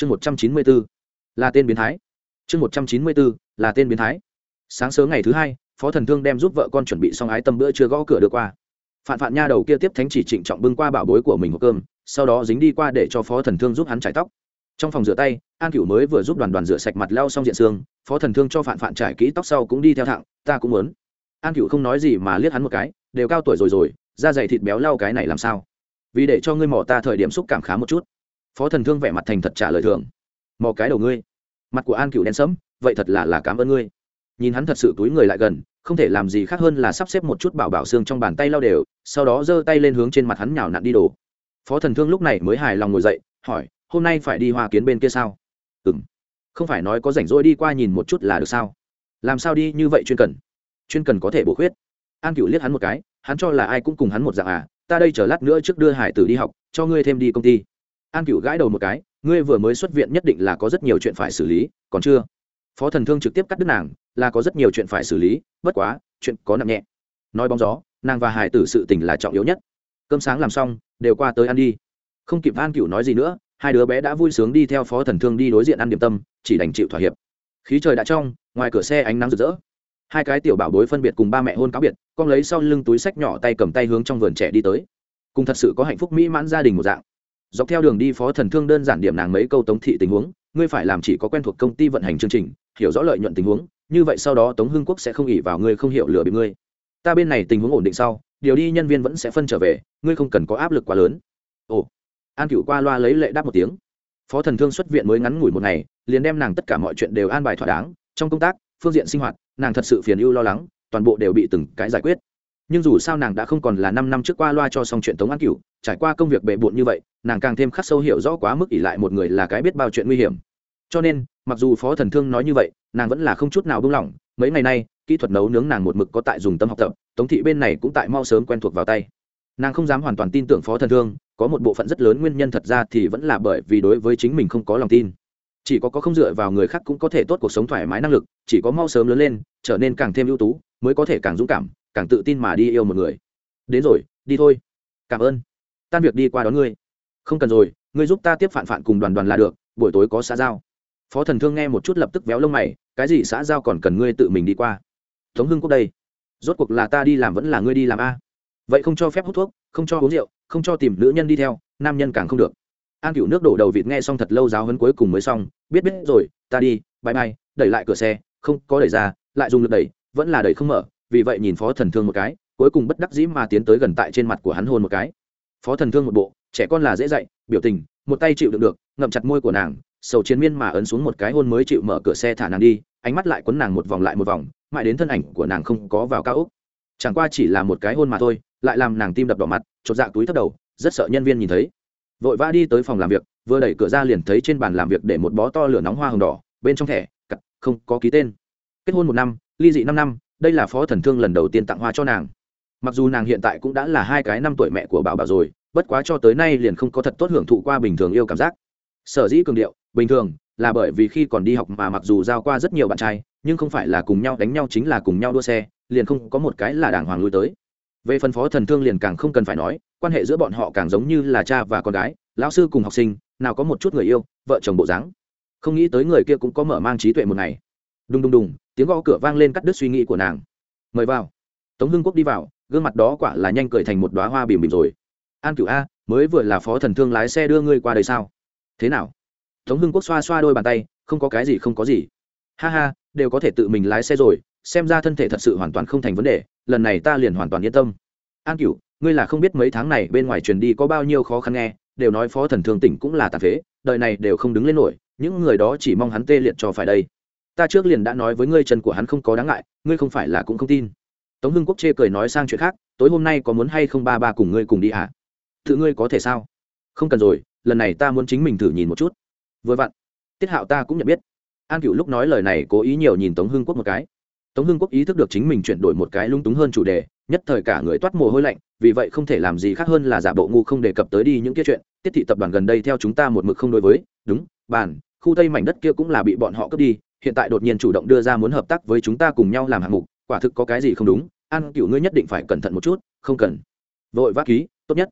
chương một trăm chín mươi bốn là tên biến thái. Chương một trăm chín mươi bốn là tên biến thái. Sáng sớm ngày thứ hai, phó thần thương đem giúp vợ con chuẩn bị xong ái tâm bữa chưa gõ cửa được qua. Phạn phạn nha đầu kia tiếp thánh chỉ trịnh trọng bưng qua bảo bối của mình hộp cơm, sau đó dính đi qua để cho phó thần thương giúp hắn trải tóc. Trong phòng rửa tay, an cửu mới vừa giúp đoàn đoàn rửa sạch mặt lau xong diện xương, phó thần thương cho phạn phạn trải kỹ tóc sau cũng đi theo thẳng, ta cũng muốn. An cửu không nói gì mà liếc hắn một cái, đều cao tuổi rồi rồi, da dày thịt béo lau cái này làm sao? Vì để cho ngươi mỏ ta thời điểm xúc cảm khá một chút phó thần thương vẻ mặt thành thật trả lời thường. Mò cái đầu ngươi. Mặt của an cựu đen sẫm, vậy thật là là cảm ơn ngươi. Nhìn hắn thật sự túi người lại gần, không thể làm gì khác hơn là sắp xếp một chút bảo bảo xương trong bàn tay lau đều, sau đó giơ tay lên hướng trên mặt hắn nhào nặn đi đổ phó thần thương lúc này mới hài lòng ngồi dậy, hỏi, hôm nay phải đi hoa kiến bên kia sao? Ừ m không phải nói có rảnh rỗi đi qua nhìn một chút là được sao? Làm sao đi như vậy chuyên cần? Chuyên cần có thể bổ khuyết. An cựu liếc hắn một cái, hắn cho là ai cũng cùng hắn một dạng à ta đây chờ lát nữa trước đưa hải tử đi học, cho ngươi thêm đi công ty an cựu gãi đầu một cái, ngươi vừa mới xuất viện nhất định là có rất nhiều chuyện phải xử lý, còn chưa? Phó thần thương trực tiếp cắt đứt nàng, là có rất nhiều chuyện phải xử lý, bất quá, chuyện có nặng nhẹ. Nói bóng gió, nàng và hải tử sự tình là trọng yếu nhất. Cơm sáng làm xong, đều qua tới ăn đi. Không kịp an cựu nói gì nữa, hai đứa bé đã vui sướng đi theo phó thần thương đi đối diện ăn điểm tâm, chỉ đành chịu thỏa hiệp. Khí trời đã trong, ngoài cửa xe ánh nắng rực rỡ. Hai cái tiểu bảo bối phân biệt cùng ba mẹ hôn cáo biệt, con lấy sau lưng túi sách nhỏ tay cầm tay hướng trong vườn trẻ đi tới. Cùng thật sự có hạnh phúc mỹ mãn gia đình một dạng dọc theo đường đi phó thần thương đơn giản điểm nàng mấy câu tống thị tình huống, ngươi phải làm chỉ có quen thuộc công ty vận hành chương trình, hiểu rõ lợi nhuận tình huống, như vậy sau đó tống hưng quốc sẽ không ỉ vào ngươi, không hiểu lừa bị ngươi. Ta bên này tình huống ổn định sau, điều đi nhân viên vẫn sẽ phân trở về, ngươi không cần có áp lực quá lớn. Ồ, an cựu qua loa lấy lệ đáp một tiếng. Phó thần thương xuất viện mới ngắn ngủi một ngày, liền đem nàng tất cả mọi chuyện đều an bài thỏa đáng. Trong công tác, phương diện sinh hoạt, nàng thật sự phiền ưu lo lắng, toàn bộ đều bị từng cái giải quyết nhưng dù sao nàng đã không còn là năm năm trước qua loa cho xong chuyện tống an cửu, trải qua công việc bệ bộn như vậy, nàng càng thêm khắc sâu hiểu rõ quá mức ỉ lại một người là cái biết bao chuyện nguy hiểm. Cho nên, mặc dù phó thần thương nói như vậy, nàng vẫn là không chút nào buông lỏng, mấy ngày nay, kỹ thuật nấu nướng nàng một mực có tại dùng tâm học tập, tống thị bên này cũng tại mau sớm quen thuộc vào tay. Nàng không dám hoàn toàn tin tưởng phó thần thương, có một bộ phận rất lớn nguyên nhân thật ra thì vẫn là bởi vì đối với chính mình không có lòng tin. Chỉ có có không dựa vào người khác cũng có thể tốt cuộc sống thoải mái năng lực, chỉ có mau sớm lớn lên, trở nên càng thêm ưu tú, mới có thể càng dũng cảm càng tự tin mà đi yêu một người. Đến rồi, đi thôi. Cảm ơn. Tan việc đi qua đón ngươi. Không cần rồi, ngươi giúp ta tiếp phản phản cùng đoàn đoàn là được, buổi tối có xã giao. Phó thần thương nghe một chút lập tức véo lông mày, cái gì xã giao còn cần ngươi tự mình đi qua. Tống hưng quốc đây. Rốt cuộc là ta đi làm vẫn là ngươi đi làm a? Vậy không cho phép hút thuốc, không cho uống rượu, không cho tìm nữ nhân đi theo, nam nhân càng không được. An cựu nước đổ đầu vịt nghe xong thật lâu giáo hấn cuối cùng mới xong, biết biết rồi, ta đi bãi bay đẩy lại cửa xe, không có đẩy ra, lại dùng lực đẩy, vẫn là đẩy không mở vì vậy nhìn phó thần thương một cái, cuối cùng bất đắc dĩ mà tiến tới gần tại trên mặt của hắn hôn một cái. Phó thần thương một bộ, trẻ con là dễ dạy, biểu tình, một tay chịu đựng được, ngậm chặt môi của nàng, sầu chiến miên mà ấn xuống một cái hôn mới chịu mở cửa xe thả nàng đi, ánh mắt lại quấn nàng một vòng lại một vòng, mãi đến thân ảnh của nàng không có vào cao úc chẳng qua chỉ là một cái hôn mà thôi, lại làm nàng tim đập đỏ mặt, chột dạ túi thấp đầu, rất sợ nhân viên nhìn thấy. Vội vã đi tới phòng làm việc, vừa đẩy cửa ra liền thấy trên bàn làm việc để một bó to lửa nóng hoa hồng đỏ, bên trong thẻ cặp không có ký tên. Kết hôn một năm, ly dị năm năm đây là phó thần thương lần đầu tiên tặng hoa cho nàng. Mặc dù nàng hiện tại cũng đã là hai cái năm tuổi mẹ của bảo bảo rồi, bất quá cho tới nay liền không có thật tốt hưởng thụ qua bình thường yêu cảm giác. Sở dĩ cường điệu, bình thường, là bởi vì khi còn đi học mà mặc dù giao qua rất nhiều bạn trai, nhưng không phải là cùng nhau đánh nhau chính là cùng nhau đua xe, liền không có một cái là đàng hoàng lui tới. Về phần phó thần thương liền càng không cần phải nói, quan hệ giữa bọn họ càng giống như là cha và con gái, lão sư cùng học sinh, nào có một chút người yêu, vợ chồng bộ dáng. Không nghĩ tới người kia cũng có mở mang trí tuệ một ngày. Đùng đùng đùng tiếng gõ cửa vang lên cắt đứt suy nghĩ của nàng. Mời vào. Tống hưng quốc đi vào, gương mặt đó quả là nhanh cười thành một đoá hoa bìm bìm rồi. An cửu a, mới vừa là phó thần thương lái xe đưa ngươi qua đây sao? Thế nào? Tống hưng quốc xoa xoa đôi bàn tay, không có cái gì không có gì. Ha ha, đều có thể tự mình lái xe rồi, xem ra thân thể thật sự hoàn toàn không thành vấn đề, lần này ta liền hoàn toàn yên tâm. An cửu, ngươi là không biết mấy tháng này bên ngoài truyền đi có bao nhiêu khó khăn nghe, đều nói phó thần thương tỉnh cũng là tàn phế, đời này đều không đứng lên nổi, những người đó chỉ mong hắn tê liệt cho phải đây ta trước liền đã nói với ngươi chân của hắn không có đáng ngại, ngươi không phải là cũng không tin. Tống hưng quốc chê cười nói sang chuyện khác, tối hôm nay có muốn hay không ba ba cùng ngươi cùng đi hả à? tự ngươi có thể sao? Không cần rồi, lần này ta muốn chính mình thử nhìn một chút. Vừa vặn, tiết hạo ta cũng nhận biết. An cựu lúc nói lời này cố ý nhiều nhìn tống hưng quốc một cái. Tống hưng quốc ý thức được chính mình chuyển đổi một cái lung túng hơn chủ đề, nhất thời cả người toát mồ hôi lạnh, vì vậy không thể làm gì khác hơn là giả bộ ngu không đề cập tới đi những kia chuyện. Tiết thị tập đoàn gần đây theo chúng ta một mực không đối với. Đúng, bàn, khu tây mảnh đất kia cũng là bị bọn họ cướp đi hiện tại đột nhiên chủ động đưa ra muốn hợp tác với chúng ta cùng nhau làm hạng mục, quả thực có cái gì không đúng. An cựu ngươi nhất định phải cẩn thận một chút, không cần. Vội vác ký, tốt nhất.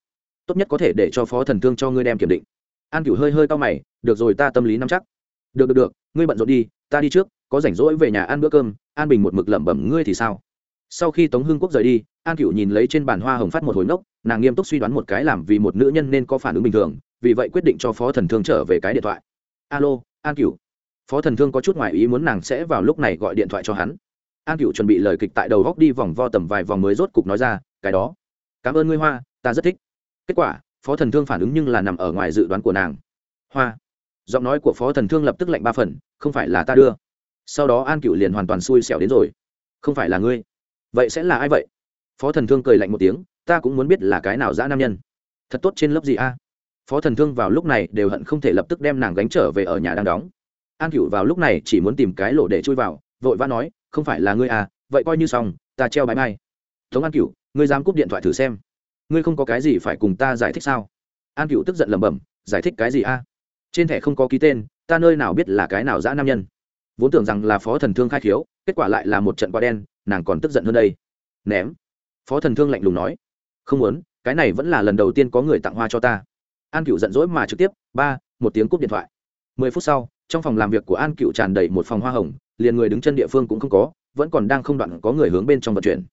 Tốt nhất có thể để cho phó thần thương cho ngươi đem kiểm định. An cựu hơi hơi cao mày, được rồi, ta tâm lý nắm chắc. Được được được, ngươi bận rộn đi, ta đi trước, có rảnh rỗi về nhà ăn bữa cơm, an bình một mực lẩm bẩm, ngươi thì sao? Sau khi tống hưng quốc rời đi, an cựu nhìn lấy trên bàn hoa hồng phát một hồi ngốc, nàng nghiêm túc suy đoán một cái làm vì một nữ nhân nên có phản ứng bình thường, vì vậy quyết định cho phó thần thương trở về cái điện thoại. Alo, an cựu phó thần thương có chút ngoại ý muốn nàng sẽ vào lúc này gọi điện thoại cho hắn. An Cựu chuẩn bị lời kịch tại đầu góc đi vòng vo tầm vài vòng mới rốt cục nói ra, cái đó. Cảm ơn ngươi, hoa, ta rất thích. Kết quả, phó thần thương phản ứng nhưng là nằm ở ngoài dự đoán của nàng. Hoa. Giọng nói của phó thần thương lập tức lạnh ba phần, không phải là ta đưa. Sau đó an cựu liền hoàn toàn xui xẻo đến rồi. Không phải là ngươi. Vậy sẽ là ai vậy? Phó thần thương cười lạnh một tiếng, ta cũng muốn biết là cái nào dã nam nhân. Thật tốt trên lớp gì a? Phó thần thương vào lúc này đều hận không thể lập tức đem nàng gánh trở về ở nhà đang đóng an cựu vào lúc này chỉ muốn tìm cái lỗ để chui vào, vội vã nói, không phải là ngươi à vậy coi như xong, ta treo bãi mai. Tống an cựu ngươi dám cúp điện thoại thử xem. Ngươi không có cái gì phải cùng ta giải thích sao? An cựu tức giận lẩm bẩm, giải thích cái gì a? Trên thẻ không có ký tên, ta nơi nào biết là cái nào dã nam nhân? Vốn tưởng rằng là phó thần thương khai khiếu, kết quả lại là một trận quá đen, nàng còn tức giận hơn đây. Ném. Phó thần thương lạnh lùng nói, không muốn, cái này vẫn là lần đầu tiên có người tặng hoa cho ta. An cựu giận dỗi mà trực tiếp, ba, một tiếng cúp điện thoại. Mười phút sau trong phòng làm việc của an cựu tràn đầy một phòng hoa hồng, liền người đứng chân địa phương cũng không có, vẫn còn đang không đoạn có người hướng bên trong vận chuyển.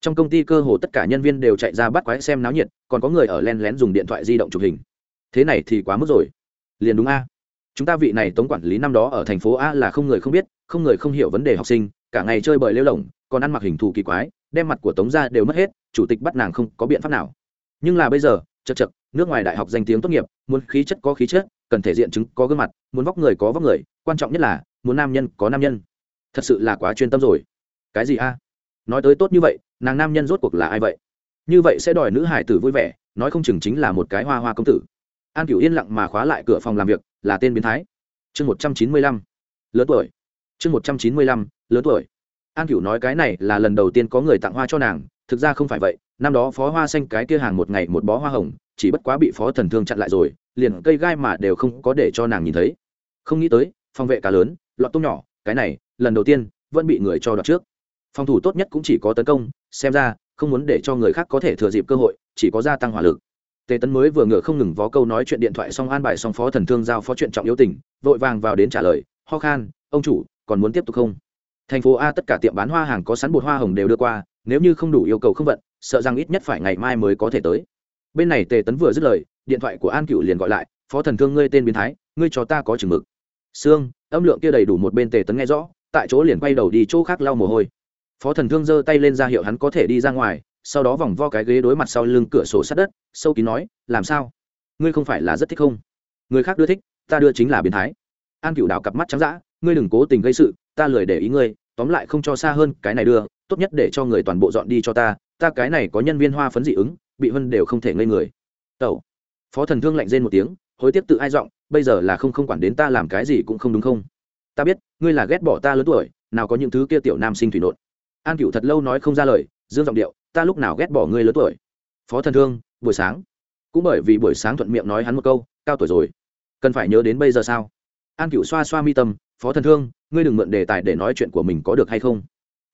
Trong công ty cơ hồ tất cả nhân viên đều chạy ra bắt quái xem náo nhiệt, còn có người ở len lén dùng điện thoại di động chụp hình. Thế này thì quá mức rồi. Liền đúng a. Chúng ta vị này tống quản lý năm đó ở thành phố a là không người không biết, không người không hiểu vấn đề học sinh, cả ngày chơi bời lêu lỏng, còn ăn mặc hình thù kỳ quái, đem mặt của tống ra đều mất hết, chủ tịch bắt nàng không có biện pháp nào. Nhưng là bây giờ chật chật nước ngoài đại học danh tiếng tốt nghiệp, muốn khí chất có khí chất cần thể diện chứng có gương mặt, muốn vóc người có vóc người, quan trọng nhất là, muốn nam nhân có nam nhân. Thật sự là quá chuyên tâm rồi. Cái gì a? Nói tới tốt như vậy, nàng nam nhân rốt cuộc là ai vậy? Như vậy sẽ đòi nữ hải tử vui vẻ, nói không chừng chính là một cái hoa hoa công tử. An cửu yên lặng mà khóa lại cửa phòng làm việc, là tên biến thái. Chương một trăm chín mươi lăm, lớn tuổi. Chương một trăm chín mươi lăm, lớn tuổi. An cửu nói cái này là lần đầu tiên có người tặng hoa cho nàng, thực ra không phải vậy năm đó phó hoa xanh cái kia hàng một ngày một bó hoa hồng, chỉ bất quá bị phó thần thương chặn lại rồi, liền cây gai mà đều không có để cho nàng nhìn thấy. Không nghĩ tới, phòng vệ cá lớn, lọt tôm nhỏ, cái này, lần đầu tiên, vẫn bị người cho đoạt trước. Phòng thủ tốt nhất cũng chỉ có tấn công, xem ra, không muốn để cho người khác có thể thừa dịp cơ hội, chỉ có gia tăng hỏa lực. Tề tấn mới vừa ngựa không ngừng vó câu nói chuyện điện thoại xong an bài xong phó thần thương giao phó chuyện trọng yếu tình, vội vàng vào đến trả lời, ho khan, ông chủ, còn muốn tiếp tục không? Thành phố a tất cả tiệm bán hoa hàng có sẵn bột hoa hồng đều đưa qua, nếu như không đủ yêu cầu không vận sợ rằng ít nhất phải ngày mai mới có thể tới. Bên này tề tấn vừa dứt lời, điện thoại của an cựu liền gọi lại, phó thần thương ngươi tên biến thái, ngươi cho ta có chừng mực. Xương âm lượng kia đầy đủ một bên tề tấn nghe rõ, tại chỗ liền quay đầu đi chỗ khác lau mồ hôi. Phó thần thương giơ tay lên ra hiệu hắn có thể đi ra ngoài, sau đó vòng vo cái ghế đối mặt sau lưng cửa sổ sát đất, sâu kín nói, làm sao? Ngươi không phải là rất thích không? Người khác đưa thích, ta đưa chính là biến thái. An cựu đảo cặp mắt trắng d ã ngươi đừng cố tình gây sự, ta lười để ý ngươi, tóm lại không cho xa hơn cái này đưa, tốt nhất để cho người toàn bộ dọn đi cho ta ta cái này có nhân viên hoa phấn dị ứng, bị vân đều không thể ngây người. Tẩu. Phó thần thương lạnh rên một tiếng, hối tiếc tự ai giọng, bây giờ là không không quản đến ta làm cái gì cũng không đúng không? Ta biết, ngươi là ghét bỏ ta lớn tuổi, nào có những thứ kia tiểu nam sinh thủy nộn. An cựu thật lâu nói không ra lời, dương giọng điệu, ta lúc nào ghét bỏ ngươi lớn tuổi? Phó thần thương, buổi sáng. Cũng bởi vì buổi sáng thuận miệng nói hắn một câu, cao tuổi rồi. Cần phải nhớ đến bây giờ sao? An cựu xoa xoa mi tâm, phó thần thương, ngươi đừng mượn đề tài để nói chuyện của mình có được hay không?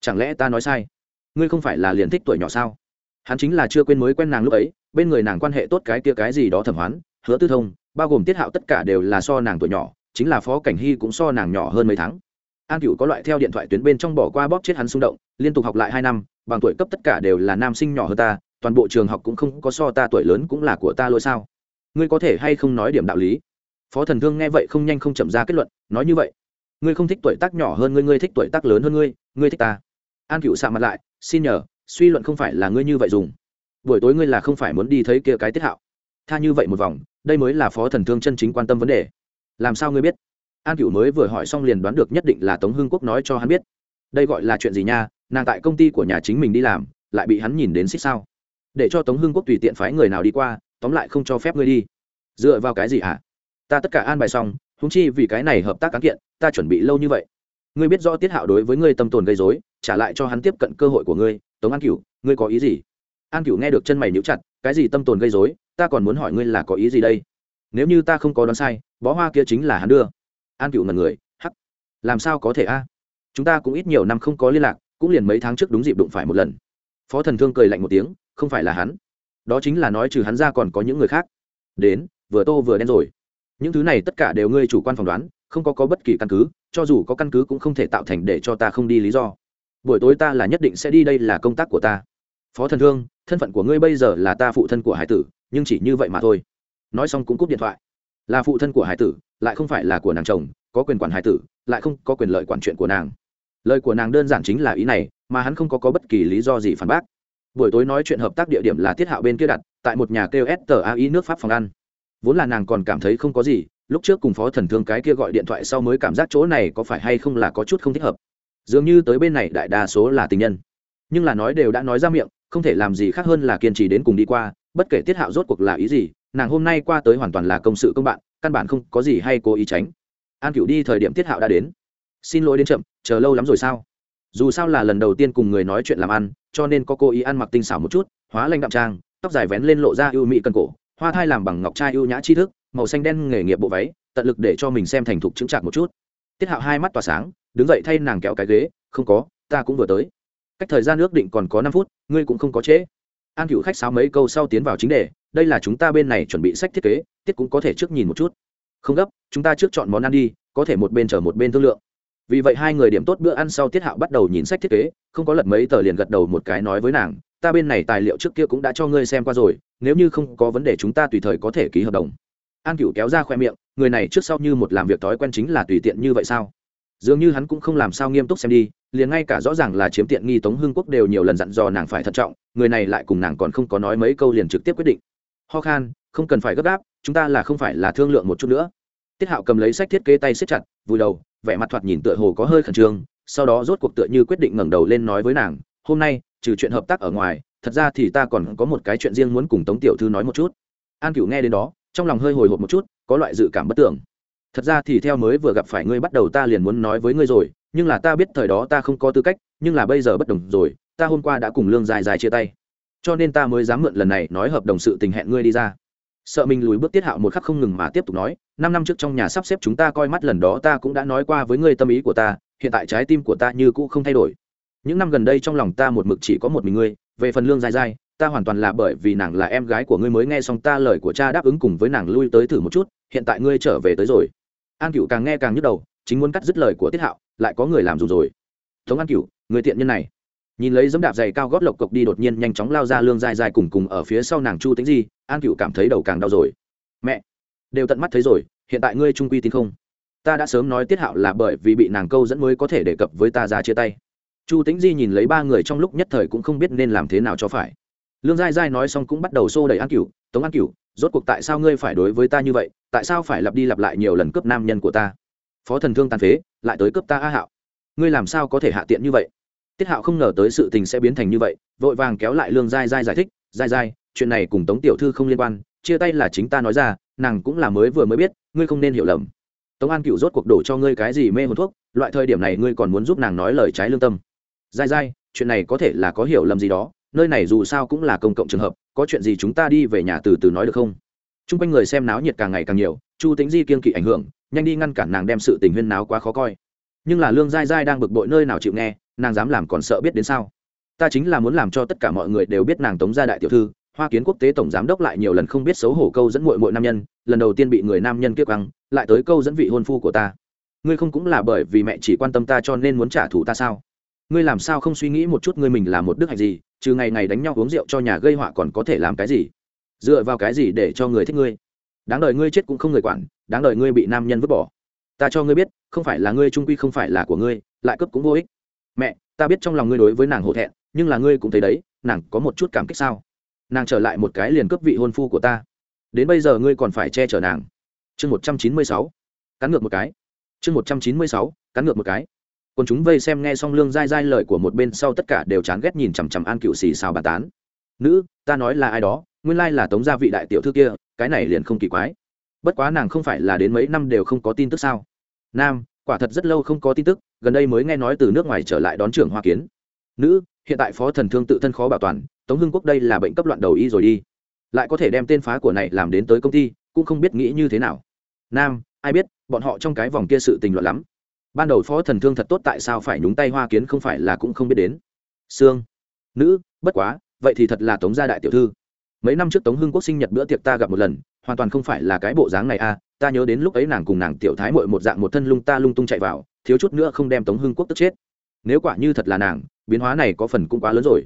Chẳng lẽ ta nói sai? Ngươi không phải là liền thích tuổi nhỏ sao? Hắn chính là chưa quên mới quen nàng lúc ấy, bên người nàng quan hệ tốt cái kia cái gì đó thẩm hoán, hứa tư thông, bao gồm tiết hạo tất cả đều là so nàng tuổi nhỏ, chính là phó cảnh hy cũng so nàng nhỏ hơn mấy tháng. An cựu có loại theo điện thoại tuyến bên trong bỏ qua bóp chết hắn xung động, liên tục học lại hai năm, bằng tuổi cấp tất cả đều là nam sinh nhỏ hơn ta, toàn bộ trường học cũng không có so ta tuổi lớn cũng là của ta lỗi sao? Ngươi có thể hay không nói điểm đạo lý? Phó thần thương nghe vậy không nhanh không chậm ra kết luận, nói như vậy. Ngươi không thích tuổi tác nhỏ hơn ngươi ngươi thích tuổi tác lớn hơn ngươi ngươi thích ta. An cựu sạ mặt lại xin nhờ, suy luận không phải là ngươi như vậy dùng. Buổi tối ngươi là không phải muốn đi thấy kia cái tiết hạo. Tha như vậy một vòng, đây mới là phó thần thương chân chính quan tâm vấn đề. Làm sao ngươi biết? An cựu mới vừa hỏi xong liền đoán được nhất định là tống hưng quốc nói cho hắn biết. Đây gọi là chuyện gì nha? Nàng tại công ty của nhà chính mình đi làm, lại bị hắn nhìn đến xích sao? Để cho tống hưng quốc tùy tiện phái người nào đi qua, tóm lại không cho phép ngươi đi. Dựa vào cái gì hả? Ta tất cả an bài xong húng chi vì cái này hợp tác cán kiện, ta chuẩn bị lâu như vậy. Ngươi biết rõ tiết hạo đối với ngươi tâm tồn gây dối trả lại cho hắn tiếp cận cơ hội của ngươi, tống an cửu, ngươi có ý gì? An cửu nghe được chân mày níu chặt, cái gì tâm tồn gây dối ta còn muốn hỏi ngươi là có ý gì đây? Nếu như ta không có đoán sai, bó hoa kia chính là hắn đưa. An cựu ngần người, hắc. Làm sao có thể a? Chúng ta cũng ít nhiều năm không có liên lạc, cũng liền mấy tháng trước đúng dịp đụng phải một lần. Phó thần thương cười lạnh một tiếng, không phải là hắn. Đó chính là nói trừ hắn ra còn có những người khác. Đến, vừa tô vừa đen rồi. Những thứ này tất cả đều ngươi chủ quan phỏng đoán, không có có bất kỳ căn cứ, cho dù có căn cứ cũng không thể tạo thành để cho ta không đi lý do buổi tối ta là nhất định sẽ đi đây là công tác của ta. Phó thần thương thân phận của ngươi bây giờ là ta phụ thân của hải tử nhưng chỉ như vậy mà thôi. Nói xong cũng cúp điện thoại. Là phụ thân của hải tử lại không phải là của nàng chồng có quyền quản hải tử lại không có quyền lợi quản chuyện của nàng. Lời của nàng đơn giản chính là ý này mà hắn không có, có bất kỳ lý do gì phản bác. Buổi tối nói chuyện hợp tác địa điểm là tiết hạo bên kia đặt tại một nhà kêu s tờ ai nước pháp phòng ăn. Vốn là nàng còn cảm thấy không có gì lúc trước cùng phó thần thương cái kia gọi điện thoại sau mới cảm giác chỗ này có phải hay không là có chút không thích hợp dường như tới bên này đại đa số là tình nhân. Nhưng là nói đều đã nói ra miệng, không thể làm gì khác hơn là kiên trì đến cùng đi qua, bất kể tiết hạo rốt cuộc là ý gì, nàng hôm nay qua tới hoàn toàn là công sự công bạn, căn bản không có gì hay cố ý tránh. An cựu đi thời điểm tiết hạo đã đến. Xin lỗi đến chậm, chờ lâu lắm rồi sao? Dù sao là lần đầu tiên cùng người nói chuyện làm ăn, cho nên có cố ý ăn mặc tinh xảo một chút, hóa lanh đạm trang, tóc dài vén lên lộ ra ưu mỹ cân cổ, hoa thai làm bằng ngọc trai ưu nhã tri thức, màu xanh đen nghề nghiệp bộ váy, tận lực để cho mình xem thành thục chứng chạc một chút. Tiết hạo hai mắt tỏa sáng đứng dậy thay nàng kéo cái ghế, không có, ta cũng vừa tới. Cách thời gian ước định còn có năm phút, ngươi cũng không có trễ. An cựu khách sáo mấy câu sau tiến vào chính đề, đây là chúng ta bên này chuẩn bị sách thiết kế, tiết cũng có thể trước nhìn một chút. Không gấp, chúng ta trước chọn món ăn đi, có thể một bên chở một bên thương lượng. Vì vậy hai người điểm tốt bữa ăn sau tiết hạo bắt đầu nhìn sách thiết kế, không có lật mấy tờ liền gật đầu một cái nói với nàng, ta bên này tài liệu trước kia cũng đã cho ngươi xem qua rồi, nếu như không có vấn đề chúng ta tùy thời có thể ký hợp đồng. An cựu kéo ra khoe miệng, người này trước sau như một làm việc thói quen chính là tùy tiện như vậy sao? Dường như hắn cũng không làm sao nghiêm túc xem đi, liền ngay cả rõ ràng là chiếm tiện nghi tống hưng quốc đều nhiều lần dặn dò nàng phải thận trọng, người này lại cùng nàng còn không có nói mấy câu liền trực tiếp quyết định. Ho khan, không cần phải gấp gáp, chúng ta là không phải là thương lượng một chút nữa. Tiết hạo cầm lấy sách thiết kế tay xếp chặt, vùi đầu, vẻ mặt thoạt nhìn tựa hồ có hơi khẩn trương, sau đó rốt cuộc tựa như quyết định ngẩng đầu lên nói với nàng, hôm nay, trừ chuyện hợp tác ở ngoài, thật ra thì ta còn có một cái chuyện riêng muốn cùng tống tiểu thư nói một chút. An cửu nghe đến đó, trong lòng hơi hồi hộp một chút, có loại dự cảm bất tưởng thật ra thì theo mới vừa gặp phải ngươi bắt đầu ta liền muốn nói với ngươi rồi, nhưng là ta biết thời đó ta không có tư cách, nhưng là bây giờ bất đồng rồi, ta hôm qua đã cùng lương dài dài chia tay. Cho nên ta mới dám mượn lần này nói hợp đồng sự tình hẹn ngươi đi ra. Sợ mình lùi bước tiết hạo một khắc không ngừng mà tiếp tục nói, năm năm trước trong nhà sắp xếp chúng ta coi mắt lần đó ta cũng đã nói qua với ngươi tâm ý của ta, hiện tại trái tim của ta như cũ không thay đổi. Những năm gần đây trong lòng ta một mực chỉ có một mình ngươi, về phần lương dài dài, ta hoàn toàn là bởi vì nàng là em gái của ngươi mới nghe xong ta lời của cha đáp ứng cùng với nàng lui tới thử một chút, hiện tại ngươi trở về tới rồi an cựu càng nghe càng nhức đầu chính muốn cắt dứt lời của tiết hạo lại có người làm dù rồi. Tống an cựu người tiện nhân này. Nhìn lấy dẫm đạp giày cao gót lộc cộc đi đột nhiên nhanh chóng lao ra lương dài dài cùng cùng ở phía sau nàng chu tính Di, an cựu cảm thấy đầu càng đau rồi. Mẹ! Đều tận mắt thấy rồi hiện tại ngươi trung quy tin không? Ta đã sớm nói tiết hạo là bởi vì bị nàng câu dẫn mới có thể đề cập với ta ra chia tay. Chu tính di nhìn lấy ba người trong lúc nhất thời cũng không biết nên làm thế nào cho phải. Lương giai giai nói xong cũng bắt đầu xô đẩy an Cựu. tống an Cựu, rốt cuộc tại sao ngươi phải đối với ta như vậy? Tại sao phải lặp đi lặp lại nhiều lần cướp nam nhân của ta? Phó thần thương tàn phế, lại tới cướp ta a hạo. Ngươi làm sao có thể hạ tiện như vậy? Tiết hạo không ngờ tới sự tình sẽ biến thành như vậy, vội vàng kéo lại lương giai giai giải thích giai giai chuyện này cùng tống tiểu thư không liên quan, chia tay là chính ta nói ra, nàng cũng là mới vừa mới biết, ngươi không nên hiểu lầm. Tống an cựu rốt cuộc đổ cho ngươi cái gì mê hồn thuốc, loại thời điểm này ngươi còn muốn giúp nàng nói lời trái lương tâm. Dai dai, chuyện này có thể là có hiểu lầm gì đó, nơi này dù sao cũng là công cộng trường hợp, có chuyện gì chúng ta đi về nhà từ từ nói được không? T r u n g quanh người xem náo nhiệt càng ngày càng nhiều, chu tính di kiên kỵ ảnh hưởng, nhanh đi ngăn cản nàng đem sự tình huyên náo quá khó coi. Nhưng là lương dai dai đang bực bội nơi nào chịu nghe, nàng dám làm còn sợ biết đến sao? Ta chính là muốn làm cho tất cả mọi người đều biết nàng tống gia đại tiểu thư, hoa kiến quốc tế tổng giám đốc lại nhiều lần không biết xấu hổ câu dẫn mội mội nam nhân, lần đầu tiên bị người nam nhân kiếp căng lại tới câu dẫn vị hôn phu của ta. Ngươi không cũng là bởi vì mẹ chỉ quan tâm ta cho nên muốn trả thù ta sao? Ngươi làm sao không suy nghĩ một chút ngươi mình là một đức hạnh gì, trừ ngày ngày đánh nhau uống rượu cho nhà gây họa còn có thể làm cái gì? Dựa vào cái gì để cho người thích ngươi? Đáng đời ngươi chết cũng không người quản, đáng đời ngươi bị nam nhân vứt bỏ. Ta cho ngươi biết, không phải là ngươi trung quy không phải là của ngươi, lại cấp cũng vô ích. Mẹ, ta biết trong lòng ngươi đối với nàng hổ thẹn, nhưng là ngươi cũng thấy đấy, nàng có một chút cảm kích sao? Nàng trở lại một cái liền cấp vị hôn phu của ta. Đến bây giờ ngươi còn phải che chở nàng. Chương một trăm chín mươi sáu. Cắn ngược một cái. Chương một trăm chín mươi sáu, cắn ngược một cái. Còn chúng vây xem nghe xong lương dai dai lời của một bên sau tất cả đều chán ghét nhìn chằm chằm an cựu xì xào bà tán. Nữ, ta nói là ai đó nguyên lai là tống gia vị đại tiểu thư kia, cái này liền không kỳ quái. Bất quá nàng không phải là đến mấy năm đều không có tin tức sao? Nam, quả thật rất lâu không có tin tức, gần đây mới nghe nói từ nước ngoài trở lại đón trưởng hoa kiến. Nữ, hiện tại phó thần thương tự thân khó bảo toàn, tống hưng quốc đây là bệnh cấp loạn đầu y rồi đi. Lại có thể đem tên phá của này làm đến tới công ty, cũng không biết nghĩ như thế nào. Nam, ai biết, bọn họ trong cái vòng kia sự tình loạn lắm. Ban đầu phó thần thương thật tốt tại sao phải nhúng tay hoa kiến không phải là cũng không biết đến. Sương. Nữ, bất quá, vậy thì thật là tống gia đại tiểu thư mấy năm trước tống hưng quốc sinh nhật bữa tiệc ta gặp một lần, hoàn toàn không phải là cái bộ dáng này a ta nhớ đến lúc ấy nàng cùng nàng tiểu thái mội một dạng một thân lung ta lung tung chạy vào, thiếu chút nữa không đem tống hưng quốc tức chết. Nếu quả như thật là nàng, biến hóa này có phần cũng quá lớn rồi.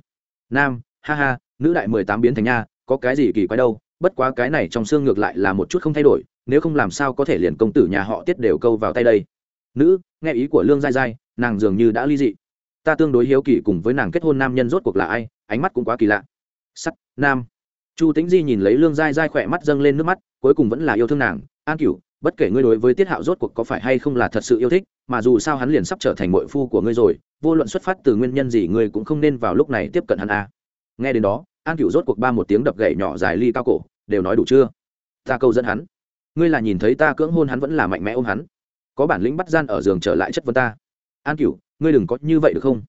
Nam, ha ha, nữ đại mười tám biến thành nha, có cái gì kỳ quái đâu, bất quá cái này trong xương ngược lại là một chút không thay đổi, nếu không làm sao có thể liền công tử nhà họ tiết đều câu vào tay đây. Nữ, nghe ý của lương dai dai nàng dường như đã ly dị. Ta tương đối hiếu kỳ cùng với nàng kết hôn nam nhân rốt cuộc là ai, ánh mắt cũng quá kỳ lạ. Sắt, nam chu tĩnh di nhìn lấy lương dai dai khỏe mắt dâng lên nước mắt, cuối cùng vẫn là yêu thương nàng. An cửu, bất kể ngươi đối với tiết hạo rốt cuộc có phải hay không là thật sự yêu thích, mà dù sao hắn liền sắp trở thành mội phu của ngươi rồi, vô luận xuất phát từ nguyên nhân gì ngươi cũng không nên vào lúc này tiếp cận hắn a. À. nghe đến đó, an cửu rốt cuộc ba một tiếng đập gậy nhỏ dài ly cao cổ, đều nói đủ chưa? Ta câu dẫn hắn. Ngươi là nhìn thấy ta cưỡng hôn hắn vẫn là mạnh mẽ ôm hắn. Có bản lĩnh bắt gian ở giường trở lại chất vấn ta. An cửu, ngươi đừng có như vậy được không?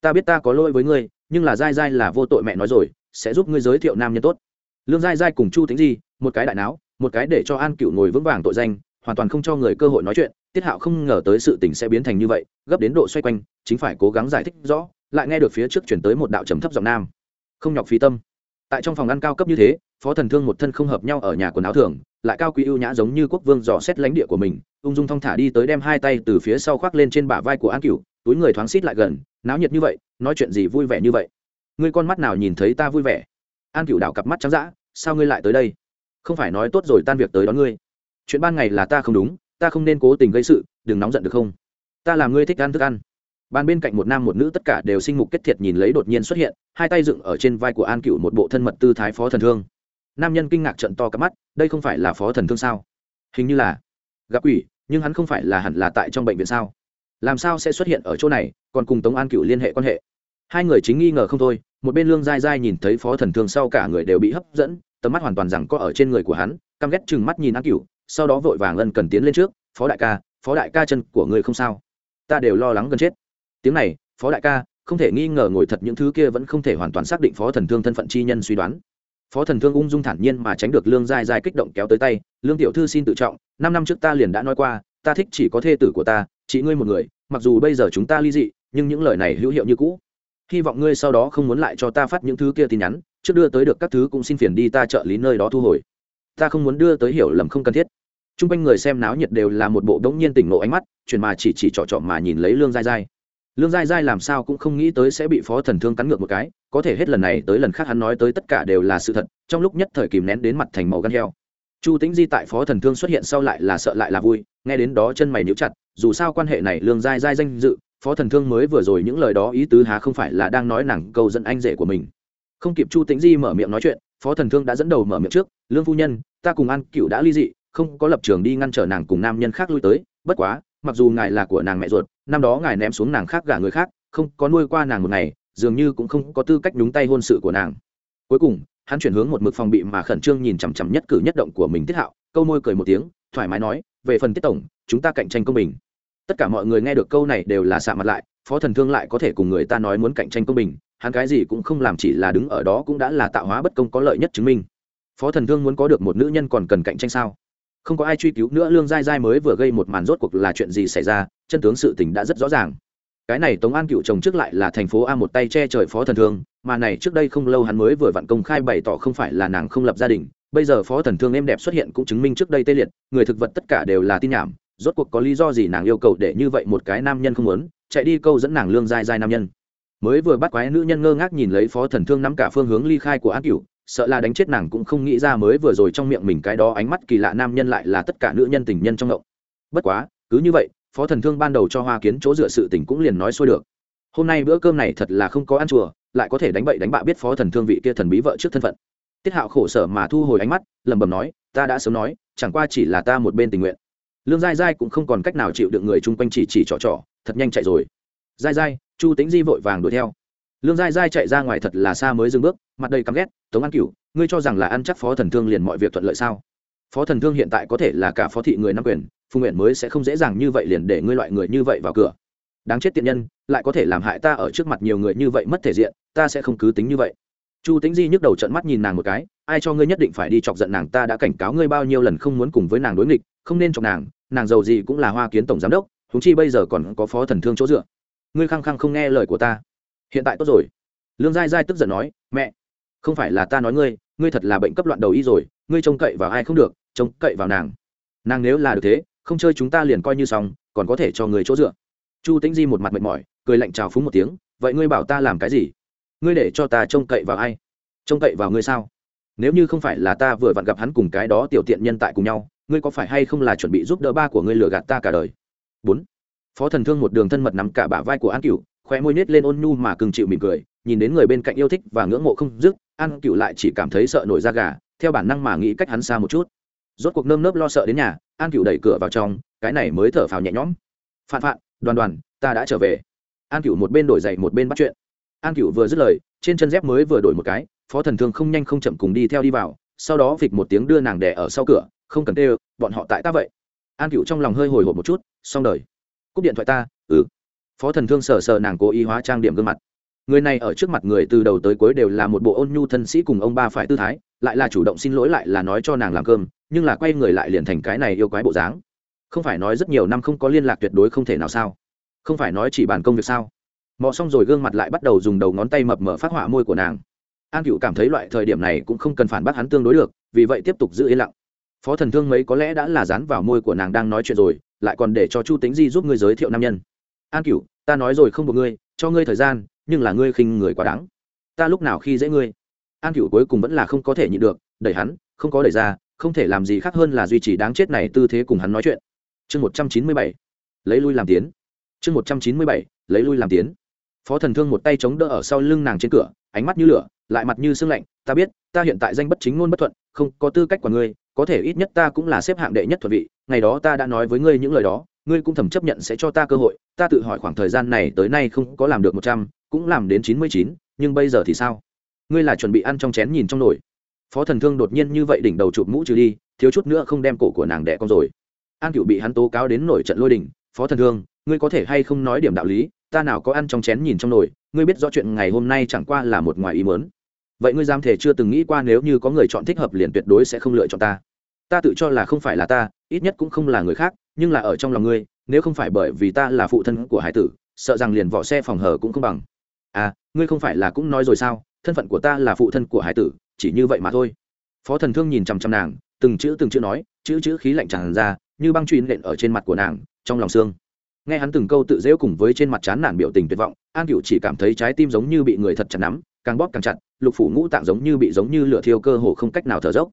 Ta biết ta có lỗi với ngươi, nhưng là dai dai là vô tội mẹ nói rồi, sẽ giúp ngươi giới thiệu nam nhân tốt lương giai giai cùng chu tính di, một cái đại não một cái để cho an cựu ngồi vững vàng tội danh, hoàn toàn không cho người cơ hội nói chuyện, tiết hạo không ngờ tới sự tình sẽ biến thành như vậy, gấp đến độ xoay quanh, chính phải cố gắng giải thích rõ, lại nghe được phía trước chuyển tới một đạo trầm thấp giọng nam. Không nhọc phí tâm. Tại trong phòng ăn cao cấp như thế, phó thần thương một thân không hợp nhau ở nhà quần áo thường, lại cao quý ưu nhã giống như quốc vương dò xét lãnh địa của mình, ung dung thong thả đi tới đem hai tay từ phía sau khoác lên trên bả vai của an cửu, túi người thoáng xít lại gần, náo nhiệt như vậy, nói chuyện gì vui vẻ như vậy. Ngươi con mắt nào nhìn thấy ta vui vẻ? An cửu đảo cặp mắt trắng d sao ngươi lại tới đây? Không phải nói tốt rồi tan việc tới đón ngươi. Chuyện ban ngày là ta không đúng, ta không nên cố tình gây sự, đừng nóng giận được không? Ta làm ngươi thích ăn thức ăn. Ban bên cạnh một nam một nữ tất cả đều sinh mục kết thiệt nhìn lấy đột nhiên xuất hiện, hai tay dựng ở trên vai của an cựu một bộ thân mật tư thái phó thần thương. Nam nhân kinh ngạc trận to cặp mắt, đây không phải là phó thần thương sao? Hình như là. Gặp quỷ, nhưng hắn không phải là hẳn là tại trong bệnh viện sao? Làm sao sẽ xuất hiện ở chỗ này, còn cùng tống an cựu liên hệ quan hệ? Hai người chính nghi ngờ không thôi một bên lương dai dai nhìn thấy phó thần thương sau cả người đều bị hấp dẫn, tầm mắt hoàn toàn rằng có ở trên người của hắn, căm ghét chừng mắt nhìn an cựu sau đó vội vàng ân cần tiến lên trước, phó đại ca, phó đại ca chân của người không sao? Ta đều lo lắng gần chết. Tiếng này, phó đại ca, không thể nghi ngờ ngồi thật những thứ kia vẫn không thể hoàn toàn xác định phó thần thương thân phận chi nhân suy đoán. Phó thần thương ung dung thản nhiên mà tránh được lương dai dai kích động kéo tới tay, lương tiểu thư xin tự trọng, năm năm trước ta liền đã nói qua, ta thích chỉ có thê tử của ta, chỉ ngươi một người, mặc dù bây giờ chúng ta ly dị, nhưng những lời này hữu hiệu như cũ hy vọng ngươi sau đó không muốn lại cho ta phát những thứ kia tin nhắn, trước đưa tới được các thứ cũng xin phiền đi ta trợ lý nơi đó thu hồi. Ta không muốn đưa tới hiểu lầm không cần thiết. T r u n g quanh người xem náo nhiệt đều là một bộ đống nhiên tỉnh nộ ánh mắt, chuyển mà chỉ chỉ trọ trọ mà nhìn lấy lương dai dai lương dai dai làm sao cũng không nghĩ tới sẽ bị phó thần thương cắn ngược một cái, có thể hết lần này tới lần khác hắn nói tới tất cả đều là sự thật, trong lúc nhất thời kìm nén đến mặt thành màu gan heo. Chu tính di tại phó thần thương xuất hiện sau lại là sợ lại là vui, nghe đến đó chân mày níu chặt, dù sao quan hệ này lương dai dai danh dự phó thần thương mới vừa rồi những lời đó ý tứ há không phải là đang nói nàng câu dẫn anh rể của mình. Không kịp chu tĩnh di mở miệng nói chuyện, phó thần thương đã dẫn đầu mở miệng trước, lương phu nhân, ta cùng an cựu đã ly dị, không có lập trường đi ngăn trở nàng cùng nam nhân khác lui tới, bất quá, mặc dù ngài là của nàng mẹ ruột, năm đó ngài ném xuống nàng khác gả người khác, không có nuôi qua nàng một ngày, dường như cũng không có tư cách nhúng tay hôn sự của nàng. Cuối cùng, hắn chuyển hướng một mực phòng bị mà khẩn trương nhìn chằm chằm nhất cử nhất động của mình tiết hạo, câu môi cười một tiếng, thoải mái nói, về phần tiết tổng, chúng ta cạnh tranh công bình tất cả mọi người nghe được câu này đều là xạ mặt lại, phó thần thương lại có thể cùng người ta nói muốn cạnh tranh công bình, hắn cái gì cũng không làm chỉ là đứng ở đó cũng đã là tạo hóa bất công có lợi nhất chứng minh. Phó thần thương muốn có được một nữ nhân còn cần cạnh tranh sao? Không có ai truy cứu nữa, lương giai giai mới vừa gây một màn rốt cuộc là chuyện gì xảy ra, chân tướng sự tình đã rất rõ ràng. Cái này tống an cựu chồng trước lại là thành phố a một tay che trời phó thần thương, mà này trước đây không lâu hắn mới vừa vặn công khai bày tỏ không phải là nàng không lập gia đình, bây giờ phó thần thương êm đẹp xuất hiện cũng chứng minh trước đây tê liệt, người thực vật tất cả đều là tin nhảm rốt cuộc có lý do gì nàng yêu cầu để như vậy một cái nam nhân không muốn, chạy đi câu dẫn nàng lương dai dai nam nhân. Mới vừa bắt quái nữ nhân ngơ ngác nhìn lấy phó thần thương nắm cả phương hướng ly khai của an cửu, sợ là đánh chết nàng cũng không nghĩ ra mới vừa rồi trong miệng mình cái đó ánh mắt kỳ lạ nam nhân lại là tất cả nữ nhân tình nhân trong ngộng. Bất quá, cứ như vậy, phó thần thương ban đầu cho hoa kiến chỗ dựa sự tình cũng liền nói xuôi được. Hôm nay bữa cơm này thật là không có ăn chùa, lại có thể đánh bậy đánh bạ biết phó thần thương vị kia thần bí vợ trước thân phận. Tiết hạo khổ sở mà thu hồi ánh mắt, lẩm bẩm nói, ta đã sớm nói, chẳng qua chỉ là ta một bên tình nguyện lương dai dai cũng không còn cách nào chịu được người chung quanh chỉ chỉ trò trò, thật nhanh chạy rồi. Dai dai chu tính di vội vàng đuổi theo. Lương dai dai chạy ra ngoài thật là xa mới dừng bước, mặt đầy căm ghét, tống an cửu, ngươi cho rằng là ăn chắc phó thần thương liền mọi việc thuận lợi sao? Phó thần thương hiện tại có thể là cả phó thị người nam quyền, phùng nguyện mới sẽ không dễ dàng như vậy liền để ngươi loại người như vậy vào cửa. Đáng chết tiện nhân, lại có thể làm hại ta ở trước mặt nhiều người như vậy mất thể diện, ta sẽ không cứ tính như vậy. Chu tính di nhức đầu trận mắt nhìn nàng một cái, ai cho ngươi nhất định phải đi chọc giận nàng, ta đã cảnh cáo ngươi bao nhiêu lần không muốn cùng với nàng đối nghịch, không nên chọc nàng nàng giàu gì cũng là hoa kiến tổng giám đốc thúng chi bây giờ còn có phó thần thương chỗ dựa. Ngươi khăng khăng không nghe lời của ta. Hiện tại tốt rồi. Lương giai giai tức giận nói, mẹ, không phải là ta nói ngươi ngươi thật là bệnh cấp loạn đầu y rồi, ngươi trông cậy vào ai không được, trông cậy vào nàng. Nàng nếu là được thế, không chơi chúng ta liền coi như xong, còn có thể cho người chỗ dựa. Chu tĩnh di một mặt mệt mỏi, cười lạnh chào phúng một tiếng, vậy ngươi bảo ta làm cái gì? Ngươi để cho ta trông cậy vào ai? Trông cậy vào ngươi sao? Nếu như không phải là ta vừa vặn gặp hắn cùng cái đó tiểu tiện nhân tại cùng nhau ngươi có phải hay không là chuẩn bị giúp đỡ ba của ngươi lừa gạt ta cả đời? Bốn. Phó thần thương một đường thân mật nắm cả bả vai của an cửu khoe môi nết lên ôn nhu mà cừng chịu mỉm cười, nhìn đến người bên cạnh yêu thích và ngưỡng mộ không dứt, an cửu lại chỉ cảm thấy sợ nổi da gà, theo bản năng mà nghĩ cách hắn xa một chút. Rốt cuộc nơm nớp lo sợ đến nhà, an cửu đẩy cửa vào trong, cái này mới thở phào nhẹ nhõm. Phạn phạn, đoàn đoàn, ta đã trở về. An cửu một bên đổi giày một bên bắt chuyện. An cửu vừa dứt lời, trên chân dép mới vừa đổi một cái, phó thần thương không nhanh không chậm cùng đi theo đi vào, sau đó phịch một tiếng đưa nàng đẻ ở sau cửa không cần tê bọn họ tại ta vậy. An cựu trong lòng hơi hồi hộp một chút, xong đời. Cúp điện thoại ta ừ. Phó thần thương sờ sờ nàng cố ý hóa trang điểm gương mặt. Người này ở trước mặt người từ đầu tới cuối đều là một bộ ôn nhu thân sĩ cùng ông ba phải tư thái, lại là chủ động xin lỗi lại là nói cho nàng làm cơm, nhưng là quay người lại liền thành cái này yêu quái bộ dáng. Không phải nói rất nhiều năm không có liên lạc tuyệt đối không thể nào sao? Không phải nói chỉ bàn công việc sao? Mò xong rồi gương mặt lại bắt đầu dùng đầu ngón tay mập mở phát họa môi của nàng. An cựu cảm thấy loại thời điểm này cũng không cần phản bác hắn tương đối được, vì vậy tiếp tục giữ yên lặng phó thần thương mấy có lẽ đã là dán vào môi của nàng đang nói chuyện rồi, lại còn để cho chu tính di giúp ngươi giới thiệu nam nhân. An cửu, ta nói rồi không buộc ngươi, cho ngươi thời gian, nhưng là ngươi khinh người quá đáng. Ta lúc nào khi dễ ngươi? An cửu cuối cùng vẫn là không có thể nhịn được, đẩy hắn, không có đẩy ra, không thể làm gì khác hơn là duy trì đáng chết này tư thế cùng hắn nói chuyện. Chương một trăm chín mươi bảy, lấy lui làm tiến. Chương một trăm chín mươi bảy, lấy lui làm tiến. Phó thần thương một tay chống đỡ ở sau lưng nàng trên cửa, ánh mắt như lửa, lại mặt như sương lạnh. Ta biết, ta hiện tại danh bất chính ngôn bất thuận, không có tư cách của ngươi có thể ít nhất ta cũng là xếp hạng đệ nhất thuận vị, ngày đó ta đã nói với ngươi những lời đó, ngươi cũng thầm chấp nhận sẽ cho ta cơ hội, ta tự hỏi khoảng thời gian này tới nay không có làm được một trăm, cũng làm đến chín mươi chín, nhưng bây giờ thì sao? Ngươi là chuẩn bị ăn trong chén nhìn trong nồi. Phó thần thương đột nhiên như vậy đỉnh đầu chụp mũ trừ đi, thiếu chút nữa không đem cổ của nàng đẻ con rồi. An cựu bị hắn tố cáo đến nổi trận lôi đình, phó thần thương, ngươi có thể hay không nói điểm đạo lý, ta nào có ăn trong chén nhìn trong nồi, ngươi biết rõ chuyện ngày hôm nay chẳng qua là một ngoài ý mớn vậy ngươi giam thể chưa từng nghĩ qua nếu như có người chọn thích hợp liền tuyệt đối sẽ không lựa chọn ta. Ta tự cho là không phải là ta, ít nhất cũng không là người khác, nhưng là ở trong lòng ngươi, nếu không phải bởi vì ta là phụ thân của hải tử, sợ rằng liền vỏ xe phòng hở cũng không bằng. À ngươi không phải là cũng nói rồi sao, thân phận của ta là phụ thân của hải tử, chỉ như vậy mà thôi. Phó thần thương nhìn chằm chằm nàng, từng chữ từng chữ nói, chữ chữ khí lạnh tràn ra, như băng truy nện ở trên mặt của nàng, trong lòng xương. Nghe hắn từng câu tự dễu cùng với trên mặt chán nản biểu tình tuyệt vọng, an cựu chỉ cảm thấy trái tim giống như bị người thật chặt nắm, càng bóp càng chặt lục phủ ngũ tạng giống như bị giống như lửa thiêu cơ hồ không cách nào thở dốc.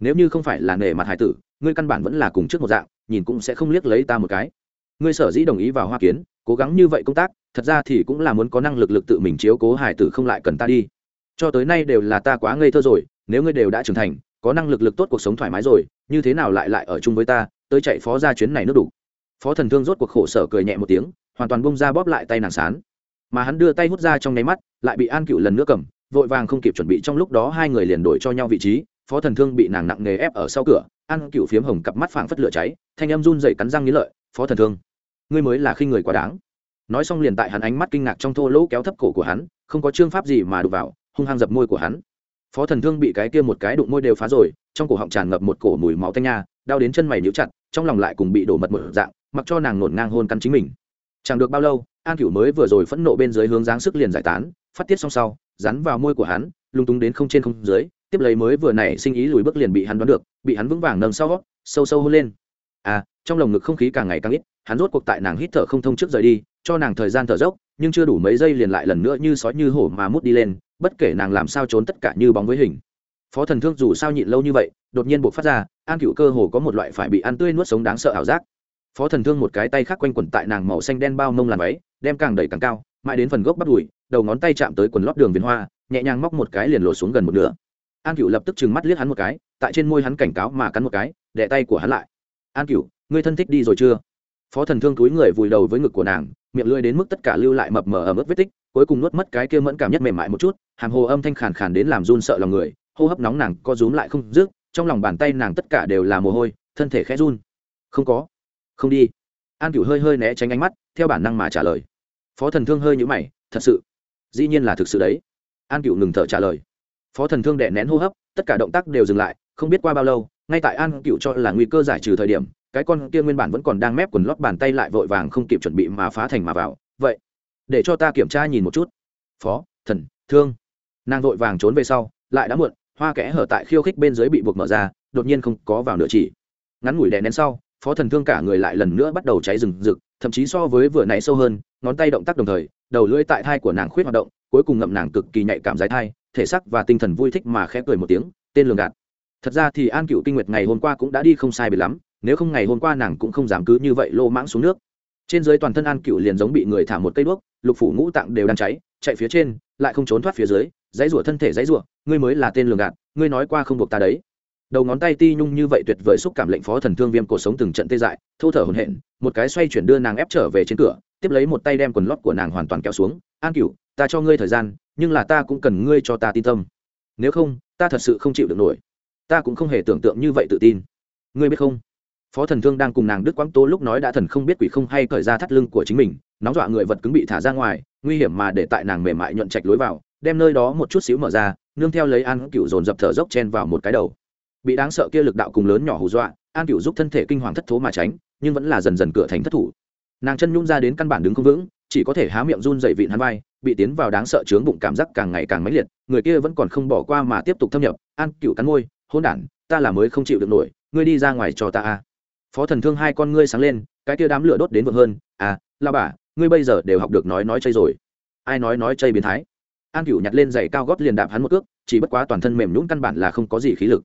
Nếu như không phải là nể mặt hải tử, ngươi căn bản vẫn là cùng trước một dạng, nhìn cũng sẽ không liếc lấy ta một cái. Ngươi sở dĩ đồng ý vào hoa kiến, cố gắng như vậy công tác, thật ra thì cũng là muốn có năng lực lực tự mình chiếu cố hải tử không lại cần ta đi. Cho tới nay đều là ta quá ngây thơ rồi, nếu ngươi đều đã trưởng thành, có năng lực lực tốt cuộc sống thoải mái rồi, như thế nào lại lại ở chung với ta, tới chạy phó ra chuyến này nước đủ. Phó thần thương rốt cuộc khổ sở cười nhẹ một tiếng, hoàn toàn bông ra bóp lại tay nàng sán. Mà hắn đưa tay hút ra trong nháy mắt, lại bị an cựu lần nữa cầm vội vàng không kịp chuẩn bị trong lúc đó hai người liền đổi cho nhau vị trí, phó thần thương bị nàng nặng nề ép ở sau cửa an cựu phiếm hồng cặp mắt phảng phất lửa cháy, thanh em run dậy cắn răng nghĩ lợi, phó thần thương, ngươi mới là khi người quá đáng. Nói xong liền tại hắn ánh mắt kinh ngạc trong thô lỗ kéo thấp cổ của hắn, không có chương pháp gì mà đụng vào, hung hăng dập môi của hắn. Phó thần thương bị cái kia một cái đụng môi đều phá rồi, trong cổ họng tràn ngập một cổ mùi máu tanh nha, đau đến chân mày níu chặt, trong lòng lại cùng bị đổ mật một dạng, mặc cho nàng nổn ngang hôn căn chính mình. Chẳng được bao lâu, an cửu mới vừa rồi phẫn nộ bên dưới hướng dáng sức liền giải tán, phát tiết xong sau rắn vào môi của hắn, lung túng đến không trên không dưới, tiếp lấy mới vừa nảy sinh ý lùi bước liền bị hắn đoán được, bị hắn vững vàng nâng sau, sâu sâu hôn lên. À trong lồng ngực không khí càng ngày càng ít, hắn rốt cuộc tại nàng hít thở không thông trước rời đi, cho nàng thời gian thở dốc, nhưng chưa đủ mấy giây liền lại lần nữa như sói như hổ mà mút đi lên, bất kể nàng làm sao trốn tất cả như bóng với hình. Phó thần thương dù sao nhịn lâu như vậy, đột nhiên buộc phát ra, an cựu cơ hồ có một loại phải bị ăn tươi nuốt sống đáng sợ ảo giác. Phó thần thương một cái tay khác quanh quẩn tại nàng màu xanh đen bao mông làm váy, đem càng đẩy càng cao mãi đến phần gốc bắt đùi, đầu ngón tay chạm tới quần lót đường viền hoa, nhẹ nhàng móc một cái liền lột xuống gần một nửa. An cựu lập tức trừng mắt liếc hắn một cái, tại trên môi hắn cảnh cáo mà cắn một cái đẻ tay của hắn lại. An cựu ngươi thân thích đi rồi chưa? Phó thần thương túi người vùi đầu với ngực của nàng, miệng lưỡi đến mức tất cả lưu lại mập mờ ở mức vết tích, cuối cùng nuốt mất cái kia mẫn cảm nhất mềm mại một chút, hàng hồ âm thanh khàn khàn đến làm run sợ lòng người, hô hấp nóng nàng co rúm lại không rước trong lòng bàn tay nàng tất cả đều là mồ hôi, thân thể khẽ run. Không có, không đi. An cửu hơi hơi né tránh ánh mắt, theo bản năng mà trả lời phó thần thương hơi nhũ mày, thật sự? Dĩ nhiên là thực sự đấy. An Cựu ngừng thở trả lời. Phó thần thương đè nén hô hấp, tất cả động tác đều dừng lại, không biết qua bao lâu, ngay tại an Cựu cho là nguy cơ giải trừ thời điểm, cái con kia nguyên bản vẫn còn đang mép quần lót bàn tay lại vội vàng không kịp chuẩn bị mà phá thành mà vào. Vậy, để cho ta kiểm tra nhìn một chút. Phó thần thương. Nàng vội vàng trốn về sau, lại đã muộn, hoa kẽ hở tại khiêu khích bên dưới bị buộc mở ra, đột nhiên không có vào nửa chỉ. Ngắn ngủi đè nén sau, phó thần thương cả người lại lần nữa bắt đầu cháy rừng rực thậm chí so với vừa nãy sâu hơn, ngón tay động tác đồng thời, đầu lưỡi tại thai của nàng khuyết hoạt động, cuối cùng ngậm nàng cực kỳ nhạy cảm giải thai, thể sắc và tinh thần vui thích mà khẽ cười một tiếng, tên lường gạt. Thật ra thì an cựu kinh nguyệt ngày hôm qua cũng đã đi không sai biệt lắm, nếu không ngày hôm qua nàng cũng không dám cứ như vậy lô mãng xuống nước. Trên dưới toàn thân an cựu liền giống bị người thả một cây đuốc, lục phủ ngũ tạng đều đang cháy, chạy phía trên, lại không trốn thoát phía dưới, dãy rủa thân thể dãy rủa, ngươi mới là tên lường gạt, ngươi nói qua không buộc ta đấy đầu ngón tay ti nhung như vậy tuyệt vời xúc cảm lệnh phó thần thương viêm cổ sống từng trận tê dại, thô thở hồn hển, một cái xoay chuyển đưa nàng ép trở về trên cửa, tiếp lấy một tay đem quần lót của nàng hoàn toàn kéo xuống, an cựu ta cho ngươi thời gian, nhưng là ta cũng cần ngươi cho ta tin tâm. Nếu không, ta thật sự không chịu được nổi. Ta cũng không hề tưởng tượng như vậy tự tin. Ngươi biết không? Phó thần thương đang cùng nàng đức quang tố lúc nói đã thần không biết quỷ không hay cởi ra thắt lưng của chính mình, nóng dọa người vật cứng bị thả ra ngoài, nguy hiểm mà để tại nàng mềm mại nhuận trạch lối vào, đem nơi đó một chút xíu mở ra, nương theo lấy an cựu dồn dập thở dốc chen vào một cái đầu bị đáng sợ kia lực đạo cùng lớn nhỏ hù dọa, an cựu giúp thân thể kinh hoàng thất thố mà tránh, nhưng vẫn là dần dần cửa thành thất thủ. Nàng chân nhung ra đến căn bản đứng không vững, chỉ có thể há miệng run dậy vịn hắn vai, bị tiến vào đáng sợ chướng bụng cảm giác càng ngày càng mãnh liệt, người kia vẫn còn không bỏ qua mà tiếp tục thâm nhập. An cựu cắn môi hôn đản, ta là mới không chịu được nổi, ngươi đi ra ngoài cho ta a. Phó thần thương hai con ngươi sáng lên, cái kia đám lửa đốt đến vượng hơn à la bà, ngươi bây giờ đều học được nói nói chay rồi. Ai nói nói chay biến thái? An cựu nhặt lên giày cao gót liền đạp hắn một cước, chỉ bất quá toàn thân mềm nhũng căn bản là không có gì khí lực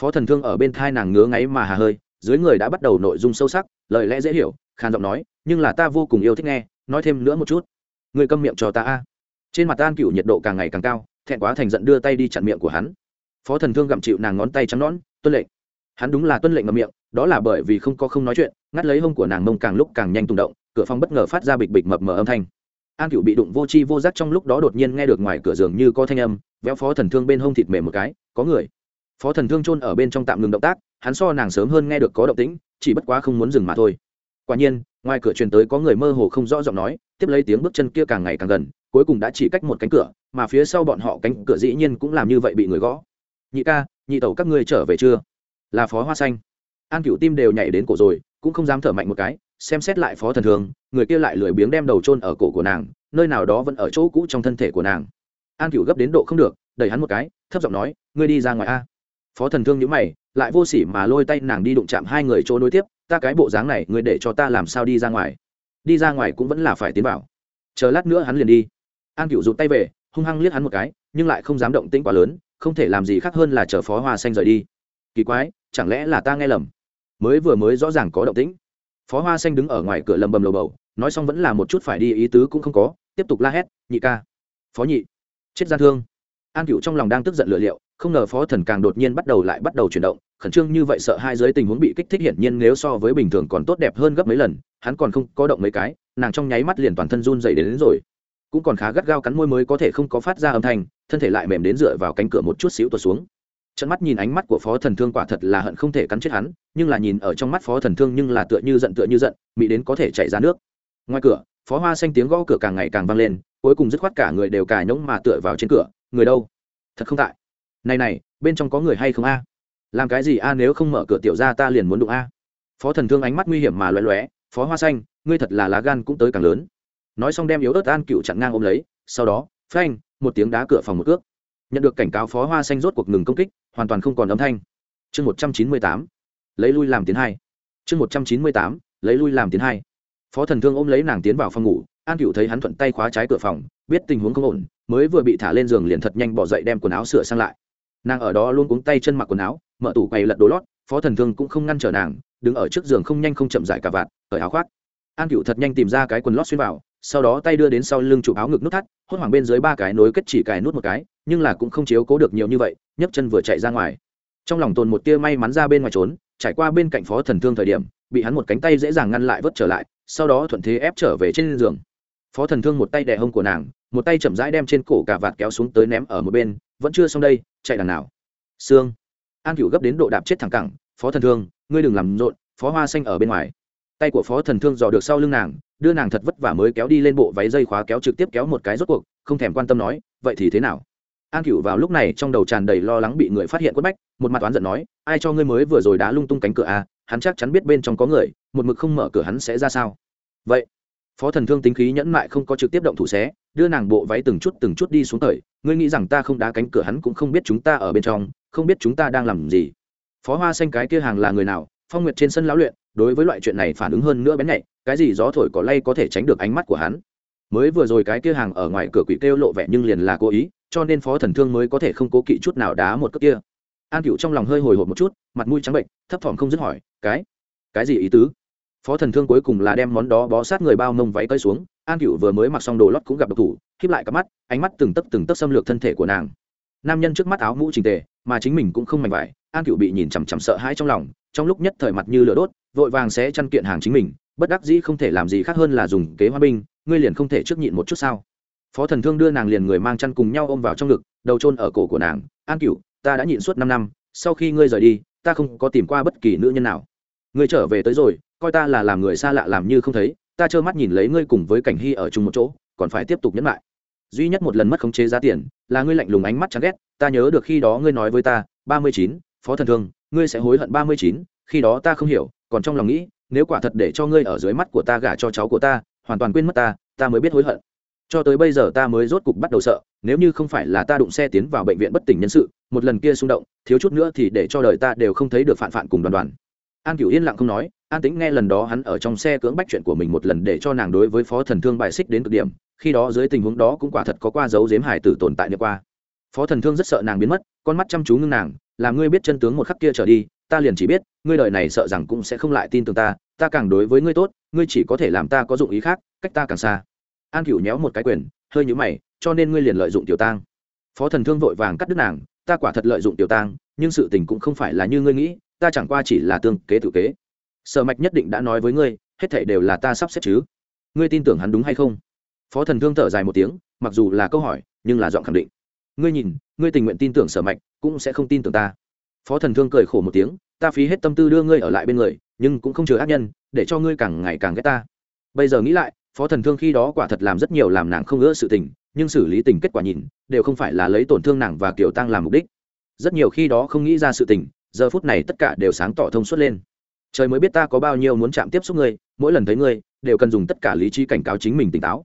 phó thần thương ở bên thai nàng ngứa ngáy mà hà hơi, dưới người đã bắt đầu nội dung sâu sắc, lời lẽ dễ hiểu, khàn giọng nói, nhưng là ta vô cùng yêu thích nghe, nói thêm nữa một chút. Người câm miệng cho ta a. Trên mặt an cựu nhiệt độ càng ngày càng cao, thẹn quá thành giận đưa tay đi chặn miệng của hắn. Phó thần thương gặm chịu nàng ngón tay trắng nón tuân lệnh. Hắn đúng là tuân lệnh ngậm miệng, đó là bởi vì không có không nói chuyện, ngắt lấy hông của nàng mông càng lúc càng nhanh tung động, cửa phòng bất ngờ phát ra bịch bịch mập mờ âm thanh. An cựu bị đụng vô chi vô giác trong lúc đó đột nhiên nghe được ngoài cửa giường như có thanh âm, véo phó thần thương bên hông thịt mềm một cái, có người phó thần thương chôn ở bên trong tạm ngừng động tác, hắn so nàng sớm hơn nghe được có động tĩnh, chỉ bất quá không muốn dừng mà thôi. Quả nhiên, ngoài cửa truyền tới có người mơ hồ không rõ giọng nói, tiếp lấy tiếng bước chân kia càng ngày càng gần, cuối cùng đã chỉ cách một cánh cửa, mà phía sau bọn họ cánh cửa dĩ nhiên cũng làm như vậy bị người gõ. Nhị ca, nhị tẩu các ngươi trở về chưa? Là phó hoa xanh. An cựu tim đều nhảy đến cổ rồi, cũng không dám thở mạnh một cái, xem xét lại phó thần thường người kia lại lười biếng đem đầu trôn ở cổ của nàng, nơi nào đó vẫn ở chỗ cũ trong thân thể của nàng. An cựu gấp đến độ không được, đẩy hắn một cái, thấp giọng nói, ngươi đi ra ngoài a phó thần thương nhữ mày, lại vô sỉ mà lôi tay nàng đi đụng chạm hai người chỗ nối tiếp, ta cái bộ dáng này người để cho ta làm sao đi ra ngoài? Đi ra ngoài cũng vẫn là phải tiến vào. Chờ lát nữa hắn liền đi. An cựu rụt tay về, hung hăng liếc hắn một cái, nhưng lại không dám động tĩnh quá lớn, không thể làm gì khác hơn là chờ phó hoa xanh rời đi. Kỳ quái, chẳng lẽ là ta nghe lầm? Mới vừa mới rõ ràng có động tĩnh. Phó hoa xanh đứng ở ngoài cửa lầm bầm lầu bầu, nói xong vẫn là một chút phải đi ý tứ cũng không có, tiếp tục la hét, nhị ca. Phó nhị. Chết gian thương. An cựu trong lòng đang tức giận lựa liệu không ngờ phó thần càng đột nhiên bắt đầu lại bắt đầu chuyển động khẩn trương như vậy sợ hai giới tình huống bị kích thích hiển nhiên nếu so với bình thường còn tốt đẹp hơn gấp mấy lần hắn còn không có động mấy cái nàng trong nháy mắt liền toàn thân run dày đến, đến rồi. Cũng còn khá gắt gao cắn môi mới có thể không có phát ra âm thanh thân thể lại mềm đến dựa vào cánh cửa một chút xíu tuột xuống. Trận mắt nhìn ánh mắt của phó thần thương quả thật là hận không thể cắn chết hắn nhưng là nhìn ở trong mắt phó thần thương nhưng là tựa như giận tựa như giận mỹ đến có thể chạy ra nước. Ngoài cửa phó hoa xanh tiếng gõ cửa càng ngày càng vang lên cuối cùng dứt khoát cả người đều cài nhỗng mà tựa vào trên cửa. Người đâu? Thật không tại này này, bên trong có người hay không a? Làm cái gì a, nếu không mở cửa tiểu ra ta liền muốn đụng a. Phó thần thương ánh mắt nguy hiểm mà loé loé phó hoa xanh, ngươi thật là lá gan cũng tới càng lớn. Nói xong đem yếu ớt an cựu chặn ngang ôm lấy, sau đó, phanh, một tiếng đá cửa phòng một cước. Nhận được cảnh cáo phó hoa xanh rốt cuộc ngừng công kích, hoàn toàn không còn âm thanh. Chương một trăm chín mươi tám, lấy lui làm tiến hai. Chương một trăm chín mươi tám, lấy lui làm tiến hai. Phó thần thương ôm lấy nàng tiến vào phòng ngủ, an cựu thấy hắn thuận tay khóa trái cửa phòng, biết tình huống không ổn, mới vừa bị thả lên giường liền thật nhanh bỏ dậy đem quần áo sửa sang lại nàng ở đó luôn cuống tay chân mặc quần áo, mở tủ quầy lật đồ lót, phó thần thương cũng không ngăn trở nàng, đứng ở trước giường không nhanh không chậm giải cả vạt, cởi áo khoác. An cựu thật nhanh tìm ra cái quần lót xuyên vào, sau đó tay đưa đến sau lưng chụp áo ngực nút thắt, hốt hoảng bên dưới ba cái nối kết chỉ cài nút một cái, nhưng là cũng không chiếu cố được nhiều như vậy, nhấc chân vừa chạy ra ngoài. Trong lòng tồn một tia may mắn ra bên ngoài trốn, trải qua bên cạnh phó thần thương thời điểm, bị hắn một cánh tay dễ dàng ngăn lại vớt trở lại, sau đó thuận thế ép trở về trên giường. Phó thần thương một tay đè hông của nàng, một tay chậm rãi đem trên cổ cả vạt kéo xuống tới ném ở một bên, vẫn chưa xong đây chạy đằng nào. Xương an cựu gấp đến độ đạp chết thẳng cẳng, phó thần thương, ngươi đừng làm rộn, phó hoa xanh ở bên ngoài. Tay của phó thần thương dò được sau lưng nàng, đưa nàng thật vất vả mới kéo đi lên bộ váy dây khóa kéo trực tiếp kéo một cái rốt cuộc, không thèm quan tâm nói, vậy thì thế nào? An cựu vào lúc này trong đầu tràn đầy lo lắng bị người phát hiện quất bách, một mặt oán giận nói, ai cho ngươi mới vừa rồi đã lung tung cánh cửa à hắn chắc chắn biết bên trong có người, một mực không mở cửa hắn sẽ ra sao? Vậy. Phó thần thương tính khí nhẫn mại không có trực tiếp động thủ xé đưa nàng bộ váy từng chút từng chút đi xuống thời, ngươi nghĩ rằng ta không đá cánh cửa hắn cũng không biết chúng ta ở bên trong, không biết chúng ta đang làm gì. Phó hoa xanh cái kia hàng là người nào, phong nguyệt trên sân lão luyện, đối với loại chuyện này phản ứng hơn nữa bén nhạy, cái gì gió thổi cỏ lay có thể tránh được ánh mắt của hắn. Mới vừa rồi cái kia hàng ở ngoài cửa quỷ kêu lộ vẻ nhưng liền là cố ý, cho nên phó thần thương mới có thể không cố kỵ chút nào đá một cước kia. An cựu trong lòng hơi hồi hộp một chút, mặt mũi trắng bệnh thấp thỏm không dứt hỏi, cái cái gì ý tứ? Phó thần thương cuối cùng là đem món đó bó sát người bao mông váy cơi xuống an cựu vừa mới mặc xong đồ lót cũng gặp độc thủ khiếp lại cặp mắt, ánh mắt từng tấc từng tấc xâm lược thân thể của nàng. Nam nhân trước mắt áo mũ trình tề, mà chính mình cũng không mạnh vải, an cựu bị nhìn chằm chằm sợ hãi trong lòng, trong lúc nhất thời mặt như lửa đốt, vội vàng sẽ chăn kiện hàng chính mình, bất đắc dĩ không thể làm gì khác hơn là dùng kế hoa binh, ngươi liền không thể trước nhịn một chút sao? Phó thần thương đưa nàng liền người mang chăn cùng nhau ôm vào trong ngực, đầu trôn ở cổ của nàng, an cựu, ta đã nhịn suốt năm năm, sau khi ngươi rời đi, ta không có tìm qua bất kỳ nữ nhân nào. Ngươi trở về tới rồi, coi ta là làm người xa lạ làm như không thấy ta trơ mắt nhìn lấy ngươi cùng với cảnh hy ở chung một chỗ, còn phải tiếp tục nhẫn lại duy nhất một lần mất khống chế giá tiền, là ngươi lạnh lùng ánh mắt chán ghét, ta nhớ được khi đó ngươi nói với ta, ba mươi chín, phó thần thương, ngươi sẽ hối hận ba mươi chín, khi đó ta không hiểu, còn trong lòng nghĩ, nếu quả thật để cho ngươi ở dưới mắt của ta gả cho cháu của ta, hoàn toàn quên mất ta ta mới biết hối hận. Cho tới bây giờ ta mới rốt cục bắt đầu sợ, nếu như không phải là ta đụng xe tiến vào bệnh viện bất tỉnh nhân sự, một lần kia xung động, thiếu chút nữa thì để cho đời ta đều không thấy được phản phản cùng đoàn đoàn. An cửu yên lặng không nói an tính nghe lần đó hắn ở trong xe cưỡng bách chuyện của mình một lần để cho nàng đối với phó thần thương bài xích đến cực điểm, khi đó dưới tình huống đó cũng quả thật có qua dấu dếm hải tử tồn tại nữa qua. Phó thần thương rất sợ nàng biến mất, con mắt chăm chú ngưng nàng làm ngươi biết chân tướng một khắc kia trở đi, ta liền chỉ biết, ngươi đời này sợ rằng cũng sẽ không lại tin tưởng ta ta càng đối với ngươi tốt, ngươi chỉ có thể làm ta có dụng ý khác, cách ta càng xa. An cửu nhéo một cái quyền, hơi nhũ mày, cho nên ngươi liền lợi dụng tiểu tang. Phó thần thương vội vàng cắt đứt nàng, ta quả thật lợi dụng tiểu tang, nhưng sự tình cũng không phải là như ngươi nghĩ, ta chẳng qua chỉ là tương kế tự kế sở mạch nhất định đã nói với ngươi, hết thảy đều là ta sắp xếp chứ. Ngươi tin tưởng hắn đúng hay không? Phó thần thương thở dài một tiếng, mặc dù là câu hỏi, nhưng là giọng khẳng định. Ngươi nhìn, ngươi tình nguyện tin tưởng sở mạch, cũng sẽ không tin tưởng ta. Phó thần thương cười khổ một tiếng, ta phí hết tâm tư đưa ngươi ở lại bên người, nhưng cũng không chờ ác nhân, để cho ngươi càng ngày càng ghét ta. Bây giờ nghĩ lại, phó thần thương khi đó quả thật làm rất nhiều làm nàng không ngỡ sự tình, nhưng xử lý tình kết quả nhìn, đều không phải là lấy tổn thương nàng và kiểu tăng làm mục đích. Rất nhiều khi đó không nghĩ ra sự tình, giờ phút này tất cả đều sáng tỏ thông suốt lên trời mới biết ta có bao nhiêu muốn chạm tiếp xúc ngươi, mỗi lần thấy ngươi, đều cần dùng tất cả lý trí cảnh cáo chính mình tỉnh táo.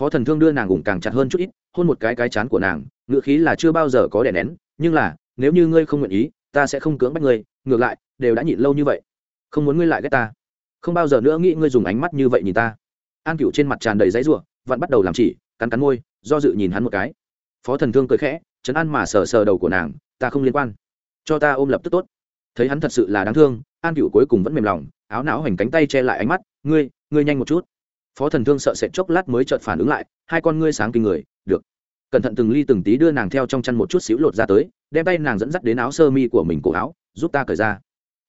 Phó thần thương đưa nàng ủng càng chặt hơn chút ít, hôn một cái cái chán của nàng ngựa khí là chưa bao giờ có đè nén, nhưng là, nếu như ngươi không nguyện ý, ta sẽ không cưỡng bắt ngươi, ngược lại, đều đã nhịn lâu như vậy. Không muốn ngươi lại ghét ta. Không bao giờ nữa nghĩ ngươi dùng ánh mắt như vậy nhìn ta. An cựu trên mặt tràn đầy giấy ruộng vặn bắt đầu làm chỉ, cắn cắn môi, do dự nhìn hắn một cái. Phó thần thương cười khẽ chấn an mà sờ sờ đầu của nàng, ta không liên quan. Cho ta ôm lập tức tốt. Thấy hắn thật sự là đáng thương an cựu cuối cùng vẫn mềm lòng, áo não hoành cánh tay che lại ánh mắt, ngươi ngươi nhanh một chút. Phó thần thương sợ sệt chốc lát mới chợt phản ứng lại, hai con ngươi sáng kinh người, được. Cẩn thận từng ly từng tí đưa nàng theo trong chăn một chút xíu lột ra tới, đem tay nàng dẫn dắt đến áo sơ mi của mình cổ áo, giúp ta cởi ra.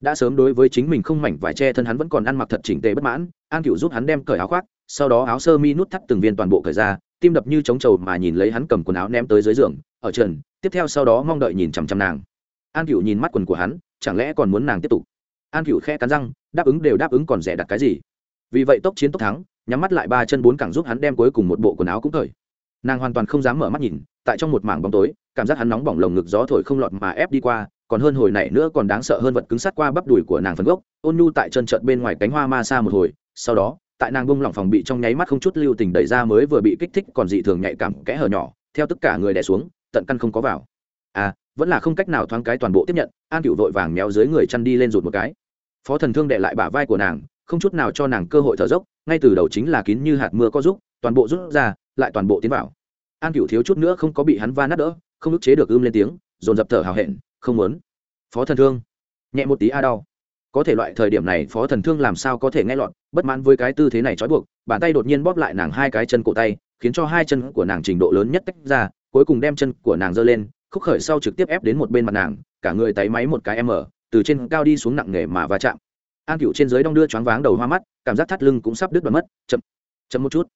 Đã sớm đối với chính mình không mảnh vải che thân hắn vẫn còn ăn mặc thật chỉnh tề bất mãn, an cựu giúp hắn đem cởi áo khoác, sau đó áo sơ mi nút thắt từng viên toàn bộ cởi ra, tim đập như trống trầu mà nhìn lấy hắn cầm quần áo ném tới dưới giường, ở trần, tiếp theo sau đó mong đợi nhìn chằm chằm nàng. An cựu nhìn mắt quần của hắn, chẳng lẽ còn muốn nàng tiếp tục? An cựu khe cắn răng, đáp ứng đều đáp ứng còn rẻ đặt cái gì? Vì vậy tốc chiến tốc thắng, nhắm mắt lại ba chân bốn cẳng giúp hắn đem cuối cùng một bộ quần áo cũng thời nàng hoàn toàn không dám mở mắt nhìn, tại trong một mảng bóng tối, cảm giác hắn nóng bỏng lồng ngực gió thổi không lọt mà ép đi qua, còn hơn hồi này nữa còn đáng sợ hơn vật cứng sát qua bắp đùi của nàng phần gốc, ôn nhu tại chân trợt bên ngoài cánh hoa ma xa một hồi, sau đó, tại nàng bông lỏng phòng bị trong nháy mắt không chút lưu tình đẩy ra mới vừa bị kích thích còn dị thường nhạy cảm kẽ hở nhỏ, theo tất cả người đẻ xuống, tận căn không có vào. À vẫn là không cách nào thoáng cái toàn bộ tiếp nhận, an cựu vội vàng méo dưới người chăn đi lên rụt một cái phó thần thương đệ lại bả vai của nàng, không chút nào cho nàng cơ hội thở dốc, ngay từ đầu chính là kín như hạt mưa có rút, toàn bộ rút ra, lại toàn bộ tiến vào. An cựu thiếu chút nữa không có bị hắn va nát đỡ, không ức chế được ưm lên tiếng, dồn dập thở hào hẹn, không muốn. Phó thần thương. Nhẹ một tí a đau. Có thể loại thời điểm này, phó thần thương làm sao có thể nghe lọt, bất mãn với cái tư thế này trói buộc, bàn tay đột nhiên bóp lại nàng hai cái chân cổ tay, khiến cho hai chân của nàng trình độ lớn nhất tách ra, cuối cùng đem chân của nàng giơ lên, khúc khởi sau trực tiếp ép đến một bên mặt nàng, cả người tay máy một cái m. mở từ trên cao đi xuống nặng nề mà va chạm. An cựu trên dưới đong đưa choáng váng đầu hoa mắt, cảm giác thắt lưng cũng sắp đứt đoạn mất. Chậm chậm một chút.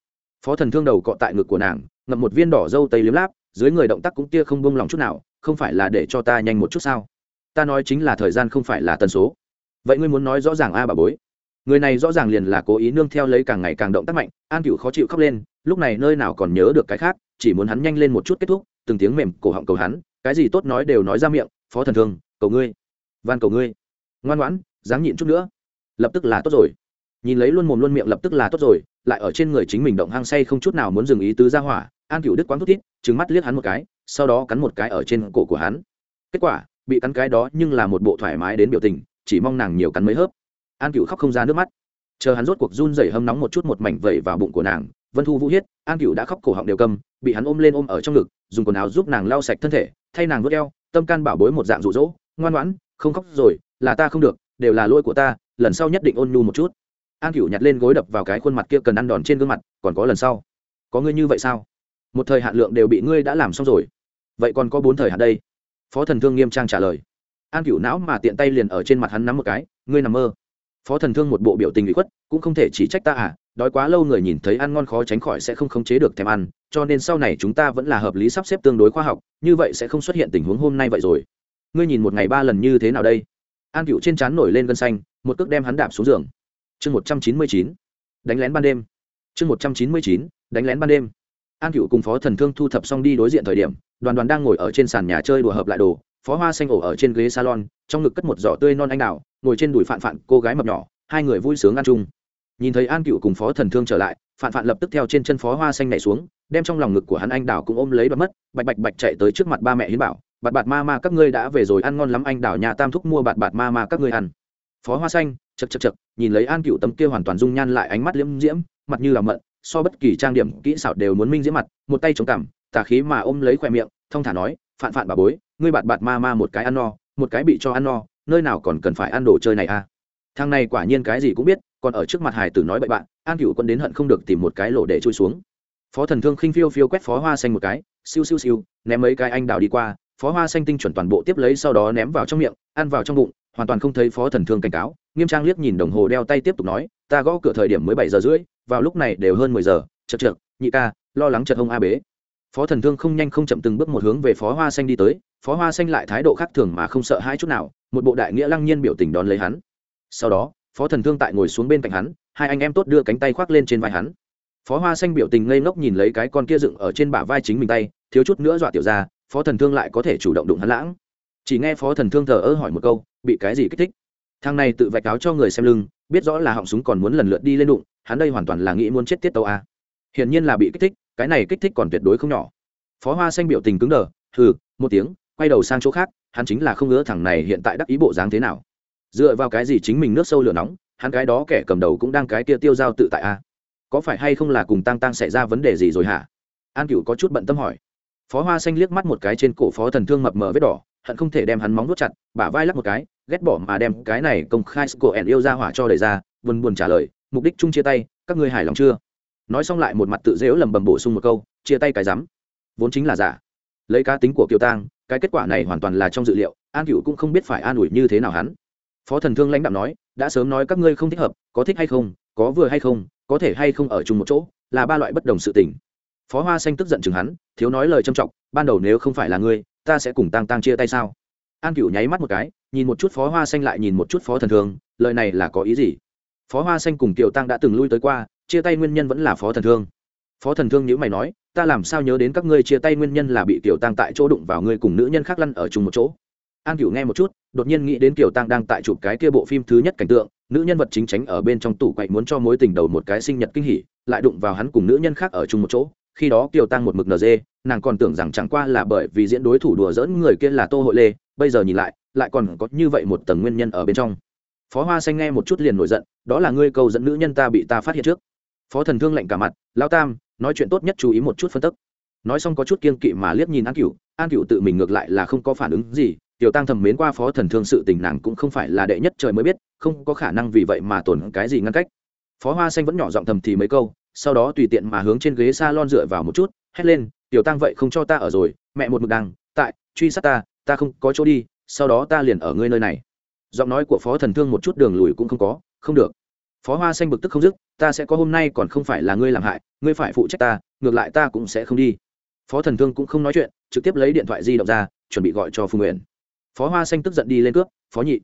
Phó thần thương đầu cọ tại ngực của nàng, ngậm một viên đỏ dâu tây liếm láp, dưới người động tác cũng tia không bông lòng chút nào, không phải là để cho ta nhanh một chút sao? Ta nói chính là thời gian không phải là tần số. Vậy ngươi muốn nói rõ ràng a bà bối? Người này rõ ràng liền là cố ý nương theo lấy càng ngày càng động tác mạnh, an cựu khó chịu khóc lên, lúc này nơi nào còn nhớ được cái khác, chỉ muốn hắn nhanh lên một chút kết thúc, từng tiếng mềm cổ họng cầu hắn, cái gì tốt nói đều nói ra miệng, phó thần thương, cầu ngươi van cầu ngươi. Ngoan ngoãn, dáng nhịn chút nữa. Lập tức là tốt rồi. Nhìn lấy luôn mồm luôn miệng lập tức là tốt rồi, lại ở trên người chính mình động hăng say không chút nào muốn dừng ý tứ ra hỏa, an cựu đức quán thút thít trứng mắt liếc hắn một cái, sau đó cắn một cái ở trên cổ của hắn. Kết quả, bị cắn cái đó nhưng là một bộ thoải mái đến biểu tình, chỉ mong nàng nhiều cắn mấy hớp. An cựu khóc không ra nước mắt. Chờ hắn rốt cuộc run rẩy hâm nóng một chút một mảnh vẩy vào bụng của nàng, vân thu vũ hiết, an cựu đã khóc cổ họng đều cầm, bị hắn ôm lên ôm ở trong ngực, dùng quần áo giúp nàng lau sạch thân thể, thay nàng vớt eo, tâm can bảo bối một dạng rụ rỗ ngoan ngoãn không khóc rồi, là ta không được, đều là lỗi của ta, lần sau nhất định ôn nhu một chút. An Cửu nhặt lên gối đập vào cái khuôn mặt kia cần ăn đòn trên gương mặt, còn có lần sau. Có ngươi như vậy sao? Một thời hạn lượng đều bị ngươi đã làm xong rồi. Vậy còn có bốn thời hạn đây? Phó thần thương nghiêm trang trả lời. An Cửu não mà tiện tay liền ở trên mặt hắn nắm một cái, ngươi nằm mơ. Phó thần thương một bộ biểu tình bị khuất, cũng không thể chỉ trách ta à đói quá lâu người nhìn thấy ăn ngon khó tránh khỏi sẽ không khống chế được thèm ăn, cho nên sau này chúng ta vẫn là hợp lý sắp xếp tương đối khoa học, như vậy sẽ không xuất hiện tình huống hôm nay vậy rồi ngươi nhìn một ngày ba lần như thế nào đây? An cựu trên trán nổi lên gân xanh, một cước đem hắn đạp xuống giường. Chương một trăm chín mươi chín, đánh lén ban đêm. Chương một trăm chín mươi chín, đánh lén ban đêm. An cựu cùng phó thần thương thu thập xong đi đối diện thời điểm, đoàn đoàn đang ngồi ở trên sàn nhà chơi đùa hợp lại đồ, phó hoa xanh ổ ở trên ghế salon, trong ngực cất một giỏ tươi non anh đào, ngồi trên đùi phạn phạn, cô gái mập nhỏ, hai người vui sướng ăn chung. Nhìn thấy an cựu cùng phó thần thương trở lại, phạn phạn lập tức theo trên chân phó hoa xanh này xuống, đem trong lòng ngực của hắn anh đào cũng ôm lấy và mất, bạch bạch bạch chạy tới trước mặt ba mẹ hiến bảo bạt bạt ma ma các ngươi đã về rồi, ăn ngon lắm, anh đào nhà tam thúc mua bạt bạt ma ma các ngươi ăn. Phó hoa xanh chật chật chật nhìn lấy an cựu tấm kia hoàn toàn dung nhan lại ánh mắt liễm diễm, mặt như là mận, so bất kỳ trang điểm kỹ xảo đều muốn minh diễm mặt, một tay chống cằm, tà khí mà ôm lấy khoe miệng, thông thả nói, phạn phạn bà bối, ngươi bạt bạt ma ma một cái ăn no, một cái bị cho ăn no, nơi nào còn cần phải ăn đồ chơi này à? Thằng này quả nhiên cái gì cũng biết, còn ở trước mặt hải tử nói bậy bạn, an cựu quân đến hận không được tìm một cái lỗ để trôi xuống. Phó thần thương khinh phiêu phiêu quét phó hoa xanh một cái, siêu siêu siêu, ném mấy cái anh đào đi qua phó hoa xanh tinh chuẩn toàn bộ tiếp lấy sau đó ném vào trong miệng, ăn vào trong bụng, hoàn toàn không thấy phó thần thương cảnh cáo. Nghiêm trang liếc nhìn đồng hồ đeo tay tiếp tục nói, ta gõ cửa thời điểm mới bảy giờ rưỡi, vào lúc này đều hơn mười giờ, chật chật nhị ca, lo lắng chật hông a bế. Phó thần thương không nhanh không chậm từng bước một hướng về phó hoa xanh đi tới, phó hoa xanh lại thái độ khác thường mà không sợ hai chút nào, một bộ đại nghĩa lăng nhiên biểu tình đón lấy hắn. Sau đó, phó thần thương tại ngồi xuống bên cạnh hắn, hai anh em tốt đưa cánh tay khoác lên trên vai hắn. Phó hoa xanh biểu tình ngây ngốc nhìn lấy cái con kia dựng ở trên bả vai chính mình tay, thiếu chút nữa dọa tiểu ra phó thần thương lại có thể chủ động đụng hắn lãng. Chỉ nghe phó thần thương thờ ơ hỏi một câu, bị cái gì kích thích? Thằng này tự vạch áo cho người xem lưng, biết rõ là họng súng còn muốn lần lượt đi lên đụng, hắn đây hoàn toàn là nghĩ muốn chết tiết tàu a. Hiển nhiên là bị kích thích, cái này kích thích còn tuyệt đối không nhỏ. Phó hoa xanh biểu tình cứng đờ, hừ, một tiếng, quay đầu sang chỗ khác, hắn chính là không ngỡ thằng này hiện tại đắc ý bộ dáng thế nào. Dựa vào cái gì chính mình nước sâu lửa nóng, hắn cái đó kẻ cầm đầu cũng đang cái kia tiêu dao tự tại a. Có phải hay không là cùng tăng tăng xảy ra vấn đề gì rồi hả? An cựu có chút bận tâm hỏi phó hoa xanh liếc mắt một cái trên cổ phó thần thương mập mờ vết đỏ, hận không thể đem hắn móng nuốt chặt, bả vai lắc một cái, ghét bỏ mà đem cái này công khai cổ ẻn yêu ra hỏa cho đầy ra, buồn buồn trả lời, mục đích chung chia tay, các ngươi hài lòng chưa? Nói xong lại một mặt tự dễu lầm bầm bổ sung một câu, chia tay cái rắm. Vốn chính là giả. Lấy cá tính của kiều tang, cái kết quả này hoàn toàn là trong dự liệu, an cựu cũng không biết phải an ủi như thế nào hắn. Phó thần thương lãnh đạo nói, đã sớm nói các ngươi không thích hợp, có thích hay không, có vừa hay không, có thể hay không ở chung một chỗ, là ba loại bất đồng sự tình phó hoa xanh tức giận chừng hắn, thiếu nói lời trầm trọng, ban đầu nếu không phải là ngươi, ta sẽ cùng tăng tăng chia tay sao? An cựu nháy mắt một cái, nhìn một chút phó hoa xanh lại nhìn một chút phó thần thương, lời này là có ý gì? Phó hoa xanh cùng kiều tăng đã từng lui tới qua, chia tay nguyên nhân vẫn là phó thần thương. Phó thần thương nhữ mày nói, ta làm sao nhớ đến các ngươi chia tay nguyên nhân là bị kiều tăng tại chỗ đụng vào ngươi cùng nữ nhân khác lăn ở chung một chỗ? An cựu nghe một chút, đột nhiên nghĩ đến kiều tăng đang tại chụp cái kia bộ phim thứ nhất cảnh tượng, nữ nhân vật chính tránh ở bên trong tủ quậy muốn cho mối tình đầu một cái sinh nhật kinh hỉ, lại đụng vào hắn cùng nữ nhân khác ở chung một chỗ khi đó kiều tăng một mực nd nàng còn tưởng rằng chẳng qua là bởi vì diễn đối thủ đùa dỡn người kia là tô hội lê, bây giờ nhìn lại lại còn có như vậy một tầng nguyên nhân ở bên trong. Phó hoa xanh nghe một chút liền nổi giận, đó là ngươi câu dẫn nữ nhân ta bị ta phát hiện trước. Phó thần thương lạnh cả mặt lao tam, nói chuyện tốt nhất chú ý một chút phân tức. Nói xong có chút kiên kỵ mà liếc nhìn an cựu an cựu tự mình ngược lại là không có phản ứng gì, tiểu tăng thầm mến qua phó thần thương sự tình nàng cũng không phải là đệ nhất trời mới biết, không có khả năng vì vậy mà tổn cái gì ngăn cách. Phó hoa xanh vẫn nhỏ giọng thầm thì mấy câu sau đó tùy tiện mà hướng trên ghế s a lon dựa vào một chút, hét lên, tiểu tăng vậy không cho ta ở rồi, mẹ một mực đằng, tại, truy sát ta ta không có chỗ đi, sau đó ta liền ở ngươi nơi này. Giọng nói của phó thần thương một chút đường lùi cũng không có, không được. Phó hoa xanh bực tức không dứt, ta sẽ có hôm nay còn không phải là ngươi làm hại, ngươi phải phụ trách ta, ngược lại ta cũng sẽ không đi. Phó thần thương cũng không nói chuyện, trực tiếp lấy điện thoại di động ra, chuẩn bị gọi cho phương nguyện. Phó hoa xanh tức giận đi lên cướp, phó nhị,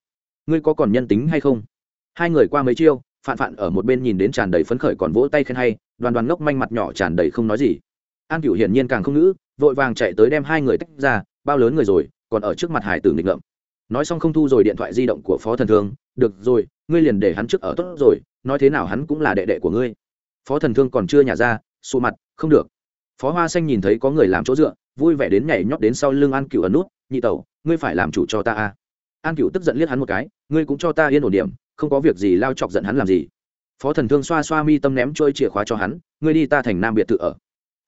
ngươi có còn nhân tính hay không? Hai người qua mấy chiêu phạn phạn ở một bên nhìn đến tràn đầy phấn khởi còn vỗ tay khen hay, đoàn đoàn ngốc manh mặt nhỏ tràn đầy không nói gì. An cửu hiển nhiên càng không ngữ, vội vàng chạy tới đem hai người tách ra, bao lớn người rồi, còn ở trước mặt hải tử nghịch ngợm. Nói xong không thu rồi điện thoại di động của phó thần thương, được rồi, ngươi liền để hắn trước ở tốt rồi, nói thế nào hắn cũng là đệ đệ của ngươi. Phó thần thương còn chưa nhả ra, sụ mặt, không được. Phó hoa xanh nhìn thấy có người làm chỗ dựa, vui vẻ đến nhảy nhót đến sau lưng an cựu ấn nút, nhị tẩu, ngươi phải làm chủ cho ta a. An cựu tức giận liếc hắn một cái, ngươi cũng cho ta yên ổn điểm không có việc gì lao chọc giận hắn làm gì. Phó thần thương xoa xoa mi tâm ném trôi chìa khóa cho hắn, ngươi đi ta thành nam biệt thự ở.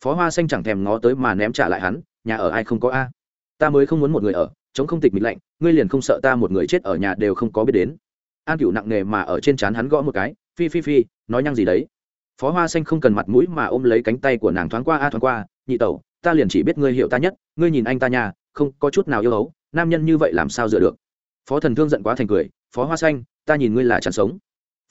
Phó hoa xanh chẳng thèm ngó tới mà ném trả lại hắn, nhà ở ai không có a? Ta mới không muốn một người ở chống không tịch mịt lạnh, ngươi liền không sợ ta một người chết ở nhà đều không có biết đến. An cựu nặng nề mà ở trên trán hắn gõ một cái, phi phi phi, nói nhăng gì đấy. Phó hoa xanh không cần mặt mũi mà ôm lấy cánh tay của nàng thoáng qua, a thoáng qua, nhị tẩu, ta liền chỉ biết ngươi hiểu ta nhất, ngươi nhìn anh ta nhà, không có chút nào yêu hấu nam nhân như vậy làm sao dựa được? Phó thần thương giận quá thành cười, phó hoa xanh, ta nhìn ngươi là chẳng sống.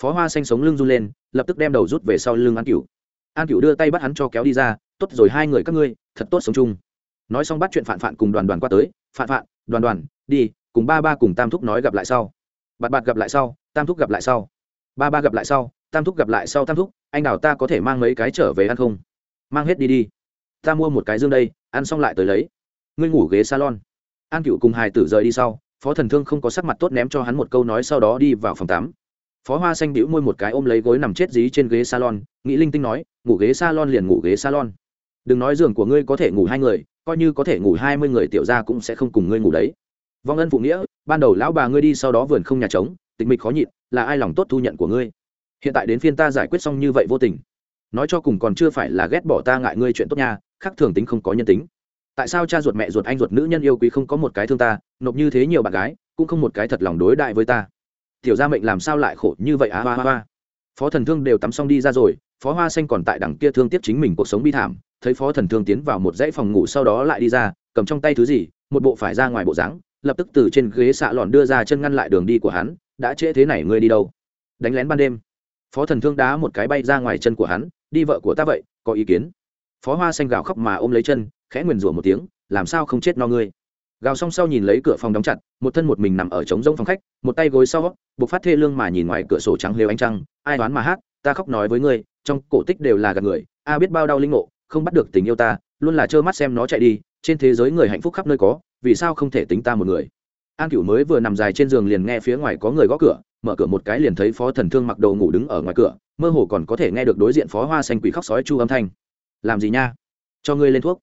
Phó hoa xanh sống lưng run lên, lập tức đem đầu rút về sau lưng an cửu. An cửu đưa tay bắt hắn cho kéo đi ra, tốt rồi hai người các ngươi, thật tốt sống chung. Nói xong bắt chuyện phạn phạn cùng đoàn đoàn qua tới, phạn phạn, đoàn đoàn, đi, cùng ba ba cùng tam thúc nói gặp lại sau. Bạt bạt gặp lại sau, tam thúc gặp lại sau. Ba ba gặp lại sau, tam thúc gặp lại sau tam thúc, anh đào ta có thể mang mấy cái trở về ăn không? Mang hết đi đi. Ta mua một cái dương đây, ăn xong lại tới lấy. Ngươi ngủ ghế salon. An cựu cùng hài tử rời đi sau phó thần thương không có sắc mặt tốt ném cho hắn một câu nói sau đó đi vào phòng tắm. Phó hoa xanh đĩu môi một cái ôm lấy gối nằm chết dí trên ghế salon, nghĩ linh tinh nói, ngủ ghế salon liền ngủ ghế salon. Đừng nói giường của ngươi có thể ngủ hai người, coi như có thể ngủ hai mươi người tiểu ra cũng sẽ không cùng ngươi ngủ đấy. Vong ân phụ nghĩa, ban đầu lão bà ngươi đi sau đó vườn không nhà trống, tịch mịch khó nhịn, là ai lòng tốt thu nhận của ngươi? Hiện tại đến phiên ta giải quyết xong như vậy vô tình. Nói cho cùng còn chưa phải là ghét bỏ ta ngại ngươi chuyện tốt nha, khác thường tính không có nhân tính tại sao cha ruột mẹ ruột anh ruột nữ nhân yêu quý không có một cái thương ta, nộp như thế nhiều bạn gái, cũng không một cái thật lòng đối đại với ta. Tiểu gia mệnh làm sao lại khổ như vậy á? Hoa hoa phó thần thương đều tắm xong đi ra rồi, phó hoa xanh còn tại đằng kia thương tiếp chính mình cuộc sống bi thảm, thấy phó thần thương tiến vào một dãy phòng ngủ sau đó lại đi ra, cầm trong tay thứ gì, một bộ phải ra ngoài bộ dáng, lập tức từ trên ghế xạ lòn đưa ra chân ngăn lại đường đi của hắn, đã trễ thế này ngươi đi đâu? Đánh lén ban đêm. Phó thần thương đá một cái bay ra ngoài chân của hắn, đi vợ của ta vậy, có ý kiến? Phó hoa xanh gào khóc mà ôm lấy chân khẽ nguyền rủa một tiếng, làm sao không chết no ngươi? Gào xong sau nhìn lấy cửa phòng đóng chặt, một thân một mình nằm ở trống rông phòng khách, một tay gối sau, buộc phát thê lương mà nhìn ngoài cửa sổ trắng lều ánh trăng, ai đoán mà hát, ta khóc nói với ngươi, trong cổ tích đều là gạt người, a biết bao đau linh ngộ, không bắt được tình yêu ta, luôn là trơ mắt xem nó chạy đi, trên thế giới người hạnh phúc khắp nơi có, vì sao không thể tính ta một người? An cửu mới vừa nằm dài trên giường liền nghe phía ngoài có người gõ cửa, mở cửa một cái liền thấy phó thần thương mặc đồ ngủ đứng ở ngoài cửa, mơ hồ còn có thể nghe được đối diện phó hoa xanh quỷ khóc sói chu âm thanh. Làm gì nha? Cho ngươi lên thuốc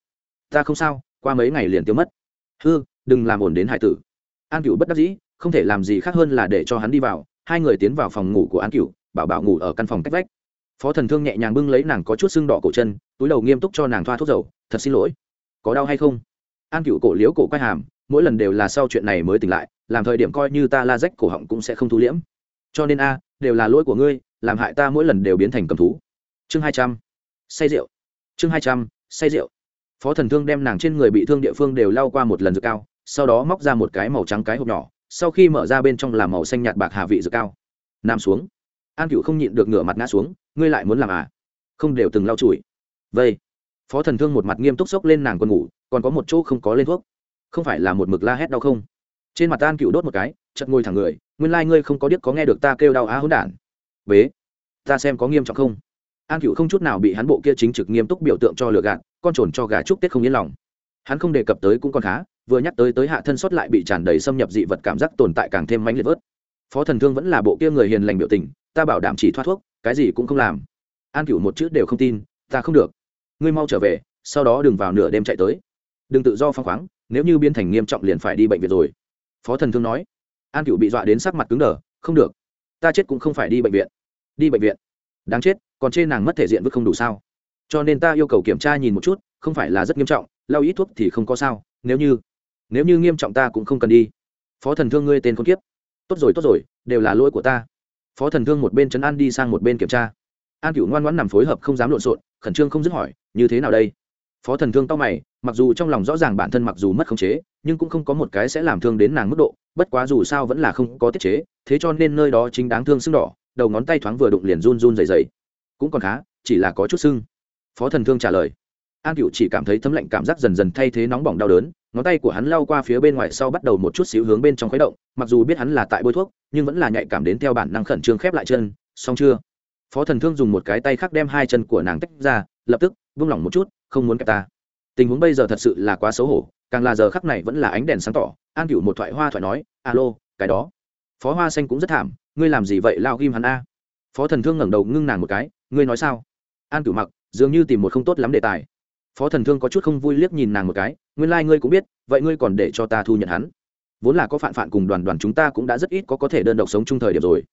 ta không sao, qua mấy ngày liền tiêu mất. Hư, đừng làm ổn đến hải tử. An cựu bất đắc dĩ, không thể làm gì khác hơn là để cho hắn đi vào. Hai người tiến vào phòng ngủ của an cựu bảo bảo ngủ ở căn phòng cách vách. Phó thần thương nhẹ nhàng bưng lấy nàng có chút sưng đỏ cổ chân, túi đầu nghiêm túc cho nàng thoa thuốc dầu. Thật xin lỗi. Có đau hay không? An cựu cổ liếu cổ quay hàm, mỗi lần đều là sau chuyện này mới tỉnh lại, làm thời điểm coi như ta la rách cổ họng cũng sẽ không thu liễm. Cho nên a, đều là lỗi của ngươi, làm hại ta mỗi lần đều biến thành cầm thú. Chương hai trăm, say rượu. Chương hai trăm, say rượu phó thần thương đem nàng trên người bị thương địa phương đều lao qua một lần dược cao, sau đó móc ra một cái màu trắng cái hộp nhỏ, sau khi mở ra bên trong là màu xanh nhạt bạc hà vị dược cao. Nằm xuống. An cựu không nhịn được ngửa mặt ngã xuống, ngươi lại muốn làm à? Không đều từng lau chùi. Vây. Phó thần thương một mặt nghiêm túc xốc lên nàng còn ngủ, còn có một chỗ không có lên thuốc. Không phải là một mực la hét đau không? Trên mặt an cựu đốt một cái chật ngồi thẳng người, nguyên lai、like、ngươi không có điếc có nghe được ta kêu đau á hỗn đản. Bế, ta xem có nghiêm trọng không? An cựu không chút nào bị hắn bộ kia chính trực nghiêm túc biểu tượng cho lừa gạt, con trồn cho gà chúc tết không yên lòng. Hắn không đề cập tới cũng còn khá, vừa nhắc tới tới hạ thân xuất lại bị tràn đầy xâm nhập dị vật cảm giác tồn tại càng thêm mãnh liệt vớt. Phó thần thương vẫn là bộ kia người hiền lành biểu tình, ta bảo đảm chỉ thoát thuốc, cái gì cũng không làm. An Cựu một chữ đều không tin, ta không được. Ngươi mau trở về, sau đó đừng vào nửa đêm chạy tới. Đừng tự do phăng khoáng, nếu như biến thành nghiêm trọng liền phải đi bệnh viện rồi. Phó thần thương nói. An Cựu bị dọa đến sắc mặt cứng đờ, không được. Ta chết cũng không phải đi bệnh viện. Đi bệnh viện. Đáng chết còn trên nàng mất thể diện vứt không đủ sao? Cho nên ta yêu cầu kiểm tra nhìn một chút, không phải là rất nghiêm trọng, lau ít thuốc thì không có sao, nếu như nếu như nghiêm trọng ta cũng không cần đi. Phó thần thương ngươi tên con kiếp. Tốt rồi tốt rồi, đều là lỗi của ta. Phó thần thương một bên chấn an đi sang một bên kiểm tra. An cựu ngoan ngoãn nằm phối hợp không dám lộn xộn, khẩn trương không dứt hỏi, như thế nào đây? Phó thần thương tao mày, mặc dù trong lòng rõ ràng bản thân mặc dù mất khống chế, nhưng cũng không có một cái sẽ làm thương đến nàng mức độ, bất quá dù sao vẫn là không có tiết chế, thế cho nên nơi đó chính đáng thương sưng đỏ, đầu ngón tay thoáng vừa đụng liền run run dày dày cũng còn khá, chỉ là có chút sưng. Phó thần thương trả lời. An cựu chỉ cảm thấy thấm lạnh cảm giác dần dần thay thế nóng bỏng đau đớn, ngón tay của hắn lao qua phía bên ngoài sau bắt đầu một chút xíu hướng bên trong khuấy động, mặc dù biết hắn là tại bôi thuốc, nhưng vẫn là nhạy cảm đến theo bản năng khẩn trương khép lại chân, xong chưa? Phó thần thương dùng một cái tay khác đem hai chân của nàng tách ra, lập tức, vung lỏng một chút, không muốn kẹp ta. Tình huống bây giờ thật sự là quá xấu hổ, càng là giờ khắc này vẫn là ánh đèn sáng tỏ, an cựu một thoại hoa thoại nói, alo, cái đó. Phó hoa xanh cũng rất thảm, ngươi làm gì vậy, lao ghim hắn a? Phó thần thương ngẩng đầu ngưng nàng một cái ngươi nói sao? An Cửu mặc, dường như tìm một không tốt lắm đề tài. Phó thần thương có chút không vui liếc nhìn nàng một cái, nguyên lai、like、ngươi cũng biết, vậy ngươi còn để cho ta thu nhận hắn. Vốn là có phản phản cùng đoàn đoàn chúng ta cũng đã rất ít có có thể đơn độc sống chung thời điểm rồi.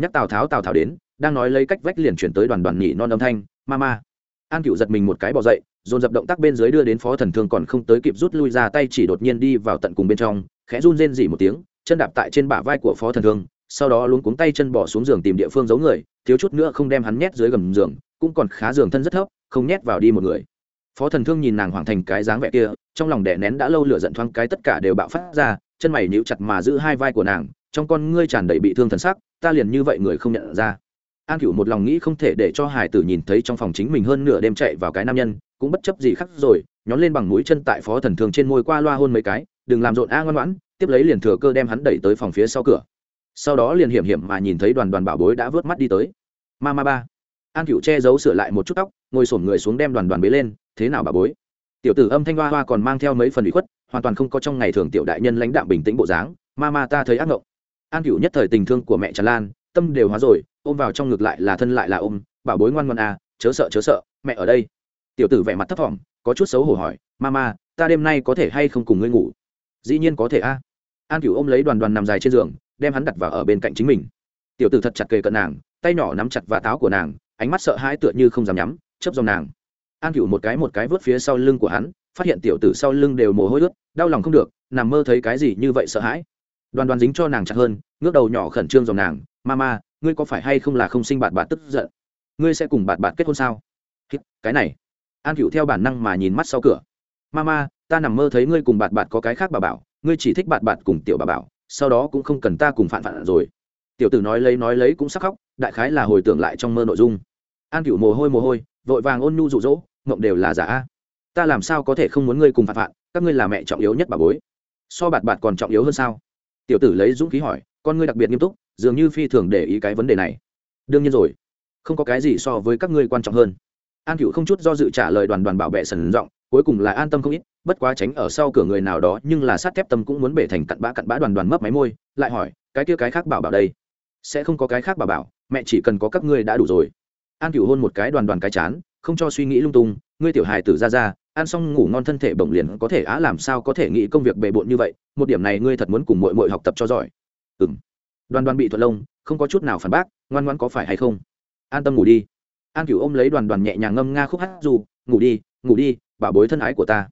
Nhắc tào tháo tào tháo đến, đang nói lấy cách vách liền chuyển tới đoàn đoàn nhị non âm thanh, ma ma. An cựu giật mình một cái bỏ dậy, dồn dập động tác bên dưới đưa đến phó thần thương còn không tới kịp rút lui ra tay chỉ đột nhiên đi vào tận cùng bên trong, khẽ run rên dỉ một tiếng, chân đạp tại trên bả vai của phó thần thương sau đó luôn cuống tay chân bỏ xuống giường tìm địa phương giấu người, thiếu chút nữa không đem hắn nhét dưới gầm giường, cũng còn khá giường thân rất thấp, không nhét vào đi một người. Phó thần thương nhìn nàng hoàng thành cái dáng vẻ kia, trong lòng đẻ nén đã lâu lửa giận thoáng cái tất cả đều bạo phát ra, chân mày níu chặt mà giữ hai vai của nàng, trong con ngươi tràn đầy bị thương thần sắc, ta liền như vậy người không nhận ra. An cửu một lòng nghĩ không thể để cho hải tử nhìn thấy trong phòng chính mình hơn nửa đêm chạy vào cái nam nhân, cũng bất chấp gì khác rồi, nhón lên bằng mũi chân tại phó thần thương trên môi qua loa hôn mấy cái, đừng làm rộn a ngoan ngoãn, tiếp lấy liền thừa cơ đem hắn đẩy tới phòng phía sau cửa sau đó liền hiểm hiểm mà nhìn thấy đoàn đoàn bảo bối đã vớt mắt đi tới. Ma ma ba. An cựu che giấu sửa lại một chút tóc, ngồi sổm người xuống đem đoàn đoàn bế lên, thế nào bà bối? Tiểu tử âm thanh hoa hoa còn mang theo mấy phần bị khuất, hoàn toàn không có trong ngày thường tiểu đại nhân lãnh đạm bình tĩnh bộ dáng. Ma ma ta thấy ác ngộng. An cựu nhất thời tình thương của mẹ tràn lan, tâm đều hóa rồi, ôm vào trong ngực lại là thân lại là ôm, bảo bối ngoan ngoan à chớ sợ chớ sợ, mẹ ở đây. Tiểu tử vẻ mặt thấp thỏm, có chút xấu hổ hỏi, ma ma, ta đêm nay có thể hay không cùng ngươi ngủ? Dĩ nhiên có thể a an cựu ôm lấy đoàn đoàn nằm dài trên giường đem hắn đặt vào ở bên cạnh chính mình. Tiểu tử thật chặt kề cận nàng, tay nhỏ nắm chặt và táo của nàng, ánh mắt sợ hãi tựa như không dám nhắm chấp dòng nàng. An cựu một cái một cái vớt phía sau lưng của hắn, phát hiện tiểu tử sau lưng đều mồ hôi ướt, đau lòng không được, nằm mơ thấy cái gì như vậy sợ hãi. Đoàn đoàn dính cho nàng chặt hơn, ngước đầu nhỏ khẩn trương dòng nàng ma ma ngươi có phải hay không là không sinh bạn bạn tức giận? Ngươi sẽ cùng bạn bạn kết hôn sao? Cái này. An cựu theo bản năng mà nhìn mắt sau cửa. Ma ma ta nằm mơ thấy ngươi cùng bạn bạn có cái khác bà bảo, ngươi chỉ thích bạn bạn cùng tiểu bà bảo sau đó cũng không cần ta cùng phản phản rồi. Tiểu tử nói lấy nói lấy cũng sắc khóc đại khái là hồi tưởng lại trong mơ nội dung. An cựu mồ hôi mồ hôi vội vàng ôn nhu rụ rỗ mộng đều là giả. Ta làm sao có thể không muốn ngươi cùng phản phản, các ngươi là mẹ trọng yếu nhất bà bối. So bạt bạt còn trọng yếu hơn sao? Tiểu tử lấy dũng khí hỏi con ngươi đặc biệt nghiêm túc dường như phi thường để ý cái vấn đề này. Đương nhiên rồi không có cái gì so với các ngươi quan trọng hơn. An cựu không chút do dự trả lời đoàn đoàn bảo vệ sần giọng cuối cùng là an tâm không ít, bất quá tránh ở sau cửa người nào đó, nhưng là sát thép tâm cũng muốn bể thành cặn bã cặn bã đoàn đoàn mấp máy môi, lại hỏi, cái kia cái khác bảo bảo đây? Sẽ không có cái khác bảo bảo, mẹ chỉ cần có các ngươi đã đủ rồi. An cửu hôn một cái đoàn đoàn cái chán, không cho suy nghĩ lung tung, ngươi tiểu hài tử ra ra, ăn xong ngủ ngon thân thể bổng liền có thể á làm sao có thể nghĩ công việc bề bộn như vậy, một điểm này ngươi thật muốn cùng mội mội học tập cho giỏi. Ừ m đoàn đoàn bị thuận lông, không có chút nào phản bác, ngoan ngoan có phải hay không? An tâm ngủ đi. An cửu ôm lấy đoàn đoàn nhẹ nhàng ngâm nga khúc hát dù, ngủ đi ngủ đi bảo bối thân ái của ta.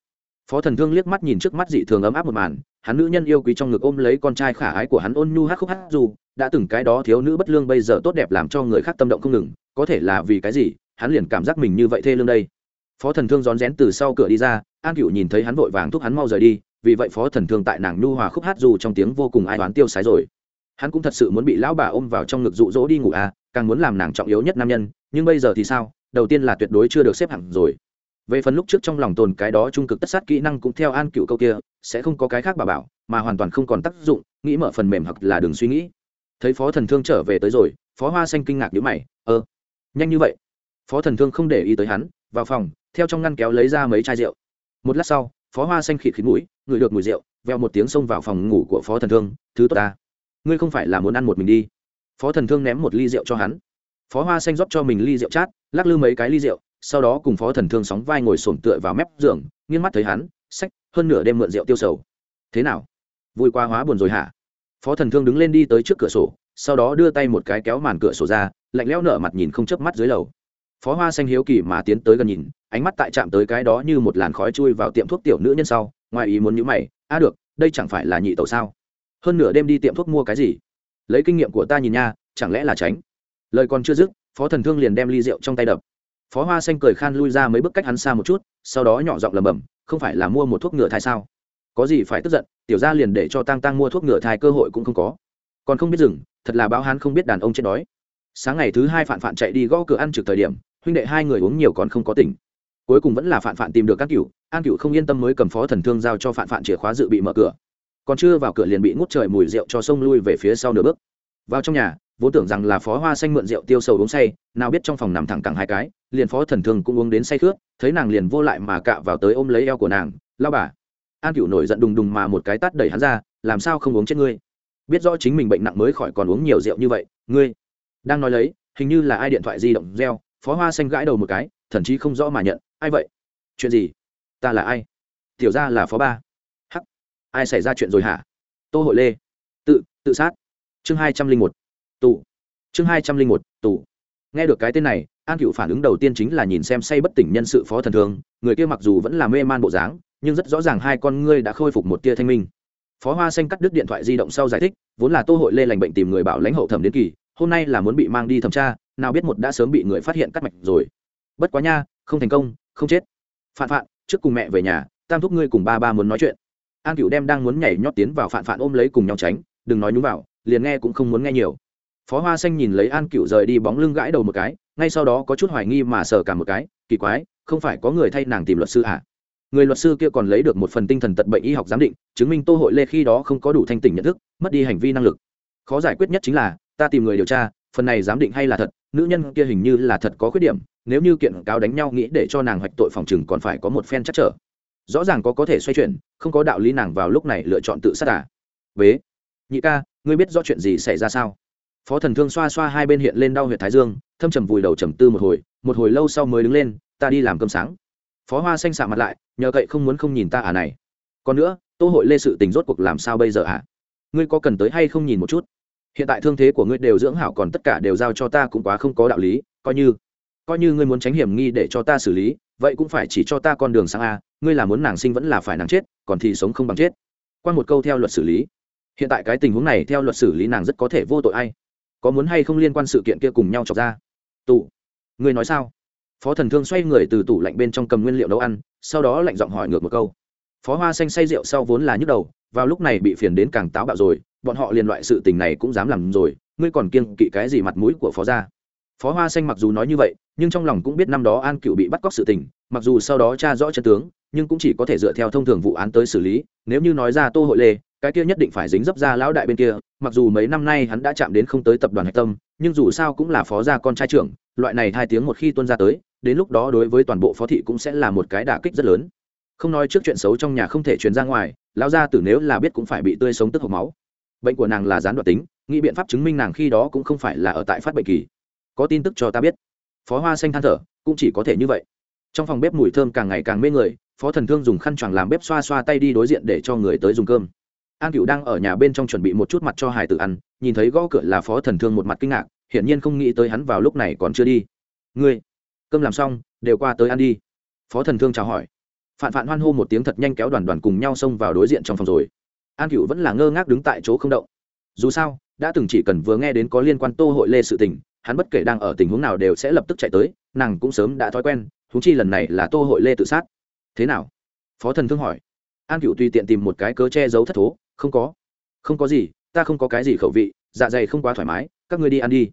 Phó thần thương liếc mắt nhìn trước mắt dị thường ấm áp một màn, hắn nữ nhân yêu quý trong ngực ôm lấy con trai khả ái của hắn ôn nhu hát khúc hát dù, đã từng cái đó thiếu nữ bất lương bây giờ tốt đẹp làm cho người khác tâm động không ngừng, có thể là vì cái gì, hắn liền cảm giác mình như vậy thê lương đây. Phó thần thương rón rén từ sau cửa đi ra, an cựu nhìn thấy hắn vội vàng thúc hắn mau rời đi, vì vậy phó thần thương tại nàng nhu hòa khúc hát dù trong tiếng vô cùng ai toán tiêu sái rồi. Hắn cũng thật sự muốn bị lão bà ôm vào trong ngực rụ rỗ đi ngủ à càng muốn làm nàng trọng yếu nhất nam nhân, nhưng bây giờ thì sao, đầu tiên là tuyệt đối chưa được xếp hẳn rồi về phần lúc trước trong lòng tồn cái đó trung cực tất sát kỹ năng cũng theo an cựu câu kia, sẽ không có cái khác bà bảo, mà hoàn toàn không còn tác dụng, nghĩ mở phần mềm hoặc là đừng suy nghĩ. Thấy phó thần thương trở về tới rồi, phó hoa xanh kinh ngạc nhữ mày ơ nhanh như vậy. Phó thần thương không để ý tới hắn, vào phòng, theo trong ngăn kéo lấy ra mấy chai rượu. Một lát sau, phó hoa xanh khịt khịt mũi, ngửi được mùi rượu, veo một tiếng xông vào phòng ngủ của phó thần thương, thứ tốt ta, ngươi không phải là muốn ăn một mình đi. Phó thần thương ném một ly rượu cho hắn. Phó hoa xanh rót cho mình ly rượu chát, lắc lư mấy cái ly rượu sau đó cùng phó thần thương sóng vai ngồi sổm tựa vào mép giường, nghiêng mắt thấy hắn, sách, hơn nửa đêm mượn rượu tiêu sầu. Thế nào? Vui qua hóa buồn rồi hả? Phó thần thương đứng lên đi tới trước cửa sổ, sau đó đưa tay một cái kéo màn cửa sổ ra, lạnh lẽo nở mặt nhìn không chớp mắt dưới lầu. Phó hoa xanh hiếu kỳ mà tiến tới gần nhìn, ánh mắt tại chạm tới cái đó như một làn khói chui vào tiệm thuốc tiểu nữ nhân sau, ngoài ý muốn nhữ mày, a được, đây chẳng phải là nhị tẩu sao? Hơn nửa đêm đi tiệm thuốc mua cái gì? Lấy kinh nghiệm của ta nhìn nha, chẳng lẽ là tránh? Lời còn chưa dứt, phó thần thương liền đem ly rượu trong tay đập phó hoa xanh cười khan lui ra mấy bước cách hắn xa một chút, sau đó nhỏ giọng lầm bầm không phải là mua một thuốc ngựa thai sao? Có gì phải tức giận, tiểu ra liền để cho tăng tăng mua thuốc ngựa thai cơ hội cũng không có. Còn không biết dừng, thật là báo hắn không biết đàn ông chết đói. Sáng ngày thứ hai phạn phạn chạy đi gõ cửa ăn trực thời điểm, huynh đệ hai người uống nhiều còn không có tỉnh. Cuối cùng vẫn là phạn phạn tìm được các cựu an cựu không yên tâm mới cầm phó thần thương giao cho phạn phạn chìa khóa dự bị mở cửa. Còn chưa vào cửa liền bị ngút trời mùi rượu cho sông lui về phía sau nửa bước. Vào trong nhà vốn tưởng rằng là phó hoa xanh mượn rượu tiêu sầu uống say, nào biết trong phòng nằm thẳng cẳng hai cái, liền phó thần thương cũng uống đến say khướt, thấy nàng liền vô lại mà cạ vào tới ôm lấy eo của nàng lao bà. An cựu nổi giận đùng đùng mà một cái tắt đẩy hắn ra, làm sao không uống chết ngươi? Biết rõ chính mình bệnh nặng mới khỏi còn uống nhiều rượu như vậy, ngươi đang nói lấy, hình như là ai điện thoại di động reo, phó hoa xanh gãi đầu một cái thậm chí không rõ mà nhận, ai vậy? Chuyện gì? Ta là ai? Tiểu ra là phó ba. Hắc, ai xảy ra chuyện rồi hả? Tô hội lê. Tự tự sát. Chương hai trăm linh một tù. Chương hai trăm linh một, tù. Nghe được cái tên này, an cựu phản ứng đầu tiên chính là nhìn xem say bất tỉnh nhân sự phó thần thương người kia mặc dù vẫn là mê man bộ dáng, nhưng rất rõ ràng hai con ngươi đã khôi phục một tia thanh minh. Phó hoa xanh cắt đứt điện thoại di động sau giải thích, vốn là tô hội lê lành bệnh tìm người bảo lãnh hậu thẩm đến kỳ, hôm nay là muốn bị mang đi thẩm tra, nào biết một đã sớm bị người phát hiện cắt mạch rồi. Bất quá nha, không thành công, không chết. Phạn phạn, trước cùng mẹ về nhà, tam thúc ngươi cùng ba ba muốn nói chuyện. An cựu đem đang muốn nhảy nhót tiến vào phạn phạn ôm lấy cùng nhau tránh, đừng nói nhúng vào, liền nghe cũng không muốn nghe nhiều phó hoa xanh nhìn lấy an cựu rời đi bóng lưng gãi đầu một cái, ngay sau đó có chút hoài nghi mà sờ cả một cái, kỳ quái, không phải có người thay nàng tìm luật sư à? người luật sư kia còn lấy được một phần tinh thần tật bệnh y học giám định, chứng minh tô hội lê khi đó không có đủ thanh tỉnh nhận thức, mất đi hành vi năng lực. Khó giải quyết nhất chính là, ta tìm người điều tra, phần này giám định hay là thật, nữ nhân kia hình như là thật có khuyết điểm, nếu như kiện cáo đánh nhau nghĩ để cho nàng hoạch tội phòng chừng còn phải có một phen chắc trở. Rõ ràng có có thể xoay chuyển, không có đạo lý nàng vào lúc này lựa chọn tự sát à? Vế nhị ca, ngươi biết rõ chuyện gì xảy ra sao? Phó thần thương xoa xoa hai bên hiện lên đau huyệt thái dương, thâm trầm vùi đầu trầm tư một hồi một hồi lâu sau mới đứng lên, ta đi làm cơm sáng. Phó hoa xanh xạ mặt lại, nhờ cậy không muốn không nhìn ta à này. Còn nữa, tô hội lê sự tình rốt cuộc làm sao bây giờ à ngươi có cần tới hay không nhìn một chút? Hiện tại thương thế của ngươi đều dưỡng hảo còn tất cả đều giao cho ta cũng quá không có đạo lý, coi như coi như ngươi muốn tránh hiểm nghi để cho ta xử lý, vậy cũng phải chỉ cho ta con đường sang a, ngươi là muốn nàng sinh vẫn là phải nàng chết, còn thì sống không bằng chết. Qua một câu theo luật xử lý. Hiện tại cái tình huống này theo luật xử lý nàng rất có thể vô tội ai? Có muốn hay không liên quan sự kiện kia cùng nhau chọc ra? Tủ ngươi nói sao? Phó thần thương xoay người từ tủ lạnh bên trong cầm nguyên liệu nấu ăn, sau đó lạnh giọng hỏi ngược một câu. Phó hoa xanh say rượu sau vốn là nhức đầu, vào lúc này bị phiền đến càng táo bạo rồi, bọn họ liền loại sự tình này cũng dám làm rồi, ngươi còn kiêng kỵ cái gì mặt mũi của phó gia? Phó hoa xanh mặc dù nói như vậy, nhưng trong lòng cũng biết năm đó an cựu bị bắt cóc sự tình, mặc dù sau đó tra rõ chân tướng, nhưng cũng chỉ có thể dựa theo thông thường vụ án tới xử lý, nếu như nói ra tô hội lê cái kia nhất định phải dính dấp ra lão đại bên kia, mặc dù mấy năm nay hắn đã chạm đến không tới tập đoàn hạch tâm, nhưng dù sao cũng là phó gia con trai trưởng, loại này hai tiếng một khi tuân ra tới, đến lúc đó đối với toàn bộ phó thị cũng sẽ là một cái đả kích rất lớn. Không nói trước chuyện xấu trong nhà không thể truyền ra ngoài, lão gia tử nếu là biết cũng phải bị tươi sống tức hộc máu. Bệnh của nàng là gián đoạn tính, nghĩ biện pháp chứng minh nàng khi đó cũng không phải là ở tại phát bệnh kỳ. Có tin tức cho ta biết. Phó hoa xanh than thở, cũng chỉ có thể như vậy. Trong phòng bếp mùi thơm càng ngày càng mê người, phó thần thương dùng khăn choàng làm bếp xoa xoa tay đi đối diện để cho người tới dùng cơm an cựu đang ở nhà bên trong chuẩn bị một chút mặt cho hải tử ăn, nhìn thấy gõ cửa là phó thần thương một mặt kinh ngạc, hiển nhiên không nghĩ tới hắn vào lúc này còn chưa đi. Ngươi, cơm làm xong, đều qua tới ăn đi. Phó thần thương chào hỏi. Phạn phạn hoan hô một tiếng thật nhanh kéo đoàn đoàn cùng nhau xông vào đối diện trong phòng rồi. An cựu vẫn là ngơ ngác đứng tại chỗ không động. Dù sao, đã từng chỉ cần vừa nghe đến có liên quan tô hội lê sự tình, hắn bất kể đang ở tình huống nào đều sẽ lập tức chạy tới, nàng cũng sớm đã thói quen thú chi lần này là tô hội lê tự sát. Thế nào? Phó thần thương hỏi. An cựu tùy tiện tìm một cái cớ che giấu thất thố không có. Không có gì, ta không có cái gì khẩu vị dạ dày không quá thoải mái, các ngươi đi ăn đi.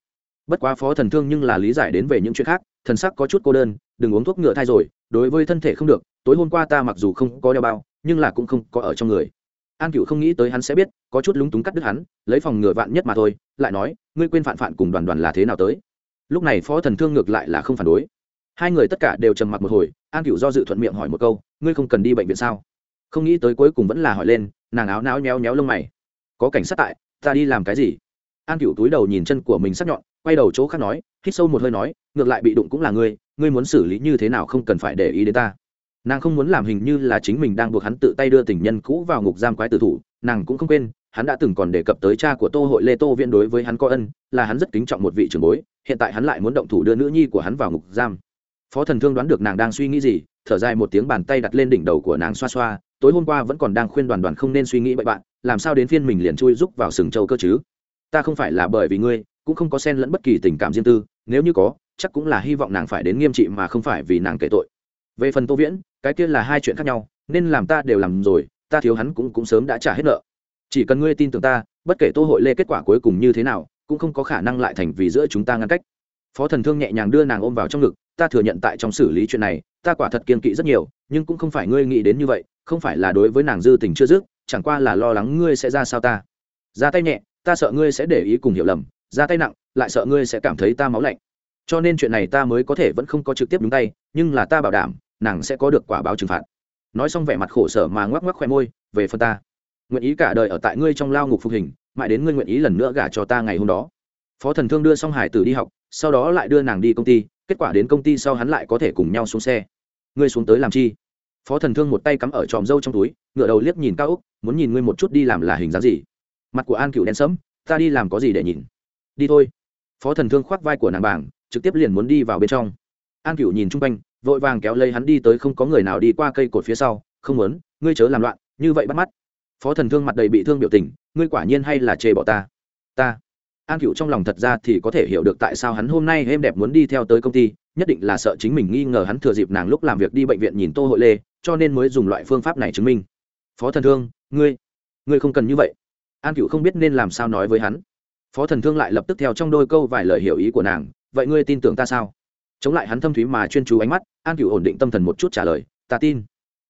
Bất quá phó thần thương nhưng là lý giải đến về những chuyện khác, thần sắc có chút cô đơn, đừng uống thuốc ngựa thai rồi, đối với thân thể không được, tối hôm qua ta mặc dù không có đeo bao, nhưng là cũng không có ở trong người. An cựu không nghĩ tới hắn sẽ biết, có chút lúng túng cắt đứt hắn, lấy phòng ngựa vạn nhất mà thôi, lại nói, ngươi quên phản phản cùng đoàn đoàn là thế nào tới? Lúc này phó thần thương ngược lại là không phản đối. Hai người tất cả đều trầm mặc một hồi, an cựu do dự thuận miệng hỏi một câu, ngươi không cần đi bệnh viện sao? Không nghĩ tới cuối cùng vẫn là hỏi lên, nàng áo náo nhéo nhéo lông mày. Có cảnh sát tại, ta đi làm cái gì? An cựu túi đầu nhìn chân của mình sắc nhọn, quay đầu chỗ khác nói, hít sâu một hơi nói, ngược lại bị đụng cũng là ngươi ngươi muốn xử lý như thế nào không cần phải để ý đến ta. Nàng không muốn làm hình như là chính mình đang buộc hắn tự tay đưa tình nhân cũ vào ngục giam quái tử thủ, nàng cũng không quên, hắn đã từng còn đề cập tới cha của tô hội lê tô viễn đối với hắn có ân, là hắn rất kính trọng một vị trưởng bối, hiện tại hắn lại muốn động thủ đưa nữ nhi của hắn vào ngục giam. Phó thần thương đoán được nàng đang suy nghĩ gì thở dài một tiếng bàn tay đặt lên đỉnh đầu của nàng xoa xoa, tối hôm qua vẫn còn đang khuyên đoàn đoàn không nên suy nghĩ bậy bạn, làm sao đến phiên mình liền chui rúc vào sừng châu cơ chứ? Ta không phải là bởi vì ngươi, cũng không có xen lẫn bất kỳ tình cảm riêng tư, nếu như có, chắc cũng là hy vọng nàng phải đến nghiêm trị mà không phải vì nàng kể tội. Về phần tô viễn, cái kia là hai chuyện khác nhau, nên làm ta đều làm rồi, ta thiếu hắn cũng cũng sớm đã trả hết nợ. Chỉ cần ngươi tin tưởng ta, bất kể tô hội lê kết quả cuối cùng như thế nào, cũng không có khả năng lại thành vì giữa chúng ta ngăn cách. Phó thần thương nhẹ nhàng đưa nàng ôm vào trong ngực ta thừa nhận tại trong xử lý chuyện này, ta quả thật kiên kỵ rất nhiều, nhưng cũng không phải ngươi nghĩ đến như vậy, không phải là đối với nàng dư tình chưa dứt, chẳng qua là lo lắng ngươi sẽ ra sao ta. Ra tay nhẹ, ta sợ ngươi sẽ để ý cùng hiểu lầm, ra tay nặng, lại sợ ngươi sẽ cảm thấy ta máu lạnh. Cho nên chuyện này ta mới có thể vẫn không có trực tiếp đúng tay, nhưng là ta bảo đảm, nàng sẽ có được quả báo trừng phạt. Nói xong vẻ mặt khổ sở mà ngoắc ngoắc khoe môi, về phần ta. Nguyện ý cả đời ở tại ngươi trong lao ngục phục hình, mãi đến ngươi nguyện ý lần nữa gả cho ta ngày hôm đó. Phó thần thương đưa xong hải tử đi học, sau đó lại đưa nàng đi công ty kết quả đến công ty sau hắn lại có thể cùng nhau xuống xe. Ngươi xuống tới làm chi? Phó thần thương một tay cắm ở tròm râu trong túi ngựa đầu liếc nhìn cao úc, muốn nhìn ngươi một chút đi làm là hình dáng gì. Mặt của an cựu đen sẫm, ta đi làm có gì để nhìn? Đi thôi. Phó thần thương khoác vai của nàng bảng, trực tiếp liền muốn đi vào bên trong. An cựu nhìn chung quanh, vội vàng kéo lấy hắn đi tới không có người nào đi qua cây cột phía sau, không muốn, ngươi chớ làm loạn, như vậy bắt mắt. Phó thần thương mặt đầy bị thương biểu tình, ngươi quả nhiên hay là chê bỏ ta. Ta an cựu trong lòng thật ra thì có thể hiểu được tại sao hắn hôm nay êm đẹp muốn đi theo tới công ty, nhất định là sợ chính mình nghi ngờ hắn thừa dịp nàng lúc làm việc đi bệnh viện nhìn tô hội lê, cho nên mới dùng loại phương pháp này chứng minh. Phó thần thương, ngươi ngươi không cần như vậy. An cựu không biết nên làm sao nói với hắn. Phó thần thương lại lập tức theo trong đôi câu vài lời hiểu ý của nàng, vậy ngươi tin tưởng ta sao? Chống lại hắn thâm thúy mà chuyên chú ánh mắt, an cựu ổn định tâm thần một chút trả lời, ta tin.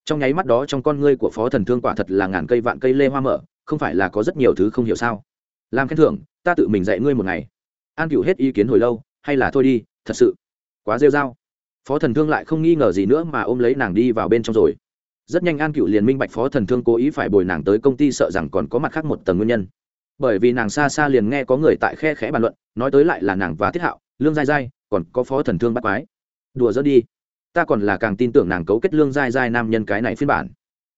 Trong nháy mắt đó trong con ngươi của phó thần thương quả thật là ngàn cây vạn cây lê hoa mở, không phải là có rất nhiều thứ không hiểu sao? Làm khen thưởng, ta tự mình dạy ngươi một ngày. An cựu hết ý kiến hồi lâu, hay là thôi đi, thật sự, quá rêu r a o phó thần thương lại không nghi ngờ gì nữa mà ôm lấy nàng đi vào bên trong rồi. Rất nhanh an cựu liền minh bạch phó thần thương cố ý phải bồi nàng tới công ty sợ rằng còn có mặt khác một tầng nguyên nhân. Bởi vì nàng xa xa liền nghe có người tại khe khẽ bàn luận, nói tới lại là nàng và thiết hạo, lương dai dai còn có phó thần thương bắt quái. Đùa dỡ đi. Ta còn là càng tin tưởng nàng cấu kết lương dai dai nam nhân cái này phiên bản.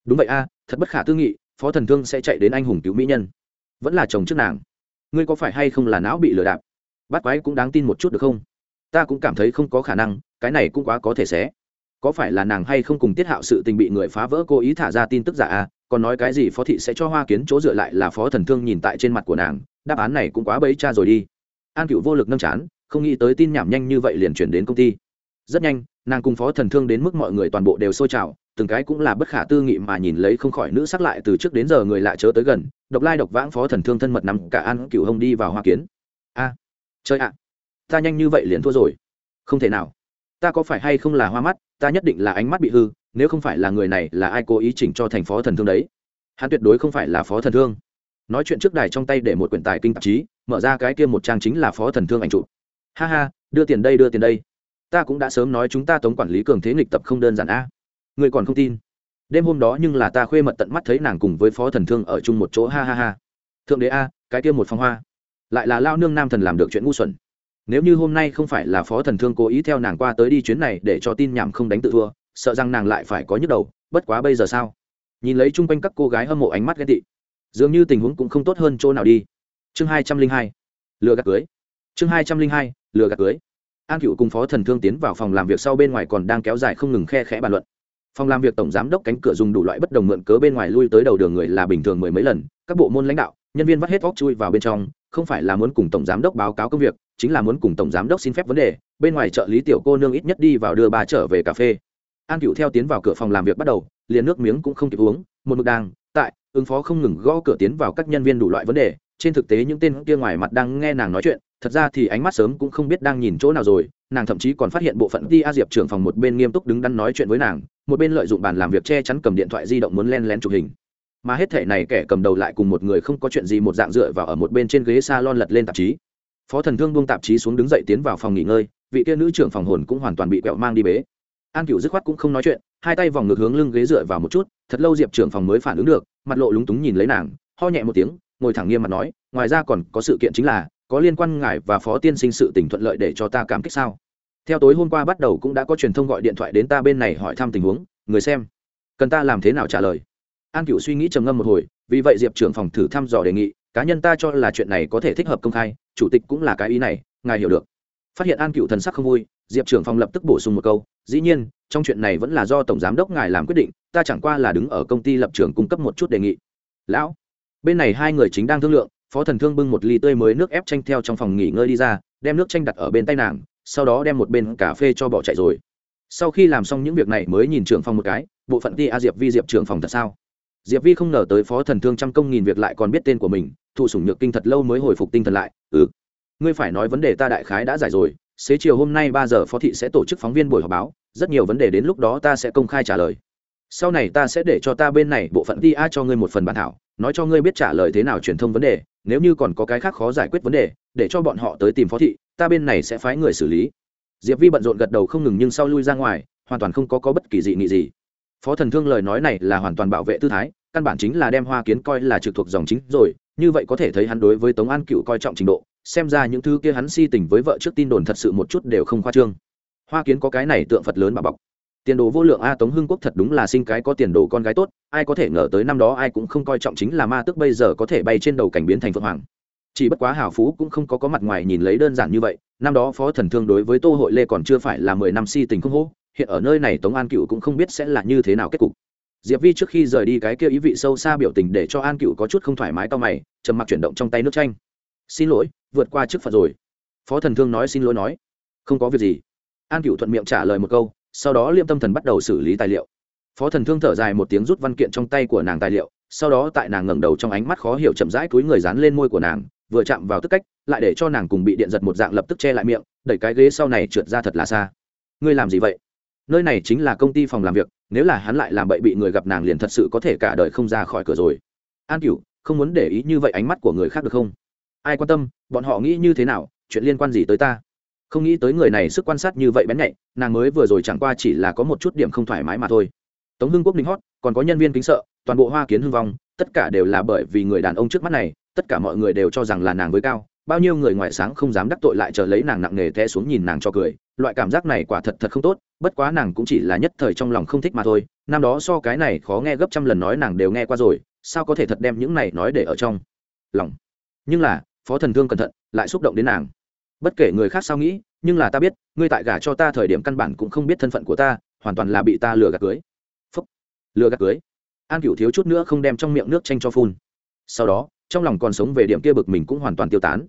Đúng vậy a, thật bất khả tư nghị, phó thần thương sẽ chạy đến anh hùng cứu mỹ nhân vẫn là chồng trước nàng. Ngươi có phải hay không là não bị lừa đạp? Bắt quái cũng đáng tin một chút được không? Ta cũng cảm thấy không có khả năng, cái này cũng quá có thể xé. Có phải là nàng hay không cùng tiết hạo sự tình bị người phá vỡ cố ý thả ra tin tức giả à? còn nói cái gì phó thị sẽ cho hoa kiến chỗ dựa lại là phó thần thương nhìn tại trên mặt của nàng, đáp án này cũng quá bấy cha rồi đi. An cựu vô lực nâng chán, không nghĩ tới tin nhảm nhanh như vậy liền chuyển đến công ty. Rất nhanh, nàng cùng phó thần thương đến mức mọi người toàn bộ đều sôi trào từng cái cũng là bất khả tư nghị mà nhìn lấy không khỏi nữ sắc lại từ trước đến giờ người lạ chớ tới gần, độc lai độc vãng phó thần thương thân mật nằm cả an cựu hông đi vào hoa kiến. A chơi ạ, ta nhanh như vậy liền thua rồi. Không thể nào. Ta có phải hay không là hoa mắt, ta nhất định là ánh mắt bị hư, nếu không phải là người này là ai cố ý chỉnh cho thành phó thần thương đấy. Hắn tuyệt đối không phải là phó thần thương. Nói chuyện trước đài trong tay để một quyển tài kinh tạp chí, mở ra cái kia một trang chính là phó thần thương ảnh chụp. Ha ha, đưa tiền đây, đưa tiền đây. Ta cũng đã sớm nói chúng ta tống quản lý cường thế nghịch tập không đơn giản a người còn không tin. Đêm hôm đó nhưng là ta khuê mật tận mắt thấy nàng cùng với phó thần thương ở chung một chỗ, ha ha ha. Thượng đế a, cái kia một phong hoa. Lại là lao nương nam thần làm được chuyện ngu xuẩn. Nếu như hôm nay không phải là phó thần thương cố ý theo nàng qua tới đi chuyến này để cho tin nhảm không đánh tự thua, sợ rằng nàng lại phải có nhức đầu, bất quá bây giờ sao? Nhìn lấy chung quanh các cô gái hâm mộ ánh mắt ghen tị, dường như tình huống cũng không tốt hơn chỗ nào đi. Chương hai trăm linh hai, lừa gạt cưới. Chương hai trăm linh hai, lừa gạt cưới. An cựu cùng phó thần thương tiến vào phòng làm việc sau bên ngoài còn đang kéo dài không ngừng khe khẽ bàn luận phòng làm việc tổng giám đốc cánh cửa dùng đủ loại bất đồng mượn cớ bên ngoài lui tới đầu đường người là bình thường mười mấy lần, các bộ môn lãnh đạo, nhân viên vắt hết vóc chui vào bên trong, không phải là muốn cùng tổng giám đốc báo cáo công việc, chính là muốn cùng tổng giám đốc xin phép vấn đề, bên ngoài trợ lý tiểu cô nương ít nhất đi vào đưa bà trở về cà phê. An cựu theo tiến vào cửa phòng làm việc bắt đầu, liền nước miếng cũng không kịp uống, một mực đang tại ứng phó không ngừng gõ cửa tiến vào các nhân viên đủ loại vấn đề. Trên thực tế những tên kia ngoài mặt đang nghe nàng nói chuyện, thật ra thì ánh mắt sớm cũng không biết đang nhìn chỗ nào rồi nàng thậm chí còn phát hiện bộ phận đi a diệp trưởng phòng một bên nghiêm túc đứng đắn nói chuyện với nàng, một bên lợi dụng bàn làm việc che chắn cầm điện thoại di động muốn len lén chụp hình. Mà hết thể này kẻ cầm đầu lại cùng một người không có chuyện gì một dạng dựa vào ở một bên trên ghế s a lon lật lên tạp chí. Phó thần thương buông tạp chí xuống đứng dậy tiến vào phòng nghỉ ngơi, vị kia nữ trưởng phòng hồn cũng hoàn toàn bị quẹo mang đi bế. An cựu dứt khoát cũng không nói chuyện, hai tay vòng ngược hướng lưng ghế dựa vào một chút, thật lâu diệp trưởng phòng mới phản ứng được, mặt lộ lúng túng nhìn lấy nàng, ho nhẹ một tiếng, ngồi thẳng nghiêm mặt nói, ngoài ra còn có sự kiện chính là có liên quan ngài và phó tiên sinh sự tình thuận lợi để cho ta cảm kích sao? Theo tối hôm qua bắt đầu cũng đã có truyền thông gọi điện thoại đến ta bên này hỏi thăm tình huống, người xem, cần ta làm thế nào trả lời? An cựu suy nghĩ trầm ngâm một hồi, vì vậy diệp trưởng phòng thử thăm dò đề nghị, cá nhân ta cho là chuyện này có thể thích hợp công khai, chủ tịch cũng là cái ý này, ngài hiểu được. Phát hiện an cựu thần sắc không vui, diệp trưởng phòng lập tức bổ sung một câu, dĩ nhiên, trong chuyện này vẫn là do tổng giám đốc ngài làm quyết định, ta chẳng qua là đứng ở công ty lập trường cung cấp một chút đề nghị. Lão, bên này hai người chính đang thương lượng phó thần thương bưng một ly tươi mới nước ép chanh theo trong phòng nghỉ ngơi đi ra, đem nước chanh đặt ở bên tay nàng, sau đó đem một bên cà phê cho bỏ chạy rồi. Sau khi làm xong những việc này mới nhìn trưởng phòng một cái, bộ phận ti a diệp vi diệp trưởng phòng thật sao? Diệp vi không ngờ tới phó thần thương trăm công nghìn việc lại còn biết tên của mình, thụ sủng nhược kinh thật lâu mới hồi phục tinh thần lại ừ ngươi phải nói vấn đề ta đại khái đã giải rồi, xế chiều hôm nay ba giờ phó thị sẽ tổ chức phóng viên buổi họp báo, rất nhiều vấn đề đến lúc đó ta sẽ công khai trả lời. Sau này ta sẽ để cho ta bên này bộ phận ti a cho ngươi một phần bản thảo nói cho ngươi biết trả lời thế nào truyền thông vấn đề nếu như còn có cái khác khó giải quyết vấn đề để cho bọn họ tới tìm phó thị ta bên này sẽ phái người xử lý. Diệp vi bận rộn gật đầu không ngừng nhưng sau lui ra ngoài hoàn toàn không có, có bất kỳ dị nghị gì. Phó thần thương lời nói này là hoàn toàn bảo vệ tư thái căn bản chính là đem hoa kiến coi là trực thuộc dòng chính rồi như vậy có thể thấy hắn đối với tống an cựu coi trọng trình độ xem ra những thứ kia hắn si tình với vợ trước tin đồn thật sự một chút đều không khoa trương. Hoa kiến có cái này tượng phật lớn bà bọc tiền đồ vô lượng a tống hưng quốc thật đúng là sinh cái có tiền đồ con gái tốt, ai có thể ngờ tới năm đó ai cũng không coi trọng chính là ma tức bây giờ có thể bay trên đầu cảnh biến thành phượng hoàng. Chỉ bất quá hào phú cũng không có có mặt ngoài nhìn lấy đơn giản như vậy, năm đó phó thần thương đối với tô hội lê còn chưa phải là mười năm si tình không hô hiện ở nơi này tống an cựu cũng không biết sẽ là như thế nào kết cục. Diệp vi trước khi rời đi cái kia ý vị sâu xa biểu tình để cho an cựu có chút không thoải mái to mày, trầm mặc chuyển động trong tay nước tranh xin lỗi, vượt qua trước phật rồi. Phó thần thương nói, xin lỗi nói. Không có việc gì. An cựu thuận miệng trả lời một câu sau đó liêm tâm thần bắt đầu xử lý tài liệu. Phó thần thương thở dài một tiếng rút văn kiện trong tay của nàng tài liệu, sau đó tại nàng ngẩng đầu trong ánh mắt khó hiểu chậm rãi túi người dán lên môi của nàng, vừa chạm vào tức cách, lại để cho nàng cùng bị điện giật một dạng lập tức che lại miệng, đẩy cái ghế sau này trượt ra thật là xa. Ngươi làm gì vậy? Nơi này chính là công ty phòng làm việc, nếu là hắn lại làm bậy bị người gặp nàng liền thật sự có thể cả đời không ra khỏi cửa rồi. An cửu, không muốn để ý như vậy ánh mắt của người khác được không? Ai quan tâm, bọn họ nghĩ như thế nào? Chuyện liên quan gì tới ta? Không nghĩ tới người này sức quan sát như vậy bén nhạy, nàng mới vừa rồi chẳng qua chỉ là có một chút điểm không thoải mái mà thôi. Tống hưng quốc ninh hót, còn có nhân viên kính sợ, toàn bộ hoa kiến hưng vong, tất cả đều là bởi vì người đàn ông trước mắt này, tất cả mọi người đều cho rằng là nàng với cao, bao nhiêu người ngoại sáng không dám đắc tội lại chờ lấy nàng nặng nề té xuống nhìn nàng cho cười, loại cảm giác này quả thật thật không tốt, bất quá nàng cũng chỉ là nhất thời trong lòng không thích mà thôi, năm đó so cái này khó nghe gấp trăm lần nói nàng đều nghe qua rồi, sao có thể thật đem những này nói để ở trong lòng. Nhưng là, phó thần thương cẩn thận, lại xúc động đến nàng bất kể người khác sao nghĩ, nhưng là ta biết, ngươi tại gả cho ta thời điểm căn bản cũng không biết thân phận của ta, hoàn toàn là bị ta lừa gạt cưới. Phúc. Lừa gạt cưới. An cửu thiếu chút nữa không đem trong miệng nước tranh cho phun. Sau đó, trong lòng còn sống về điểm kia bực mình cũng hoàn toàn tiêu tán.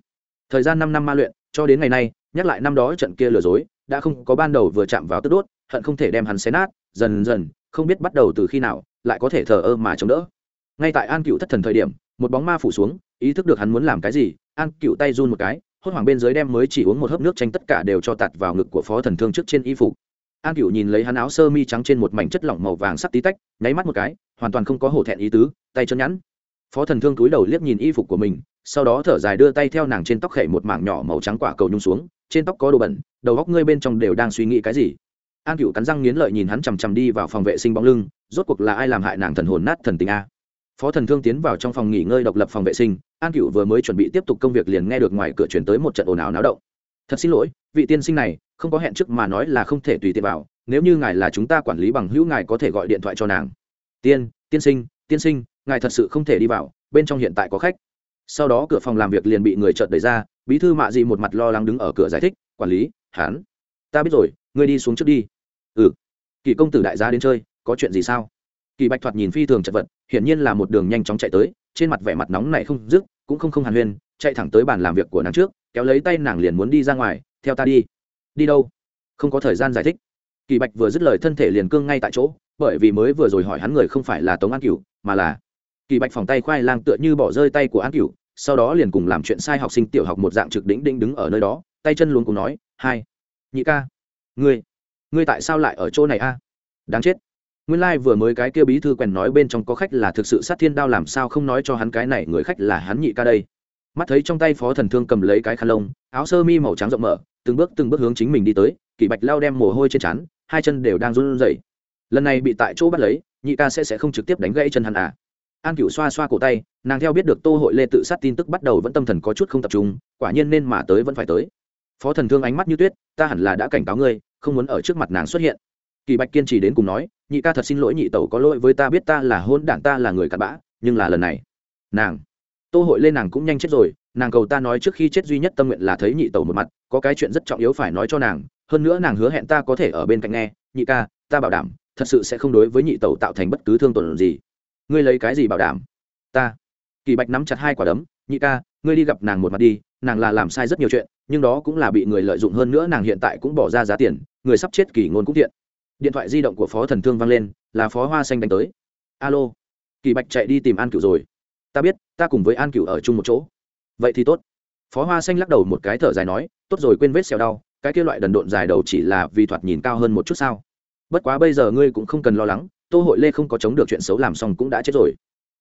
Thời gian năm năm ma luyện, cho đến ngày nay, nhắc lại năm đó trận kia lừa dối, đã không có ban đầu vừa chạm vào tức đốt, hận không thể đem hắn xé nát, dần dần, không biết bắt đầu từ khi nào, lại có thể thờ ơ mà chống đỡ. Ngay tại an cựu thất thần thời điểm, một bóng ma phủ xuống, ý thức được hắn muốn làm cái gì, an cựu tay run một cái hốt hoảng bên dưới đem mới chỉ uống một hớp nước tranh tất cả đều cho tạt vào ngực của phó thần thương trước trên y phục. An cựu nhìn lấy hắn áo sơ mi trắng trên một mảnh chất lỏng màu vàng sắc tí tách, nháy mắt một cái, hoàn toàn không có hổ thẹn ý tứ, tay chân nhẵn. Phó thần thương cúi đầu liếc nhìn y phục của mình, sau đó thở dài đưa tay theo nàng trên tóc khẩy một mảng nhỏ màu trắng quả cầu nhung xuống, trên tóc có đồ bẩn, đầu góc ngươi bên trong đều đang suy nghĩ cái gì? An cựu cắn răng nghiến lợi nhìn hắn chằm chằm đi vào phòng vệ sinh bóng lưng, rốt cuộc là ai làm hại nàng thần hồn nát thần tình a? Phó thần thương tiến vào trong phòng nghỉ ngơi độc lập phòng vệ sinh, an cựu vừa mới chuẩn bị tiếp tục công việc liền nghe được ngoài cửa chuyển tới một trận ồn ào náo động. Thật xin lỗi, vị tiên sinh này, không có hẹn trước mà nói là không thể tùy tiện vào, nếu như ngài là chúng ta quản lý bằng hữu ngài có thể gọi điện thoại cho nàng. Tiên tiên sinh tiên sinh, ngài thật sự không thể đi vào, bên trong hiện tại có khách. Sau đó cửa phòng làm việc liền bị người trợt đẩy ra, bí thư mạ dị một mặt lo lắng đứng ở cửa giải thích, quản lý hán ta biết rồi, ngươi đi xuống trước đi. Ừ kỳ công tử đại gia đến chơi, có chuyện gì sao? Kỳ bạch thoạt nhìn phi thường chật vật, hiển nhiên là một đường nhanh chóng chạy tới, trên mặt vẻ mặt nóng này không dứt, cũng không không hàn huyên, chạy thẳng tới bàn làm việc của nàng trước, kéo lấy tay nàng liền muốn đi ra ngoài, theo ta đi. Đi đâu? Không có thời gian giải thích. Kỳ bạch vừa dứt lời thân thể liền cương ngay tại chỗ, bởi vì mới vừa rồi hỏi hắn người không phải là tống an cửu, mà là kỳ bạch phòng tay khoai lang tựa như bỏ rơi tay của an cửu, sau đó liền cùng làm chuyện sai học sinh tiểu học một dạng trực đỉnh đỉnh đứng ở nơi đó, tay chân luôn cùng nói, hai, nhị ca, ngươi ngươi tại sao lại ở chỗ này a? Đáng chết nguyên lai、like、vừa mới cái kia bí thư quèn nói bên trong có khách là thực sự sát thiên đao làm sao không nói cho hắn cái này người khách là hắn nhị ca đây. Mắt thấy trong tay phó thần thương cầm lấy cái khăn lông, áo sơ mi màu trắng rộng mở, từng bước từng bước hướng chính mình đi tới, kỷ bạch lao đem mồ hôi trên trán, hai chân đều đang run rẩy. Lần này bị tại chỗ bắt lấy, nhị ca sẽ sẽ không trực tiếp đánh gãy chân hắn à. An cựu xoa xoa cổ tay, nàng theo biết được tô hội lê tự sát tin tức bắt đầu vẫn tâm thần có chút không tập trung, quả nhiên nên mà tới vẫn phải tới. Phó thần thương ánh mắt như tuyết, ta hẳn là đã cảnh cáo ngươi, không muốn ở trước mặt nàng xuất hiện. Kỳ bạch kiên trì đến cùng nói nhị ca thật xin lỗi nhị tẩu có lỗi với ta biết ta là hôn đản ta là người cặn bã, nhưng là lần này, nàng, tô hội lên nàng cũng nhanh chết rồi, nàng cầu ta nói trước khi chết duy nhất tâm nguyện là thấy nhị tẩu một mặt, có cái chuyện rất trọng yếu phải nói cho nàng, hơn nữa nàng hứa hẹn ta có thể ở bên cạnh nghe, nhị ca, ta bảo đảm, thật sự sẽ không đối với nhị tẩu tạo thành bất cứ thương tổn gì. Ngươi lấy cái gì bảo đảm? Ta. Kỳ bạch nắm chặt hai quả đấm, nhị ca, ngươi đi gặp nàng một mặt đi, nàng là làm sai rất nhiều chuyện, nhưng đó cũng là bị người lợi dụng hơn nữa, nàng hiện tại cũng bỏ ra giá tiền, người sắp chết kỳ ngôn cũng thiện điện thoại di động của phó thần thương vang lên, là phó hoa xanh đánh tới. Alo, kỳ bạch chạy đi tìm an cựu rồi. Ta biết, ta cùng với an cựu ở chung một chỗ. Vậy thì tốt. Phó hoa xanh lắc đầu một cái thở dài nói, tốt rồi quên vết xẹo đau, cái kia loại đần độn dài đầu chỉ là vì thoạt nhìn cao hơn một chút sao. Bất quá bây giờ ngươi cũng không cần lo lắng, tô hội lê không có chống được chuyện xấu làm xong cũng đã chết rồi.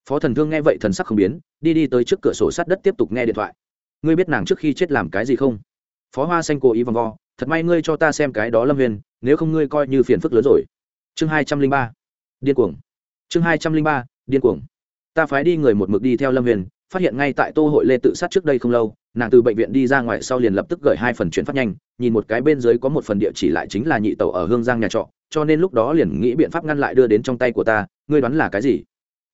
Phó thần thương nghe vậy thần sắc không biến, đi đi tới trước cửa sổ sát đất tiếp tục nghe điện thoại. Ngươi biết nàng trước khi chết làm cái gì không? Phó hoa xanh cố ý vòng vo thật may ngươi cho ta xem cái đó lâm huyền, nếu không ngươi coi như phiền phức lớn rồi. Chương hai trăm linh ba, điên cuồng. Chương hai trăm linh ba, điên cuồng. Ta phái đi người một mực đi theo lâm huyền, phát hiện ngay tại tô hội lê tự sát trước đây không lâu, nàng từ bệnh viện đi ra ngoài sau liền lập tức gửi hai phần chuyển phát nhanh, nhìn một cái bên dưới có một phần địa chỉ lại chính là nhị tàu ở hương giang nhà trọ, cho nên lúc đó liền nghĩ biện pháp ngăn lại đưa đến trong tay của ta, ngươi đoán là cái gì?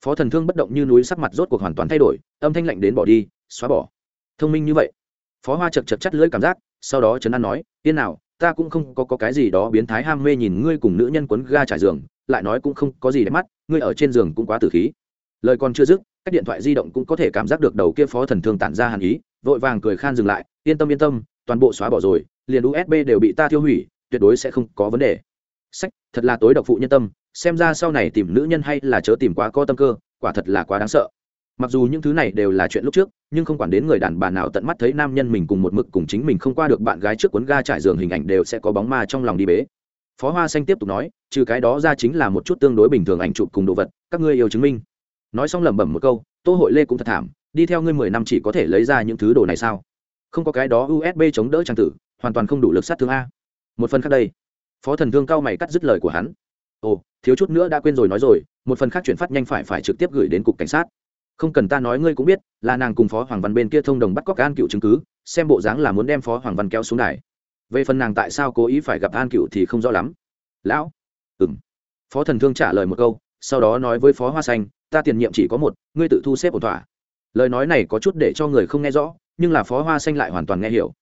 Phó thần thương bất động như núi sắc mặt rốt cuộc hoàn toàn thay đổi, âm thanh lạnh đến bỏ đi, xóa bỏ. Thông minh như vậy. Phó hoa chật chật chắt lưỡi cảm giác sau đó trấn an nói tiên nào ta cũng không có, có cái gì đó biến thái ham mê nhìn ngươi cùng nữ nhân quấn ga trải giường lại nói cũng không có gì để mắt ngươi ở trên giường cũng quá tử khí. Lời còn chưa dứt các điện thoại di động cũng có thể cảm giác được đầu kia phó thần thương tản ra hàn ý vội vàng cười khan dừng lại yên tâm yên tâm toàn bộ xóa bỏ rồi liền usb đều bị ta tiêu hủy tuyệt đối sẽ không có vấn đề. Sách thật là tối độc phụ nhân tâm xem ra sau này tìm nữ nhân hay là chớ tìm quá có tâm cơ quả thật là quá đáng sợ mặc dù những thứ này đều là chuyện lúc trước, nhưng không quản đến người đàn bà nào tận mắt thấy nam nhân mình cùng một mực cùng chính mình không qua được bạn gái trước cuốn ga trải giường hình ảnh đều sẽ có bóng ma trong lòng đi bế. Phó hoa xanh tiếp tục nói, trừ cái đó ra chính là một chút tương đối bình thường ảnh chụp cùng đồ vật, các ngươi yêu chứng minh. Nói xong lẩm bẩm một câu, tô hội lê cũng thật thảm, đi theo ngươi mười năm chỉ có thể lấy ra những thứ đồ này sao? Không có cái đó usb chống đỡ trang tử, hoàn toàn không đủ lực sát thương a. Một phần khác đây. Phó thần thương cao mày cắt dứt lời của hắn. Ồ, thiếu chút nữa đã quên rồi nói rồi, một phần khác chuyển phát nhanh phải phải trực tiếp gửi đến cục cảnh sát không cần ta nói ngươi cũng biết, là nàng cùng phó hoàng văn bên kia thông đồng bắt cóc an cựu chứng cứ, xem bộ dáng là muốn đem phó hoàng văn kéo xuống đài. Về phần nàng tại sao cố ý phải gặp an cựu thì không rõ lắm. Lão? Ừng phó thần thương trả lời một câu, sau đó nói với phó hoa xanh, ta tiền nhiệm chỉ có một, ngươi tự thu xếp ổn thỏa. Lời nói này có chút để cho người không nghe rõ, nhưng là phó hoa xanh lại hoàn toàn nghe hiểu.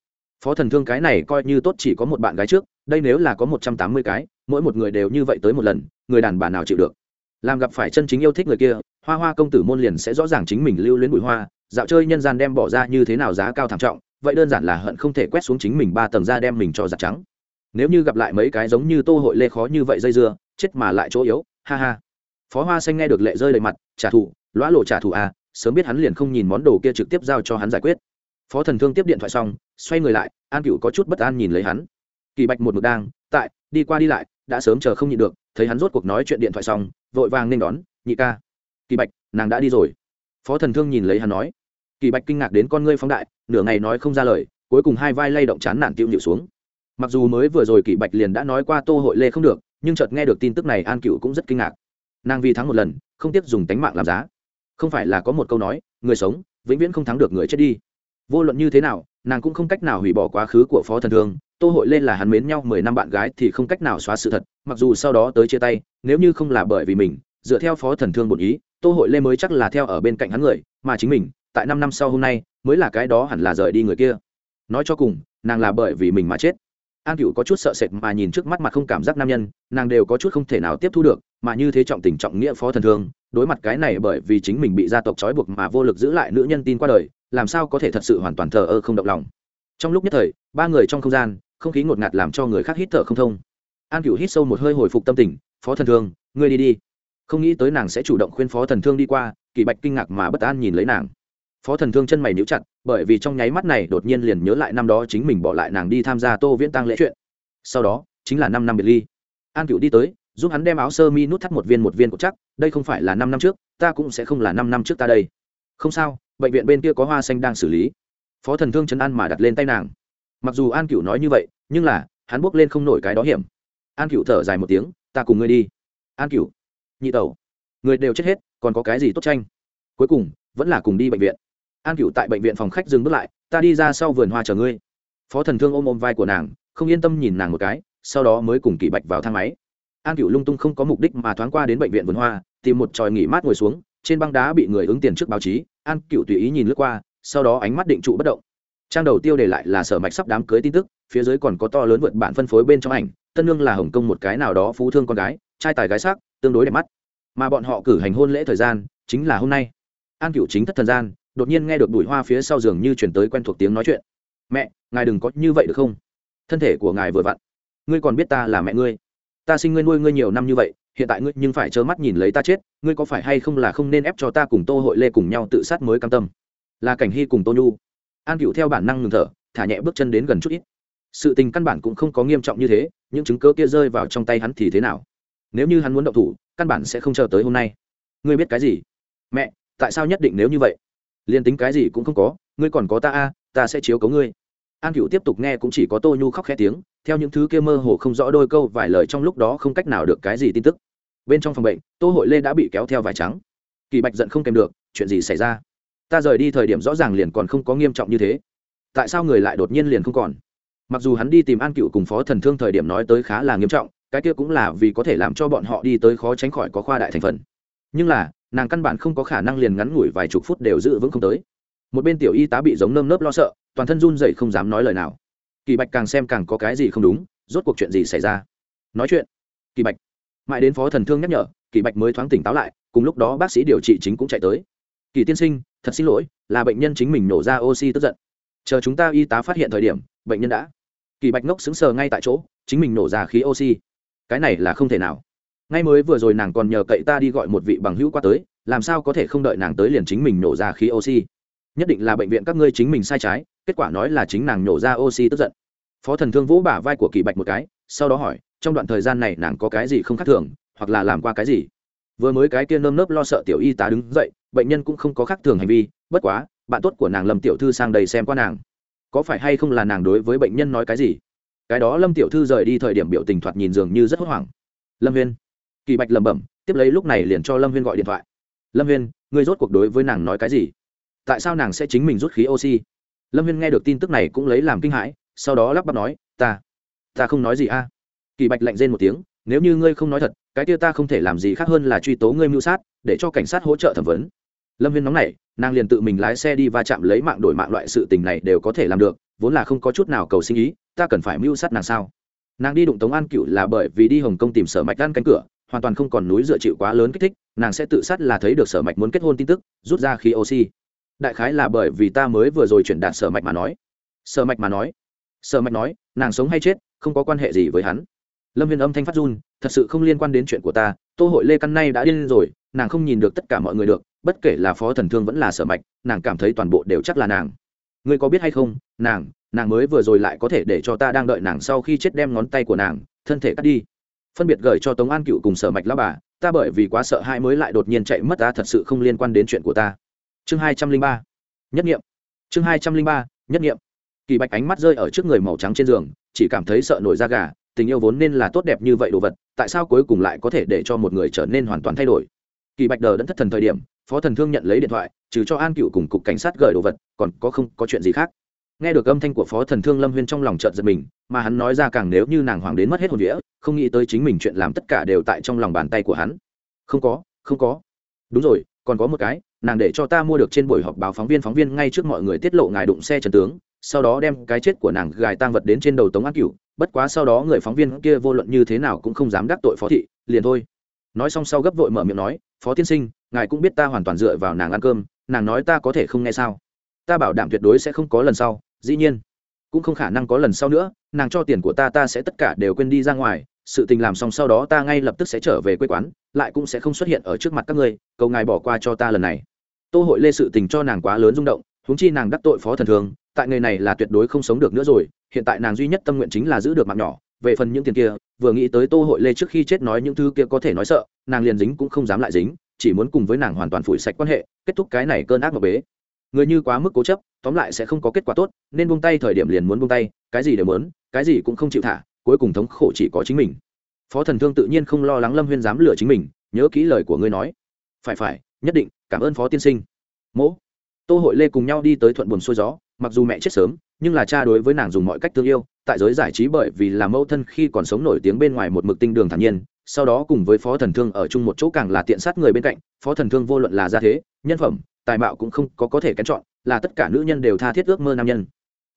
Phó thần thương cái này coi như tốt chỉ có một bạn gái trước, đây nếu là có một trăm tám mươi cái, mỗi một người đều như vậy tới một lần, người đàn bà nào chịu được? Làm gặp phải chân chính yêu thích người kia hoa hoa công tử môn liền sẽ rõ ràng chính mình lưu luyến bụi hoa, dạo chơi nhân gian đem bỏ ra như thế nào giá cao thảm trọng, vậy đơn giản là hận không thể quét xuống chính mình ba tầng ra đem mình cho giặt trắng. Nếu như gặp lại mấy cái giống như tô hội lê khó như vậy dây dưa, chết mà lại chỗ yếu, ha ha. Phó hoa xanh nghe được lệ rơi đầy mặt, trả thù lõa lộ trả thù à sớm biết hắn liền không nhìn món đồ kia trực tiếp giao cho hắn giải quyết. Phó thần thương tiếp điện thoại xong, xoay người lại, an cựu có chút bất an nhìn lấy hắn. Kỳ bạch một mực đang, tại, đi qua đi lại, đã sớm chờ không nhịn được, thấy hắn rốt cuộc nói chuyện điện thoại xong, vội vàng nên đón, nhị ca kỳ bạch, nàng đã đi rồi. Phó thần thương nhìn lấy hắn nói. Kỳ bạch kinh ngạc đến con ngươi phóng đại, nửa ngày nói không ra lời, cuối cùng hai vai lay động chán nản tiêu nhịu xuống. Mặc dù mới vừa rồi kỳ bạch liền đã nói qua tô hội lê không được, nhưng chợt nghe được tin tức này an cựu cũng rất kinh ngạc. Nàng vì thắng một lần, không tiếp dùng tánh mạng làm giá. Không phải là có một câu nói, người sống, vĩnh viễn không thắng được người chết đi. Vô luận như thế nào, nàng cũng không cách nào hủy bỏ quá khứ của phó thần thương. Tô hội lên là hắn mến nhau mười năm bạn gái thì không cách nào xóa sự thật, mặc dù sau đó tới chia tay, nếu như không là bởi vì mình, dựa theo phó thần thương bổn ý tô hội lê mới chắc là theo ở bên cạnh hắn người, mà chính mình, tại năm năm sau hôm nay, mới là cái đó hẳn là rời đi người kia. Nói cho cùng, nàng là bởi vì mình mà chết. An cựu có chút sợ sệt mà nhìn trước mắt mặt không cảm giác nam nhân, nàng đều có chút không thể nào tiếp thu được, mà như thế trọng tình trọng nghĩa phó thần thương đối mặt cái này bởi vì chính mình bị gia tộc trói buộc mà vô lực giữ lại nữ nhân tin qua đời, làm sao có thể thật sự hoàn toàn thờ ơ không động lòng. Trong lúc nhất thời, ba người trong không gian, không khí ngột ngạt làm cho người khác hít thở không thông. An cựu hít sâu một hơi hồi phục tâm tình, phó thần thương ngươi đi đi không nghĩ tới nàng sẽ chủ động khuyên phó thần thương đi qua, kỳ bạch kinh ngạc mà bất an nhìn lấy nàng. Phó thần thương chân mày níu chặt, bởi vì trong nháy mắt này đột nhiên liền nhớ lại năm đó chính mình bỏ lại nàng đi tham gia tô viễn tăng lễ chuyện. Sau đó, chính là năm năm biệt ly. An cựu đi tới, giúp hắn đem áo sơ mi nút thắt một viên một viên cột chắc, đây không phải là năm năm trước, ta cũng sẽ không là năm năm trước ta đây. Không sao, bệnh viện bên kia có hoa xanh đang xử lý. Phó thần thương chấn an mà đặt lên tay nàng. Mặc dù an cựu nói như vậy, nhưng là, hắn buốc lên không nổi cái đó hiểm. An cựu thở dài một tiếng, ta cùng ngươi đi. An cựu nhị tẩu. Người đều chết hết, còn có cái gì tốt tranh? Cuối cùng, vẫn là cùng đi bệnh viện. An cựu tại bệnh viện phòng khách dừng bước lại, ta đi ra sau vườn hoa chờ ngươi. Phó thần thương ôm ôm vai của nàng, không yên tâm nhìn nàng một cái, sau đó mới cùng kỳ bạch vào thang máy. An cựu lung tung không có mục đích mà thoáng qua đến bệnh viện vườn hoa, tìm một tròi nghỉ mát ngồi xuống, trên băng đá bị người ứng tiền trước báo chí, an cựu tùy ý nhìn lướt qua, sau đó ánh mắt định trụ bất động. Trang đầu tiêu để lại là sở mạch sắp đám cưới tin tức, phía dưới còn có to lớn vượt bản phân phối bên trong ảnh, tân lương là hồng kông một cái nào đó phú thương con gái trai tài gái sắc, tương đối đẹp mắt. Mà bọn họ cử hành hôn lễ thời gian chính là hôm nay. An cựu chính thất thần gian, đột nhiên nghe được bụi hoa phía sau giường như chuyển tới quen thuộc tiếng nói chuyện. Mẹ, ngài đừng có như vậy được không? Thân thể của ngài vừa vặn. Ngươi còn biết ta là mẹ ngươi. Ta sinh ngươi nuôi ngươi nhiều năm như vậy, hiện tại ngươi nhưng phải trơ mắt nhìn lấy ta chết, ngươi có phải hay không là không nên ép cho ta cùng tô hội lê cùng nhau tự sát mới cam tâm? Là cảnh hy cùng tô nhu. An cựu theo bản năng ngừng thở, thả nhẹ bước chân đến gần chút ít. Sự tình căn bản cũng không có nghiêm trọng như thế, những chứng cớ kia rơi vào trong tay hắn thì thế nào? Nếu như hắn muốn động thủ, căn bản sẽ không chờ tới hôm nay. Ngươi biết cái gì? Mẹ, tại sao nhất định nếu như vậy? Liền tính cái gì cũng không có, ngươi còn có ta a, ta sẽ chiếu cấu ngươi. An cựu tiếp tục nghe cũng chỉ có tô nhu khóc khẽ tiếng, theo những thứ kia mơ hồ không rõ đôi câu vài lời trong lúc đó không cách nào được cái gì tin tức. Bên trong phòng bệnh, tô hội lê đã bị kéo theo vải trắng. Kỳ bạch giận không kèm được, chuyện gì xảy ra? Ta rời đi thời điểm rõ ràng liền còn không có nghiêm trọng như thế. Tại sao người lại đột nhiên liền không còn? Mặc dù hắn đi tìm an cựu cùng phó thần thương thời điểm nói tới khá là nghiêm trọng cái kia cũng là vì có thể làm cho bọn họ đi tới khó tránh khỏi có khoa đại thành phần. Nhưng là, nàng căn bản không có khả năng liền ngắn ngủi vài chục phút đều giữ vững không tới. Một bên tiểu y tá bị giống nơm nớp lo sợ, toàn thân run dậy không dám nói lời nào. Kỳ bạch càng xem càng có cái gì không đúng, rốt cuộc chuyện gì xảy ra? Nói chuyện. Kỳ bạch. Mãi đến phó thần thương nhắc nhở, kỳ bạch mới thoáng tỉnh táo lại, cùng lúc đó bác sĩ điều trị chính cũng chạy tới. Kỳ tiên sinh, thật xin lỗi, là bệnh nhân chính mình nổ ra oxy tức giận. Chờ chúng ta y tá phát hiện thời điểm, bệnh nhân đã. Kỳ bạch ngốc xứng sờ ngay tại chỗ, chính mình nổ ra khí oxy cái này là không thể nào. Ngay mới vừa rồi nàng còn nhờ cậy ta đi gọi một vị bằng hữu qua tới, làm sao có thể không đợi nàng tới liền chính mình nổ ra khí oxy? Nhất định là bệnh viện các ngươi chính mình sai trái, kết quả nói là chính nàng nổ ra oxy tức giận. Phó thần thương vỗ bả vai của kỳ bạch một cái, sau đó hỏi, trong đoạn thời gian này nàng có cái gì không khác thường, hoặc là làm qua cái gì? Vừa mới cái kia nơm nớp lo sợ tiểu y tá đứng dậy, bệnh nhân cũng không có khác thường hành vi, bất quá, bạn tốt của nàng lâm tiểu thư sang đây xem qua nàng. Có phải hay không là nàng đối với bệnh nhân nói cái gì? Cái đó lâm tiểu thư rời đi thời điểm biểu tình thoạt nhìn dường như rất hốt hoảng. Lâm viên kỳ bạch lẩm bẩm, tiếp lấy lúc này liền cho lâm viên gọi điện thoại. Lâm viên người rốt cuộc đối với nàng nói cái gì? Tại sao nàng sẽ chính mình rút khí oxy? Lâm viên nghe được tin tức này cũng lấy làm kinh hãi, sau đó lắp bắp nói, ta ta không nói gì a. Kỳ bạch lạnh rên một tiếng, nếu như ngươi không nói thật, cái kia ta không thể làm gì khác hơn là truy tố ngươi mưu sát, để cho cảnh sát hỗ trợ thẩm vấn. Lâm viên nóng này nàng liền tự mình lái xe đi va chạm lấy mạng đổi mạng loại sự tình này đều có thể làm được vốn là không có chút nào cầu sinh ý, ta cần phải mưu sát nàng sao? Nàng đi đụng tống an cựu là bởi vì đi hồng kông tìm sở mạch ăn cánh cửa, hoàn toàn không còn núi dựa chịu quá lớn kích thích, nàng sẽ tự sát là thấy được sở mạch muốn kết hôn tin tức, rút ra khí oxy. Đại khái là bởi vì ta mới vừa rồi chuyển đạt sở mạch mà nói. Sở mạch mà nói. Sở mạch nói, nàng sống hay chết, không có quan hệ gì với hắn. Lâm viên âm thanh phát run, thật sự không liên quan đến chuyện của ta, tô hội lê căn nay đã điên rồi, nàng không nhìn được tất cả mọi người được, bất kể là phó thần thương vẫn là sở mạch, nàng cảm thấy toàn bộ đều chắc là nàng ngươi có biết hay không, nàng nàng mới vừa rồi lại có thể để cho ta đang đợi nàng sau khi chết đem ngón tay của nàng, thân thể cắt đi. Phân biệt gửi cho tống an cựu cùng sở mạch lao bà, ta bởi vì quá sợ hãi mới lại đột nhiên chạy mất, ta thật sự không liên quan đến chuyện của ta. Chương hai trăm linh ba, nhất nghiệm. Chương hai trăm linh ba, nhất nghiệm. Kỳ bạch ánh mắt rơi ở trước người màu trắng trên giường, chỉ cảm thấy sợ nổi da gà, tình yêu vốn nên là tốt đẹp như vậy đồ vật, tại sao cuối cùng lại có thể để cho một người trở nên hoàn toàn thay đổi? Kỳ bạch đờ đẫn thất thần thời điểm phó thần thương nhận lấy điện thoại, trừ cho an cựu cùng cục cảnh sát gửi đồ vật, còn có không có chuyện gì khác. Nghe được âm thanh của phó thần thương lâm huyên trong lòng trợt giật mình, mà hắn nói ra càng nếu như nàng hoàng đến mất hết hồn vĩa không nghĩ tới chính mình chuyện làm tất cả đều tại trong lòng bàn tay của hắn. Không có không có. Đúng rồi, còn có một cái, nàng để cho ta mua được trên buổi họp báo phóng viên phóng viên ngay trước mọi người tiết lộ ngài đụng xe trần tướng, sau đó đem cái chết của nàng gài tang vật đến trên đầu tống an cửu, bất quá sau đó người phóng viên kia vô luận như thế nào cũng không dám đắc tội phó thị, liền thôi. Nói xong sau gấp vội mở miệng nói, phó tiên sinh ngài cũng biết ta hoàn toàn dựa vào nàng ăn cơm, nàng nói ta có thể không nghe sao? Ta bảo đảm tuyệt đối sẽ không có lần sau, dĩ nhiên. Cũng không khả năng có lần sau nữa, nàng cho tiền của ta ta sẽ tất cả đều quên đi ra ngoài, sự tình làm xong sau đó ta ngay lập tức sẽ trở về quê quán, lại cũng sẽ không xuất hiện ở trước mặt các ngươi, cầu ngài bỏ qua cho ta lần này. Tô hội lê sự tình cho nàng quá lớn rung động húng chi nàng đắc tội phó thần thường, tại nghề này là tuyệt đối không sống được nữa rồi, hiện tại nàng duy nhất tâm nguyện chính là giữ được mạng nhỏ, về phần những tiền kia, vừa nghĩ tới tô hội lê trước khi chết nói những thứ kia có thể nói sợ, nàng liền dính cũng không dám lại dính chỉ muốn cùng với nàng hoàn toàn phủi sạch quan hệ, kết thúc cái này cơn ác mà bế. Người như quá mức cố chấp, tóm lại sẽ không có kết quả tốt, nên buông tay thời điểm liền muốn buông tay, cái gì đều muốn, cái gì cũng không chịu thả, cuối cùng thống khổ chỉ có chính mình. Phó thần thương tự nhiên không lo lắng lâm huyên dám lừa chính mình, nhớ kỹ lời của ngươi nói. Phải phải, nhất định, cảm ơn phó tiên sinh. Mỗ, tô hội lê cùng nhau đi tới thuận buồn xuôi gió, mặc dù mẹ chết sớm, nhưng là cha đối với nàng dùng mọi cách thương yêu, tại giới giải trí bởi vì là mẫu thân khi còn sống nổi tiếng bên ngoài một mực tinh đường thản nhiên sau đó cùng với phó thần thương ở chung một chỗ càng là tiện sát người bên cạnh, phó thần thương vô luận là gia thế, nhân phẩm, tài mạo cũng không có có thể kén chọn, là tất cả nữ nhân đều tha thiết ước mơ nam nhân.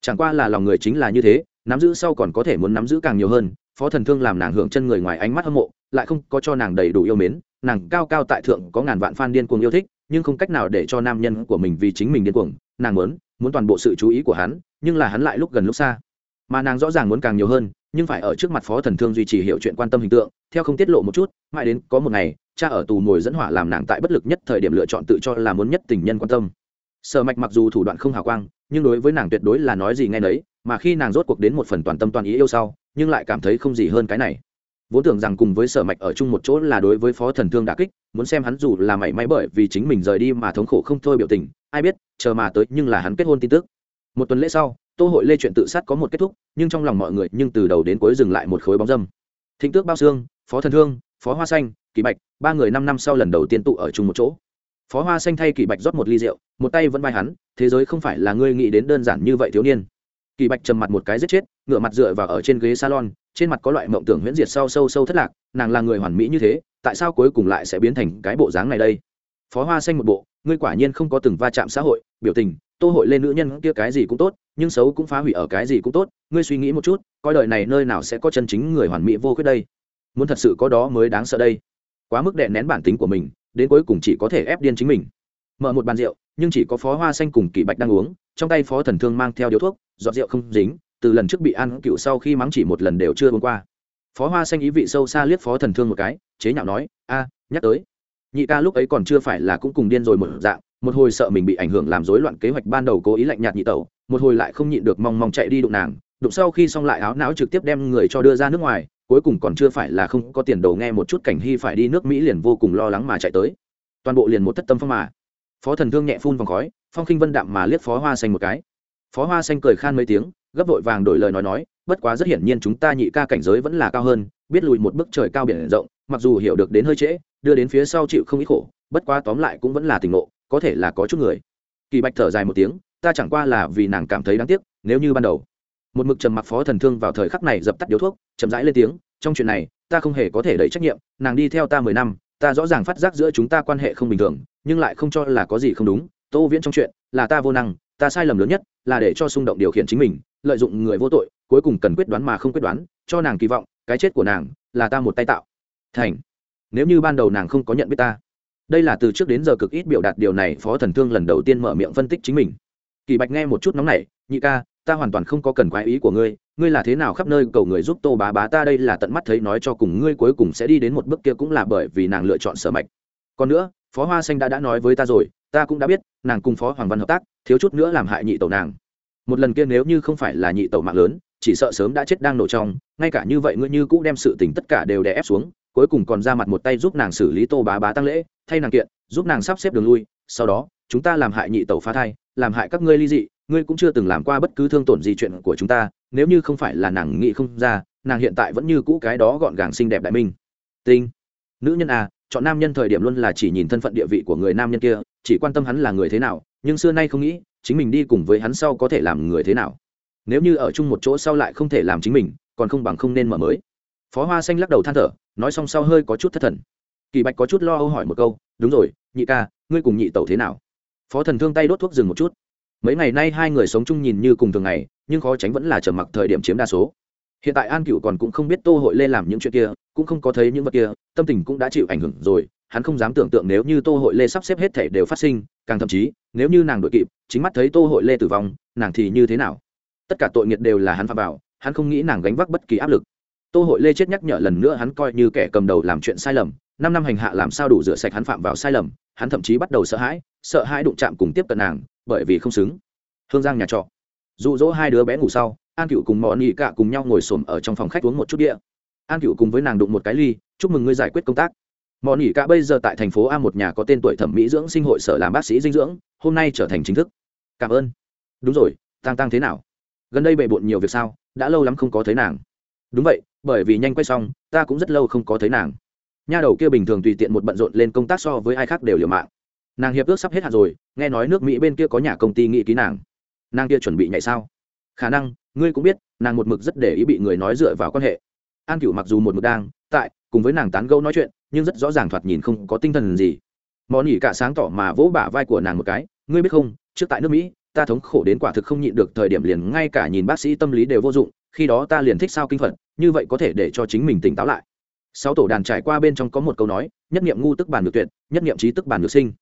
Chẳng qua là lòng người chính là như thế, nắm giữ sau còn có thể muốn nắm giữ càng nhiều hơn, phó thần thương làm nàng hưởng chân người ngoài ánh mắt hâm mộ, lại không có cho nàng đầy đủ yêu mến, nàng cao cao tại thượng có ngàn vạn fan điên cuồng yêu thích, nhưng không cách nào để cho nam nhân của mình vì chính mình điên cuồng, nàng muốn muốn toàn bộ sự chú ý của hắn, nhưng là hắn lại lúc gần lúc xa. Mà nàng rõ ràng muốn càng nhiều hơn nhưng phải ở trước mặt phó thần thương duy trì hiệu chuyện quan tâm hình tượng, theo không tiết lộ một chút, mãi đến có một ngày, cha ở tù ngồi dẫn hỏa làm nàng tại bất lực nhất thời điểm lựa chọn tự cho là muốn nhất tình nhân quan tâm. Sở mạch mặc dù thủ đoạn không hào quang, nhưng đối với nàng tuyệt đối là nói gì nghe nấy, mà khi nàng rốt cuộc đến một phần toàn tâm toàn ý yêu sau, nhưng lại cảm thấy không gì hơn cái này. Vốn tưởng rằng cùng với sở mạch ở chung một chỗ là đối với phó thần thương đà kích, muốn xem hắn dù là mảy may bởi vì chính mình rời đi mà thống khổ không thôi biểu tình, ai biết, chờ mà tới nhưng là hắn kết hôn tin tức. Một tuần lễ sau tô hội lê chuyện tự sát có một kết thúc, nhưng trong lòng mọi người nhưng từ đầu đến cuối dừng lại một khối bóng dâm. Thịnh tước bao xương phó thần thương, phó hoa xanh, kỳ bạch, ba người năm năm sau lần đầu tiên tụ ở chung một chỗ. Phó hoa xanh thay kỳ bạch rót một ly rượu, một tay vẫn vai hắn, thế giới không phải là ngươi nghĩ đến đơn giản như vậy thiếu niên. Kỳ bạch trầm mặt một cái giết chết ngựa mặt dựa vào ở trên ghế salon, trên mặt có loại mộng tưởng huyễn diệt sau sâu sâu thất lạc, nàng là người hoàn mỹ như thế, tại sao cuối cùng lại sẽ biến thành cái bộ dáng này đây? Phó hoa xanh một bộ ngươi quả nhiên không có từng va chạm xã hội, biểu tình, tô hội lên nữ nhân kia cái gì cũng tốt, nhưng xấu cũng phá hủy ở cái gì cũng tốt, ngươi suy nghĩ một chút, coi đời này nơi nào sẽ có chân chính người hoàn mỹ vô khuyết đây. Muốn thật sự có đó mới đáng sợ đây. Quá mức đè nén bản tính của mình, đến cuối cùng chỉ có thể ép điên chính mình. Mở một bàn rượu, nhưng chỉ có phó hoa xanh cùng kỳ bạch đang uống, trong tay phó thần thương mang theo điếu thuốc dọn rượu không dính, từ lần trước bị ăn cựu sau khi mắng chỉ một lần đều chưa uống qua. Phó hoa xanh ý vị sâu xa liếc phó thần thương một cái, chế nhạo nói, a, nhắc tới nhị ca lúc ấy còn chưa phải là cũng cùng điên rồi một dạng, một hồi sợ mình bị ảnh hưởng làm rối loạn kế hoạch ban đầu cố ý lạnh nhạt nhị tẩu, một hồi lại không nhịn được mong mong chạy đi đụng nàng, đụng sau khi xong lại áo não trực tiếp đem người cho đưa ra nước ngoài, cuối cùng còn chưa phải là không có tiền đồ nghe một chút cảnh hy phải đi nước mỹ liền vô cùng lo lắng mà chạy tới. Toàn bộ liền một thất tâm phong mà. Phó thần thương nhẹ phun vòng khói, phong khinh vân đạm mà liếc phó hoa xanh một cái. Phó hoa xanh cười khan mấy tiếng, gấp vội vàng đổi lời nói nói, bất quá rất hiển nhiên chúng ta nhị ca cảnh giới vẫn là cao hơn, biết lùi một bức trời cao biển rộng, mặc dù hiểu được đến hơi trễ đưa đến phía sau chịu không ít khổ, bất quá tóm lại cũng vẫn là tình ngộ, có thể là có chút người. Kỳ bạch thở dài một tiếng, ta chẳng qua là vì nàng cảm thấy đáng tiếc, nếu như ban đầu, một mực trầm mặc phó thần thương vào thời khắc này dập tắt điếu thuốc, chậm rãi lên tiếng, trong chuyện này, ta không hề có thể đẩy trách nhiệm, nàng đi theo ta mười năm, ta rõ ràng phát giác giữa chúng ta quan hệ không bình thường, nhưng lại không cho là có gì không đúng, tô viễn trong chuyện, là ta vô năng, ta sai lầm lớn nhất, là để cho xung động điều khiển chính mình, lợi dụng người vô tội, cuối cùng cần quyết đoán mà không quyết đoán, cho nàng kỳ vọng, cái chết của nàng, là ta một tay tạo. Thành nếu như ban đầu nàng không có nhận biết ta. Đây là từ trước đến giờ cực ít biểu đạt điều này, phó thần thương lần đầu tiên mở miệng phân tích chính mình. Kỳ bạch nghe một chút nóng này nhị ca, ta hoàn toàn không có cần quái ý của ngươi ngươi là thế nào khắp nơi cầu người giúp tô bá bá ta đây là tận mắt thấy nói cho cùng ngươi cuối cùng sẽ đi đến một bước kia cũng là bởi vì nàng lựa chọn sở mạch. Còn nữa, phó hoa xanh đã đã nói với ta rồi, ta cũng đã biết, nàng cùng phó hoàng văn hợp tác, thiếu chút nữa làm hại nhị tẩu nàng. Một lần kia nếu như không phải là nhị tẩu mạng lớn, chỉ sợ sớm đã chết đang nổ trong, ngay cả như vậy ngươi như cũng đem sự tình tất cả đều đè ép xuống cuối cùng còn ra mặt một tay giúp nàng xử lý tô bá bá tăng lễ, thay nàng kiện, giúp nàng sắp xếp đường lui, sau đó, chúng ta làm hại nhị tẩu phá thai, làm hại các ngươi ly dị, ngươi cũng chưa từng làm qua bất cứ thương tổn gì chuyện của chúng ta, nếu như không phải là nàng nghĩ không ra, nàng hiện tại vẫn như cũ cái đó gọn gàng xinh đẹp đại minh. Tinh. Nữ nhân à chọn nam nhân thời điểm luôn là chỉ nhìn thân phận địa vị của người nam nhân kia, chỉ quan tâm hắn là người thế nào, nhưng xưa nay không nghĩ, chính mình đi cùng với hắn sau có thể làm người thế nào. Nếu như ở chung một chỗ sau lại không thể làm chính mình, còn không bằng không nên mở mới. Phó hoa xanh lắc đầu than thở nói xong sau hơi có chút thất thần. Kỳ bạch có chút lo âu hỏi một câu, đúng rồi, nhị ca, ngươi cùng nhị tẩu thế nào? Phó thần thương tay đốt thuốc dừng một chút. Mấy ngày nay hai người sống chung nhìn như cùng thường ngày, nhưng khó tránh vẫn là trầm mặc thời điểm chiếm đa số. Hiện tại an cựu còn cũng không biết tô hội lê làm những chuyện kia, cũng không có thấy những vật kia, tâm tình cũng đã chịu ảnh hưởng rồi, hắn không dám tưởng tượng nếu như tô hội lê sắp xếp hết thể đều phát sinh, càng thậm chí, nếu như nàng đội kịp, chính mắt thấy tô hội lê tử vong, nàng thì như thế nào? Tất cả tội nghiệt đều là hắn phạm vào, hắn không nghĩ nàng gánh vác bất kỳ áp lực tô hội lê chết nhắc nhở lần nữa hắn coi như kẻ cầm đầu làm chuyện sai lầm, năm năm hành hạ làm sao đủ rửa sạch hắn phạm vào sai lầm, hắn thậm chí bắt đầu sợ hãi sợ hãi đụng chạm cùng tiếp cận nàng, bởi vì không xứng. Hương giang nhà trọ. Dụ dỗ hai đứa bé ngủ sau, an cựu cùng mọi nghị cạ cùng nhau ngồi xổm ở trong phòng khách uống một chút địa an cựu cùng với nàng đụng một cái ly, chúc mừng ngươi giải quyết công tác. Mọi nghị cả bây giờ tại thành phố a một nhà có tên tuổi thẩm mỹ dưỡng sinh hội sở làm bác sĩ dinh dưỡng, hôm nay trở thành chính thức. Cảm ơn. Đúng rồi tăng tăng thế nào? Gần đây bệ bộn nhiều việc sao? Đã lâu lắm không có thấy nàng đúng vậy, bởi vì nhanh quay xong, ta cũng rất lâu không có thấy nàng. Nha đầu kia bình thường tùy tiện một bận rộn lên công tác so với ai khác đều liều mạng. Nàng hiệp ước sắp hết hạn rồi, nghe nói nước mỹ bên kia có nhà công ty nghị ký nàng. Nàng kia chuẩn bị nhảy sao? Khả năng, ngươi cũng biết, nàng một mực rất để ý bị người nói dựa vào quan hệ. An cựu mặc dù một mực đang tại cùng với nàng tán gẫu nói chuyện, nhưng rất rõ ràng thoạt nhìn không có tinh thần gì. Món ỉ cả sáng tỏ mà vỗ bả vai của nàng một cái, ngươi biết không, trước tại nước mỹ, ta thống khổ đến quả thực không nhịn được thời điểm liền ngay cả nhìn bác sĩ tâm lý đều vô dụng khi đó ta liền thích sao kinh phật, như vậy có thể để cho chính mình tỉnh táo lại. Sáu tổ đàn trải qua bên trong có một câu nói, nhất nghiệm ngu tức bản được tuyệt, nhất nghiệm trí tức bản được sinh.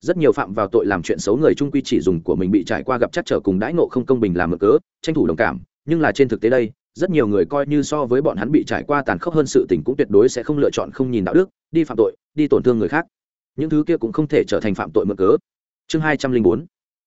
Rất nhiều phạm vào tội làm chuyện xấu người trung quy chỉ dùng của mình bị trải qua gặp chắc trở cùng đãi ngộ không công bình làm mở cớ, tranh thủ đồng cảm, nhưng là trên thực tế đây, rất nhiều người coi như so với bọn hắn bị trải qua tàn khốc hơn sự tình cũng tuyệt đối sẽ không lựa chọn không nhìn đạo đức, đi phạm tội, đi tổn thương người khác. Những thứ kia cũng không thể trở thành phạm tội mực cớ. Chương hai trăm linh bốn.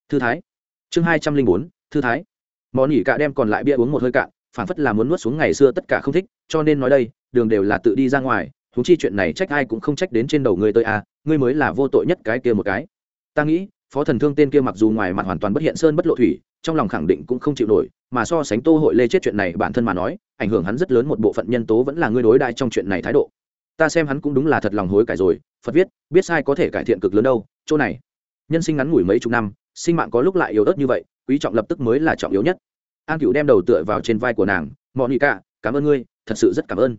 Thư thái. Chương hai trăm linh bốn. Thư thái. Món nhỉ cạ đem còn lại bia uống một hơi cạn phản phất là muốn nuốt xuống ngày xưa tất cả không thích, cho nên nói đây, đường đều là tự đi ra ngoài thú chi chuyện này trách ai cũng không trách đến trên đầu ngươi tới à ngươi mới là vô tội nhất cái kia một cái. Ta nghĩ, phó thần thương tên kia mặc dù ngoài mặt hoàn toàn bất hiện sơn bất lộ thủy, trong lòng khẳng định cũng không chịu nổi, mà so sánh tô hội lê chết chuyện này bản thân mà nói, ảnh hưởng hắn rất lớn một bộ phận nhân tố vẫn là ngươi đối đại trong chuyện này thái độ. Ta xem hắn cũng đúng là thật lòng hối cải rồi, phật viết, biết sai có thể cải thiện cực lớn đâu, chỗ này. Nhân sinh ngắn ngủi mấy chục năm, sinh mạng có lúc lại yếu ớt như vậy, quý trọng lập tức mới là trọng yếu nhất an cựu đem đầu tựa vào trên vai của nàng mò nỉ cả cảm ơn ngươi, thật sự rất cảm ơn.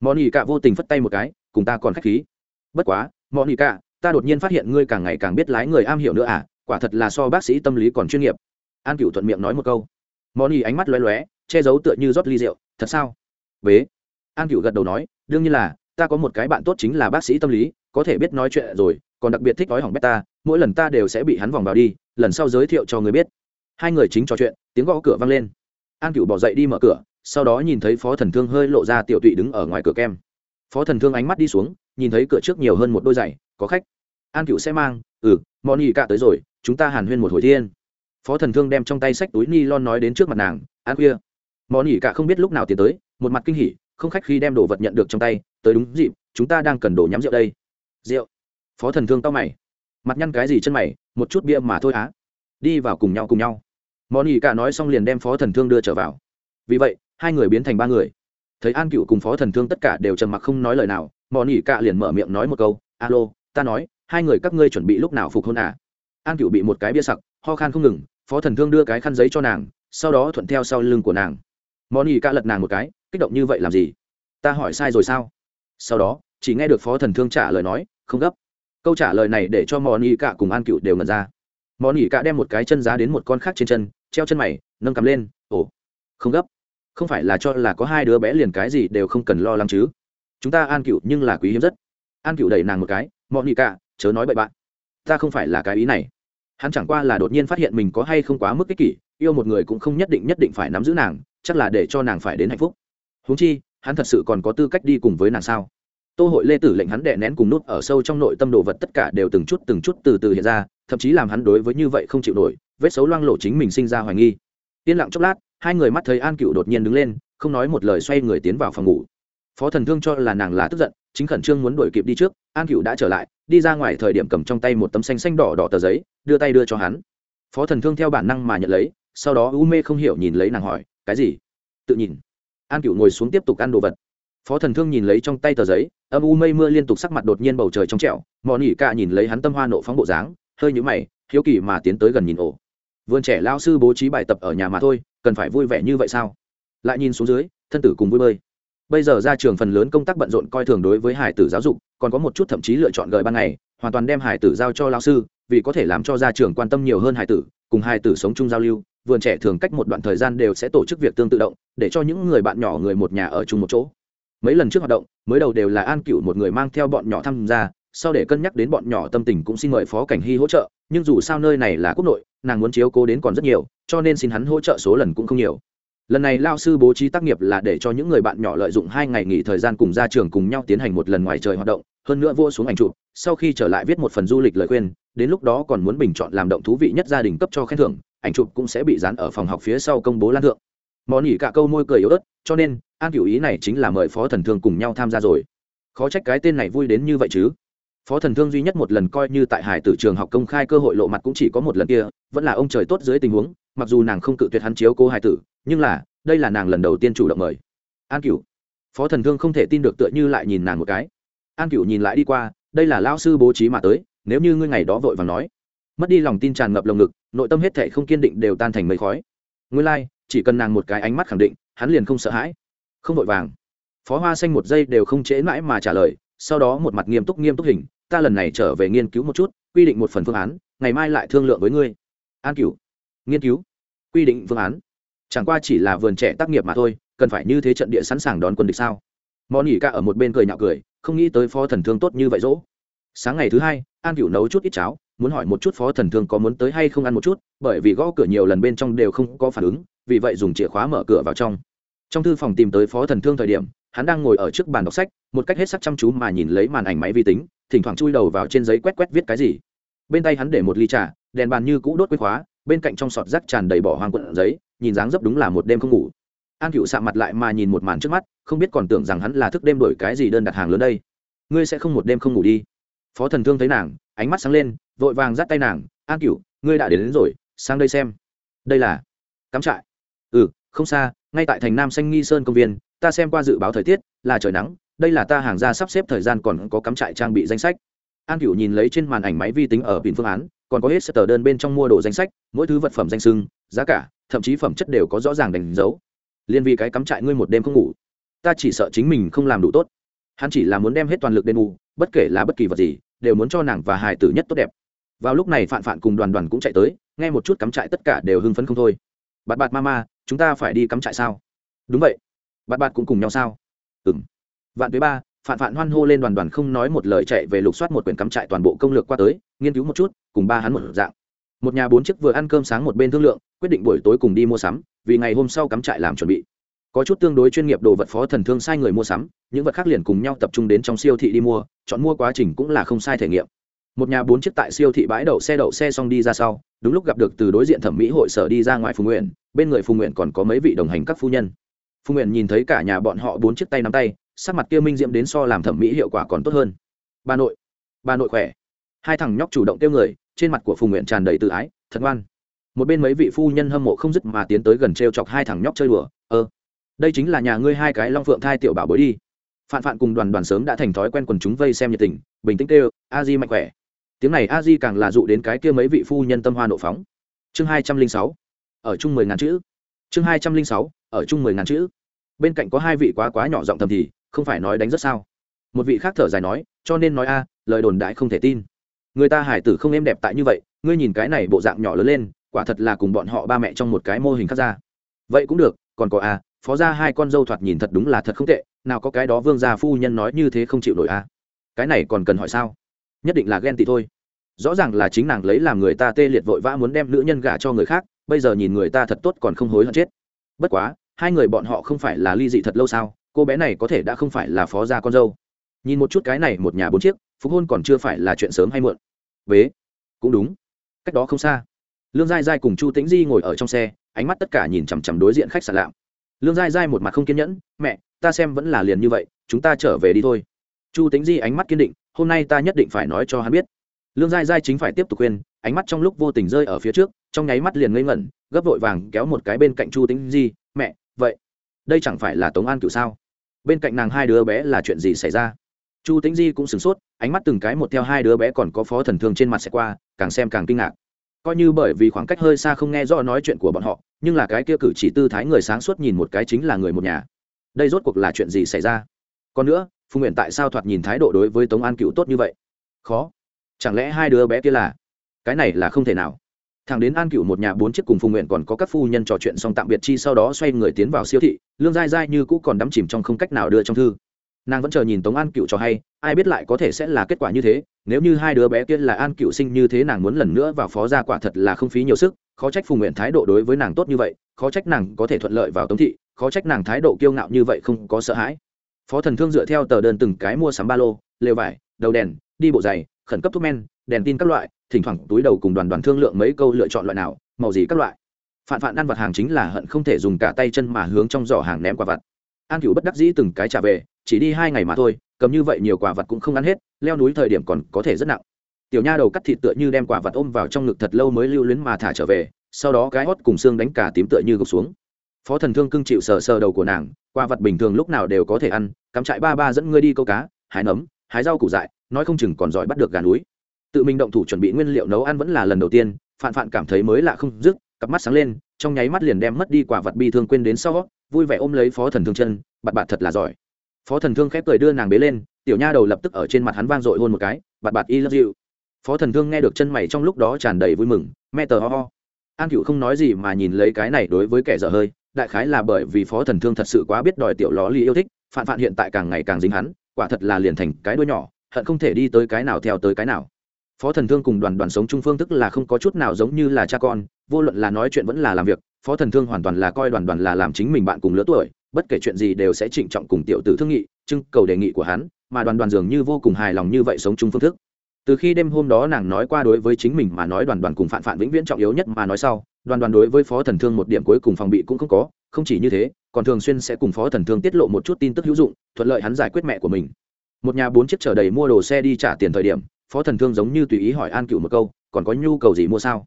Mò nỉ cả vô tình phất tay một cái, cùng ta còn k h á c h khí. Bất quá mò nỉ cả ta đột nhiên phát hiện ngươi càng ngày càng biết lái người am hiểu nữa à quả thật là so bác sĩ tâm lý còn chuyên nghiệp. An cựu thuận miệng nói một câu. Mò nỉ ánh mắt lóe lóe, che giấu tựa như rót ly rượu, thật sao? Bế. An cựu gật đầu nói, đương nhiên là, ta có một cái bạn tốt chính là bác sĩ tâm lý, có thể biết nói chuyện rồi, còn đặc biệt thích nói hỏng bét mỗi lần ta đều sẽ bị hắn vòng vào đi, lần sau giới thiệu cho người biết hai người chính trò chuyện, tiếng gõ cửa vang lên. An cựu bỏ dậy đi mở cửa, sau đó nhìn thấy phó thần thương hơi lộ ra tiểu tụy đứng ở ngoài cửa kem. Phó thần thương ánh mắt đi xuống, nhìn thấy cửa trước nhiều hơn một đôi giày, có khách. An cựu sẽ mang ừ món nhì cả tới rồi, chúng ta hàn huyên một hồi thiên. Phó thần thương đem trong tay sách túi ni lon nói đến trước mặt nàng, an khuya. Món nhì cả không biết lúc nào tiến tới, một mặt kinh hỉ, không khách khi đem đồ vật nhận được trong tay, tới đúng dịp, chúng ta đang cần đồ nhắm rượu đây. Rượu? Phó thần thương tao mày, mặt nhăn cái gì chân mày, một chút bia mà thôi á. Đi vào cùng nhau cùng nhau món nhì cả nói xong liền đem phó thần thương đưa trở vào. Vì vậy, hai người biến thành ba người. Thấy an cựu cùng phó thần thương tất cả đều trầm mặc không nói lời nào, món nhì cả liền mở miệng nói một câu, alo, ta nói, hai người các ngươi chuẩn bị lúc nào phục hôn à? An cựu bị một cái bia sặc, ho khan không ngừng, phó thần thương đưa cái khăn giấy cho nàng, sau đó thuận theo sau lưng của nàng. Món nhì cả lật nàng một cái, kích động như vậy làm gì? Ta hỏi sai rồi sao? Sau đó, chỉ nghe được phó thần thương trả lời nói, không gấp. Câu trả lời này để cho món nhì cả cùng an cựu đều ngẩn ra. Món nhì cả đem một cái chân giá đến một con khác trên chân treo chân mày, nâng cầm lên, ồ, không gấp. Không phải là cho là có hai đứa bé liền cái gì đều không cần lo lắng chứ. Chúng ta an cựu nhưng là quý hiếm rất. An cựu đẩy nàng một cái mọn nghị cả chớ nói bậy bạn. Ta không phải là cái ý này. Hắn chẳng qua là đột nhiên phát hiện mình có hay không quá mức ích kỷ, yêu một người cũng không nhất định nhất định phải nắm giữ nàng, chắc là để cho nàng phải đến hạnh phúc. Huống chi, hắn thật sự còn có tư cách đi cùng với nàng sao? Tô hội lê tử lệnh hắn đè nén cùng nút ở sâu trong nội tâm đồ vật tất cả đều từng chút từng chút từ từ hiện ra, thậm chí làm hắn đối với như vậy không chịu nổi vết xấu loang lộ chính mình sinh ra hoài nghi. Yên lặng chốc lát, hai người mắt thấy an cựu đột nhiên đứng lên, không nói một lời xoay người tiến vào phòng ngủ. Phó thần thương cho là nàng là tức giận, chính khẩn trương muốn đuổi kịp đi trước, an cựu đã trở lại, đi ra ngoài thời điểm cầm trong tay một tấm xanh xanh đỏ đỏ tờ giấy, đưa tay đưa cho hắn. Phó thần thương theo bản năng mà nhận lấy, sau đó u mê không hiểu nhìn lấy nàng hỏi, cái gì? Tự nhìn. An cựu ngồi xuống tiếp tục ăn đồ vật. Phó thần thương nhìn lấy trong tay tờ giấy, âm u mây mưa liên tục sắc mặt đột nhiên bầu trời trong trẹo mò nỉ cả nhìn lấy hắn tâm hoa nộ phóng bộ dáng, hơi nhũ mày, hiếu kỳ mà tiến tới gần nhìn ổ vườn trẻ lao sư bố trí bài tập ở nhà mà thôi, cần phải vui vẻ như vậy sao? Lại nhìn xuống dưới, thân tử cùng vui bơi. Bây giờ ra trường phần lớn công tác bận rộn coi thường đối với hải tử giáo dục, còn có một chút thậm chí lựa chọn gợi ban ngày, hoàn toàn đem hải tử giao cho lao sư, vì có thể làm cho gia trường quan tâm nhiều hơn hải tử, cùng hải tử sống chung giao lưu, vườn trẻ thường cách một đoạn thời gian đều sẽ tổ chức việc tương tự động, để cho những người bạn nhỏ người một nhà ở chung một chỗ. Mấy lần trước hoạt động, mới đầu đều là an cựu một người mang theo bọn nhỏ tham gia sau để cân nhắc đến bọn nhỏ tâm tình cũng xin mời phó cảnh hy hỗ trợ, nhưng dù sao nơi này là quốc nội, nàng muốn chiếu cố đến còn rất nhiều, cho nên xin hắn hỗ trợ số lần cũng không nhiều. Lần này lao sư bố trí tác nghiệp là để cho những người bạn nhỏ lợi dụng hai ngày nghỉ thời gian cùng ra trường cùng nhau tiến hành một lần ngoài trời hoạt động, hơn nữa vua xuống ảnh chụp, sau khi trở lại viết một phần du lịch lời khuyên, đến lúc đó còn muốn bình chọn làm động thú vị nhất gia đình cấp cho khen thưởng, ảnh chụp cũng sẽ bị dán ở phòng học phía sau công bố lan thượng. Món nghỉ cả câu môi cười yếu ớt, cho nên, an cửu ý này chính là mời phó thần thương cùng nhau tham gia rồi. Khó trách cái tên này vui đến như vậy chứ phó thần thương duy nhất một lần coi như tại hải tử trường học công khai cơ hội lộ mặt cũng chỉ có một lần kia vẫn là ông trời tốt dưới tình huống mặc dù nàng không cự tuyệt hắn chiếu cố hải tử nhưng là đây là nàng lần đầu tiên chủ động mời. An cửu. Phó thần thương không thể tin được tựa như lại nhìn nàng một cái. An cửu nhìn lại đi qua đây là lao sư bố trí mà tới nếu như ngươi ngày đó vội và nói mất đi lòng tin tràn ngập lồng ngực nội tâm hết thệ không kiên định đều tan thành mây khói. Ngươi lai、like, chỉ cần nàng một cái ánh mắt khẳng định hắn liền không sợ hãi. Không vội vàng. Phó hoa xanh một giây đều không trễ mãi mà trả lời sau đó một mặt nghiêm túc nghiêm túc hình ta lần này trở về nghiên cứu một chút, quy định một phần phương án, ngày mai lại thương lượng với ngươi. An cửu, nghiên cứu, quy định phương án. Chẳng qua chỉ là vườn trẻ tác nghiệp mà thôi, cần phải như thế trận địa sẵn sàng đón quân địch sao? Món nhỉ ca ở một bên cười nhạo cười, không nghĩ tới phó thần thương tốt như vậy dỗ. Sáng ngày thứ hai, an cửu nấu chút ít cháo, muốn hỏi một chút phó thần thương có muốn tới hay không ăn một chút, bởi vì gõ cửa nhiều lần bên trong đều không có phản ứng, vì vậy dùng chìa khóa mở cửa vào trong. Trong thư phòng tìm tới phó thần thương thời điểm hắn đang ngồi ở trước bàn đọc sách một cách hết sắc chăm chú mà nhìn lấy màn ảnh máy vi tính thỉnh thoảng chui đầu vào trên giấy quét quét viết cái gì. Bên tay hắn để một ly trà đèn bàn như cũ đốt quét khóa bên cạnh trong sọt rác tràn đầy bỏ hoang quận giấy nhìn dáng dấp đúng là một đêm không ngủ. An cựu sạ mặt lại mà nhìn một màn trước mắt không biết còn tưởng rằng hắn là thức đêm đổi cái gì đơn đặt hàng lớn đây. Ngươi sẽ không một đêm không ngủ đi. Phó thần thương thấy nàng ánh mắt sáng lên vội vàng dắt tay nàng an cựu ngươi đã đến, đến rồi sang đây xem. Đây là? Cắm trại. Ừ không xa ngay tại thành nam xanh nghi sơn công viên, ta xem qua dự báo thời tiết, là trời nắng, đây là ta hàng ra sắp xếp thời gian còn có cắm trại trang bị danh sách. An cửu nhìn lấy trên màn ảnh máy vi tính ở bình phương án, còn có hết tờ đơn bên trong mua đồ danh sách, mỗi thứ vật phẩm danh sưng giá cả, thậm chí phẩm chất đều có rõ ràng đánh dấu. Liên vì cái cắm trại ngươi một đêm không ngủ, ta chỉ sợ chính mình không làm đủ tốt. Hắn chỉ là muốn đem hết toàn lực đền bù, bất kể là bất kỳ vật gì, đều muốn cho nàng và hài tử nhất tốt đẹp. Vào lúc này phạn phạn cùng đoàn đoàn cũng chạy tới, nghe một chút cắm trại tất cả đều hưng phấn không thôi. Bạt bạt ma ma chúng ta phải đi cắm trại sao? Đúng vậy. Bạn bạn cũng cùng nhau sao? Ừng vạn tuế ba, phạn phạn hoan hô lên đoàn đoàn không nói một lời chạy về lục soát một quyển cắm trại toàn bộ công lược qua tới, nghiên cứu một chút, cùng ba hắn một dạng. Một nhà bốn chiếc vừa ăn cơm sáng một bên thương lượng, quyết định buổi tối cùng đi mua sắm, vì ngày hôm sau cắm trại làm chuẩn bị. Có chút tương đối chuyên nghiệp đồ vật phó thần thương sai người mua sắm, những vật khác liền cùng nhau tập trung đến trong siêu thị đi mua, chọn mua quá trình cũng là không sai thể nghiệm. Một nhà bốn chiếc tại siêu thị bãi đậu xe đậu xe xong đi ra sau đúng lúc gặp được từ đối diện thẩm mỹ hội sở đi ra ngoài phùng nguyện, bên người phùng nguyện còn có mấy vị đồng hành các phu nhân. Phùng nguyện nhìn thấy cả nhà bọn họ bốn chiếc tay nắm tay, sắc mặt kia minh diễm đến so làm thẩm mỹ hiệu quả còn tốt hơn. Bà nội bà nội khỏe? Hai thằng nhóc chủ động tiêu người, trên mặt của phùng nguyện tràn đầy tự ái, thật ngoan. Một bên mấy vị phu nhân hâm mộ không dứt mà tiến tới gần t r e o chọc hai thằng nhóc chơi đùa ơ đây chính là nhà ngươi hai cái long phượng thai tiểu bảo bối đi. Phạn phạn cùng đoàn đoàn sớm đã thành thói quen quần chúng vây xem nhiệt tình, bình tĩnh kêu, a di mạnh khỏe tiếng này a di càng là dụ đến cái kia mấy vị phu nhân tâm hoa nộ phóng. Chương hai trăm linh sáu, ở chung mười ngàn chữ. Chương hai trăm linh sáu, ở chung mười ngàn chữ. Bên cạnh có hai vị quá quá nhỏ giọng thầm thì, không phải nói đánh rất sao. Một vị khác thở dài nói, cho nên nói a, lời đồn đại không thể tin. Người ta hải tử không êm đẹp tại như vậy, ngươi nhìn cái này bộ dạng nhỏ lớn lên, quả thật là cùng bọn họ ba mẹ trong một cái mô hình khác ra. Vậy cũng được, còn có a, phó gia hai con dâu thoạt nhìn thật đúng là thật không tệ, nào có cái đó vương gia phu nhân nói như thế không chịu nổi a. Cái này còn cần hỏi sao? Nhất định là ghen tị thôi. Rõ ràng là chính nàng lấy làm người ta tê liệt vội vã muốn đem nữ nhân gả cho người khác, bây giờ nhìn người ta thật tốt còn không hối hận chết. Bất quá, hai người bọn họ không phải là ly dị thật lâu sao, cô bé này có thể đã không phải là phó gia con dâu. Nhìn một chút cái này một nhà bốn chiếc, phục hôn còn chưa phải là chuyện sớm hay muộn. Vế cũng đúng. Cách đó không xa. Lương giai giai cùng chu tĩnh di ngồi ở trong xe, ánh mắt tất cả nhìn chằm chằm đối diện khách sạn lạm. Lương giai giai một mặt không kiên nhẫn, mẹ, ta xem vẫn là liền như vậy, chúng ta trở về đi thôi. Chu tĩnh di ánh mắt kiên định hôm nay ta nhất định phải nói cho hắn biết. Lương giai giai chính phải tiếp tục khuyên, ánh mắt trong lúc vô tình rơi ở phía trước, trong nháy mắt liền ngây ngẩn, gấp vội vàng kéo một cái bên cạnh chu tĩnh di, mẹ, vậy đây chẳng phải là tống an cựu sao? Bên cạnh nàng hai đứa bé là chuyện gì xảy ra? Chu tĩnh di cũng sửng sốt, ánh mắt từng cái một theo hai đứa bé còn có phó thần thương trên mặt sẽ qua, càng xem càng kinh ngạc. Coi như bởi vì khoảng cách hơi xa không nghe rõ nói chuyện của bọn họ, nhưng là cái kia cử chỉ tư thái người sáng suốt nhìn một cái chính là người một nhà. Đây rốt cuộc là chuyện gì xảy ra? Còn nữa phùng nguyện tại sao thoạt nhìn thái độ đối với tống an cựu tốt như vậy? Khó. Chẳng lẽ hai đứa bé kia là? Cái này là không thể nào. Thằng đến an cựu một nhà bốn chiếc cùng phùng nguyện còn có các phu nhân trò chuyện xong tạm biệt chi sau đó xoay người tiến vào siêu thị, lương dai dai như cũ còn đắm chìm trong không cách nào đưa trong thư. Nàng vẫn chờ nhìn tống an cựu cho hay, ai biết lại có thể sẽ là kết quả như thế, nếu như hai đứa bé kia là an cựu sinh như thế nàng muốn lần nữa vào phó gia quả thật là không phí nhiều sức, khó trách phùng nguyện thái độ đối với nàng tốt như vậy, khó trách nàng có thể thuận lợi vào tống thị, khó trách nàng thái độ kiêu ngạo như vậy không có sợ hãi phó thần thương dựa theo tờ đơn từng cái mua sắm ba lô, lều vải, đầu đèn, đi bộ giày, khẩn cấp thuốc men, đèn tin các loại, thỉnh thoảng túi đầu cùng đoàn đoàn thương lượng mấy câu lựa chọn loại nào, màu gì các loại. Phản phản ăn vặt hàng chính là hận không thể dùng cả tay chân mà hướng trong giỏ hàng ném quả vặt. An cựu bất đắc dĩ từng cái trả về, chỉ đi hai ngày mà thôi, cầm như vậy nhiều quả vật cũng không ăn hết, leo núi thời điểm còn có thể rất nặng. Tiểu nha đầu cắt thịt tựa như đem quả vật ôm vào trong ngực thật lâu mới lưu luyến mà thả trở về, sau đó cái hót cùng xương đánh cả tím tựa như gục xuống phó thần thương cưng chịu sờ sờ đầu của nàng quả vật bình thường lúc nào đều có thể ăn, cắm trại ba ba dẫn ngươi đi câu cá, hái nấm, hái rau củ dại, nói không chừng còn giỏi bắt được gà núi. Tự mình động thủ chuẩn bị nguyên liệu nấu ăn vẫn là lần đầu tiên, phạn phạn cảm thấy mới lạ không dứt, cặp mắt sáng lên, trong nháy mắt liền đem mất đi quả vật bi thương quên đến sau, vui vẻ ôm lấy phó thần thương chân, bạt bạt thật là giỏi. Phó thần thương khép cười đưa nàng bế lên, tiểu nha đầu lập tức ở trên mặt hắn vang dội hôn một cái, bạt bạt y love you. Phó thần thương nghe được chân mày trong lúc đó tràn đầy vui mừng mẹ tờ ho ho. An cựu không nói gì mà nhìn lấy cái này đối với kẻ dở hơi đại khái là bởi vì phó thần thương thật sự quá biết đòi tiểu ló ly yêu thích phản phản hiện tại càng ngày càng dính hắn, quả thật là liền thành cái đuôi nhỏ, hận không thể đi tới cái nào theo tới cái nào. Phó thần thương cùng đoàn đoàn sống chung phương thức là không có chút nào giống như là cha con, vô luận là nói chuyện vẫn là làm việc, phó thần thương hoàn toàn là coi đoàn đoàn là làm chính mình bạn cùng lứa tuổi, bất kể chuyện gì đều sẽ trịnh trọng cùng tiểu tử thương nghị, trưng cầu đề nghị của hắn, mà đoàn đoàn dường như vô cùng hài lòng như vậy sống chung phương thức từ khi đêm hôm đó nàng nói qua đối với chính mình mà nói đoàn đoàn cùng phản phản vĩnh viễn trọng yếu nhất mà nói sau, đoàn đoàn đối với phó thần thương một điểm cuối cùng phòng bị cũng không có, không chỉ như thế, còn thường xuyên sẽ cùng phó thần thương tiết lộ một chút tin tức hữu dụng, thuận lợi hắn giải quyết mẹ của mình. Một nhà bốn chiếc chở đầy mua đồ xe đi trả tiền thời điểm, phó thần thương giống như tùy ý hỏi an cựu một câu, còn có nhu cầu gì mua sao?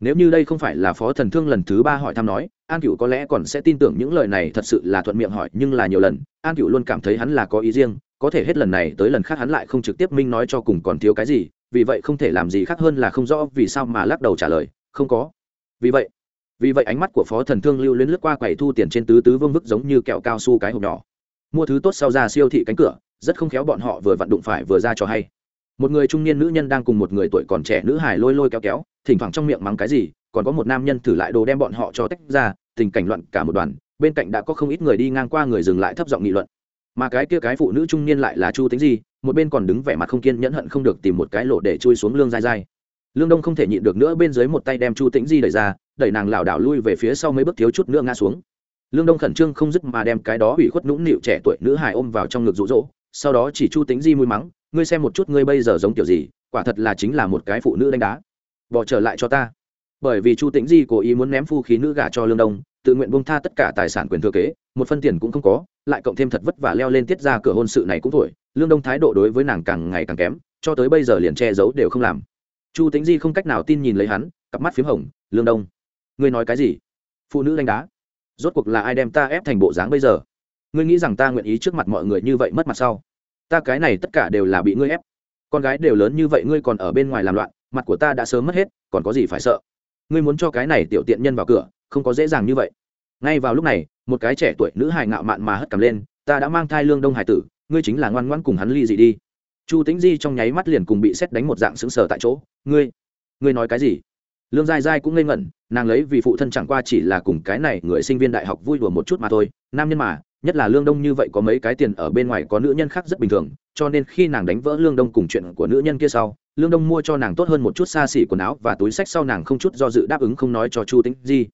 Nếu như đây không phải là phó thần thương lần thứ ba hỏi thăm nói, an cựu có lẽ còn sẽ tin tưởng những lời này thật sự là thuận miệng hỏi, nhưng là nhiều lần, an cựu luôn cảm thấy hắn là có ý riêng có thể hết lần này tới lần khác hắn lại không trực tiếp minh nói cho cùng còn thiếu cái gì, vì vậy không thể làm gì khác hơn là không rõ vì sao mà lắc đầu trả lời, không có. Vì vậy vì vậy ánh mắt của phó thần thương lưu lên lướt qua quầy thu tiền trên tứ tứ vương vức giống như kẹo cao su cái hộp nhỏ. Mua thứ tốt sau ra siêu thị cánh cửa, rất không khéo bọn họ vừa vặn đụng phải vừa ra cho hay. Một người trung niên nữ nhân đang cùng một người tuổi còn trẻ nữ hài lôi lôi kéo kéo, thỉnh thoảng trong miệng mắng cái gì, còn có một nam nhân thử lại đồ đem bọn họ cho tách ra, tình cảnh loạn cả một đoàn, bên cạnh đã có không ít người đi ngang qua người dừng lại thấp giọng nghị luận mà cái kia cái phụ nữ trung niên lại là chu tính gì một bên còn đứng vẻ mặt không kiên nhẫn hận không được tìm một cái lộ để chui xuống lương dai dai. Lương đông không thể nhịn được nữa bên dưới một tay đem chu tĩnh di đẩy ra, đẩy nàng lảo đảo lui về phía sau mấy bước thiếu chút nữa ngã xuống. Lương đông khẩn trương không dứt mà đem cái đó ủy khuất nũng nịu trẻ tuổi nữ hài ôm vào trong ngực rụ rỗ sau đó chỉ chu tĩnh di mùi mắng, ngươi xem một chút ngươi bây giờ giống kiểu gì, quả thật là chính là một cái phụ nữ đánh đá. Bỏ trở lại cho ta bởi vì chu tĩnh di cố ý muốn ném phu khí nữ gả cho lương đông, tự nguyện bông tha tất cả tài sản quyền thừa kế, một phân tiền cũng không có, lại cộng thêm thật vất vả leo lên tiết ra cửa hôn sự này cũng thổi lương đông thái độ đối với nàng càng ngày càng kém, cho tới bây giờ liền che giấu đều không làm. Chu Tĩnh di không cách nào tin nhìn lấy hắn, cặp mắt p h í m hồng, lương đông, ngươi nói cái gì? Phụ nữ đánh đá, rốt cuộc là ai đem ta ép thành bộ dáng bây giờ? Ngươi nghĩ rằng ta nguyện ý trước mặt mọi người như vậy mất mặt sau? Ta cái này tất cả đều là bị ngươi ép. Con gái đều lớn như vậy ngươi còn ở bên ngoài làm loạn, mặt của ta đã sớm mất hết, còn có gì phải sợ? Ngươi muốn cho cái này tiểu tiện nhân vào cửa, không có dễ dàng như vậy. Ngay vào lúc này, một cái trẻ tuổi nữ hài ngạo mạn mà hất cầm lên, ta đã mang thai lương đông hải tử, ngươi chính là ngoan ngoãn cùng hắn ly dị đi. Chu tính di trong nháy mắt liền cùng bị xét đánh một dạng sững sờ tại chỗ, ngươi ngươi nói cái gì? Lương dai dai cũng ngây ngẩn, nàng lấy vì phụ thân chẳng qua chỉ là cùng cái này người sinh viên đại học vui đùa một chút mà thôi, nam nhân mà, nhất là lương đông như vậy có mấy cái tiền ở bên ngoài có nữ nhân khác rất bình thường, cho nên khi nàng đánh vỡ lương đông cùng chuyện của nữ nhân kia sau lương đông mua cho nàng tốt hơn một chút xa xỉ quần áo và túi sách sau nàng không chút do dự đáp ứng không nói cho chu tính di.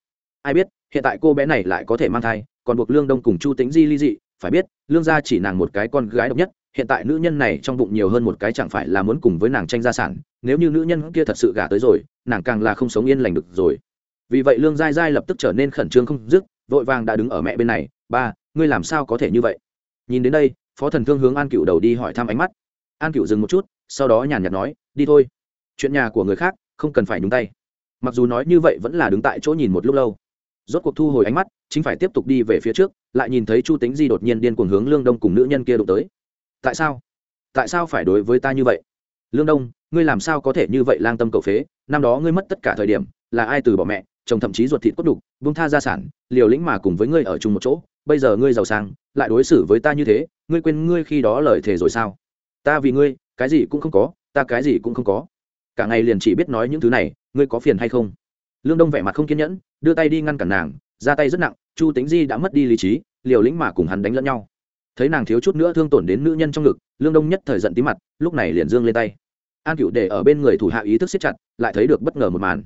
Ai biết, hiện tại cô bé này lại có thể mang thai, còn buộc lương đông cùng chu tính di ly dị, phải biết, lương gia chỉ nàng một cái con gái độc nhất, hiện tại nữ nhân này trong bụng nhiều hơn một cái chẳng phải là muốn cùng với nàng tranh gia sản, nếu như nữ nhân kia thật sự gả tới rồi, nàng càng là không sống yên lành được rồi. Vì vậy lương giai giai lập tức trở nên khẩn trương không dứt, vội vàng đã đứng ở mẹ bên này, ba, ngươi làm sao có thể như vậy? Nhìn đến đây, phó thần thương hướng an cựu đầu đi hỏi thăm ánh mắt. An cựu dừng một chút sau đó nhàn nhạt nói, đi thôi. Chuyện nhà của người khác không cần phải nhúng tay. Mặc dù nói như vậy vẫn là đứng tại chỗ nhìn một lúc lâu. Rốt cuộc thu hồi ánh mắt, chính phải tiếp tục đi về phía trước, lại nhìn thấy chu tính di đột nhiên điên cuồng hướng lương đông cùng nữ nhân kia đụng tới. Tại sao? Tại sao phải đối với ta như vậy? Lương đông, ngươi làm sao có thể như vậy lang tâm cầu phế? Năm đó ngươi mất tất cả thời điểm, là ai từ bỏ mẹ, chồng thậm chí ruột thịt cốt đục vung tha gia sản, liều lĩnh mà cùng với ngươi ở chung một chỗ, bây giờ ngươi giàu sang, lại đối xử với ta như thế, ngươi quên ngươi khi đó lời thề rồi sao? Ta vì ngươi cái gì cũng không có, ta cái gì cũng không có. Cả ngày liền chỉ biết nói những thứ này, ngươi có phiền hay không? Lương đông vẻ mặt không kiên nhẫn, đưa tay đi ngăn cản nàng, ra tay rất nặng, chu tính di đã mất đi lý trí, liều lĩnh mà cùng hắn đánh lẫn nhau. Thấy nàng thiếu chút nữa thương tổn đến nữ nhân trong ngực, lương đông nhất thời giận tí mặt, lúc này liền dương lên tay. An cựu để ở bên người thủ hạ ý thức siết chặt, lại thấy được bất ngờ một màn.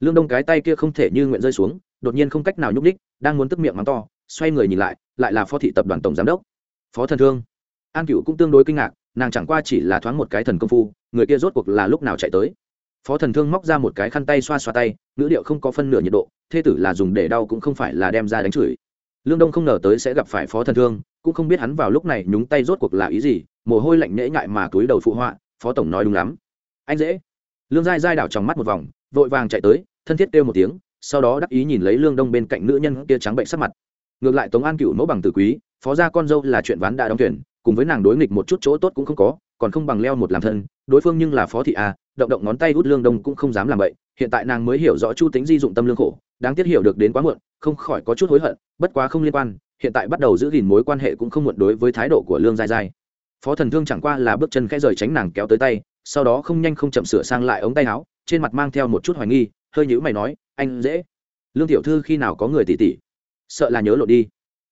Lương đông cái tay kia không thể như nguyện rơi xuống, đột nhiên không cách nào nhúc ních đang muốn tức miệng mắng to, xoay người nhìn lại lại là phó thị tập đoàn tổng giám đốc. Phó thần thương. An cựu cũng tương đối kinh ngạc nàng chẳng qua chỉ là thoáng một cái thần công phu, người kia rốt cuộc là lúc nào chạy tới. Phó thần thương móc ra một cái khăn tay xoa xoa tay, ngữ điệu không có phân nửa nhiệt độ, thê tử là dùng để đau cũng không phải là đem ra đánh chửi. Lương đông không ngờ tới sẽ gặp phải phó thần thương, cũng không biết hắn vào lúc này nhúng tay rốt cuộc là ý gì, mồ hôi lạnh nễ ngại mà túi đầu phụ họa, phó tổng nói đúng lắm. Anh dễ. Lương giai giai đảo trong mắt một vòng, vội vàng chạy tới, thân thiết kêu một tiếng, sau đó đắc ý nhìn lấy lương đông bên cạnh nữ nhân kia trắng bệnh sắc mặt. Ngược lại tống an cựu mẫu bằng tử quý, phó gia con dâu là chuyện ván đã đóng tuyển cùng với nàng đối nghịch một chút chỗ tốt cũng không có, còn không bằng leo một làm thân, đối phương nhưng là phó thị a, động động ngón tay hút lương đông cũng không dám làm vậy hiện tại nàng mới hiểu rõ chu tính di dụng tâm lương khổ, đáng tiếc hiểu được đến quá muộn, không khỏi có chút hối hận, bất quá không liên quan, hiện tại bắt đầu giữ gìn mối quan hệ cũng không muộn đối với thái độ của lương dai dai phó thần thương chẳng qua là bước chân khẽ rời tránh nàng kéo tới tay, sau đó không nhanh không chậm sửa sang lại ống tay áo, trên mặt mang theo một chút hoài nghi, hơi nhữ mày nói, anh dễ. Lương tiểu thư khi nào có người tỉ tỉ? Sợ là nhớ lộ đi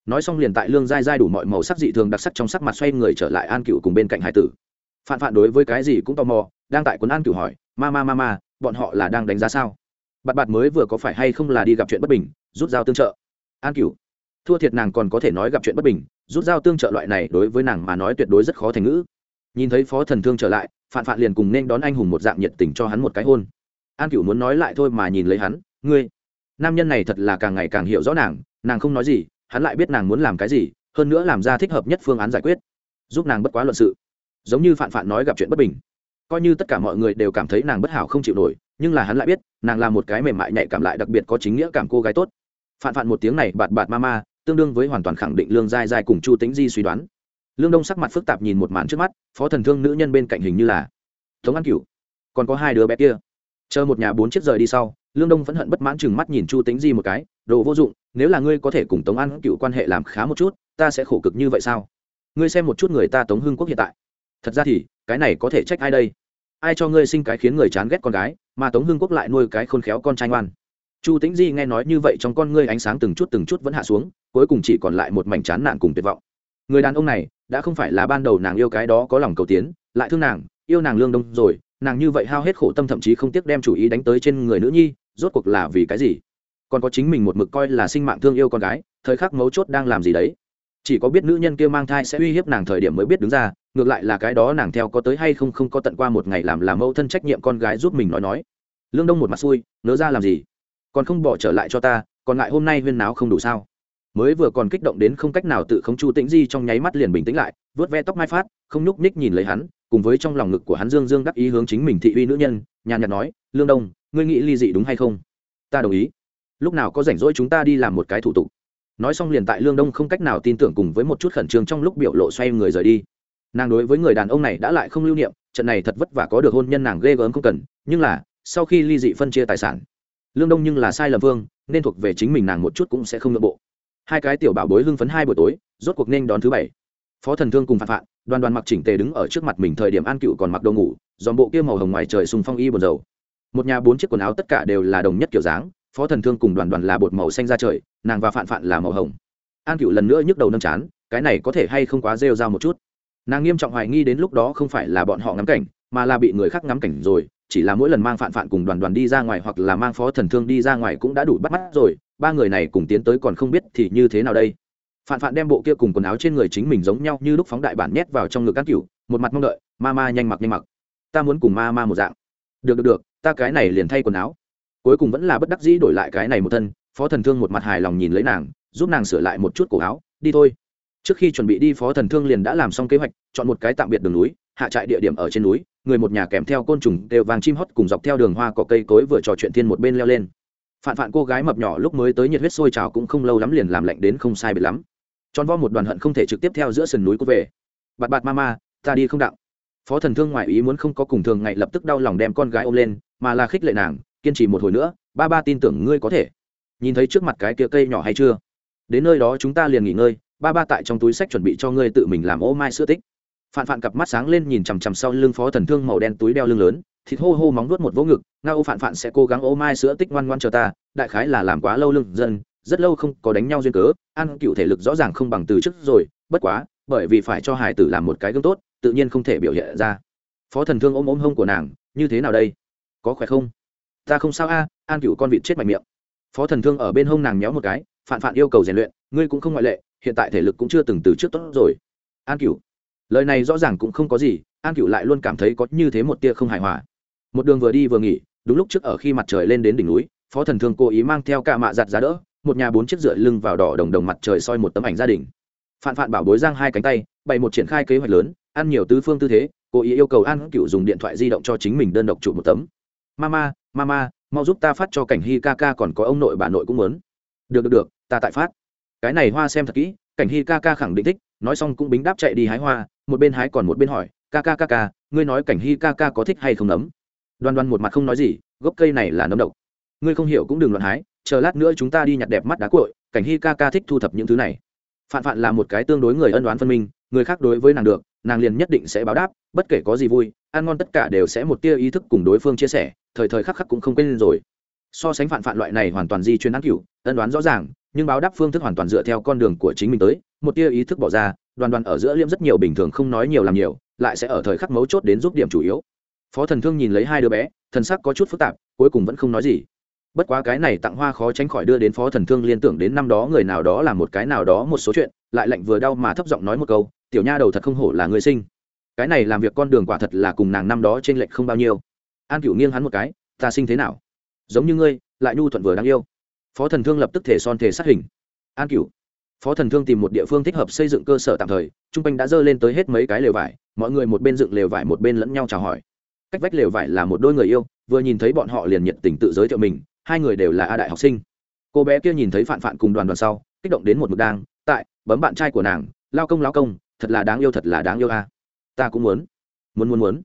nói xong liền tại lương dai dai đủ mọi màu sắc dị thường đặc sắc trong sắc mặt xoay người trở lại an cựu cùng bên cạnh hải tử. Phản phản đối với cái gì cũng tò mò đang tại quấn an cựu hỏi ma ma ma ma bọn họ là đang đánh giá sao? Bạt bạt mới vừa có phải hay không là đi gặp chuyện bất bình rút dao tương trợ? An cựu, thua thiệt nàng còn có thể nói gặp chuyện bất bình rút dao tương trợ loại này đối với nàng mà nói tuyệt đối rất khó thành ngữ. Nhìn thấy phó thần thương trở lại phản phản liền cùng nên đón anh hùng một dạng nhiệt tình cho hắn một cái hôn. An cựu muốn nói lại thôi mà nhìn lấy hắn ngươi nam nhân này thật là càng ngày càng hiểu rõ nàng nàng không nói gì hắn lại biết nàng muốn làm cái gì, hơn nữa làm ra thích hợp nhất phương án giải quyết. Giúp nàng bất quá luận sự. Giống như phạn phạn nói gặp chuyện bất bình. Coi như tất cả mọi người đều cảm thấy nàng bất hảo không chịu nổi, nhưng là hắn lại biết, nàng là một cái mềm mại nhạy cảm lại đặc biệt có chính nghĩa cảm cô gái tốt. Phạn phạn một tiếng này bạt bạt ma ma, tương đương với hoàn toàn khẳng định lương dai dai cùng chu tính di suy đoán. Lương đông sắc mặt phức tạp nhìn một màn trước mắt, phó thần thương nữ nhân bên cạnh hình như là, tống an cửu, còn có hai đứa bé kia. Chờ một nhà bốn chiếc rời đi sau lương đông vẫn hận bất mãn chừng mắt nhìn chu tính di một cái, đồ vô dụng, nếu là ngươi có thể cùng tống an cựu quan hệ làm khá một chút, ta sẽ khổ cực như vậy sao? Ngươi xem một chút người ta tống hưng quốc hiện tại. Thật ra thì, cái này có thể trách ai đây? Ai cho ngươi sinh cái khiến người chán ghét con gái, mà tống hưng quốc lại nuôi cái khôn khéo con trai ngoan? Chu tĩnh di nghe nói như vậy trong con ngươi ánh sáng từng chút từng chút vẫn hạ xuống, cuối cùng chỉ còn lại một mảnh chán nản cùng tuyệt vọng. Người đàn ông này, đã không phải là ban đầu nàng yêu cái đó có lòng cầu tiến, lại thương nàng, yêu nàng lương đông rồi, nàng như vậy hao hết khổ tâm thậm chí không tiếc đem chủ ý đánh tới trên người nữ nhi rốt cuộc là vì cái gì? Còn có chính mình một mực coi là sinh mạng thương yêu con gái, thời khắc mấu chốt đang làm gì đấy? Chỉ có biết nữ nhân kia mang thai sẽ uy hiếp nàng thời điểm mới biết đứng ra, ngược lại là cái đó nàng theo có tới hay không không có tận qua một ngày làm làm mẫu thân trách nhiệm con gái giúp mình nói nói. Lương đông một mặt xui nỡ ra làm gì? Còn không bỏ trở lại cho ta, còn lại hôm nay huyên náo không đủ sao? Mới vừa còn kích động đến không cách nào tự khống chu tĩnh di trong nháy mắt liền bình tĩnh lại vớt ve tóc mai phát, không nhúc nhích nhìn lấy hắn, cùng với trong lòng ngực của hắn dương dương đắc ý hướng chính mình thị uy nữ nhân, nhàn nhạt nói, lương đông ngươi nghĩ ly dị đúng hay không? Ta đồng ý. Lúc nào có rảnh rỗi chúng ta đi làm một cái thủ tục. Nói xong liền tại lương đông không cách nào tin tưởng cùng với một chút khẩn trương trong lúc biểu lộ xoay người rời đi. Nàng đối với người đàn ông này đã lại không lưu niệm, trận này thật vất vả có được hôn nhân nàng ghê gớm không cần, nhưng là, sau khi ly dị phân chia tài sản, lương đông nhưng là sai lầm vương, nên thuộc về chính mình nàng một chút cũng sẽ không nội bộ. Hai cái tiểu bảo bối hưng phấn hai buổi tối, rốt cuộc nên đón thứ bảy. Phó thần thương cùng phạt phạt đoàn đoàn mặc chỉnh tề đứng ở trước mặt mình thời điểm an cựu còn mặc đồ ngủ, dòm bộ kia màu hồng ngoài trời sùng phong y buồn dầu một nhà bốn chiếc quần áo tất cả đều là đồng nhất kiểu dáng, phó thần thương cùng đoàn đoàn là bột màu xanh ra trời, nàng và phạn phạn là màu hồng. An cựu lần nữa nhức đầu nâm chán, cái này có thể hay không quá rêu ra một chút. Nàng nghiêm trọng hoài nghi đến lúc đó không phải là bọn họ ngắm cảnh, mà là bị người khác ngắm cảnh rồi, chỉ là mỗi lần mang phạn phạn cùng đoàn đoàn đi ra ngoài hoặc là mang phó thần thương đi ra ngoài cũng đã đủ bắt mắt rồi, ba người này cùng tiến tới còn không biết thì như thế nào đây. Phạn phạn đem bộ kia cùng quần áo trên người chính mình giống nhau như lúc phóng đại bản nhét vào trong ngực các cựu một mặt mong đợi, ma ma nhanh mặc nhanh mặc, ta muốn cùng ma ma một dạng. Được được được ta cái này liền thay quần áo. Cuối cùng vẫn là bất đắc dĩ đổi lại cái này một thân, phó thần thương một mặt hài lòng nhìn lấy nàng, giúp nàng sửa lại một chút cổ áo, đi thôi. Trước khi chuẩn bị đi, phó thần thương liền đã làm xong kế hoạch, chọn một cái tạm biệt đường núi, hạ trại địa điểm ở trên núi, người một nhà kèm theo côn trùng đều vàng chim hót cùng dọc theo đường hoa cỏ cây cối vừa trò chuyện thiên một bên leo lên. Phạn phạn cô gái mập nhỏ lúc mới tới nhiệt huyết sôi trào cũng không lâu lắm liền làm lạnh đến không sai biệt lắm. Tròn vo một đoàn hận không thể trực tiếp theo giữa sườn núi cô về. Bạt bạt ma ma, ta đi không đạo phó thần thương ngoại ý muốn không có cùng thường ngày lập tức đau lòng đem con gái ôm lên, mà là khích lệ nàng, kiên trì một hồi nữa, ba ba tin tưởng ngươi có thể. Nhìn thấy trước mặt cái kia cây nhỏ hay chưa? Đến nơi đó chúng ta liền nghỉ ngơi, ba ba tại trong túi sách chuẩn bị cho ngươi tự mình làm ô mai sữa tích. Phạn phạn cặp mắt sáng lên nhìn chằm chằm sau lưng phó thần thương màu đen túi đeo lưng lớn, thịt hô hô móng nuốt một vỗ ngực, nga ô phạn phạn sẽ cố gắng ô mai sữa tích ngoan ngoan chờ ta, đại khái là làm quá lâu lưng dân, rất lâu không có đánh nhau duyên cớ, ăn cựu thể lực rõ ràng không bằng từ trước rồi, bất quá, bởi vì phải cho hải tử làm một cái gương tốt tự nhiên không thể biểu hiện ra. Phó thần thương ôm ôm hông của nàng, như thế nào đây? Có khỏe không? Ta không sao a, an cựu con vịt chết mạnh miệng. Phó thần thương ở bên hông nàng méo một cái phạn phạn yêu cầu rèn luyện, ngươi cũng không ngoại lệ, hiện tại thể lực cũng chưa từng từ trước tốt rồi. An cựu lời này rõ ràng cũng không có gì, an cựu lại luôn cảm thấy có như thế một tia không hài hòa. Một đường vừa đi vừa nghỉ, đúng lúc trước ở khi mặt trời lên đến đỉnh núi, phó thần thương cố ý mang theo cả mạ giặt giá đỡ, một nhà bốn chiếc rượi lưng vào đỏ đồng đồng mặt trời soi một tấm ảnh gia đình. Phạn phạn bảo bối giang hai cánh tay, bày một triển khai kế hoạch lớn ăn nhiều tứ phương tư thế cô ý yêu cầu an cựu dùng điện thoại di động cho chính mình đơn độc chụp một tấm. Mama mama, mau giúp ta phát cho cảnh hy ca ca còn có ông nội bà nội cũng muốn. Được được được, ta tại phát. Cái này hoa xem thật kỹ, cảnh hy ca ca khẳng định thích, nói xong cũng bính đáp chạy đi hái hoa, một bên hái còn một bên hỏi, ca ca ca ca, ngươi nói cảnh hy ca ca có thích hay không nấm? Đoan đoan một mặt không nói gì, gốc cây này là nấm độc. Ngươi không hiểu cũng đừng loạn hái, chờ lát nữa chúng ta đi nhặt đẹp mắt đá cội cảnh hy ca ca thích thu thập những thứ này. Phạn phạn là một cái tương đối người ân đoán phân minh, người khác đối với nàng được nàng liền nhất định sẽ báo đáp, bất kể có gì vui, ăn ngon tất cả đều sẽ một tia ý thức cùng đối phương chia sẻ, thời thời khắc khắc cũng không quên rồi. So sánh phản phản loại này hoàn toàn di chuyên án cửu, ân đoán rõ ràng, nhưng báo đáp phương thức hoàn toàn dựa theo con đường của chính mình tới, một tia ý thức bỏ ra, đoàn đoàn ở giữa liêm rất nhiều bình thường không nói nhiều làm nhiều, lại sẽ ở thời khắc mấu chốt đến giúp điểm chủ yếu. Phó thần thương nhìn lấy hai đứa bé, thần sắc có chút phức tạp, cuối cùng vẫn không nói gì. Bất quá cái này tặng hoa khó tránh khỏi đưa đến phó thần thương liên tưởng đến năm đó người nào đó làm một cái nào đó một số chuyện, lại lạnh vừa đau mà thấp giọng nói một câu tiểu nha đầu thật không hổ là người sinh. Cái này làm việc con đường quả thật là cùng nàng năm đó trên lệch không bao nhiêu. An cửu nghiêng hắn một cái, ta sinh thế nào? Giống như ngươi, lại nhu thuận vừa đáng yêu. Phó thần thương lập tức thể son thể sát hình. An cửu. Phó thần thương tìm một địa phương thích hợp xây dựng cơ sở tạm thời t r u n g quanh đã dơ lên tới hết mấy cái lều vải, mọi người một bên dựng lều vải một bên lẫn nhau chào hỏi. Cách vách lều vải là một đôi người yêu, vừa nhìn thấy bọn họ liền nhiệt tình tự giới thiệu mình, hai người đều là a đại học sinh. Cô bé kia nhìn thấy phạn phạn cùng đoàn đoàn sau, kích động đến một mực đang, tại, bấm bạn trai của nàng, lao công lao công thật là đáng yêu, thật là đáng yêu a. Ta cũng muốn. Muốn muốn muốn.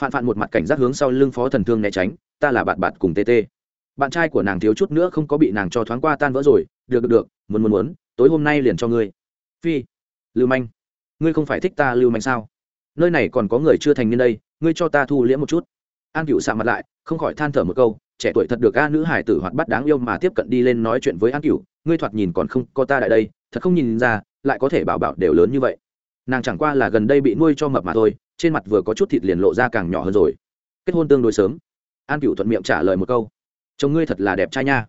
Phạn phạn một mặt cảnh giác hướng sau lưng phó thần thương né tránh. Ta là bạn bạn cùng tê tê. Bạn trai của nàng thiếu chút nữa không có bị nàng cho thoáng qua tan vỡ rồi. Được được được. Muốn muốn muốn. Tối hôm nay liền cho ngươi. Phi. Lưu manh. Ngươi không phải thích ta lưu manh sao? Nơi này còn có người chưa thành niên đây. Ngươi cho ta thu liễm một chút. An cựu sạ mặt lại, không khỏi than thở một câu. Trẻ tuổi thật được a nữ hải tử hoạt bắt đáng yêu mà tiếp cận đi lên nói chuyện với an cựu ngươi thoạt nhìn còn không có ta đại đây. Thật không nhìn ra, lại có thể bảo bảo đều lớn như vậy nàng chẳng qua là gần đây bị nuôi cho mập mà thôi, trên mặt vừa có chút thịt liền lộ ra càng nhỏ hơn rồi. Kết hôn tương đối sớm. An cựu thuận miệng trả lời một câu. Chồng ngươi thật là đẹp trai nha.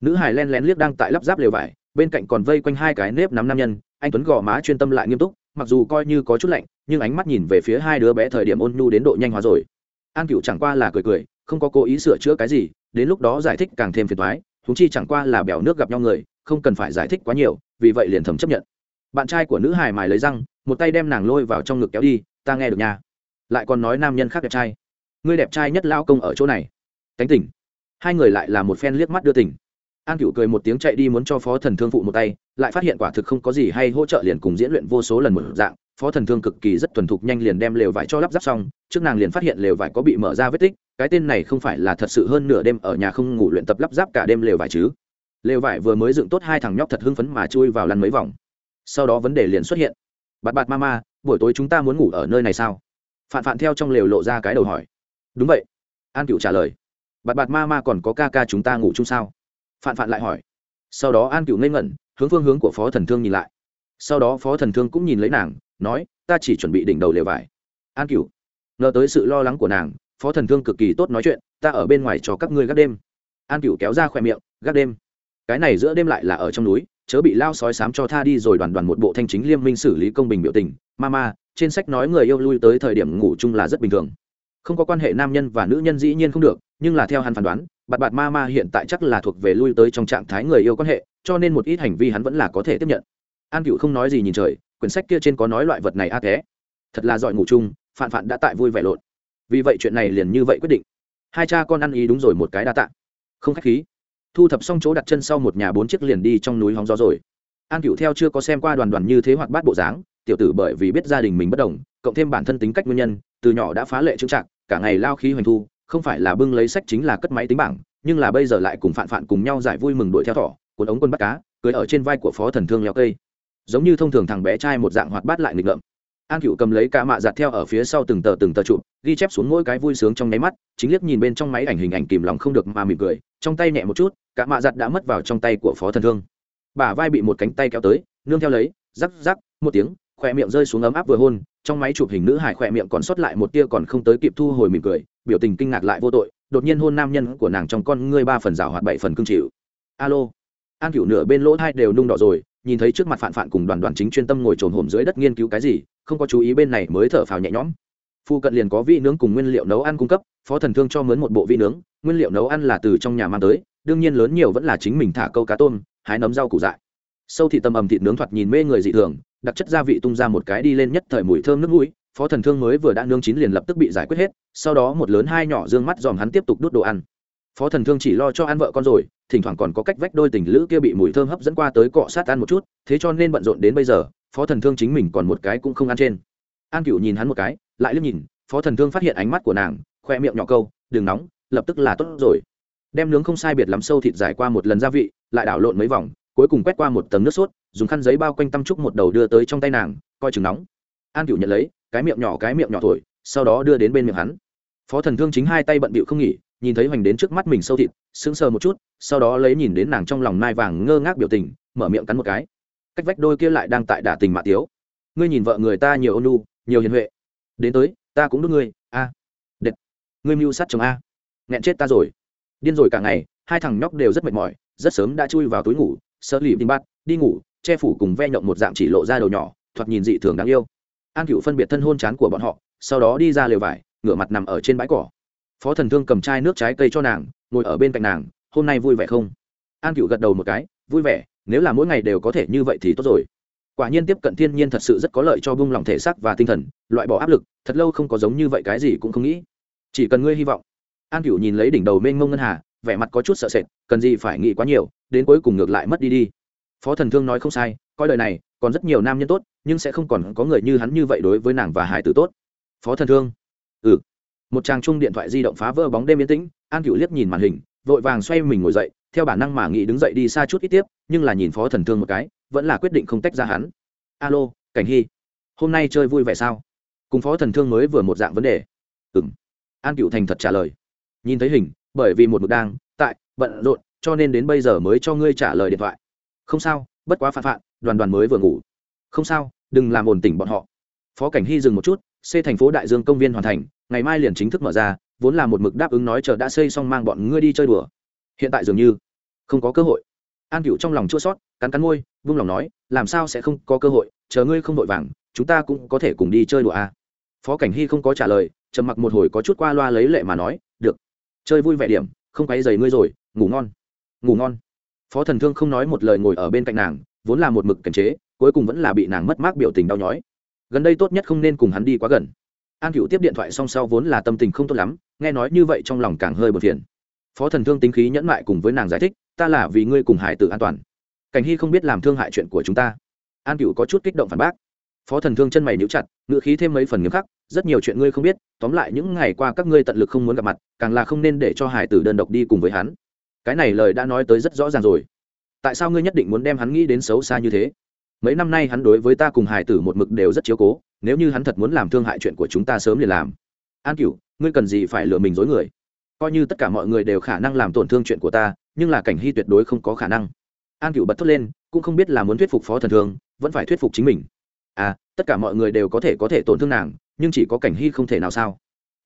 Nữ hải len lén liếc đang tại lắp ráp lều vải, bên cạnh còn vây quanh hai cái nếp nắm nam nhân, anh tuấn gò má chuyên tâm lại nghiêm túc, mặc dù coi như có chút lạnh, nhưng ánh mắt nhìn về phía hai đứa bé thời điểm ôn nhu đến độ nhanh hóa rồi. An cựu chẳng qua là cười cười, không có cố ý sửa chữa cái gì, đến lúc đó giải thích càng thêm phiền thoái thúng chi chẳng qua là bèo nước gặp nhau người, không cần phải giải thích quá nhiều, vì vậy liền thầm chấp nhận. Bạn trai của nữ hải mài lấy răng một tay đem nàng lôi vào trong ngực kéo đi, ta nghe được nha. Lại còn nói nam nhân khác đẹp trai. Ngươi đẹp trai nhất lao công ở chỗ này. Cánh tỉnh. Hai người lại là một phen liếc mắt đưa tỉnh. An cựu cười một tiếng chạy đi muốn cho phó thần thương phụ một tay, lại phát hiện quả thực không có gì hay hỗ trợ liền cùng diễn luyện vô số lần một dạng. Phó thần thương cực kỳ rất thuần thục nhanh liền đem lều vải cho lắp ráp xong, trước nàng liền phát hiện lều vải có bị mở ra vết tích, cái tên này không phải là thật sự hơn nửa đêm ở nhà không ngủ luyện tập lắp ráp cả đêm lều vải chứ. Lều vải vừa mới dựng tốt hai thằng nhóc thật hưng phấn mà chui vào lăn mấy vòng. Sau đó vấn đề liền xuất hiện bạt bạt mama buổi tối chúng ta muốn ngủ ở nơi này sao? Phạn phạn theo trong lều lộ ra cái đầu hỏi. Đúng vậy. An cựu trả lời. Bạt bạt mama còn có ca ca chúng ta ngủ chung sao? Phạn phạn lại hỏi. Sau đó an cựu ngây ngẩn, hướng phương hướng của phó thần thương nhìn lại. Sau đó phó thần thương cũng nhìn lấy nàng, nói, ta chỉ chuẩn bị đỉnh đầu lều vải. An cựu ngờ tới sự lo lắng của nàng, phó thần thương cực kỳ tốt nói chuyện, ta ở bên ngoài cho các ngươi gác đêm. An cựu kéo ra khỏe miệng, gác đêm? Cái này giữa đêm lại là ở trong núi chớ bị lao sói sám cho tha đi rồi đoàn đoàn một bộ thanh chính liêm minh xử lý công bình biểu tình. Mama trên sách nói người yêu lui tới thời điểm ngủ chung là rất bình thường. Không có quan hệ nam nhân và nữ nhân dĩ nhiên không được, nhưng là theo hắn phán đoán, bạt bạt ma ma hiện tại chắc là thuộc về lui tới trong trạng thái người yêu quan hệ, cho nên một ít hành vi hắn vẫn là có thể tiếp nhận. An cựu không nói gì nhìn trời, quyển sách kia trên có nói loại vật này a à thế. Thật là giỏi ngủ chung, phạn phạn đã tại vui vẻ lộn. Vì vậy chuyện này liền như vậy quyết định. Hai cha con ăn ý đúng rồi một cái đa tạ. Không khách khí thu thập xong chỗ đặt chân sau một nhà bốn chiếc liền đi trong núi hóng gió rồi. An cựu theo chưa có xem qua đoàn đoàn như thế hoặc bát bộ dáng, tiểu tử bởi vì biết gia đình mình bất đồng, cộng thêm bản thân tính cách nguyên nhân, từ nhỏ đã phá lệ trưng trạng cả ngày lao khí hoành thu, không phải là bưng lấy sách chính là cất máy tính bảng, nhưng là bây giờ lại cùng phạn phạn cùng nhau giải vui mừng đuổi theo thỏ, cuốn ống quân bắt cá, cưới ở trên vai của phó thần thương leo cây. Giống như thông thường thằng bé trai một dạng hoạt bát lại nghịch ngợm. An cựu cầm lấy cả mạ giặt theo ở phía sau từng tờ từng tờ chụp, ghi chép xuống mỗi cái vui sướng trong nháy mắt, chính liếc nhìn bên trong máy ảnh hình ảnh kìm lòng không được mà mỉm cười trong tay nhẹ một chút, cả mạ giặt đã mất vào trong tay của phó thần thương. Bả vai bị một cánh tay kéo tới, nương theo lấy, rắc rắc, một tiếng, khỏe miệng rơi xuống ấm áp vừa hôn, trong máy chụp hình nữ hải khỏe miệng còn sót lại một tia còn không tới kịp thu hồi mỉm cười, biểu tình kinh ngạc lại vô tội, đột nhiên hôn nam nhân của nàng trong con ngươi ba phần rào hoạt bảy phần cương chịu. Alo. An cửu nửa bên lỗ hai đều nung đỏ rồi, nhìn thấy trước mặt phản phản cùng đoàn đoàn chính chuyên tâm ngồi trồn hổm dưới đất nghiên cứu cái gì, không có chú ý bên này mới thở phào nhẹ nhõm phu cận liền có vị nướng cùng nguyên liệu nấu ăn cung cấp, phó thần thương cho mướn một bộ vị nướng, nguyên liệu nấu ăn là từ trong nhà mang tới, đương nhiên lớn nhiều vẫn là chính mình thả câu cá tôm, hái nấm rau củ dại. Sâu thị tầm ầm thịt nướng thoạt nhìn mê người dị thường, đặc chất gia vị tung ra một cái đi lên nhất thời mùi thơm nước mũi, phó thần thương mới vừa đã nướng chín liền lập tức bị giải quyết hết, sau đó một lớn hai nhỏ dương mắt dòm hắn tiếp tục đốt đồ ăn. Phó thần thương chỉ lo cho ăn vợ con rồi, thỉnh thoảng còn có cách vách đôi tình lữ kia bị mùi thơm hấp dẫn qua tới cọ sát ăn một chút, thế cho nên bận rộn đến bây giờ, phó thần thương chính mình còn một cái cũng không ăn trên. An cựu nhìn hắn một cái lại liếc nhìn, phó thần thương phát hiện ánh mắt của nàng, khoe miệng nhỏ câu, đừng nóng, lập tức là tốt rồi. Đem nướng không sai biệt lắm sâu thịt dài qua một lần gia vị, lại đảo lộn mấy vòng, cuối cùng quét qua một tầng nước sốt, dùng khăn giấy bao quanh tăm trúc một đầu đưa tới trong tay nàng, coi chừng nóng. An cửu nhận lấy, cái miệng nhỏ cái miệng nhỏ thổi, sau đó đưa đến bên miệng hắn. Phó thần thương chính hai tay bận bịu không nghỉ, nhìn thấy hoành đến trước mắt mình sâu thịt, sững sờ một chút, sau đó lấy nhìn đến nàng trong lòng nai vàng ngơ ngác biểu tình, mở miệng cắn một cái. Cách vách đôi kia lại đang tại đả tình mạ tiếu. Ngươi nhìn vợ người ta nhiều ôn nu nhiều hiền huệ đến tới, ta cũng đốt ngươi, a. À. đệt. Ngươi mưu sát chồng a. Nghẹn chết ta rồi. Điên rồi cả ngày, hai thằng nhóc đều rất mệt mỏi, rất sớm đã chui vào túi ngủ, sợ lì đinh bát, đi ngủ, che phủ cùng ve nhộng một dạng chỉ lộ ra đầu nhỏ, thoạt nhìn dị thường đáng yêu. An cựu phân biệt thân hôn chán của bọn họ, sau đó đi ra lều vải, ngửa mặt nằm ở trên bãi cỏ. Phó thần thương cầm chai nước trái cây cho nàng, ngồi ở bên cạnh nàng, hôm nay vui vẻ không? An cựu gật đầu một cái, vui vẻ, nếu là mỗi ngày đều có thể như vậy thì tốt rồi quả nhiên tiếp cận thiên nhiên thật sự rất có lợi cho bung lòng thể xác và tinh thần, loại bỏ áp lực, thật lâu không có giống như vậy cái gì cũng không nghĩ. Chỉ cần ngươi hy vọng. An cửu nhìn lấy đỉnh đầu mênh mông ngân hà, vẻ mặt có chút sợ sệt, cần gì phải nghĩ quá nhiều, đến cuối cùng ngược lại mất đi đi. Phó thần thương nói không sai, coi đời này, còn rất nhiều nam nhân tốt, nhưng sẽ không còn có người như hắn như vậy đối với nàng và hải tử tốt. Phó thần thương. Ừ. Một tràng chung điện thoại di động phá vỡ bóng đêm yên tĩnh, an cửu liếc nhìn màn hình, vội vàng xoay mình ngồi dậy theo bản năng mà nghĩ đứng dậy đi xa chút ít tiếp, nhưng là nhìn phó thần thương một cái, vẫn là quyết định không tách ra hắn. Alo, cảnh hy, hôm nay chơi vui vẻ sao? Cùng phó thần thương mới vừa một dạng vấn đề. Ừ m an cựu thành thật trả lời. Nhìn thấy hình, bởi vì một mực đang, tại, bận rộn, cho nên đến bây giờ mới cho ngươi trả lời điện thoại. Không sao, bất quá phản phạn, đoàn đoàn mới vừa ngủ. Không sao, đừng làm ổn tỉnh bọn họ. Phó cảnh hy dừng một chút xây thành phố đại dương công viên hoàn thành, ngày mai liền chính thức mở ra, vốn là một mực đáp ứng nói chờ đã xây xong mang bọn ngươi đi chơi đùa hiện tại dường như không có cơ hội. An cựu trong lòng chua sót, cắn cắn môi, vung lòng nói, làm sao sẽ không có cơ hội, chờ ngươi không vội vàng, chúng ta cũng có thể cùng đi chơi đùa à. phó cảnh hy không có trả lời, trầm mặc một hồi có chút qua loa lấy lệ mà nói, được, chơi vui vẻ điểm, không quấy dày ngươi rồi, ngủ ngon ngủ ngon. Phó thần thương không nói một lời ngồi ở bên cạnh nàng, vốn là một mực cảnh chế, cuối cùng vẫn là bị nàng mất mát biểu tình đau nhói. Gần đây tốt nhất không nên cùng hắn đi quá gần. An cựu tiếp điện thoại song sau vốn là tâm tình không tốt lắm, nghe nói như vậy trong lòng càng hơi bật phiền phó thần thương tính khí nhẫn mại cùng với nàng giải thích ta là vì ngươi cùng hải tử an toàn. Cảnh hy không biết làm thương hại chuyện của chúng ta. An cựu có chút kích động phản bác. Phó thần thương chân mày níu chặt ngự khí thêm mấy phần nghiêm khắc rất nhiều chuyện ngươi không biết tóm lại những ngày qua các ngươi tận lực không muốn gặp mặt càng là không nên để cho hải tử đơn độc đi cùng với hắn. Cái này lời đã nói tới rất rõ ràng rồi. Tại sao ngươi nhất định muốn đem hắn nghĩ đến xấu xa như thế? Mấy năm nay hắn đối với ta cùng hải tử một mực đều rất chiếu cố nếu như hắn thật muốn làm thương hại chuyện của chúng ta sớm liền làm. An Cựu, ngươi cần gì phải lừa mình dối người? Coi như tất cả mọi người đều khả năng làm tổn thương chuyện của ta, nhưng là cảnh hy tuyệt đối không có khả năng. An cựu bật thốt lên, cũng không biết là muốn thuyết phục phó thần thương, vẫn phải thuyết phục chính mình. À tất cả mọi người đều có thể có thể tổn thương nàng, nhưng chỉ có cảnh hy không thể nào sao?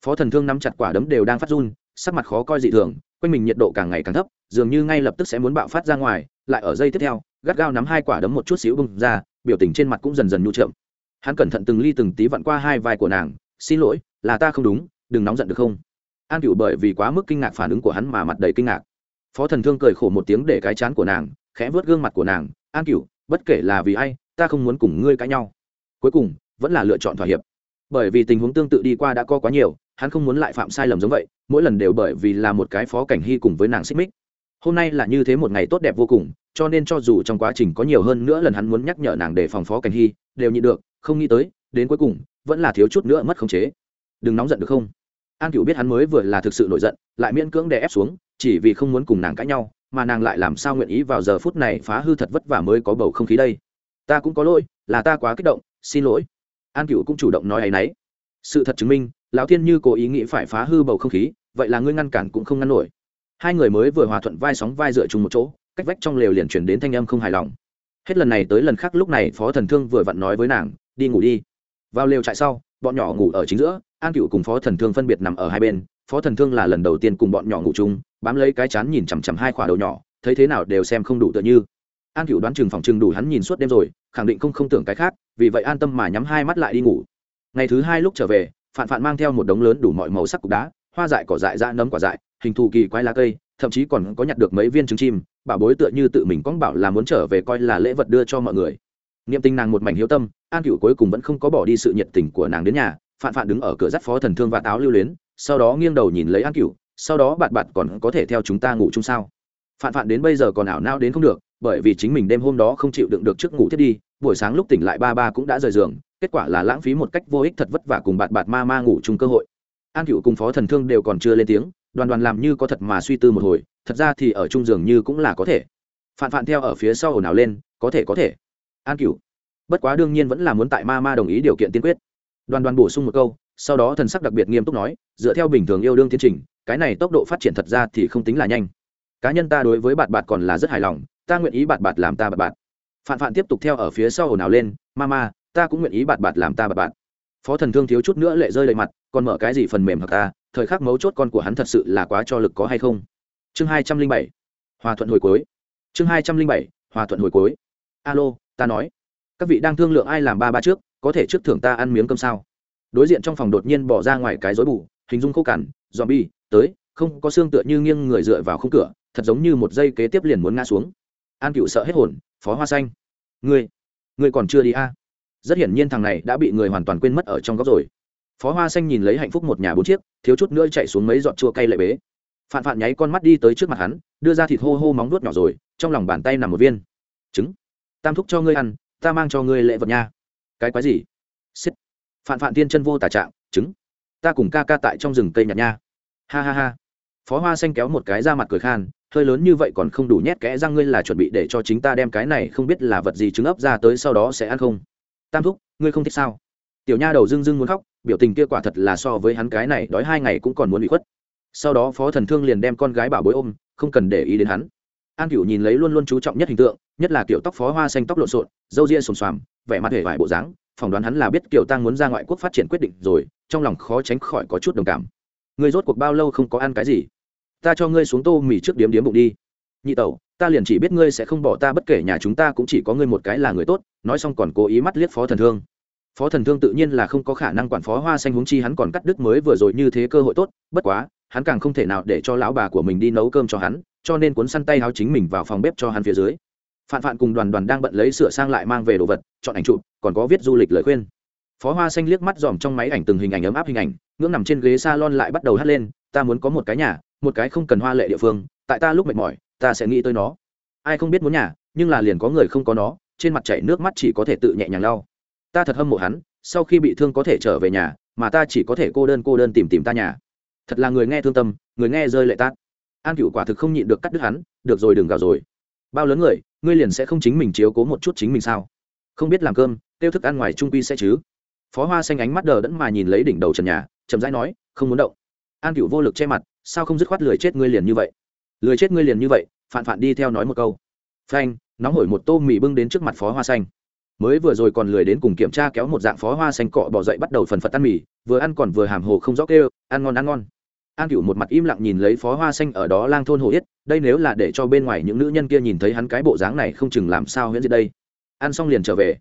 Phó thần thương nắm chặt quả đấm đều đang phát run, sắc mặt khó coi dị thường, quanh mình nhiệt độ càng ngày càng thấp, dường như ngay lập tức sẽ muốn bạo phát ra ngoài, lại ở dây tiếp theo, gắt gao nắm hai quả đấm một chút xíu bung ra, biểu tình trên mặt cũng dần dần nhu trượm. Hắn cẩn thận từng ly từng tí vặn qua hai vai của nàng, xin lỗi, là ta không đúng, đừng nóng giận được không? An cựu bởi vì quá mức kinh ngạc phản ứng của hắn mà mặt đầy kinh ngạc. Phó thần thương cười khổ một tiếng để cái chán của nàng, khẽ vớt gương mặt của nàng, an cựu bất kể là vì ai, ta không muốn cùng ngươi cãi nhau. Cuối cùng, vẫn là lựa chọn thỏa hiệp. Bởi vì tình huống tương tự đi qua đã có quá nhiều, hắn không muốn lại phạm sai lầm giống vậy, mỗi lần đều bởi vì là một cái phó cảnh hy cùng với nàng xích mích. Hôm nay là như thế một ngày tốt đẹp vô cùng, cho nên cho dù trong quá trình có nhiều hơn nữa lần hắn muốn nhắc nhở nàng để phòng phó cảnh hy, đều nhịn được, không nghĩ tới, đến cuối cùng, vẫn là thiếu chút nữa mất khống chế. Đừng nóng giận được không? An cựu biết hắn mới vừa là thực sự nổi giận, lại miễn cưỡng đè ép xuống, chỉ vì không muốn cùng nàng cãi nhau, mà nàng lại làm sao nguyện ý vào giờ phút này phá hư thật vất vả mới có bầu không khí đây. Ta cũng có lỗi, là ta quá kích động, xin lỗi. An cựu cũng chủ động nói ấ y n ấ y sự thật chứng minh, lão thiên như cố ý nghĩ phải phá hư bầu không khí, vậy là ngươi ngăn cản cũng không ngăn nổi. Hai người mới vừa hòa thuận vai sóng vai dựa chung một chỗ, cách vách trong lều liền chuyển đến thanh âm không hài lòng. Hết lần này tới lần khác lúc này phó thần thương vừa vặn nói với nàng, đi ngủ đi. Vào lều trại sau, bọn nhỏ ngủ ở chính giữa an cựu cùng phó thần thương phân biệt nằm ở hai bên, phó thần thương là lần đầu tiên cùng bọn nhỏ ngủ chung, bám lấy cái chán nhìn chằm chằm hai khỏa đầu nhỏ, thấy thế nào đều xem không đủ tựa như. An cựu đoán chừng phòng chừng đủ hắn nhìn suốt đêm rồi, khẳng định không không tưởng cái khác, vì vậy an tâm mà nhắm hai mắt lại đi ngủ. Ngày thứ hai lúc trở về, phạn phạn mang theo một đống lớn đủ mọi màu sắc cục đá, hoa dại cỏ dại da nấm quả dại, hình thù kỳ quái lá cây, thậm chí còn có nhặt được mấy viên trứng chim, bảo bối tựa như tự mình có bảo là muốn trở về coi là lễ vật đưa cho mọi người. Niệm tình nàng một mảnh hiếu tâm, an cựu cuối cùng vẫn không có bỏ đi sự nhiệt tình của nàng đến nhà phạn phạn đứng ở cửa dắt phó thần thương và táo lưu luyến, sau đó nghiêng đầu nhìn lấy an cựu sau đó bạn bạn còn có thể theo chúng ta ngủ chung sao? Phạn phạn đến bây giờ còn ảo nao đến không được, bởi vì chính mình đêm hôm đó không chịu đựng được trước ngủ thiết đi, buổi sáng lúc tỉnh lại ba ba cũng đã rời giường, kết quả là lãng phí một cách vô ích thật vất vả cùng bạn bạn ma ma ngủ chung cơ hội. An cựu cùng phó thần thương đều còn chưa lên tiếng, đoàn đoàn làm như có thật mà suy tư một hồi, thật ra thì ở chung giường như cũng là có thể. Phạn phạn theo ở phía sau ồn ào lên, có thể có thể. An cựu bất quá đương nhiên vẫn là muốn tại ma ma đồng ý điều kiện tiên quyết đoàn đoàn bổ sung một câu, sau đó thần sắc đặc biệt nghiêm túc nói, dựa theo bình thường yêu đương tiến trình, cái này tốc độ phát triển thật ra thì không tính là nhanh. Cá nhân ta đối với bạn bạn còn là rất hài lòng, ta nguyện ý bạn bạn làm ta bạn bạn phạn phạn tiếp tục theo ở phía sau ồn ào lên, ma ma, ta cũng nguyện ý bạn bạn làm ta bạn bạn phó thần thương thiếu chút nữa lệ rơi lệ mặt, còn mở cái gì phần mềm hợp ta? Thời khắc mấu chốt con của hắn thật sự là quá cho lực có hay không? Chương hai trăm linh bảy, hòa thuận hồi cuối. Chương hai trăm linh bảy, hòa thuận hồi cuối. Alo, ta nói, các vị đang thương lượng ai làm ba ba trước có thể trước thưởng ta ăn miếng cơm sao? Đối diện trong phòng đột nhiên bỏ ra ngoài cái rối bù, hình dung khô cằn dòm bi tới, không có xương tựa như nghiêng người dựa vào khung cửa, thật giống như một giây kế tiếp liền muốn ngã xuống. An cựu sợ hết hồn, phó hoa xanh. Ngươi ngươi còn chưa đi a à? rất hiển nhiên thằng này đã bị người hoàn toàn quên mất ở trong góc rồi. Phó hoa xanh nhìn lấy hạnh phúc một nhà bốn chiếc, thiếu chút nữa chạy xuống mấy giọt chua cay lệ bế. Phạn phạn nháy con mắt đi tới trước mặt hắn, đưa ra thịt hô hô móng nuốt nhỏ rồi, trong lòng bàn tay nằm một viên. Trứng. Tam thúc cho ngươi ăn, ta mang cho ngươi lễ vật nha cái quái gì? Xích. Phạn phạn tiên chân vô tả trạng, trứng. Ta cùng ca ca tại trong rừng cây nhặt nha. Ha ha ha. Phó hoa xanh kéo một cái ra mặt cười khan, hơi lớn như vậy còn không đủ nhét kẽ răng ngươi là chuẩn bị để cho chính ta đem cái này không biết là vật gì trứng ấp ra tới sau đó sẽ ăn không? Tam thúc, ngươi không thích sao? Tiểu nha đầu dưng dưng muốn khóc, biểu tình kia quả thật là so với hắn cái này đói hai ngày cũng còn muốn bị khuất. Sau đó phó thần thương liền đem con gái bảo bối ôm, không cần để ý đến hắn an cửu nhìn lấy luôn luôn chú trọng nhất hình tượng, nhất là kiểu tóc phó hoa xanh tóc lộn xộn, râu ria xồm xoàm, vẻ mặt hề vải bộ dáng, phỏng đoán hắn là biết kiểu tăng muốn ra ngoại quốc phát triển quyết định rồi, trong lòng khó tránh khỏi có chút đồng cảm. Người rốt cuộc bao lâu không có ăn cái gì? Ta cho ngươi xuống tô mì trước điếm điếm bụng đi. Nhị tẩu, ta liền chỉ biết ngươi sẽ không bỏ ta, bất kể nhà chúng ta cũng chỉ có ngươi một cái là người tốt, nói xong còn cố ý mắt liếc phó thần thương. Phó thần thương tự nhiên là không có khả năng quản phó hoa xanh huống chi hắn còn cắt đứt mới vừa rồi như thế cơ hội tốt, bất quá, hắn càng không thể nào để cho lão bà của mình đi nấu cơm cho hắn cho nên cuốn săn tay háo chính mình vào phòng bếp cho hắn phía dưới. Phạn phạn cùng đoàn đoàn đang bận lấy sửa sang lại mang về đồ vật, chọn ảnh chụp, còn có viết du lịch lời khuyên. Phó hoa xanh liếc mắt dòm trong máy ảnh từng hình ảnh ấm áp hình ảnh, ngưỡng nằm trên ghế s a lon lại bắt đầu hắt lên, ta muốn có một cái nhà, một cái không cần hoa lệ địa phương, tại ta lúc mệt mỏi, ta sẽ nghĩ tới nó. Ai không biết muốn nhà, nhưng là liền có người không có nó, trên mặt chảy nước mắt chỉ có thể tự nhẹ nhàng lau. Ta thật hâm mộ hắn, sau khi bị thương có thể trở về nhà, mà ta chỉ có thể cô đơn cô đơn tìm tìm ta nhà. Thật là người nghe thương tâm, người nghe rơi lệ tát an cựu quả thực không nhịn được cắt đứt hắn, được rồi, đừng gào rồi. Bao lớn người, ngươi liền sẽ không chính mình chiếu cố một chút chính mình sao? Không biết làm cơm, tiêu thức ăn ngoài trung quy sẽ chứ. Phó hoa xanh ánh mắt đờ đẫn mà nhìn lấy đỉnh đầu trần nhà, chậm rãi nói, không muốn động. An cựu vô lực che mặt, sao không dứt khoát lười chết ngươi liền như vậy? Lười chết ngươi liền như vậy, phạn phạn đi theo nói một câu. Phanh, nóng hổi một tô mì bưng đến trước mặt phó hoa xanh. Mới vừa rồi còn lười đến cùng kiểm tra kéo một dạng phó hoa xanh cọ bỏ dậy bắt đầu phần phật ăn mì, vừa ăn còn vừa hàm hồ không rõ kêu, ăn ngon ăn ngon an cựu một mặt im lặng nhìn lấy phó hoa xanh ở đó lang thôn hồ yết, đây nếu là để cho bên ngoài những nữ nhân kia nhìn thấy hắn cái bộ dáng này không chừng làm sao huyễn diệt đây. Ăn xong liền trở về.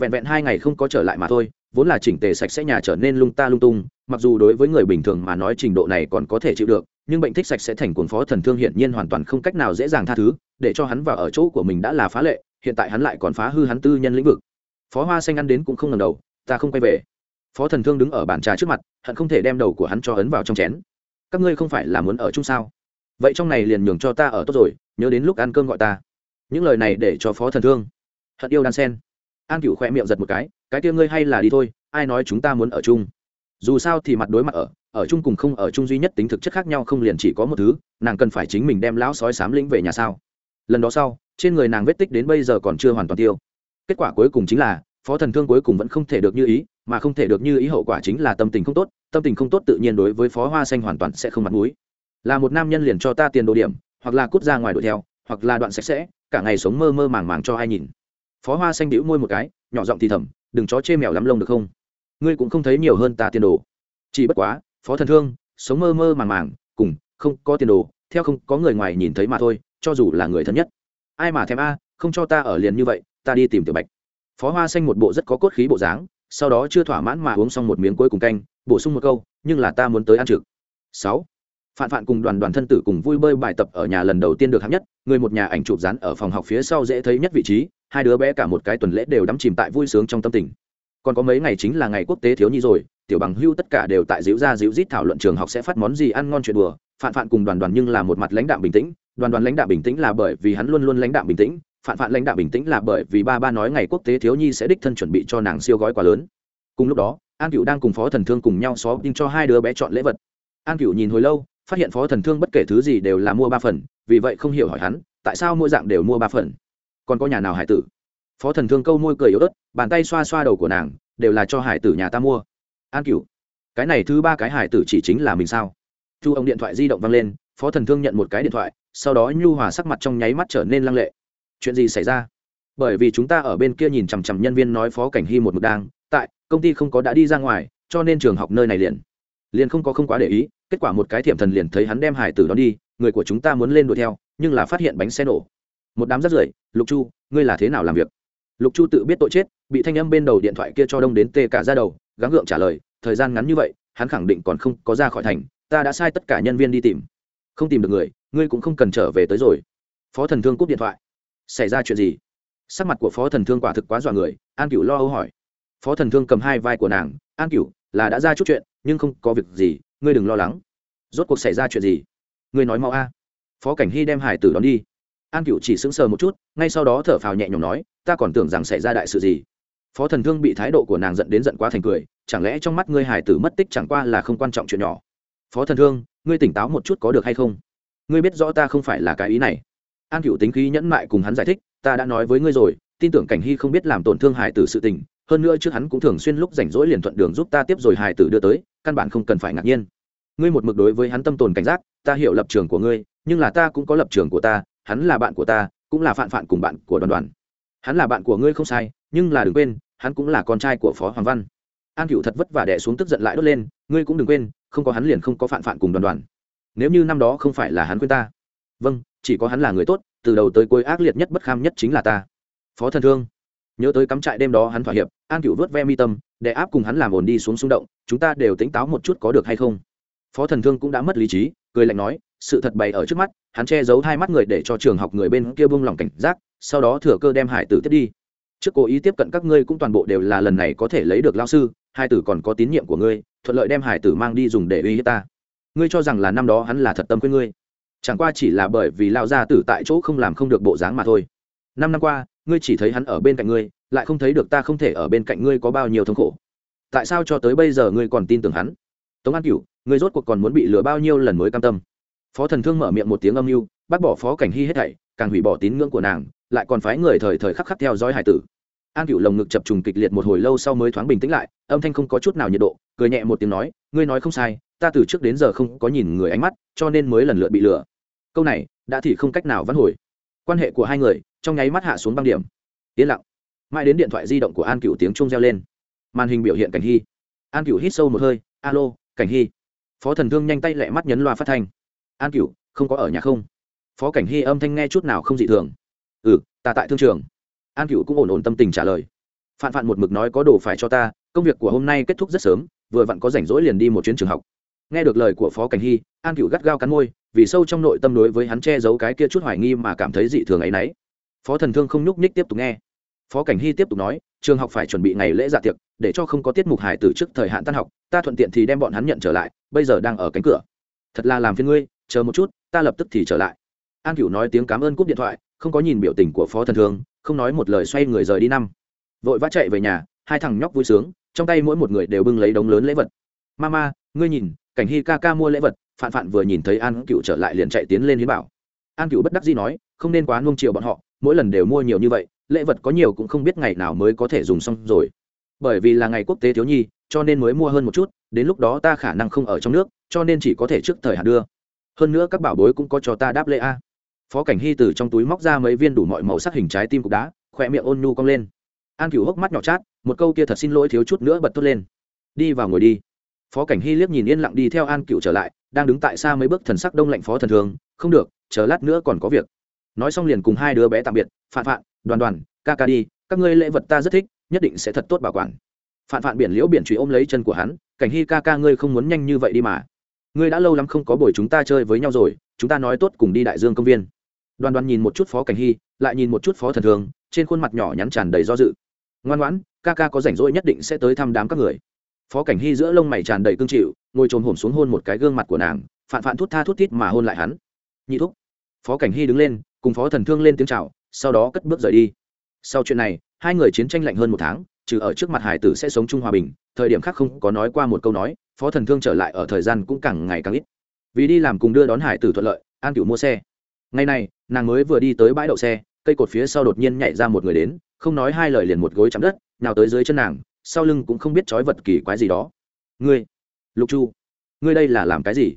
Vẹn vẹn hai ngày không có trở lại mà thôi, vốn là chỉnh tề sạch sẽ nhà trở nên lung ta lung tung, mặc dù đối với người bình thường mà nói trình độ này còn có thể chịu được, nhưng bệnh thích sạch sẽ thành cuồng phó thần thương hiển nhiên hoàn toàn không cách nào dễ dàng tha thứ, để cho hắn vào ở chỗ của mình đã là phá lệ, hiện tại hắn lại còn phá hư hắn tư nhân lĩnh vực. Phó hoa xanh ăn đến cũng không ngần đầu, ta không quay về. Phó thần thương đứng ở bàn trà trước mặt, hận không thể đem đầu của hắn cho ấn vào trong chén các ngươi không phải là muốn ở chung sao? Vậy trong này liền nhường cho ta ở tốt rồi, nhớ đến lúc ăn cơm gọi ta. Những lời này để cho phó thần thương. Hận yêu đan sen. An cựu khoe miệng giật một cái cái kia ngươi hay là đi thôi, ai nói chúng ta muốn ở chung? Dù sao thì mặt đối mặt ở ở chung cùng không ở chung duy nhất tính thực chất khác nhau không liền chỉ có một thứ, nàng cần phải chính mình đem lão sói sám lĩnh về nhà sao? Lần đó sau, trên người nàng vết tích đến bây giờ còn chưa hoàn toàn tiêu. Kết quả cuối cùng chính là, phó thần thương cuối cùng vẫn không thể được như ý mà không thể được như ý hậu quả chính là tâm tình không tốt, tâm tình không tốt tự nhiên đối với phó hoa xanh hoàn toàn sẽ không mặt mũi. Là một nam nhân liền cho ta tiền đồ điểm, hoặc là cút ra ngoài đuổi theo, hoặc là đoạn sạch sẽ, cả ngày sống mơ mơ màng màng cho ai nhìn. Phó hoa xanh đĩu môi một cái, nhỏ giọng thì thầm, đừng chó chê mèo lắm lông được không? Ngươi cũng không thấy nhiều hơn ta tiền đồ. Chỉ bất quá, phó thần thương, sống mơ mơ màng màng, cùng không có tiền đồ, theo không có người ngoài nhìn thấy mà thôi, cho dù là người thân nhất. Ai mà thèm a, không cho ta ở liền như vậy, ta đi tìm tiểu bạch. Phó hoa xanh một bộ rất có cốt khí bộ dáng sau đó chưa thỏa mãn mà uống xong một miếng cuối cùng canh, bổ sung một câu, nhưng là ta muốn tới ăn trực. Sáu. Phạn phạn cùng đoàn đoàn thân tử cùng vui bơi bài tập ở nhà lần đầu tiên được hạng nhất, người một nhà ảnh chụp dán ở phòng học phía sau dễ thấy nhất vị trí, hai đứa bé cả một cái tuần lễ đều đắm chìm tại vui sướng trong tâm tình. Còn có mấy ngày chính là ngày quốc tế thiếu nhi rồi, tiểu bằng hưu tất cả đều tại diễu ra diễu rít thảo luận trường học sẽ phát món gì ăn ngon chuyện đùa. Phạn phạn cùng đoàn đoàn nhưng là một mặt lãnh đạm bình tĩnh, đoàn đoàn lãnh đạm bình tĩnh là bởi vì hắn luôn luôn lãnh đạm bình tĩnh phạn phạn lãnh đạo bình tĩnh là bởi vì ba ba nói ngày quốc tế thiếu nhi sẽ đích thân chuẩn bị cho nàng siêu gói quá lớn. Cùng lúc đó, an cựu đang cùng phó thần thương cùng nhau xó tin cho hai đứa bé chọn lễ vật. An cựu nhìn hồi lâu, phát hiện phó thần thương bất kể thứ gì đều là mua ba phần, vì vậy không hiểu hỏi hắn, tại sao mỗi dạng đều mua ba phần? Còn có nhà nào hải tử? Phó thần thương câu môi cười yếu ớt, bàn tay xoa xoa đầu của nàng, đều là cho hải tử nhà ta mua. An cựu cái này thứ ba cái hải tử chỉ chính là mình sao? Chu ông điện thoại di động văng lên, phó thần thương nhận một cái điện thoại, sau đó nhu hòa sắc mặt trong nháy mắt trở nên lăng lệ chuyện gì xảy ra? Bởi vì chúng ta ở bên kia nhìn chằm chằm nhân viên nói phó cảnh hy một mực đang tại, công ty không có đã đi ra ngoài, cho nên trường học nơi này liền liền không có không quá để ý. Kết quả một cái thiểm thần liền thấy hắn đem hải tử đón đi, người của chúng ta muốn lên đuổi theo, nhưng là phát hiện bánh xe nổ. Một đám rất rưởi, lục chu, ngươi là thế nào làm việc? Lục chu tự biết tội chết, bị thanh âm bên đầu điện thoại kia cho đông đến tê cả ra đầu, gắng gượng trả lời, thời gian ngắn như vậy, hắn khẳng định còn không có ra khỏi thành, ta đã sai tất cả nhân viên đi tìm. Không tìm được người, ngươi cũng không cần trở về tới rồi. Phó thần thương cúp điện thoại xảy ra chuyện gì? Sắc mặt của phó thần thương quả thực quá dọa người, an cửu lo âu hỏi. Phó thần thương cầm hai vai của nàng, an cửu, là đã ra chút chuyện, nhưng không có việc gì, ngươi đừng lo lắng. Rốt cuộc xảy ra chuyện gì? Ngươi nói mau a. Phó cảnh hy đem hải tử đón đi. An cửu chỉ sững sờ một chút, ngay sau đó thở phào nhẹ nhõm nói, ta còn tưởng rằng xảy ra đại sự gì. Phó thần thương bị thái độ của nàng giận đến giận quá thành cười, chẳng lẽ trong mắt ngươi hải tử mất tích chẳng qua là không quan trọng chuyện nhỏ? Phó thần thương, ngươi tỉnh táo một chút có được hay không? Ngươi biết rõ ta không phải là cái ý này an cựu tính khí nhẫn mại cùng hắn giải thích, ta đã nói với ngươi rồi, tin tưởng cảnh hy không biết làm tổn thương hải tử sự tình, hơn nữa trước hắn cũng thường xuyên lúc rảnh rỗi liền thuận đường giúp ta tiếp rồi hải tử đưa tới, căn bản không cần phải ngạc nhiên. Ngươi một mực đối với hắn tâm tồn cảnh giác, ta hiểu lập trường của ngươi, nhưng là ta cũng có lập trường của ta, hắn là bạn của ta, cũng là phạn phạn cùng bạn của đoàn đoàn. Hắn là bạn của ngươi không sai, nhưng là đừng quên, hắn cũng là con trai của phó hoàng văn. An cựu thật vất vả đẻ xuống tức giận lại đốt lên, ngươi cũng đừng quên, không có hắn liền không có phạn phạn cùng đoàn đoàn. Nếu như năm đó không phải là hắn quên ta. Vâng chỉ có hắn là người tốt, từ đầu tới cuối ác liệt nhất bất kham nhất chính là ta. Phó thần thương, nhớ tới cắm trại đêm đó hắn thỏa hiệp, an cựu vớt ve mi tâm, để áp cùng hắn làm ổn đi xuống xung động, chúng ta đều tỉnh táo một chút có được hay không? Phó thần thương cũng đã mất lý trí, cười lạnh nói, sự thật bày ở trước mắt, hắn che giấu hai mắt người để cho trường học người bên kia buông lỏng cảnh giác, sau đó thừa cơ đem hải tử tiếp đi. Trước cố ý tiếp cận các ngươi cũng toàn bộ đều là lần này có thể lấy được lao sư, hai tử còn có tín nhiệm của ngươi, thuận lợi đem hải tử mang đi dùng để uy hiếp ta. Ngươi cho rằng là năm đó hắn là thật tâm quên ngươi? Chẳng qua chỉ là bởi vì lao gia tử tại chỗ không làm không được bộ dáng mà thôi. Năm năm qua, ngươi chỉ thấy hắn ở bên cạnh ngươi, lại không thấy được ta không thể ở bên cạnh ngươi có bao nhiêu thống khổ. Tại sao cho tới bây giờ ngươi còn tin tưởng hắn? Tống an cửu, ngươi rốt cuộc còn muốn bị lừa bao nhiêu lần mới cam tâm? Phó thần thương mở miệng một tiếng âm mưu, bác bỏ phó cảnh hy hết thảy, càng hủy bỏ tín ngưỡng của nàng, lại còn phái người thời thời khắc khắc theo dõi hải tử. An Cửu lồng ngực chập trùng kịch liệt một hồi lâu sau mới thoáng bình tĩnh lại, âm thanh không có chút nào nhiệt độ, cười nhẹ một tiếng nói, ngươi nói không sai, ta từ trước đến giờ không có nhìn người ánh mắt, cho nên mới lần lượt bị lừa câu này đã thì không cách nào vãn hồi. Quan hệ của hai người trong nháy mắt hạ xuống băng điểm. Yên lặng. Mãi đến điện thoại di động của an cựu tiếng chuông reo lên. Màn hình biểu hiện cảnh hy. An cựu hít sâu một hơi, alo, cảnh hy. Phó thần thương nhanh tay lẹ mắt nhấn loa phát thanh. An cựu không có ở nhà không? Phó cảnh hy âm thanh nghe chút nào không dị thường. Ừ ta tại thương trường. An cựu cũng ổn ổn tâm tình trả lời. Phạn phạn một mực nói có đồ phải cho ta, công việc của hôm nay kết thúc rất sớm, vừa vặn có rảnh rỗi liền đi một chuyến trường học nghe được lời của phó cảnh hy, an cựu gắt gao cắn môi, vì sâu trong nội tâm đối với hắn che giấu cái kia chút hoài nghi mà cảm thấy dị thường ấ y n ấ y phó thần thương không nhúc nhích tiếp tục nghe. Phó cảnh hy tiếp tục nói, trường học phải chuẩn bị ngày lễ dạ tiệc, để cho không có tiết mục hải từ trước thời hạn tan học, ta thuận tiện thì đem bọn hắn nhận trở lại, bây giờ đang ở cánh cửa. Thật là làm phiên ngươi, chờ một chút, ta lập tức thì trở lại. An cửu nói tiếng cảm ơn cúp điện thoại, không có nhìn biểu tình của phó thần thương, không nói một lời xoay người rời đi năm. Vội vã chạy về nhà, hai thằng nhóc vui sướng, trong tay mỗi một người đều bưng lấy đống lớn lễ vật. Mama, ngươi nhìn cảnh hy ca ca mua lễ vật, phạn phạn vừa nhìn thấy an cựu trở lại liền chạy tiến lên hiến bảo. An cựu bất đắc dĩ nói, không nên quá nung chiều bọn họ, mỗi lần đều mua nhiều như vậy, lễ vật có nhiều cũng không biết ngày nào mới có thể dùng xong rồi. Bởi vì là ngày quốc tế thiếu nhi, cho nên mới mua hơn một chút, đến lúc đó ta khả năng không ở trong nước, cho nên chỉ có thể trước thời hạn đưa. Hơn nữa các bảo bối cũng có cho ta đáp lễ a. Phó cảnh hy từ trong túi móc ra mấy viên đủ mọi màu sắc hình trái tim cục đá khỏe miệng ôn nhu cong lên. An Cựu hốc mắt nhỏ chát, một câu kia thật xin lỗi thiếu chút nữa bật tốt lên. Đi vào ngồi đi phó cảnh hy liếc nhìn yên lặng đi theo an cựu trở lại, đang đứng tại xa mấy bước thần sắc đông lạnh phó thần thường, không được, chờ lát nữa còn có việc. Nói xong liền cùng hai đứa bé tạm biệt, phạn phạn, đoàn đoàn, ca ca đi, các ngươi lễ vật ta rất thích, nhất định sẽ thật tốt bảo quản. Phạn phạn biển liễu biển truy ôm lấy chân của hắn, cảnh hy ca ca ngươi không muốn nhanh như vậy đi mà. Ngươi đã lâu lắm không có buổi chúng ta chơi với nhau rồi, chúng ta nói tốt cùng đi đại dương công viên. Đoàn đoàn nhìn một chút phó cảnh hy, lại nhìn một chút phó thần thường, trên khuôn mặt nhỏ nhắn tràn đầy do dự. Ngoan ngoãn, ca ca có rảnh rỗi nhất định sẽ tới thăm đám các người phó cảnh hy giữa lông mày tràn đầy cương chịu, ngồi trồm hổm xuống hôn một cái gương mặt của nàng phạn phạn thút tha thút thít mà hôn lại hắn. Nhị thúc. Phó cảnh hy đứng lên, cùng phó thần thương lên tiếng c h à o sau đó cất bước rời đi. Sau chuyện này, hai người chiến tranh lạnh hơn một tháng, trừ ở trước mặt hải tử sẽ sống chung hòa bình, thời điểm khác không có nói qua một câu nói, phó thần thương trở lại ở thời gian cũng càng ngày càng ít. Vì đi làm cùng đưa đón hải tử thuận lợi, an cựu mua xe. Ngày này, nàng mới vừa đi tới bãi đậu xe, cây cột phía sau đột nhiên nhảy ra một người đến, không nói hai lời liền một gối chạm đất nào tới dưới chân nàng sau lưng cũng không biết trói vật kỳ quái gì đó. Ngươi, lục chu, ngươi đây là làm cái gì?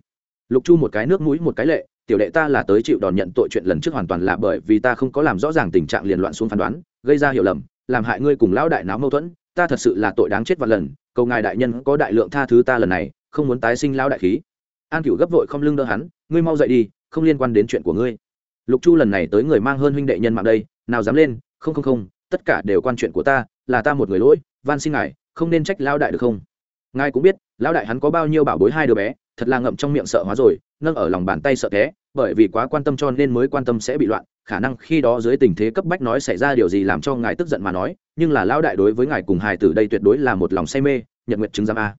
Lục chu một cái nước mũi một cái lệ, tiểu đệ ta là tới chịu đòn nhận tội chuyện lần trước hoàn toàn là bởi vì ta không có làm rõ ràng tình trạng liền loạn xuống phán đoán, gây ra hiểu lầm, làm hại ngươi cùng lão đại náo mâu thuẫn, ta thật sự là tội đáng chết vạn lần, cầu ngài đại nhân có đại lượng tha thứ ta lần này, không muốn tái sinh lão đại khí. An cửu gấp vội không lưng đỡ hắn, ngươi mau dậy đi, không liên quan đến chuyện của ngươi. Lục chu lần này tới người mang hơn huynh đệ nhân mạng đây, nào dám lên, không không không tất cả đều quan chuyện của ta, là ta một người lỗi, van xin ngài, không nên trách lão đại được không? Ngài cũng biết, lão đại hắn có bao nhiêu bảo bối hai đứa bé, thật là ngậm trong miệng sợ hóa rồi, nâng ở lòng bàn tay sợ té, bởi vì quá quan tâm cho nên mới quan tâm sẽ bị loạn, khả năng khi đó dưới tình thế cấp bách nói xảy ra điều gì làm cho ngài tức giận mà nói, nhưng là lão đại đối với ngài cùng hài tử đây tuyệt đối là một lòng say mê nhận nguyện chứng giam a.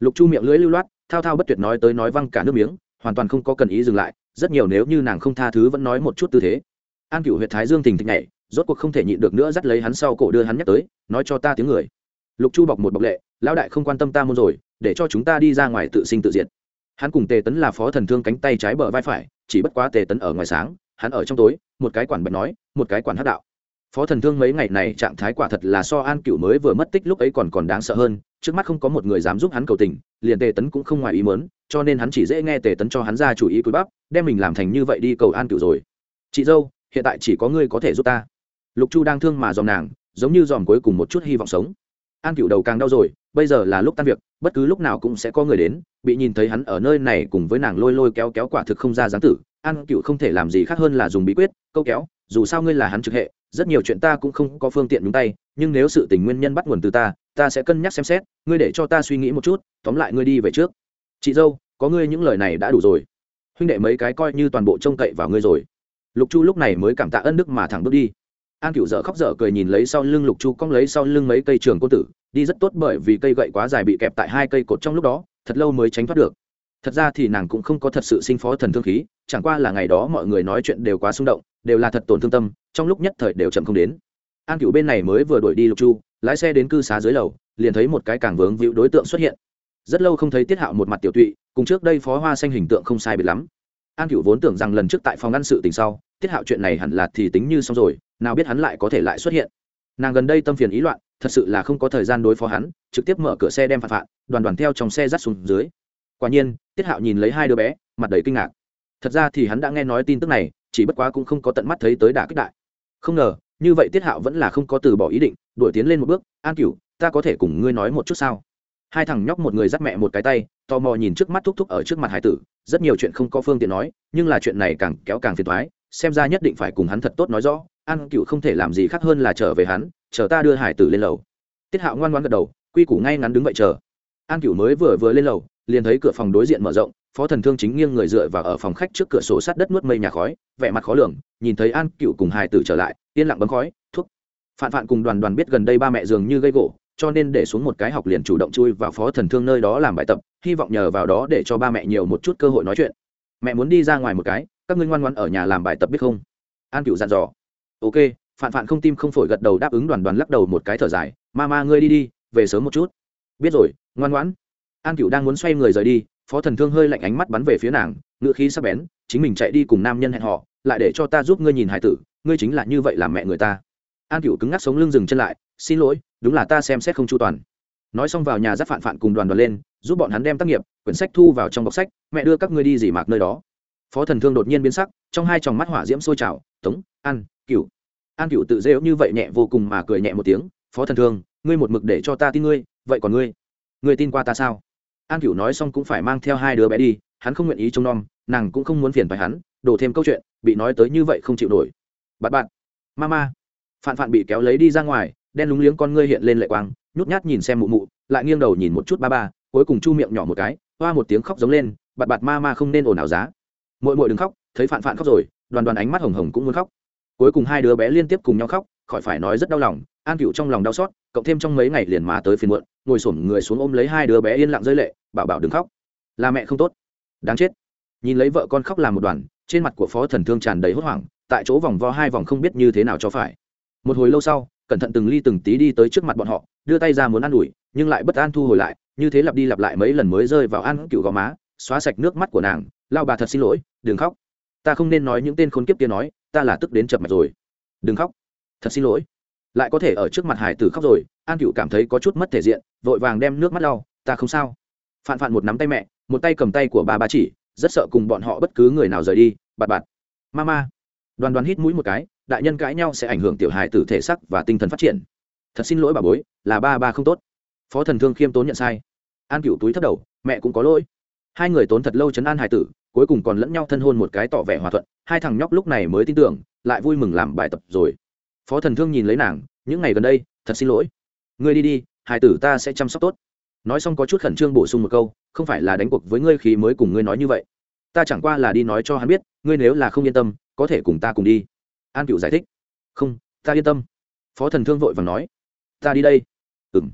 Lục chu miệng lưỡi lưu loát, thao thao bất tuyệt nói tới nói văng cả nước miếng, hoàn toàn không có cần ý dừng lại, rất nhiều nếu như nàng không tha thứ vẫn nói một chút tư thế. An cựu huyện thái dương tình thịch nhảy rốt cuộc không thể nhịn được nữa dắt lấy hắn sau cổ đưa hắn nhắc tới, nói cho ta tiếng người. Lục chu bọc một bọc lệ, lão đại không quan tâm ta môn rồi, để cho chúng ta đi ra ngoài tự sinh tự diệt. Hắn cùng tề tấn là phó thần thương cánh tay trái bờ vai phải, chỉ bất quá tề tấn ở ngoài sáng, hắn ở trong tối, một cái quản bạch nói, một cái quản hát đạo. Phó thần thương mấy ngày này trạng thái quả thật là so an cựu mới vừa mất tích lúc ấy còn còn đáng sợ hơn, trước mắt không có một người dám giúp hắn cầu tình, liền tề tấn cũng không ngoài ý mớn cho nên hắn chỉ dễ nghe tề tấn cho hắn ra chủ ý cúi bắp, đem mình làm thành như vậy đi cầu an cựu rồi. Chị dâu, hiện tại chỉ có ngươi có thể giúp ta lục chu đang thương mà dòm nàng, giống như dòm cuối cùng một chút hy vọng sống. An cựu đầu càng đau rồi, bây giờ là lúc tan việc, bất cứ lúc nào cũng sẽ có người đến, bị nhìn thấy hắn ở nơi này cùng với nàng lôi lôi kéo kéo quả thực không ra dáng tử. An cựu không thể làm gì khác hơn là dùng bí quyết, câu kéo, dù sao ngươi là hắn trực hệ, rất nhiều chuyện ta cũng không có phương tiện nhúng tay, nhưng nếu sự tình nguyên nhân bắt nguồn từ ta ta sẽ cân nhắc xem xét, ngươi để cho ta suy nghĩ một chút, tóm lại ngươi đi về trước. Chị dâu, có ngươi những lời này đã đủ rồi. Huynh đệ mấy cái coi như toàn bộ trông cậy vào ngươi rồi. Lục chu lúc này mới cảm tạ ân đức mà thẳng bước đi an cựu dở khóc dở cười nhìn lấy sau lưng lục chu, cong lấy sau lưng mấy cây trường côn tử, đi rất tốt bởi vì cây gậy quá dài bị kẹp tại hai cây cột trong lúc đó, thật lâu mới tránh thoát được. Thật ra thì nàng cũng không có thật sự sinh phó thần thương khí, chẳng qua là ngày đó mọi người nói chuyện đều quá xung động, đều là thật tổn thương tâm, trong lúc nhất thời đều chậm không đến. An cựu bên này mới vừa đuổi đi lục chu, lái xe đến cư xá dưới lầu, liền thấy một cái càng vướng víu đối tượng xuất hiện. Rất lâu không thấy tiết hạo một mặt tiểu tụy, cùng trước đây phó hoa xanh hình tượng không sai biệt lắm. An cựu vốn tưởng rằng lần trước tại phòng ngăn sự tình sau, tiết hạo chuyện này hẳn là thì tính như xong rồi nào biết hắn lại có thể lại xuất hiện. Nàng gần đây tâm phiền ý loạn, thật sự là không có thời gian đối phó hắn, trực tiếp mở cửa xe đem phạt phạt đoàn đoàn theo trong xe dắt xuống dưới. Quả nhiên, tiết hạo nhìn lấy hai đứa bé, mặt đầy kinh ngạc. Thật ra thì hắn đã nghe nói tin tức này, chỉ bất quá cũng không có tận mắt thấy tới đả kích đại. Không ngờ, như vậy tiết hạo vẫn là không có từ bỏ ý định, đuổi tiến lên một bước, an cửu, ta có thể cùng ngươi nói một chút sao? Hai thằng nhóc một người dắt mẹ một cái tay, tò mò nhìn trước mắt thúc thúc ở trước mặt hải tử, rất nhiều chuyện không có phương tiện nói, nhưng là chuyện này càng kéo càng phiền thoái xem ra nhất định phải cùng hắn thật tốt nói rõ an cựu không thể làm gì khác hơn là trở về hắn, chờ ta đưa hải tử lên lầu. Tiết hạo ngoan ngoan gật đầu, quy củ ngay ngắn đứng vậy chờ. An cựu mới vừa vừa lên lầu, liền thấy cửa phòng đối diện mở rộng, phó thần thương chính nghiêng người dựa vào ở phòng khách trước cửa sổ sát đất nuốt mây nhà khói, vẻ mặt khó lường, nhìn thấy an cựu cùng hải tử trở lại, yên lặng bấm khói thuốc phạn phạn cùng đoàn đoàn biết gần đây ba mẹ dường như gây gỗ, cho nên để xuống một cái học liền chủ động chui vào phó thần thương nơi đó làm bài tập, hy vọng nhờ vào đó để cho ba mẹ nhiều một chút cơ hội nói chuyện. Mẹ muốn đi ra ngoài một cái, các ngươi ngoan ngoan ở nhà làm bài tập biết không? An cựu dặn dò ok, phạn phạn không tim không phổi gật đầu đáp ứng đoàn đoàn lắc đầu một cái thở dài. Ma ma, ngươi đi đi, về sớm một chút. Biết rồi, ngoan ngoãn. An cựu đang muốn xoay người rời đi, phó thần thương hơi lạnh ánh mắt bắn về phía nàng ngựa khí sắp bén, chính mình chạy đi cùng nam nhân hẹn họ lại để cho ta giúp ngươi nhìn hải tử, ngươi chính là như vậy làm mẹ người ta. An cựu cứng ngắc sống lưng dừng chân lại, xin lỗi, đúng là ta xem xét không chu toàn. Nói xong vào nhà giáp phạn phạn cùng đoàn đoàn lên, giúp bọn hắn đem tác nghiệp, quyển sách thu vào trong bọc sách, mẹ đưa các ngươi đi dỉ mạc nơi đó. Phó thần thương đột nhiên biến sắc, trong hai tròng mắt hỏa diễm sôi trào, tống, ăn cựu an cựu tự dễ như vậy nhẹ vô cùng mà cười nhẹ một tiếng, phó thần thương, ngươi một mực để cho ta tin ngươi, vậy còn ngươi? Ngươi tin qua ta sao? An cựu nói xong cũng phải mang theo hai đứa bé đi, hắn không nguyện ý trông nom, nàng cũng không muốn phiền phải hắn, đổ thêm câu chuyện, bị nói tới như vậy không chịu nổi. Bạn bạn ma ma phạn phạn bị kéo lấy đi ra ngoài, đen lúng liếng con ngươi hiện lên lệ quang, nhút nhát nhìn xem mụ mụ, lại nghiêng đầu nhìn một chút ba ba, cuối cùng chu miệng nhỏ một cái, hoa một tiếng khóc giống lên, bạt bạt ma ma không nên ồn ào giá. Mội mội đừng khóc, thấy phạn phạn khóc rồi, đoàn đoàn ánh mắt hồng hồng cũng muốn khóc cuối cùng hai đứa bé liên tiếp cùng nhau khóc, khỏi phải nói rất đau lòng, an cựu trong lòng đau xót, cộng thêm trong mấy ngày liền má tới phiền muộn, ngồi xổm người xuống ôm lấy hai đứa bé yên lặng rơi lệ, bảo bảo đừng khóc. Là mẹ không tốt. Đáng chết. Nhìn lấy vợ con khóc làm một đoàn, trên mặt của phó thần thương tràn đầy hốt hoảng, tại chỗ vòng vo hai vòng không biết như thế nào cho phải. Một hồi lâu sau, cẩn thận từng ly từng tí đi tới trước mặt bọn họ, đưa tay ra muốn ă n ủi, nhưng lại bất an thu hồi lại, như thế lặp đi lặp lại mấy lần mới rơi vào ăn cựu gò má, xóa sạch nước mắt của nàng, lao bà thật xin lỗi, đừng khóc. Ta không nên nói những tên khốn kiếp kia nói ta là tức đến chập mạch rồi. Đừng khóc. Thật xin lỗi. Lại có thể ở trước mặt hải tử khóc rồi, an cựu cảm thấy có chút mất thể diện, vội vàng đem nước mắt lau, ta không sao. Phạn phạn một nắm tay mẹ, một tay cầm tay của ba ba chỉ, rất sợ cùng bọn họ bất cứ người nào rời đi, bạt bạt. Ma ma đoàn đoàn hít mũi một cái, đại nhân cãi nhau sẽ ảnh hưởng tiểu hài tử thể sắc và tinh thần phát triển. Thật xin lỗi bà bối, là ba ba không tốt. Phó thần thương khiêm tốn nhận sai. An cựu túi thất đầu, mẹ cũng có lỗi. Hai người tốn thật lâu chấn an hài tử cuối cùng còn lẫn nhau thân hôn một cái tỏ vẻ hòa thuận, hai thằng nhóc lúc này mới tin tưởng, lại vui mừng làm bài tập rồi. Phó thần thương nhìn lấy nàng, những ngày gần đây, thật xin lỗi. Ngươi đi đi hải tử ta sẽ chăm sóc tốt. Nói xong có chút khẩn trương bổ sung một câu, không phải là đánh cuộc với ngươi khi mới cùng ngươi nói như vậy. Ta chẳng qua là đi nói cho hắn biết, ngươi nếu là không yên tâm, có thể cùng ta cùng đi. An cựu giải thích. Không, ta yên tâm. Phó thần thương vội và nói. Ta đi đây. Ừ m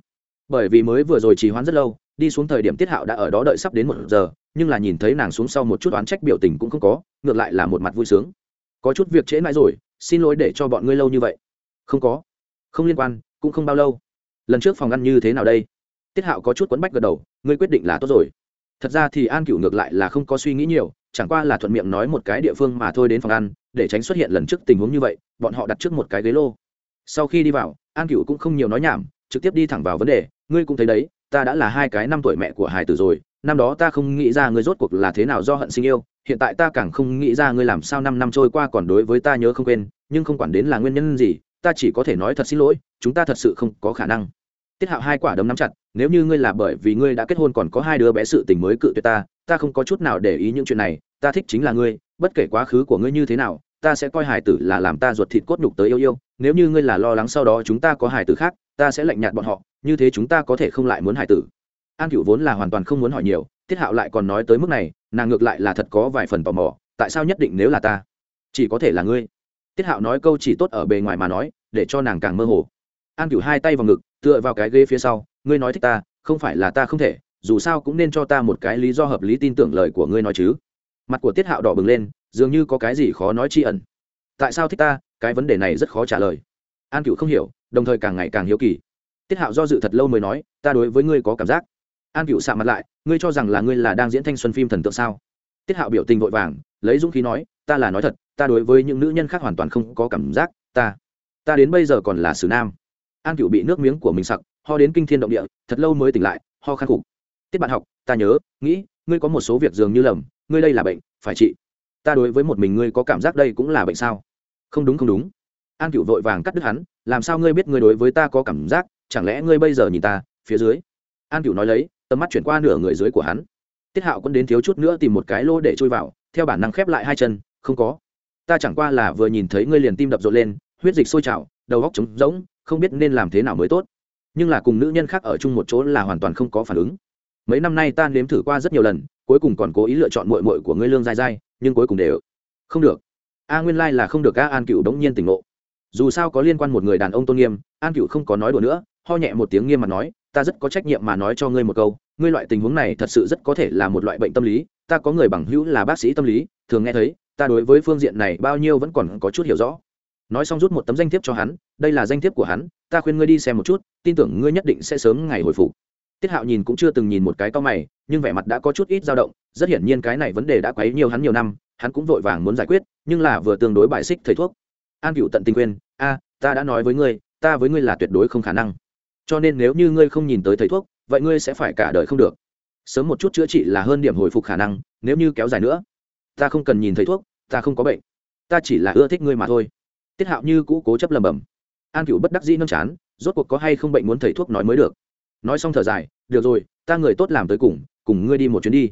bởi vì mới vừa rồi trì hoãn rất lâu đi xuống thời điểm tiết hạo đã ở đó đợi sắp đến một giờ, nhưng là nhìn thấy nàng xuống sau một chút oán trách biểu tình cũng không có, ngược lại là một mặt vui sướng. Có chút việc trễ mãi rồi, xin lỗi để cho bọn ngươi lâu như vậy. Không có. Không liên quan, cũng không bao lâu. Lần trước phòng ăn như thế nào đây? Tiết hạo có chút quấn bách gật đầu, ngươi quyết định là tốt rồi. Thật ra thì an cựu ngược lại là không có suy nghĩ nhiều, chẳng qua là thuận miệng nói một cái địa phương mà thôi đến phòng ăn, để tránh xuất hiện lần trước tình huống như vậy, bọn họ đặt trước một cái ghế lô. Sau khi đi vào, an cựu cũng không nhiều nói nhảm, trực tiếp đi thẳng vào vấn đề, ngươi cũng thấy đấy ta đã là hai cái năm tuổi mẹ của hải tử rồi, năm đó ta không nghĩ ra ngươi rốt cuộc là thế nào do hận sinh yêu, hiện tại ta càng không nghĩ ra ngươi làm sao năm năm trôi qua còn đối với ta nhớ không quên, nhưng không quản đến là nguyên nhân gì, ta chỉ có thể nói thật xin lỗi, chúng ta thật sự không có khả năng. Tiết hạo hai quả đấm nắm chặt, nếu như ngươi là bởi vì ngươi đã kết hôn còn có hai đứa bé sự tình mới cự tuyệt ta ta không có chút nào để ý những chuyện này, ta thích chính là ngươi, bất kể quá khứ của ngươi như thế nào, ta sẽ coi hải tử là làm ta ruột thịt cốt nhục tới yêu yêu, nếu như ngươi là lo lắng sau đó chúng ta có hải tử khác ta sẽ lạnh nhạt bọn họ, như thế chúng ta có thể không lại muốn hải tử. An cựu vốn là hoàn toàn không muốn hỏi nhiều, tiết hạo lại còn nói tới mức này, nàng ngược lại là thật có vài phần tò mò, tại sao nhất định nếu là ta, chỉ có thể là ngươi? Tiết hạo nói câu chỉ tốt ở bề ngoài mà nói, để cho nàng càng mơ hồ. An cửu hai tay vào ngực, tựa vào cái ghế phía sau, ngươi nói thích ta, không phải là ta không thể, dù sao cũng nên cho ta một cái lý do hợp lý tin tưởng lời của ngươi nói chứ. Mặt của tiết hạo đỏ bừng lên, dường như có cái gì khó nói tri ẩn. Tại sao thích ta? Cái vấn đề này rất khó trả lời. An cửu không hiểu đồng thời càng ngày càng hiếu kỳ. Tiết hạo do dự thật lâu mới nói, ta đối với ngươi có cảm giác. An cựu xạ mặt lại, ngươi cho rằng là ngươi là đang diễn thanh xuân phim thần tượng sao? Tiết hạo biểu tình vội vàng, lấy dũng khí nói, ta là nói thật, ta đối với những nữ nhân khác hoàn toàn không có cảm giác, ta ta đến bây giờ còn là xử nam. An cựu bị nước miếng của mình sặc, ho đến kinh thiên động địa, thật lâu mới tỉnh lại, ho khăn khục. Tiết bạn học, ta nhớ, nghĩ, ngươi có một số việc dường như lầm, ngươi đây là bệnh, phải trị. Ta đối với một mình ngươi có cảm giác đây cũng là bệnh sao? Không đúng không đúng an cựu vội vàng cắt đứt hắn, làm sao ngươi biết ngươi đối với ta có cảm giác? Chẳng lẽ ngươi bây giờ nhìn ta, phía dưới? An cựu nói lấy, tầm mắt chuyển qua nửa người dưới của hắn. Tiết hạo cũng đến thiếu chút nữa tìm một cái lô để trôi vào, theo bản năng khép lại hai chân, không có. Ta chẳng qua là vừa nhìn thấy ngươi liền tim đập rộn lên, huyết dịch sôi trào, đầu góc trống rỗng, không biết nên làm thế nào mới tốt. Nhưng là cùng nữ nhân khác ở chung một chỗ là hoàn toàn không có phản ứng. Mấy năm nay ta nếm thử qua rất nhiều lần, cuối cùng còn cố ý lựa chọn mội mội của ngươi lương dai dai, nhưng cuối cùng đều không được. A nguyên lai là không được a an cựu đống nhiên tỉnh ngộ dù sao có liên quan một người đàn ông tôn nghiêm, an cựu không có nói đùa nữa, ho nhẹ một tiếng nghiêm mà nói, ta rất có trách nhiệm mà nói cho ngươi một câu, ngươi loại tình huống này thật sự rất có thể là một loại bệnh tâm lý, ta có người bằng hữu là bác sĩ tâm lý, thường nghe thấy, ta đối với phương diện này bao nhiêu vẫn còn có chút hiểu rõ. Nói xong rút một tấm danh thiếp cho hắn, đây là danh thiếp của hắn, ta khuyên ngươi đi xem một chút, tin tưởng ngươi nhất định sẽ sớm ngày hồi phục. Tiết hạo nhìn cũng chưa từng nhìn một cái to mày, nhưng vẻ mặt đã có chút ít dao động, rất hiển nhiên cái này vấn đề đã quấy nhiều hắn nhiều năm, hắn cũng vội vàng muốn giải quyết, nhưng là vừa tương đối bài xích thầy thuốc an cựu tận tình khuyên, a, ta đã nói với ngươi, ta với ngươi là tuyệt đối không khả năng. Cho nên nếu như ngươi không nhìn tới thầy thuốc, vậy ngươi sẽ phải cả đời không được. Sớm một chút chữa trị là hơn điểm hồi phục khả năng, nếu như kéo dài nữa. Ta không cần nhìn thấy thuốc, ta không có bệnh. Ta chỉ là ưa thích ngươi mà thôi. Tiết hạo như cũ cố chấp lầm bầm an cựu bất đắc dĩ nâm chán, rốt cuộc có hay không bệnh muốn thầy thuốc nói mới được. Nói xong thở dài, được rồi, ta người tốt làm tới cùng cùng ngươi đi một chuyến đi.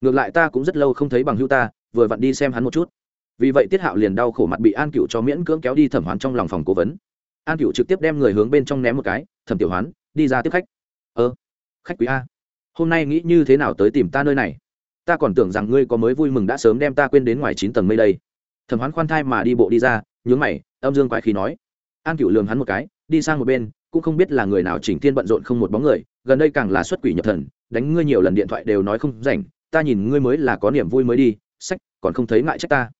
Ngược lại ta cũng rất lâu không thấy bằng hưu ta, vừa vặn đi xem hắn một chút vì vậy tiết hạo liền đau khổ mặt bị an cựu cho miễn cưỡng kéo đi thẩm hoán trong lòng phòng cố vấn. An cựu trực tiếp đem người hướng bên trong ném một cái, thẩm tiểu hoán, đi ra tiếp khách. Ơ, khách quý a, hôm nay nghĩ như thế nào tới tìm ta nơi này? Ta còn tưởng rằng ngươi có mới vui mừng đã sớm đem ta quên đến ngoài chín tầng mây đây. Thẩm hoán khoan thai mà đi bộ đi ra, nhướng mày, âm dương quái khí nói. An cựu lường hắn một cái, đi sang một bên, cũng không biết là người nào chỉnh thiên bận rộn không một bóng người, gần đây càng là xuất quỷ nhập thần, đánh ngươi nhiều lần điện thoại đều nói không rảnh, ta nhìn ngươi mới là có niềm vui mới đi, sách, còn không thấy ngại trách ta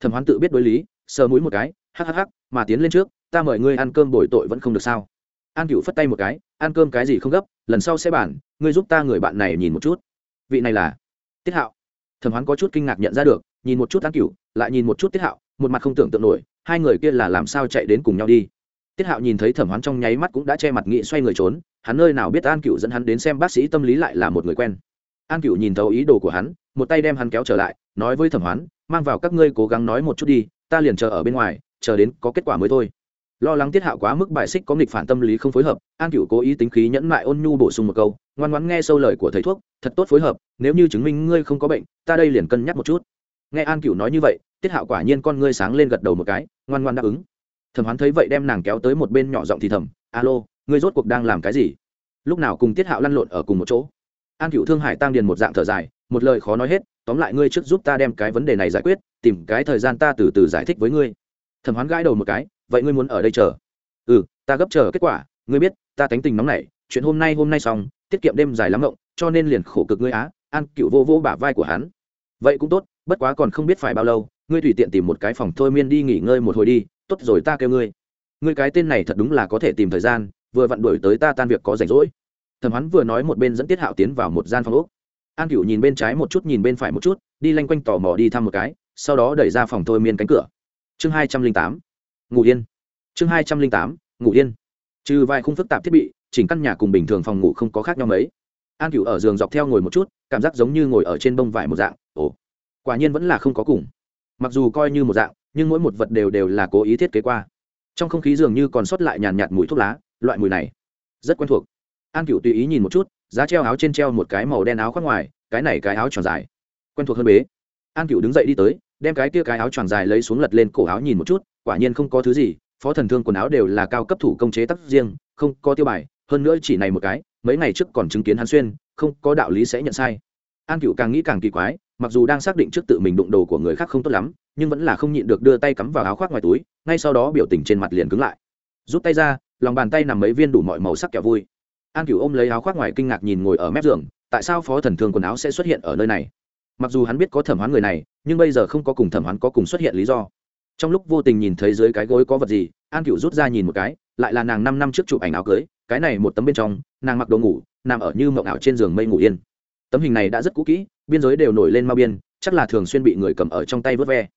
thẩm hoán tự biết đối lý, sờ mũi một cái hhh mà tiến lên trước, ta mời ngươi ăn cơm bồi tội vẫn không được sao? An cựu phất tay một cái, ăn cơm cái gì không gấp, lần sau sẽ bản ngươi giúp ta người bạn này nhìn một chút. Vị này là tiết hạo. Thẩm hoán có chút kinh ngạc nhận ra được, nhìn một chút an cựu lại nhìn một chút tiết hạo, một mặt không tưởng tượng nổi, hai người kia là làm sao chạy đến cùng nhau đi. Tiết hạo nhìn thấy thẩm hoán trong nháy mắt cũng đã che mặt nghị xoay người trốn, hắn nơi nào biết an cựu dẫn hắn đến xem bác sĩ tâm lý lại là một người quen. An cựu nhìn thấu ý đồ của hắn một tay đem hắn kéo trở lại, nói với thẩm hoán, mang vào các ngươi cố gắng nói một chút đi, ta liền chờ ở bên ngoài, chờ đến có kết quả mới thôi. Lo lắng tiết hạo quá mức bài xích có nghịch phản tâm lý không phối hợp, an cựu cố ý tính khí nhẫn mại ôn nhu bổ sung một câu, ngoan ngoãn nghe sâu lời của thầy thuốc, thật tốt phối hợp, nếu như chứng minh ngươi không có bệnh, ta đây liền cân nhắc một chút. Nghe an cựu nói như vậy, tiết hạo quả nhiên con ngươi sáng lên gật đầu một cái, ngoan ngoan đáp ứng. Thẩm hoán thấy vậy đem nàng kéo tới một bên nhỏ giọng thì thầm, alo, ngươi rốt cuộc đang làm cái gì? Lúc nào cùng tiết hạo lăn lộn ở cùng một chỗ. An cựu thương hải tăng điền một dạng thở dài một lời khó nói hết, tóm lại ngươi trước giúp ta đem cái vấn đề này giải quyết, tìm cái thời gian ta từ từ giải thích với ngươi. Thẩm hoán gãi đầu một cái, vậy ngươi muốn ở đây chờ? Ừ ta gấp chờ kết quả, ngươi biết, ta tánh tình nóng nảy, chuyện hôm nay hôm nay xong, tiết kiệm đêm dài lắm rộng cho nên liền khổ cực ngươi á, an cựu vô vô bả vai của hắn. Vậy cũng tốt, bất quá còn không biết phải bao lâu, ngươi tùy tiện tìm một cái phòng thôi miên đi nghỉ ngơi một hồi đi, tốt rồi ta kêu ngươi. Ngươi cái tên này thật đúng là có thể tìm thời gian, vừa vặn đuổi tới ta tan việc có rảnh rỗi. Thẩm Hoán vừa nói một bên dẫn tiết hạo tiến vào một gian phòng úc an cựu nhìn bên trái một chút nhìn bên phải một chút, đi lanh quanh tò mò đi thăm một cái, sau đó đẩy ra phòng thôi miên cánh cửa. Chương hai trăm linh tám, ngủ yên. Chương hai trăm linh tám, ngủ yên. Trừ vài khung phức tạp thiết bị, chỉnh căn nhà cùng bình thường phòng ngủ không có khác nhau mấy. An cựu ở giường dọc theo ngồi một chút, cảm giác giống như ngồi ở trên bông vải một dạng, ồ, quả nhiên vẫn là không có cùng. Mặc dù coi như một dạng, nhưng mỗi một vật đều đều là cố ý thiết kế qua. Trong không khí dường như còn sót lại nhàn nhạt mùi thuốc lá, loại mùi này rất quen thuộc an cựu tùy ý nhìn một chút, giá treo áo trên treo một cái màu đen áo khoác ngoài, cái này cái áo tròn dài. Quen thuộc hơn bế. An cựu đứng dậy đi tới, đem cái kia cái áo tròn dài lấy xuống lật lên cổ áo nhìn một chút, quả nhiên không có thứ gì, phó thần thương quần áo đều là cao cấp thủ công chế tác riêng, không có tiêu bài, hơn nữa chỉ này một cái, mấy ngày trước còn chứng kiến hắn xuyên, không có đạo lý sẽ nhận sai. An cựu càng nghĩ càng kỳ quái, mặc dù đang xác định trước tự mình đụng đồ của người khác không tốt lắm, nhưng vẫn là không nhịn được đưa tay cắm vào áo khoác ngoài túi, ngay sau đó biểu tình trên mặt liền cứng lại. Rút tay ra, lòng bàn tay nằm mấy viên đủ mọi màu sắc kẹo vui an cửu ôm lấy áo khoác ngoài kinh ngạc nhìn ngồi ở mép giường, tại sao phó thần thương quần áo sẽ xuất hiện ở nơi này? Mặc dù hắn biết có thẩm hoán người này, nhưng bây giờ không có cùng thẩm hoán có cùng xuất hiện lý do. Trong lúc vô tình nhìn thấy dưới cái gối có vật gì, an cửu rút ra nhìn một cái, lại là nàng năm năm trước chụp ảnh áo cưới, cái này một tấm bên trong, nàng mặc đồ ngủ, nằm ở như mộng ảo trên giường mây ngủ yên. Tấm hình này đã rất cũ kỹ, biên giới đều nổi lên mau biên, chắc là thường xuyên bị người cầm ở trong tay vớt ve.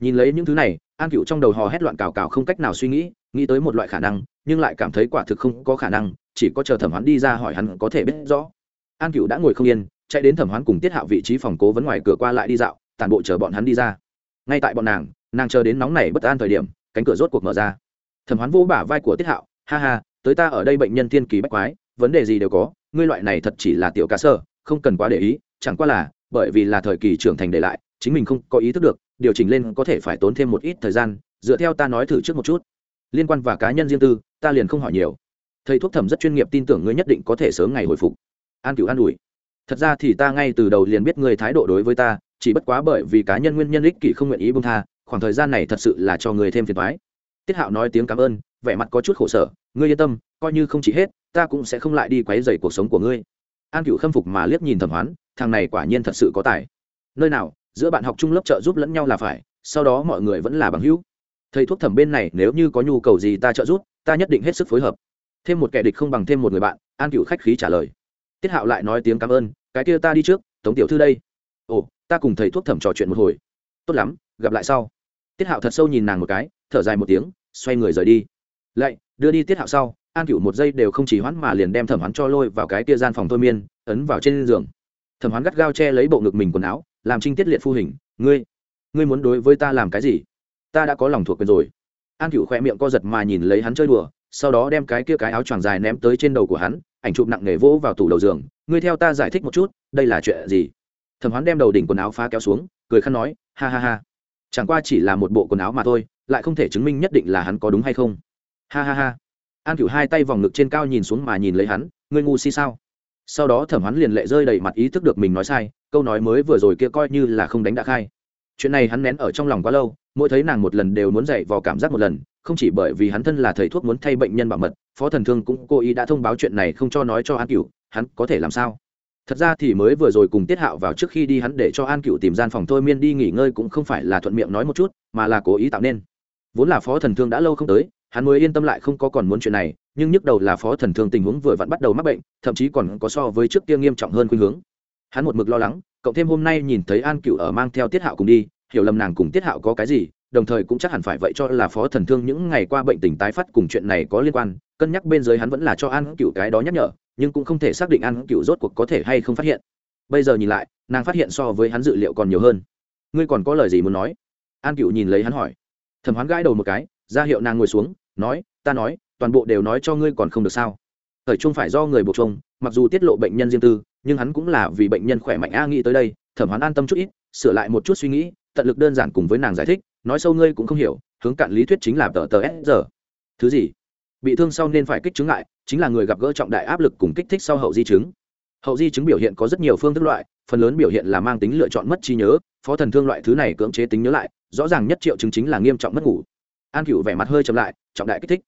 Nhìn lấy những thứ này, an cựu trong đầu hò hét loạn cào cào không cách nào suy nghĩ nghĩ tới một loại khả năng, nhưng lại cảm thấy quả thực không có khả năng chỉ có chờ thẩm hoán đi ra hỏi hắn có thể biết rõ. An cựu đã ngồi không yên, chạy đến thẩm hoán cùng tiết hạo vị trí phòng cố vấn ngoài cửa qua lại đi dạo tàn bộ chờ bọn hắn đi ra. Ngay tại bọn nàng nàng chờ đến nóng này bất an thời điểm, cánh cửa rốt cuộc mở ra. Thẩm hoán vô bả vai của tiết hạo, ha ha, tới ta ở đây bệnh nhân thiên kỳ bách quái, vấn đề gì đều có, ngươi loại này thật chỉ là tiểu cá sơ, không cần quá để ý, chẳng qua là, bởi vì là thời kỳ trưởng thành để lại, chính mình không có ý thức được, điều chỉnh lên có thể phải tốn thêm một ít thời gian, dựa theo ta nói thử trước một chút. Liên quan và cá nhân riêng tư, ta liền không hỏi nhiều thầy thuốc thẩm rất chuyên nghiệp tin tưởng ngươi nhất định có thể sớm ngày hồi phục. An cửu an ủi. Thật ra thì ta ngay từ đầu liền biết ngươi thái độ đối với ta, chỉ bất quá bởi vì cá nhân nguyên nhân ích kỷ không nguyện ý bông tha, khoảng thời gian này thật sự là cho người thêm phiền toái. Tiết hạo nói tiếng cảm ơn, vẻ mặt có chút khổ sở, ngươi yên tâm, coi như không chỉ hết, ta cũng sẽ không lại đi quấy rầy cuộc sống của ngươi. An cửu khâm phục mà liếc nhìn thẩm hoán, thằng này quả nhiên thật sự có tài. Nơi nào, giữa bạn học chung lớp trợ giúp lẫn nhau là phải, sau đó mọi người vẫn là bằng hữu. Thầy thuốc thẩm bên này, nếu như có nhu cầu gì ta trợ giúp, ta nhất định hết sức phối hợp thêm một kẻ địch không bằng thêm một người bạn an cựu khách khí trả lời. Tiết hạo lại nói tiếng cảm ơn cái kia ta đi trước tống tiểu thư đây. Ồ ta cùng thầy thuốc thẩm trò chuyện một hồi. Tốt lắm gặp lại sau. Tiết hạo thật sâu nhìn nàng một cái thở dài một tiếng xoay người rời đi. Lạy, đưa đi tiết hạo sau an cựu một giây đều không chỉ hoãn mà liền đem thẩm hoán cho lôi vào cái kia gian phòng thôi miên ấn vào trên giường. Thẩm hoán gắt gao che lấy bộ ngực mình quần áo làm trinh tiết liệt phu hình ngươi ngươi muốn đối với ta làm cái gì? Ta đã có lòng thuộc quyền rồi. An cựu khoe miệng co giật mà nhìn lấy hắn chơi đùa sau đó đem cái kia cái áo choàng dài ném tới trên đầu của hắn, ảnh chụp nặng nề vỗ vào tủ đầu giường. Ngươi theo ta giải thích một chút, đây là chuyện gì? Thẩm hoán đem đầu đỉnh quần áo phá kéo xuống, cười khăn nói, ha ha ha, chẳng qua chỉ là một bộ quần áo mà thôi, lại không thể chứng minh nhất định là hắn có đúng hay không. Ha ha ha. An cửu hai tay vòng ngực trên cao nhìn xuống mà nhìn lấy hắn, ngươi ngu si sao? Sau đó thẩm hoán liền lệ rơi đầy mặt ý thức được mình nói sai, câu nói mới vừa rồi kia coi như là không đánh đã khai chuyện này hắn nén ở trong lòng quá lâu, mỗi thấy nàng một lần đều muốn dậy vào cảm giác một lần, không chỉ bởi vì hắn thân là thầy thuốc muốn thay bệnh nhân bảo mật, phó thần thương cũng cố ý đã thông báo chuyện này không cho nói cho an cựu hắn có thể làm sao? Thật ra thì mới vừa rồi cùng tiết hạo vào trước khi đi hắn để cho an cựu tìm gian phòng thôi miên đi nghỉ ngơi cũng không phải là thuận miệng nói một chút, mà là cố ý tạo nên. Vốn là phó thần thương đã lâu không tới, hắn mới yên tâm lại không có còn muốn chuyện này, nhưng nhức đầu là phó thần thương tình huống vừa vặn bắt đầu mắc bệnh, thậm chí còn có so với trước kia nghiêm trọng hơn khuynh hướng hắn một mực lo lắng cộng thêm hôm nay nhìn thấy an cựu ở mang theo tiết hạo cùng đi, hiểu lầm nàng cùng tiết hạo có cái gì, đồng thời cũng chắc hẳn phải vậy cho là phó thần thương những ngày qua bệnh tình tái phát cùng chuyện này có liên quan, cân nhắc bên dưới hắn vẫn là cho an cựu cái đó nhắc nhở, nhưng cũng không thể xác định an cựu rốt cuộc có thể hay không phát hiện. Bây giờ nhìn lại, nàng phát hiện so với hắn dự liệu còn nhiều hơn. Ngươi còn có lời gì muốn nói? An cựu nhìn lấy hắn hỏi. Thẩm hoán gãi đầu một cái, ra hiệu nàng ngồi xuống, nói, ta nói, toàn bộ đều nói cho ngươi còn không được sao? Thời trung phải do người buộc trông mặc dù tiết lộ bệnh nhân riêng tư nhưng hắn cũng là vì bệnh nhân khỏe mạnh a nghĩ tới đây, thẩm hoán an tâm chút ít, sửa lại một chút suy nghĩ, tận lực đơn giản cùng với nàng giải thích, nói sâu ngươi cũng không hiểu, hướng cạn lý thuyết chính là tờ tờ s giờ thứ gì? Bị thương sau nên phải kích chứng lại chính là người gặp gỡ trọng đại áp lực cùng kích thích sau hậu di chứng. Hậu di chứng biểu hiện có rất nhiều phương thức loại, phần lớn biểu hiện là mang tính lựa chọn mất trí nhớ, phó thần thương loại thứ này cưỡng chế tính nhớ lại, rõ ràng nhất triệu chứng chính là nghiêm trọng mất ngủ. An cựu vẻ mặt hơi chậm lại, trọng đại kích thích.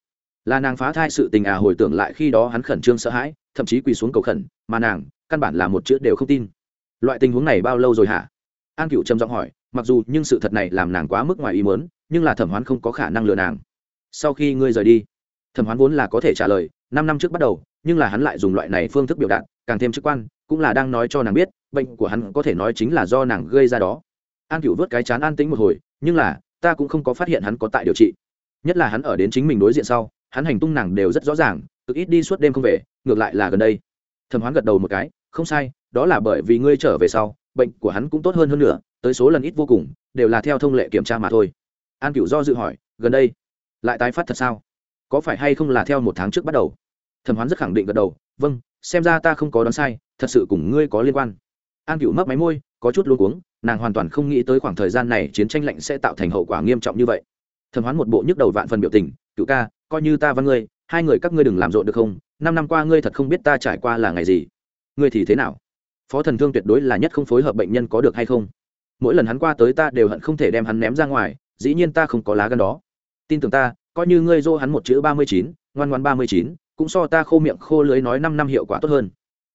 Là nàng phá thai sự tình à hồi tưởng lại khi đó hắn khẩn trương sợ hãi, thậm chí quỳ xuống cầu khẩn, mà nàng căn bản là một chữ đều không tin. Loại tình huống này bao lâu rồi hả? An cựu trầm giọng hỏi, mặc dù nhưng sự thật này làm nàng quá mức ngoài ý muốn, nhưng là thẩm hoán không có khả năng lừa nàng. Sau khi ngươi rời đi, thẩm hoán vốn là có thể trả lời, năm năm trước bắt đầu, nhưng là hắn lại dùng loại này phương thức biểu đạt, càng thêm chức quan, cũng là đang nói cho nàng biết, bệnh của hắn có thể nói chính là do nàng gây ra đó. An cựu vớt cái chán an tĩnh một hồi, nhưng là, ta cũng không có phát hiện hắn có tại điều trị. Nhất là hắn ở đến chính mình đối diện sau, hắn hành tung nàng đều rất rõ ràng cực ít đi suốt đêm không về, ngược lại là gần đây. Thẩm hoán gật đầu một cái không sai, đó là bởi vì ngươi trở về sau, bệnh của hắn cũng tốt hơn hơn nữa, tới số lần ít vô cùng, đều là theo thông lệ kiểm tra mà thôi. An cựu do dự hỏi, gần đây, lại tái phát thật sao? Có phải hay không là theo một tháng trước bắt đầu? Thẩm hoán rất khẳng định gật đầu vâng xem ra ta không có đoán sai, thật sự cùng ngươi có liên quan. An cựu mấp máy môi, có chút luôn cuống, nàng hoàn toàn không nghĩ tới khoảng thời gian này chiến tranh lạnh sẽ tạo thành hậu quả nghiêm trọng như vậy. Thẩm hoán một bộ nhức đầu vạn phần biểu tình cựu ca, coi như ta văn ngươi, hai người các ngươi đừng làm rộn được không? Năm năm qua ngươi thật không biết ta trải qua là ngày gì ngươi thì thế nào? Phó thần thương tuyệt đối là nhất không phối hợp bệnh nhân có được hay không? Mỗi lần hắn qua tới ta đều hận không thể đem hắn ném ra ngoài, dĩ nhiên ta không có lá gan đó. Tin tưởng ta, coi như ngươi dô hắn một chữ ba mươi chín, ngoan ngoan ba mươi chín, cũng so ta khô miệng khô lưới nói năm năm hiệu quả tốt hơn.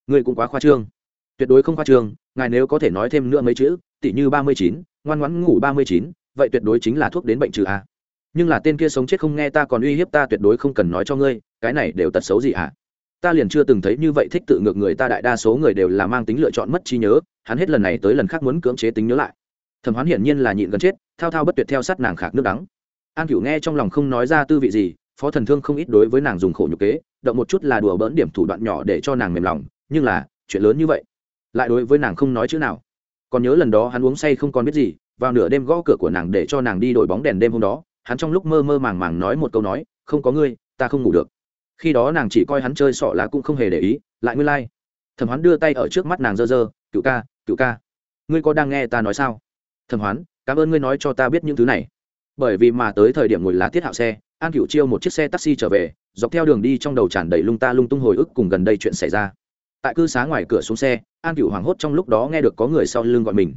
Ngươi cũng quá khoa trương. Tuyệt đối không khoa trương, ngài nếu có thể nói thêm nữa mấy chữ, tỉ như ba mươi chín, ngoan ngoãn ngủ ba mươi chín, vậy tuyệt đối chính là thuốc đến bệnh trừ à? nhưng là tên kia sống chết không nghe ta còn uy hiếp ta tuyệt đối không cần nói cho ngươi, cái này đều tật xấu gì à? Ta liền chưa từng thấy như vậy thích tự ngược người, ta đại đa số người đều là mang tính lựa chọn mất trí nhớ, hắn hết lần này tới lần khác muốn cưỡng chế tính nhớ lại. Thẩm hoán hiển nhiên là nhịn gần chết, thao thao bất tuyệt theo sát nàng khạc nước đắng. An cửu nghe trong lòng không nói ra tư vị gì, phó thần thương không ít đối với nàng dùng khổ nhục kế, động một chút là đùa bỡn điểm thủ đoạn nhỏ để cho nàng mềm lòng, nhưng là, chuyện lớn như vậy, lại đối với nàng không nói chữ nào. Còn nhớ lần đó hắn uống say không còn biết gì, vào nửa đêm gõ cửa của nàng để cho nàng đi đổi bóng đèn đêm hôm đó, hắn trong lúc mơ mơ màng màng nói một câu nói, không có ngươi, ta không ngủ được khi đó nàng chỉ coi hắn chơi sọ là cũng không hề để ý, lại nguyên lai、like. thẩm hoán đưa tay ở trước mắt nàng dơ dơ cựu ca cựu ca, ngươi có đang nghe ta nói sao? Thẩm hoán, cảm ơn ngươi nói cho ta biết những thứ này. Bởi vì mà tới thời điểm ngồi lá tiết hạo xe, an cựu chiêu một chiếc xe taxi trở về, dọc theo đường đi trong đầu tràn đầy lung ta lung tung hồi ức cùng gần đây chuyện xảy ra. Tại cư xá ngoài cửa xuống xe, an cựu hoảng hốt trong lúc đó nghe được có người sau lưng gọi mình.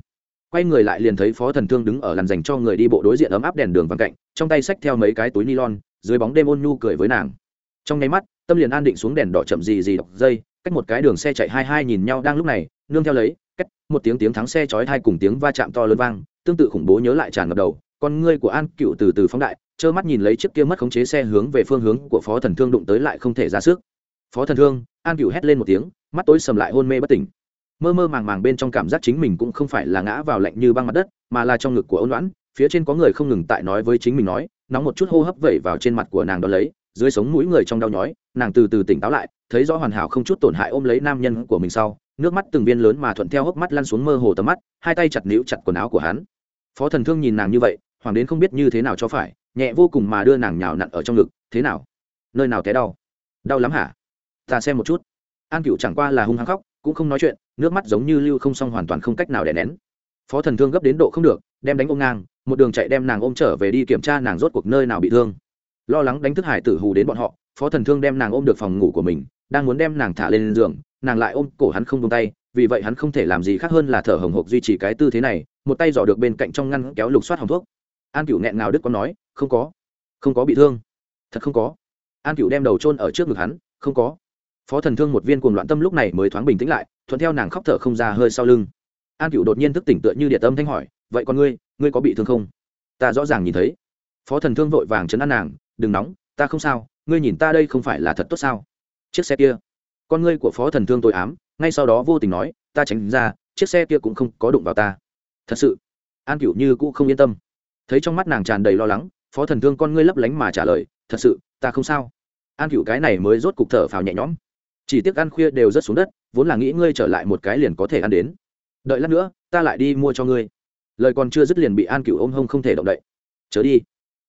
Quay người lại liền thấy phó thần thương đứng ở làn dành cho người đi bộ đối diện ấm áp đèn đường vàng cạnh, trong tay xách theo mấy cái túi nylon, dưới bóng đêm ôn nhu cười với nàng trong nháy mắt, tâm liền an định xuống đèn đỏ chậm gì gì đọc dây, cách một cái đường xe chạy hai hai nhìn nhau đang lúc này, nương theo lấy, cách, một tiếng tiếng thắng xe chói hai cùng tiếng va chạm to lớn vang, tương tự khủng bố nhớ lại tràn ngập đầu, con ngươi của an cựu từ từ phóng đại, trơ mắt nhìn lấy chiếc kia mất khống chế xe hướng về phương hướng của phó thần thương đụng tới lại không thể ra sức. Phó thần thương, an cựu hét lên một tiếng, mắt tối sầm lại hôn mê bất tỉnh. Mơ mơ màng màng bên trong cảm giác chính mình cũng không phải là ngã vào lạnh như băng mặt đất, mà là trong ngực của ôn loãn, phía trên có người không ngừng tại nói với chính mình nói, nóng một chút hô hấp vẩy vào trên mặt của nàng đó lấy dưới sống mũi người trong đau nhói, nàng từ từ tỉnh táo lại, thấy rõ hoàn hảo không chút tổn hại ôm lấy nam nhân của mình sau, nước mắt từng viên lớn mà thuận theo hốc mắt lăn xuống mơ hồ tầm mắt, hai tay chặt níu chặt quần áo của hắn. Phó thần thương nhìn nàng như vậy, hoàng đến không biết như thế nào cho phải, nhẹ vô cùng mà đưa nàng nhào nặn ở trong ngực, thế nào? Nơi nào té đau? Đau lắm hả? Ta xem một chút. An cựu chẳng qua là hung hăng khóc, cũng không nói chuyện, nước mắt giống như lưu không xong hoàn toàn không cách nào đè nén. Phó thần thương gấp đến độ không được, đem đánh ôm ngang, một đường chạy đem nàng ôm trở về đi kiểm tra nàng rốt cuộc nơi nào bị thương lo lắng đánh thức hải tử hù đến bọn họ, phó thần thương đem nàng ôm được phòng ngủ của mình, đang muốn đem nàng thả lên giường, nàng lại ôm cổ hắn không tung tay, vì vậy hắn không thể làm gì khác hơn là thở hồng hộc duy trì cái tư thế này, một tay dò được bên cạnh trong ngăn kéo lục soát hòng thuốc. An cựu nghẹn ngào đức có nói, không có không có bị thương, thật không có. An cựu đem đầu chôn ở trước ngực hắn, không có. Phó thần thương một viên cuồng loạn tâm lúc này mới thoáng bình tĩnh lại, thuận theo nàng khóc thở không ra hơi sau lưng. An cựu đột nhiên thức tỉnh tựa như địa tâm thanh hỏi, vậy con ngươi ngươi có bị thương không? Ta rõ ràng nhìn thấy. Phó thần thương vội vàng chấn an nàng đừng nóng, ta không sao, ngươi nhìn ta đây không phải là thật tốt sao? Chiếc xe kia, con ngươi của phó thần thương tôi ám, ngay sau đó vô tình nói, ta tránh ra, chiếc xe kia cũng không có đụng vào ta. Thật sự? An cựu như cũ không yên tâm. Thấy trong mắt nàng tràn đầy lo lắng, phó thần thương con ngươi lấp lánh mà trả lời, thật sự, ta không sao. An cựu cái này mới rốt cục thở phào nhẹ nhõm. Chỉ tiếc ăn khuya đều rất xuống đất, vốn là nghĩ ngươi trở lại một cái liền có thể ăn đến. Đợi lát nữa, ta lại đi mua cho ngươi. Lời còn chưa dứt liền bị an cựu ôm hông không thể động đậy. Chớ đi.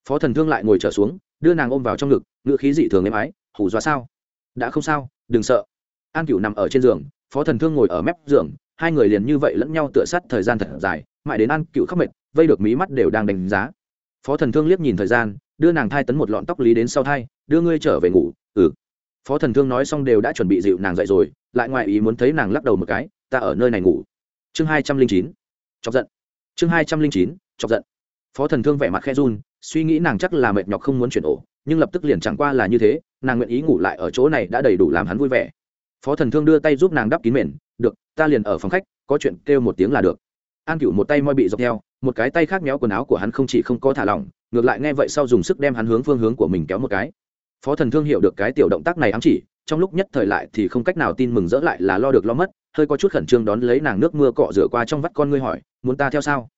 Phó thần thương lại ngồi trở xuống đưa nàng ôm vào trong ngực, ngựa khí dị thường êm ái hủ dọa sao? Đã không sao, đừng sợ. An cựu nằm ở trên giường, phó thần thương ngồi ở mép giường, hai người liền như vậy lẫn nhau tựa sát thời gian thật dài, mãi đến an cựu khóc mệt, vây được mí mắt đều đang đánh giá. Phó thần thương liếc nhìn thời gian, đưa nàng thai tấn một lọn tóc lý đến sau thai, đưa ngươi trở về ngủ. Ừ. Phó thần thương nói xong đều đã chuẩn bị dịu nàng dậy rồi, lại ngoại ý muốn thấy nàng lắc đầu một cái, ta ở nơi này ngủ. Chương hai trăm linh chín, chọc giận. Chương hai trăm linh chín, chọc giận. Phó thần thương vẻ mặt khe run suy nghĩ nàng chắc là mệt nhọc không muốn chuyển ổ, nhưng lập tức liền chẳng qua là như thế, nàng nguyện ý ngủ lại ở chỗ này đã đầy đủ làm hắn vui vẻ. Phó thần thương đưa tay giúp nàng đắp kín mền, được, ta liền ở phòng khách, có chuyện kêu một tiếng là được. An cựu một tay moi bị dọc theo, một cái tay khác méo quần áo của hắn không chỉ không có thả lỏng, ngược lại nghe vậy sau dùng sức đem hắn hướng phương hướng của mình kéo một cái. Phó thần thương hiểu được cái tiểu động tác này ám chỉ, trong lúc nhất thời lại thì không cách nào tin mừng dỡ lại là lo được lo mất, hơi có chút khẩn trương đón lấy nàng nước mưa cọ rửa qua trong vắt con ngươi hỏi, muốn ta theo sao?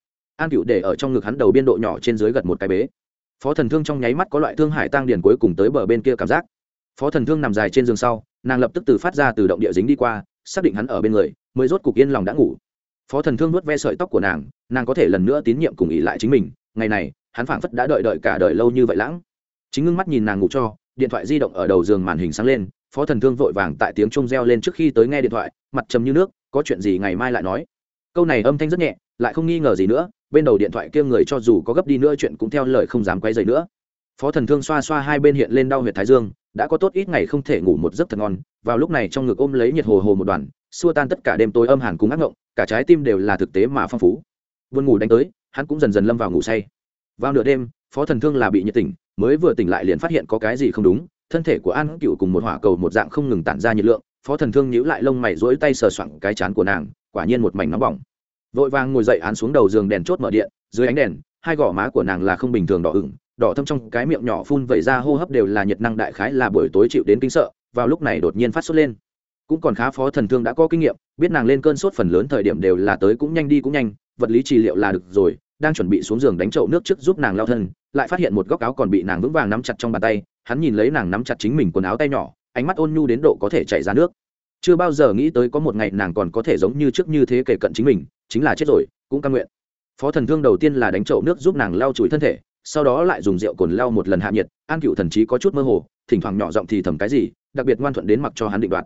An cựu để ở trong ngực hắn đầu biên độ nhỏ trên dưới gật một cái bế. Phó thần thương trong nháy mắt có loại thương hải tăng điền cuối cùng tới bờ bên kia cảm giác. Phó thần thương nằm dài trên giường sau, nàng lập tức từ phát ra từ động địa dính đi qua, xác định hắn ở bên người, mới rốt cục yên lòng đã ngủ. Phó thần thương nuốt ve sợi tóc của nàng nàng có thể lần nữa tín nhiệm cùng ỉ lại chính mình, ngày này, hắn phảng phất đã đợi đợi cả đời lâu như vậy lãng. Chính ngưng mắt nhìn nàng ngủ cho, điện thoại di động ở đầu giường màn hình sáng lên, phó thần thương vội vàng tại tiếng trung reo lên trước khi tới nghe điện thoại, mặt trầm như nước, có chuyện gì ngày mai lại nói. Câu này âm thanh rất nhẹ, lại không nghi ngờ gì nữa bên đầu điện thoại kia người cho dù có gấp đi nữa chuyện cũng theo lời không dám quay dày nữa. Phó thần thương xoa xoa hai bên hiện lên đau huyệt thái dương, đã có tốt ít ngày không thể ngủ một giấc thật ngon, vào lúc này trong ngực ôm lấy nhiệt hồ hồ một đoàn, xua tan tất cả đêm tối âm hàn cùng ác ngộng, cả trái tim đều là thực tế mà phong phú. Vươn ngủ đánh tới, hắn cũng dần dần lâm vào ngủ say. Vào nửa đêm, phó thần thương là bị nhiệt tỉnh, mới vừa tỉnh lại liền phát hiện có cái gì không đúng, thân thể của an cựu cùng một hỏa cầu một dạng không ngừng tản ra nhiệt lượng, phó thần thương nhíu lại lông mày rỗi tay sờ soạng cái chán của nàng, quả nhiên một mảnh nóng bỏng vội vàng ngồi dậy án xuống đầu giường đèn chốt mở điện, dưới ánh đèn, hai gò má của nàng là không bình thường đỏ ửng, đỏ thâm trong cái miệng nhỏ phun vẩy ra hô hấp đều là nhiệt năng đại khái là buổi tối chịu đến kinh sợ, vào lúc này đột nhiên phát sốt lên. Cũng còn khá phó thần thương đã có kinh nghiệm, biết nàng lên cơn sốt phần lớn thời điểm đều là tới cũng nhanh đi cũng nhanh, vật lý trị liệu là được rồi, đang chuẩn bị xuống giường đánh chậu nước trước giúp nàng lao thân, lại phát hiện một góc áo còn bị nàng vững vàng nắm chặt trong bàn tay, hắn nhìn lấy nàng nắm chặt chính mình quần áo tay nhỏ, ánh mắt ôn nhu đến độ có thể chảy ra nước. Chưa bao giờ nghĩ tới có một ngày nàng còn có thể giống như trước như thế kể cận chính mình chính là chết rồi, cũng căn nguyện. Phó thần thương đầu tiên là đánh chậu nước giúp nàng lau chùi thân thể, sau đó lại dùng rượu cồn lau một lần hạ nhiệt, an cựu thần trí có chút mơ hồ, thỉnh thoảng nhỏ giọng thì thầm cái gì, đặc biệt ngoan thuận đến mặc cho hắn định đoạt.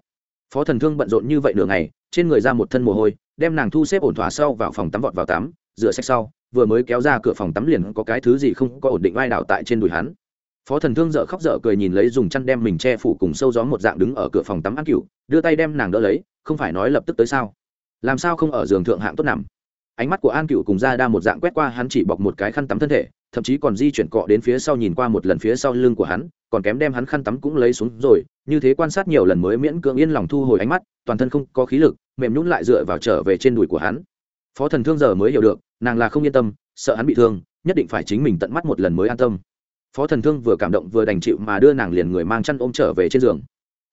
Phó thần thương bận rộn như vậy nửa ngày, trên người ra một thân mồ hôi, đem nàng thu xếp ổn thỏa sau vào phòng tắm vọt vào tắm, rửa sạch sau, vừa mới kéo ra cửa phòng tắm liền có cái thứ gì không có ổn định vai đảo tại trên đùi hắn. Phó thần thương dợ khóc dở cười nhìn lấy dùng chăn đem mình che phủ cùng sâu gió một dạng đứng ở cửa phòng tắm an cựu, đưa tay đem nàng đỡ lấy, không phải nói lập tức tới sao làm sao không ở giường thượng hạng tốt nằm? Ánh mắt của an cựu cùng ra đa một dạng quét qua hắn chỉ bọc một cái khăn tắm thân thể, thậm chí còn di chuyển cọ đến phía sau nhìn qua một lần phía sau lưng của hắn, còn kém đem hắn khăn tắm cũng lấy xuống rồi, như thế quan sát nhiều lần mới miễn cưỡng yên lòng thu hồi ánh mắt, toàn thân không có khí lực, mềm nhún lại dựa vào trở về trên đùi của hắn. Phó thần thương giờ mới hiểu được, nàng là không yên tâm, sợ hắn bị thương, nhất định phải chính mình tận mắt một lần mới an tâm. Phó thần thương vừa cảm động vừa đành chịu mà đưa nàng liền người mang chăn ôm trở về trên giường.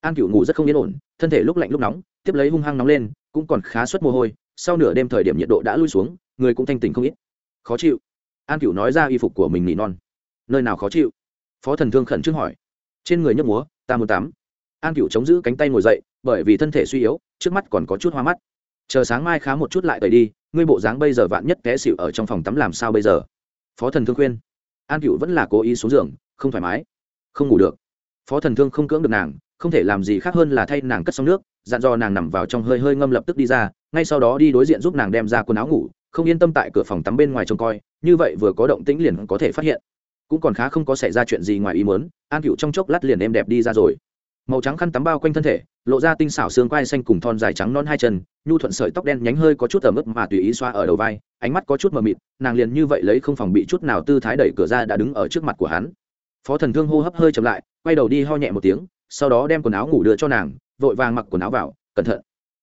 An cựu ngủ rất không yên ổn, thân thể lúc lạnh lúc nóng, tiếp lấy hung hăng nóng lên cũng còn khá suất mồ hôi, sau nửa đêm thời điểm nhiệt độ đã lui xuống, người cũng thanh tỉnh không ít. Khó chịu. An cửu nói ra y phục của mình nỉ non. Nơi nào khó chịu? Phó thần thương khẩn trương hỏi. Trên người nhấp múa, ta muốn tắm. An cửu chống giữ cánh tay ngồi dậy, bởi vì thân thể suy yếu, trước mắt còn có chút hoa mắt. Chờ sáng mai khá một chút lại tẩy đi, ngươi bộ dáng bây giờ vạn nhất té xịu ở trong phòng tắm làm sao bây giờ? Phó thần thương khuyên. An cửu vẫn là cố ý xuống giường, không thoải mái. Không ngủ được. Phó thần thương không cưỡng được nàng không thể làm gì khác hơn là thay nàng cất xong nước, dặn dò nàng nằm vào trong hơi hơi ngâm lập tức đi ra, ngay sau đó đi đối diện giúp nàng đem ra quần áo ngủ, không yên tâm tại cửa phòng tắm bên ngoài trông coi, như vậy vừa có động tĩnh liền có thể phát hiện. Cũng còn khá không có xảy ra chuyện gì ngoài ý muốn, an cựu trong chốc lát liền em đẹp đi ra rồi. Màu trắng khăn tắm bao quanh thân thể, lộ ra tinh xảo xương quai xanh cùng thon dài trắng non hai chân, nhu thuận sợi tóc đen nhánh hơi có chút ẩm ướt mà tùy ý xoa ở đầu vai, ánh mắt có chút mờ mịt, nàng liền như vậy lấy không phòng bị chút nào tư thái đẩy cửa ra đã đứng ở trước mặt của hắn. Phó thần thương hô hấp hơi chậm lại, quay đầu đi ho nhẹ một tiếng sau đó đem quần áo ngủ đưa cho nàng, vội vàng mặc quần áo vào, cẩn thận.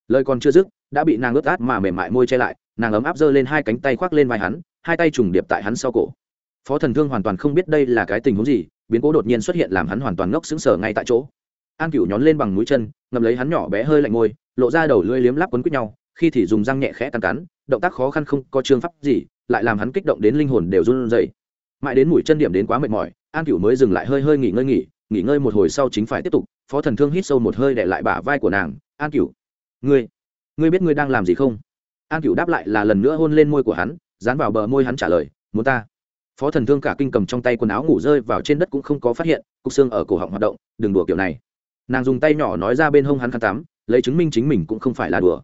Lời còn chưa dứt, đã bị nàng ướt át mà mềm mại môi che lại, nàng ấm áp giơ lên hai cánh tay khoác lên vai hắn, hai tay trùng điệp tại hắn sau cổ. Phó thần thương hoàn toàn không biết đây là cái tình huống gì, biến cố đột nhiên xuất hiện làm hắn hoàn toàn ngốc xứng sở ngay tại chỗ. An cửu nhón lên bằng mũi chân ngầm lấy hắn nhỏ bé hơi lạnh môi, lộ ra đầu lưỡi liếm lắp quấn quýt nhau, khi thì dùng răng nhẹ khẽ cắn cắn, động tác khó khăn không có chương pháp gì, lại làm hắn kích động đến linh hồn đều run rẩy. Mãi đến mũi chân điểm đến quá mệt mỏi, an cửu mới dừng lại hơi hơi nghỉ ngơi nghỉ nghỉ ngơi một hồi sau chính phải tiếp tục, phó thần thương hít sâu một hơi để lại bả vai của nàng, an cửu, ngươi ngươi biết ngươi đang làm gì không? An cửu đáp lại là lần nữa hôn lên môi của hắn, dán vào bờ môi hắn trả lời, muốn ta. Phó thần thương cả kinh cầm trong tay quần áo ngủ rơi vào trên đất cũng không có phát hiện, cục xương ở cổ họng hoạt động, đừng đùa kiểu này. Nàng dùng tay nhỏ nói ra bên hông hắn khăn tắm, lấy chứng minh chính mình cũng không phải là đùa.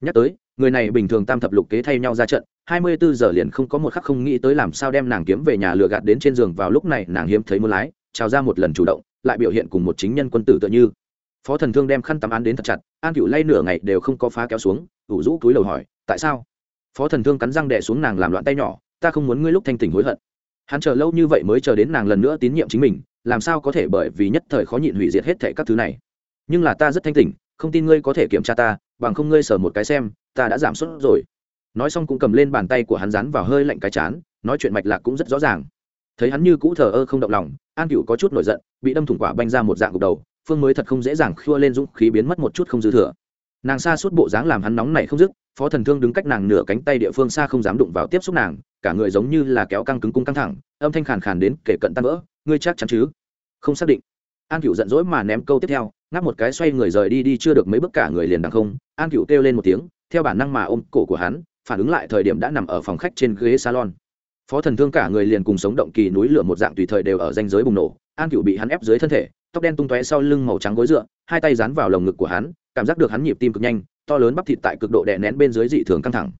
Nhắc tới, người này bình thường tam thập lục kế thay nhau ra trận, hai mươi bốn giờ liền không có một khắc không nghĩ tới làm sao đem nàng kiếm về nhà lừa gạt đến trên giường vào lúc này nàng hiếm thấy muốn lái, trào ra một lần chủ động lại biểu hiện cùng một chính nhân quân tử tựa như. Phó thần thương đem khăn tắm án đến thật chặt, an cựu lay nửa ngày đều không có phá kéo xuống, ủ rũ túi lầu hỏi, tại sao? Phó thần thương cắn răng đẻ xuống nàng làm loạn tay nhỏ, ta không muốn ngươi lúc thanh tỉnh hối hận. Hắn chờ lâu như vậy mới chờ đến nàng lần nữa tín nhiệm chính mình, làm sao có thể bởi vì nhất thời khó nhịn hủy diệt hết thệ các thứ này. Nhưng là ta rất thanh tỉnh, không tin ngươi có thể kiểm tra ta, bằng không ngươi sờ một cái xem, ta đã giảm suất rồi. Nói xong cũng cầm lên bàn tay của hắn rắn vào hơi lạnh cái chán, nói chuyện mạch lạc cũng rất rõ ràng. Thấy hắn như cũ thờ ơ không động lòng an cựu có chút nổi giận, bị đâm thủng quả banh ra một dạng gục đầu, phương mới thật không dễ dàng khua lên dũng khí biến mất một chút không dư thừa. Nàng xa suốt bộ dáng làm hắn nóng này không dứt, phó thần thương đứng cách nàng nửa cánh tay địa phương xa không dám đụng vào tiếp xúc nàng, cả người giống như là kéo căng cứng cung căng thẳng, âm thanh khàn khàn đến kể cận tan vỡ, ngươi chắc chắn chứ? Không xác định. An cựu giận dỗi mà ném câu tiếp theo, ngáp một cái xoay người rời đi đi chưa được mấy bước cả người liền đằng không, an cựu kêu lên một tiếng, theo bản năng mà ôm cổ của hắn, phản ứng lại thời điểm đã nằm ở phòng khách trên ghế salon phó thần thương cả người liền cùng sống động kỳ núi lửa một dạng tùy thời đều ở danh giới bùng nổ. An cựu bị hắn ép dưới thân thể, tóc đen tung tóe sau lưng màu trắng gối dựa, hai tay dán vào lồng ngực của hắn, cảm giác được hắn nhịp tim cực nhanh, to lớn bắp thịt tại cực độ đè nén bên dưới dị thường căng thẳng.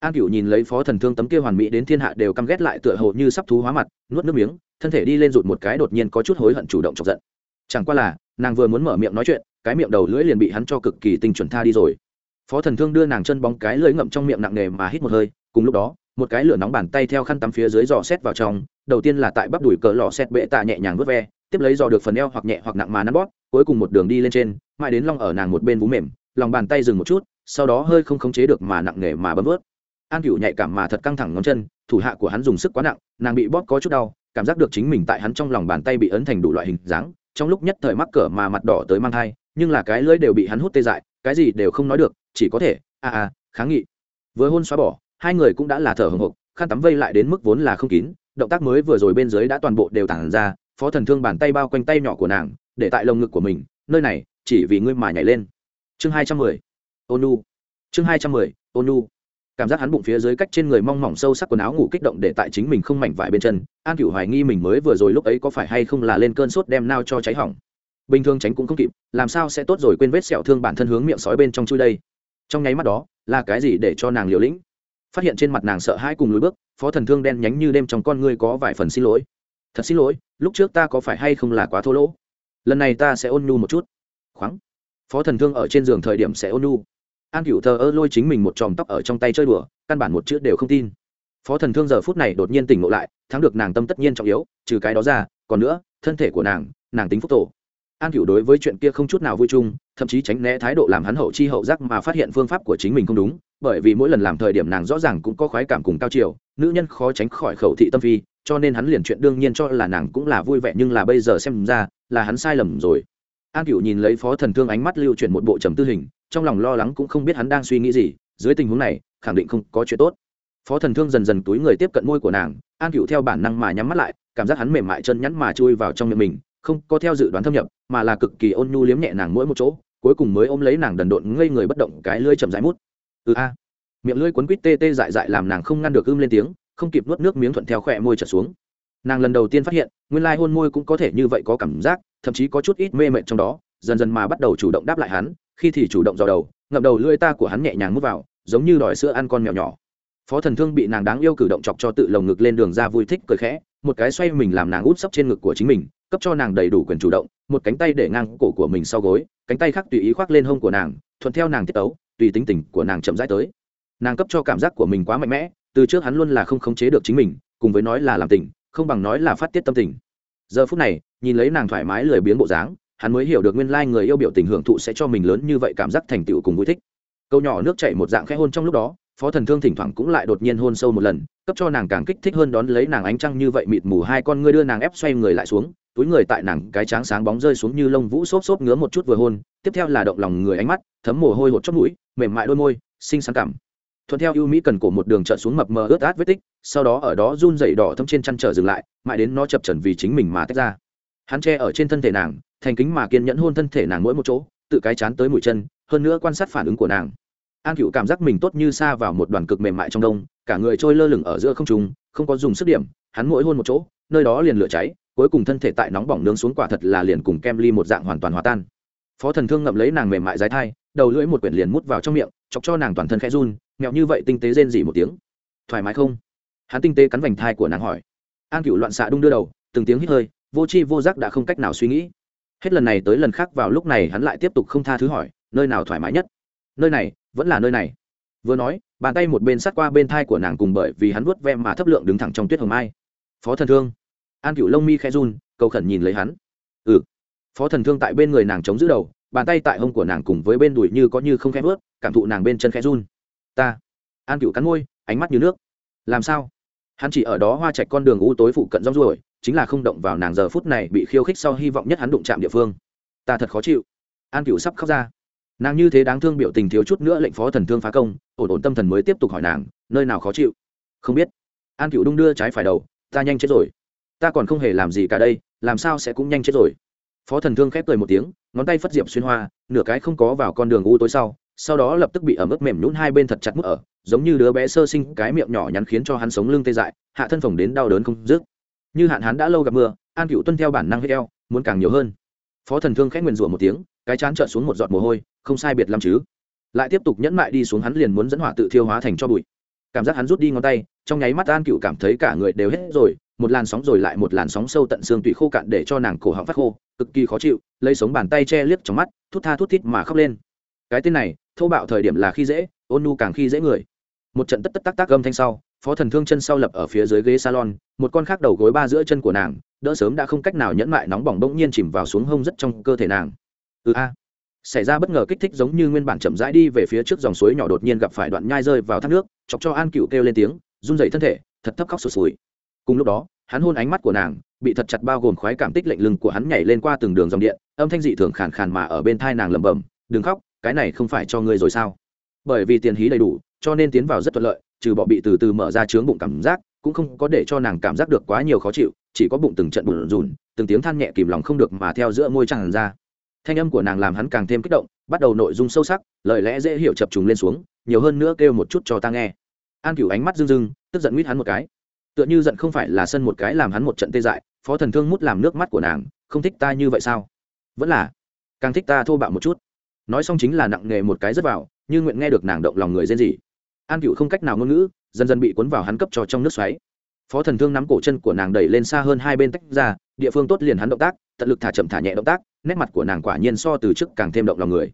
An cựu nhìn lấy phó thần thương tấm kia hoàn mỹ đến thiên hạ đều căm ghét lại tựa hồ như sắp thú hóa mặt, nuốt nước miếng, thân thể đi lên rụt một cái đột nhiên có chút hối hận chủ động chọc giận. Chẳng qua là, nàng vừa muốn mở miệng nói chuyện, cái miệng đầu lưỡi liền bị hắn cho cực kỳ tinh chuẩn tha đi rồi. Phó thần thương đưa nàng chân bóng cái lưỡi ngậm trong miệng nặng nề mà hít một hơi, cùng lúc đó một cái lửa nóng bàn tay theo khăn tắm phía dưới giò xét vào trong, đầu tiên là tại bắp đùi cờ lò xét bệ tạ nhẹ nhàng vớt ve, tiếp lấy dò được phần eo hoặc nhẹ hoặc nặng mà nắn bóp, cuối cùng một đường đi lên trên, mãi đến long ở nàng một bên vú mềm, lòng bàn tay dừng một chút, sau đó hơi không khống chế được mà nặng nề mà bấm vớt an cựu nhạy cảm mà thật căng thẳng ngón chân, thủ hạ của hắn dùng sức quá nặng, nàng bị bóp có chút đau, cảm giác được chính mình tại hắn trong lòng bàn tay bị ấn thành đủ loại hình dáng, trong lúc nhất thời mắc cỡ mà mặt đỏ tới mang thai, nhưng là cái lưỡi đều bị hắn hút tê dại, cái gì đều không nói được, chỉ có thể, a a, kháng nghị. Với hôn xóa bỏ hai người cũng đã là thở hồng hộc, khăn tắm vây lại đến mức vốn là không kín, động tác mới vừa rồi bên dưới đã toàn bộ đều tản ra, phó thần thương bàn tay bao quanh tay nhỏ của nàng, để tại lồng ngực của mình, nơi này, chỉ vì ngươi mà nhảy lên. Chương hai trăm mười, ônu. Chương hai trăm mười, ônu. Cảm giác hắn bụng phía dưới cách trên người mong mỏng sâu sắc quần áo ngủ kích động để tại chính mình không mảnh vải bên chân, an cửu hoài nghi mình mới vừa rồi lúc ấy có phải hay không là lên cơn sốt đem nao cho cháy hỏng. Bình thường tránh cũng không kịp, làm sao sẽ tốt rồi quên vết sẹo thương bản thân hướng miệng sói bên trong chui đây. Trong nháy mắt đó, là cái gì để cho nàng liều lĩnh? Phát hiện trên mặt nàng sợ hãi cùng lùi bước, phó thần thương đen nhánh như đêm trong con ngươi có vài phần xin lỗi. Thật xin lỗi, lúc trước ta có phải hay không là quá thô lỗ? Lần này ta sẽ ôn nhu một chút. Khoáng. Phó thần thương ở trên giường thời điểm sẽ ôn nhu. An cựu thờ ơ lôi chính mình một chòm tóc ở trong tay chơi đùa, căn bản một chữ đều không tin. Phó thần thương giờ phút này đột nhiên tỉnh ngộ lại, thắng được nàng tâm tất nhiên trọng yếu, trừ cái đó ra, còn nữa, thân thể của nàng nàng tính phúc tổ. An cựu đối với chuyện kia không chút nào vui chung thậm chí tránh né thái độ làm hắn hậu chi hậu giác mà phát hiện phương pháp của chính mình không đúng, bởi vì mỗi lần làm thời điểm nàng rõ ràng cũng có khoái cảm cùng cao chiều, nữ nhân khó tránh khỏi khẩu thị tâm phi, cho nên hắn liền chuyện đương nhiên cho là nàng cũng là vui vẻ nhưng là bây giờ xem ra là hắn sai lầm rồi. An cựu nhìn lấy phó thần thương ánh mắt lưu chuyển một bộ trầm tư hình, trong lòng lo lắng cũng không biết hắn đang suy nghĩ gì, dưới tình huống này, khẳng định không có chuyện tốt. Phó thần thương dần dần túi người tiếp cận môi của nàng, an cựu theo bản năng mà nhắm mắt lại, cảm giác hắn mềm mại chân nhắn mà chui vào trong miệng mình, không có theo dự đoán thâm nhập, mà là cực kỳ ôn nhu liếm nhẹ nàng mỗi một chỗ cuối cùng mới ôm lấy nàng đần độn ngây người bất động cái lưỡi chậm rãi mút. Ừ a. Miệng lưỡi quấn quít tê tê dại dại làm nàng không ngăn được ưm lên tiếng, không kịp nuốt nước miếng thuận theo khỏe môi trở xuống. Nàng lần đầu tiên phát hiện, nguyên lai hôn môi cũng có thể như vậy có cảm giác, thậm chí có chút ít mê mệt trong đó, dần dần mà bắt đầu chủ động đáp lại hắn, khi thì chủ động dò đầu, ngậm đầu lưỡi ta của hắn nhẹ nhàng mút vào, giống như đòi sữa ăn con mèo nhỏ. Phó thần thương bị nàng đáng yêu cử động chọc cho tự lồng ngực lên đường ra vui thích cười khẽ, một cái xoay mình làm nàng út sấp trên ngực của chính mình cấp cho nàng đầy đủ quyền chủ động, một cánh tay để ngang cổ của mình sau gối, cánh tay khác tùy ý khoác lên hông của nàng, thuận theo nàng tiết tấu tùy tính tình của nàng chậm rãi tới. Nàng cấp cho cảm giác của mình quá mạnh mẽ, từ trước hắn luôn là không khống chế được chính mình, cùng với nói là làm tình, không bằng nói là phát tiết tâm tình. Giờ phút này, nhìn lấy nàng thoải mái lười biếng bộ dáng, hắn mới hiểu được nguyên lai người yêu biểu tình hưởng thụ sẽ cho mình lớn như vậy cảm giác thành tựu cùng vui thích. Câu nhỏ nước chảy một dạng khẽ hôn trong lúc đó, phó thần thương thỉnh thoảng cũng lại đột nhiên hôn sâu một lần, cấp cho nàng càng kích thích hơn đón lấy nàng ánh trăng như vậy mịt mù, hai con ngươi đưa nàng ép xoay người lại xuống túi người tại nàng cái tráng sáng bóng rơi xuống như lông vũ xốp xốp ngứa một chút vừa hôn, tiếp theo là động lòng người ánh mắt, thấm mồ hôi hột chót mũi, mềm mại đôi môi, xinh xắn cảm. Thuận theo ưu mỹ cần cổ một đường trợn xuống mập mờ ướt át vết tích, sau đó ở đó run dậy đỏ thâm trên chăn trở dừng lại, mãi đến nó chập trần vì chính mình mà tách ra. Hắn che ở trên thân thể nàng, thành kính mà kiên nhẫn hôn thân thể nàng mỗi một chỗ, tự cái chán tới mũi chân, hơn nữa quan sát phản ứng của nàng. An cựu cảm giác mình tốt như xa vào một đoàn cực mềm mại trong đông, cả người trôi lơ lửng ở giữa không trùng không có dùng sức điểm, hắn mỗi hôn một chỗ, nơi đó liền lửa cháy cuối cùng thân thể tại nóng bỏng nướng xuống quả thật là liền cùng kem ly một dạng hoàn toàn hòa tan. Phó thần thương ngậm lấy nàng mềm mại dái thai, đầu lưỡi một quyển liền mút vào trong miệng, chọc cho nàng toàn thân khẽ run nghèo như vậy tinh tế rên dỉ một tiếng. Thoải mái không? Hắn tinh tế cắn vành thai của nàng hỏi. An cựu loạn xạ đung đưa đầu, từng tiếng hít hơi, vô chi vô giác đã không cách nào suy nghĩ. Hết lần này tới lần khác vào lúc này hắn lại tiếp tục không tha thứ hỏi, nơi nào thoải mái nhất? Nơi này, vẫn là nơi này. Vừa nói, bàn tay một bên sát qua bên thai của nàng cùng bởi vì hắn vuốt ve mà thấp lượng đứng thẳng trong tuyết hồng mai. Phó thần thương an cựu lông mi khe run, cầu khẩn nhìn lấy hắn. Ừ. Phó thần thương tại bên người nàng chống giữ đầu, bàn tay tại hông của nàng cùng với bên đùi như có như không khẽ vớt, cảm thụ nàng bên chân khẽ run. Ta. An cựu cắn môi, ánh mắt như nước. Làm sao? Hắn chỉ ở đó hoa chạch con đường u tối phụ cận rong ruổi, chính là không động vào nàng giờ phút này bị khiêu khích sau hy vọng nhất hắn đụng chạm địa phương. Ta thật khó chịu. An cựu sắp khóc ra. Nàng như thế đáng thương biểu tình thiếu chút nữa lệnh phó thần thương phá công, ổn ổn tâm thần mới tiếp tục hỏi nàng, nơi nào khó chịu? Không biết. An cựu đung đưa trái phải đầu, ta nhanh chết rồi ta còn không hề làm gì cả đây, làm sao sẽ cũng nhanh chết rồi. Phó thần thương khép cười một tiếng, ngón tay phất diệp xuyên hoa, nửa cái không có vào con đường u tối sau sau đó lập tức bị ẩm ướt mềm nhún hai bên thật chặt mức ở, giống như đứa bé sơ sinh, cái miệng nhỏ nhắn khiến cho hắn sống lưng tê dại, hạ thân phồng đến đau đớn không dứt. Như hạn hắn đã lâu gặp mưa, an cựu tuân theo bản năng hết eo, muốn càng nhiều hơn. Phó thần thương khẽ nguyền rủa một tiếng, cái chán trợn xuống một giọt mồ hôi, không sai biệt lắm chứ. Lại tiếp tục nhẫn mại đi xuống hắn liền muốn dẫn hỏa tự thiêu hóa thành cho bụi. Cảm giác hắn rút đi ngón tay, trong nháy mắt an cựu cảm thấy cả người đều hết rồi một làn sóng rồi lại một làn sóng sâu tận xương tủy khô cạn để cho nàng cổ họng phát khô, cực kỳ khó chịu, lấy sống bàn tay che liếc trong mắt, thút tha thút thít mà khóc lên. Cái tên này, thô bạo thời điểm là khi dễ, ôn nu càng khi dễ người. Một trận tất tất tác tác gâm thanh sau, phó thần thương chân sau lập ở phía dưới ghế salon, một con khác đầu gối ba giữa chân của nàng, đỡ sớm đã không cách nào nhẫn mại nóng bỏng bỗng nhiên chìm vào xuống hông rất trong cơ thể nàng. Ừ a. Xảy ra bất ngờ kích thích giống như nguyên bản chậm rãi đi về phía trước dòng suối nhỏ đột nhiên gặp phải đoạn nhai rơi vào thác nước, chọc cho an cựu kêu lên tiếng, run dậy thân thể, thật thấp khóc sụt sùi cùng lúc đó, hắn hôn ánh mắt của nàng, bị thật chặt bao gồm khoái cảm tích lệnh lưng của hắn nhảy lên qua từng đường dòng điện, âm thanh dị thường khàn khàn mà ở bên thai nàng lẩm bẩm, đừng khóc, cái này không phải cho ngươi rồi sao? Bởi vì tiền hí đầy đủ, cho nên tiến vào rất thuận lợi, trừ bỏ bị từ từ mở ra chướng bụng cảm giác, cũng không có để cho nàng cảm giác được quá nhiều khó chịu, chỉ có bụng từng trận bùn rùn, từng tiếng than nhẹ kìm lòng không được mà theo giữa môi tràn ra. Thanh âm của nàng làm hắn càng thêm kích động, bắt đầu nội dung sâu sắc, lời lẽ dễ hiểu chập trùng lên xuống, nhiều hơn nữa kêu một chút cho ta nghe. An cửu ánh mắt rưng rưng, tức giận nguyết hắn một cái tựa như giận không phải là sân một cái làm hắn một trận tê dại, phó thần thương mút làm nước mắt của nàng, không thích ta như vậy sao? Vẫn là, càng thích ta thô bạo một chút. Nói xong chính là nặng nề một cái rất vào, như nguyện nghe được nàng động lòng người rên gì an cựu không cách nào ngôn ngữ, dần dần bị cuốn vào hắn cấp cho trong nước xoáy. Phó thần thương nắm cổ chân của nàng đẩy lên xa hơn hai bên tách ra, địa phương tốt liền hắn động tác, tận lực thả chậm thả nhẹ động tác, nét mặt của nàng quả nhiên so từ trước càng thêm động lòng người.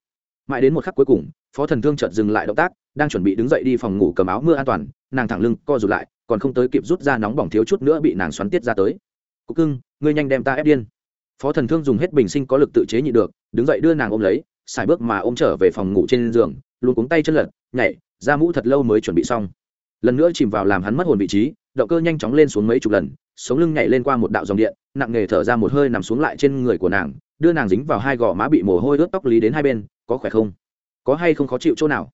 Mãi đến một khắc cuối cùng, phó thần thương chợt dừng lại động tác, đang chuẩn bị đứng dậy đi phòng ngủ cầm áo mưa an toàn, nàng thẳng lưng co rụt lại còn không tới kịp rút ra nóng bỏng thiếu chút nữa bị nàng xoắn tiết ra tới. Cúc cưng, ngươi nhanh đem ta ép điên. Phó thần thương dùng hết bình sinh có lực tự chế nhị được, đứng dậy đưa nàng ôm lấy xài bước mà ôm trở về phòng ngủ trên giường, luôn cuống tay chân lật, nhảy, ra mũ thật lâu mới chuẩn bị xong. Lần nữa chìm vào làm hắn mất hồn vị trí, động cơ nhanh chóng lên xuống mấy chục lần, sống lưng nhảy lên qua một đạo dòng điện, nặng nghề thở ra một hơi nằm xuống lại trên người của nàng, đưa nàng dính vào hai gò má bị mồ hôi ướt tóc lý đến hai bên, có khỏe không? Có hay không khó chịu chỗ nào?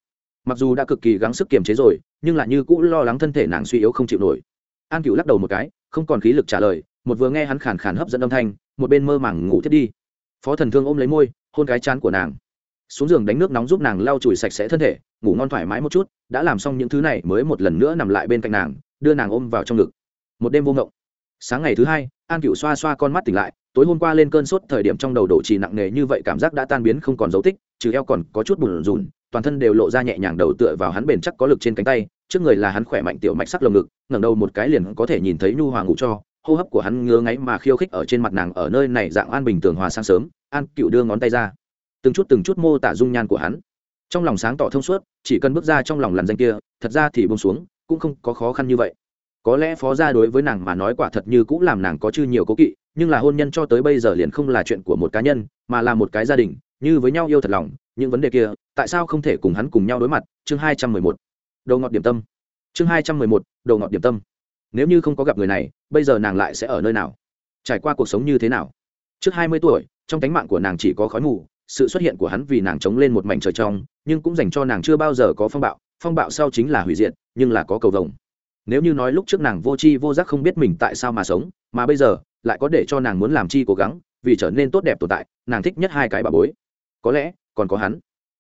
Mặc dù đã cực kỳ gắng sức kiềm chế rồi nhưng lại như cũ lo lắng thân thể nàng suy yếu không chịu nổi. An cựu lắc đầu một cái, không còn khí lực trả lời, một vừa nghe hắn khàn khàn hấp dẫn âm thanh, một bên mơ màng ngủ thiết đi. Phó thần thương ôm lấy môi, hôn cái chán của nàng. Xuống giường đánh nước nóng giúp nàng lau chùi sạch sẽ thân thể, ngủ ngon thoải mái một chút, đã làm xong những thứ này mới một lần nữa nằm lại bên cạnh nàng, đưa nàng ôm vào trong ngực. Một đêm vô ngộng. Sáng ngày thứ hai, an cựu xoa xoa con mắt tỉnh lại, tối hôm qua lên cơn sốt thời điểm trong đầu đổ trì nặng nề như vậy cảm giác đã tan biến không còn dấu tích, trừ eo còn có chút bùn rùn toàn thân đều lộ ra nhẹ nhàng đầu tựa vào hắn bền chắc có lực trên cánh tay, trước người là hắn khỏe mạnh tiểu mạch sắc lồng ngực, ngẩng đầu một cái liền có thể nhìn thấy nhu hòa ngủ cho, hô hấp của hắn ngứa ngáy mà khiêu khích ở trên mặt nàng ở nơi này dạng an bình tường hòa sang sớm, an cựu đưa ngón tay ra. Từng chút từng chút mô tả dung nhan của hắn. Trong lòng sáng tỏ thông suốt, chỉ cần bước ra trong lòng làn danh kia, thật ra thì bông xuống, cũng không có khó khăn như vậy. Có lẽ phó gia đối với nàng mà nói quả thật như cũng làm nàng có chư nhiều cố kỵ, nhưng là hôn nhân cho tới bây giờ liền không là chuyện của một cá nhân, mà là một cái gia đình, như với nhau yêu thật lòng những vấn đề kia, tại sao không thể cùng hắn cùng nhau đối mặt? Chương hai trăm mười một đầu ngọt điểm tâm. Chương hai trăm mười một đầu ngọt điểm tâm. Nếu như không có gặp người này, bây giờ nàng lại sẽ ở nơi nào? Trải qua cuộc sống như thế nào? Trước hai mươi tuổi, trong cánh mạng của nàng chỉ có khói mù, sự xuất hiện của hắn vì nàng chống lên một mảnh trời trong, nhưng cũng dành cho nàng chưa bao giờ có phong bạo. Phong bạo sau chính là hủy diệt, nhưng là có cầu vồng. Nếu như nói lúc trước nàng vô tri vô giác không biết mình tại sao mà sống, mà bây giờ lại có để cho nàng muốn làm chi cố gắng, vì trở nên tốt đẹp tồn tại, nàng thích nhất hai cái bà bối. Có lẽ còn có hắn.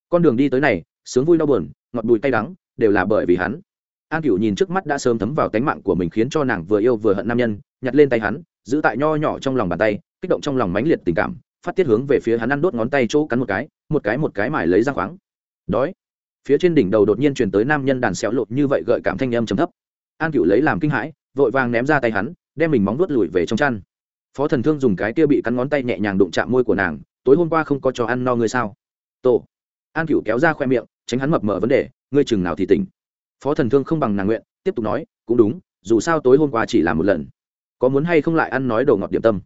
Con đường đi tới này, sướng vui đau buồn, ngọt bùi tay đắng, đều là bởi vì hắn. An cửu nhìn trước mắt đã sớm thấm vào tánh mạng của mình khiến cho nàng vừa yêu vừa hận nam nhân, nhặt lên tay hắn, giữ tại nho nhỏ trong lòng bàn tay, kích động trong lòng mãnh liệt tình cảm, phát tiết hướng về phía hắn ăn đốt ngón tay chỗ cắn một cái một cái một cái mải lấy ra khoáng. Đói. Phía trên đỉnh đầu đột nhiên truyền tới nam nhân đàn xéo lột như vậy gợi cảm thanh âm trầm thấp. An cựu lấy làm kinh hãi, vội vàng ném ra tay hắn, đem mình móng vuốt lùi về trong chăn. Phó thần thương dùng cái kia bị cắn ngón tay nhẹ nhàng đụng chạm môi của nàng, tối hôm qua không có cho ăn no ngươi sao? Tổ an cựu kéo ra khoe miệng, tránh hắn mập mở vấn đề, ngươi chừng nào thì tỉnh? Phó thần thương không bằng nàng nguyện, tiếp tục nói, cũng đúng, dù sao tối hôm qua chỉ là một lần. Có muốn hay không lại ăn nói đồ ngọt điểm tâm?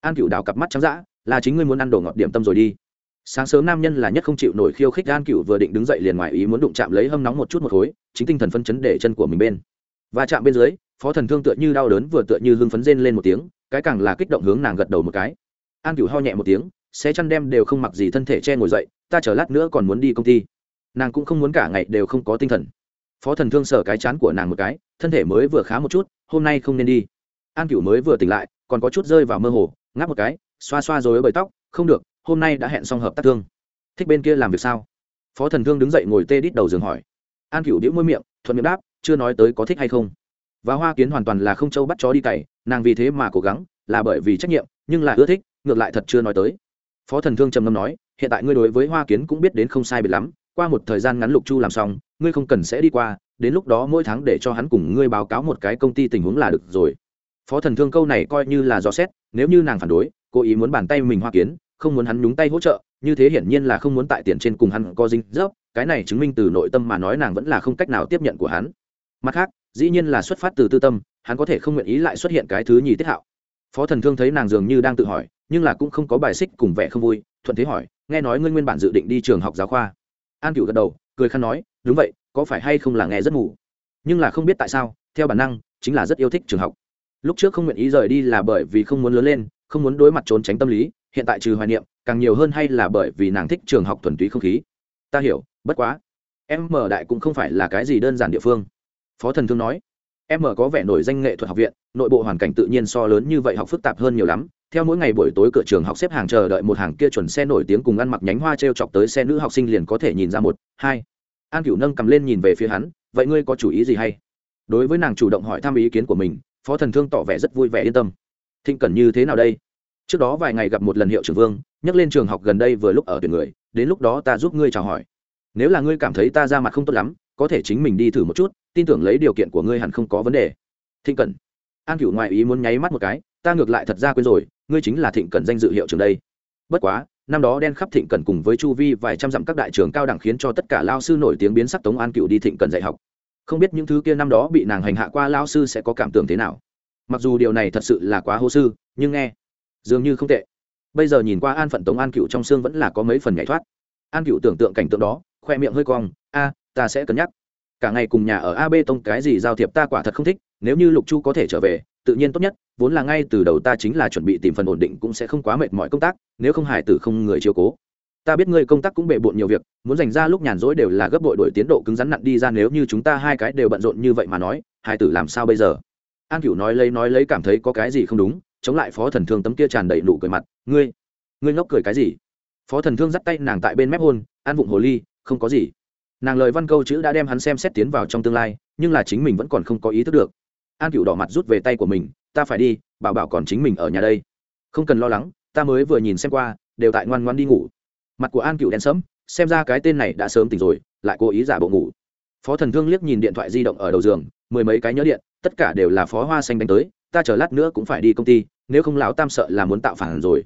An cựu đào cặp mắt trắng d là chính ngươi muốn ăn đồ ngọt điểm tâm rồi đi. Sáng sớm nam nhân là nhất không chịu nổi khiêu khích an cựu vừa định đứng dậy liền ngoài ý muốn đụng chạm lấy hâm nóng một chút một khối, chính tinh thần phân chấn để chân của mình bên. Và chạm bên dưới, phó thần thương tựa như đau đớn vừa tựa như hưng phấn rên lên một tiếng, cái càng là kích động hướng nàng gật đầu một cái. An cựu ho nhẹ một tiếng xe chăn đem đều không mặc gì thân thể che ngồi dậy ta chờ lát nữa còn muốn đi công ty. Nàng cũng không muốn cả ngày đều không có tinh thần. Phó thần thương sở cái chán của nàng một cái, thân thể mới vừa khá một chút, hôm nay không nên đi. An cửu mới vừa tỉnh lại, còn có chút rơi vào mơ hồ, ngáp một cái, xoa xoa rồi bởi tóc, không được, hôm nay đã hẹn xong hợp tác thương. Thích bên kia làm việc sao? Phó thần thương đứng dậy ngồi tê đít đầu giường hỏi. An cửu đĩu môi miệng, thuận miệng đáp, chưa nói tới có thích hay không. Và hoa kiến hoàn toàn là không châu bắt chó đi cày, nàng vì thế mà cố gắng, là bởi vì trách nhiệm, nhưng là ưa thích, ngược lại thật chưa nói tới phó thần thương trầm ngâm nói, hiện tại ngươi đối với hoa kiến cũng biết đến không sai biệt lắm, qua một thời gian ngắn lục chu làm xong, ngươi không cần sẽ đi qua, đến lúc đó mỗi tháng để cho hắn cùng ngươi báo cáo một cái công ty tình huống là được rồi. Phó thần thương câu này coi như là do xét, nếu như nàng phản đối, cố ý muốn bàn tay mình hoa kiến, không muốn hắn nhúng tay hỗ trợ, như thế hiển nhiên là không muốn tại tiền trên cùng hắn có dinh dấp, cái này chứng minh từ nội tâm mà nói nàng vẫn là không cách nào tiếp nhận của hắn. Mặt khác, dĩ nhiên là xuất phát từ tư tâm, hắn có thể không nguyện ý lại xuất hiện cái thứ nhì tiết hạo phó thần thương thấy nàng dường như đang tự hỏi, nhưng là cũng không có bài xích cùng vẻ không vui, thuận thế hỏi, nghe nói ngươi nguyên bản dự định đi trường học giáo khoa? An cựu gật đầu, cười khăn nói, đúng vậy, có phải hay không là nghe rất ngủ nhưng là không biết tại sao, theo bản năng, chính là rất yêu thích trường học. Lúc trước không nguyện ý rời đi là bởi vì không muốn lớn lên, không muốn đối mặt trốn tránh tâm lý, hiện tại trừ hoài niệm, càng nhiều hơn hay là bởi vì nàng thích trường học thuần túy không khí. Ta hiểu, bất quá, em mở đại cũng không phải là cái gì đơn giản địa phương. Phó thần thương nói em mở có vẻ nổi danh nghệ thuật học viện, nội bộ hoàn cảnh tự nhiên so lớn như vậy học phức tạp hơn nhiều lắm. Theo mỗi ngày buổi tối cửa trường học xếp hàng chờ đợi một hàng kia chuẩn xe nổi tiếng cùng ăn mặc nhánh hoa t r e o chọc tới xe nữ học sinh liền có thể nhìn ra một, hai. An cửu nâng cầm lên nhìn về phía hắn, vậy ngươi có chủ ý gì hay? Đối với nàng chủ động hỏi thăm ý kiến của mình, phó thần thương tỏ vẻ rất vui vẻ yên tâm. Thịnh cẩn như thế nào đây? Trước đó vài ngày gặp một lần hiệu trưởng vương, nhắc lên trường học gần đây vừa lúc ở tuyển người, đến lúc đó ta giúp ngươi chào hỏi. Nếu là ngươi cảm thấy ta ra mặt không tốt lắm, có thể chính mình đi thử một chút tin tưởng lấy điều kiện của ngươi hẳn không có vấn đề. Thịnh cẩn, an cửu ngoại ý muốn nháy mắt một cái, ta ngược lại thật ra quên rồi, ngươi chính là thịnh cẩn danh dự hiệu trường đây. Bất quá, năm đó đen khắp thịnh cẩn cùng với chu vi vài trăm dặm các đại trường cao đẳng khiến cho tất cả lao sư nổi tiếng biến sắc tống an cựu đi thịnh cẩn dạy học. Không biết những thứ kia năm đó bị nàng hành hạ qua lao sư sẽ có cảm tưởng thế nào. Mặc dù điều này thật sự là quá hô sư, nhưng nghe, dường như không tệ. Bây giờ nhìn qua an phận tống an cựu trong xương vẫn là có mấy phần nhảy thoát. An cựu tưởng tượng cảnh tượng đó, khoe miệng hơi cong, a, ta sẽ cân nhắc cả ngày cùng nhà ở ab tông cái gì giao thiệp ta quả thật không thích, nếu như lục chu có thể trở về, tự nhiên tốt nhất, vốn là ngay từ đầu ta chính là chuẩn bị tìm phần ổn định cũng sẽ không quá mệt mỏi công tác, nếu không hải tử không người chiếu cố. Ta biết ngươi công tác cũng bệ bộn nhiều việc, muốn dành ra lúc nhàn rỗi đều là gấp bội đổi tiến độ cứng rắn nặn đi ra nếu như chúng ta hai cái đều bận rộn như vậy mà nói, hải tử làm sao bây giờ? An cửu nói lấy nói lấy cảm thấy có cái gì không đúng, chống lại phó thần thương tấm kia tràn đầy nụ cười mặt, ngươi ngươi ngốc cười cái gì? Phó thần thương dắt tay nàng tại bên mép hôn, an vụng hồ ly, không có gì nàng lời văn câu chữ đã đem hắn xem xét tiến vào trong tương lai, nhưng là chính mình vẫn còn không có ý thức được. An cựu đỏ mặt rút về tay của mình, ta phải đi, bảo bảo còn chính mình ở nhà đây. Không cần lo lắng, ta mới vừa nhìn xem qua, đều tại ngoan ngoan đi ngủ. Mặt của an cựu đen sẫm, xem ra cái tên này đã sớm tỉnh rồi, lại cố ý giả bộ ngủ. Phó thần thương liếc nhìn điện thoại di động ở đầu giường, mười mấy cái nhớ điện, tất cả đều là phó hoa xanh đánh tới, ta chờ lát nữa cũng phải đi công ty, nếu không lão tam sợ là muốn tạo phản rồi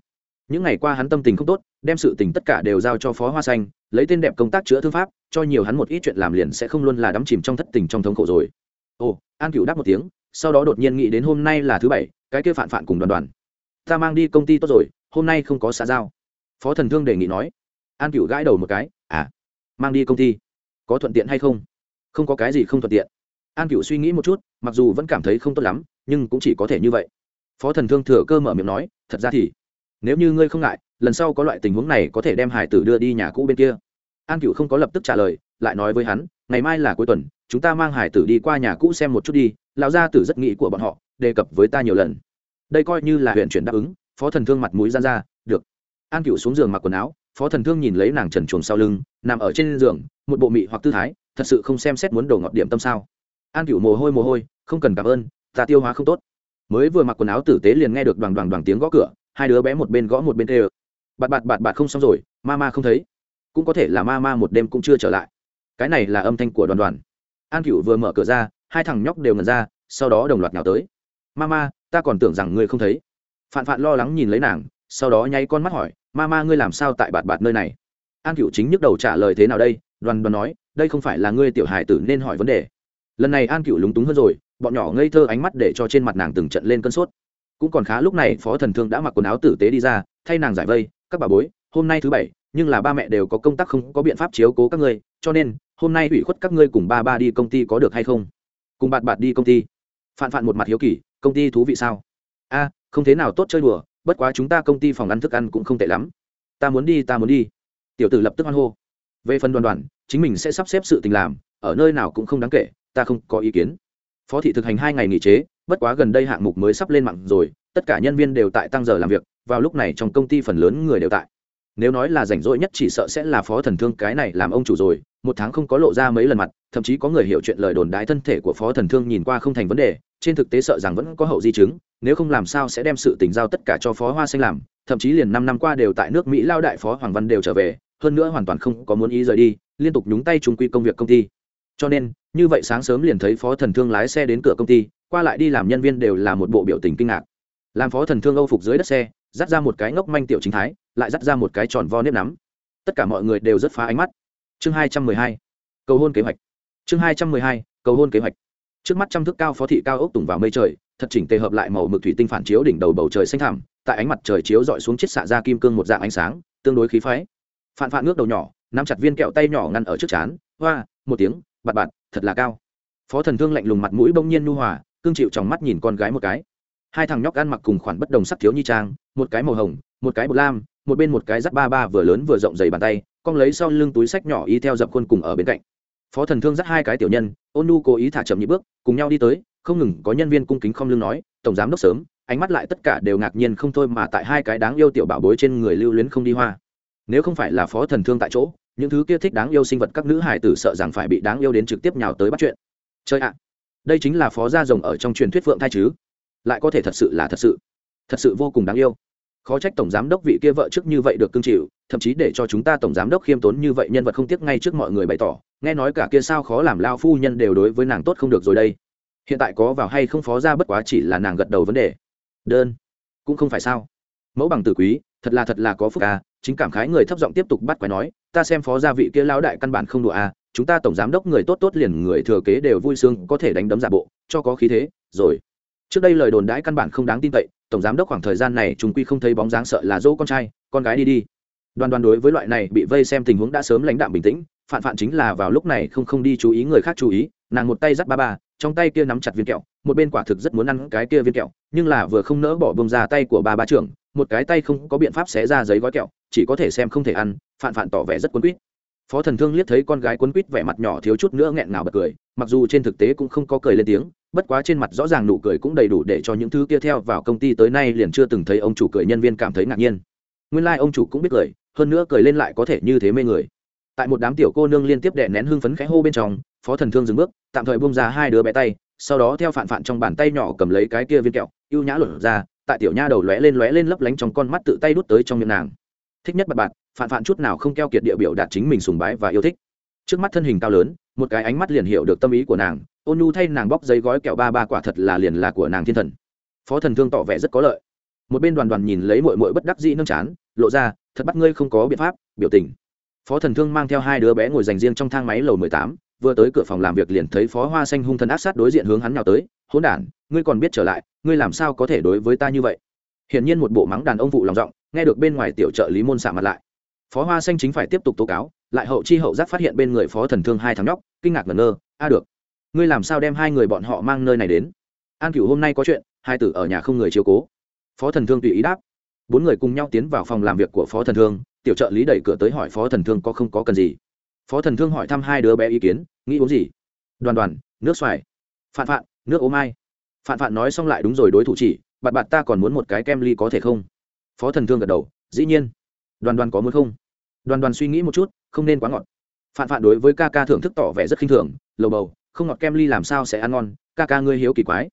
những ngày qua hắn tâm tình không tốt, đem sự tình tất cả đều giao cho phó hoa xanh, lấy tên đẹp công tác chữa thương pháp, cho nhiều hắn một ít chuyện làm liền sẽ không luôn là đắm chìm trong thất tình trong thống khổ rồi. Ồ, an cựu đáp một tiếng, sau đó đột nhiên nghĩ đến hôm nay là thứ bảy, cái kia phản phản cùng đoàn đoàn. Ta mang đi công ty tốt rồi, hôm nay không có xã giao. Phó thần thương đề nghị nói. An cựu gãi đầu một cái à mang đi công ty, có thuận tiện hay không? Không có cái gì không thuận tiện. An cựu suy nghĩ một chút, mặc dù vẫn cảm thấy không tốt lắm, nhưng cũng chỉ có thể như vậy. Phó thần thương thừa cơ mở miệng nói, thật ra thì nếu như ngươi không ngại, lần sau có loại tình huống này có thể đem hải tử đưa đi nhà cũ bên kia. An cựu không có lập tức trả lời, lại nói với hắn, ngày mai là cuối tuần, chúng ta mang hải tử đi qua nhà cũ xem một chút đi, lão gia tử rất nghĩ của bọn họ, đề cập với ta nhiều lần. Đây coi như là huyện chuyển đáp ứng, phó thần thương mặt mũi gian ra, được. An cựu xuống giường mặc quần áo, phó thần thương nhìn lấy nàng trần chuồng sau lưng, nằm ở trên giường, một bộ mị hoặc tư thái, thật sự không xem xét muốn đổ ngọt điểm tâm sao. An cựu mồ hôi mồ hôi, không cần cảm ơn, ta tiêu hóa không tốt. Mới vừa mặc quần áo tử tế liền nghe được đoàn đoàn đoàn tiếng gõ cửa hai đứa bé một bên gõ một bên tê ờ bạt bạt bạt bạt không xong rồi, ma ma không thấy. Cũng có thể là ma ma một đêm cũng chưa trở lại. Cái này là âm thanh của đoàn đoàn. An cựu vừa mở cửa ra, hai thằng nhóc đều ngần ra, sau đó đồng loạt nào tới. Ma ma, ta còn tưởng rằng ngươi không thấy. Phạn phạn lo lắng nhìn lấy nàng, sau đó nháy con mắt hỏi, ma ma, ngươi làm sao tại bạt bạt nơi này? An cựu chính nhức đầu trả lời thế nào đây? Đoàn đoàn nói, đây không phải là ngươi tiểu hải tử nên hỏi vấn đề. Lần này an cựu lúng túng hơn rồi, bọn nhỏ ngây thơ ánh mắt để cho trên mặt nàng từng trận lên cơn sốt cũng còn khá lúc này, phó thần thương đã mặc quần áo tử tế đi ra, thay nàng giải vây. Các bà bối, hôm nay thứ bảy, nhưng là ba mẹ đều có công tác không có biện pháp chiếu cố các ngươi, cho nên, hôm nay ủy khuất các ngươi cùng ba ba đi công ty có được hay không? Cùng bạn bạn đi công ty. Phạn phạn một mặt hiếu kỳ, công ty thú vị sao? A, không thế nào tốt chơi đùa, bất quá chúng ta công ty phòng ăn thức ăn cũng không tệ lắm. Ta muốn đi, ta muốn đi. Tiểu tử lập tức hoan hô. Về phần đoàn đoàn, chính mình sẽ sắp xếp sự tình làm, ở nơi nào cũng không đáng kể, ta không có ý kiến. Phó thị thực hành hai ngày nghỉ chế bất quá gần đây hạng mục mới sắp lên mạng rồi, tất cả nhân viên đều tại tăng giờ làm việc, vào lúc này trong công ty phần lớn người đều tại. Nếu nói là rảnh rỗi nhất chỉ sợ sẽ là phó thần thương cái này làm ông chủ rồi, một tháng không có lộ ra mấy lần mặt, thậm chí có người hiểu chuyện lời đồn đái thân thể của phó thần thương nhìn qua không thành vấn đề, trên thực tế sợ rằng vẫn có hậu di chứng, nếu không làm sao sẽ đem sự tình giao tất cả cho phó hoa xanh làm, thậm chí liền năm năm qua đều tại nước mỹ lao đại phó hoàng văn đều trở về, hơn nữa hoàn toàn không có muốn ý rời đi, liên tục nhúng tay chung quy công việc công ty. Cho nên như vậy sáng sớm liền thấy phó thần thương lái xe đến cửa công ty, qua lại đi làm nhân viên đều là một bộ biểu tình kinh ngạc. Làm phó thần thương âu phục dưới đất xe dắt ra một cái ngốc manh tiểu chính thái, lại dắt ra một cái tròn vo nếp nắm. Tất cả mọi người đều rất phá ánh mắt. Chương hai trăm mười hai, cầu hôn kế hoạch. Chương hai trăm mười hai, cầu hôn kế hoạch. Trước mắt trăm thước cao phó thị cao ốc tùng vào mây trời, thật chỉnh tề hợp lại màu mực thủy tinh phản chiếu đỉnh đầu bầu trời xanh thẳm, tại ánh mặt trời chiếu dọi xuống chiết xạ ra kim cương một dạng ánh sáng, tương đối khí phái. Phạn phạn ngước đầu nhỏ, nắm chặt viên kẹo tay nhỏ ngăn ở trước chán hoa, một tiếng, bạt bạt thật là cao. Phó thần thương lạnh lùng mặt mũi bỗng nhiên nu hòa, cương chịu trong mắt nhìn con gái một cái. Hai thằng nhóc ăn mặc cùng khoản bất đồng sắc thiếu nhi trang, một cái màu hồng, một cái bột lam, một bên một cái rắc ba ba vừa lớn vừa rộng dày bàn tay con lấy sau lưng túi sách nhỏ y theo dập khuôn cùng ở bên cạnh. Phó thần thương dắt hai cái tiểu nhân, ôn nu cố ý thả chậm nhị bước, cùng nhau đi tới, không ngừng có nhân viên cung kính không lưng nói, tổng giám đốc sớm. Ánh mắt lại tất cả đều ngạc nhiên không thôi mà tại hai cái đáng yêu tiểu bảo bối trên người lưu luyến không đi hoa. Nếu không phải là phó thần thương tại chỗ những thứ kia thích đáng yêu sinh vật các nữ hải tử sợ rằng phải bị đáng yêu đến trực tiếp nhào tới bắt chuyện. Chơi ạ, đây chính là phó gia rồng ở trong truyền thuyết phượng thai chứ? Lại có thể thật sự là thật sự thật sự vô cùng đáng yêu. Khó trách tổng giám đốc vị kia vợ trước như vậy được cương chịu, thậm chí để cho chúng ta tổng giám đốc khiêm tốn như vậy nhân vật không tiếc ngay trước mọi người bày tỏ, nghe nói cả kia sao khó làm lao phu nhân đều đối với nàng tốt không được rồi đây. Hiện tại có vào hay không phó ra bất quá chỉ là nàng gật đầu vấn đề. Đơn, cũng không phải sao. Mẫu bằng tử quý, thật là thật là có phúc à chính cảm khái người thấp giọng tiếp tục bắt quái nói, ta xem phó gia vị kia lão đại căn bản không đùa à chúng ta tổng giám đốc người tốt tốt liền người thừa kế đều vui sướng, có thể đánh đấm giả bộ, cho có khí thế, rồi. Trước đây lời đồn đãi căn bản không đáng tin cậy, tổng giám đốc khoảng thời gian này chúng quy không thấy bóng dáng sợ là dỗ con trai, con gái đi đi. Đoàn đoàn đối với loại này bị vây xem tình huống đã sớm lãnh đạm bình tĩnh, phản phản chính là vào lúc này không không đi chú ý người khác chú ý, nàng một tay dắt ba ba, trong tay kia nắm chặt viên kẹo, một bên quả thực rất muốn ăn cái kia viên kẹo, nhưng là vừa không nỡ bỏ bông ra tay của ba ba trưởng, một cái tay không có biện pháp xé ra giấy gói kẹo chỉ có thể xem không thể ăn phản phản tỏ vẻ rất quấn quýt. Phó thần thương liếc thấy con gái quấn quýt vẻ mặt nhỏ thiếu chút nữa nghẹn ngào bật cười, mặc dù trên thực tế cũng không có cười lên tiếng, bất quá trên mặt rõ ràng nụ cười cũng đầy đủ để cho những thứ kia theo vào công ty tới nay liền chưa từng thấy ông chủ cười nhân viên cảm thấy ngạc nhiên. Nguyên lai、like、ông chủ cũng biết cười, hơn nữa cười lên lại có thể như thế mê người. Tại một đám tiểu cô nương liên tiếp đè nén hưng phấn khẽ hô bên trong, phó thần thương dừng bước, tạm thời bông ra hai đứa bé tay, sau đó theo phản phản trong bàn tay nhỏ cầm lấy cái kia viên kẹo y ê u nhã lột ra, tại tiểu nha đầu lóe lên lóe lên lấp lánh trong con mắt tự tay đút tới trong miệng nàng thích nhất bật bạn phản phản chút nào không keo kiệt địa biểu đạt chính mình sùng bái và yêu thích. Trước mắt thân hình cao lớn, một cái ánh mắt liền hiểu được tâm ý của nàng, ôn nhu thay nàng bóc giấy gói kẹo ba ba quả thật là liền là của nàng thiên thần. Phó thần thương tỏ vẻ rất có lợi. Một bên đoàn đoàn nhìn lấy mội mội bất đắc dĩ nâng chán, lộ ra, thật bắt ngươi không có biện pháp, biểu tình. Phó thần thương mang theo hai đứa bé ngồi dành riêng trong thang máy lầu mười tám, vừa tới cửa phòng làm việc liền thấy phó hoa xanh hung thần ác sát đối diện hướng hắn nào tới, hỗn đản, ngươi còn biết trở lại, ngươi làm sao có thể đối với ta như vậy? Hiển nhiên một bộ mắng đàn ông vụ lòng giọng nghe được bên ngoài tiểu trợ lý môn xạ mặt lại. Phó hoa xanh chính phải tiếp tục tố cáo, lại hậu chi hậu giác phát hiện bên người phó thần thương hai thằng nhóc, kinh ngạc ngẩn ngơ, a được, ngươi làm sao đem hai người bọn họ mang nơi này đến? An cửu hôm nay có chuyện, hai tử ở nhà không người chiếu cố. Phó thần thương tùy ý đáp. Bốn người cùng nhau tiến vào phòng làm việc của phó thần thương, tiểu trợ lý đẩy cửa tới hỏi phó thần thương có không có cần gì. Phó thần thương hỏi thăm hai đứa bé ý kiến, nghĩ uống gì? Đoàn đoàn, nước xoài. Phạn phạn, nước ô mai phạn phạn nói xong lại đúng rồi đối thủ chỉ bạn bạn ta còn muốn một cái kem ly có thể không? Phó thần thương gật đầu, dĩ nhiên. Đoàn đoàn có muốn không? Đoàn đoàn suy nghĩ một chút, không nên quá ngọt. Phạn phạn đối với ca ca thưởng thức tỏ vẻ rất khinh thường, lầu bầu, không ngọt kem ly làm sao sẽ ăn ngon? Ca ca ngươi hiếu kỳ quái.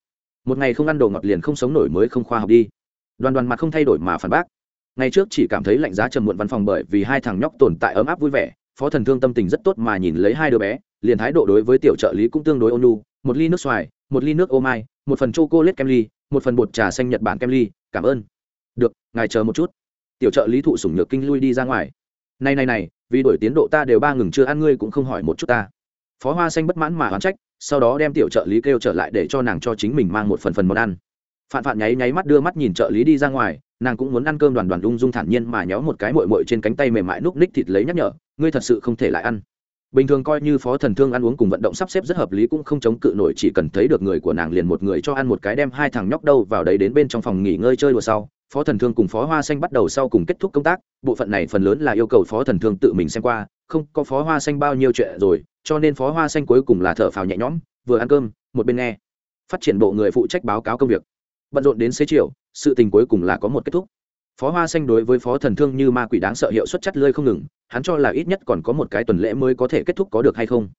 Một ngày không ăn đồ ngọt liền không sống nổi mới không khoa học đi. Đoàn đoàn mặt không thay đổi mà phản bác. Ngày trước chỉ cảm thấy lạnh giá trầm muộn văn phòng bởi vì hai thằng nhóc tồn tại ấm áp vui vẻ, phó thần thương tâm tình rất tốt mà nhìn lấy hai đứa bé, liền thái độ đối với tiểu trợ lý cũng tương đối ôn lu một ly nước xoài, một ly nước ô mai, một phần chô cô lết kem ly, một phần bột trà xanh nhật bản kem ly, cảm ơn được, ngài chờ một chút. Tiểu trợ lý thụ sủng nhược kinh lui đi ra ngoài. Này này này, vì đổi tiến độ ta đều ba ngừng chưa ăn, ngươi cũng không hỏi một chút ta. Phó hoa xanh bất mãn mà oán trách, sau đó đem tiểu trợ lý kêu trở lại để cho nàng cho chính mình mang một phần phần món ăn. Phạn phạn nháy nháy mắt đưa mắt nhìn trợ lý đi ra ngoài, nàng cũng muốn ăn cơm đoàn đoàn ung dung thản nhiên mà nhéo một cái mội mội trên cánh tay mềm mại núc ních thịt lấy nhắc nhở, ngươi thật sự không thể lại ăn. Bình thường coi như phó thần thương ăn uống cùng vận động sắp xếp rất hợp lý cũng không chống cự nổi, chỉ cần thấy được người của nàng liền một người cho ăn một cái đem hai thằng nhóc đâu vào đấy đến bên trong phòng nghỉ ngơi chơi đùa sau phó thần thương cùng phó hoa xanh bắt đầu sau cùng kết thúc công tác, bộ phận này phần lớn là yêu cầu phó thần thương tự mình xem qua, không có phó hoa xanh bao nhiêu chuyện rồi, cho nên phó hoa xanh cuối cùng là thở phào nhẹ nhõm, vừa ăn cơm, một bên nghe. Phát triển bộ người phụ trách báo cáo công việc. Bận rộn đến xế chiều, sự tình cuối cùng là có một kết thúc. Phó hoa xanh đối với phó thần thương như ma quỷ đáng sợ hiệu suất chất lơi không ngừng, hắn cho là ít nhất còn có một cái tuần lễ mới có thể kết thúc có được hay không.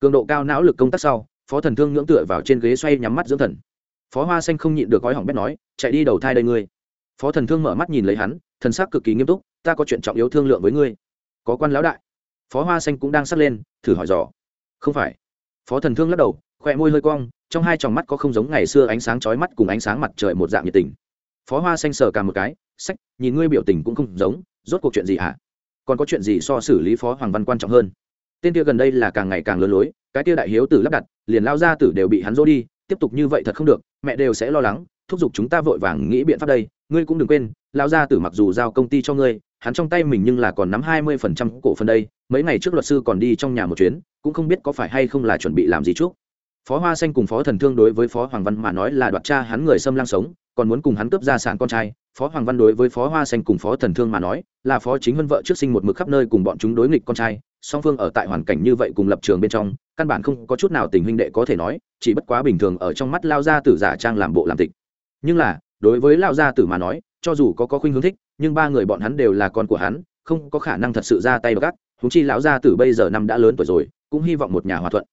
Cường độ cao não lực công tác sau, phó thần thương ngưỡng tựa vào trên ghế xoay nhắm mắt dưỡng thần. Phó hoa xanh không nhịn được gói hỏng bét nói, chạy đi đầu thai đây ngươi phó thần thương mở mắt nhìn lấy hắn, thần sắc cực kỳ nghiêm túc, ta có chuyện trọng yếu thương lượng với ngươi. Có quan lão đại. Phó hoa xanh cũng đang sắt lên, thử hỏi dò. Không phải. Phó thần thương lắc đầu khỏe môi hơi cong, trong hai tròng mắt có không giống ngày xưa ánh sáng chói mắt cùng ánh sáng mặt trời một dạng nhiệt tình. Phó hoa xanh sờ cả một cái, sách, nhìn ngươi biểu tình cũng không giống, rốt cuộc chuyện gì hả? Còn có chuyện gì so xử lý phó hoàng văn quan trọng hơn? Tên kia gần đây là càng ngày càng lớn lối, cái kia đại hiếu tử lắp đặt, liền lao ra tử đều bị hắn dỗ đi, tiếp tục như vậy thật không được, mẹ đều sẽ lo lắng, thúc giục chúng ta vội vàng nghĩ biện pháp đây ngươi cũng đừng quên, Lão gia tử mặc dù giao công ty cho ngươi, hắn trong tay mình nhưng là còn nắm hai mươi phần trăm cổ phần đây, mấy ngày trước luật sư còn đi trong nhà một chuyến, cũng không biết có phải hay không là chuẩn bị làm gì trước. Phó hoa xanh cùng phó thần thương đối với phó hoàng văn mà nói là đoạt cha hắn người xâm lang sống, còn muốn cùng hắn cướp gia sản con trai, phó hoàng văn đối với phó hoa xanh cùng phó thần thương mà nói là phó chính vân vợ trước sinh một mực khắp nơi cùng bọn chúng đối nghịch con trai, song phương ở tại hoàn cảnh như vậy cùng lập trường bên trong, căn bản không có chút nào tình huynh đệ có thể nói, chỉ bất quá bình thường ở trong mắt lao gia tử giả trang làm bộ làm tịch. Nhưng là đối với lao gia tử mà nói, cho dù có có khuynh hướng thích, nhưng ba người bọn hắn đều là con của hắn, không có khả năng thật sự ra tay gắt húng chi lão gia tử bây giờ năm đã lớn tuổi rồi, cũng hy vọng một nhà hòa thuận.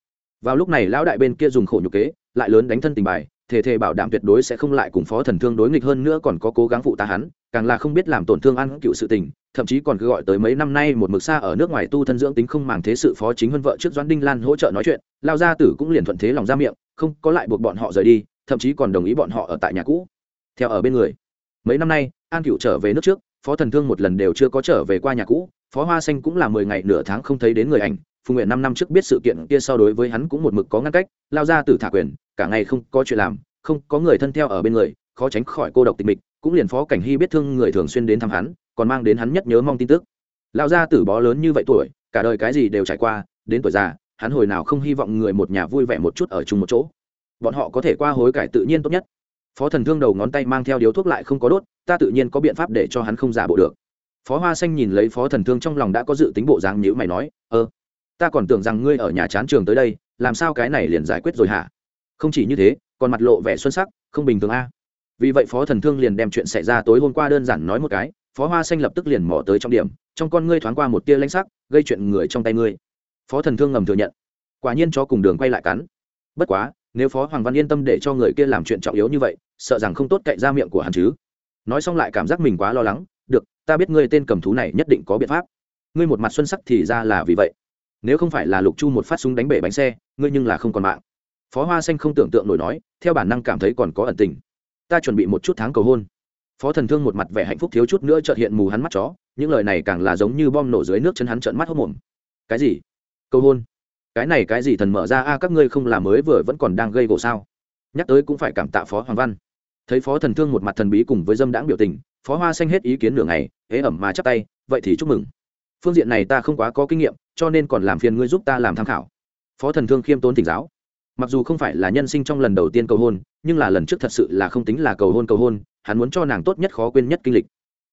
Vào lúc này lão đại bên kia dùng khổ nhục kế, lại lớn đánh thân tình bài thể thể bảo đảm tuyệt đối sẽ không lại cùng phó thần thương đối nghịch hơn nữa còn có cố gắng phụ tá hắn, càng là không biết làm tổn thương ăn cựu sự tình, thậm chí còn cứ gọi tới mấy năm nay một mực xa ở nước ngoài tu thân dưỡng tính không màng thế sự phó chính hơn vợ trước doãn đinh lan hỗ trợ nói chuyện lao gia tử cũng liền thuận thế lòng ra miệng, không có lại buộc bọn họ rời đi, thậm chí còn đồng ý bọn họ ở tại nhà cũ theo ở bên người. Mấy năm nay, an cựu trở về nước trước, phó thần thương một lần đều chưa có trở về qua nhà cũ, phó hoa xanh cũng là mười ngày nửa tháng không thấy đến người ảnh, phùng nguyện năm năm trước biết sự kiện kia so đối với hắn cũng một mực có ngăn cách, lao ra từ thả quyền, cả ngày không có chuyện làm, không có người thân theo ở bên người, khó tránh khỏi cô độc tịch mịch, cũng liền phó cảnh hy biết thương người thường xuyên đến thăm hắn, còn mang đến hắn nhất nhớ mong tin tức. Lao ra tử bó lớn như vậy tuổi, cả đời cái gì đều trải qua, đến tuổi già, hắn hồi nào không hy vọng người một nhà vui vẻ một chút ở chung một chỗ. Bọn họ có thể qua hối cải tự nhiên tốt nhất phó thần thương đầu ngón tay mang theo điếu thuốc lại không có đốt, ta tự nhiên có biện pháp để cho hắn không giả bộ được. Phó hoa xanh nhìn lấy phó thần thương trong lòng đã có dự tính bộ dáng nhữ mày nói ơ ta còn tưởng rằng ngươi ở nhà chán trường tới đây, làm sao cái này liền giải quyết rồi hả? Không chỉ như thế, còn mặt lộ vẻ xuân sắc, không bình thường a. Vì vậy phó thần thương liền đem chuyện xảy ra tối hôm qua đơn giản nói một cái, phó hoa xanh lập tức liền mỏ tới trong điểm, trong con ngươi thoáng qua một tia lãnh sắc, gây chuyện người trong tay ngươi. Phó thần thương ngầm thừa nhận. Quả nhiên cho cùng đường quay lại cắn. Bất quá, nếu phó hoàng văn yên tâm để cho người kia làm chuyện trọng yếu như vậy sợ rằng không tốt cậy ra miệng của hắn chứ. Nói xong lại cảm giác mình quá lo lắng, được, ta biết ngươi tên cầm thú này nhất định có biện pháp. Ngươi một mặt xuân sắc thì ra là vì vậy. Nếu không phải là lục chu một phát súng đánh bể bánh xe, ngươi nhưng là không còn mạng. Phó hoa xanh không tưởng tượng nổi nói, theo bản năng cảm thấy còn có ẩn tình. Ta chuẩn bị một chút tháng cầu hôn. Phó thần thương một mặt vẻ hạnh phúc thiếu chút nữa trợt hiện mù hắn mắt chó, những lời này càng là giống như bom nổ dưới nước chân hắn trợn mắt hốc mồm. Cái gì? Cầu hôn? Cái này cái gì thần mở ra a, các ngươi không làm mới vừa vẫn còn đang gây gỗ sao? Nhắc tới cũng phải cảm tạ phó hoàng văn thấy phó thần thương một mặt thần bí cùng với dâm đãng biểu tình, phó hoa xanh hết ý kiến nửa ngày, ế ẩm mà chắp tay, vậy thì chúc mừng. Phương diện này ta không quá có kinh nghiệm, cho nên còn làm phiền ngươi giúp ta làm tham khảo. Phó thần thương khiêm tốn tỉnh giáo. Mặc dù không phải là nhân sinh trong lần đầu tiên cầu hôn, nhưng là lần trước thật sự là không tính là cầu hôn cầu hôn, hắn muốn cho nàng tốt nhất khó quên nhất kinh lịch.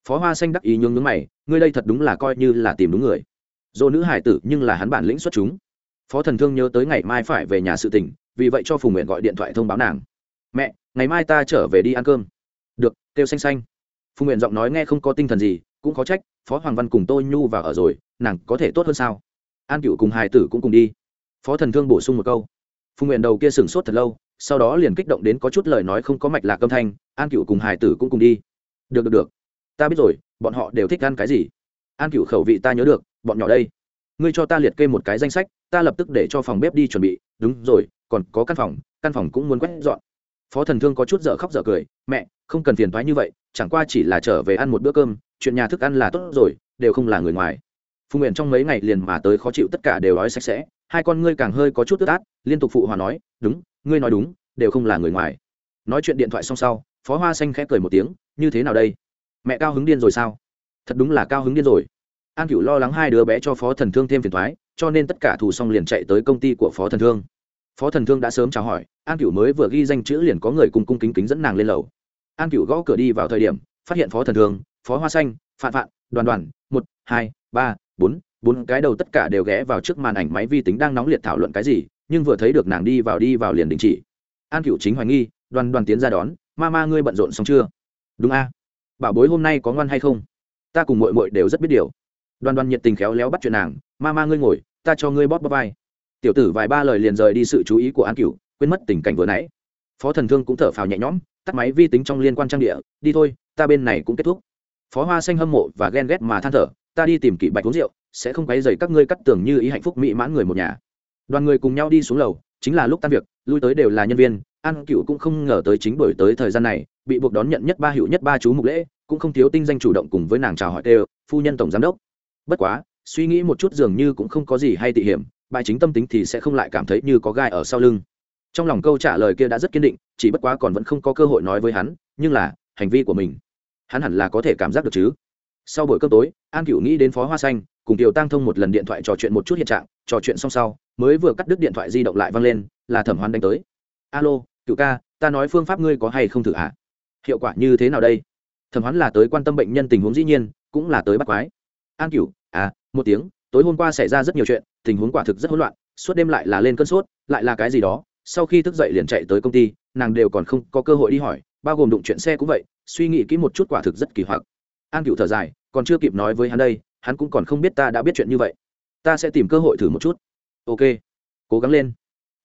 Phó hoa xanh đắc ý nhướng nhướng mày, ngươi đây thật đúng là coi như là tìm đúng người. Dỗ nữ hải tử nhưng là hắn bản lĩnh xuất chúng. Phó thần thương nhớ tới ngày mai phải về nhà sự tỉnh vì vậy cho phùng nguyện gọi điện thoại thông báo nàng mẹ, ngày mai ta trở về đi ăn cơm. Được, kêu xanh xanh. Phùng nguyện giọng nói nghe không có tinh thần gì, cũng có trách, phó hoàng văn cùng tôi nhu vào ở rồi, nàng có thể tốt hơn sao? An cựu cùng hải tử cũng cùng đi. Phó thần thương bổ sung một câu. Phùng nguyện đầu kia sửng sốt thật lâu, sau đó liền kích động đến có chút lời nói không có mạch lạc âm thanh, an cựu cùng hải tử cũng cùng đi. Được được được. Ta biết rồi, bọn họ đều thích ăn cái gì? An cựu khẩu vị ta nhớ được, bọn nhỏ đây, ngươi cho ta liệt kê một cái danh sách, ta lập tức để cho phòng bếp đi chuẩn bị. Đúng rồi, còn có căn phòng căn phòng cũng muốn quét dọn phó thần thương có chút dở khóc dở cười, mẹ, không cần phiền thoái như vậy, chẳng qua chỉ là trở về ăn một bữa cơm, chuyện nhà thức ăn là tốt rồi, đều không là người ngoài. Phùng nguyện trong mấy ngày liền mà tới khó chịu tất cả đều nói sạch sẽ, hai con ngươi càng hơi có chút tức át, liên tục phụ hòa nói, đúng, ngươi nói đúng, đều không là người ngoài. Nói chuyện điện thoại xong sau, phó hoa xanh khẽ cười một tiếng, như thế nào đây? Mẹ cao hứng điên rồi sao? Thật đúng là cao hứng điên rồi. An cựu lo lắng hai đứa bé cho phó thần thương thêm phiền thoái cho nên tất cả thù xong liền chạy tới công ty của phó thần thương phó thần thương đã sớm chào hỏi, an cựu mới vừa ghi danh chữ liền có người cùng cung kính kính dẫn nàng lên lầu. An cựu gõ cửa đi vào thời điểm, phát hiện phó thần thương, phó hoa xanh, phạn phạn, đoàn đoàn, một, hai, ba, bốn bốn cái đầu tất cả đều ghé vào trước màn ảnh máy vi tính đang nóng liệt thảo luận cái gì, nhưng vừa thấy được nàng đi vào đi vào liền đình chỉ. An cựu chính hoài nghi, đoàn đoàn tiến ra đón, ma ma, ngươi bận rộn xong chưa? Đúng a. Bảo bối hôm nay có ngoan hay không? Ta cùng mội mội đều rất biết điều. Đoàn đoàn nhiệt tình khéo léo bắt chuyện nàng, ma ma, ngươi ngồi, ta cho ngươi bóp bóp vai tiểu tử vài ba lời liền rời đi sự chú ý của an cửu, quên mất tình cảnh vừa nãy. Phó thần thương cũng thở phào nhẹ nhõm, tắt máy vi tính trong liên quan trang địa, đi thôi, ta bên này cũng kết thúc. Phó hoa xanh hâm mộ và ghen ghét mà than thở, ta đi tìm kỵ bạch uống rượu, sẽ không quấy dày các ngươi cắt tưởng như ý hạnh phúc mỹ mãn người một nhà. Đoàn người cùng nhau đi xuống lầu, chính là lúc tan việc, lui tới đều là nhân viên, an cựu cũng không ngờ tới chính bởi tới thời gian này, bị buộc đón nhận nhất ba hiệu nhất ba chú mục lễ, cũng không thiếu tinh danh chủ động cùng với nàng chào hỏi đều phu nhân tổng giám đốc. Bất quá, suy nghĩ một chút dường như cũng không có gì hay tị hiểm bài chính tâm tính thì sẽ không lại cảm thấy như có gai ở sau lưng. Trong lòng câu trả lời kia đã rất kiên định, chỉ bất quá còn vẫn không có cơ hội nói với hắn, nhưng là, hành vi của mình, hắn hẳn là có thể cảm giác được chứ. Sau buổi cơm tối, an cựu nghĩ đến phó hoa xanh, cùng tiểu tăng thông một lần điện thoại trò chuyện một chút hiện trạng, trò chuyện xong sau, mới vừa cắt đứt điện thoại di động lại văng lên, là thẩm hoan đánh tới. Alo cựu ca, ta nói phương pháp ngươi có hay không thử hả? Hiệu quả như thế nào đây? Thẩm hoán là tới quan tâm bệnh nhân tình huống dĩ nhiên, cũng là tới bắt quái. An cửu à một tiếng tối hôm qua xảy ra rất nhiều chuyện, tình huống quả thực rất hỗn loạn, suốt đêm lại là lên cơn sốt, lại là cái gì đó. Sau khi thức dậy liền chạy tới công ty, nàng đều còn không có cơ hội đi hỏi, bao gồm đụng chuyện xe cũng vậy, suy nghĩ kỹ một chút quả thực rất kỳ hoặc. An cựu thở dài, còn chưa kịp nói với hắn đây, hắn cũng còn không biết ta đã biết chuyện như vậy. Ta sẽ tìm cơ hội thử một chút. Ok, cố gắng lên.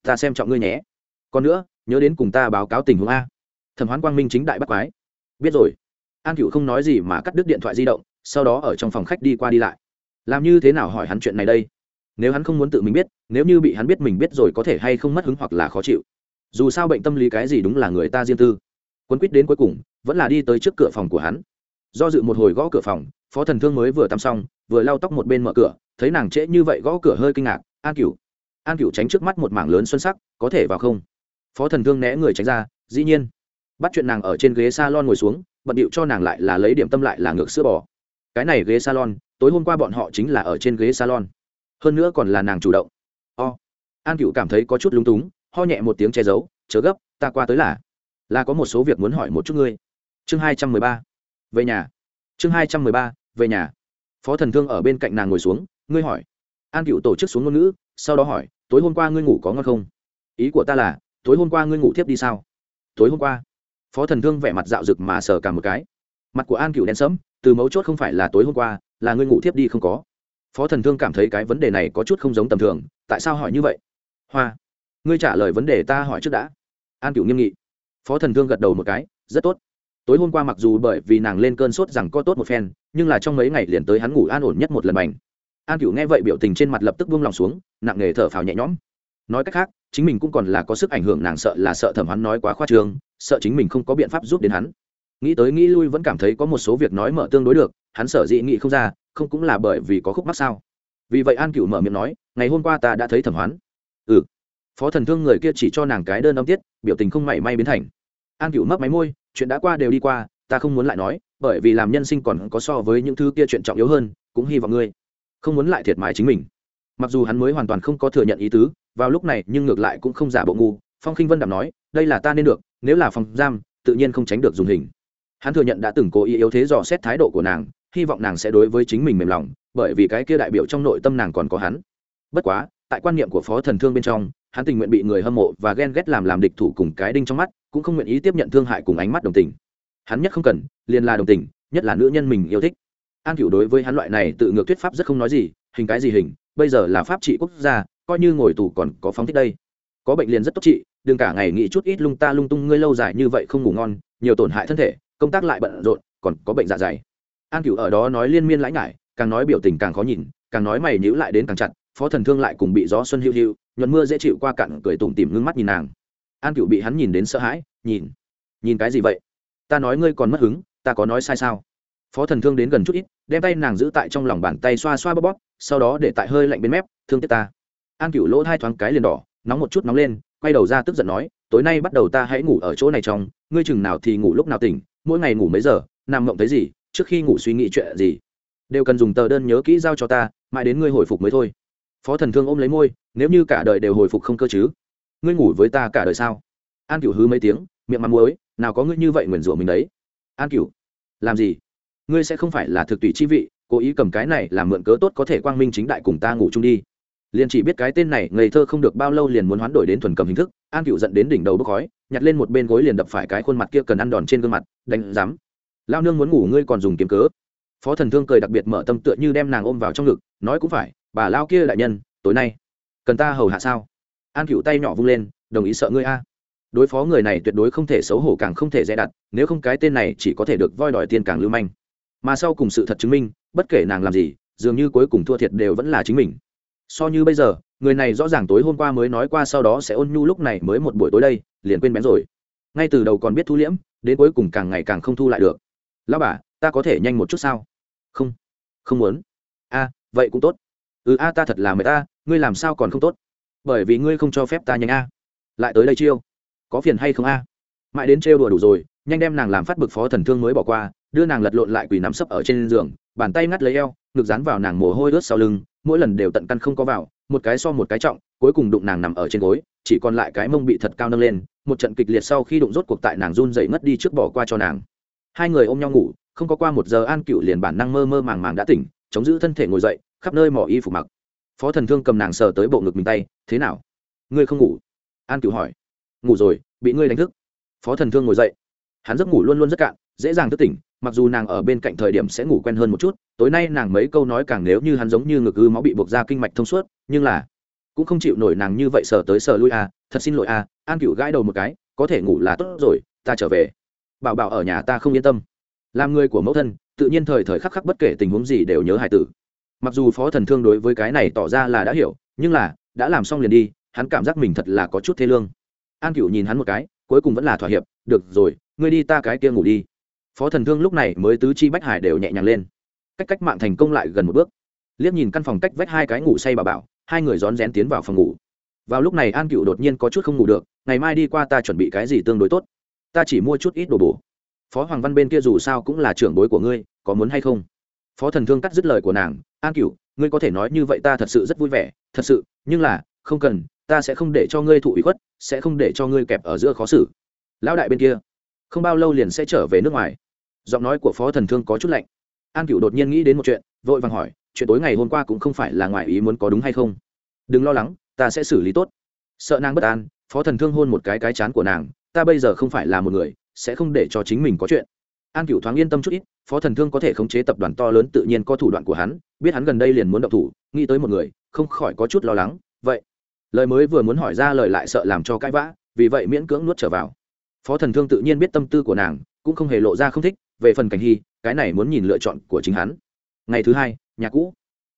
Ta xem trọng ngươi nhé. Còn nữa, nhớ đến cùng ta báo cáo tình huống a. Thẩm hoán quang minh chính đại bắt quái. Biết rồi. An cựu không nói gì mà cắt đứt điện thoại di động, sau đó ở trong phòng khách đi qua đi lại làm như thế nào hỏi hắn chuyện này đây? Nếu hắn không muốn tự mình biết, nếu như bị hắn biết mình biết rồi có thể hay không mất hứng hoặc là khó chịu. Dù sao bệnh tâm lý cái gì đúng là người ta riêng tư. Quấn quýt đến cuối cùng, vẫn là đi tới trước cửa phòng của hắn. Do dự một hồi gõ cửa phòng, phó thần thương mới vừa tắm xong, vừa lau tóc một bên mở cửa, thấy nàng trễ như vậy gõ cửa hơi kinh ngạc, an cửu an cửu tránh trước mắt một mảng lớn xuân sắc, có thể vào không? Phó thần thương né người tránh ra, dĩ nhiên. Bắt chuyện nàng ở trên ghế s a lon ngồi xuống, bận điệu cho nàng lại là lấy điểm tâm lại là ngược sữa bò. Cái này ghế salon tối hôm qua bọn họ chính là ở trên ghế salon. Hơn nữa còn là nàng chủ động. O, an cựu cảm thấy có chút lúng túng, ho nhẹ một tiếng che giấu, chớ gấp, ta qua tới là là có một số việc muốn hỏi một chút ngươi. Chương hai trăm mười ba, về nhà. Chương hai trăm mười ba, về nhà. Phó thần thương ở bên cạnh nàng ngồi xuống, ngươi hỏi. An cựu tổ chức xuống ngôn ngữ, sau đó hỏi, tối hôm qua ngươi ngủ có ngon không? Ý của ta là, tối hôm qua ngươi ngủ thiếp đi sao? Tối hôm qua. Phó thần thương vẻ mặt dạo rực mà sờ cả một cái. Mặt của an cựu đen sẫm, từ mấu chốt không phải là tối hôm qua là ngươi ngủ thiếp đi không có. Phó thần thương cảm thấy cái vấn đề này có chút không giống tầm thường, tại sao hỏi như vậy? Hoa, ngươi trả lời vấn đề ta hỏi trước đã. An cửu nghiêm nghị. Phó thần thương gật đầu một cái, rất tốt. Tối hôm qua mặc dù bởi vì nàng lên cơn sốt rằng có tốt một phen, nhưng là trong mấy ngày liền tới hắn ngủ an ổn nhất một lần bành an cửu nghe vậy biểu tình trên mặt lập tức buông lòng xuống, nặng nề thở phào nhẹ nhõm. Nói cách khác, chính mình cũng còn là có sức ảnh hưởng nàng sợ là sợ thẩm hắn nói quá khoa trương, sợ chính mình không có biện pháp giúp đến hắn. Nghĩ tới nghĩ lui vẫn cảm thấy có một số việc nói mở tương đối được hắn sở dĩ nghĩ không ra, không cũng là bởi vì có khúc mắc sao? Vì vậy an cựu mở miệng nói, ngày hôm qua ta đã thấy thẩm hoán. Ừ. Phó thần thương người kia chỉ cho nàng cái đơn âm tiết, biểu tình không mảy may biến thành. An cựu mấp máy môi, chuyện đã qua đều đi qua, ta không muốn lại nói, bởi vì làm nhân sinh còn có so với những thứ kia chuyện trọng yếu hơn, cũng hy vọng ngươi không muốn lại thiệt mại chính mình. Mặc dù hắn mới hoàn toàn không có thừa nhận ý tứ, vào lúc này nhưng ngược lại cũng không giả bộ ngu, phong khinh vân đàm nói, đây là ta nên được, nếu là phòng giam, tự nhiên không tránh được dùng hình. Hắn thừa nhận đã từng cố ý yếu thế dò xét thái độ của nàng hy vọng nàng sẽ đối với chính mình mềm lòng, bởi vì cái kia đại biểu trong nội tâm nàng còn có hắn. Bất quá, tại quan niệm của phó thần thương bên trong, hắn tình nguyện bị người hâm mộ và ghen ghét làm làm địch thủ cùng cái đinh trong mắt, cũng không nguyện ý tiếp nhận thương hại cùng ánh mắt đồng tình. Hắn nhất không cần, liền là đồng tình, nhất là nữ nhân mình yêu thích. An cựu đối với hắn loại này tự ngược thuyết pháp rất không nói gì, hình cái gì hình, bây giờ là pháp trị quốc gia, coi như ngồi tù còn có phóng thích đây. Có bệnh liền rất tốt trị, đừng cả ngày nghĩ chút ít lung ta lung tung ngươi lâu dài như vậy không ngủ ngon, nhiều tổn hại thân thể, công tác lại bận rộn, còn có bệnh dạ dày an cửu ở đó nói liên miên lãi ngại càng nói biểu tình càng khó nhìn, càng nói mày nhữ lại đến càng chặt, phó thần thương lại cùng bị gió xuân hữu hữu nhuận mưa dễ chịu qua cặn cười tủm tìm ngưng mắt nhìn nàng. An cửu bị hắn nhìn đến sợ hãi, nhìn nhìn cái gì vậy? Ta nói ngươi còn mất hứng, ta có nói sai sao? Phó thần thương đến gần chút ít, đem tay nàng giữ tại trong lòng bàn tay xoa xoa bóp bóp, sau đó để tại hơi lạnh bên mép, thương tiếc ta. An cửu lỗ hai thoáng cái liền đỏ, nóng một chút nóng lên, quay đầu ra tức giận nói, tối nay bắt đầu ta hãy ngủ ở chỗ này trong, ngươi chừng nào thì ngủ lúc nào tỉnh, mỗi ngày ngủ mấy giờ, nằm mộng thấy gì trước khi ngủ suy nghĩ chuyện gì? Đều cần dùng tờ đơn nhớ kỹ giao cho ta, mãi đến ngươi hồi phục mới thôi. Phó thần thương ôm lấy môi, nếu như cả đời đều hồi phục không cơ chứ? Ngươi ngủ với ta cả đời sao? An cửu hứ mấy tiếng, miệng mắm muối, nào có ngươi như vậy nguyền rủa mình đấy. An cửu, làm gì? Ngươi sẽ không phải là thực tùy chi vị, cố ý cầm cái này làm mượn cớ tốt có thể quang minh chính đại cùng ta ngủ chung đi. Liền chỉ biết cái tên này, ngây thơ không được bao lâu liền muốn hoán đổi đến thuần cầm hình thức. An cựu dẫn đến đỉnh đầu bốc khói, nhặt lên một bên gối liền đập phải cái khuôn mặt kia cần ăn đòn trên gương mặt, đánh dám lao nương muốn ngủ ngươi còn dùng kiếm cớ. Phó thần thương cười đặc biệt mở tâm tựa như đem nàng ôm vào trong ngực, nói cũng phải, bà lao kia đại nhân, tối nay, cần ta hầu hạ sao? An cựu tay nhỏ vung lên, đồng ý sợ ngươi a. Đối phó người này tuyệt đối không thể xấu hổ càng không thể dè đặt nếu không cái tên này chỉ có thể được voi đòi tiền càng lưu manh. Mà sau cùng sự thật chứng minh, bất kể nàng làm gì, dường như cuối cùng thua thiệt đều vẫn là chính mình. So như bây giờ, người này rõ ràng tối hôm qua mới nói qua sau đó sẽ ôn nhu lúc này mới một buổi tối đây, liền quên bén rồi. Ngay từ đầu còn biết thu liễm, đến cuối cùng càng ngày càng không thu lại được lao bà, ta có thể nhanh một chút sao? Không. Không muốn. A vậy cũng tốt. Ừ a, ta thật là mệt ta ngươi làm sao còn không tốt? Bởi vì ngươi không cho phép ta nhanh a. Lại tới đây chiêu. Có phiền hay không a? Mãi đến trêu đùa đủ rồi, nhanh đem nàng làm phát bực phó thần thương mới bỏ qua, đưa nàng lật lộn lại quỳ nắm sấp ở trên giường, bàn tay ngắt lấy eo, ngực dán vào nàng mồ hôi ướt sau lưng, mỗi lần đều tận căn không có vào, một cái so một cái trọng, cuối cùng đụng nàng nằm ở trên gối, chỉ còn lại cái mông bị thật cao nâng lên, một trận kịch liệt sau khi đụng rốt cuộc tại nàng run dậy ngất đi trước bỏ qua cho nàng hai người ôm nhau ngủ, không có qua một giờ an cựu liền bản năng mơ mơ màng màng đã tỉnh, chống giữ thân thể ngồi dậy, khắp nơi mỏ y phục mặc. Phó thần thương cầm nàng sờ tới bộ ngực mình tay, thế nào? Ngươi không ngủ? An cựu hỏi. Ngủ rồi, bị ngươi đánh thức. Phó thần thương ngồi dậy. Hắn giấc ngủ luôn luôn rất cạn, dễ dàng thức tỉnh, mặc dù nàng ở bên cạnh thời điểm sẽ ngủ quen hơn một chút, tối nay nàng mấy câu nói càng nếu như hắn giống như ngực ư máu bị buộc ra kinh mạch thông suốt, nhưng là cũng không chịu nổi nàng như vậy sờ tới sờ lui à thật xin lỗi à an cựu gãi đầu một cái, có thể ngủ là tốt rồi, ta trở về bảo bảo ở nhà ta không yên tâm. Làm người của mẫu thân, tự nhiên thời thời khắc khắc bất kể tình huống gì đều nhớ Hải tử. Mặc dù phó thần thương đối với cái này tỏ ra là đã hiểu, nhưng là, đã làm xong liền đi, hắn cảm giác mình thật là có chút thê lương. An cựu nhìn hắn một cái, cuối cùng vẫn là thỏa hiệp, được rồi, ngươi đi ta cái kia ngủ đi. Phó thần thương lúc này mới tứ chi bách hải đều nhẹ nhàng lên. Cách cách mạng thành công lại gần một bước. Liếc nhìn căn phòng cách vách hai cái ngủ say bà bảo, hai người rón rén tiến vào phòng ngủ. Vào lúc này an cựu đột nhiên có chút không ngủ được, ngày mai đi qua ta chuẩn bị cái gì tương đối tốt ta chỉ mua chút ít đồ bổ. Phó hoàng văn bên kia dù sao cũng là trưởng bối của ngươi, có muốn hay không? Phó thần thương cắt dứt lời của nàng, an cựu ngươi có thể nói như vậy ta thật sự rất vui vẻ, thật sự, nhưng là, không cần, ta sẽ không để cho ngươi thụ ủy khuất, sẽ không để cho ngươi kẹp ở giữa khó xử. Lão đại bên kia, không bao lâu liền sẽ trở về nước ngoài. Giọng nói của phó thần thương có chút lạnh. An cựu đột nhiên nghĩ đến một chuyện, vội vàng hỏi, chuyện tối ngày hôm qua cũng không phải là ngoài ý muốn có đúng hay không? Đừng lo lắng, ta sẽ xử lý tốt. Sợ nàng bất an, phó thần thương hôn một cái cái chán của nàng ta bây giờ không phải là một người, sẽ không để cho chính mình có chuyện. An cựu thoáng yên tâm chút ít, phó thần thương có thể khống chế tập đoàn to lớn tự nhiên có thủ đoạn của hắn, biết hắn gần đây liền muốn động thủ, nghĩ tới một người, không khỏi có chút lo lắng. Vậy, lời mới vừa muốn hỏi ra lời lại sợ làm cho cãi vã, vì vậy miễn cưỡng nuốt trở vào. Phó thần thương tự nhiên biết tâm tư của nàng, cũng không hề lộ ra không thích, về phần cảnh hy, cái này muốn nhìn lựa chọn của chính hắn. Ngày thứ hai, nhà cũ.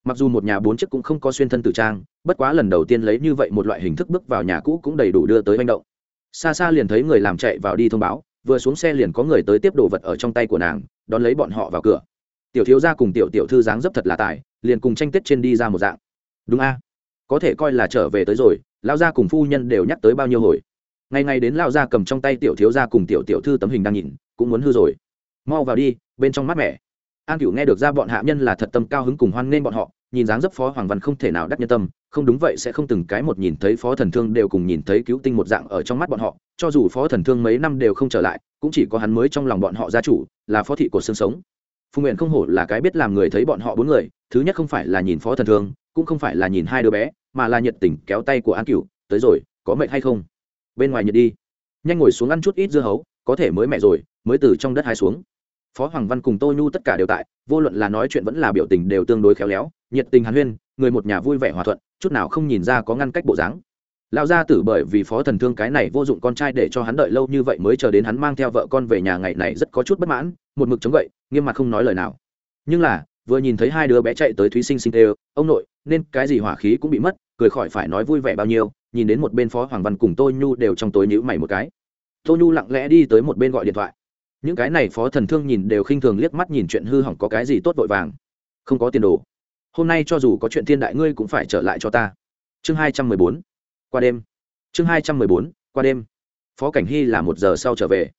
Mặc dù một nhà bốn chiếc cũng không có xuyên thân tử trang, bất quá lần đầu tiên lấy như vậy một loại hình thức bước vào nhà cũ cũng đầy đủ đưa tới manh động xa xa liền thấy người làm chạy vào đi thông báo, vừa xuống xe liền có người tới tiếp đồ vật ở trong tay của nàng, đón lấy bọn họ vào cửa. Tiểu thiếu gia cùng tiểu tiểu thư dáng dấp thật là tài, liền cùng tranh tết trên đi ra một dạng. Đúng a? Có thể coi là trở về tới rồi lao gia cùng phu nhân đều nhắc tới bao nhiêu hồi. Ngày ngày đến lao gia cầm trong tay tiểu thiếu gia cùng tiểu tiểu thư tấm hình đang nhìn, cũng muốn hư rồi. Mau vào đi, bên trong mát mẻ. An cửu nghe được ra bọn hạ nhân là thật tâm cao hứng cùng hoan nghênh bọn họ nhìn dáng dấp phó hoàng văn không thể nào đắc nhân tâm, không đúng vậy sẽ không từng cái một nhìn thấy phó thần thương đều cùng nhìn thấy cứu tinh một dạng ở trong mắt bọn họ, cho dù phó thần thương mấy năm đều không trở lại, cũng chỉ có hắn mới trong lòng bọn họ gia chủ, là phó thị của xương sống. Phùng nguyện không hổ là cái biết làm người thấy bọn họ bốn người, thứ nhất không phải là nhìn phó thần thương, cũng không phải là nhìn hai đứa bé, mà là nhiệt tình kéo tay của an cửu, tới rồi, có mệt hay không? Bên ngoài nhiệt đi. Nhanh ngồi xuống ăn chút ít dưa hấu, có thể mới mẹ rồi, mới từ trong đất hai xuống phó hoàng văn cùng tô nhu tất cả đều tại, vô luận là nói chuyện vẫn là biểu tình đều tương đối khéo léo, nhiệt tình hàn huyên, người một nhà vui vẻ hòa thuận, chút nào không nhìn ra có ngăn cách bộ dáng. Lão gia tử bởi vì phó thần thương cái này vô dụng con trai để cho hắn đợi lâu như vậy mới chờ đến hắn mang theo vợ con về nhà ngày này rất có chút bất mãn, một mực chống gậy, nghiêm mặt không nói lời nào. Nhưng là, vừa nhìn thấy hai đứa bé chạy tới thúy sinh sinh tê ông nội, nên cái gì hỏa khí cũng bị mất, cười khỏi phải nói vui vẻ bao nhiêu. Nhìn đến một bên phó hoàng văn cùng tôi nhu đều trong tối nhữ mày một cái. Tô nhu lặng lẽ đi tới một bên gọi điện thoại những cái này phó thần thương nhìn đều khinh thường liếc mắt nhìn chuyện hư hỏng có cái gì tốt vội vàng. Không có tiền đồ. Hôm nay cho dù có chuyện thiên đại ngươi cũng phải trở lại cho ta. Chương hai trăm mười bốn. Qua đêm. Chương hai trăm mười bốn. Qua đêm. Phó cảnh hy là một giờ sau trở về.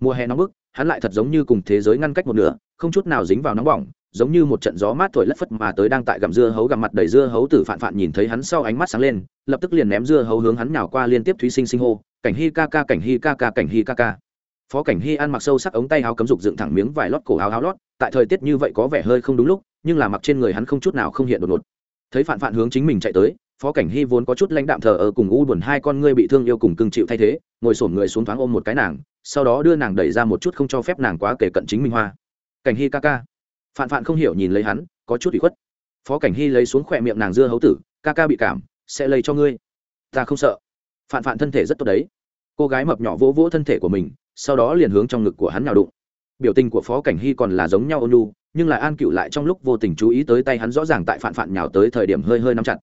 Mùa hè nóng bức, hắn lại thật giống như cùng thế giới ngăn cách một nửa, không chút nào dính vào nóng bỏng, giống như một trận gió mát thổi lất phất mà tới đang tại gặm dưa hấu gặm mặt đầy dưa hấu tử phạn phạn nhìn thấy hắn sau ánh mắt sáng lên, lập tức liền ném dưa hấu hướng hắn nào qua liên tiếp thúy sinh sinh hô, cảnh hy ca ca, cảnh hy ca ca, cảnh hy ca ca phó cảnh hy ăn mặc sâu sắc ống tay áo cấm dục dựng thẳng miếng vải lót cổ áo áo lót, tại thời tiết như vậy có vẻ hơi không đúng lúc, nhưng là mặc trên người hắn không chút nào không hiện đột ngột. Thấy phản phản hướng chính mình chạy tới, phó cảnh hy vốn có chút lãnh đạm thờ ở cùng u buồn, hai con ngươi bị thương yêu cùng cưng chịu thay thế, ngồi sổm người xuống thoáng ôm một cái nàng, sau đó đưa nàng đẩy ra một chút không cho phép nàng quá kể cận chính minh hoa. Cảnh hy ca ca. Phản phản không hiểu nhìn lấy hắn, có chút bị khuất. Phó cảnh hy lấy xuống khỏe miệng nàng dưa hấu tử, ca ca bị cảm, sẽ lây cho ngươi. Ta không sợ. Phản phản thân thể rất tốt đấy. Cô gái mập nhỏ vỗ vỗ thân thể của mình sau đó liền hướng trong ngực của hắn nhào đụng. Biểu tình của phó cảnh hy còn là giống nhau ônu nhưng lại an cựu lại trong lúc vô tình chú ý tới tay hắn rõ ràng tại phản phản nhào tới thời điểm hơi hơi nắm chặt.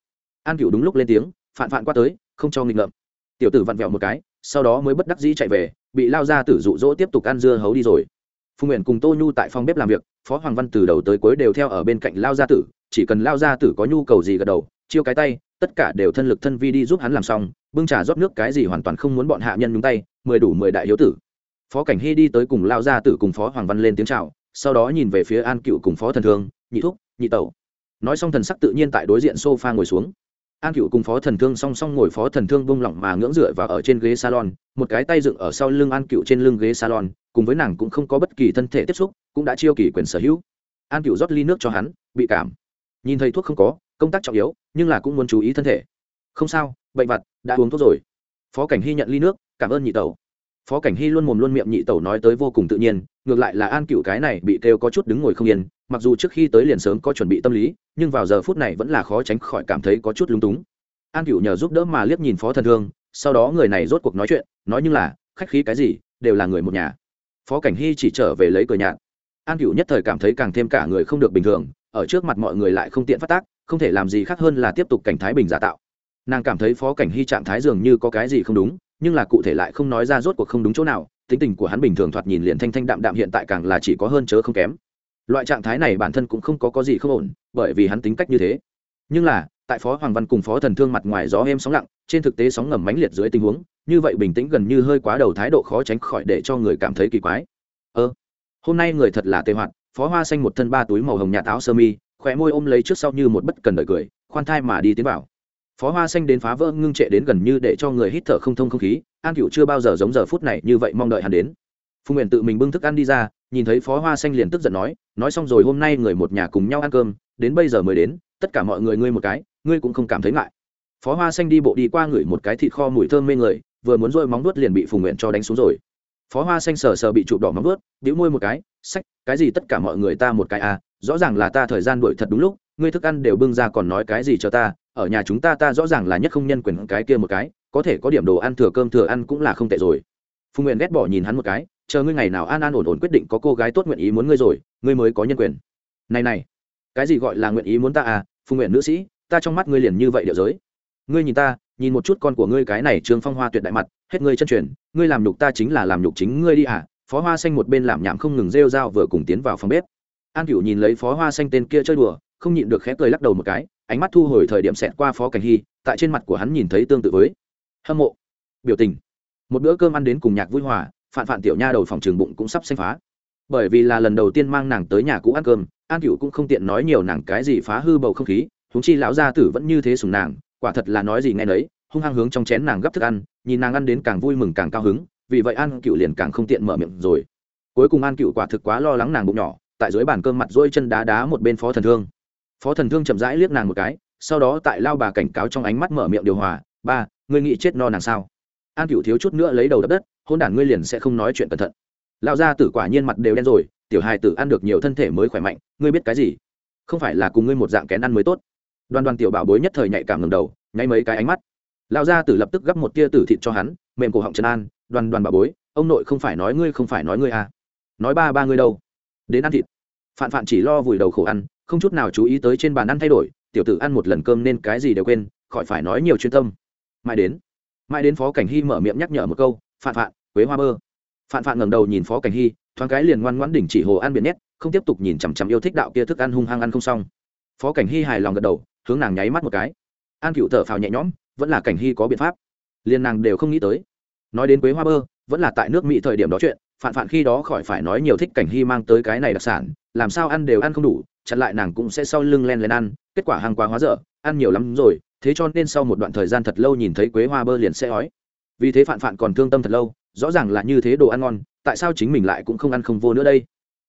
An cựu đúng lúc lên tiếng phản phản qua tới, không cho nghịch ngợm. Tiểu tử vặn vẹo một cái, sau đó mới bất đắc dĩ chạy về, bị lao ra tử dụ dỗ tiếp tục ăn dưa hấu đi rồi. Phùng nguyện cùng tô nhu tại phòng bếp làm việc, phó hoàng văn từ đầu tới cuối đều theo ở bên cạnh lao gia tử, chỉ cần lao gia tử có nhu cầu gì gật đầu, chiêu cái tay, tất cả đều thân lực thân vi đi giúp hắn làm xong, bưng trà rót nước cái gì hoàn toàn không muốn bọn hạ nhân nhúng tay, mười đủ mười đại hiếu tử phó cảnh hy đi tới cùng lao gia tử cùng phó hoàng văn lên tiếng chào, sau đó nhìn về phía an cựu cùng phó thần thương, nhị thúc, nhị tẩu. Nói xong thần sắc tự nhiên tại đối diện s o f a ngồi xuống. An cựu cùng phó thần thương song song ngồi phó thần thương bông lỏng mà ngưỡng dựa và ở trên ghế salon, một cái tay dựng ở sau lưng an cựu trên lưng ghế salon, cùng với nàng cũng không có bất kỳ thân thể tiếp xúc, cũng đã chiêu kỳ quyền sở hữu. An cựu rót ly nước cho hắn, bị cảm. Nhìn thấy thuốc không có, công tác trọng yếu, nhưng là cũng muốn chú ý thân thể. Không sao, bệnh vặt, đã uống thuốc rồi. Phó cảnh hy nhận ly nước, cảm ơn nhị tẩu phó cảnh hy luôn mồm luôn miệng nhị tẩu nói tới vô cùng tự nhiên, ngược lại là an cựu cái này bị kêu có chút đứng ngồi không yên, mặc dù trước khi tới liền sớm có chuẩn bị tâm lý, nhưng vào giờ phút này vẫn là khó tránh khỏi cảm thấy có chút lúng túng. An cựu nhờ giúp đỡ mà liếc nhìn phó thần thương, sau đó người này rốt cuộc nói chuyện, nói như là, khách khí cái gì, đều là người một nhà. Phó cảnh hy chỉ trở về lấy cờ nhạt. An cựu nhất thời cảm thấy càng thêm cả người không được bình thường, ở trước mặt mọi người lại không tiện phát tác, không thể làm gì khác hơn là tiếp tục cảnh thái bình giả tạo. Nàng cảm thấy phó cảnh hy trạng thái dường như có cái gì không đúng nhưng là cụ thể lại không nói ra rốt cuộc không đúng chỗ nào, tính tình của hắn bình thường thoạt nhìn liền thanh thanh đạm đạm hiện tại càng là chỉ có hơn chớ không kém. Loại trạng thái này bản thân cũng không có có gì không ổn, bởi vì hắn tính cách như thế. Nhưng là, tại phó hoàng văn cùng phó thần thương mặt ngoài gió êm sóng lặng, trên thực tế sóng ngầm mãnh liệt dưới tình huống, như vậy bình tĩnh gần như hơi quá đầu thái độ khó tránh khỏi để cho người cảm thấy kỳ quái. Ơ, hôm nay người thật là tê hoạt, phó hoa xanh một thân ba túi màu hồng nhà táo sơ mi khỏe môi ôm lấy trước sau như một bất cần đời cười, khoan thai mà đi tiến vào phó hoa xanh đến phá vỡ ngưng trệ đến gần như để cho người hít thở không thông không khí, an cựu chưa bao giờ giống giờ phút này như vậy mong đợi hắn đến. Phùng nguyện tự mình bưng thức ăn đi ra, nhìn thấy phó hoa xanh liền tức giận nói nói xong rồi hôm nay người một nhà cùng nhau ăn cơm, đến bây giờ mới đến, tất cả mọi người ngươi một cái, ngươi cũng không cảm thấy ngại. Phó hoa xanh đi bộ đi qua ngửi một cái thịt kho mùi thơm mê người, vừa muốn rôi móng nuốt liền bị phùng nguyện cho đánh xuống rồi. Phó hoa xanh sờ sờ bị chụp đỏ móng nuốt đĩu môi một cái, sách, cái gì tất cả mọi người ta một cái à rõ ràng là ta thời gian đuổi thật đúng lúc, ngươi thức ăn đều bưng ra còn nói cái gì cho ta ở nhà chúng ta ta rõ ràng là nhất không nhân quyền cái kia một cái, có thể có điểm đồ ăn thừa cơm thừa ăn cũng là không tệ rồi. Phùng nguyện ghét bỏ nhìn hắn một cái, chờ ngươi ngày nào an an ổn ổn quyết định có cô gái tốt nguyện ý muốn ngươi rồi, ngươi mới có nhân quyền. Này này, cái gì gọi là nguyện ý muốn ta à phùng nguyện nữ sĩ, ta trong mắt ngươi liền như vậy điệu giới. Ngươi nhìn ta, nhìn một chút con của ngươi cái này trương phong hoa tuyệt đại mặt, hết ngươi chân truyền, ngươi làm nhục ta chính là làm nhục chính ngươi đi à. Phó hoa xanh một bên làm nhảm không ngừng rêu dao vừa cùng tiến vào phòng bếp. An cửu nhìn lấy phó hoa xanh tên kia chơi đùa, không nhịn được khẽ cười lắc đầu một cái ánh mắt thu hồi thời điểm xẹt qua phó cảnh hy, tại trên mặt của hắn nhìn thấy tương tự với hâm mộ, biểu tình. Một bữa cơm ăn đến cùng nhạc vui hòa phản phản tiểu nha đầu phòng trường bụng cũng sắp xanh phá. Bởi vì là lần đầu tiên mang nàng tới nhà cũ ăn cơm, an cựu cũng không tiện nói nhiều nàng cái gì phá hư bầu không khí húng chi lão gia tử vẫn như thế sùng nàng, quả thật là nói gì nghe nấy, hung hăng hướng trong chén nàng gấp thức ăn, nhìn nàng ăn đến càng vui mừng càng cao hứng, vì vậy an cựu liền càng không tiện mở miệng rồi. Cuối cùng an cựu quả thực quá lo lắng nàng bụng nhỏ, tại dưới bàn cơm mặt dôi chân đá đá một bên phó thần thương phó thần thương chậm rãi liếc nàng một cái, sau đó tại lao bà cảnh cáo trong ánh mắt mở miệng điều hòa, ba, ngươi nghĩ chết no nàng sao? An cựu thiếu chút nữa lấy đầu đập đất, hôn đản ngươi liền sẽ không nói chuyện cẩn thận. Lao ra tử quả nhiên mặt đều đen rồi, tiểu hài tử ăn được nhiều thân thể mới khỏe mạnh, ngươi biết cái gì? Không phải là cùng ngươi một dạng kén ăn mới tốt. Đoàn đoàn tiểu bảo bối nhất thời nhạy cảm ngầm đầu, nháy mấy cái ánh mắt. Lao ra tử lập tức gấp một tia tử thịt cho hắn, mềm cổ họng trấn an, đoàn đoàn bảo bối, ông nội không phải nói ngươi không phải nói ngươi à? Nói ba ba ngươi đâu? Đến ăn thịt. Phạn phạn chỉ lo vùi đầu khổ ăn không chút nào chú ý tới trên bàn ăn thay đổi, tiểu tử ăn một lần cơm nên cái gì đều quên, khỏi phải nói nhiều chuyên tâm. Mãi đến mãi đến phó cảnh hy mở miệng nhắc nhở một câu, phạn phạn, quế hoa bơ. Phạn phạn ngẩng đầu nhìn phó cảnh hy, thoáng cái liền ngoan ngoãn đỉnh chỉ hồ ăn biển nét không tiếp tục nhìn chằm chằm yêu thích đạo kia thức ăn hung hăng ăn không xong. Phó cảnh hy hài lòng gật đầu, hướng nàng nháy mắt một cái. An cựu thở phào nhẹ nhõm, vẫn là cảnh hy có biện pháp. Liền nàng đều không nghĩ tới. Nói đến quế hoa bơ, vẫn là tại nước mỹ thời điểm đó chuyện phản phản khi đó khỏi phải nói nhiều thích cảnh hy mang tới cái này đặc sản, làm sao ăn đều ăn không đủ, chặn lại nàng cũng sẽ sau lưng len lên ăn, kết quả hàng quá hóa dở, ăn nhiều lắm rồi, thế cho nên sau một đoạn thời gian thật lâu nhìn thấy quế hoa bơ liền sẽ ói. Vì thế phản phản còn thương tâm thật lâu, rõ ràng là như thế đồ ăn ngon, tại sao chính mình lại cũng không ăn không vô nữa đây?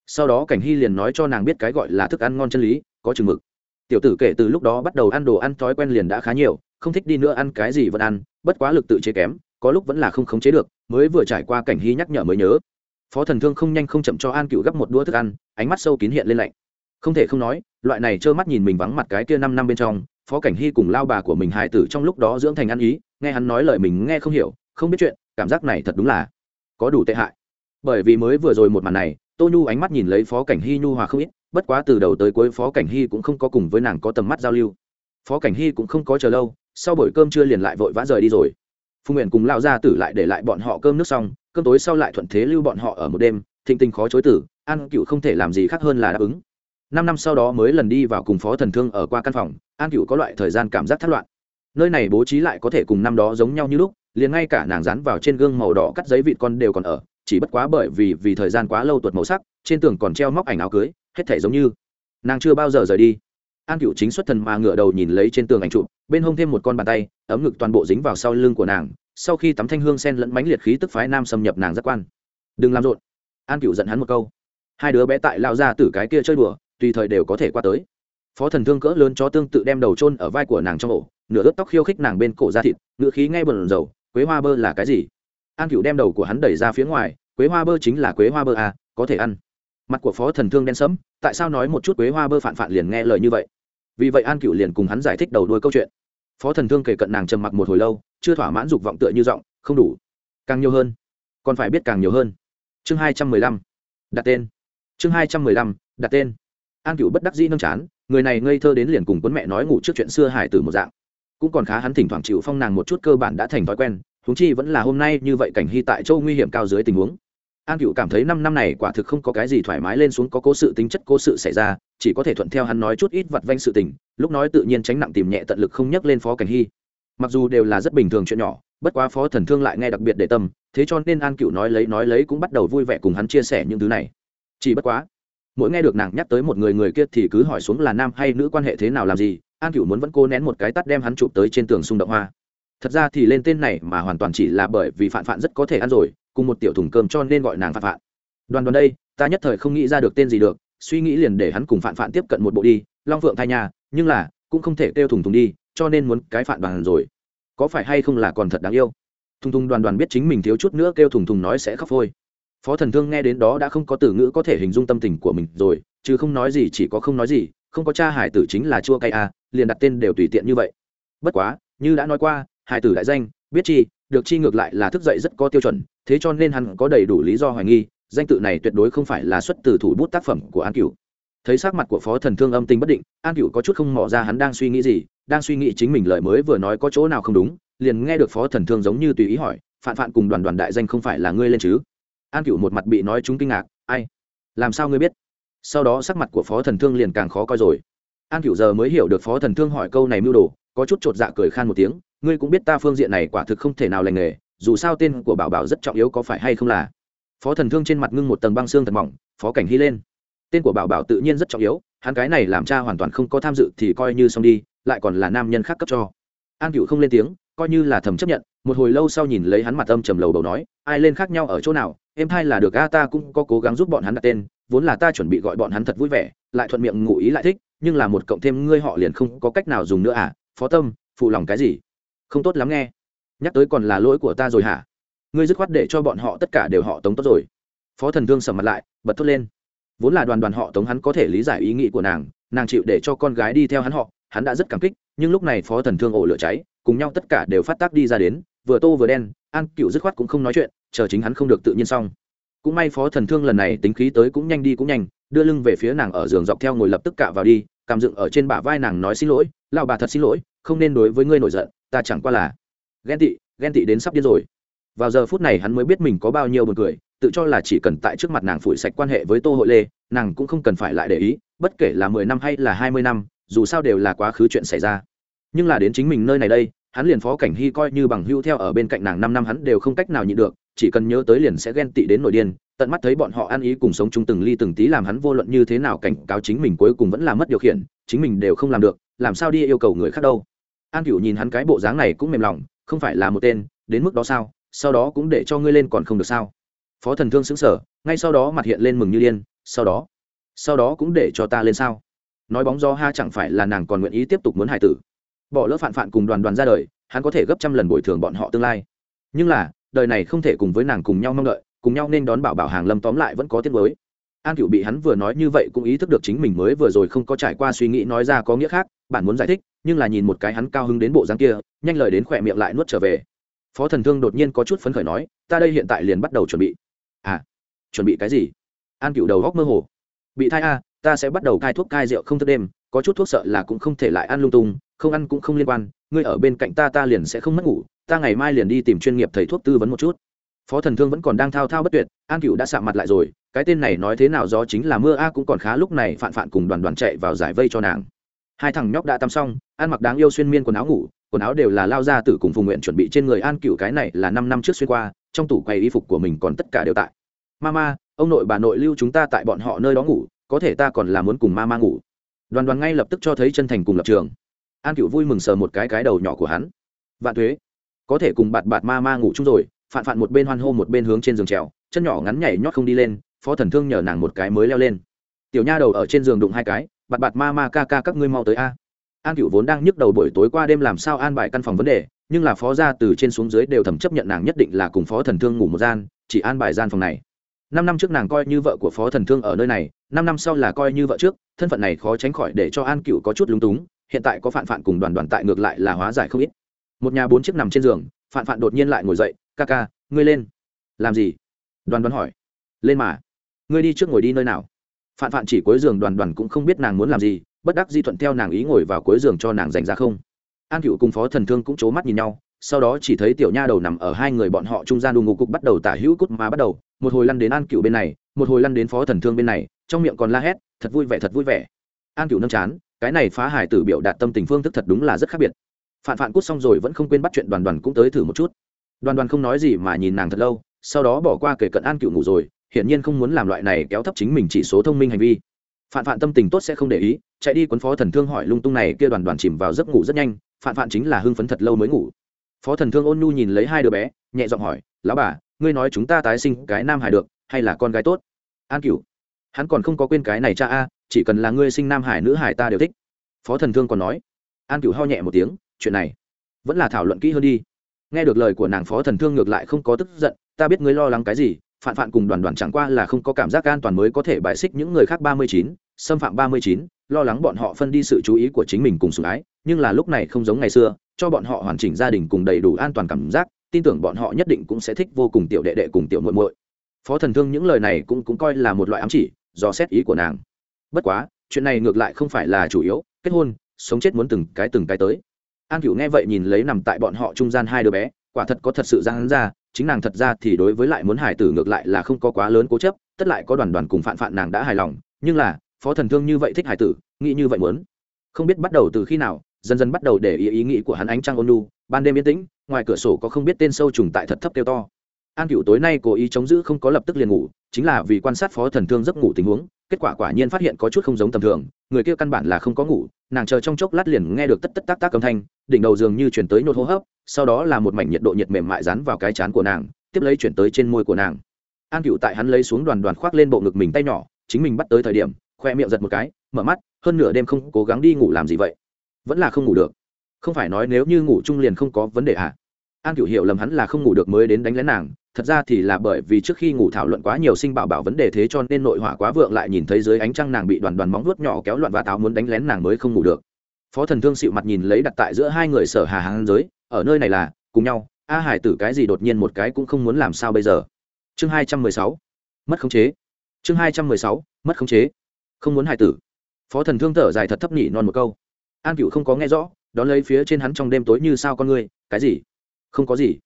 Sau đó cảnh hy liền nói cho nàng biết cái gọi là thức ăn ngon chân lý, có chừng mực. Tiểu tử kể từ lúc đó bắt đầu ăn đồ ăn thói quen liền đã khá nhiều, không thích đi nữa ăn cái gì vẫn ăn, bất quá lực tự chế kém, có lúc vẫn là không khống chế được, mới vừa trải qua cảnh hy nhắc nhở mới nhớ phó thần thương không nhanh không chậm cho an cựu gấp một đũa thức ăn, ánh mắt sâu kín hiện lên lạnh. Không thể không nói, loại này trơ mắt nhìn mình vắng mặt cái kia năm năm bên trong, phó cảnh hy cùng lao bà của mình hài tử trong lúc đó dưỡng thành ăn ý, nghe hắn nói lời mình nghe không hiểu, không biết chuyện, cảm giác này thật đúng là có đủ tệ hại. Bởi vì mới vừa rồi một màn này, tô nhu ánh mắt nhìn lấy phó cảnh hy nhu hòa không ít, bất quá từ đầu tới cuối phó cảnh hy cũng không có cùng với nàng có tầm mắt giao lưu. Phó cảnh hy cũng không có chờ lâu, sau buổi cơm trưa liền lại vội vã rời đi rồi phu nguyện cùng lao gia tử lại để lại bọn họ cơm nước xong, cơm tối sau lại thuận thế lưu bọn họ ở một đêm, thịnh tình khó chối tử an cựu không thể làm gì khác hơn là đáp ứng. Năm năm sau đó mới lần đi vào cùng phó thần thương ở qua căn phòng an cựu có loại thời gian cảm giác thất loạn. Nơi này bố trí lại có thể cùng năm đó giống nhau như lúc, liền ngay cả nàng dán vào trên gương màu đỏ cắt giấy vịt con đều còn ở, chỉ bất quá bởi vì vì thời gian quá lâu tuột màu sắc, trên tường còn treo móc ảnh áo cưới, hết thể giống như. Nàng chưa bao giờ rời đi an cựu chính xuất thần mà ngửa đầu nhìn lấy trên tường ảnh chụp bên hông thêm một con bàn tay ấm ngực toàn bộ dính vào sau lưng của nàng sau khi tắm thanh hương sen lẫn bánh liệt khí tức phái nam xâm nhập nàng giác quan. Đừng làm rộn. An cựu giận hắn một câu. Hai đứa bé tại lao ra từ cái kia chơi đùa tùy thời đều có thể qua tới. Phó thần thương cỡ lớn cho tương tự đem đầu trôn ở vai của nàng trong ổ nửa ướt tóc khiêu khích nàng bên cổ da thịt ngựa khí ngay bờn dầu quế hoa bơ là cái gì? An cựu đem đầu của hắn đẩy ra phía ngoài quế hoa bơ chính là quế hoa bơ à, có thể ăn mặt của phó thần thương đen sẫm, tại sao nói một chút quế hoa bơ phản phản liền nghe lời như vậy? Vì vậy an cựu liền cùng hắn giải thích đầu đuôi câu chuyện. Phó thần thương kể cận nàng trầm mặc một hồi lâu, chưa thỏa mãn dục vọng tựa như giọng, không đủ, càng nhiều hơn, còn phải biết càng nhiều hơn. Chương hai trăm mười lăm, đặt tên. Chương hai trăm mười lăm, đặt tên. An cựu bất đắc dĩ nâng chán, người này ngây thơ đến liền cùng quấn mẹ nói ngủ trước chuyện xưa hải tử một dạng. Cũng còn khá hắn thỉnh thoảng chịu phong nàng một chút cơ bản đã thành thói quen, huống chi vẫn là hôm nay như vậy cảnh hy tại châu nguy hiểm cao dưới tình huống an cựu cảm thấy năm năm này quả thực không có cái gì thoải mái lên xuống có cố sự tính chất cố sự xảy ra, chỉ có thể thuận theo hắn nói chút ít vặt vanh sự tình, lúc nói tự nhiên tránh nặng tìm nhẹ tận lực không nhắc lên phó cảnh hy. Mặc dù đều là rất bình thường chuyện nhỏ, bất quá phó thần thương lại nghe đặc biệt để tâm, thế cho nên an cựu nói lấy nói lấy cũng bắt đầu vui vẻ cùng hắn chia sẻ những thứ này. Chỉ bất quá, mỗi nghe được nàng nhắc tới một người người kia thì cứ hỏi xuống là nam hay nữ quan hệ thế nào làm gì, an cựu muốn vẫn cố nén một cái tắt đem hắn chụp tới trên tường xung động hoa. Thật ra thì lên tên này mà hoàn toàn chỉ là bởi vì phản phản rất có thể ăn rồi cùng một tiểu thùng cơm cho nên gọi nàng phạn phạn. Đoàn đoàn đây, ta nhất thời không nghĩ ra được tên gì được, suy nghĩ liền để hắn cùng phạn phạn tiếp cận một bộ đi, long phượng thai nhà nhưng là, cũng không thể kêu thùng thùng đi, cho nên muốn cái phạn đoàn rồi. Có phải hay không là còn thật đáng yêu? Thùng thùng đoàn đoàn biết chính mình thiếu chút nữa kêu thùng thùng nói sẽ khóc phôi. Phó thần thương nghe đến đó đã không có từ ngữ có thể hình dung tâm tình của mình rồi, chứ không nói gì chỉ có không nói gì, không có cha hải tử chính là chua cay à liền đặt tên đều tùy tiện như vậy. Bất quá, như đã nói qua, hải tử đại danh, biết chi được chi ngược lại là thức dậy rất có tiêu chuẩn, thế cho nên hắn có đầy đủ lý do hoài nghi, danh tự này tuyệt đối không phải là xuất từ thủ bút tác phẩm của an cửu. Thấy sắc mặt của phó thần thương âm tình bất định, an cửu có chút không mò ra hắn đang suy nghĩ gì, đang suy nghĩ chính mình lời mới vừa nói có chỗ nào không đúng, liền nghe được phó thần thương giống như tùy ý hỏi, phạn phạn cùng đoàn đoàn đại danh không phải là ngươi lên chứ? An cửu một mặt bị nói chúng kinh ngạc, ai? Làm sao ngươi biết? Sau đó sắc mặt của phó thần thương liền càng khó coi rồi. An cửu giờ mới hiểu được phó thần thương hỏi câu này mưu đồ, có chút chột dạ cười khan một tiếng ngươi cũng biết ta phương diện này quả thực không thể nào lành nghề, dù sao tên của bảo bảo rất trọng yếu có phải hay không là? Phó thần thương trên mặt ngưng một tầng băng xương thật mỏng, phó cảnh hy lên. Tên của bảo bảo tự nhiên rất trọng yếu, hắn cái này làm cha hoàn toàn không có tham dự thì coi như xong đi, lại còn là nam nhân khác cấp cho. An cựu không lên tiếng, coi như là thầm chấp nhận, một hồi lâu sau nhìn lấy hắn mặt âm trầm lầu đầu nói, ai lên khác nhau ở chỗ nào? Em thay là được, a, ta cũng có cố gắng giúp bọn hắn đặt tên, vốn là ta chuẩn bị gọi bọn hắn thật vui vẻ, lại thuận miệng ngụ ý lại thích, nhưng là một cộng thêm ngươi họ liền không có cách nào dùng nữa à? Phó tâm, phụ lòng cái gì? Không tốt lắm nghe. Nhắc tới còn là lỗi của ta rồi hả? Ngươi dứt khoát để cho bọn họ tất cả đều họ tống tốt rồi. Phó thần thương sầm mặt lại, bật thốt lên. Vốn là đoàn đoàn họ tống hắn có thể lý giải ý nghĩ của nàng nàng chịu để cho con gái đi theo hắn họ, hắn đã rất cảm kích, nhưng lúc này phó thần thương ổ lửa cháy, cùng nhau tất cả đều phát tác đi ra đến, vừa tô vừa đen, an cựu dứt khoát cũng không nói chuyện, chờ chính hắn không được tự nhiên xong. Cũng may phó thần thương lần này tính khí tới cũng nhanh đi cũng nhanh, đưa lưng về phía nàng ở giường dọc theo ngồi lập tức cạ vào đi, cảm dựng ở trên bả vai nàng nói xin lỗi lao bà thật xin lỗi, không nên đối với ngươi nổi giận ta chẳng qua là ghen tị ghen tị đến sắp điên rồi. Vào giờ phút này hắn mới biết mình có bao nhiêu buồn cười, tự cho là chỉ cần tại trước mặt nàng phủi sạch quan hệ với tô hội lê, nàng cũng không cần phải lại để ý, bất kể là mười năm hay là hai mươi năm, dù sao đều là quá khứ chuyện xảy ra. Nhưng là đến chính mình nơi này đây, hắn liền phó cảnh hy coi như bằng hưu theo ở bên cạnh nàng năm năm hắn đều không cách nào nhịn được, chỉ cần nhớ tới liền sẽ ghen tị đến nổi điên, tận mắt thấy bọn họ ăn ý cùng sống chung từng ly từng tí làm hắn vô luận như thế nào cảnh cáo chính mình cuối cùng vẫn là mất điều khiển, chính mình đều không làm được, làm sao đi yêu cầu người khác đâu an cửu nhìn hắn cái bộ dáng này cũng mềm lòng, không phải là một tên, đến mức đó sao? Sau đó cũng để cho ngươi lên còn không được sao? Phó thần thương xứng sở ngay sau đó mặt hiện lên mừng như điên, sau đó? Sau đó cũng để cho ta lên sao? Nói bóng gió ha chẳng phải là nàng còn nguyện ý tiếp tục muốn hại tử. Bỏ lỡ phản phản cùng đoàn đoàn ra đời, hắn có thể gấp trăm lần bồi thường bọn họ tương lai. Nhưng là, đời này không thể cùng với nàng cùng nhau mong đợi, cùng nhau nên đón bảo bảo hàng lâm tóm lại vẫn có tiết mới an cựu bị hắn vừa nói như vậy cũng ý thức được chính mình mới vừa rồi không có trải qua suy nghĩ nói ra có nghĩa khác bạn muốn giải thích, nhưng là nhìn một cái hắn cao hứng đến bộ dáng kia, nhanh lời đến khỏe miệng lại nuốt trở về. Phó thần thương đột nhiên có chút phấn khởi nói, ta đây hiện tại liền bắt đầu chuẩn bị. À chuẩn bị cái gì? An cựu đầu góc mơ hồ. Bị thai a ta sẽ bắt đầu cai thuốc, cai rượu không thức đêm, có chút thuốc sợ là cũng không thể lại ăn lung tung, không ăn cũng không liên quan, ngươi ở bên cạnh ta ta liền sẽ không mất ngủ, ta ngày mai liền đi tìm chuyên nghiệp thầy thuốc tư vấn một chút. Phó thần thương vẫn còn đang thao thao bất tuyệt, an cựu đã sạ mặt lại rồi, cái tên này nói thế nào gió chính là mưa a à cũng còn khá, lúc này phạn phạn cùng đoàn đoàn chạy vào giải vây cho nàng hai thằng nhóc đã tắm xong, ăn mặc đáng yêu xuyên miên quần áo ngủ, quần áo đều là lao ra từ cùng phùng nguyện chuẩn bị trên người an cựu cái này là năm năm trước xuyên qua, trong tủ quầy y phục của mình còn tất cả đều tại. Mama, ông nội bà nội lưu chúng ta tại bọn họ nơi đó ngủ, có thể ta còn là muốn cùng mama ngủ. Đoàn đoàn ngay lập tức cho thấy chân thành cùng lập trường. An cựu vui mừng sờ một cái cái đầu nhỏ của hắn. Vạn thuế có thể cùng bạt bạt ma ma ngủ chung rồi. Phạn phạn một bên hoan hô một bên hướng trên giường trèo, chân nhỏ ngắn nhảy nhót không đi lên, phó thần thương nhờ nàng một cái mới leo lên. Tiểu nha đầu ở trên giường đụng hai cái bạt bạt ma ma ca ca các ngươi mau tới a. An cựu vốn đang nhức đầu buổi tối qua đêm làm sao an bài căn phòng vấn đề, nhưng là phó gia từ trên xuống dưới đều thầm chấp nhận nàng nhất định là cùng phó thần thương ngủ một gian, chỉ an bài gian phòng này. Năm năm trước nàng coi như vợ của phó thần thương ở nơi này, năm năm sau là coi như vợ trước, thân phận này khó tránh khỏi để cho an cựu có chút lúng túng, hiện tại có phản phản cùng đoàn đoàn tại ngược lại là hóa giải không ít. Một nhà bốn chiếc nằm trên giường phản phản đột nhiên lại ngồi dậy, ca ca, ngươi lên. Làm gì? Đoàn đoàn hỏi. Lên mà. Ngươi đi trước ngồi đi nơi nào? Phản phạn chỉ cuối giường đoàn đoàn cũng không biết nàng muốn làm gì, bất đắc di thuận theo nàng ý ngồi vào cuối giường cho nàng dành ra không. An cựu cùng phó thần thương cũng c h ố mắt nhìn nhau, sau đó chỉ thấy tiểu nha đầu nằm ở hai người bọn họ trung gian đù ngụ cục bắt đầu tả hữu cút mà bắt đầu, một hồi lăn đến an cựu bên này, một hồi lăn đến phó thần thương bên này, trong miệng còn la hét, thật vui vẻ, thật vui vẻ. An cựu nâm chán, cái này phá hải tử biểu đạt tâm tình phương thức thật đúng là rất khác biệt. Phản phản cút xong rồi vẫn không quên bắt chuyện đoàn đoàn cũng tới thử một chút. Đoàn đoàn không nói gì mà nhìn nàng thật lâu, sau đó bỏ qua kể cận an cựu ngủ rồi hiển nhiên không muốn làm loại này kéo thấp chính mình chỉ số thông minh hành vi. Phản phản tâm tình tốt sẽ không để ý, chạy đi quấn phó thần thương hỏi lung tung này kia đoàn đoàn chìm vào giấc ngủ rất nhanh phản phản chính là hưng phấn thật lâu mới ngủ. Phó thần thương ôn nhu nhìn lấy hai đứa bé, nhẹ giọng hỏi, lão bà, ngươi nói chúng ta tái sinh cái nam hải được, hay là con gái tốt? An cửu. Hắn còn không có quên cái này cha a, chỉ cần là ngươi sinh nam hải nữ hải ta đều thích. Phó thần thương còn nói. An cửu ho nhẹ một tiếng, chuyện này vẫn là thảo luận kỹ hơn đi. Nghe được lời của nàng phó thần thương ngược lại không có tức giận, ta biết ngươi lo lắng cái gì phản phản cùng đoàn đoàn chẳng qua là không có cảm giác an toàn mới có thể bài xích những người khác ba mươi chín, xâm phạm ba mươi chín, lo lắng bọn họ phân đi sự chú ý của chính mình cùng sủng ái, nhưng là lúc này không giống ngày xưa, cho bọn họ hoàn chỉnh gia đình cùng đầy đủ an toàn cảm giác, tin tưởng bọn họ nhất định cũng sẽ thích vô cùng tiểu đệ đệ cùng tiểu muội muội. Phó thần thương những lời này cũng cũng coi là một loại ám chỉ, do xét ý của nàng. Bất quá, chuyện này ngược lại không phải là chủ yếu, kết hôn, sống chết muốn từng cái từng cái tới. An cửu nghe vậy nhìn lấy nằm tại bọn họ trung gian hai đứa bé, quả thật có thật sự ra hắn ra chính nàng thật ra thì đối với lại muốn hải tử ngược lại là không có quá lớn cố chấp, tất lại có đoàn đoàn cùng phản phản nàng đã hài lòng, nhưng là, phó thần thương như vậy thích hải tử, nghĩ như vậy muốn. Không biết bắt đầu từ khi nào, dần dần bắt đầu để ý ý nghĩ của hắn ánh trăng ôn lu ban đêm yên tĩnh, ngoài cửa sổ có không biết tên sâu trùng tại thật thấp kêu to. An cựu tối nay cố ý chống giữ không có lập tức liền ngủ, chính là vì quan sát phó thần thương giấc ngủ tình huống, kết quả quả nhiên phát hiện có chút không giống tầm thường, người kia căn bản là không có ngủ, nàng chờ trong chốc lát liền nghe được tất tất tác tác âm thanh, đỉnh đầu giường như chuyển tới nhột hô hấp sau đó là một mảnh nhiệt độ nhiệt mềm mại dán vào cái chán của nàng, tiếp lấy chuyển tới trên môi của nàng. An cựu tại hắn lấy xuống đoàn đoàn khoác lên bộ ngực mình tay nhỏ, chính mình bắt tới thời điểm, khoe miệng giật một cái, mở mắt, hơn nửa đêm không cố gắng đi ngủ làm gì vậy? Vẫn là không ngủ được. Không phải nói nếu như ngủ chung liền không có vấn đề à? An Cựu hiểu lầm hắn là không ngủ được mới đến đánh lén nàng, thật ra thì là bởi vì trước khi ngủ thảo luận quá nhiều sinh bảo bảo vấn đề thế cho nên nội hỏa quá vượng lại nhìn thấy dưới ánh trăng nàng bị đoàn đoàn móng vuốt nhỏ kéo loạn và táo muốn đánh lén nàng mới không ngủ được. Phó thần thương xịu mặt nhìn lấy đặt tại giữa hai người sở hà hàng giới ở nơi này là, cùng nhau, a hải tử cái gì đột nhiên một cái cũng không muốn làm sao bây giờ. Chương hai trăm mười sáu, mất khống chế. Chương hai trăm mười sáu, mất khống chế. Không muốn hải tử. Phó thần thương thở dài thật thấp nhỉ non một câu. An cựu không có nghe rõ, đón lấy phía trên hắn trong đêm tối như sao con ngươi cái gì? Không có gì.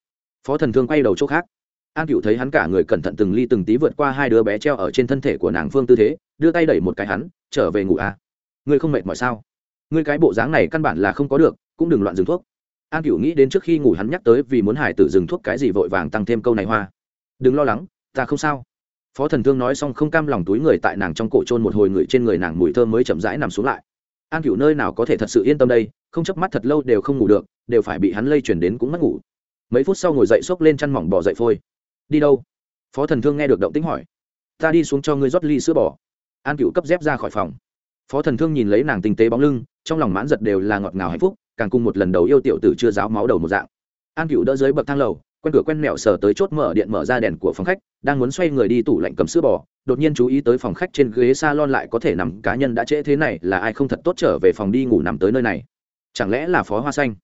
Phó thần thương quay đầu chỗ khác. An cựu thấy hắn cả người cẩn thận từng ly từng tí vượt qua hai đứa bé treo ở trên thân thể của nàng phương tư thế, đưa tay đẩy một cái hắn, trở về ngủ à. ngươi không mệt mỏi sao? Ngươi cái bộ dáng này căn bản là không có được, cũng đừng loạn dừng thuốc an cựu nghĩ đến trước khi ngủ hắn nhắc tới vì muốn hải tử dừng thuốc cái gì vội vàng tăng thêm câu này hoa. Đừng lo lắng, ta không sao. Phó thần thương nói xong không cam lòng túi người tại nàng trong cổ trôn một hồi người trên người nàng mùi thơm mới chậm rãi nằm xuống lại. An cựu nơi nào có thể thật sự yên tâm đây, không chớp mắt thật lâu đều không ngủ được, đều phải bị hắn lây chuyển đến cũng mất ngủ. Mấy phút sau ngồi dậy xốc lên chăn mỏng bỏ dậy phôi. Đi đâu? Phó thần thương nghe được động tính hỏi. Ta đi xuống cho ngươi rót ly sữa bò. An cựu cấp dép ra khỏi phòng. Phó thần thương nhìn lấy nàng tinh tế bóng lưng, trong lòng mãn giật đều là ngọt ngào hạnh phúc càng cùng một lần đầu yêu tiểu tử chưa giáo máu đầu một dạng. An cựu đỡ dưới bậc thang lầu, quen cửa quen mẹo sờ tới chốt mở điện mở ra đèn của phòng khách, đang muốn xoay người đi tủ lạnh cầm sữa bò, đột nhiên chú ý tới phòng khách trên ghế s a lon lại có thể nằm, cá nhân đã trễ thế này, là ai không thật tốt trở về phòng đi ngủ nằm tới nơi này? Chẳng lẽ là phó hoa xanh?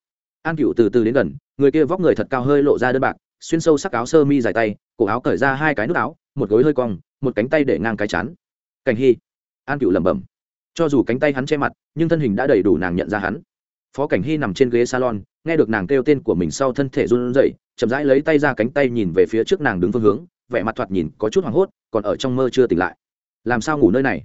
An cựu từ từ đến gần, người kia vóc người thật cao hơi lộ ra đơn bạc, xuyên sâu sắc áo sơ mi dài tay, cổ áo cởi ra hai cái nút áo, một gối hơi cong, một cánh tay để ngang cái chán. Cảnh hy. An cựu lẩm bẩm. Cho dù cánh tay hắn che mặt, nhưng thân hình đã đầy đủ nàng nhận ra hắn phó cảnh hy nằm trên ghế salon, nghe được nàng kêu tên của mình sau thân thể run rẩy, chậm rãi lấy tay ra cánh tay nhìn về phía trước nàng đứng phương hướng, vẻ mặt thoạt nhìn có chút hoảng hốt, còn ở trong mơ chưa tỉnh lại. Làm sao ngủ nơi này?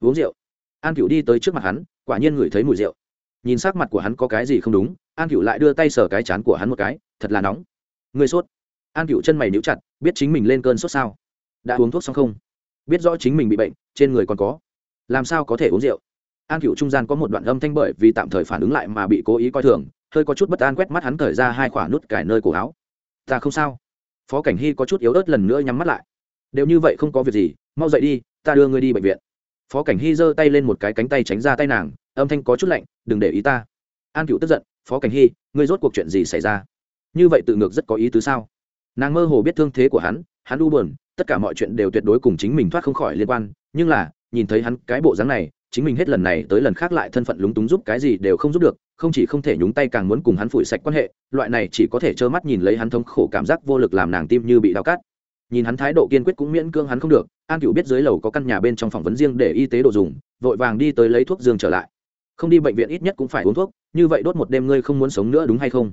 Uống rượu. An cựu đi tới trước mặt hắn, quả nhiên ngửi thấy mùi rượu. Nhìn sắc mặt của hắn có cái gì không đúng, an cựu lại đưa tay sờ cái chán của hắn một cái, thật là nóng. Người sốt. An cựu chân mày níu chặt, biết chính mình lên cơn sốt sao? Đã uống thuốc xong không? Biết rõ chính mình bị bệnh, trên người còn có. Làm sao có thể uống rượu? An cựu trung gian có một đoạn âm thanh bởi vì tạm thời phản ứng lại mà bị cố ý coi thường, hơi có chút bất an quét mắt hắn thời ra hai khoả nút cải nơi cổ áo. Ta không sao. Phó cảnh hy có chút yếu ớt lần nữa nhắm mắt lại. Đều như vậy không có việc gì, mau dậy đi, ta đưa ngươi đi bệnh viện. Phó cảnh hy giơ tay lên một cái cánh tay tránh ra tay nàng, âm thanh có chút lạnh, đừng để ý ta. An cựu tức giận, phó cảnh hy, ngươi rốt cuộc chuyện gì xảy ra? Như vậy tự ngược rất có ý tứ sao? Nàng mơ hồ biết thương thế của hắn hắn u buồn, tất cả mọi chuyện đều tuyệt đối cùng chính mình thoát không khỏi liên quan, nhưng là, nhìn thấy hắn cái bộ dáng này chính mình hết lần này tới lần khác lại thân phận lúng túng giúp cái gì đều không giúp được, không chỉ không thể nhúng tay càng muốn cùng hắn phủi sạch quan hệ, loại này chỉ có thể trơ mắt nhìn lấy hắn thống khổ cảm giác vô lực làm nàng tim như bị đau cắt. Nhìn hắn thái độ kiên quyết cũng miễn cưỡng hắn không được, an cựu biết dưới lầu có căn nhà bên trong phỏng vấn riêng để y tế đồ dùng, vội vàng đi tới lấy thuốc dương trở lại. Không đi bệnh viện ít nhất cũng phải uống thuốc, như vậy đốt một đêm ngươi không muốn sống nữa đúng hay không?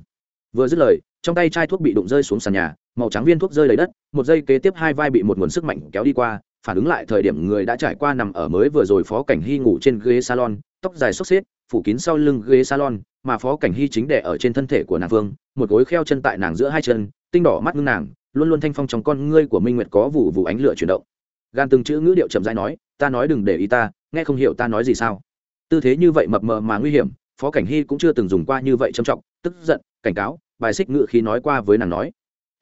Vừa dứt lời, trong tay chai thuốc bị đụng rơi xuống sàn nhà, màu trắng viên thuốc rơi lấy đất, một giây kế tiếp hai vai bị một nguồn sức mạnh kéo đi qua phản ứng lại thời điểm người đã trải qua nằm ở mới vừa rồi phó cảnh hy ngủ trên ghế salon, tóc dài xốc xếp, phủ kín sau lưng ghế salon, mà phó cảnh hy chính đẻ ở trên thân thể của nàng vương, một gối kheo chân tại nàng giữa hai chân, tinh đỏ mắt ngưng nàng, luôn luôn thanh phong trong con ngươi của minh nguyệt có vụ vụ ánh lửa chuyển động. Gan từng chữ ngữ điệu chậm rãi nói, ta nói đừng để ý ta, nghe không hiểu ta nói gì sao? Tư thế như vậy mập mờ mà nguy hiểm, phó cảnh hy cũng chưa từng dùng qua như vậy trầm trọng, tức giận, cảnh cáo, bài xích ngự khi nói qua với nàng nói,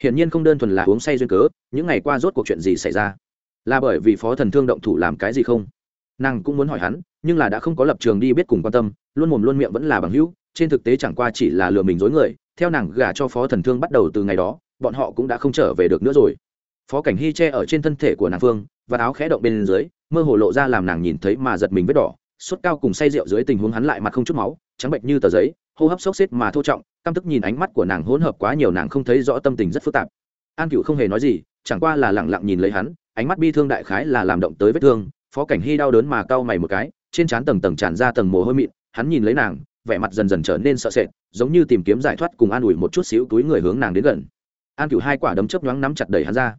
hiển nhiên không đơn thuần là uống say duyên cớ, những ngày qua rốt cuộc chuyện gì xảy ra? Là bởi vì phó thần thương động thủ làm cái gì không? Nàng cũng muốn hỏi hắn, nhưng là đã không có lập trường đi biết cùng quan tâm, luôn mồm luôn miệng vẫn là bằng hữu, trên thực tế chẳng qua chỉ là lừa mình dối người, theo nàng gả cho phó thần thương bắt đầu từ ngày đó, bọn họ cũng đã không trở về được nữa rồi. Phó cảnh hy che ở trên thân thể của nàng phương và áo khẽ động bên dưới, mơ hồ lộ ra làm nàng nhìn thấy mà giật mình vết đỏ, sốt cao cùng say rượu dưới tình huống hắn lại mặt không chút máu, trắng bệnh như tờ giấy, hô hấp sốc xếp mà thô trọng, căm tức nhìn ánh mắt của nàng hỗn hợp quá nhiều nàng không thấy rõ tâm tình rất phức tạp. An cựu không hề nói gì, chẳng qua là lẳng lặng nhìn lấy hắn ánh mắt bi thương đại khái là làm động tới vết thương, phó cảnh hy đau đớn mà cau mày một cái, trên trán tầng tầng tràn ra tầng mồ hôi mịn, hắn nhìn lấy nàng, vẻ mặt dần dần trở nên sợ sệt, giống như tìm kiếm giải thoát cùng an ủi một chút xíu túi người hướng nàng đến gần. An cửu hai quả đấm chớp nhoáng nắm chặt đẩy hắn ra.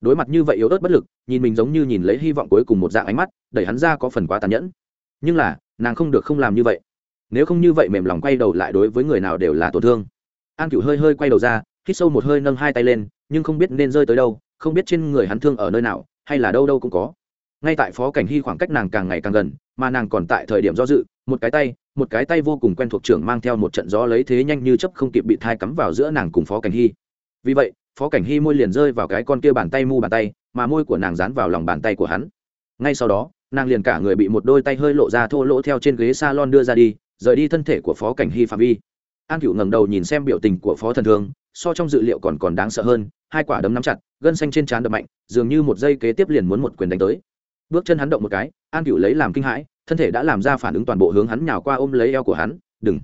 Đối mặt như vậy yếu ớt bất lực, nhìn mình giống như nhìn lấy hy vọng cuối cùng một dạng ánh mắt, đẩy hắn ra có phần quá tàn nhẫn. Nhưng là, nàng không được không làm như vậy. Nếu không như vậy mềm lòng quay đầu lại đối với người nào đều là tổn thương. An cửu hơi hơi quay đầu ra, hít sâu một hơi nâng hai tay lên, nhưng không biết nên rơi tới đâu không biết trên người hắn thương ở nơi nào, hay là đâu đâu cũng có. Ngay tại phó cảnh hy khoảng cách nàng càng ngày càng gần, mà nàng còn tại thời điểm do dự, một cái tay, một cái tay vô cùng quen thuộc trưởng mang theo một trận gió lấy thế nhanh như chấp không kịp bị thai cắm vào giữa nàng cùng phó cảnh hy. Vì vậy, phó cảnh hy môi liền rơi vào cái con kia bàn tay mu bàn tay, mà môi của nàng dán vào lòng bàn tay của hắn. Ngay sau đó, nàng liền cả người bị một đôi tay hơi lộ ra thô lỗ theo trên ghế s a lon đưa ra đi, rời đi thân thể của phó cảnh hy phạm vi. An cựu ngẩng đầu nhìn xem biểu tình của phó thần thương, so trong dự liệu còn còn đáng sợ hơn hai quả đấm nắm chặt, gân xanh trên trán đập mạnh, dường như một giây kế tiếp liền muốn một quyền đánh tới. Bước chân hắn động một cái, an cựu lấy làm kinh hãi, thân thể đã làm ra phản ứng toàn bộ hướng hắn nhào qua ôm lấy eo của hắn, đừng.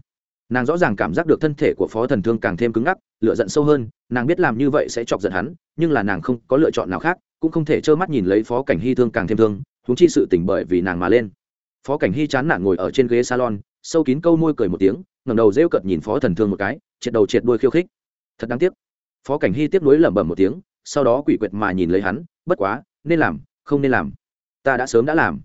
Nàng rõ ràng cảm giác được thân thể của phó thần thương càng thêm cứng ngắc lựa giận sâu hơn, nàng biết làm như vậy sẽ chọc giận hắn, nhưng là nàng không có lựa chọn nào khác, cũng không thể trơ mắt nhìn lấy phó cảnh hy thương càng thêm thương thúng chi sự tỉnh bởi vì nàng mà lên. Phó cảnh hy chán nản ngồi ở trên ghế salon, sâu kín câu môi cười một tiếng, ngẩng đầu rêu cợt nhìn phó thần thương một cái, triệt đầu triệt đuôi khiêu khích. Thật đáng tiếc phó cảnh hy tiếp nối lẩm bẩm một tiếng, sau đó quỷ quyệt mà nhìn lấy hắn, bất quá, nên làm, không nên làm. Ta đã sớm đã làm.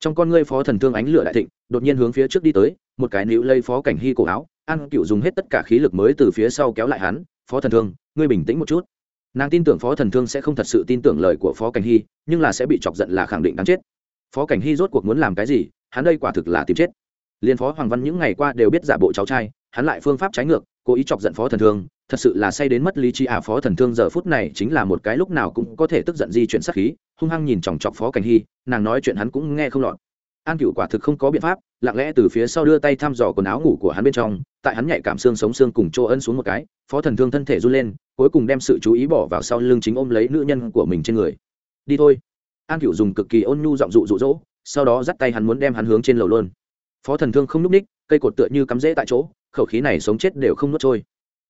Trong con ngươi phó thần thương ánh lửa đại thịnh, đột nhiên hướng phía trước đi tới, một cái níu lây phó cảnh hy cổ áo, an cựu dùng hết tất cả khí lực mới từ phía sau kéo lại hắn, phó thần thương, ngươi bình tĩnh một chút. Nàng tin tưởng phó thần thương sẽ không thật sự tin tưởng lời của phó cảnh hy, nhưng là sẽ bị chọc giận là khẳng định đáng chết. Phó cảnh hy rốt cuộc muốn làm cái gì, hắn đây quả thực là tìm chết. Liên phó hoàng văn những ngày qua đều biết giả bộ cháu trai, hắn lại phương pháp trái ngược, cố ý chọc giận phó thần thương thật sự là say đến mất lý trí. À phó thần thương giờ phút này chính là một cái lúc nào cũng có thể tức giận di chuyển sát khí, hung hăng nhìn chòng chọc phó cảnh hy, nàng nói chuyện hắn cũng nghe không lọt. An cựu quả thực không có biện pháp, lặng lẽ từ phía sau đưa tay thăm dò quần áo ngủ của hắn bên trong, tại hắn nhạy cảm xương sống xương cùng chỗ ân xuống một cái, phó thần thương thân thể run lên, cuối cùng đem sự chú ý bỏ vào sau lưng chính ôm lấy nữ nhân của mình trên người. Đi thôi. An cựu dùng cực kỳ ôn nhu giọng dụ dụ dỗ, sau đó dắt tay hắn muốn đem hắn hướng trên lầu luôn. Phó thần thương không n ú c ních, cây cột tựa như cắm rễ tại chỗ, khẩu khí này sống chết đều không nuốt trôi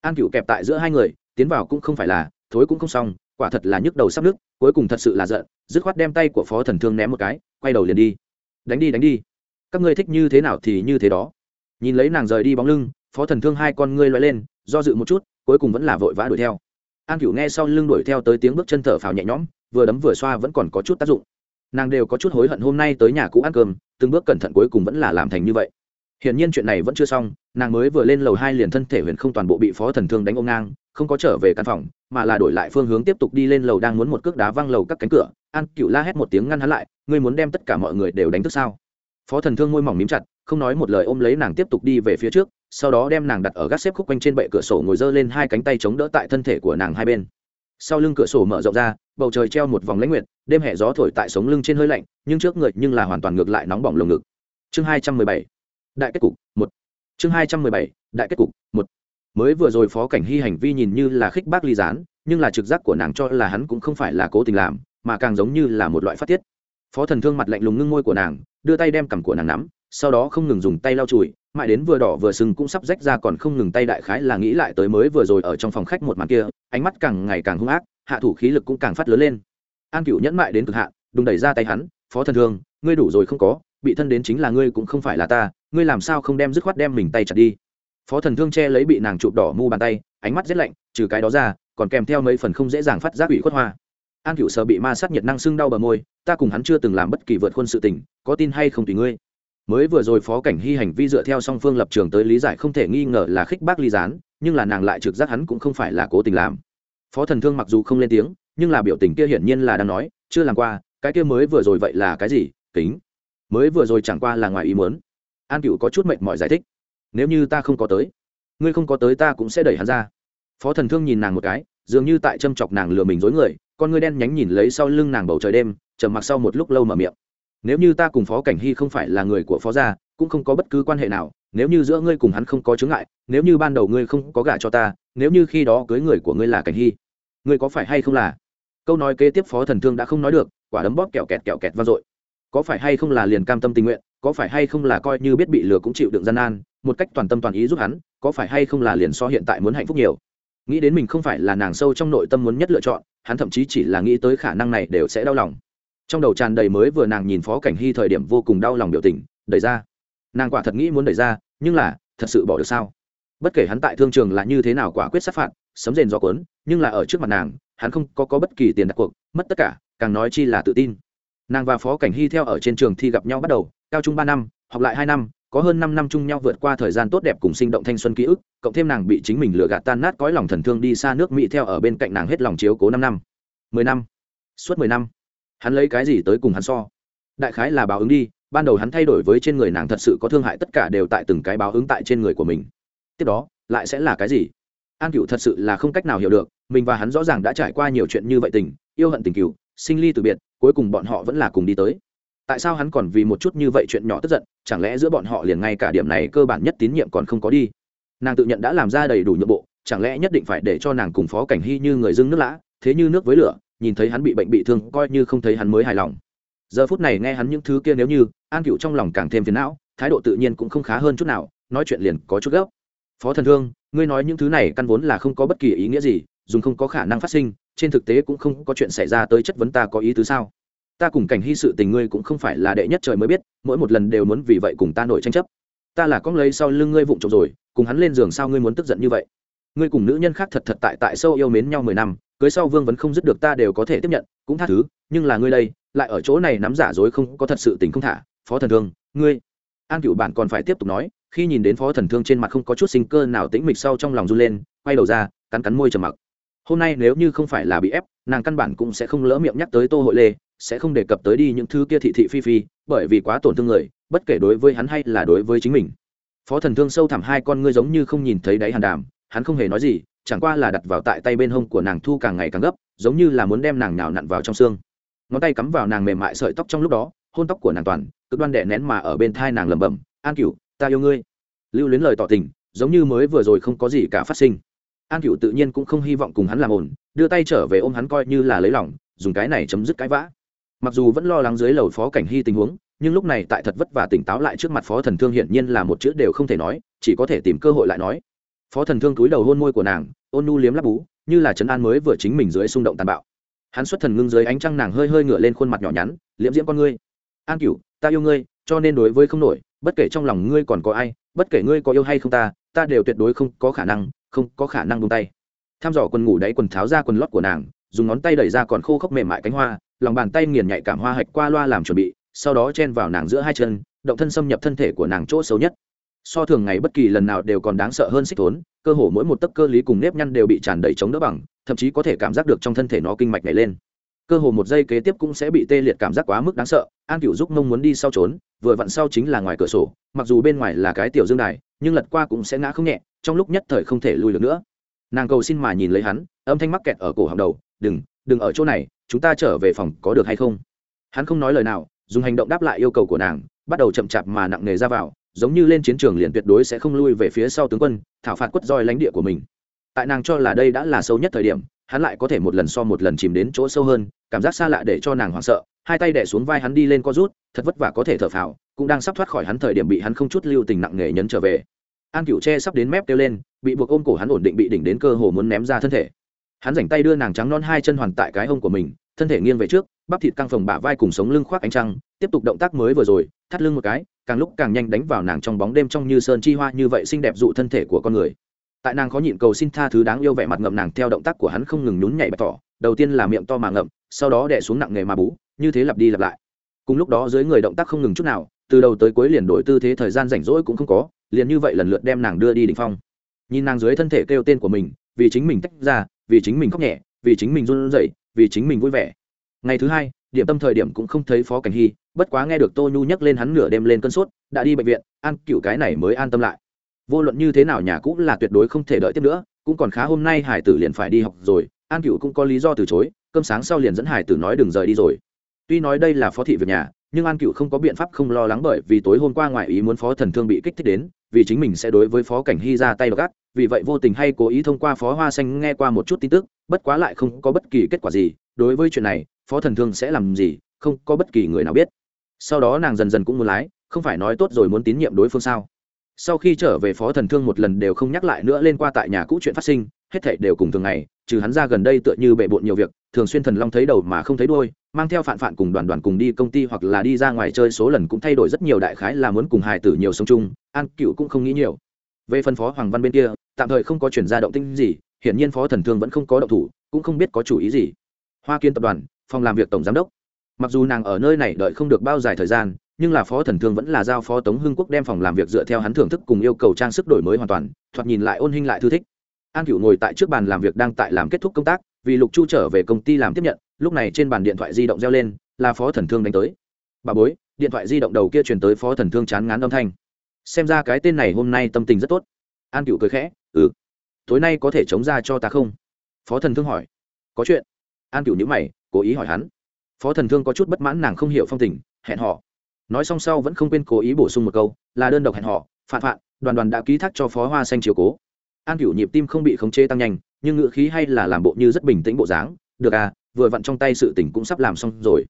an cựu kẹp tại giữa hai người, tiến vào cũng không phải là, thối cũng không xong, quả thật là nhức đầu sắp nước cuối cùng thật sự là giận, dứt khoát đem tay của phó thần thương ném một cái, quay đầu liền đi. Đánh đi đánh đi. Các ngươi thích như thế nào thì như thế đó. Nhìn lấy nàng rời đi bóng lưng, phó thần thương hai con ngươi loay lên, do dự một chút, cuối cùng vẫn là vội vã đuổi theo. An Cựu nghe sau lưng đuổi theo tới tiếng bước chân thở phào nhẹ nhõm, vừa đấm vừa xoa vẫn còn có chút tác dụng. Nàng đều có chút hối hận hôm nay tới nhà cũ ăn cơm, từng bước cẩn thận cuối cùng vẫn là làm thành như vậy hiển nhiên chuyện này vẫn chưa xong, nàng mới vừa lên lầu hai liền thân thể huyền không toàn bộ bị phó thần thương đánh ôm ngang, không có trở về căn phòng, mà là đổi lại phương hướng tiếp tục đi lên lầu đang muốn một cước đá văng lầu các cánh cửa. An cựu la hét một tiếng ngăn hắn lại, ngươi muốn đem tất cả mọi người đều đánh thức sao? Phó thần thương môi mỏng mím chặt, không nói một lời ôm lấy nàng tiếp tục đi về phía trước, sau đó đem nàng đặt ở gác xếp khúc quanh trên bệ cửa sổ ngồi dơ lên hai cánh tay chống đỡ tại thân thể của nàng hai bên. Sau lưng cửa sổ mở rộng ra, bầu trời treo một vòng lãnh nguyệt, đêm hẹ gió thổi tại sống lưng trên hơi lạnh, nhưng trước người nhưng là hoàn toàn ngược lại nóng bỏng lồng ngực. Chương hai trăm mười bảy đại kết cục, một. Chương hai trăm mười bảy, đại kết cục, một. Mới vừa rồi phó cảnh hy hành vi nhìn như là khích bác ly gián, nhưng là trực giác của nàng cho là hắn cũng không phải là cố tình làm, mà càng giống như là một loại phát tiết. Phó thần thương mặt lạnh lùng ngưng môi của nàng, đưa tay đem cằm của nàng nắm, sau đó không ngừng dùng tay lau chùi, mãi đến vừa đỏ vừa sưng cũng sắp rách ra còn không ngừng tay đại khái là nghĩ lại tới mới vừa rồi ở trong phòng khách một màn kia, ánh mắt càng ngày càng hung ác, hạ thủ khí lực cũng càng phát lớn lên. An cựu nhẫn mại đến cực hạn, đùng đẩy ra tay hắn, phó thần thương, ngươi đủ rồi không có, bị thân đến chính là ngươi cũng không phải là ta ngươi làm sao không đem dứt khoát đem mình tay chặt đi? Phó thần thương che lấy bị nàng chụp đỏ mu bàn tay, ánh mắt rét lạnh, trừ cái đó ra, còn kèm theo mấy phần không dễ dàng phát giác ủy khuất hoa. An cựu sợ bị ma sát nhiệt năng sưng đau bờ môi, ta cùng hắn chưa từng làm bất kỳ vượt khuôn sự tình, có tin hay không tùy ngươi. Mới vừa rồi phó cảnh hy hành vi dựa theo song phương lập trường tới lý giải không thể nghi ngờ là khích bác ly gián, nhưng là nàng lại trực giác hắn cũng không phải là cố tình làm. Phó thần thương mặc dù không lên tiếng, nhưng là biểu tình kia hiển nhiên là đang nói, chưa làm qua, cái kia mới vừa rồi vậy là cái gì, kính. Mới vừa rồi chẳng qua là ngoài ý muốn an cựu có chút mệnh mọi giải thích. Nếu như ta không có tới, ngươi không có tới ta cũng sẽ đẩy hắn ra. Phó thần thương nhìn nàng một cái, dường như tại châm chọc nàng lừa mình dối người, con ngươi đen nhánh nhìn lấy sau lưng nàng bầu trời đêm, trầm mặc sau một lúc lâu mở miệng. Nếu như ta cùng phó cảnh hy không phải là người của phó gia, cũng không có bất cứ quan hệ nào, nếu như giữa ngươi cùng hắn không có chướng ngại, nếu như ban đầu ngươi không có gả cho ta, nếu như khi đó cưới người của ngươi là cảnh hy, ngươi có phải hay không là? Câu nói kế tiếp phó thần thương đã không nói được, quả đấm bóp kẹo kẹt kẹo kẹt vang dội. Có phải hay không là liền cam tâm tình nguyện có phải hay không là coi như biết bị lừa cũng chịu đựng gian nan một cách toàn tâm toàn ý giúp hắn có phải hay không là liền so hiện tại muốn hạnh phúc nhiều. Nghĩ đến mình không phải là nàng sâu trong nội tâm muốn nhất lựa chọn hắn thậm chí chỉ là nghĩ tới khả năng này đều sẽ đau lòng. Trong đầu tràn đầy mới vừa nàng nhìn phó cảnh hy thời điểm vô cùng đau lòng biểu tình đẩy ra. Nàng quả thật nghĩ muốn đẩy ra nhưng là thật sự bỏ được sao? Bất kể hắn tại thương trường là như thế nào quả quyết sát phạt sấm rền do cuốn nhưng là ở trước mặt nàng hắn không có, có bất kỳ tiền đặt cuộc mất tất cả càng nói chi là tự tin. Nàng và phó cảnh hy theo ở trên trường thi gặp nhau bắt đầu cao trung ba năm, học lại hai năm, có hơn năm năm chung nhau vượt qua thời gian tốt đẹp cùng sinh động thanh xuân ký ức, cộng thêm nàng bị chính mình lừa gạt tan nát cõi lòng thần thương đi xa nước mỹ theo ở bên cạnh nàng hết lòng chiếu cố năm năm. Mười năm. Suốt mười năm. Hắn lấy cái gì tới cùng hắn so? Đại khái là báo ứng đi, ban đầu hắn thay đổi với trên người nàng thật sự có thương hại tất cả đều tại từng cái báo ứng tại trên người của mình. Tiếp đó, lại sẽ là cái gì? An cựu thật sự là không cách nào hiểu được, mình và hắn rõ ràng đã trải qua nhiều chuyện như vậy tình, yêu hận tình cựu sinh ly từ biệt, cuối cùng bọn họ vẫn là cùng đi tới tại sao hắn còn vì một chút như vậy chuyện nhỏ tức giận, chẳng lẽ giữa bọn họ liền ngay cả điểm này cơ bản nhất tín nhiệm còn không có đi? Nàng tự nhận đã làm ra đầy đủ nhượng bộ, chẳng lẽ nhất định phải để cho nàng cùng phó cảnh hy như người dưng nước lã, thế như nước với lửa, nhìn thấy hắn bị bệnh bị thương, coi như không thấy hắn mới hài lòng. Giờ phút này nghe hắn những thứ kia nếu như, an cựu trong lòng càng thêm phiền não, thái độ tự nhiên cũng không khá hơn chút nào, nói chuyện liền có chút gấp. Phó thần thương, ngươi nói những thứ này căn vốn là không có bất kỳ ý nghĩa gì, dùng không có khả năng phát sinh, trên thực tế cũng không có chuyện xảy ra tới chất vấn ta có ý tứ sao? Ta cùng cảnh hy sự tình ngươi cũng không phải là đệ nhất trời mới biết, mỗi một lần đều muốn vì vậy cùng ta nổi tranh chấp. Ta là con lấy sau lưng ngươi vụng trộm rồi, cùng hắn lên giường sao ngươi muốn tức giận như vậy? Ngươi cùng nữ nhân khác thật thật tại tại sâu yêu mến nhau mười năm, cưới sau vương vẫn không dứt được ta đều có thể tiếp nhận, cũng tha thứ, nhưng là ngươi đây, lại ở chỗ này nắm giả dối không, có thật sự tình không thả, phó thần thương, ngươi. An cựu bản còn phải tiếp tục nói, khi nhìn đến phó thần thương trên mặt không có chút sinh cơ nào tĩnh mịch sau trong lòng run lên, quay đầu ra, cắn cắn môi trầm mặc. Hôm nay nếu như không phải là bị ép, nàng căn bản cũng sẽ không lỡ miệng nhắc tới tô hội lê sẽ không đề cập tới đi những thứ kia thị thị phi phi, bởi vì quá tổn thương người, bất kể đối với hắn hay là đối với chính mình. Phó thần thương sâu thẳm hai con ngươi giống như không nhìn thấy đáy hàn đàm, hắn không hề nói gì, chẳng qua là đặt vào tại tay bên hông của nàng thu càng ngày càng gấp, giống như là muốn đem nàng nào nặn vào trong xương. Ngón tay cắm vào nàng mềm mại sợi tóc trong lúc đó, hôn tóc của nàng toàn, cực đoan đẻ nén mà ở bên thai nàng lẩm bẩm, an cửu, ta yêu ngươi. Lưu luyến lời tỏ tình, giống như mới vừa rồi không có gì cả phát sinh. An cửu tự nhiên cũng không hy vọng cùng hắn làm ổn đưa tay trở về ôm hắn coi như là lấy lòng, dùng cái này chấm dứt cãi vã mặc dù vẫn lo lắng dưới lầu phó cảnh hy tình huống, nhưng lúc này tại thật vất vả tỉnh táo lại trước mặt phó thần thương hiển nhiên là một chữ đều không thể nói, chỉ có thể tìm cơ hội lại nói. Phó thần thương túi đầu hôn môi của nàng, ôn nu liếm lắp bú, như là trấn an mới vừa chính mình dưới xung động tàn bạo. Hắn xuất thần ngưng dưới ánh trăng nàng hơi hơi ngửa lên khuôn mặt nhỏ nhắn, liễm diễm con ngươi. An cửu, ta yêu ngươi, cho nên đối với không nổi, bất kể trong lòng ngươi còn có ai, bất kể ngươi có yêu hay không ta ta đều tuyệt đối không có khả năng, không có khả năng buông tay. Tham dò quần ngủ đáy quần tháo ra quần lót của nàng, dùng ngón tay đẩy ra còn khô khốc mềm mại cánh hoa lòng bàn tay nghiền nhạy cảm hoa hạch qua loa làm chuẩn bị, sau đó chen vào nàng giữa hai chân, động thân xâm nhập thân thể của nàng chỗ xấu nhất. So thường ngày bất kỳ lần nào đều còn đáng sợ hơn xích thốn, cơ hồ mỗi một tấc cơ lý cùng nếp nhăn đều bị tràn đầy chống đỡ bằng, thậm chí có thể cảm giác được trong thân thể nó kinh mạch nhảy lên. Cơ hồ một giây kế tiếp cũng sẽ bị tê liệt cảm giác quá mức đáng sợ, an cựu giúp mông muốn đi sau trốn, vừa vặn sau chính là ngoài cửa sổ, mặc dù bên ngoài là cái tiểu dương đài, nhưng lật qua cũng sẽ ngã không nhẹ, trong lúc nhất thời không thể lùi được nữa. Nàng cầu xin mà nhìn lấy hắn, âm thanh mắc kẹt ở cổ hàng đầu, đừng đừng ở chỗ này chúng ta trở về phòng có được hay không? Hắn không nói lời nào, dùng hành động đáp lại yêu cầu của nàng, bắt đầu chậm chạp mà nặng nề ra vào, giống như lên chiến trường liền tuyệt đối sẽ không lui về phía sau tướng quân, thảo phạt quất roi lãnh địa của mình. Tại nàng cho là đây đã là sâu nhất thời điểm, hắn lại có thể một lần so một lần chìm đến chỗ sâu hơn, cảm giác xa lạ để cho nàng hoảng sợ, hai tay đẻ xuống vai hắn đi lên co rút, thật vất vả có thể thở phào, cũng đang sắp thoát khỏi hắn thời điểm bị hắn không chút lưu tình nặng nề nhấn trở về. An cựu tre sắp đến mép kêu lên, bị buộc ôm cổ hắn ổn định bị đỉnh đến cơ hồ muốn ném ra thân thể hắn rảnh tay đưa nàng trắng non hai chân hoàn tại cái hông của mình, thân thể nghiêng về trước, bắp thịt căng phồng bả vai cùng sống lưng khoác ánh trăng, tiếp tục động tác mới vừa rồi, thắt lưng một cái, càng lúc càng nhanh đánh vào nàng trong bóng đêm trong như sơn chi hoa như vậy xinh đẹp dụ thân thể của con người. Tại nàng khó nhịn cầu xin tha thứ đáng yêu vẻ mặt ngậm nàng theo động tác của hắn không ngừng nhún nhảy bày tỏ đầu tiên là miệng to mà ngậm, sau đó đẻ xuống nặng nghề mà bú, như thế lặp đi lặp lại. Cùng lúc đó dưới người động tác không ngừng chút nào, từ đầu tới cuối liền đổi tư thế thời gian rảnh rỗi cũng không có, liền như vậy lần lượt đem nàng đưa đi đỉnh phong. Nhìn nàng dưới thân thể kêu tên của mình, vì chính mình tách ra vì chính mình khóc nhẹ, vì chính mình run rẩy, vì chính mình vui vẻ. Ngày thứ hai, điểm tâm thời điểm cũng không thấy phó cảnh hy, bất quá nghe được tô nhu nhắc lên hắn nửa đêm lên cơn sốt, đã đi bệnh viện, an cựu cái này mới an tâm lại. Vô luận như thế nào nhà cũng là tuyệt đối không thể đợi tiếp nữa, cũng còn khá hôm nay hải tử liền phải đi học rồi, an cựu cũng có lý do từ chối, cơm sáng sau liền dẫn hải tử nói đừng rời đi rồi. Tuy nói đây là phó thị việc nhà nhưng an cựu không có biện pháp không lo lắng bởi vì tối hôm qua ngoại ý muốn phó thần thương bị kích thích đến, vì chính mình sẽ đối với phó cảnh hy ra tay gắt vì vậy vô tình hay cố ý thông qua phó hoa xanh nghe qua một chút tin tức, bất quá lại không có bất kỳ kết quả gì, đối với chuyện này, phó thần thương sẽ làm gì, không có bất kỳ người nào biết. Sau đó nàng dần dần cũng muốn lái, không phải nói tốt rồi muốn tín nhiệm đối phương sao? Sau khi trở về phó thần thương một lần đều không nhắc lại nữa, lên qua tại nhà cũ chuyện phát sinh hết thảy đều cùng thường ngày, trừ hắn ra gần đây tựa như bệ bộn nhiều việc, thường xuyên thần long thấy đầu mà không thấy đuôi, mang theo phản phản cùng đoàn đoàn cùng đi công ty hoặc là đi ra ngoài chơi số lần cũng thay đổi rất nhiều đại khái là muốn cùng hài tử nhiều sống chung, an cựu cũng không nghĩ nhiều. Về phân phó hoàng văn bên kia, tạm thời không có chuyển ra động tĩnh gì, hiển nhiên phó thần thương vẫn không có động thủ, cũng không biết có chủ ý gì. Hoa kiên tập đoàn, phòng làm việc tổng giám đốc. Mặc dù nàng ở nơi này đợi không được bao dài thời gian, nhưng là phó thần thương vẫn là giao phó tống hưng quốc đem phòng làm việc dựa theo hắn thưởng thức cùng yêu cầu trang sức đổi mới hoàn toàn, thoạt nhìn lại ôn hình lại thư thích an cựu ngồi tại trước bàn làm việc đang tại làm kết thúc công tác, vì lục chu trở về công ty làm tiếp nhận, lúc này trên bàn điện thoại di động reo lên, là phó thần thương đánh tới. Bà bối, điện thoại di động đầu kia truyền tới phó thần thương chán ngán âm thanh. Xem ra cái tên này hôm nay tâm tình rất tốt. An cựu cười khẽ ừ tối nay có thể chống ra cho ta không? Phó thần thương hỏi. Có chuyện. An cựu nhữ mày, cố ý hỏi hắn. Phó thần thương có chút bất mãn nàng không hiểu phong tình, hẹn họ nói xong sau vẫn không quên cố ý bổ sung một câu, là đơn độc hẹn họ phản phạn, đoàn đoàn đã ký thác cho phó hoa xanh chiều cố an Cửu nhịp tim không bị khống chế tăng nhanh, nhưng ngữ khí hay là làm bộ như rất bình tĩnh bộ dáng. Được à vừa vặn trong tay sự tỉnh cũng sắp làm xong rồi.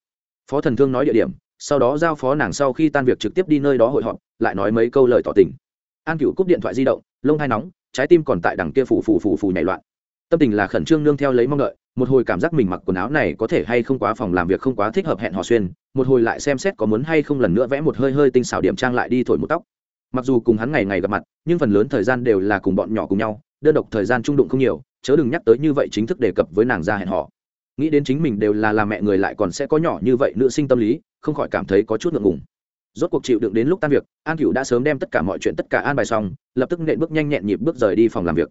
Phó thần thương nói địa điểm, sau đó giao phó nàng sau khi tan việc trực tiếp đi nơi đó hội họp, lại nói mấy câu lời tỏ tình. An cựu cúp điện thoại di động, lông hai nóng, trái tim còn tại đằng kia phủ phủ phủ phủ nhảy loạn. Tâm tình là khẩn trương nương theo lấy mong đợi, một hồi cảm giác mình mặc quần áo này có thể hay không quá phòng làm việc không quá thích hợp hẹn hò xuyên, một hồi lại xem xét có muốn hay không lần nữa vẽ một hơi hơi tinh xảo điểm trang lại đi thổi một tóc mặc dù cùng hắn ngày ngày gặp mặt, nhưng phần lớn thời gian đều là cùng bọn nhỏ cùng nhau, đơn độc thời gian trung đụng không nhiều, chớ đừng nhắc tới như vậy chính thức đề cập với nàng ra hẹn họ nghĩ đến chính mình đều là làm mẹ người lại còn sẽ có nhỏ như vậy nữ sinh tâm lý, không khỏi cảm thấy có chút ngượng ngùng. Rốt cuộc chịu đựng đến lúc tan việc, an cựu đã sớm đem tất cả mọi chuyện tất cả an bài xong, lập tức nện bước nhanh nhẹn nhịp bước rời đi phòng làm việc.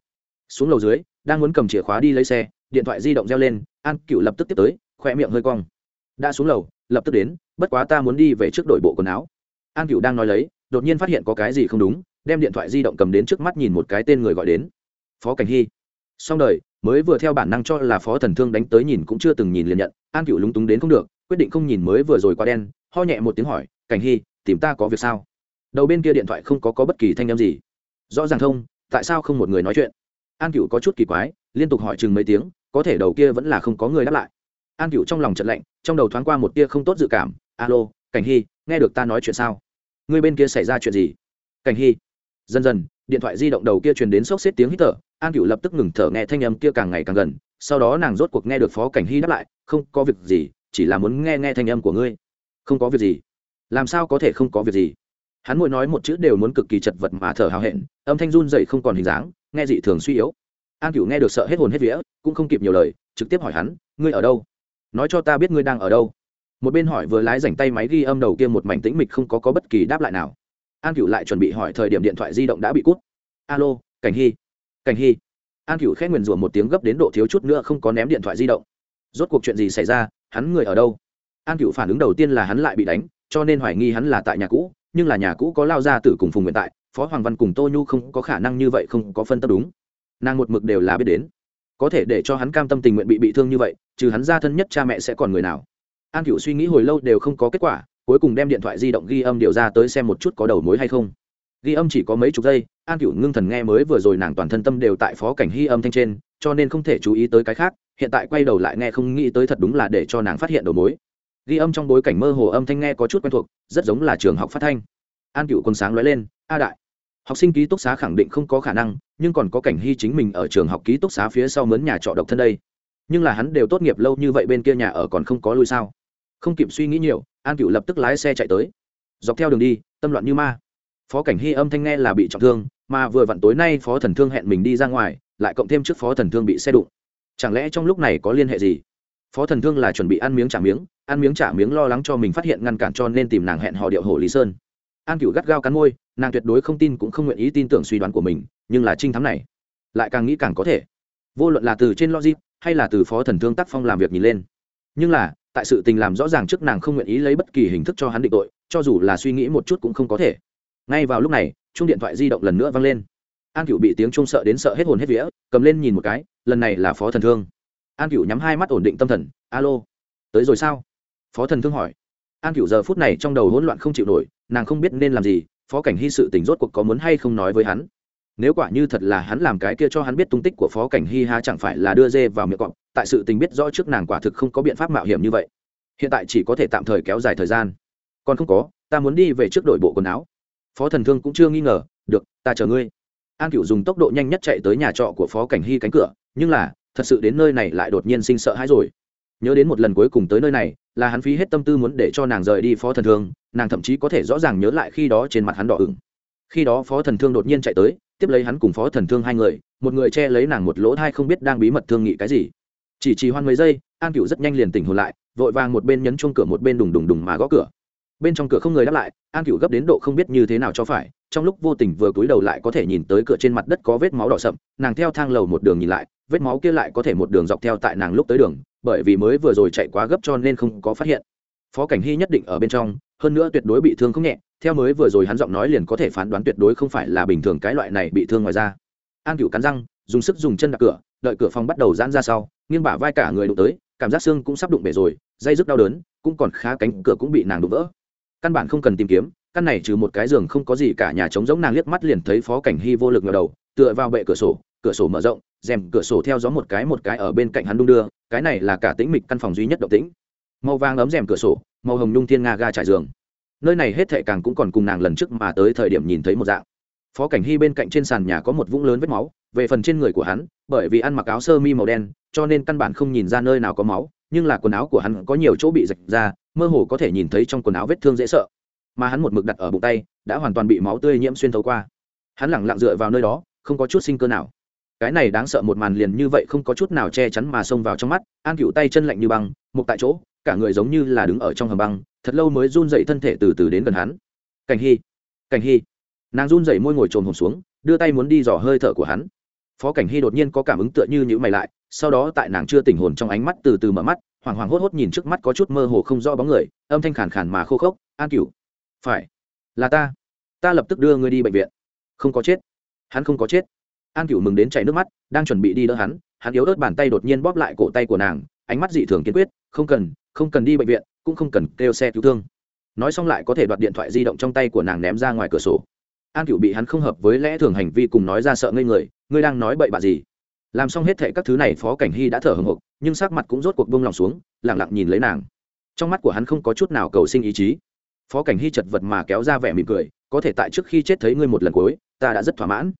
Xuống lầu dưới, đang muốn cầm chìa khóa đi lấy xe, điện thoại di động reo lên, an cựu lập tức tiếp tới khoe miệng hơi cong. Đã xuống lầu, lập tức đến, bất quá ta muốn đi về trước đội bộ quần áo. An cựu đang nói lấy đột nhiên phát hiện có cái gì không đúng đem điện thoại di động cầm đến trước mắt nhìn một cái tên người gọi đến. Phó cảnh hy. Xong đời mới vừa theo bản năng cho là phó thần thương đánh tới nhìn cũng chưa từng nhìn liền nhận an cựu lúng túng đến không được quyết định không nhìn mới vừa rồi qua đen ho nhẹ một tiếng hỏi cảnh hy tìm ta có việc sao? Đầu bên kia điện thoại không có, có bất kỳ thanh âm gì. Rõ ràng thông tại sao không một người nói chuyện? An cựu có chút kỳ quái liên tục hỏi chừng mấy tiếng có thể đầu kia vẫn là không có người đáp lại. An cựu trong lòng trận lạnh trong đầu thoáng qua một tia không tốt dự cảm alo cảnh hy nghe được ta nói chuyện sao? Người bên kia xảy ra chuyện gì? Cảnh hy. Dần dần, điện thoại di động đầu kia truyền đến sốc xếp tiếng hít thở, an cựu lập tức ngừng thở nghe thanh âm kia càng ngày càng gần, sau đó nàng rốt cuộc nghe được phó cảnh hy đáp lại, không có việc gì, chỉ là muốn nghe nghe thanh âm của ngươi. Không có việc gì? Làm sao có thể không có việc gì? Hắn mỗi nói một chữ đều muốn cực kỳ chật vật mà thở hào hẹn, âm thanh run dậy không còn hình dáng, nghe dị thường suy yếu. An cựu nghe được sợ hết hồn hết vía, cũng không kịp nhiều lời, trực tiếp hỏi hắn, ngươi ở đâu? Nói cho ta biết ngươi đang ở đâu một bên hỏi vừa lái dành tay máy ghi âm đầu kia một mảnh tĩnh mịch không có, có bất kỳ đáp lại nào. An cựu lại chuẩn bị hỏi thời điểm điện thoại di động đã bị cút. Alo cảnh hy. Cảnh hy. An cựu khét nguyền rủa một tiếng gấp đến độ thiếu chút nữa không có ném điện thoại di động. Rốt cuộc chuyện gì xảy ra hắn người ở đâu? An cựu phản ứng đầu tiên là hắn lại bị đánh cho nên hoài nghi hắn là tại nhà cũ nhưng là nhà cũ có lao ra tử cùng phùng nguyện tại phó hoàng văn cùng tô nhu không có khả năng như vậy không có phân tâm đúng. Nàng một mực đều là biết đến. Có thể để cho hắn cam tâm tình nguyện bị bị thương như vậy trừ hắn ra thân nhất cha mẹ sẽ còn người nào? An cựu suy nghĩ hồi lâu đều không có kết quả, cuối cùng đem điện thoại di động ghi âm điều ra tới xem một chút có đầu mối hay không. Ghi âm chỉ có mấy chục giây, an cựu ngưng thần nghe mới vừa rồi nàng toàn thân tâm đều tại phó cảnh hy âm thanh trên, cho nên không thể chú ý tới cái khác, hiện tại quay đầu lại nghe không nghĩ tới thật đúng là để cho nàng phát hiện đầu mối. Ghi âm trong bối cảnh mơ hồ âm thanh nghe có chút quen thuộc, rất giống là trường học phát thanh. An cựu quân sáng lóe lên, a đại, học sinh ký túc xá khẳng định không có khả năng, nhưng còn có cảnh hy chính mình ở trường học ký túc xá phía sau mướn nhà trọ độc thân đây. Nhưng là hắn đều tốt nghiệp lâu như vậy bên kia nhà ở còn không có lui sao? Không kịp suy nghĩ nhiều, an cựu lập tức lái xe chạy tới. Dọc theo đường đi, tâm loạn như ma. Phó cảnh hy âm thanh nghe là bị trọng thương, mà vừa vặn tối nay phó thần thương hẹn mình đi ra ngoài, lại cộng thêm trước phó thần thương bị xe đụng. Chẳng lẽ trong lúc này có liên hệ gì? Phó thần thương là chuẩn bị ăn miếng trả miếng, ăn miếng trả miếng lo lắng cho mình phát hiện ngăn cản cho nên tìm nàng hẹn họ điệu hồ lý sơn. An cựu gắt gao cắn môi, nàng tuyệt đối không tin cũng không nguyện ý tin tưởng suy đoán của mình, nhưng là trinh thắng này, lại càng nghĩ càng có thể. Vô luận là từ trên logic, hay là từ phó thần thương tác phong làm việc nhìn lên, nhưng là tại sự tình làm rõ ràng trước nàng không nguyện ý lấy bất kỳ hình thức cho hắn định tội, cho dù là suy nghĩ một chút cũng không có thể. Ngay vào lúc này chung điện thoại di động lần nữa vang lên. An cựu bị tiếng chung sợ đến sợ hết hồn hết vía, cầm lên nhìn một cái, lần này là phó thần thương. An cựu nhắm hai mắt ổn định tâm thần, alo, tới rồi sao? Phó thần thương hỏi. An cựu giờ phút này trong đầu hỗn loạn không chịu nổi, nàng không biết nên làm gì, phó cảnh hy sự tình rốt cuộc có muốn hay không nói với hắn nếu quả như thật là hắn làm cái kia cho hắn biết tung tích của phó cảnh hi ha chẳng phải là đưa dê vào miệng cọp, tại sự tình biết rõ trước nàng quả thực không có biện pháp mạo hiểm như vậy. Hiện tại chỉ có thể tạm thời kéo dài thời gian. Còn không có, ta muốn đi về trước đội bộ quần áo. Phó thần thương cũng chưa nghi ngờ, được, ta chờ ngươi. An cựu dùng tốc độ nhanh nhất chạy tới nhà trọ của phó cảnh hy cánh cửa, nhưng là, thật sự đến nơi này lại đột nhiên sinh sợ hãi rồi. Nhớ đến một lần cuối cùng tới nơi này, là hắn phí hết tâm tư muốn để cho nàng rời đi phó thần thương, nàng thậm chí có thể rõ ràng nhớ lại khi đó trên mặt hắn đỏ ửng khi đó phó thần thương đột nhiên chạy tới, tiếp lấy hắn cùng phó thần thương hai người, một người che lấy nàng một lỗ thai không biết đang bí mật thương nghị cái gì. Chỉ trì hoan mấy giây, an cựu rất nhanh liền tỉnh hồn lại, vội vàng một bên nhấn chuông cửa một bên đùng đùng đùng mà gõ cửa. Bên trong cửa không người đáp lại, an cựu gấp đến độ không biết như thế nào cho phải, trong lúc vô tình vừa cúi đầu lại có thể nhìn tới cửa trên mặt đất có vết máu đỏ sậm, nàng theo thang lầu một đường nhìn lại, vết máu kia lại có thể một đường dọc theo tại nàng lúc tới đường, bởi vì mới vừa rồi chạy quá gấp cho nên không có phát hiện. Phó cảnh hy nhất định ở bên trong, hơn nữa tuyệt đối bị thương không nhẹ theo mới vừa rồi hắn giọng nói liền có thể phán đoán tuyệt đối không phải là bình thường cái loại này bị thương ngoài ra an cựu cắn răng, dùng sức dùng chân đạp cửa, đợi cửa phòng bắt đầu giãn ra sau, nghiêng bả vai cả người đụng tới, cảm giác xương cũng sắp đụng bể rồi, dây rất đau đớn, cũng còn khá cánh cửa cũng bị nàng đụng vỡ. Căn bản không cần tìm kiếm, căn này trừ một cái giường không có gì cả nhà trống giống nàng liếc mắt liền thấy phó cảnh hy vô lực ngờ đầu, tựa vào bệ cửa sổ cửa sổ mở rộng, rèm cửa sổ theo gió một cái một cái ở bên cạnh hắn đung đưa, cái này là cả tĩnh mịch căn phòng duy nhất động tĩnh. Màu vàng ấm rèm cửa sổ, màu hồng nhung thiên nga ga trải giường nơi này hết thệ càng cũng còn cùng nàng lần trước mà tới thời điểm nhìn thấy một dạng. Phó cảnh hy bên cạnh trên sàn nhà có một vũng lớn vết máu, về phần trên người của hắn, bởi vì ăn mặc áo sơ mi màu đen, cho nên căn bản không nhìn ra nơi nào có máu, nhưng là quần áo của hắn có nhiều chỗ bị rạch ra, mơ hồ có thể nhìn thấy trong quần áo vết thương dễ sợ. Mà hắn một mực đặt ở bụng tay, đã hoàn toàn bị máu tươi nhiễm xuyên thấu qua. Hắn lẳng lặng dựa vào nơi đó, không có chút sinh cơ nào. Cái này đáng sợ một màn liền như vậy không có chút nào che chắn mà xông vào trong mắt, an cựu tay chân lạnh như băng, mục tại chỗ, cả người giống như là đứng ở trong hầm băng thật lâu mới run dậy thân thể từ từ đến gần hắn. Cảnh hy cảnh hy. Nàng run dậy môi ngồi trồm hồn xuống, đưa tay muốn đi dò hơi thở của hắn. Phó cảnh hy đột nhiên có cảm ứng tựa như nhữ mày lại, sau đó tại nàng chưa tỉnh hồn trong ánh mắt từ từ mở mắt, hoảng hoảng hốt hốt nhìn trước mắt có chút mơ hồ không rõ bóng người, âm thanh khàn khàn mà khô khốc, an cửu, phải, là ta. Ta lập tức đưa ngươi đi bệnh viện. Không có chết. Hắn không có chết. An cửu mừng đến chảy nước mắt, đang chuẩn bị đi đỡ hắn hắn yếu ớt bàn tay đột nhiên bóp lại cổ tay của nàng, ánh mắt dị thường kiên quyết, không cần không cần đi bệnh viện cũng không cần kêu xe cứu thương. Nói xong lại có thể đoạt điện thoại di động trong tay của nàng ném ra ngoài cửa sổ. An cựu bị hắn không hợp với lẽ thường hành vi cùng nói ra sợ ngây người, ngươi đang nói bậy bạ gì? Làm xong hết thệ các thứ này, phó cảnh hy đã thở hồng hộc, nhưng sắc mặt cũng rốt cuộc bông lòng xuống lẳng lặng nhìn lấy nàng. Trong mắt của hắn không có chút nào cầu sinh ý chí. Phó cảnh hy chật vật mà kéo ra vẻ mỉm cười, có thể tại trước khi chết thấy ngươi một lần cuối, ta đã rất thỏa mãn.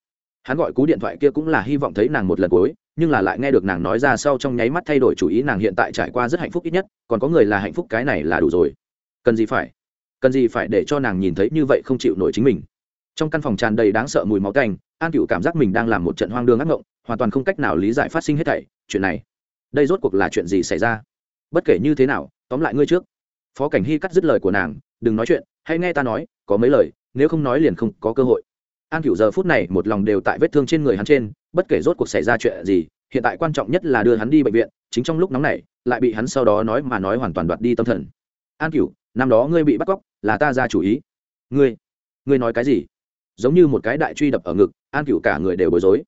Hắn gọi cú điện thoại kia cũng là hy vọng thấy nàng một lần cuối nhưng là lại nghe được nàng nói ra sau trong nháy mắt thay đổi chủ ý, nàng hiện tại trải qua rất hạnh phúc ít nhất, còn có người là hạnh phúc, cái này là đủ rồi. Cần gì phải, cần gì phải để cho nàng nhìn thấy như vậy không chịu nổi chính mình. Trong căn phòng tràn đầy đáng sợ mùi máu canh an cựu cảm giác mình đang làm một trận hoang đường ác mộng, hoàn toàn không cách nào lý giải phát sinh hết thảy, chuyện này, đây rốt cuộc là chuyện gì xảy ra? Bất kể như thế nào, tóm lại ngươi trước. Phó cảnh hy cắt dứt lời của nàng, đừng nói chuyện, hãy nghe ta nói, có mấy lời, nếu không nói liền không có cơ hội an cựu giờ phút này một lòng đều tại vết thương trên người hắn trên, bất kể rốt cuộc xảy ra chuyện gì, hiện tại quan trọng nhất là đưa hắn đi bệnh viện, chính trong lúc nóng này lại bị hắn sau đó nói mà nói hoàn toàn đoạt đi tâm thần. An cựu năm đó ngươi bị bắt cóc, là ta ra chủ ý. Ngươi ngươi nói cái gì? Giống như một cái đại truy đập ở ngực, an cựu cả người đều bối rối.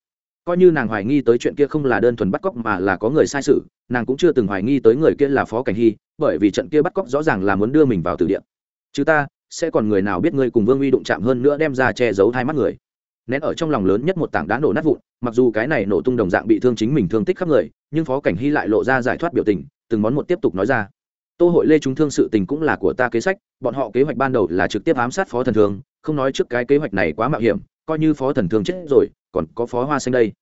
Coi như nàng hoài nghi tới chuyện kia không là đơn thuần bắt cóc mà là có người sai sự, nàng cũng chưa từng hoài nghi tới người kia là phó cảnh hy, bởi vì trận kia bắt cóc rõ ràng là muốn đưa mình vào từ địa. Chứ ta sẽ còn người nào biết ngươi cùng vương uy đụng chạm hơn nữa đem ra che giấu hai mắt người? Nén ở trong lòng lớn nhất một tảng đá nổ nát vụn, mặc dù cái này nổ tung đồng dạng bị thương chính mình thương tích khắp người, nhưng phó cảnh hy lại lộ ra giải thoát biểu tình, từng món một tiếp tục nói ra. Tô hội lê chúng thương sự tình cũng là của ta kế sách, bọn họ kế hoạch ban đầu là trực tiếp ám sát phó thần thương không nói trước cái kế hoạch này quá mạo hiểm, coi như phó thần thương chết rồi, còn có phó hoa xanh đây.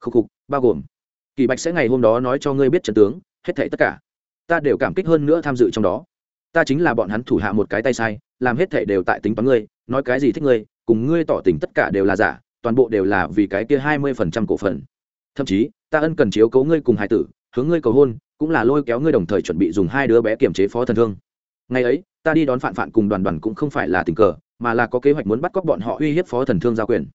Khúc khục, bao gồm, kỳ bạch sẽ ngày hôm đó nói cho ngươi biết trận tướng, hết thảy tất cả. Ta đều cảm kích hơn nữa tham dự trong đó ta chính là bọn hắn thủ hạ một cái tay sai, làm hết thảy đều tại tính toán ngươi, nói cái gì thích ngươi, cùng ngươi tỏ tình tất cả đều là giả, toàn bộ đều là vì cái kia hai mươi phần trăm cổ phần. Thậm chí, ta ân cần chiếu cấu ngươi cùng hai tử, hướng ngươi cầu hôn, cũng là lôi kéo ngươi đồng thời chuẩn bị dùng hai đứa bé kiểm chế phó thần thương. Ngày ấy, ta đi đón phạn phạn cùng đoàn đoàn cũng không phải là tình cờ, mà là có kế hoạch muốn bắt cóc bọn họ uy hiếp phó thần thương giao quyền.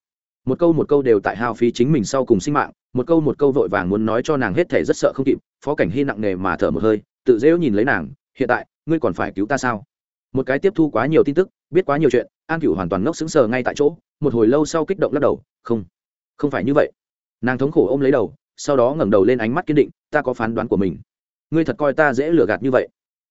Một câu một câu đều tại hao phí chính mình sau cùng sinh mạng, một câu một câu vội vàng muốn nói cho nàng hết thể rất sợ không kịp, phó cảnh hy nặng nề mà thở một hơi, tự dễu nhìn lấy nàng, hiện tại ngươi còn phải cứu ta sao? Một cái tiếp thu quá nhiều tin tức, biết quá nhiều chuyện, an cửu hoàn toàn ngốc sững sờ ngay tại chỗ, một hồi lâu sau kích động lắc đầu, không không phải như vậy. Nàng thống khổ ôm lấy đầu, sau đó ngẩng đầu lên ánh mắt kiên định, ta có phán đoán của mình. Ngươi thật coi ta dễ lừa gạt như vậy.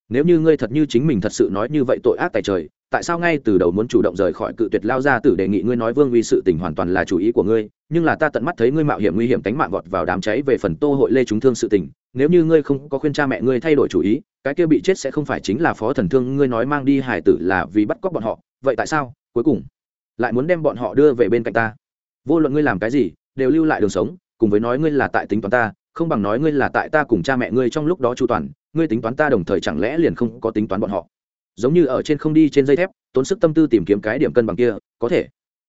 Nếu như ngươi thật như chính mình thật sự nói như vậy tội ác tại trời tại sao ngay từ đầu muốn chủ động rời khỏi cự tuyệt lao ra tử đề nghị ngươi nói vương uy sự tình hoàn toàn là chủ ý của ngươi, nhưng là ta tận mắt thấy ngươi mạo hiểm nguy hiểm tánh mạng vọt vào đám cháy về phần tô hội lê chúng thương sự tình, nếu như ngươi không có khuyên cha mẹ ngươi thay đổi chủ ý, cái kia bị chết sẽ không phải chính là phó thần thương ngươi nói mang đi hải tử là vì bắt cóc bọn họ, vậy tại sao? Cuối cùng, lại muốn đem bọn họ đưa về bên cạnh ta. Vô luận ngươi làm cái gì, đều lưu lại đường sống, cùng với nói ngươi là tại tính toán ta, không bằng nói ngươi là tại ta cùng cha mẹ ngươi trong lúc đó chu toàn, ngươi tính toán ta đồng thời chẳng lẽ liền không có tính toán bọn họ? Giống như ở trên không đi trên dây thép, tốn sức tâm tư tìm kiếm cái điểm cân bằng kia, có thể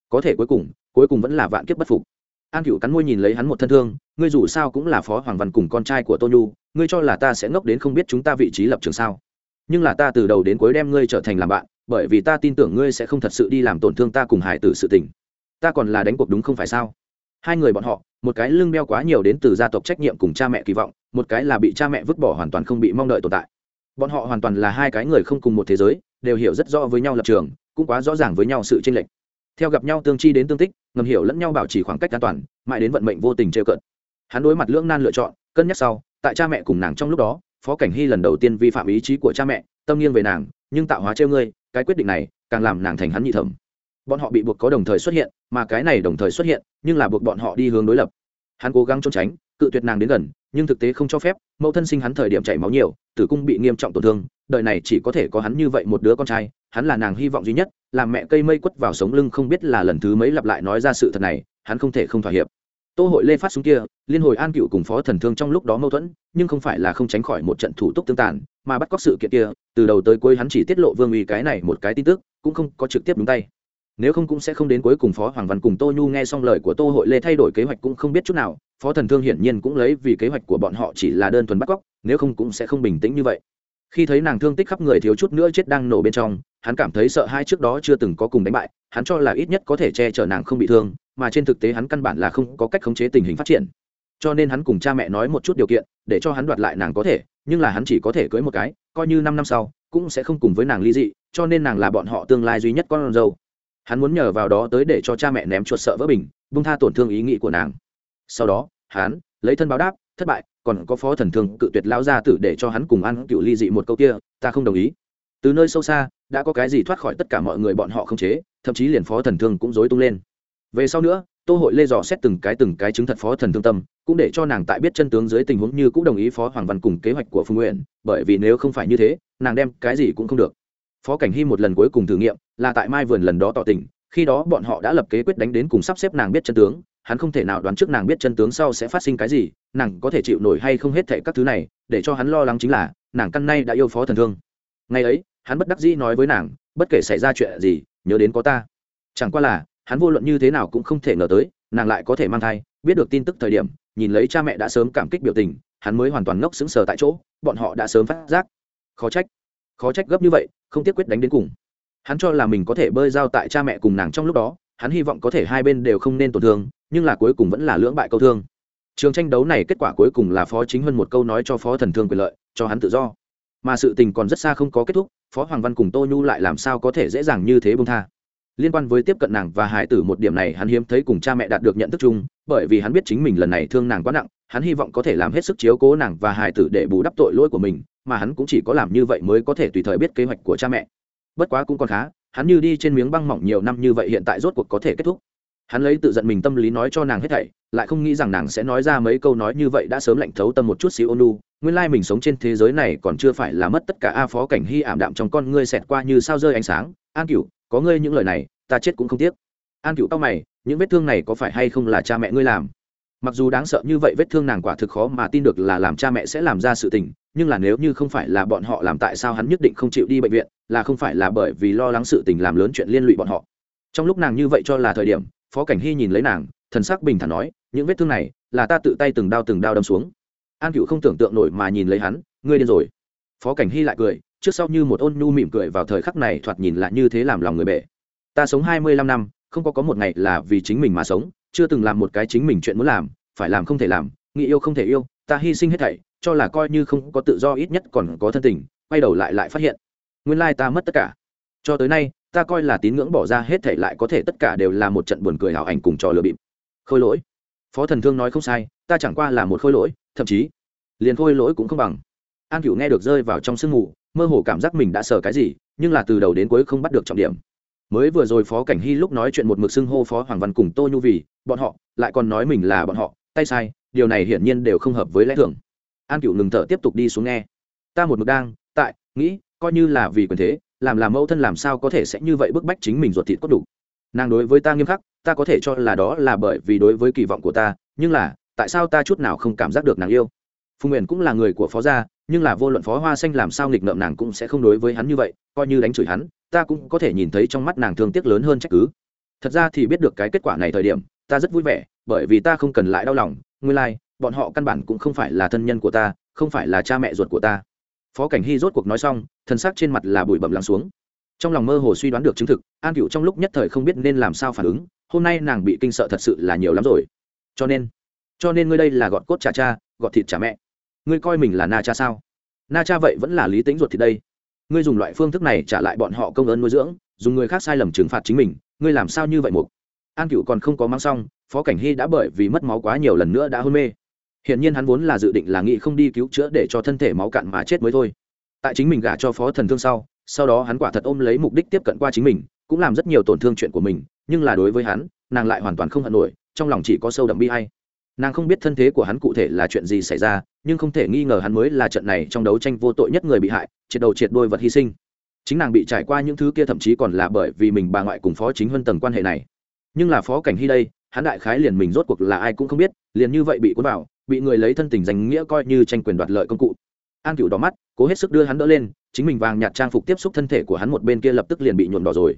có thể cuối cùng cuối cùng vẫn là vạn kiếp bất phục. An cựu cắn môi nhìn lấy hắn một thân thương, ngươi dù sao cũng là phó hoàng văn cùng con trai của tô nhu, ngươi cho là ta sẽ ngốc đến không biết chúng ta vị trí lập trường sao? Nhưng là ta từ đầu đến cuối đem ngươi trở thành làm bạn, bởi vì ta tin tưởng ngươi sẽ không thật sự đi làm tổn thương ta cùng hải tử sự tình. Ta còn là đánh cuộc đúng không phải sao? Hai người bọn họ, một cái lưng đeo quá nhiều đến từ gia tộc trách nhiệm cùng cha mẹ kỳ vọng, một cái là bị cha mẹ vứt bỏ hoàn toàn không bị mong đợi tồn tại bọn họ hoàn toàn là hai cái người không cùng một thế giới, đều hiểu rất rõ với nhau lập trường, cũng quá rõ ràng với nhau sự tranh lệch. Theo gặp nhau tương chi đến tương tích, ngầm hiểu lẫn nhau bảo trì khoảng cách an toàn, mãi đến vận mệnh vô tình trêu cận hắn đối mặt lưỡng nan lựa chọn, cân nhắc sau, tại cha mẹ cùng nàng trong lúc đó, phó cảnh hy lần đầu tiên vi phạm ý chí của cha mẹ, tâm nghiêng về nàng, nhưng tạo hóa trêu ngươi, cái quyết định này càng làm nàng thành hắn nhị thẩm. Bọn họ bị buộc có đồng thời xuất hiện, mà cái này đồng thời xuất hiện, nhưng là buộc bọn họ đi hướng đối lập. Hắn cố gắng trốn tránh cự tuyệt nàng đến gần, nhưng thực tế không cho phép, mẫu thân sinh hắn thời điểm chảy máu nhiều, tử cung bị nghiêm trọng tổn thương, đời này chỉ có thể có hắn như vậy một đứa con trai, hắn là nàng hy vọng duy nhất làm mẹ cây mây quất vào sống lưng không biết là lần thứ mấy lặp lại nói ra sự thật này, hắn không thể không thỏa hiệp. Tô hội lê phát xuống kia, liên hồi an cựu cùng phó thần thương trong lúc đó mâu thuẫn, nhưng không phải là không tránh khỏi một trận thủ tục tương tàn, mà bắt cóc sự kiện kia, từ đầu tới cuối hắn chỉ tiết lộ vương uy cái này một cái tin tức, cũng không có trực tiếp đúng tay nếu không cũng sẽ không đến cuối cùng phó hoàng văn cùng tô nhu nghe xong lời của tô hội lê thay đổi kế hoạch cũng không biết chút nào, phó thần thương hiển nhiên cũng lấy vì kế hoạch của bọn họ chỉ là đơn thuần bắt cóc, nếu không cũng sẽ không bình tĩnh như vậy. Khi thấy nàng thương tích khắp người thiếu chút nữa chết đang nổ bên trong, hắn cảm thấy sợ hai trước đó chưa từng có cùng đánh bại, hắn cho là ít nhất có thể che chở nàng không bị thương, mà trên thực tế hắn căn bản là không có cách khống chế tình hình phát triển. Cho nên hắn cùng cha mẹ nói một chút điều kiện, để cho hắn đoạt lại nàng có thể, nhưng là hắn chỉ có thể cưới một cái, coi như năm năm sau, cũng sẽ không cùng với nàng ly dị, cho nên nàng là bọn họ tương lai duy nhất con dâu hắn muốn nhờ vào đó tới để cho cha mẹ ném chuột sợ vỡ bình bung tha tổn thương ý nghĩ của nàng. Sau đó, hắn lấy thân báo đáp, thất bại, còn có phó thần thương cự tuyệt lao ra tử để cho hắn cùng ăn cựu ly dị một câu kia, ta không đồng ý. Từ nơi sâu xa, đã có cái gì thoát khỏi tất cả mọi người bọn họ không chế, thậm chí liền phó thần thương cũng dối tung lên. Về sau nữa, tô hội lê dò xét từng cái từng cái chứng thật phó thần thương tâm, cũng để cho nàng tại biết chân tướng dưới tình huống như cũng đồng ý phó hoàng văn cùng kế hoạch của phương nguyện bởi vì nếu không phải như thế, nàng đem cái gì cũng không được phó cảnh hy một lần cuối cùng thử nghiệm, là tại mai vườn lần đó tỏ tình, khi đó bọn họ đã lập kế quyết đánh đến cùng sắp xếp nàng biết chân tướng, hắn không thể nào đoán trước nàng biết chân tướng sau sẽ phát sinh cái gì, nàng có thể chịu nổi hay không hết thệ các thứ này, để cho hắn lo lắng chính là, nàng căn nay đã yêu phó thần thương. Ngày ấy, hắn bất đắc dĩ nói với nàng, bất kể xảy ra chuyện gì, nhớ đến có ta. Chẳng qua là, hắn vô luận như thế nào cũng không thể ngờ tới, nàng lại có thể mang thai, biết được tin tức thời điểm, nhìn lấy cha mẹ đã sớm cảm kích biểu tình, hắn mới hoàn toàn ngốc sững sờ tại chỗ, bọn họ đã sớm phát giác. Khó trách khó trách gấp như vậy không tiếc quyết đánh đến cùng. Hắn cho là mình có thể bơi giao tại cha mẹ cùng nàng trong lúc đó, hắn hy vọng có thể hai bên đều không nên tổn thương, nhưng là cuối cùng vẫn là lưỡng bại câu thương. Trường tranh đấu này kết quả cuối cùng là phó chính hơn một câu nói cho phó thần thương quyền lợi, cho hắn tự do. Mà sự tình còn rất xa không có kết thúc, phó hoàng văn cùng tô nhu lại làm sao có thể dễ dàng như thế bông tha. Liên quan với tiếp cận nàng và hải tử một điểm này, hắn hiếm thấy cùng cha mẹ đạt được nhận thức chung, bởi vì hắn biết chính mình lần này thương nàng quá nặng, hắn hy vọng có thể làm hết sức chiếu cố nàng và hải tử để bù đắp tội lỗi của mình mà hắn cũng chỉ có làm như vậy mới có thể tùy thời biết kế hoạch của cha mẹ. Bất quá cũng còn khá, hắn như đi trên miếng băng mỏng nhiều năm như vậy hiện tại rốt cuộc có thể kết thúc. Hắn lấy tự giận mình tâm lý nói cho nàng hết thảy, lại không nghĩ rằng nàng sẽ nói ra mấy câu nói như vậy đã sớm lạnh thấu tâm một chút xíu ônu nguyên lai mình sống trên thế giới này còn chưa phải là mất tất cả a phó cảnh hy ảm đạm trong con ngươi xẹt qua như sao rơi ánh sáng. An cửu, có ngươi những lời này, ta chết cũng không tiếc. An cửu tao mày, những vết thương này có phải hay không là cha mẹ ngươi làm? Mặc dù đáng sợ như vậy vết thương nàng quả thực khó mà tin được là làm cha mẹ sẽ làm ra sự tình, nhưng là nếu như không phải là bọn họ làm tại sao hắn nhất định không chịu đi bệnh viện, là không phải là bởi vì lo lắng sự tình làm lớn chuyện liên lụy bọn họ. Trong lúc nàng như vậy cho là thời điểm, phó cảnh hy nhìn lấy nàng, thần sắc bình thản nói, những vết thương này là ta tự tay từng đao từng đao đâm xuống. An cựu không tưởng tượng nổi mà nhìn lấy hắn, ngươi điên rồi. Phó cảnh hy lại cười, trước sau như một ôn nhu mỉm cười vào thời khắc này thoạt nhìn lại như thế làm lòng người bệ. Ta sống hai mươi lăm năm, không có có một ngày là vì chính mình mà sống chưa từng làm một cái chính mình chuyện muốn làm, phải làm không thể làm, nghĩ yêu không thể yêu, ta hy sinh hết thảy, cho là coi như không có tự do ít nhất còn có thân tình, quay đầu lại lại phát hiện, nguyên lai ta mất tất cả. Cho tới nay, ta coi là tín ngưỡng bỏ ra hết thảy lại có thể tất cả đều là một trận buồn cười hảo ảnh cùng trò lừa bịp. Khôi lỗi. Phó thần thương nói không sai, ta chẳng qua là một khôi lỗi, thậm chí, liền khôi lỗi cũng không bằng. An cửu nghe được rơi vào trong sương mù, mơ hồ cảm giác mình đã sợ cái gì, nhưng là từ đầu đến cuối không bắt được trọng điểm mới vừa rồi phó cảnh hy lúc nói chuyện một mực xưng hô phó hoàng văn cùng tô nhu vì, bọn họ lại còn nói mình là bọn họ, tay sai, điều này hiển nhiên đều không hợp với lẽ thường. An cựu ngừng thở tiếp tục đi xuống nghe. Ta một mực đang, tại, nghĩ, coi như là vì quyền thế, làm làm mẫu thân làm sao có thể sẽ như vậy bức bách chính mình ruột thịt cốt đủ. Nàng đối với ta nghiêm khắc, ta có thể cho là đó là bởi vì đối với kỳ vọng của ta, nhưng là, tại sao ta chút nào không cảm giác được nàng yêu? Phùng nguyện cũng là người của phó gia nhưng là vô luận phó hoa xanh làm sao nghịch ngợm nàng cũng sẽ không đối với hắn như vậy coi như đánh chửi hắn ta cũng có thể nhìn thấy trong mắt nàng thương tiếc lớn hơn trách cứ. Thật ra thì biết được cái kết quả này thời điểm ta rất vui vẻ bởi vì ta không cần lại đau lòng nguyên lai、like, bọn họ căn bản cũng không phải là thân nhân của ta không phải là cha mẹ ruột của ta. Phó cảnh hy rốt cuộc nói xong thân xác trên mặt là bụi bẩm lắng xuống. Trong lòng mơ hồ suy đoán được chứng thực an cựu trong lúc nhất thời không biết nên làm sao phản ứng hôm nay nàng bị kinh sợ thật sự là nhiều lắm rồi. Cho nên cho nên ngươi đây là gọt cốt trả cha gọt thịt trả mẹ ngươi coi mình là na cha sao? Na cha vậy vẫn là lý tính ruột thì đây. Ngươi dùng loại phương thức này trả lại bọn họ công ơn nuôi dưỡng, dùng người khác sai lầm trừng phạt chính mình, ngươi làm sao như vậy mục? An cựu còn không có mang xong, phó cảnh hy đã bởi vì mất máu quá nhiều lần nữa đã hôn mê. Hiện nhiên hắn vốn là dự định là nghị không đi cứu chữa để cho thân thể máu cạn mà chết mới thôi. Tại chính mình gả cho phó thần thương sau sau đó hắn quả thật ôm lấy mục đích tiếp cận qua chính mình, cũng làm rất nhiều tổn thương chuyện của mình, nhưng là đối với hắn, nàng lại hoàn toàn không hận nổi, trong lòng chỉ có sâu đậm bi hay nàng không biết thân thế của hắn cụ thể là chuyện gì xảy ra, nhưng không thể nghi ngờ hắn mới là trận này trong đấu tranh vô tội nhất người bị hại, triệt đầu triệt đôi vật hy sinh. Chính nàng bị trải qua những thứ kia thậm chí còn là bởi vì mình bà ngoại cùng phó chính huân tầng quan hệ này. Nhưng là phó cảnh hy đây, hắn đại khái liền mình rốt cuộc là ai cũng không biết, liền như vậy bị cuốn vào, bị người lấy thân tình danh nghĩa coi như tranh quyền đoạt lợi công cụ. An cựu đỏ mắt, cố hết sức đưa hắn đỡ lên, chính mình vàng nhạt trang phục tiếp xúc thân thể của hắn một bên kia lập tức liền bị nhuộm đỏ rồi.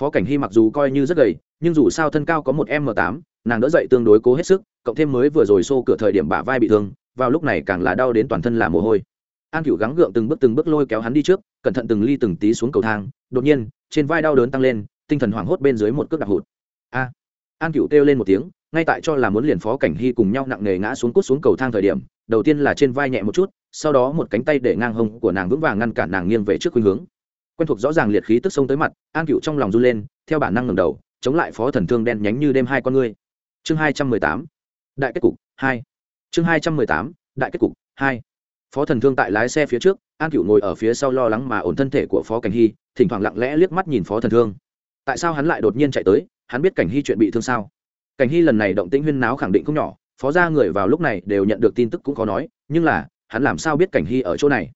Phó cảnh hy mặc dù coi như rất gầy, nhưng dù sao thân cao có một m tám nàng đỡ dậy tương đối cố hết sức, cộng thêm mới vừa rồi xô cửa thời điểm bả vai bị thương, vào lúc này càng là đau đến toàn thân là mồ hôi. An cựu gắng gượng từng bước từng bước lôi kéo hắn đi trước, cẩn thận từng ly từng tí xuống cầu thang, đột nhiên, trên vai đau đớn tăng lên, tinh thần hoảng hốt bên dưới một cước đạp hụt. A! An cựu kêu lên một tiếng, ngay tại cho là muốn liền phó cảnh hy cùng nhau nặng nề ngã xuống cút xuống cầu thang thời điểm, đầu tiên là trên vai nhẹ một chút, sau đó một cánh tay để ngang hông của nàng vững vàng ngăn cản nàng nghiêng về trước khuynh hướng. Quen thuộc rõ ràng liệt khí tức sông tới mặt, an cựu trong lòng run lên, theo bản năng ngầm đầu, chống lại phó thần thương đen nhánh như đêm hai con ngươi chương hai trăm mười tám. Đại kết cục, hai. Chương hai trăm mười tám, đại kết cục, hai. Phó thần thương tại lái xe phía trước, an cựu ngồi ở phía sau lo lắng mà ổn thân thể của phó cảnh hy, thỉnh thoảng lặng lẽ liếc mắt nhìn phó thần thương. Tại sao hắn lại đột nhiên chạy tới? Hắn biết cảnh hy chuyện bị thương sao? Cảnh hy lần này động tĩnh huyên náo khẳng định không nhỏ, phó gia người vào lúc này đều nhận được tin tức cũng có nói, nhưng là, hắn làm sao biết cảnh hy ở chỗ này?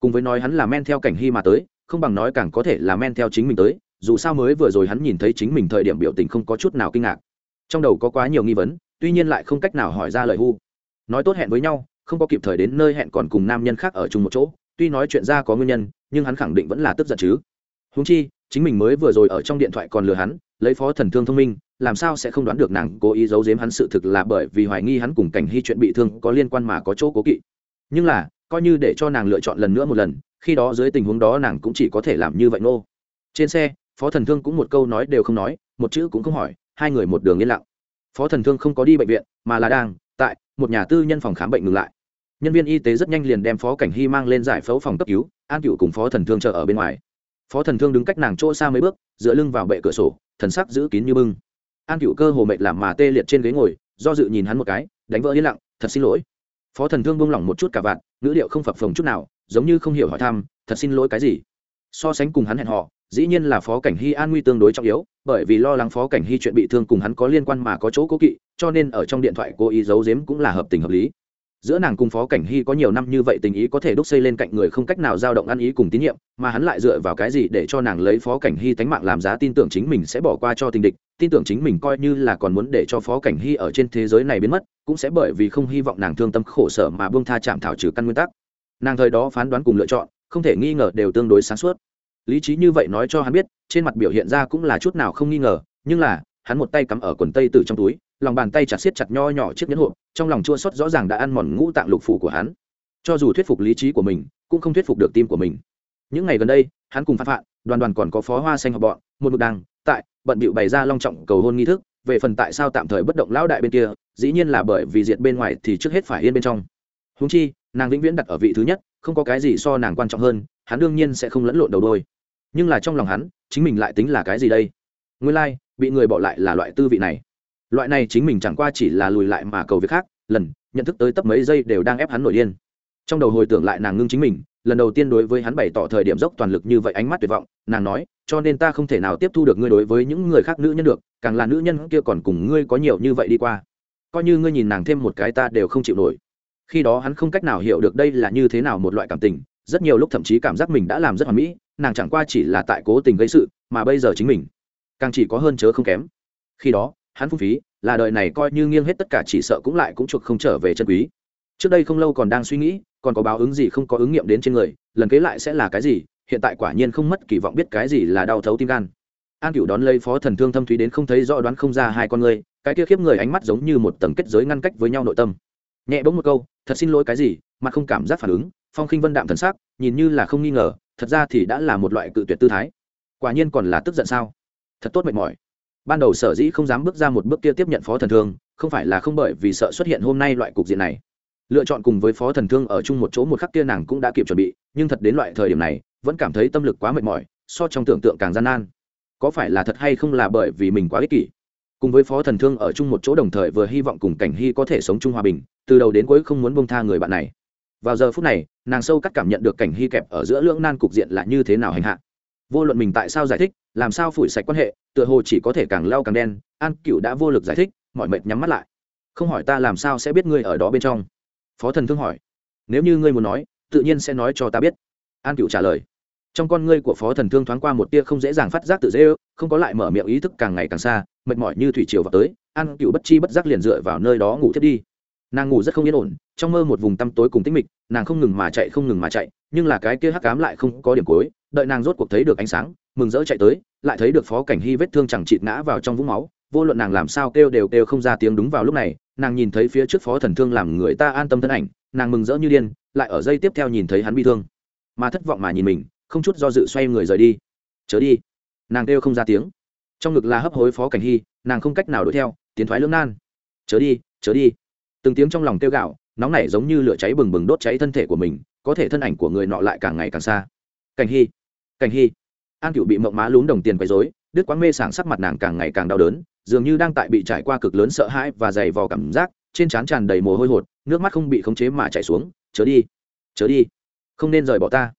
Cùng với nói hắn là men theo cảnh hy mà tới, không bằng nói càng có thể là men theo chính mình tới, dù sao mới vừa rồi hắn nhìn thấy chính mình thời điểm biểu tình không có chút nào kinh ngạc trong đầu có quá nhiều nghi vấn, tuy nhiên lại không cách nào hỏi ra lời hu. Nói tốt hẹn với nhau, không có kịp thời đến nơi hẹn còn cùng nam nhân khác ở chung một chỗ, tuy nói chuyện ra có nguyên nhân, nhưng hắn khẳng định vẫn là tức giận chứ. Húng chi, chính mình mới vừa rồi ở trong điện thoại còn lừa hắn, lấy phó thần thương thông minh, làm sao sẽ không đoán được nàng cố ý giấu giếm hắn sự thực là bởi vì hoài nghi hắn cùng cảnh hy chuyện bị thương có liên quan mà có chỗ cố kỵ. Nhưng là, coi như để cho nàng lựa chọn lần nữa một lần, khi đó dưới tình huống đó nàng cũng chỉ có thể làm như vậy nô. Trên xe, phó thần thương cũng một câu nói đều không nói, một chữ cũng không hỏi hai người một đường yên lặng. Phó thần thương không có đi bệnh viện, mà là đang tại một nhà tư nhân phòng khám bệnh ngừng lại. Nhân viên y tế rất nhanh liền đem phó cảnh hy mang lên giải phẫu phòng cấp cứu, an cựu cùng phó thần thương chờ ở bên ngoài. Phó thần thương đứng cách nàng chỗ xa mấy bước, dựa lưng vào bệ cửa sổ, thần sắc giữ kín như bưng. An cựu cơ hồ mệt làm mà tê liệt trên ghế ngồi, do dự nhìn hắn một cái, đánh vỡ yên lặng, thật xin lỗi. Phó thần thương buông lỏng một chút cả vạn ngữ điệu không phập phồng chút nào, giống như không hiểu hỏi thăm, thật xin lỗi cái gì? So sánh cùng hắn hẹn họ dĩ nhiên là phó cảnh hy an nguy tương đối trọng yếu, bởi vì lo lắng phó cảnh hy chuyện bị thương cùng hắn có liên quan mà có chỗ cố kỵ, cho nên ở trong điện thoại cô ý giấu giếm cũng là hợp tình hợp lý. Giữa nàng cùng phó cảnh hy có nhiều năm như vậy tình ý có thể đúc xây lên cạnh người không cách nào dao động ăn ý cùng tín nhiệm, mà hắn lại dựa vào cái gì để cho nàng lấy phó cảnh hy tánh mạng làm giá tin tưởng chính mình sẽ bỏ qua cho tình địch, tin tưởng chính mình coi như là còn muốn để cho phó cảnh hy ở trên thế giới này biến mất, cũng sẽ bởi vì không hy vọng nàng thương tâm khổ sở mà buông tha chạm thảo trừ căn nguyên tắc. Nàng thời đó phán đoán cùng lựa chọn, không thể nghi ngờ đều tương đối sáng suốt lý trí như vậy nói cho hắn biết, trên mặt biểu hiện ra cũng là chút nào không nghi ngờ, nhưng là, hắn một tay cắm ở quần tây từ trong túi, lòng bàn tay chặt siết chặt nho nhỏ chiếc nhẫn hộp, trong lòng chua xót rõ ràng đã ăn mòn ngũ tạng lục phủ của hắn. Cho dù thuyết phục lý trí của mình, cũng không thuyết phục được tim của mình. Những ngày gần đây, hắn cùng phát phạn, đoàn đoàn còn có phó hoa xanh học bọn, một mực đằng tại, bận bịu bày ra long trọng cầu hôn nghi thức, về phần tại sao tạm thời bất động lão đại bên kia, dĩ nhiên là bởi vì diệt bên ngoài thì trước hết phải yên bên trong. Húng chi, nàng vĩnh viễn đặt ở vị thứ nhất, không có cái gì so nàng quan trọng hơn, hắn đương nhiên sẽ không lẫn lộn đầu đôi nhưng là trong lòng hắn chính mình lại tính là cái gì đây? Nguyên lai、like, bị người bỏ lại là loại tư vị này. Loại này chính mình chẳng qua chỉ là lùi lại mà cầu việc khác lần nhận thức tới tấp mấy giây đều đang ép hắn nổi điên. Trong đầu hồi tưởng lại nàng ngưng chính mình lần đầu tiên đối với hắn bày tỏ thời điểm dốc toàn lực như vậy ánh mắt tuyệt vọng nàng nói cho nên ta không thể nào tiếp thu được ngươi đối với những người khác nữ nhân được càng là nữ nhân kia còn cùng ngươi có nhiều như vậy đi qua. Coi như ngươi nhìn nàng thêm một cái ta đều không chịu nổi. Khi đó hắn không cách nào hiểu được đây là như thế nào một loại cảm tình rất nhiều lúc thậm chí cảm giác mình đã làm rất hoàn mỹ, nàng chẳng qua chỉ là tại cố tình gây sự, mà bây giờ chính mình càng chỉ có hơn chớ không kém. Khi đó, hắn phung phí, là đời này coi như nghiêng hết tất cả chỉ sợ cũng lại cũng chuộc không trở về chân quý. Trước đây không lâu còn đang suy nghĩ, còn có báo ứng gì không có ứng nghiệm đến trên người, lần kế lại sẽ là cái gì, hiện tại quả nhiên không mất kỳ vọng biết cái gì là đau thấu tim gan. An cửu đón lấy phó thần thương thâm thúy đến không thấy rõ đoán không ra hai con người, cái kia khiếp người ánh mắt giống như một tầng kết giới ngăn cách với nhau nội tâm. Nhẹ bỗng một câu, thật xin lỗi cái gì? Mà không cảm giác phản ứng phong khinh vân đạm thần sắc, nhìn như là không nghi ngờ, thật ra thì đã là một loại cự tuyệt tư thái. Quả nhiên còn là tức giận sao? Thật tốt mệt mỏi. Ban đầu sở dĩ không dám bước ra một bước kia tiếp nhận phó thần thương, không phải là không bởi vì sợ xuất hiện hôm nay loại cục diện này. Lựa chọn cùng với phó thần thương ở chung một chỗ một khắc kia nàng cũng đã kịp chuẩn bị, nhưng thật đến loại thời điểm này, vẫn cảm thấy tâm lực quá mệt mỏi, so trong tưởng tượng càng gian nan. Có phải là thật hay không là bởi vì mình quá ích kỷ? Cùng với phó thần thương ở chung một chỗ đồng thời vừa hy vọng cùng cảnh hy có thể sống chung hòa bình, từ đầu đến cuối không muốn bông tha người bạn này vào giờ phút này, nàng sâu cắt cảm nhận được cảnh hy kẹp ở giữa lưỡng nan cục diện là như thế nào hành hạ. Vô luận mình tại sao giải thích, làm sao phủi sạch quan hệ, tựa hồ chỉ có thể càng lao càng đen, an cựu đã vô lực giải thích, mọi mệt nhắm mắt lại. Không hỏi ta làm sao sẽ biết ngươi ở đó bên trong. Phó thần thương hỏi. Nếu như ngươi muốn nói, tự nhiên sẽ nói cho ta biết. An cựu trả lời. Trong con ngươi của phó thần thương thoáng qua một tia không dễ dàng phát giác tự dễ ư không có lại mở miệng ý thức càng ngày càng xa, mệt mỏi như thủy triều vào tới, an cựu bất chi bất giác liền dựa vào nơi đó ngủ thiết đi nàng ngủ rất không yên ổn, trong mơ một vùng tăm tối cùng tĩnh mịch, nàng không ngừng mà chạy không ngừng mà chạy, nhưng là cái kia hắc cám lại không có điểm cuối, đợi nàng rốt cuộc thấy được ánh sáng, mừng rỡ chạy tới, lại thấy được phó cảnh hy vết thương chẳng chịt ngã vào trong vũng máu, vô luận nàng làm sao kêu đều kêu không ra tiếng đúng vào lúc này, nàng nhìn thấy phía trước phó thần thương làm người ta an tâm thân ảnh, nàng mừng rỡ như điên, lại ở dây tiếp theo nhìn thấy hắn bị thương. Mà thất vọng mà nhìn mình, không chút do dự xoay người rời đi. Chớ đi. Nàng kêu không ra tiếng. Trong ngực là hấp hối phó cảnh hy, nàng không cách nào đuổi theo, tiến thoái lưỡng nan. Chớ đi chớ đi từng tiếng trong lòng tiêu gạo nóng nảy giống như lửa cháy bừng bừng đốt cháy thân thể của mình, có thể thân ảnh của người nọ lại càng ngày càng xa. Cảnh hy cảnh hy. An cựu bị mộng má lún đồng tiền quấy dối đứt quãng mê sảng sắc mặt nàng càng ngày càng đau đớn, dường như đang tại bị trải qua cực lớn sợ hãi và dày vò cảm giác, trên trán tràn đầy mồ hôi hột, nước mắt không bị khống chế mà chảy xuống, chớ đi chớ đi, không nên rời bỏ ta.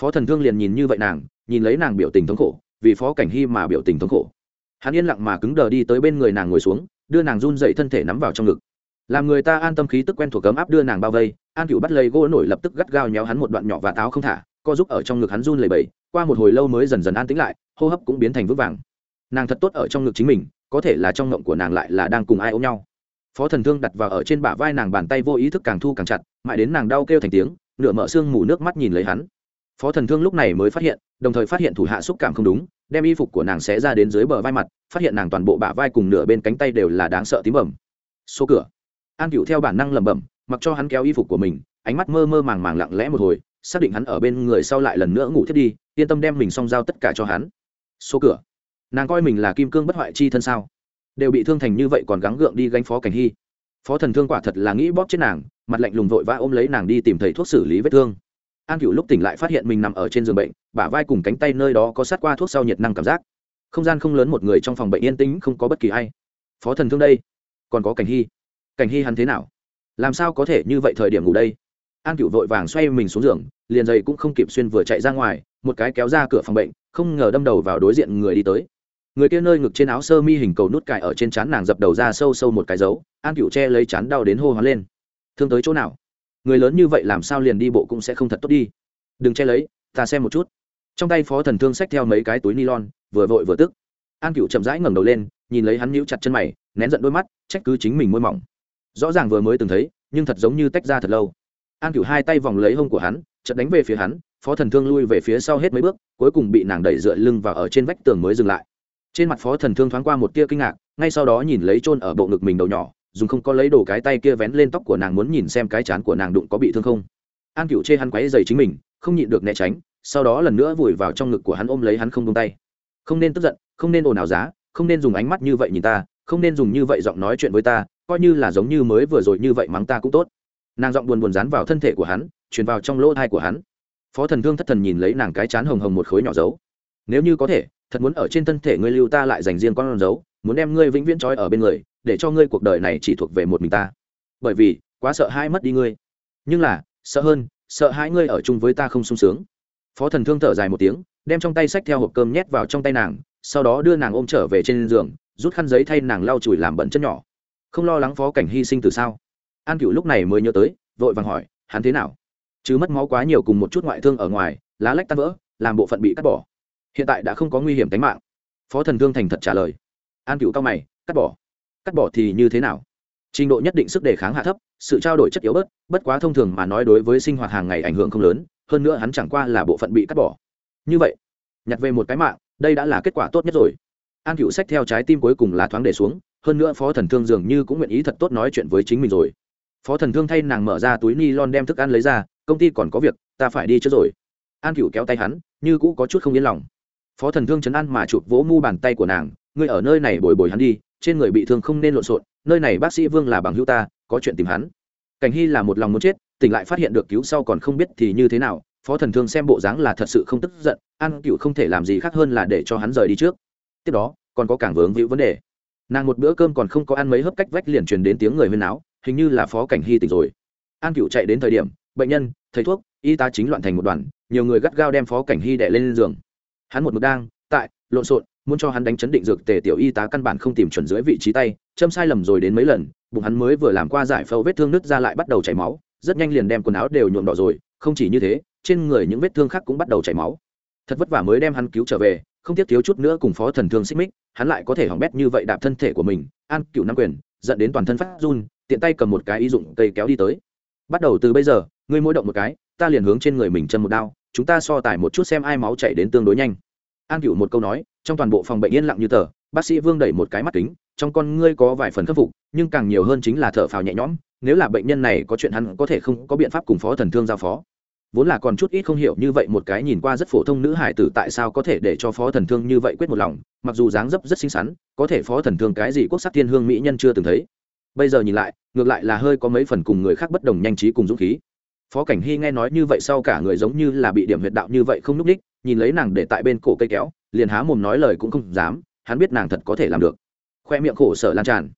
Phó thần thương liền nhìn như vậy nàng, nhìn lấy nàng biểu tình thống khổ, vì phó cảnh hy mà biểu tình thống khổ. Hắn yên lặng mà cứng đờ đi tới bên người nàng ngồi xuống, đưa nàng run dậy thân thể nắm vào trong ngực làm người ta an tâm khí tức quen thuộc cấm áp đưa nàng bao vây, an cựu bắt lấy gỗ nổi lập tức gắt gao nhéo hắn một đoạn nhỏ và táo không thả, co giúp ở trong ngực hắn run lầy bầy qua một hồi lâu mới dần dần an tĩnh lại, hô hấp cũng biến thành vững vàng. Nàng thật tốt ở trong ngực chính mình, có thể là trong ngộng của nàng lại là đang cùng ai ôm nhau. Phó thần thương đặt vào ở trên bả vai nàng bàn tay vô ý thức càng thu càng chặt, mãi đến nàng đau kêu thành tiếng, nửa mở xương mù nước mắt nhìn lấy hắn. Phó thần thương lúc này mới phát hiện, đồng thời phát hiện thủ hạ xúc cảm không đúng, đem y phục của nàng xé ra đến dưới bờ vai mặt, phát hiện nàng toàn bộ bả vai cùng nửa bên cánh tay đều là đáng sợ tím bẩm số cửa an cựu theo bản năng lẩm bẩm, mặc cho hắn kéo y phục của mình, ánh mắt mơ mơ màng màng lặng lẽ một hồi, xác định hắn ở bên người sau lại lần nữa ngủ thiết đi, yên tâm đem mình xong giao tất cả cho hắn. Số cửa. Nàng coi mình là kim cương bất hoại chi thân sao? Đều bị thương thành như vậy còn gắng gượng đi gánh phó cảnh hy. Phó thần thương quả thật là nghĩ bóp chết nàng, mặt lạnh lùng vội vã ôm lấy nàng đi tìm thầy thuốc xử lý vết thương. An cựu lúc tỉnh lại phát hiện mình nằm ở trên giường bệnh, bả vai cùng cánh tay nơi đó có sát qua thuốc sau nhiệt năng cảm giác. Không gian không lớn một người trong phòng bệnh yên tĩnh, không có bất kỳ ai. Phó thần thương đây, còn có cảnh hy cảnh hy hắn thế nào? Làm sao có thể như vậy thời điểm ngủ đây? An cựu vội vàng xoay mình xuống giường, liền giày cũng không kịp xuyên vừa chạy ra ngoài, một cái kéo ra cửa phòng bệnh, không ngờ đâm đầu vào đối diện người đi tới. Người kia nơi ngực trên áo sơ mi hình cầu nút cài ở trên trán nàng dập đầu ra sâu sâu một cái dấu, an cựu che lấy chán đau đến hô hoán lên. Thương tới chỗ nào? Người lớn như vậy làm sao liền đi bộ cũng sẽ không thật tốt đi. Đừng che lấy, ta xem một chút. Trong tay phó thần thương xách theo mấy cái túi nylon, vừa vội vừa tức. An cựu chậm rãi ngẩng đầu lên, nhìn lấy hắn nhíu chặt chân mày, nén giận đôi mắt, trách cứ chính mình môi mỏng rõ ràng vừa mới từng thấy, nhưng thật giống như tách ra thật lâu. An cửu hai tay vòng lấy hông của hắn, chợt đánh về phía hắn, phó thần thương lui về phía sau hết mấy bước, cuối cùng bị nàng đẩy dựa lưng và ở trên vách tường mới dừng lại. Trên mặt phó thần thương thoáng qua một tia kinh ngạc, ngay sau đó nhìn lấy chôn ở bộ ngực mình đầu nhỏ, dùng không có lấy đồ cái tay kia vén lên tóc của nàng muốn nhìn xem cái chán của nàng đụng có bị thương không. An cựu chê hắn quáy dày chính mình, không nhịn được né tránh, sau đó lần nữa vùi vào trong ngực của hắn ôm lấy hắn không tung tay. Không nên tức giận, không nên ồn ào giá, không nên dùng ánh mắt như vậy nhìn ta không nên dùng như vậy giọng nói chuyện với ta, coi như là giống như mới vừa rồi như vậy mắng ta cũng tốt. Nàng giọng buồn buồn dán vào thân thể của hắn, truyền vào trong lỗ thai của hắn. Phó thần thương thất thần nhìn lấy nàng cái chán hồng hồng một khối nhỏ dấu. Nếu như có thể, thật muốn ở trên thân thể ngươi lưu ta lại dành riêng con dấu, muốn đem ngươi vĩnh viễn trói ở bên người, để cho ngươi cuộc đời này chỉ thuộc về một mình ta. Bởi vì, quá sợ hai mất đi ngươi. Nhưng là, sợ hơn, sợ hai ngươi ở chung với ta không sung sướng. Phó thần thương thở dài một tiếng, đem trong tay sách theo hộp cơm nhét vào trong tay nàng, sau đó đưa nàng ôm trở về trên giường rút khăn giấy thay nàng lau chùi làm bẩn chân nhỏ. Không lo lắng phó cảnh hy sinh từ sao? An cựu lúc này mới nhớ tới, vội vàng hỏi, hắn thế nào? Chứ mất máu quá nhiều cùng một chút ngoại thương ở ngoài, lá lách tan vỡ, làm bộ phận bị cắt bỏ. Hiện tại đã không có nguy hiểm tính mạng. Phó thần thương thành thật trả lời. An cựu cao mày, cắt bỏ. Cắt bỏ thì như thế nào? Trình độ nhất định sức đề kháng hạ thấp, sự trao đổi chất yếu bớt, bất quá thông thường mà nói đối với sinh hoạt hàng ngày ảnh hưởng không lớn, hơn nữa hắn chẳng qua là bộ phận bị cắt bỏ. Như vậy, nhặt về một cái mạng, đây đã là kết quả tốt nhất rồi an cựu sách theo trái tim cuối cùng là thoáng để xuống, hơn nữa phó thần thương dường như cũng nguyện ý thật tốt nói chuyện với chính mình rồi. Phó thần thương thay nàng mở ra túi ni lon đem thức ăn lấy ra, công ty còn có việc, ta phải đi trước rồi. An cựu kéo tay hắn, như cũ có chút không yên lòng. Phó thần thương chấn an mà chụp vỗ mu bàn tay của nàng, ngươi ở nơi này bồi bồi hắn đi, trên người bị thương không nên lộn xộn, nơi này bác sĩ vương là bằng hữu ta, có chuyện tìm hắn. Cảnh hy là một lòng muốn chết, tỉnh lại phát hiện được cứu sau còn không biết thì như thế nào, phó thần thương xem bộ dáng là thật sự không tức giận, an cựu không thể làm gì khác hơn là để cho hắn rời đi trước tiếp đó, còn có cảng vướng víu vấn đề. Nàng một bữa cơm còn không có ăn mấy hớp cách vách liền truyền đến tiếng người huyên áo hình như là phó cảnh hy tỉnh rồi. An cựu chạy đến thời điểm, bệnh nhân, thầy thuốc, y tá chính loạn thành một đoàn, nhiều người gắt gao đem phó cảnh hy đẻ lên giường. Hắn một mực đang, tại, lộn xộn, muốn cho hắn đánh chấn định dược tề tiểu y tá căn bản không tìm chuẩn dưới vị trí tay, châm sai lầm rồi đến mấy lần, bụng hắn mới vừa làm qua giải phẫu vết thương nứt ra lại bắt đầu chảy máu, rất nhanh liền đem quần áo đều nhuộm đỏ rồi, không chỉ như thế, trên người những vết thương khác cũng bắt đầu chảy máu. Thật vất vả mới đem hắn cứu trở về không tiếc thiếu chút nữa cùng phó thần thương xích mích, hắn lại có thể hỏng bét như vậy đạp thân thể của mình, an cựu nam quyền, dẫn đến toàn thân phát run, tiện tay cầm một cái y dụng cây kéo đi tới. Bắt đầu từ bây giờ, ngươi mỗi động một cái, ta liền hướng trên người mình chân một đao, chúng ta so tải một chút xem ai máu chảy đến tương đối nhanh. An cựu một câu nói, trong toàn bộ phòng bệnh yên lặng như tờ, bác sĩ vương đẩy một cái mắt kính, trong con ngươi có vài phần khắc phục, nhưng càng nhiều hơn chính là thở phào nhẹ nhõm, nếu là bệnh nhân này có chuyện hắn có thể không có biện pháp cùng phó thần thương giao phó vốn là còn chút ít không hiểu như vậy một cái nhìn qua rất phổ thông nữ hải tử tại sao có thể để cho phó thần thương như vậy quyết một lòng, mặc dù dáng dấp rất xinh xắn, có thể phó thần thương cái gì quốc sắc thiên hương mỹ nhân chưa từng thấy. Bây giờ nhìn lại, ngược lại là hơi có mấy phần cùng người khác bất đồng nhanh trí cùng dũng khí. Phó cảnh hy nghe nói như vậy sau cả người giống như là bị điểm huyệt đạo như vậy không núp ních nhìn lấy nàng để tại bên cổ cây kéo, liền há mồm nói lời cũng không dám, hắn biết nàng thật có thể làm được. Khoe miệng khổ sở lan tràn.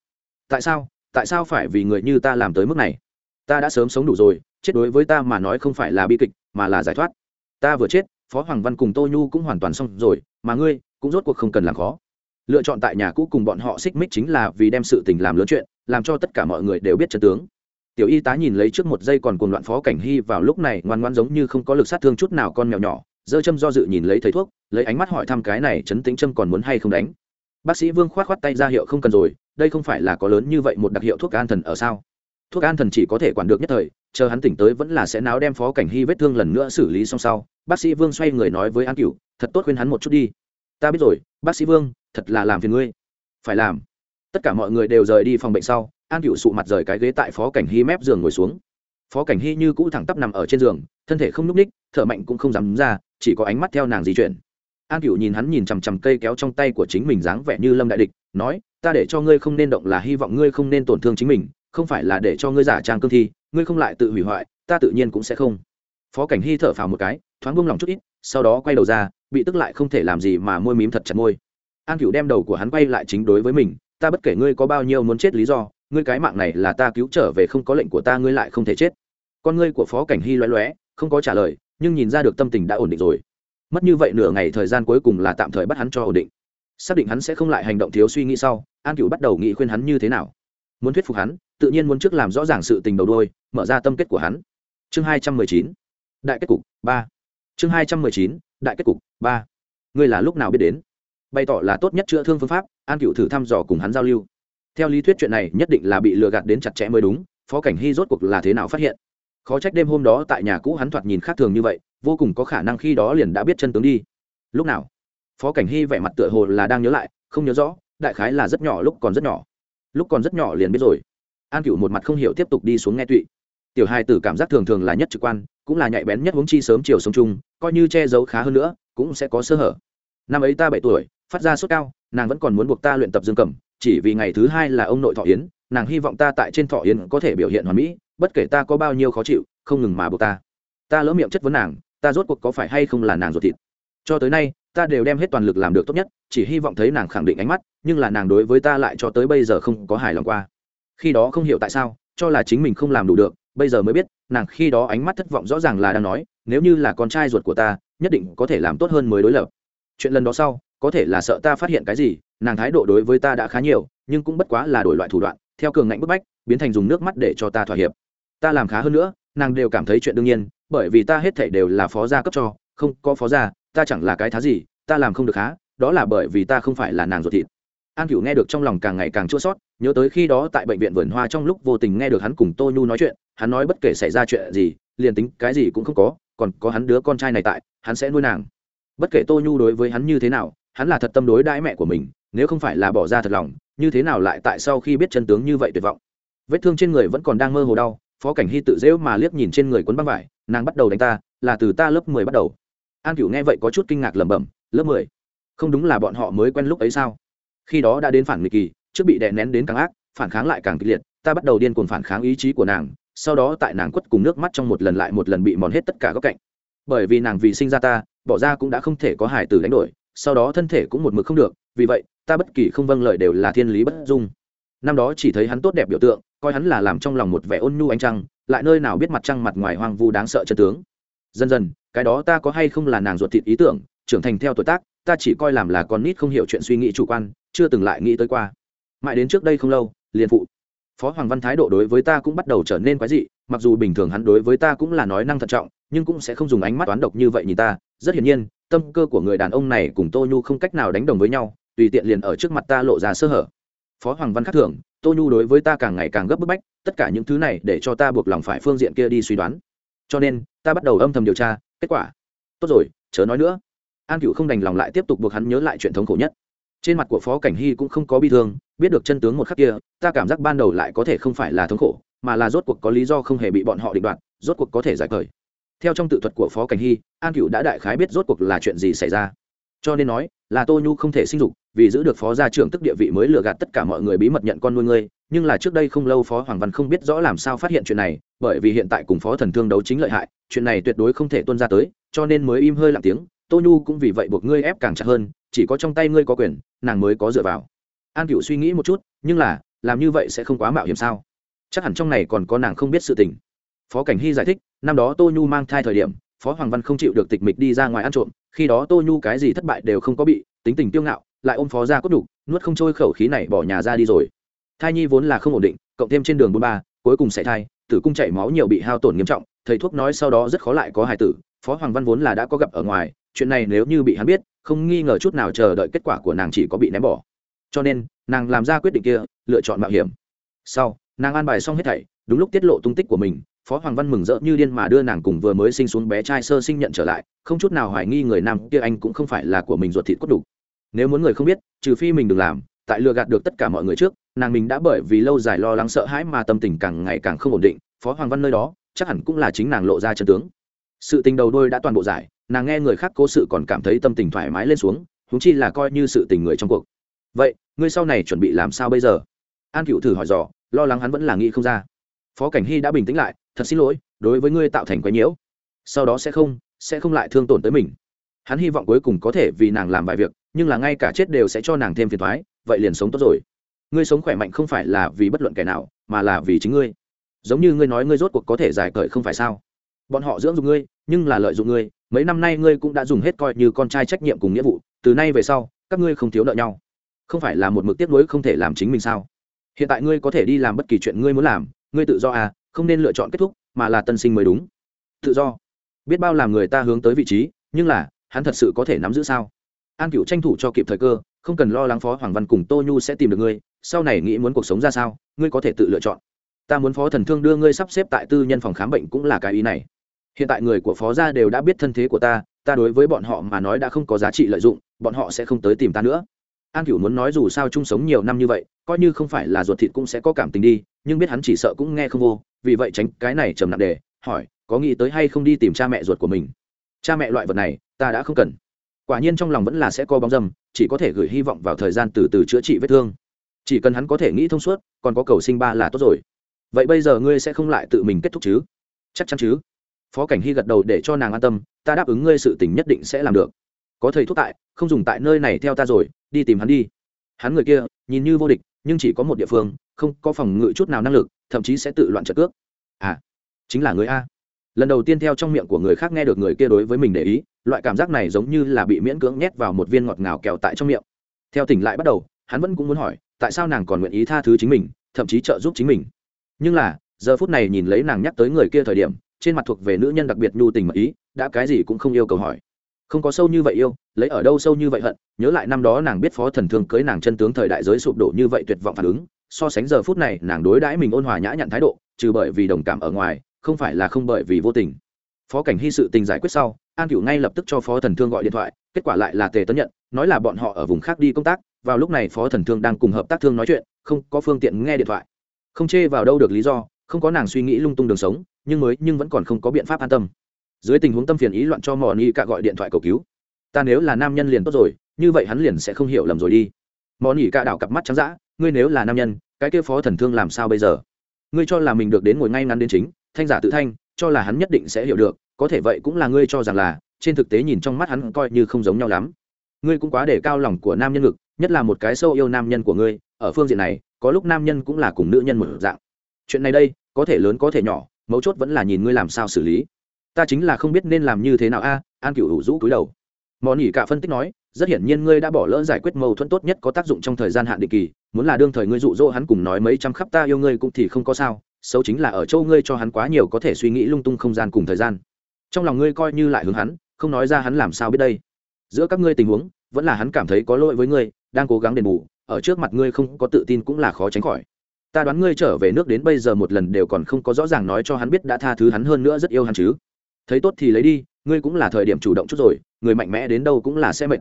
Tại sao? Tại sao phải vì người như ta làm tới mức này? Ta đã sớm sống đủ rồi chết đối với ta mà nói không phải là bi kịch, mà là giải thoát. Ta vừa chết, phó hoàng văn cùng tô nhu cũng hoàn toàn xong rồi, mà ngươi cũng rốt cuộc không cần làm khó. Lựa chọn tại nhà cũ cùng bọn họ xích mích chính là vì đem sự tình làm lớn chuyện, làm cho tất cả mọi người đều biết trận tướng. Tiểu y tá nhìn lấy trước một giây còn cuồng loạn phó cảnh hy vào lúc này ngoan ngoan giống như không có lực sát thương chút nào con mèo nhỏ dơ châm do dự nhìn lấy thầy thuốc, lấy ánh mắt hỏi thăm cái này chấn tính châm còn muốn hay không đánh. Bác sĩ vương k h o á t k h o á t tay ra hiệu không cần rồi, đây không phải là có lớn như vậy một đặc hiệu thuốc an thần ở sao? Thuốc an thần chỉ có thể quản được nhất thời chờ hắn tỉnh tới vẫn là sẽ náo đem phó cảnh hy vết thương lần nữa xử lý xong sau. Bác sĩ vương xoay người nói với an cựu thật tốt khuyên hắn một chút đi. Ta biết rồi, bác sĩ vương, thật là làm phiền ngươi. Phải làm. Tất cả mọi người đều rời đi phòng bệnh sau, an cựu sụ mặt rời cái ghế tại phó cảnh hy mép giường ngồi xuống. Phó cảnh hy như cũ thẳng tắp nằm ở trên giường, thân thể không n ú c ních thở mạnh cũng không dám ra, chỉ có ánh mắt theo nàng di chuyển. An cựu nhìn hắn nhìn chằm chằm cây kéo trong tay của chính mình dáng vẻ như lâm đại địch, nói, ta để cho ngươi không nên động là hy vọng ngươi không nên tổn thương chính mình không phải là để cho ngươi giả trang cương thi, ngươi không lại tự hủy hoại, ta tự nhiên cũng sẽ không. Phó cảnh hy thở phào một cái, thoáng buông lòng chút ít, sau đó quay đầu ra, bị tức lại không thể làm gì mà môi mím thật chặt môi. An cựu đem đầu của hắn quay lại chính đối với mình, ta bất kể ngươi có bao nhiêu muốn chết lý do, ngươi cái mạng này là ta cứu trở về không có lệnh của ta ngươi lại không thể chết. Con ngươi của phó cảnh hy loé loé không có trả lời, nhưng nhìn ra được tâm tình đã ổn định rồi. Mất như vậy nửa ngày thời gian cuối cùng là tạm thời bắt hắn cho ổn định. Xác định hắn sẽ không lại hành động thiếu suy nghĩ sau, an cựu bắt đầu nghĩ khuyên hắn như thế nào muốn thuyết phục hắn, tự nhiên muốn trước làm rõ ràng sự tình đầu đôi mở ra tâm kết của hắn. Chương hai trăm mười chín. Đại kết cục, ba. Chương hai trăm mười chín, đại kết cục, ba. Ngươi là lúc nào biết đến? Bày tỏ là tốt nhất chữa thương phương pháp, an cựu thử thăm dò cùng hắn giao lưu. Theo lý thuyết chuyện này nhất định là bị lừa gạt đến chặt chẽ mới đúng, phó cảnh hy rốt cuộc là thế nào phát hiện? Khó trách đêm hôm đó tại nhà cũ hắn thoạt nhìn khác thường như vậy, vô cùng có khả năng khi đó liền đã biết chân tướng đi. Lúc nào? Phó cảnh hy vẻ mặt tựa hồ là đang nhớ lại, không nhớ rõ, đại khái là rất nhỏ lúc còn rất nhỏ lúc còn rất nhỏ liền biết rồi. An cựu một mặt không hiểu tiếp tục đi xuống nghe tụy. Tiểu hai tử cảm giác thường thường là nhất trực quan, cũng là nhạy bén nhất huống chi sớm chiều sống chung, coi như che giấu khá hơn nữa, cũng sẽ có sơ hở. Năm ấy ta bảy tuổi, phát ra sốt cao, nàng vẫn còn muốn buộc ta luyện tập dương cầm, chỉ vì ngày thứ hai là ông nội thọ yến, nàng hy vọng ta tại trên thọ yến có thể biểu hiện hoàn mỹ, bất kể ta có bao nhiêu khó chịu, không ngừng mà buộc ta. Ta lỡ miệng chất vấn nàng, ta rốt cuộc có phải hay không là nàng ruột thịt. Cho tới nay ta đều đem hết toàn lực làm được tốt nhất, chỉ hy vọng thấy nàng khẳng định ánh mắt, nhưng là nàng đối với ta lại cho tới bây giờ không có hài lòng qua. Khi đó không hiểu tại sao, cho là chính mình không làm đủ được, bây giờ mới biết, nàng khi đó ánh mắt thất vọng rõ ràng là đang nói, nếu như là con trai ruột của ta, nhất định có thể làm tốt hơn mới đối lập. Chuyện lần đó sau, có thể là sợ ta phát hiện cái gì, nàng thái độ đối với ta đã khá nhiều, nhưng cũng bất quá là đổi loại thủ đoạn, theo cường ngạnh bức bách, biến thành dùng nước mắt để cho ta thỏa hiệp. Ta làm khá hơn nữa, nàng đều cảm thấy chuyện đương nhiên, bởi vì ta hết thảy đều là phó gia cấp cho, không có phó gia ta chẳng là cái thá gì, ta làm không được há đó là bởi vì ta không phải là nàng ruột thịt. An cửu nghe được trong lòng càng ngày càng chua sót nhớ tới khi đó tại bệnh viện vườn hoa trong lúc vô tình nghe được hắn cùng tô nhu nói chuyện, hắn nói bất kể xảy ra chuyện gì, liền tính cái gì cũng không có, còn có hắn đứa con trai này tại, hắn sẽ nuôi nàng. Bất kể tô nhu đối với hắn như thế nào, hắn là thật tâm đối đãi mẹ của mình, nếu không phải là bỏ ra thật lòng, như thế nào lại tại sau khi biết chân tướng như vậy tuyệt vọng. Vết thương trên người vẫn còn đang mơ hồ đau, phó cảnh hy tự dễu mà liếc nhìn trên người quấn băng vải, nàng bắt đầu đánh ta, là từ ta lớp mười bắt đầu an cửu nghe vậy có chút kinh ngạc lẩm bẩm, lớp mười? Không đúng là bọn họ mới quen lúc ấy sao? Khi đó đã đến phản nghịch kỳ, trước bị đè nén đến càng ác, phản kháng lại càng kịch liệt, ta bắt đầu điên cuồng phản kháng ý chí của nàng, sau đó tại nàng quất cùng nước mắt trong một lần lại một lần bị mòn hết tất cả góc cạnh. Bởi vì nàng vì sinh ra ta, bỏ ra cũng đã không thể có hải tử đánh đổi, sau đó thân thể cũng một mực không được, vì vậy, ta bất kỳ không vâng lời đều là thiên lý bất dung. Năm đó chỉ thấy hắn tốt đẹp biểu tượng, coi hắn là làm trong lòng một vẻ ôn nhu ánh trăng, lại nơi nào biết mặt trăng mặt ngoài hoang vu đáng sợ chân tướng dần dần, cái đó ta có hay không là nàng ruột thịt ý tưởng, trưởng thành theo tuổi tác, ta chỉ coi làm là con nít không hiểu chuyện suy nghĩ chủ quan, chưa từng lại nghĩ tới qua. Mãi đến trước đây không lâu, liền phụ. Phó hoàng văn thái độ đối với ta cũng bắt đầu trở nên quái dị, mặc dù bình thường hắn đối với ta cũng là nói năng thận trọng, nhưng cũng sẽ không dùng ánh mắt toán độc như vậy nhìn ta. Rất hiển nhiên, tâm cơ của người đàn ông này cùng tô nhu không cách nào đánh đồng với nhau, tùy tiện liền ở trước mặt ta lộ ra sơ hở. Phó hoàng văn khắc thường, tô nhu đối với ta càng ngày càng gấp bức bách, tất cả những thứ này để cho ta buộc lòng phải phương diện kia đi suy đoán cho nên, ta bắt đầu âm thầm điều tra, kết quả. Tốt rồi, chớ nói nữa. An cựu không đành lòng lại tiếp tục buộc hắn nhớ lại chuyện thống khổ nhất. Trên mặt của phó cảnh hy cũng không có bi thương, biết được chân tướng một khắc kia, ta cảm giác ban đầu lại có thể không phải là thống khổ, mà là rốt cuộc có lý do không hề bị bọn họ định đoạt, rốt cuộc có thể giải cởi theo trong tự thuật của phó cảnh hy, an cựu đã đại khái biết rốt cuộc là chuyện gì xảy ra. Cho nên nói, là tô nhu không thể sinh dục, vì giữ được phó gia trưởng tức địa vị mới lừa gạt tất cả mọi người bí mật nhận con nuôi ngươi nhưng là trước đây không lâu phó hoàng văn không biết rõ làm sao phát hiện chuyện này, bởi vì hiện tại cùng phó thần thương đấu chính lợi hại, chuyện này tuyệt đối không thể tuân ra tới, cho nên mới im hơi lặng tiếng, tô nhu cũng vì vậy buộc ngươi ép càng chặt hơn, chỉ có trong tay ngươi có quyền, nàng mới có dựa vào. An cựu suy nghĩ một chút, nhưng là, làm như vậy sẽ không quá mạo hiểm sao? Chắc hẳn trong này còn có nàng không biết sự tình. Phó cảnh hy giải thích, năm đó tô nhu mang thai thời điểm, phó hoàng văn không chịu được tịch mịch đi ra ngoài ăn trộm, khi đó tô nhu cái gì thất bại đều không có bị, tính tình tiêu ngạo, lại ôm phó ra cốt đục nuốt không trôi khẩu khí này bỏ nhà ra đi rồi thai nhi vốn là không ổn định, cộng thêm trên đường bốn ba, cuối cùng sẽ thai, tử cung chảy máu nhiều bị hao tổn nghiêm trọng, thầy thuốc nói sau đó rất khó lại có hài tử, phó hoàng văn vốn là đã có gặp ở ngoài, chuyện này nếu như bị hắn biết, không nghi ngờ chút nào chờ đợi kết quả của nàng chỉ có bị ném bỏ. Cho nên, nàng làm ra quyết định kia, lựa chọn mạo hiểm. Sau, nàng an bài xong hết thảy, đúng lúc tiết lộ tung tích của mình, phó hoàng văn mừng rỡ như điên mà đưa nàng cùng vừa mới sinh xuống bé trai sơ sinh nhận trở lại, không chút nào hoài nghi người nam kia anh cũng không phải là của mình ruột thịt cốt đủ. Nếu muốn người không biết, trừ phi mình đừng làm, tại lừa gạt được tất cả mọi người trước nàng mình đã bởi vì lâu dài lo lắng sợ hãi mà tâm tình càng ngày càng không ổn định, phó hoàng văn nơi đó, chắc hẳn cũng là chính nàng lộ ra chân tướng. Sự tình đầu đôi đã toàn bộ giải, nàng nghe người khác cố sự còn cảm thấy tâm tình thoải mái lên xuống húng chi là coi như sự tình người trong cuộc. Vậy, ngươi sau này chuẩn bị làm sao bây giờ? An cựu thử hỏi dò, lo lắng hắn vẫn là nghĩ không ra. Phó cảnh hy đã bình tĩnh lại, thật xin lỗi, đối với ngươi tạo thành quái nhiễu, sau đó sẽ không sẽ không lại thương tổn tới mình. Hắn hy vọng cuối cùng có thể vì nàng làm vài việc, nhưng là ngay cả chết đều sẽ cho nàng thêm phiền thoái vậy liền sống tốt rồi ngươi sống khỏe mạnh không phải là vì bất luận kẻ nào, mà là vì chính ngươi. Giống như ngươi nói ngươi rốt cuộc có thể giải cởi không phải sao? Bọn họ dưỡng dụng ngươi, nhưng là lợi dụng ngươi. Mấy năm nay ngươi cũng đã dùng hết coi như con trai trách nhiệm cùng nghĩa vụ. Từ nay về sau, các ngươi không thiếu nợ nhau. Không phải là một mực tiếp nối không thể làm chính mình sao? Hiện tại ngươi có thể đi làm bất kỳ chuyện ngươi muốn làm, ngươi tự do à không nên lựa chọn kết thúc, mà là tân sinh mới đúng. Tự do. Biết bao làm người ta hướng tới vị trí, nhưng là, hắn thật sự có thể nắm giữ sao? An cựu tranh thủ cho kịp thời cơ, không cần lo lắng phó hoàng văn cùng tô nhu sẽ tìm được ngươi sau này nghĩ muốn cuộc sống ra sao, ngươi có thể tự lựa chọn. Ta muốn phó thần thương đưa ngươi sắp xếp tại tư nhân phòng khám bệnh cũng là cái ý này. Hiện tại người của phó gia đều đã biết thân thế của ta ta đối với bọn họ mà nói đã không có giá trị lợi dụng, bọn họ sẽ không tới tìm ta nữa. An cửu muốn nói dù sao chung sống nhiều năm như vậy, coi như không phải là ruột thịt cũng sẽ có cảm tình đi, nhưng biết hắn chỉ sợ cũng nghe không vô, vì vậy tránh cái này trầm nặng đề hỏi, có nghĩ tới hay không đi tìm cha mẹ ruột của mình? Cha mẹ loại vật này, ta đã không cần. Quả nhiên trong lòng vẫn là sẽ có bóng dâm, chỉ có thể gửi hy vọng vào thời gian từ từ chữa trị vết thương chỉ cần hắn có thể nghĩ thông suốt, còn có cầu sinh ba là tốt rồi. Vậy bây giờ ngươi sẽ không lại tự mình kết thúc chứ? Chắc chắn chứ. Phó cảnh hy gật đầu để cho nàng an tâm, ta đáp ứng ngươi sự tình nhất định sẽ làm được. Có thầy thuốc tại, không dùng tại nơi này theo ta rồi, đi tìm hắn đi. Hắn người kia, nhìn như vô địch, nhưng chỉ có một địa phương, không có phòng ngự chút nào năng lực, thậm chí sẽ tự loạn trợ cước. À chính là người a. Lần đầu tiên theo trong miệng của người khác nghe được người kia đối với mình để ý, loại cảm giác này giống như là bị miễn cưỡng nhét vào một viên ngọt ngào kẹo tại trong miệng. Theo tỉnh lại bắt đầu, hắn vẫn cũng muốn hỏi tại sao nàng còn nguyện ý tha thứ chính mình, thậm chí trợ giúp chính mình. Nhưng là, giờ phút này nhìn lấy nàng nhắc tới người kia thời điểm, trên mặt thuộc về nữ nhân đặc biệt nhu tình mật ý, đã cái gì cũng không yêu cầu hỏi. Không có sâu như vậy yêu, lấy ở đâu sâu như vậy hận, nhớ lại năm đó nàng biết phó thần thương cưới nàng chân tướng thời đại giới sụp đổ như vậy tuyệt vọng phản ứng, so sánh giờ phút này nàng đối đãi mình ôn hòa nhã nhặn thái độ, trừ bởi vì đồng cảm ở ngoài, không phải là không bởi vì vô tình. Phó cảnh hy sự tình giải quyết sau, an cựu ngay lập tức cho phó thần thương gọi điện thoại, kết quả lại là tề tấn nhận, nói là bọn họ ở vùng khác đi công tác vào lúc này phó thần thương đang cùng hợp tác thương nói chuyện, không có phương tiện nghe điện thoại. Không chê vào đâu được lý do, không có nàng suy nghĩ lung tung đường sống, nhưng mới, nhưng vẫn còn không có biện pháp an tâm. Dưới tình huống tâm phiền ý loạn cho mò ni cả gọi điện thoại cầu cứu. Ta nếu là nam nhân liền tốt rồi, như vậy hắn liền sẽ không hiểu lầm rồi đi. Mò ni cả đảo cặp mắt trắng dã, ngươi nếu là nam nhân, cái kia phó thần thương làm sao bây giờ? Ngươi cho là mình được đến ngồi ngay ngắn đến chính, thanh giả tự thanh, cho là hắn nhất định sẽ hiểu được, có thể vậy cũng là ngươi cho rằng là, trên thực tế nhìn trong mắt hắn coi như không giống nhau lắm. Ngươi cũng quá để cao lòng của nam nhân ngực nhất là một cái sâu yêu nam nhân của ngươi, ở phương diện này, có lúc nam nhân cũng là cùng nữ nhân một dạng. Chuyện này đây, có thể lớn có thể nhỏ, mấu chốt vẫn là nhìn ngươi làm sao xử lý. Ta chính là không biết nên làm như thế nào a, an cựu hữu rũ cúi đầu. Mò ỉ cả phân tích nói, rất hiển nhiên ngươi đã bỏ lỡ giải quyết mâu thuẫn tốt nhất có tác dụng trong thời gian hạn định kỳ, muốn là đương thời ngươi dụ dỗ hắn cùng nói mấy trăm khắp ta yêu ngươi cũng thì không có sao, xấu chính là ở châu ngươi cho hắn quá nhiều có thể suy nghĩ lung tung không gian cùng thời gian. Trong lòng ngươi coi như lại hướng hắn, không nói ra hắn làm sao biết đây. Giữa các ngươi tình huống, vẫn là hắn cảm thấy có lỗi với ngươi đang cố gắng đền bù, ở trước mặt ngươi không có tự tin cũng là khó tránh khỏi. Ta đoán ngươi trở về nước đến bây giờ một lần đều còn không có rõ ràng nói cho hắn biết đã tha thứ hắn hơn nữa rất yêu hắn chứ. Thấy tốt thì lấy đi, ngươi cũng là thời điểm chủ động chút rồi, người mạnh mẽ đến đâu cũng là sẽ mệt.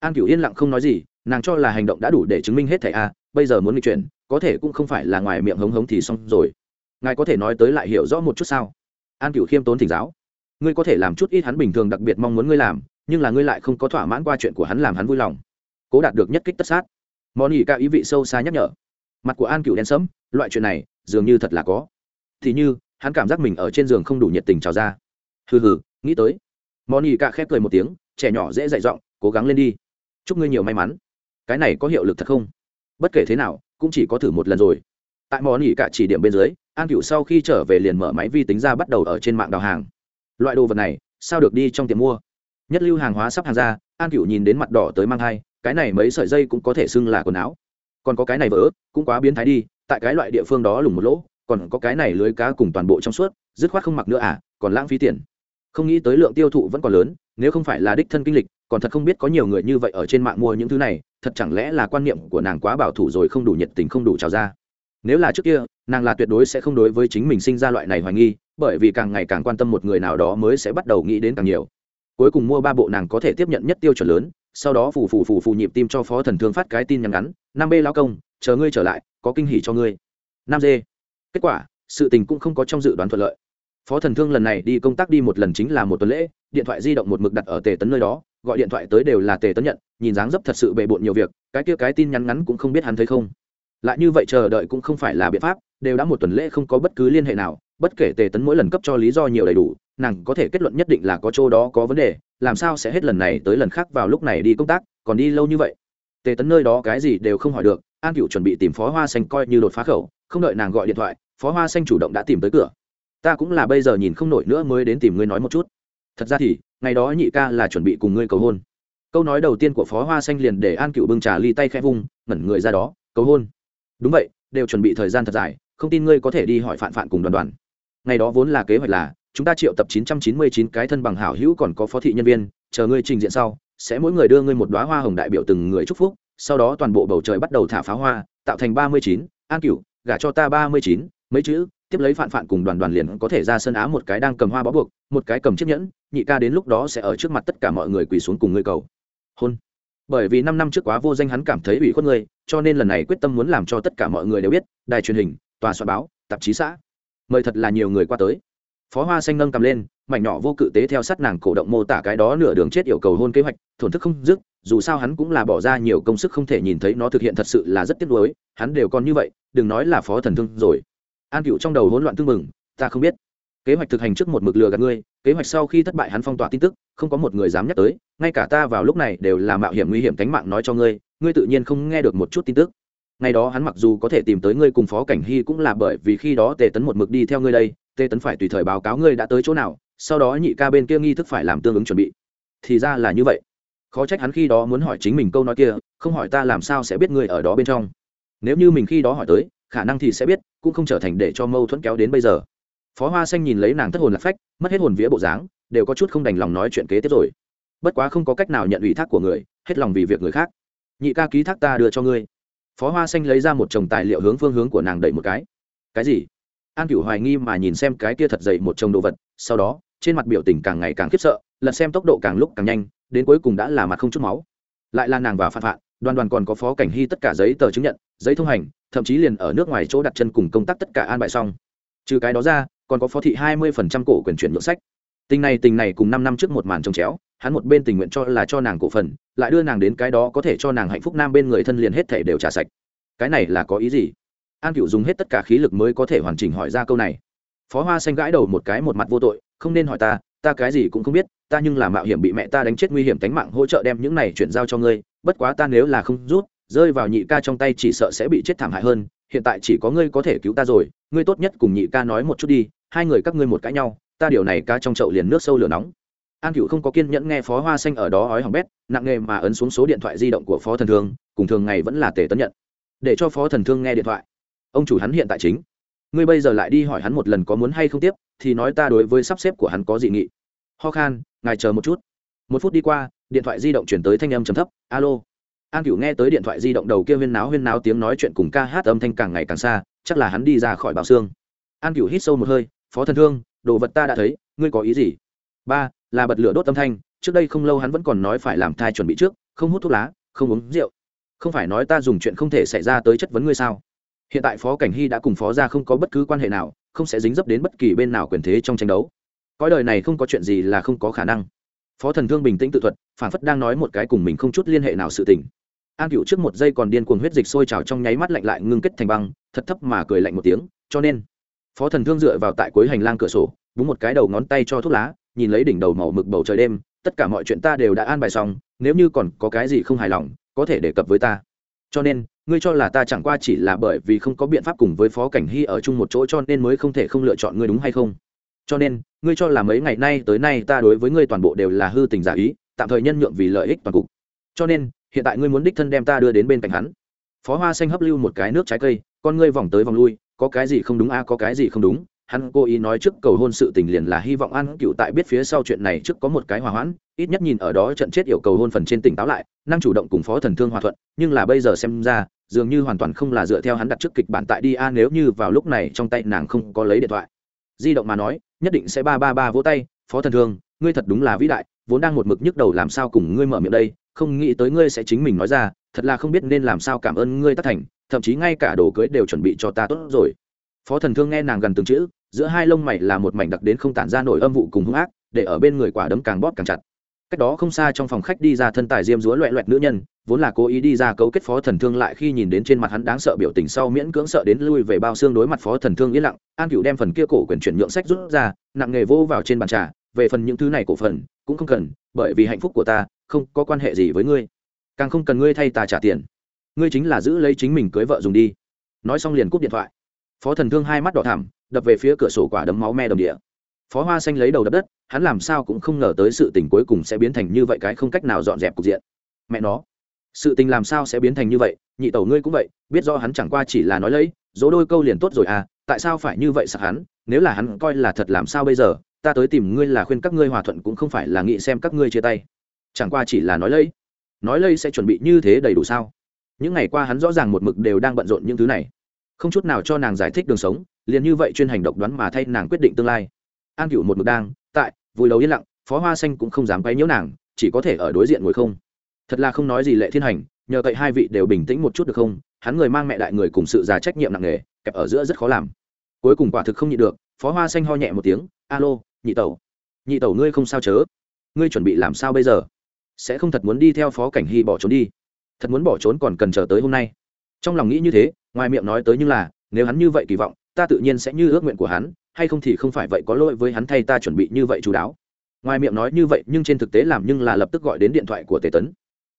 An cửu yên lặng không nói gì, nàng cho là hành động đã đủ để chứng minh hết thảy a, bây giờ muốn nghịch chuyển, có thể cũng không phải là ngoài miệng hống hống thì xong rồi. Ngài có thể nói tới lại hiểu rõ một chút sao? An cửu khiêm tốn thỉnh giáo. Ngươi có thể làm chút ít hắn bình thường đặc biệt mong muốn ngươi làm, nhưng là ngươi lại không có thỏa mãn qua chuyện của hắn làm hắn vui lòng cố đạt được nhất kích tất sát. Món ỉ ca ý vị sâu xa nhắc nhở. Mặt của an cựu đen sẫm, loại chuyện này dường như thật là có. Thì như, hắn cảm giác mình ở trên giường không đủ nhiệt tình trào ra. Hừ hừ, nghĩ tới. Món ỉ ca khép cười một tiếng, trẻ nhỏ dễ dạy giọng, cố gắng lên đi. Chúc ngươi nhiều may mắn. Cái này có hiệu lực thật không? Bất kể thế nào, cũng chỉ có thử một lần rồi. Tại món ỉ cả chỉ điểm bên dưới, an cựu sau khi trở về liền mở máy vi tính ra bắt đầu ở trên mạng đào hàng. Loại đồ vật này, sao được đi trong tiệm mua? Nhất lưu hàng hóa sắp hàng ra, an cựu nhìn đến mặt đỏ tới mang thai cái này mấy sợi dây cũng có thể xưng là quần áo. Còn có cái này vỡ, cũng quá biến thái đi, tại cái loại địa phương đó lủng một lỗ, còn có cái này lưới cá cùng toàn bộ trong suốt, dứt khoát không mặc nữa à còn lãng phí tiền. Không nghĩ tới lượng tiêu thụ vẫn còn lớn, nếu không phải là đích thân kinh lịch, còn thật không biết có nhiều người như vậy ở trên mạng mua những thứ này, thật chẳng lẽ là quan niệm của nàng quá bảo thủ rồi không đủ nhiệt tình không đủ trào ra. Nếu là trước kia, nàng là tuyệt đối sẽ không đối với chính mình sinh ra loại này hoài nghi, bởi vì càng ngày càng quan tâm một người nào đó mới sẽ bắt đầu nghĩ đến càng nhiều. Cuối cùng mua ba bộ nàng có thể tiếp nhận nhất tiêu chuẩn lớn sau đó phù phù phù phù nhịp tim cho phó thần thương phát cái tin nhắn ngắn năm b lao công, chờ ngươi trở lại, có kinh hỉ cho ngươi. Năm d kết quả, sự tình cũng không có trong dự đoán thuận lợi. Phó thần thương lần này đi công tác đi một lần chính là một tuần lễ, điện thoại di động một mực đặt ở tề tấn nơi đó, gọi điện thoại tới đều là tề tấn nhận, nhìn dáng dấp thật sự bề bộn nhiều việc, cái kia cái tin nhắn ngắn cũng không biết hắn thấy không. Lại như vậy chờ đợi cũng không phải là biện pháp, đều đã một tuần lễ không có bất cứ liên hệ nào, bất kể tề tấn mỗi lần cấp cho lý do nhiều đầy đủ, nàng có thể kết luận nhất định là có chỗ đó có vấn đề làm sao sẽ hết lần này tới lần khác vào lúc này đi công tác, còn đi lâu như vậy? Tề tấn nơi đó cái gì đều không hỏi được, an cựu chuẩn bị tìm phó hoa xanh coi như đột phá khẩu, không đợi nàng gọi điện thoại, phó hoa xanh chủ động đã tìm tới cửa. Ta cũng là bây giờ nhìn không nổi nữa mới đến tìm ngươi nói một chút. Thật ra thì, ngày đó nhị ca là chuẩn bị cùng ngươi cầu hôn. Câu nói đầu tiên của phó hoa xanh liền để an cựu bưng trà ly tay khẽ vung, ngẩn người ra đó, cầu hôn. Đúng vậy, đều chuẩn bị thời gian thật dài, không tin ngươi có thể đi hỏi phạn phạn cùng đoàn đoàn. Ngày đó vốn là kế hoạch là chúng ta triệu tập 999 cái thân bằng hảo hữu còn có phó thị nhân viên chờ ngươi trình diện sau sẽ mỗi người đưa ngươi một đóa hoa hồng đại biểu từng người chúc phúc sau đó toàn bộ bầu trời bắt đầu thả pháo hoa tạo thành 39, an cửu gả cho ta 39, mấy chữ tiếp lấy phạn phạn cùng đoàn đoàn liền có thể ra sân á một cái đang cầm hoa bó buộc một cái cầm chiếc nhẫn nhị ca đến lúc đó sẽ ở trước mặt tất cả mọi người quỳ xuống cùng ngươi cầu. Hôn. Bởi vì năm năm trước quá vô danh hắn cảm thấy ủy khuất người cho nên lần này quyết tâm muốn làm cho tất cả mọi người đều biết đài truyền hình tòa soạn báo tạp chí xã. Mời thật là nhiều người qua tới phó hoa xanh nâng cầm lên, mảnh nhỏ vô cự tế theo sát nàng cổ động mô tả cái đó nửa đường chết yêu cầu hôn kế hoạch, thổn thức không dứt, dù sao hắn cũng là bỏ ra nhiều công sức không thể nhìn thấy nó thực hiện thật sự là rất tiếc nuối, hắn đều còn như vậy, đừng nói là phó thần thương rồi. An cựu trong đầu hỗn loạn tương mừng ta không biết. Kế hoạch thực hành trước một mực lừa gạt ngươi, kế hoạch sau khi thất bại hắn phong tỏa tin tức, không có một người dám nhắc tới, ngay cả ta vào lúc này đều là mạo hiểm nguy hiểm tính mạng nói cho ngươi ngươi tự nhiên không nghe được một chút tin tức. Ngày đó hắn mặc dù có thể tìm tới ngươi cùng phó cảnh hy cũng là bởi vì khi đó tề tấn một mực đi theo ngươi đây Tê tấn phải tùy thời báo cáo ngươi đã tới chỗ nào, sau đó nhị ca bên kia nghi thức phải làm tương ứng chuẩn bị. Thì ra là như vậy. Khó trách hắn khi đó muốn hỏi chính mình câu nói kia, không hỏi ta làm sao sẽ biết ngươi ở đó bên trong. Nếu như mình khi đó hỏi tới, khả năng thì sẽ biết, cũng không trở thành để cho mâu thuẫn kéo đến bây giờ. Phó hoa xanh nhìn lấy nàng thất hồn lạc phách, mất hết hồn vía bộ dáng, đều có chút không đành lòng nói chuyện kế tiếp rồi. Bất quá không có cách nào nhận ủy thác của người, hết lòng vì việc người khác. Nhị ca ký thác ta đưa cho ngươi. Phó hoa xanh lấy ra một chồng tài liệu hướng phương hướng của nàng đẩy một cái. Cái gì? An cửu hoài nghi mà nhìn xem cái kia thật dày một chồng đồ vật, sau đó, trên mặt biểu tình càng ngày càng khiếp sợ lật xem tốc độ càng lúc càng nhanh, đến cuối cùng đã là mặt không chút máu. Lại là nàng và phạt phạt đoàn đoàn còn có phó cảnh hy tất cả giấy tờ chứng nhận, giấy thông hành, thậm chí liền ở nước ngoài chỗ đặt chân cùng công tác tất cả an bài xong. Trừ cái đó ra, còn có phó thị hai mươi phần trăm cổ quyền chuyển nhượng sách. Tình này tình này cùng năm năm trước một màn trồng chéo, hắn một bên tình nguyện cho là cho nàng cổ phần, lại đưa nàng đến cái đó có thể cho nàng hạnh phúc nam bên người thân liền hết thể đều trả sạch. Cái này là có ý gì? An cựu dùng hết tất cả khí lực mới có thể hoàn chỉnh hỏi ra câu này. Phó hoa xanh gãi đầu một cái một mặt vô tội, không nên hỏi ta ta cái gì cũng không biết, ta nhưng là mạo hiểm bị mẹ ta đánh chết nguy hiểm tánh mạng hỗ trợ đem những này chuyển giao cho ngươi, bất quá ta nếu là không rút, rơi vào nhị ca trong tay chỉ sợ sẽ bị chết thảm hại hơn, hiện tại chỉ có ngươi có thể cứu ta rồi, ngươi tốt nhất cùng nhị ca nói một chút đi, hai người các ngươi một cãi nhau, ta điều này ca trong chậu liền nước sâu lửa nóng. An cựu không có kiên nhẫn nghe phó hoa xanh ở đó ói hỏng bét, nặng nghề mà ấn xuống số điện thoại di động của phó thần thương, cùng thường ngày vẫn là tề tấn nhận. Để cho phó thần thương nghe điện thoại ông chủ hắn hiện tại chính. Ngươi bây giờ lại đi hỏi hắn một lần có muốn hay không tiếp, thì nói ta đối với sắp xếp của hắn có dị nghị. Ho khan, ngài chờ một chút. Một phút đi qua, điện thoại di động chuyển tới thanh âm trầm thấp. Alo. An cửu nghe tới điện thoại di động đầu kia huyên náo huyên náo tiếng nói chuyện cùng ca hát âm thanh càng ngày càng xa, chắc là hắn đi ra khỏi bào xương. An cửu hít sâu một hơi, phó thần thương, đồ vật ta đã thấy, ngươi có ý gì? Ba, là bật lửa đốt âm thanh, trước đây không lâu hắn vẫn còn nói phải làm thai chuẩn bị trước, không hút thuốc lá, không uống rượu. Không phải nói ta dùng chuyện không thể xảy ra tới chất vấn ngươi sao? Hiện tại phó cảnh hy đã cùng phó ra không có bất cứ quan hệ nào, không sẽ dính dấp đến bất kỳ bên nào quyền thế trong tranh đấu. Cõi đời này không có chuyện gì là không có khả năng. Phó thần thương bình tĩnh tự thuật, phản phất đang nói một cái cùng mình không chút liên hệ nào sự tình. An cựu trước một giây còn điên cuồng huyết dịch sôi trào trong nháy mắt lạnh lại ngưng kết thành băng, thật thấp mà cười lạnh một tiếng, cho nên, phó thần thương dựa vào tại cuối hành lang cửa sổ, búng một cái đầu ngón tay cho thuốc lá, nhìn lấy đỉnh đầu màu mực bầu trời đêm, tất cả mọi chuyện ta đều đã an bài xong, nếu như còn có cái gì không hài lòng, có thể đề cập với ta. Cho nên ngươi cho là ta chẳng qua chỉ là bởi vì không có biện pháp cùng với phó cảnh hy ở chung một chỗ cho nên mới không thể không lựa chọn ngươi đúng hay không? Cho nên, ngươi cho là mấy ngày nay tới nay ta đối với ngươi toàn bộ đều là hư tình giả ý, tạm thời nhân nhượng vì lợi ích toàn cục. Cho nên, hiện tại ngươi muốn đích thân đem ta đưa đến bên cạnh hắn. Phó hoa xanh hấp lưu một cái nước trái cây, con ngươi vòng tới vòng lui, có cái gì không đúng a, có cái gì không đúng. Hắn cố ý nói trước cầu hôn sự tình liền là hy vọng an cựu tại biết phía sau chuyện này trước có một cái hòa hoãn, ít nhất nhìn ở đó trận chết yêu cầu hôn phần trên tỉnh táo lại, năng chủ động cùng phó thần thương hòa thuận, nhưng là bây giờ xem ra dường như hoàn toàn không là dựa theo hắn đặt trước kịch bản tại đi a, nếu như vào lúc này trong tay nàng không có lấy điện thoại. Di động mà nói, nhất định sẽ ba ba ba vỗ tay, phó thần thương, ngươi thật đúng là vĩ đại, vốn đang một mực nhức đầu làm sao cùng ngươi mở miệng đây, không nghĩ tới ngươi sẽ chính mình nói ra, thật là không biết nên làm sao cảm ơn ngươi tất thành, thậm chí ngay cả đồ cưới đều chuẩn bị cho ta tốt rồi. Phó thần thương nghe nàng gần từng chữ, giữa hai lông mày là một mảnh đặc đến không tản ra nổi âm vụ cùng hung ác, để ở bên người quả đấm càng bóp càng chặt. Cách đó không xa trong phòng khách đi ra thân tài diêm dúa loẹ loẹt nữ nhân vốn là cố ý đi ra cấu kết phó thần thương lại khi nhìn đến trên mặt hắn đáng sợ biểu tình sau miễn cưỡng sợ đến lui về bao xương đối mặt phó thần thương yên lặng, an cựu đem phần kia cổ quyền chuyển nhượng sách rút ra, nặng nghề vô vào trên bàn trà, về phần những thứ này cổ phần, cũng không cần, bởi vì hạnh phúc của ta, không có quan hệ gì với ngươi. Càng không cần ngươi thay ta trả tiền. Ngươi chính là giữ lấy chính mình cưới vợ dùng đi. Nói xong liền cúp điện thoại. Phó thần thương hai mắt đỏ thảm đập về phía cửa sổ quả đấm máu me đồng địa. Phó hoa xanh lấy đầu đập đất, hắn làm sao cũng không ngờ tới sự tình cuối cùng sẽ biến thành như vậy cái không cách nào dọn dẹp cục diện. Mẹ nó sự tình làm sao sẽ biến thành như vậy, nhị tẩu ngươi cũng vậy, biết do hắn chẳng qua chỉ là nói lấy, dỗ đôi câu liền tốt rồi à tại sao phải như vậy sặc hắn, nếu là hắn coi là thật làm sao bây giờ, ta tới tìm ngươi là khuyên các ngươi hòa thuận cũng không phải là nghĩ xem các ngươi chia tay. Chẳng qua chỉ là nói lấy. Nói lấy sẽ chuẩn bị như thế đầy đủ sao? Những ngày qua hắn rõ ràng một mực đều đang bận rộn những thứ này. Không chút nào cho nàng giải thích đường sống, liền như vậy chuyên hành độc đoán mà thay nàng quyết định tương lai. An cựu một mực đang, tại, vui đầu yên lặng, phó hoa xanh cũng không dám quay nhiễu nàng, chỉ có thể ở đối diện ngồi không thật là không nói gì lệ thiên hành, nhờ cậy hai vị đều bình tĩnh một chút được không? Hắn người mang mẹ đại người cùng sự già trách nhiệm nặng nề, kẹp ở giữa rất khó làm. Cuối cùng quả thực không nhịn được, phó hoa xanh ho nhẹ một tiếng, alo, nhị tẩu. Nhị tẩu ngươi không sao chớ? Ngươi chuẩn bị làm sao bây giờ? Sẽ không thật muốn đi theo phó cảnh hy bỏ trốn đi. Thật muốn bỏ trốn còn cần chờ tới hôm nay. Trong lòng nghĩ như thế, ngoài miệng nói tới nhưng là, nếu hắn như vậy kỳ vọng, ta tự nhiên sẽ như ước nguyện của hắn, hay không thì không phải vậy có lỗi với hắn thay ta chuẩn bị như vậy chú đáo. Ngoài miệng nói như vậy, nhưng trên thực tế làm nhưng là lập tức gọi đến điện thoại của tề tấn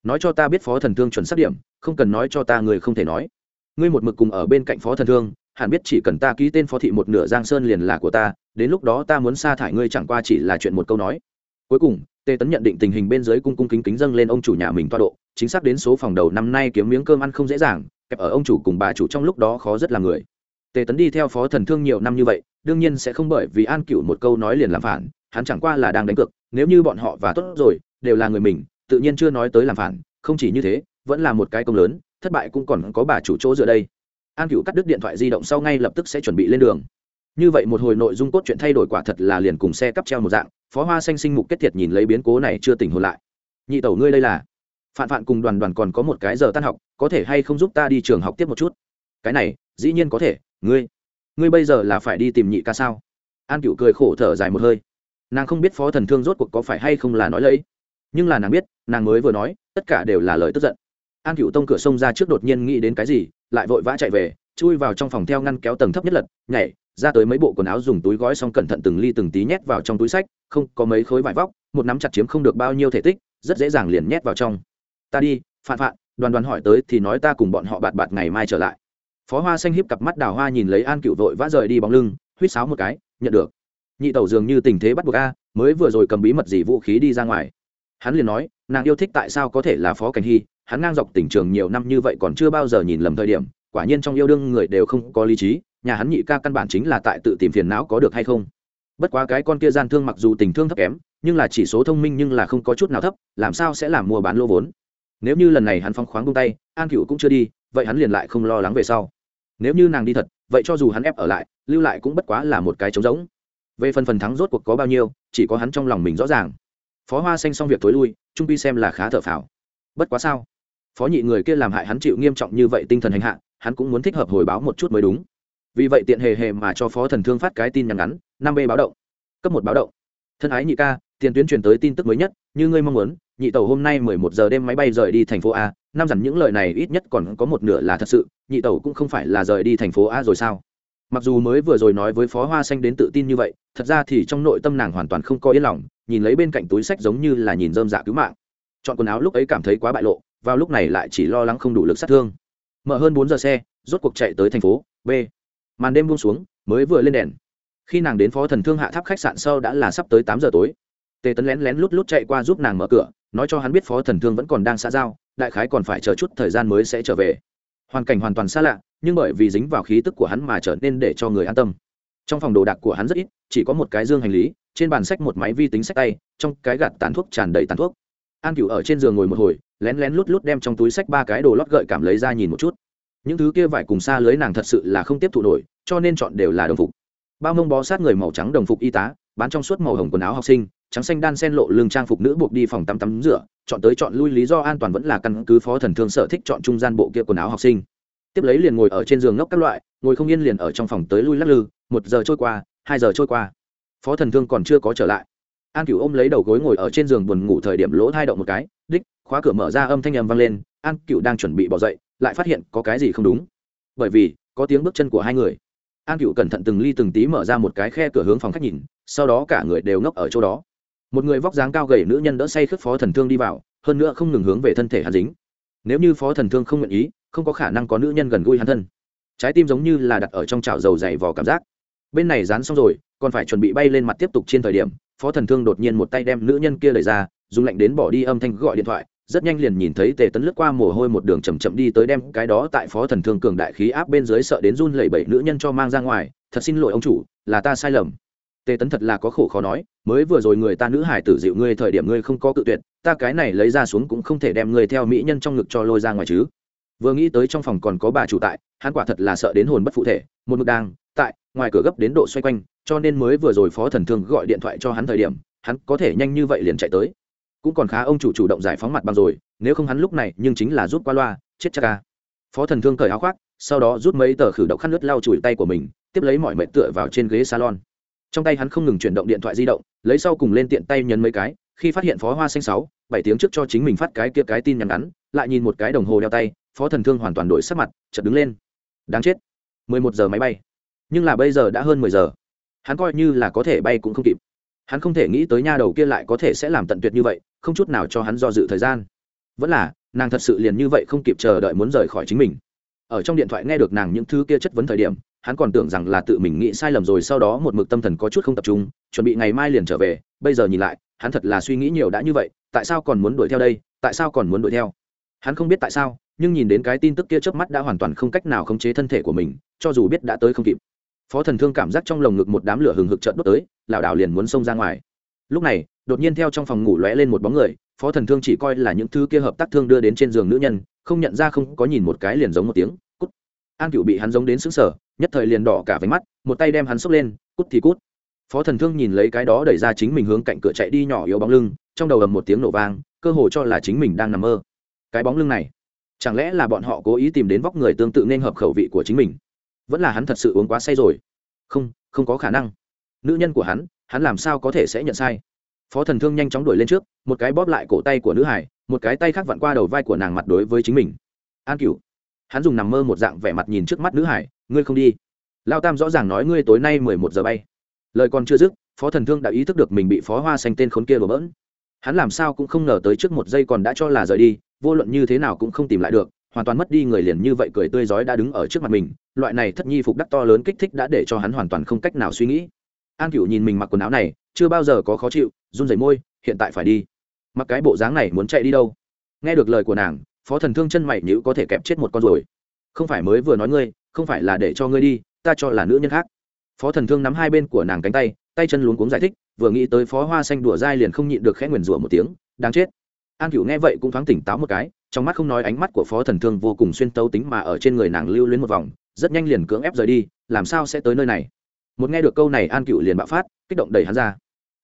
nói cho ta biết phó thần thương chuẩn xác điểm, không cần nói cho ta người không thể nói. Ngươi một mực cùng ở bên cạnh phó thần thương, hẳn biết chỉ cần ta ký tên phó thị một nửa giang sơn liền là của ta, đến lúc đó ta muốn sa thải ngươi chẳng qua chỉ là chuyện một câu nói. Cuối cùng tề tấn nhận định tình hình bên dưới cung cung kính kính dâng lên ông chủ nhà mình toa độ, chính xác đến số phòng đầu năm nay kiếm miếng cơm ăn không dễ dàng, kẹp ở ông chủ cùng bà chủ trong lúc đó khó rất là người. Tề tấn đi theo phó thần thương nhiều năm như vậy, đương nhiên sẽ không bởi vì an cựu một câu nói liền làm phản, hắn chẳng qua là đang đánh cược, nếu như bọn họ và tốt rồi, đều là người mình tự nhiên chưa nói tới làm phản, không chỉ như thế, vẫn là một cái công lớn, thất bại cũng còn có bà chủ chỗ dựa đây. An cựu cắt đứt điện thoại di động sau ngay lập tức sẽ chuẩn bị lên đường. Như vậy một hồi nội dung cốt chuyện thay đổi quả thật là liền cùng xe cắp treo một dạng, phó hoa xanh sinh mục kết thiệt nhìn lấy biến cố này chưa tỉnh hồn lại. Nhị tẩu ngươi đây là? Phạn phạn cùng đoàn đoàn còn có một cái giờ tan học, có thể hay không giúp ta đi trường học tiếp một chút? Cái này, dĩ nhiên có thể, ngươi ngươi bây giờ là phải đi tìm nhị ca sao? An cựu cười khổ thở dài một hơi. Nàng không biết phó thần thương rốt cuộc có phải hay không là nói lấy nhưng là nàng biết nàng mới vừa nói, tất cả đều là lời tức giận. An cựu tông cửa sông ra trước đột nhiên nghĩ đến cái gì, lại vội vã chạy về, chui vào trong phòng theo ngăn kéo tầng thấp nhất lật, nhảy, ra tới mấy bộ quần áo dùng túi gói xong cẩn thận từng ly từng tí nhét vào trong túi sách, không có mấy khối vải vóc, một nắm chặt chiếm không được bao nhiêu thể tích, rất dễ dàng liền nhét vào trong. Ta đi, phạn phạn, đoàn đoàn hỏi tới thì nói ta cùng bọn họ bạt bạt ngày mai trở lại. Phó hoa xanh híp cặp mắt đào hoa nhìn lấy an cựu vội vã rời đi bóng lưng, huýt sáo một cái, nhận được. Nhị tẩu dường như tình thế bắt buộc a, mới vừa rồi cầm bí mật gì vũ khí đi ra ngoài. Hắn liền nói nàng yêu thích tại sao có thể là phó cảnh hy hắn ngang dọc tỉnh trường nhiều năm như vậy còn chưa bao giờ nhìn lầm thời điểm quả nhiên trong yêu đương người đều không có lý trí nhà hắn nhị ca căn bản chính là tại tự tìm phiền não có được hay không bất quá cái con kia gian thương mặc dù tình thương thấp kém nhưng là chỉ số thông minh nhưng là không có chút nào thấp làm sao sẽ làm mua bán lô vốn nếu như lần này hắn phong khoáng bung tay an cựu cũng chưa đi vậy hắn liền lại không lo lắng về sau nếu như nàng đi thật vậy cho dù hắn ép ở lại lưu lại cũng bất quá là một cái trống rỗng về phần phần thắng rốt cuộc có bao nhiêu chỉ có hắn trong lòng mình rõ ràng phó hoa xanh xong việc tối lui, trung pi xem là khá thở phào. Bất quá sao? Phó nhị người kia làm hại hắn chịu nghiêm trọng như vậy tinh thần hành hạ, hắn cũng muốn thích hợp hồi báo một chút mới đúng. Vì vậy tiện hề hề mà cho phó thần thương phát cái tin nhắn ngắn, năm b báo động. Cấp một báo động. Thân ái nhị ca, tiền tuyến truyền tới tin tức mới nhất, như ngươi mong muốn, nhị tàu hôm nay mười một giờ đêm máy bay rời đi thành phố a, năm dặn những lời này ít nhất còn có một nửa là thật sự, nhị tàu cũng không phải là rời đi thành phố a rồi sao? Mặc dù mới vừa rồi nói với phó hoa xanh đến tự tin như vậy, thật ra thì trong nội tâm nàng hoàn toàn không có yên lòng nhìn lấy bên cạnh túi sách giống như là nhìn dơm dạ cứu mạng. Chọn quần áo lúc ấy cảm thấy quá bại lộ, vào lúc này lại chỉ lo lắng không đủ lực sát thương. Mở hơn bốn giờ xe, rốt cuộc chạy tới thành phố b. Màn đêm buông xuống, mới vừa lên đèn. Khi nàng đến phó thần thương hạ tháp khách sạn sau đã là sắp tới tám giờ tối. Tề tấn lén lén lút lút chạy qua giúp nàng mở cửa, nói cho hắn biết phó thần thương vẫn còn đang xã giao, đại khái còn phải chờ chút thời gian mới sẽ trở về. Hoàn cảnh hoàn toàn xa lạ, nhưng bởi vì dính vào khí tức của hắn mà trở nên để cho người an tâm. Trong phòng đồ đạc của hắn rất ít chỉ có một cái dương hành lý, trên bàn sách một máy vi tính sách tay, trong cái gạt tàn thuốc tràn đầy tàn thuốc. An cựu ở trên giường ngồi một hồi, lén lén lút lút đem trong túi sách ba cái đồ lót gợi cảm lấy ra nhìn một chút. Những thứ kia vải cùng xa lưới nàng thật sự là không tiếp thụ nổi, cho nên chọn đều là đồng phục. Bao mông bó sát người màu trắng đồng phục y tá, bán trong suốt màu hồng quần áo học sinh, trắng xanh đan sen lộ lương trang phục nữ buộc đi phòng tắm tắm rửa, chọn tới chọn lui lý do an toàn vẫn là căn cứ phó thần thương sở thích chọn trung gian bộ kia quần áo học sinh. Tiếp lấy liền ngồi ở trên giường ngốc các loại, ngồi không yên liền ở trong phòng tới lui lắc lư, một giờ trôi qua hai giờ trôi qua. Phó thần thương còn chưa có trở lại. An cửu ôm lấy đầu gối ngồi ở trên giường buồn ngủ thời điểm lỗ thai động một cái, đích, khóa cửa mở ra âm thanh âm vang lên, an cửu đang chuẩn bị bỏ dậy, lại phát hiện có cái gì không đúng. Bởi vì, có tiếng bước chân của hai người. An cửu cẩn thận từng ly từng tí mở ra một cái khe cửa hướng phòng khách nhìn, sau đó cả người đều ngốc ở chỗ đó. Một người vóc dáng cao gầy nữ nhân đỡ say khướt phó thần thương đi vào, hơn nữa không ngừng hướng về thân thể hắn dính. Nếu như phó thần thương không nguyện ý, không có khả năng có nữ nhân gần gũi hắn thân. Trái tim giống như là đặt ở trong chảo dầu dày vò cảm giác bên này dán xong rồi, còn phải chuẩn bị bay lên mặt tiếp tục trên thời điểm, phó thần thương đột nhiên một tay đem nữ nhân kia lời ra, dùng lạnh đến bỏ đi âm thanh gọi điện thoại, rất nhanh liền nhìn thấy tề tấn lướt qua mồ hôi một đường chầm chậm đi tới đem cái đó tại phó thần thương cường đại khí áp bên dưới sợ đến run lẩy bẩy nữ nhân cho mang ra ngoài, thật xin lỗi ông chủ, là ta sai lầm. Tề tấn thật là có khổ khó nói, mới vừa rồi người ta nữ hải tử dịu ngươi thời điểm ngươi không có cự tuyệt, ta cái này lấy ra xuống cũng không thể đem ngươi theo mỹ nhân trong ngực cho lôi ra ngoài chứ. Vừa nghĩ tới trong phòng còn có bà chủ tại, hắn quả thật là sợ đến hồn bất phụ thể, một mực đang tại, ngoài cửa gấp đến độ xoay quanh, cho nên mới vừa rồi phó thần thương gọi điện thoại cho hắn thời điểm, hắn có thể nhanh như vậy liền chạy tới. Cũng còn khá ông chủ chủ động giải phóng mặt bằng rồi, nếu không hắn lúc này nhưng chính là rút qua loa, chết chắc ca phó thần thương cởi áo khoác, sau đó rút mấy tờ khử độc khăn lướt lau chùi tay của mình, tiếp lấy mọi mệnh tựa vào trên ghế salon. Trong tay hắn không ngừng chuyển động điện thoại di động, lấy sau cùng lên tiện tay nhấn mấy cái, khi phát hiện phó hoa xanh sáu, bảy tiếng trước cho chính mình phát cái kia cái tin nhắn ngắn, lại nhìn một cái đồng hồ đeo tay, phó thần thương hoàn toàn đổi sắc mặt, chợt đứng lên. Đáng chết. Mười một giờ máy bay nhưng là bây giờ đã hơn mười giờ. Hắn coi như là có thể bay cũng không kịp. Hắn không thể nghĩ tới nha đầu kia lại có thể sẽ làm tận tuyệt như vậy, không chút nào cho hắn do dự thời gian. Vẫn là, nàng thật sự liền như vậy không kịp chờ đợi muốn rời khỏi chính mình. Ở trong điện thoại nghe được nàng những thứ kia chất vấn thời điểm, hắn còn tưởng rằng là tự mình nghĩ sai lầm rồi sau đó một mực tâm thần có chút không tập trung, chuẩn bị ngày mai liền trở về, bây giờ nhìn lại, hắn thật là suy nghĩ nhiều đã như vậy, tại sao còn muốn đuổi theo đây, tại sao còn muốn đuổi theo? Hắn không biết tại sao, nhưng nhìn đến cái tin tức kia trước mắt đã hoàn toàn không cách nào khống chế thân thể của mình, cho dù biết đã tới không kịp phó thần thương cảm giác trong lồng ngực một đám lửa hừng hực trợn đốt tới, lảo đảo liền muốn xông ra ngoài. Lúc này, đột nhiên theo trong phòng ngủ lóe lên một bóng người, phó thần thương chỉ coi là những thứ kia hợp tác thương đưa đến trên giường nữ nhân, không nhận ra không có nhìn một cái liền giống một tiếng, cút. An cựu bị hắn giống đến xứng sở nhất thời liền đỏ cả váy mắt, một tay đem hắn xốc lên, cút thì cút. Phó thần thương nhìn lấy cái đó đẩy ra chính mình hướng cạnh cửa chạy đi nhỏ yếu bóng lưng, trong đầu ầm một tiếng nổ vang, cơ hồ cho là chính mình đang nằm mơ. Cái bóng lưng này, chẳng lẽ là bọn họ cố ý tìm đến vóc người tương tự nên hợp khẩu vị của chính mình? Vẫn là hắn thật sự uống quá say rồi. Không không có khả năng. Nữ nhân của hắn hắn làm sao có thể sẽ nhận sai? Phó thần thương nhanh chóng đuổi lên trước, một cái bóp lại cổ tay của nữ hải, một cái tay khác vặn qua đầu vai của nàng mặt đối với chính mình. An cựu hắn dùng nằm mơ một dạng vẻ mặt nhìn trước mắt nữ hải, ngươi không đi. Lao tam rõ ràng nói, ngươi tối nay mười một giờ bay. Lời còn chưa dứt, phó thần thương đã ý thức được mình bị phó hoa xanh tên khốn kia đổ bỡn. Hắn làm sao cũng không ngờ tới trước một giây còn đã cho là rời đi, vô luận như thế nào cũng không tìm lại được hoàn toàn mất đi người liền như vậy cười tươi rói đã đứng ở trước mặt mình, loại này thất nhi phục đắc to lớn kích thích đã để cho hắn hoàn toàn không cách nào suy nghĩ. An cựu nhìn mình mặc quần áo này, chưa bao giờ có khó chịu, run rẩy môi, hiện tại phải đi. Mặc cái bộ dáng này muốn chạy đi đâu? Nghe được lời của nàng, phó thần thương chân mày nhữ có thể kẹp chết một con rồi không phải mới vừa nói ngươi, không phải là để cho ngươi đi, ta cho là nữ nhân khác. Phó thần thương nắm hai bên của nàng cánh tay tay chân luống cuống giải thích, vừa nghĩ tới phó hoa xanh đùa dai liền không nhịn được khẽ nguyền rủa một tiếng, đáng chết. An cựu nghe vậy cũng thoáng tỉnh táo một cái trong mắt không nói ánh mắt của phó thần thương vô cùng xuyên tấu tính mà ở trên người nàng lưu luyến một vòng, rất nhanh liền cưỡng ép rời đi, làm sao sẽ tới nơi này? Một nghe được câu này an cựu liền bạo phát, kích động đẩy hắn ra.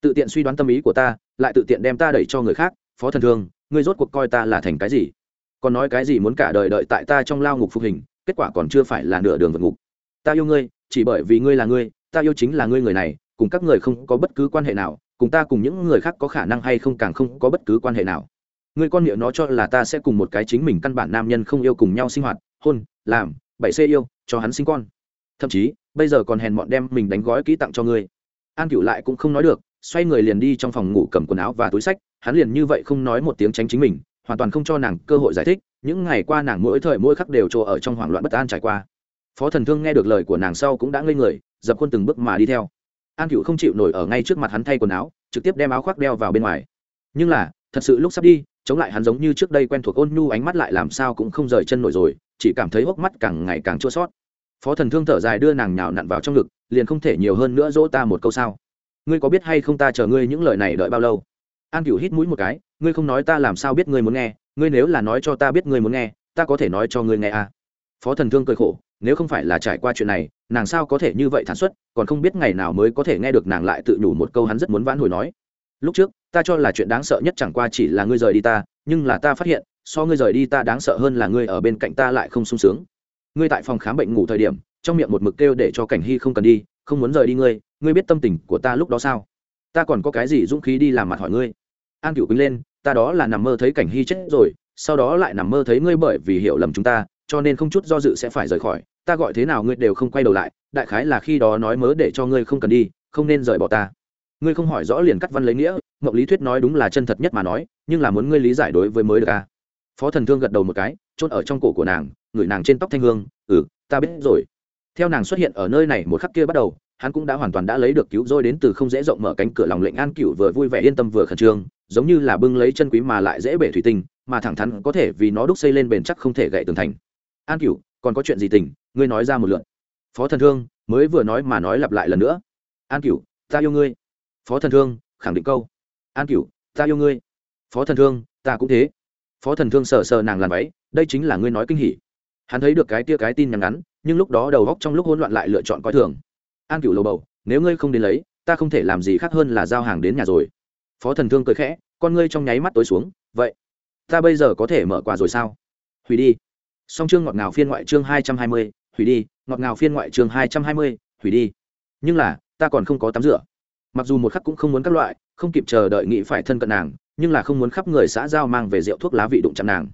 Tự tiện suy đoán tâm ý của ta, lại tự tiện đem ta đẩy cho người khác, phó thần thương, ngươi rốt cuộc coi ta là thành cái gì? Còn nói cái gì muốn cả đời đợi tại ta trong lao ngục phục hình, kết quả còn chưa phải là nửa đường vượt ngục. Ta yêu ngươi, chỉ bởi vì ngươi là ngươi, ta yêu chính là ngươi người này, cùng các người không có bất cứ quan hệ nào, cùng ta cùng những người khác có khả năng hay không càng không có bất cứ quan hệ nào người con miệng nó cho là ta sẽ cùng một cái chính mình căn bản nam nhân không yêu cùng nhau sinh hoạt, hôn, làm, bảy xê yêu, cho hắn sinh con. Thậm chí, bây giờ còn hèn mọn đem mình đánh gói kỹ tặng cho ngươi. An cựu lại cũng không nói được, xoay người liền đi trong phòng ngủ cầm quần áo và túi sách, hắn liền như vậy không nói một tiếng tránh chính mình, hoàn toàn không cho nàng cơ hội giải thích, những ngày qua nàng mỗi thời mỗi khắc đều trồ ở trong hoảng loạn bất an trải qua. Phó thần thương nghe được lời của nàng sau cũng đã ngây người, dập khuôn từng bước mà đi theo. An cựu không chịu nổi ở ngay trước mặt hắn thay quần áo, trực tiếp đem áo khoác đeo vào bên ngoài. Nhưng là, thật sự lúc sắp đi chống lại hắn giống như trước đây quen thuộc ôn nhu ánh mắt lại làm sao cũng không rời chân nổi rồi, chỉ cảm thấy hốc mắt càng ngày càng chua sót phó thần thương thở dài đưa nàng nhào nặn vào trong ngực, liền không thể nhiều hơn nữa dỗ ta một câu sao? Ngươi có biết hay không ta chờ ngươi những lời này đợi bao lâu? An cửu hít mũi một cái, ngươi không nói ta làm sao biết ngươi muốn nghe, ngươi nếu là nói cho ta biết ngươi muốn nghe, ta có thể nói cho ngươi nghe à. phó thần thương cười khổ, nếu không phải là trải qua chuyện này, nàng sao có thể như vậy thản xuất, còn không biết ngày nào mới có thể nghe được nàng lại tự nhủ một câu hắn rất muốn vãn hồi nói. Lúc trước ta cho là chuyện đáng sợ nhất chẳng qua chỉ là ngươi rời đi ta, nhưng là ta phát hiện, so ngươi rời đi ta đáng sợ hơn là ngươi ở bên cạnh ta lại không sung sướng. Ngươi tại phòng khám bệnh ngủ thời điểm, trong miệng một mực kêu để cho cảnh hy không cần đi, không muốn rời đi ngươi ngươi biết tâm tình của ta lúc đó sao? Ta còn có cái gì dũng khí đi làm mặt hỏi ngươi? An cửu quýnh lên, ta đó là nằm mơ thấy cảnh hy chết rồi, sau đó lại nằm mơ thấy ngươi bởi vì hiểu lầm chúng ta, cho nên không chút do dự sẽ phải rời khỏi. Ta gọi thế nào ngươi đều không quay đầu lại, đại khái là khi đó nói mớ để cho ngươi không cần đi, không nên rời bỏ ta. Ngươi không hỏi rõ liền cắt văn lấy nghĩa mộng lý thuyết nói đúng là chân thật nhất mà nói, nhưng là muốn ngươi lý giải đối với mới được a à. phó thần thương gật đầu một cái trôn ở trong cổ của nàng, ngửi nàng trên tóc thanh hương ừ ta biết rồi. Theo nàng xuất hiện ở nơi này một khắc kia bắt đầu, hắn cũng đã hoàn toàn đã lấy được cứu rồi đến từ không dễ rộng mở cánh cửa lòng lệnh an cựu vừa vui vẻ yên tâm vừa khẩn trương, giống như là bưng lấy chân quý mà lại dễ bể thủy tinh, mà thẳng thắn có thể vì nó đúc xây lên bền chắc không thể gậy tường thành. An cựu còn có chuyện gì tình? Ngươi nói ra một lượn phó thần thương mới vừa nói mà nói lặp lại lần nữa. An cựu ta yêu ngươi. Phó thần thương khẳng định câu an Cửu, ta yêu ngươi. Phó thần thương ta cũng thế. Phó thần thương sờ sờ nàng làm váy đây chính là ngươi nói kinh hỉ. Hắn thấy được cái tia cái tin nhắn ngắn nhưng lúc đó đầu góc trong lúc hỗn loạn lại lựa chọn coi thường. An Cửu lầu bầu nếu ngươi không đến lấy ta không thể làm gì khác hơn là giao hàng đến nhà rồi. Phó thần thương cười khẽ con ngươi trong nháy mắt tối xuống. Vậy ta bây giờ có thể mở quà rồi sao? Hủy đi. Song chương ngọt ngào phiên ngoại chương hai trăm hai mươi hủy đi. Ngọt ngào phiên ngoại chương hai trăm hai mươi hủy đi. Nhưng là ta còn không có tắm rửa. Mặc dù một khắc cũng không muốn các loại không kịp chờ đợi nghĩ phải thân cận nàng, nhưng là không muốn khắp người xã giao mang về rượu thuốc lá vị đụng chạm nàng.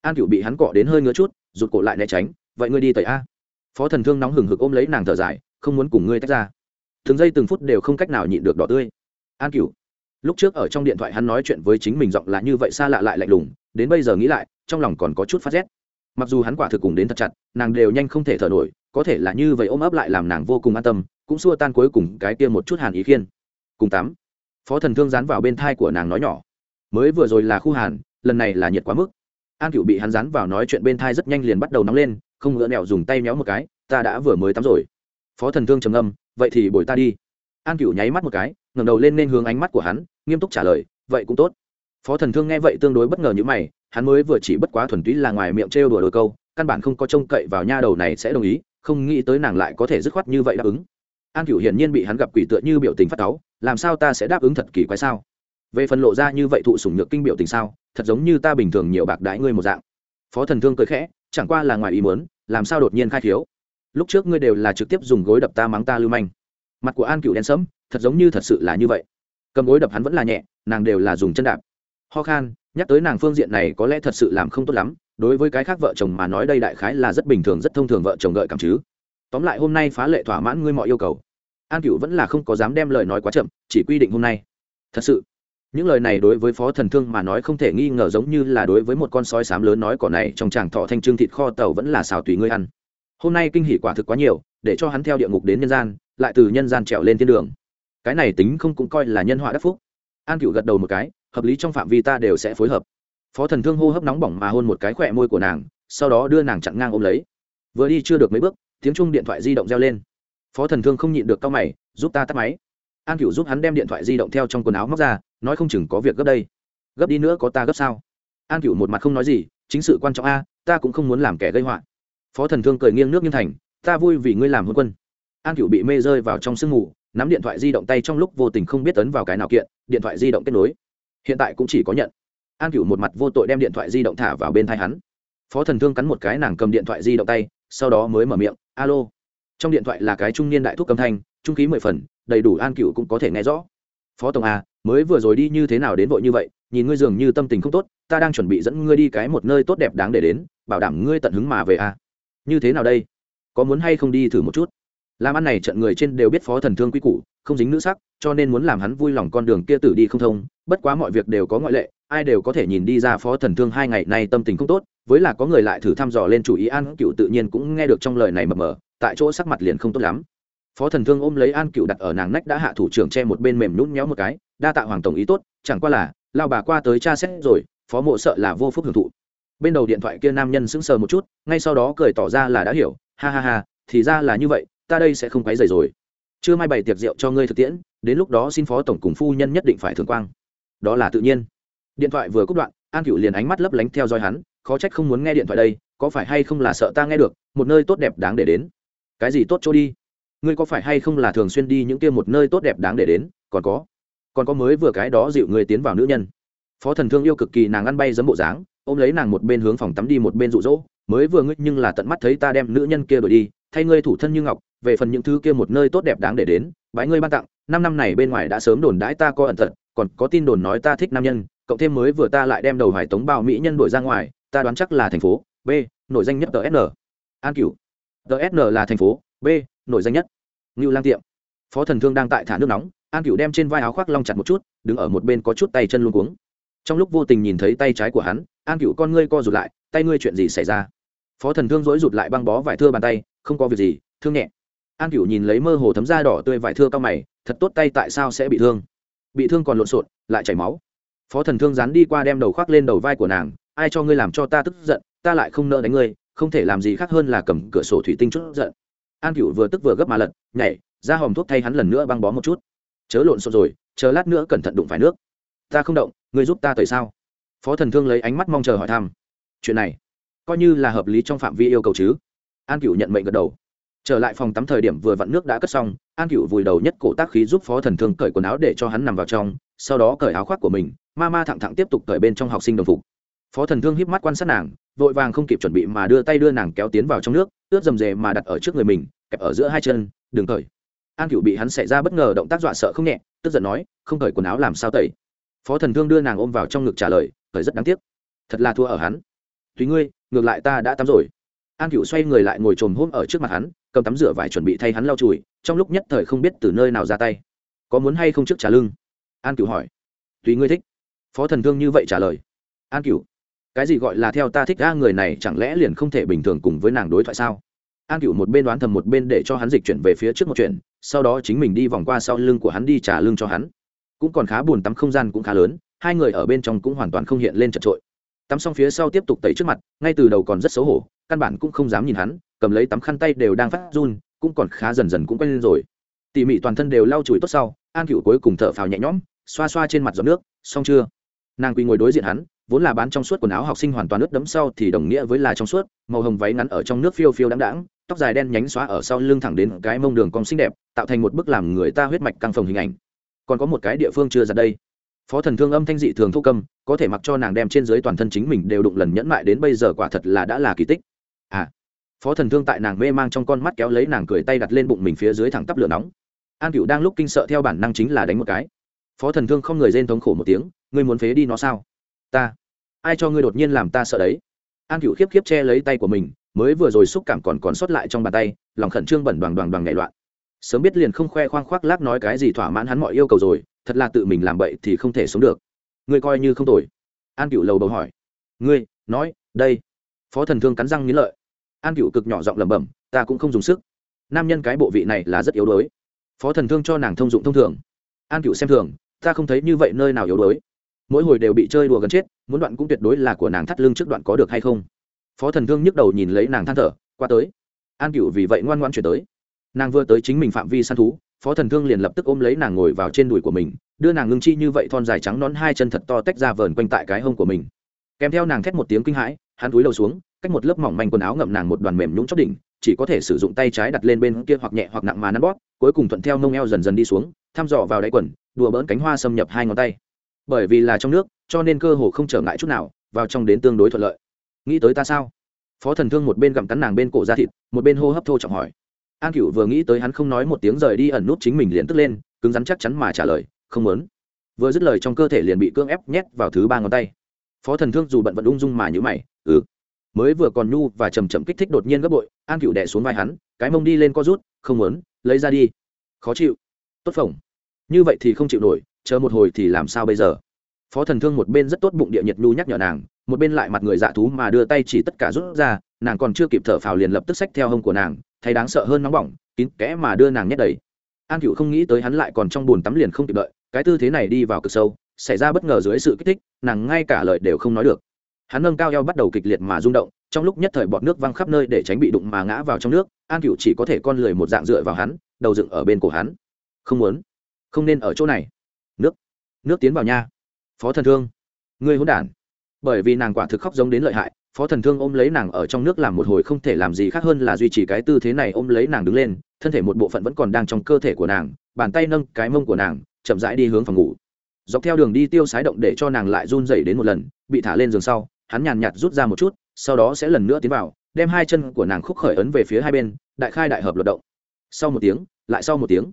An cựu bị hắn cọ đến hơi ngứa chút, rụt cổ lại né tránh, vậy ngươi đi tẩy a. Phó thần thương nóng hừng hực ôm lấy nàng thở dài, không muốn cùng ngươi tách ra. Từng giây từng phút đều không cách nào nhịn được đỏ tươi. An cựu lúc trước ở trong điện thoại hắn nói chuyện với chính mình giọng là như vậy xa lạ lại lạnh lùng, đến bây giờ nghĩ lại, trong lòng còn có chút phát rét. Mặc dù hắn quả thực cùng đến thật chặt, nàng đều nhanh không thể thở nổi, có thể là như vậy ôm ấp lại làm nàng vô cùng an tâm, cũng xua tan cuối cùng cái kia một chút hàn ý khiên. Cùng tắm phó thần thương dán vào bên thai của nàng nói nhỏ. Mới vừa rồi là khu hàn, lần này là nhiệt quá mức. An cựu bị hắn dán vào nói chuyện bên thai rất nhanh liền bắt đầu nóng lên, không ngỡ nẹo dùng tay méo một cái, ta đã vừa mới tắm rồi. Phó thần thương trầm âm vậy thì bồi ta đi. An cựu nháy mắt một cái, ngẩng đầu lên nên hướng ánh mắt của hắn, nghiêm túc trả lời, vậy cũng tốt. Phó thần thương nghe vậy tương đối bất ngờ như mày, hắn mới vừa chỉ bất quá thuần túy là ngoài miệng trêu đùa đôi câu, căn bản không có trông cậy vào nha đầu này sẽ đồng ý, không nghĩ tới nàng lại có thể dứt khoát như vậy đáp ứng an Cửu hiển nhiên bị hắn gặp quỷ tựa như biểu tình phát táo làm sao ta sẽ đáp ứng thật kỳ quái sao? Về phần lộ ra như vậy thụ sủng nhược kinh biểu tình sao, thật giống như ta bình thường nhiều bạc đãi ngươi một dạng. Phó thần thương cười khẽ, chẳng qua là ngoài ý muốn, làm sao đột nhiên khai thiếu lúc trước ngươi đều là trực tiếp dùng gối đập ta mắng ta lưu manh. Mặt của an cựu đen sẫm, thật giống như thật sự là như vậy. Cầm gối đập hắn vẫn là nhẹ, nàng đều là dùng chân đạp. Ho khan, nhắc tới nàng phương diện này có lẽ thật sự làm không tốt lắm, đối với cái khác vợ chồng mà nói đây đại khái là rất bình thường, rất thông thường vợ chồng gợi cảm chứ tóm lại hôm nay phá lệ thỏa mãn ngươi mọi yêu cầu. An cựu vẫn là không có dám đem lời nói quá chậm, chỉ quy định hôm nay. Thật sự, những lời này đối với phó thần thương mà nói không thể nghi ngờ giống như là đối với một con sói sám lớn nói cỏ này, trong tràng thọ thanh trương thịt kho tàu vẫn là xào tùy ngươi ăn. Hôm nay kinh hỷ quả thực quá nhiều, để cho hắn theo địa ngục đến nhân gian, lại từ nhân gian trèo lên thiên đường. Cái này tính không cũng coi là nhân họa đắc phúc. An cựu gật đầu một cái, hợp lý trong phạm vi ta đều sẽ phối hợp. Phó thần thương hô hấp nóng bỏng mà hôn một cái khỏe môi của nàng, sau đó đưa nàng chặn ngang ôm lấy. Vừa đi chưa được mấy bước tiếng chuông điện thoại di động reo lên. Phó thần thương không nhịn được cao mày, giúp ta tắt máy. An cựu giúp hắn đem điện thoại di động theo trong quần áo móc ra, nói không chừng có việc gấp đây. Gấp đi nữa có ta gấp sao? An cựu một mặt không nói gì, chính sự quan trọng a, ta cũng không muốn làm kẻ gây họa. Phó thần thương cười nghiêng nước nghiêng thành, ta vui vì ngươi làm hôn quân. An cựu bị mê rơi vào trong sương mù, nắm điện thoại di động tay trong lúc vô tình không biết tấn vào cái nào kiện, điện thoại di động kết nối. Hiện tại cũng chỉ có nhận. An cựu một mặt vô tội đem điện thoại di động thả vào bên thai hắn. Phó thần thương cắn một cái nàng cầm điện thoại di động tay sau đó mới mở miệng, alo. Trong điện thoại là cái trung niên đại thúc cầm thanh, trung khí mười phần, đầy đủ an cựu cũng có thể nghe rõ. Phó tổng a mới vừa rồi đi như thế nào đến vội như vậy, nhìn ngươi dường như tâm tình không tốt, ta đang chuẩn bị dẫn ngươi đi cái một nơi tốt đẹp đáng để đến, bảo đảm ngươi tận hứng mà về a. như thế nào đây? Có muốn hay không đi thử một chút? Làm ăn này trận người trên đều biết phó thần thương quy củ, không dính nữ sắc, cho nên muốn làm hắn vui lòng con đường kia tử đi không thông, bất quá mọi việc đều có ngoại lệ, ai đều có thể nhìn đi ra phó thần thương hai ngày nay tâm tình không tốt với là có người lại thử thăm dò lên chủ ý an cựu tự nhiên cũng nghe được trong lời này mập mờ, tại chỗ sắc mặt liền không tốt lắm. Phó thần thương ôm lấy an cựu đặt ở nàng nách đã hạ thủ trưởng che một bên mềm nhún nhéo một cái, đa tạ hoàng tổng ý tốt, chẳng qua là, lao bà qua tới cha xét rồi, phó mộ sợ là vô phúc hưởng thụ. Bên đầu điện thoại kia nam nhân sững sờ một chút, ngay sau đó cười tỏ ra là đã hiểu, ha ha ha, thì ra là như vậy, ta đây sẽ không quấy rầy rồi. Chưa mai bày tiệc rượu cho ngươi thực tiễn, đến lúc đó xin phó tổng cùng phu nhân nhất định phải thường quang. Đó là tự nhiên. Điện thoại vừa cúp đoạn, an cựu liền ánh mắt lấp lánh theo dõi hắn khó trách không muốn nghe điện thoại đây, có phải hay không là sợ ta nghe được, một nơi tốt đẹp đáng để đến. Cái gì tốt chỗ đi? Ngươi có phải hay không là thường xuyên đi những kia một nơi tốt đẹp đáng để đến? Còn có còn có mới vừa cái đó dịu người tiến vào nữ nhân. Phó thần thương yêu cực kỳ nàng ăn bay giấm bộ dáng, ôm lấy nàng một bên hướng phòng tắm đi một bên rụ rỗ mới vừa ngươi nhưng là tận mắt thấy ta đem nữ nhân kia đổi đi, thay ngươi thủ thân như ngọc, về phần những thứ kia một nơi tốt đẹp đáng để đến bãi ngươi ban tặng, năm năm này bên ngoài đã sớm đồn đãi ta có ẩn tật, còn có tin đồn nói ta thích nam nhân, cộng thêm mới vừa ta lại đem đầu hải tống bao mỹ nhân đổi ra ngoài ta đoán chắc là thành phố b, nổi danh nhất DSN an cửu. DSN là thành phố b, nổi danh nhất. Ngưu lang tiệm. Phó thần thương đang tại thả nước nóng, an cửu đem trên vai áo khoác long chặt một chút, đứng ở một bên có chút tay chân luôn cuống. Trong lúc vô tình nhìn thấy tay trái của hắn, an cửu con ngươi co rụt lại, tay ngươi chuyện gì xảy ra? Phó thần thương dỗi rụt lại băng bó vải thưa bàn tay, không có việc gì, thương nhẹ. An cửu nhìn lấy mơ hồ thấm da đỏ tươi vải thưa cao mày, thật tốt, tay tại sao sẽ bị thương? Bị thương còn lộn xộn, lại chảy máu. Phó thần thương dán đi qua đem đầu khoác lên đầu vai của nàng ai cho ngươi làm cho ta tức giận, ta lại không nợ đánh ngươi, không thể làm gì khác hơn là cầm cửa sổ thủy tinh chút giận. An cựu vừa tức vừa gấp mà lật, nhảy, ra hòm thuốc thay hắn lần nữa băng bó một chút. Chớ lộn xộn rồi, chờ lát nữa cẩn thận đụng phải nước. Ta không động, ngươi giúp ta tẩy sao? Phó thần thương lấy ánh mắt mong chờ hỏi thăm. Chuyện này, coi như là hợp lý trong phạm vi yêu cầu chứ. An cựu nhận mệnh gật đầu. Trở lại phòng tắm thời điểm vừa vặn nước đã cất xong, an cựu vùi đầu nhất cổ tác khí giúp phó thần thương cởi quần áo để cho hắn nằm vào trong, sau đó cởi áo khoác của mình, ma ma thẳng thẳng tiếp tục cởi bên trong học sinh đồng phục phó thần thương híp mắt quan sát nàng, vội vàng không kịp chuẩn bị mà đưa tay đưa nàng kéo tiến vào trong nước, ướt dầm dề mà đặt ở trước người mình, kẹp ở giữa hai chân, đừng cởi. An cựu bị hắn xảy ra bất ngờ động tác dọa sợ không nhẹ, tức giận nói, không cởi quần áo làm sao tẩy? Phó thần thương đưa nàng ôm vào trong ngực trả lời, cởi rất đáng tiếc. Thật là thua ở hắn. Tùy ngươi, ngược lại ta đã tắm rồi. An cựu xoay người lại ngồi trồm hôm ở trước mặt hắn, cầm tắm rửa vải chuẩn bị thay hắn lau chùi, trong lúc nhất thời không biết từ nơi nào ra tay. Có muốn hay không trước trả lưng? An cựu hỏi. Tùy ngươi thích. Phó thần thương như vậy trả lời. An cựu cái gì gọi là theo ta thích ga người này chẳng lẽ liền không thể bình thường cùng với nàng đối thoại sao? An cựu một bên đoán thầm một bên để cho hắn dịch chuyển về phía trước một chuyện, sau đó chính mình đi vòng qua sau lưng của hắn đi trả lưng cho hắn. Cũng còn khá buồn tắm không gian cũng khá lớn, hai người ở bên trong cũng hoàn toàn không hiện lên chật trội. Tắm xong phía sau tiếp tục tẩy trước mặt, ngay từ đầu còn rất xấu hổ, căn bản cũng không dám nhìn hắn, cầm lấy tắm khăn tay đều đang phát run, cũng còn khá dần dần cũng quen lên rồi. Tỉ mỉ toàn thân đều lau chùi tốt sau, an cựu cuối cùng thở phào nhẹ nhõm, xoa xoa trên mặt giọt nước, xong chưa? Nàng quỳ ngồi đối diện hắn vốn là bán trong suốt quần áo học sinh hoàn toàn ướt đẫm sau thì đồng nghĩa với là trong suốt, màu hồng váy ngắn ở trong nước phiêu phiêu đáng đáng tóc dài đen nhánh xóa ở sau lưng thẳng đến cái mông đường cong xinh đẹp, tạo thành một bức làm người ta huyết mạch căng phồng hình ảnh. Còn có một cái địa phương chưa ra đây. Phó thần thương âm thanh dị thường thu cầm, có thể mặc cho nàng đem trên dưới toàn thân chính mình đều đụng lần nhẫn mại đến bây giờ quả thật là đã là kỳ tích. À phó thần thương tại nàng mê mang trong con mắt kéo lấy nàng cười tay đặt lên bụng mình phía dưới thẳng tắp lửa nóng. An cựu đang lúc kinh sợ theo bản năng chính là đánh một cái. Phó thần thương không người rên thống khổ một tiếng, ngươi muốn phế đi nó sao? Ta. Ai cho ngươi đột nhiên làm ta sợ đấy? An cựu khiếp khiếp che lấy tay của mình, mới vừa rồi xúc cảm còn còn sót lại trong bàn tay, lòng khẩn trương bẩn đoàn đoàn đoàn nhảy loạn. Sớm biết liền không khoe khoang khoác lác nói cái gì thỏa mãn hắn mọi yêu cầu rồi, thật là tự mình làm bậy thì không thể sống được. Ngươi coi như không tội. an cựu lầu đầu hỏi. Ngươi, nói, đây. Phó thần thương cắn răng nghĩ lợi. An cựu cực nhỏ giọng lẩm bẩm, ta cũng không dùng sức. Nam nhân cái bộ vị này là rất yếu đuối. Phó thần thương cho nàng thông dụng thông thường. An cựu xem thường, ta không thấy như vậy nơi nào yếu đuối mỗi hồi đều bị chơi đùa gần chết, muốn đoạn cũng tuyệt đối là của nàng thắt lưng trước đoạn có được hay không. Phó thần thương nhức đầu nhìn lấy nàng than thở, qua tới. An cựu vì vậy ngoan ngoan chuyển tới. Nàng vừa tới chính mình phạm vi săn thú, phó thần thương liền lập tức ôm lấy nàng ngồi vào trên đùi của mình, đưa nàng ngưng chi như vậy thon dài trắng nón hai chân thật to tách ra vờn quanh tại cái hông của mình. Kèm theo nàng thét một tiếng kinh hãi, hắn túi đầu xuống, cách một lớp mỏng manh quần áo ngậm nàng một đoàn mềm nhũng chót đỉnh, chỉ có thể sử dụng tay trái đặt lên bên kia hoặc nhẹ hoặc nặng mà nắn bóp, cuối cùng thuận theo nông eo dần dần đi xuống, thăm dò vào đáy quần, đùa bỡn cánh hoa xâm nhập hai ngón tay bởi vì là trong nước, cho nên cơ hồ không trở ngại chút nào, vào trong đến tương đối thuận lợi. Nghĩ tới ta sao? Phó thần thương một bên gặm cắn nàng bên cổ da thịt, một bên hô hấp thô trọng hỏi. An cựu vừa nghĩ tới hắn không nói một tiếng rời đi ẩn nút chính mình liền tức lên, cứng rắn chắc chắn mà trả lời, không muốn. Vừa dứt lời trong cơ thể liền bị cưỡng ép nhét vào thứ ba ngón tay. Phó thần thương dù bận vận ung dung mà nhữ mày ừ. Mới vừa còn nhu và chầm chậm kích thích đột nhiên gấp bội, an cựu đẻ xuống vai hắn, cái mông đi lên co rút, không muốn, lấy ra đi. Khó chịu. Tốt phồng. Như vậy thì không chịu nổi chờ một hồi thì làm sao bây giờ? Phó thần thương một bên rất tốt bụng địa nhiệt nhu nhắc nhở nàng, một bên lại mặt người dạ thú mà đưa tay chỉ tất cả rút ra, nàng còn chưa kịp thở phào liền lập tức xách theo hông của nàng, thấy đáng sợ hơn nóng bỏng, kín kẽ mà đưa nàng nhét đầy. An cựu không nghĩ tới hắn lại còn trong bồn tắm liền không kịp đợi, cái tư thế này đi vào cực sâu, xảy ra bất ngờ dưới sự kích thích, nàng ngay cả lời đều không nói được. Hắn nâng cao eo bắt đầu kịch liệt mà rung động, trong lúc nhất thời bọt nước văng khắp nơi để tránh bị đụng mà ngã vào trong nước, an cựu chỉ có thể con lười một dạng dựa vào hắn, đầu dựng ở bên cổ hắn. Không muốn, không nên ở chỗ này nước. Nước tiến vào nha. Phó thần thương. Ngươi hôn đản. Bởi vì nàng quả thực khóc giống đến lợi hại, phó thần thương ôm lấy nàng ở trong nước làm một hồi không thể làm gì khác hơn là duy trì cái tư thế này ôm lấy nàng đứng lên, thân thể một bộ phận vẫn còn đang trong cơ thể của nàng, bàn tay nâng cái mông của nàng, chậm rãi đi hướng phòng ngủ. Dọc theo đường đi tiêu sái động để cho nàng lại run dày đến một lần, bị thả lên giường sau, hắn nhàn nhạt rút ra một chút, sau đó sẽ lần nữa tiến vào, đem hai chân của nàng khúc khởi ấn về phía hai bên, đại khai đại hợp luật động. Sau một tiếng, lại sau một tiếng.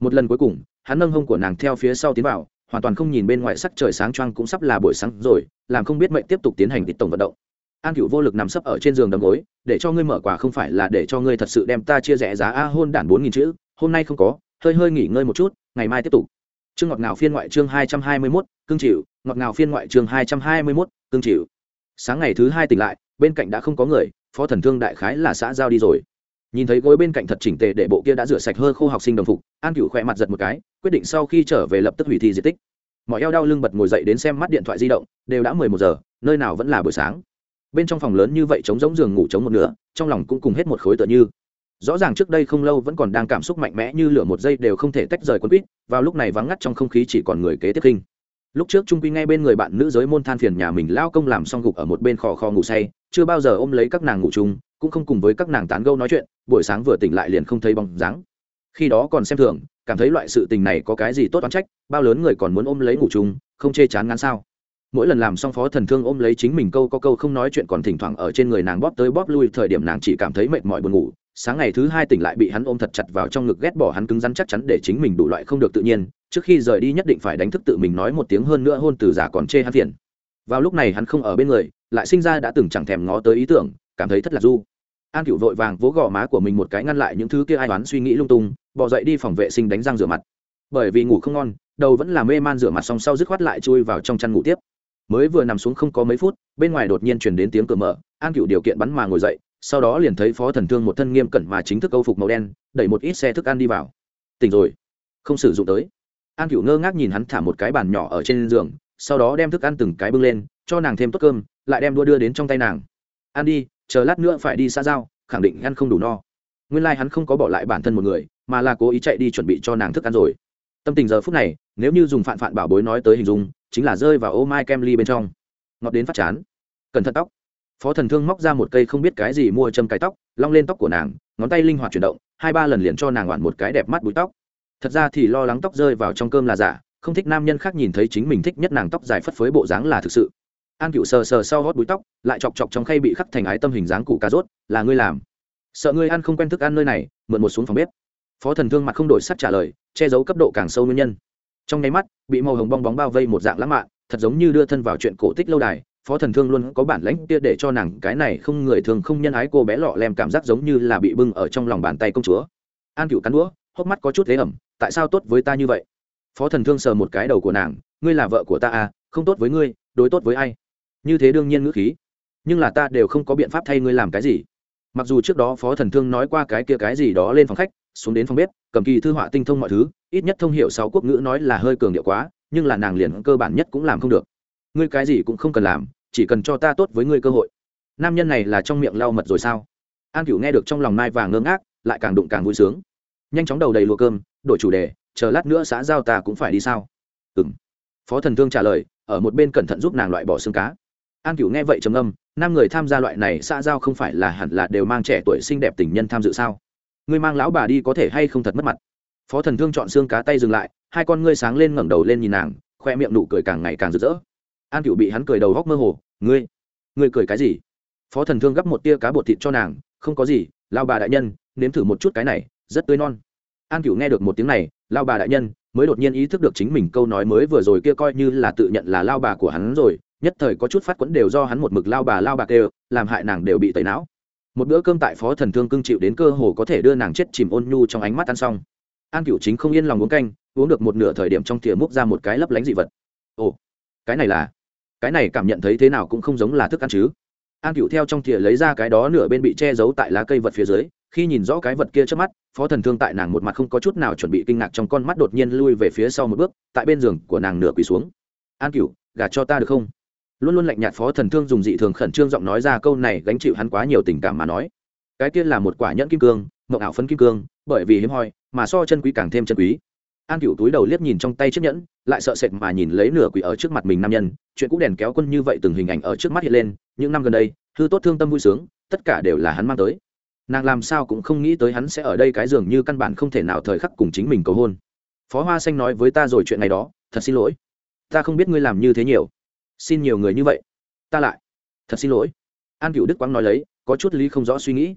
Một lần cuối cùng hắn nâng hông của nàng theo phía sau tiến vào, hoàn toàn không nhìn bên ngoài sắc trời sáng trăng cũng sắp là buổi sáng rồi, làm không biết mệnh tiếp tục tiến hành tịch tổng vận động. An cựu vô lực nằm sấp ở trên giường đầm gối, để cho ngươi mở quả không phải là để cho ngươi thật sự đem ta chia rẽ giá a hôn đản bốn nghìn chữ, hôm nay không có, hơi hơi nghỉ ngơi một chút, ngày mai tiếp tục. Chương ngọt ngào phiên ngoại chương hai trăm hai mươi mốt cương chịu ngọt ngào phiên ngoại chương hai trăm hai mươi mốt cương chịu sáng ngày thứ hai tỉnh lại, bên cạnh đã không có người, phó thần thương đại khái là xã giao đi rồi nhìn thấy gối bên cạnh thật chỉnh tề để bộ kia đã rửa sạch hơi khô học sinh đồng phục, an cựu khỏe mặt giật một cái, quyết định sau khi trở về lập tức hủy thi di tích. Mọi eo đau lưng bật ngồi dậy đến xem mắt điện thoại di động, đều đã mười một giờ, nơi nào vẫn là buổi sáng. Bên trong phòng lớn như vậy trống giống giường ngủ trống một nửa, trong lòng cũng cùng hết một khối tựa như. Rõ ràng trước đây không lâu vẫn còn đang cảm xúc mạnh mẽ như lửa một giây đều không thể tách rời quân quýt, vào lúc này vắng ngắt trong không khí chỉ còn người kế tiếp khinh. Lúc trước trung quy ngay bên người bạn nữ giới môn than phiền nhà mình lao công làm xong gục ở một bên khò khò ngủ say, chưa bao giờ ôm lấy các nàng ngủ chung cũng không cùng với các nàng tán gâu nói chuyện, buổi sáng vừa tỉnh lại liền không thấy bóng dáng. Khi đó còn xem thường, cảm thấy loại sự tình này có cái gì tốt oán trách, bao lớn người còn muốn ôm lấy ngủ chung, không chê chán ngán sao? Mỗi lần làm xong phó thần thương ôm lấy chính mình câu có câu không nói chuyện còn thỉnh thoảng ở trên người nàng bóp tới bóp lui, thời điểm nàng chỉ cảm thấy mệt mỏi buồn ngủ, sáng ngày thứ hai tỉnh lại bị hắn ôm thật chặt vào trong ngực ghét bỏ hắn cứng rắn chắc chắn để chính mình đủ loại không được tự nhiên, trước khi rời đi nhất định phải đánh thức tự mình nói một tiếng hơn nữa hôn từ giả còn chê hắn phiền. Vào lúc này hắn không ở bên người, lại sinh ra đã từng chẳng thèm ngó tới ý tưởng cảm thấy thất lạc du. An cựu vội vàng vỗ gò má của mình một cái ngăn lại những thứ kia ai đoán suy nghĩ lung tung, bỏ dậy đi phòng vệ sinh đánh răng rửa mặt. Bởi vì ngủ không ngon, đầu vẫn là mê man rửa mặt xong sau dứt khoát lại chui vào trong chăn ngủ tiếp. Mới vừa nằm xuống không có mấy phút, bên ngoài đột nhiên chuyển đến tiếng cửa mở, an cựu điều kiện bắn mà ngồi dậy, sau đó liền thấy phó thần thương một thân nghiêm cẩn mà chính thức câu phục màu đen, đẩy một ít xe thức ăn đi vào. Tỉnh rồi. Không sử dụng tới. An cựu ngơ ngác nhìn hắn thả một cái bàn nhỏ ở trên giường, sau đó đem thức ăn từng cái bưng lên, cho nàng thêm tốt cơm, lại đem đua đưa đến trong tay nàng. Ăn đi chờ lát nữa phải đi xa giao, khẳng định ăn không đủ no. Nguyên lai、like、hắn không có bỏ lại bản thân một người, mà là cố ý chạy đi chuẩn bị cho nàng thức ăn rồi. Tâm tình giờ phút này, nếu như dùng phạn phạn bảo bối nói tới hình dung, chính là rơi vào ô mai kem ly bên trong. Ngọt đến phát chán. Cẩn thận tóc. Phó thần thương móc ra một cây không biết cái gì mua châm cái tóc, long lên tóc của nàng, ngón tay linh hoạt chuyển động, hai ba lần liền cho nàng oản một cái đẹp mắt búi tóc. Thật ra thì lo lắng tóc rơi vào trong cơm là giả, không thích nam nhân khác nhìn thấy chính mình thích nhất nàng tóc dài phất phới bộ dáng là thực sự an cựu sờ sờ sau hót búi tóc, lại chọc chọc trong khay bị khắc thành ái tâm hình dáng củ cà rốt, là ngươi làm. Sợ ngươi ăn không quen thức ăn nơi này, mượn một xuống phòng bếp. Phó thần thương mặt không đổi sắc trả lời, che giấu cấp độ càng sâu nguyên nhân. Trong nháy mắt, bị màu hồng bong bóng bao vây một dạng lãng mạn, thật giống như đưa thân vào chuyện cổ tích lâu đài, phó thần thương luôn có bản lãnh kia để cho nàng cái này không người thường không nhân ái cô bé lọ lem cảm giác giống như là bị bưng ở trong lòng bàn tay công chúa. An cựu cắn đũa, hốc mắt có chút thế ẩm, tại sao tốt với ta như vậy? Phó thần thương sờ một cái đầu của nàng, ngươi là vợ của ta à không tốt với ngươi, đối tốt với ai? Như thế đương nhiên ngữ khí. Nhưng là ta đều không có biện pháp thay ngươi làm cái gì. Mặc dù trước đó phó thần thương nói qua cái kia cái gì đó lên phòng khách, xuống đến phòng bếp, cầm kỳ thư họa tinh thông mọi thứ, ít nhất thông hiệu sáu quốc ngữ nói là hơi cường điệu quá, nhưng là nàng liền cơ bản nhất cũng làm không được. Ngươi cái gì cũng không cần làm, chỉ cần cho ta tốt với ngươi cơ hội. Nam nhân này là trong miệng lau mật rồi sao? An cửu nghe được trong lòng mai vàng ngơ ngác, lại càng đụng càng vui sướng. Nhanh chóng đầu đầy lụa cơm, đổi chủ đề, chờ lát nữa xã giao ta cũng phải đi sao? Ừ m phó thần thương trả lời, ở một bên cẩn thận giúp nàng loại bỏ xương cá an cửu nghe vậy trầm âm nam người tham gia loại này xã giao không phải là hẳn là đều mang trẻ tuổi xinh đẹp tình nhân tham dự sao? Ngươi mang lão bà đi có thể hay không thật mất mặt? Phó thần thương chọn xương cá tay dừng lại, hai con ngươi sáng lên ngẩng đầu lên nhìn nàng, khoe miệng nụ cười càng ngày càng rực rỡ. An cựu bị hắn cười đầu góc mơ hồ, ngươi ngươi cười cái gì? Phó thần thương gấp một tia cá bột thịt cho nàng, không có gì lao bà đại nhân, nếm thử một chút cái này, rất tươi non. An cựu nghe được một tiếng này lao bà đại nhân, mới đột nhiên ý thức được chính mình câu nói mới vừa rồi kia coi như là tự nhận là lao bà của hắn rồi nhất thời có chút phát quẫn đều do hắn một mực lao bà lao bạc đều làm hại nàng đều bị tẩy não. Một bữa cơm tại phó thần thương cưng chịu đến cơ hồ có thể đưa nàng chết chìm ôn nhu trong ánh mắt ăn xong. An cựu chính không yên lòng uống canh, uống được một nửa thời điểm trong thìa múc ra một cái lấp lánh dị vật. Ồ, cái này là, cái này cảm nhận thấy thế nào cũng không giống là thức ăn chứ. An cựu theo trong thìa lấy ra cái đó nửa bên bị che giấu tại lá cây vật phía dưới, khi nhìn rõ cái vật kia trước mắt, phó thần thương tại nàng một mặt không có chút nào chuẩn bị kinh ngạc trong con mắt đột nhiên lui về phía sau một bước, tại bên giường của nàng nửa quỳ xuống. An cựu gà cho ta được không? Luôn luôn lạnh nhạt phó thần thương dùng dị thường khẩn trương giọng nói ra câu này gánh chịu hắn quá nhiều tình cảm mà nói. Cái kia là một quả nhẫn kim cương, mộng ảo phấn kim cương, bởi vì hiếm hoi, mà so chân quý càng thêm chân quý. An cựu túi đầu liếc nhìn trong tay chiếc nhẫn, lại sợ sệt mà nhìn lấy nửa quỷ ở trước mặt mình nam nhân. Chuyện cũ đèn kéo quân như vậy từng hình ảnh ở trước mắt hiện lên, những năm gần đây, hư tốt thương tâm vui sướng, tất cả đều là hắn mang tới. Nàng làm sao cũng không nghĩ tới hắn sẽ ở đây cái giường như căn bản không thể nào thời khắc cùng chính mình cầu hôn. Phó hoa xanh nói với ta rồi chuyện này đó, thật xin lỗi. Ta không biết ngươi làm như thế nhiều xin nhiều người như vậy. Ta lại. Thật xin lỗi. An cựu đức quang nói lấy, có chút lý không rõ suy nghĩ.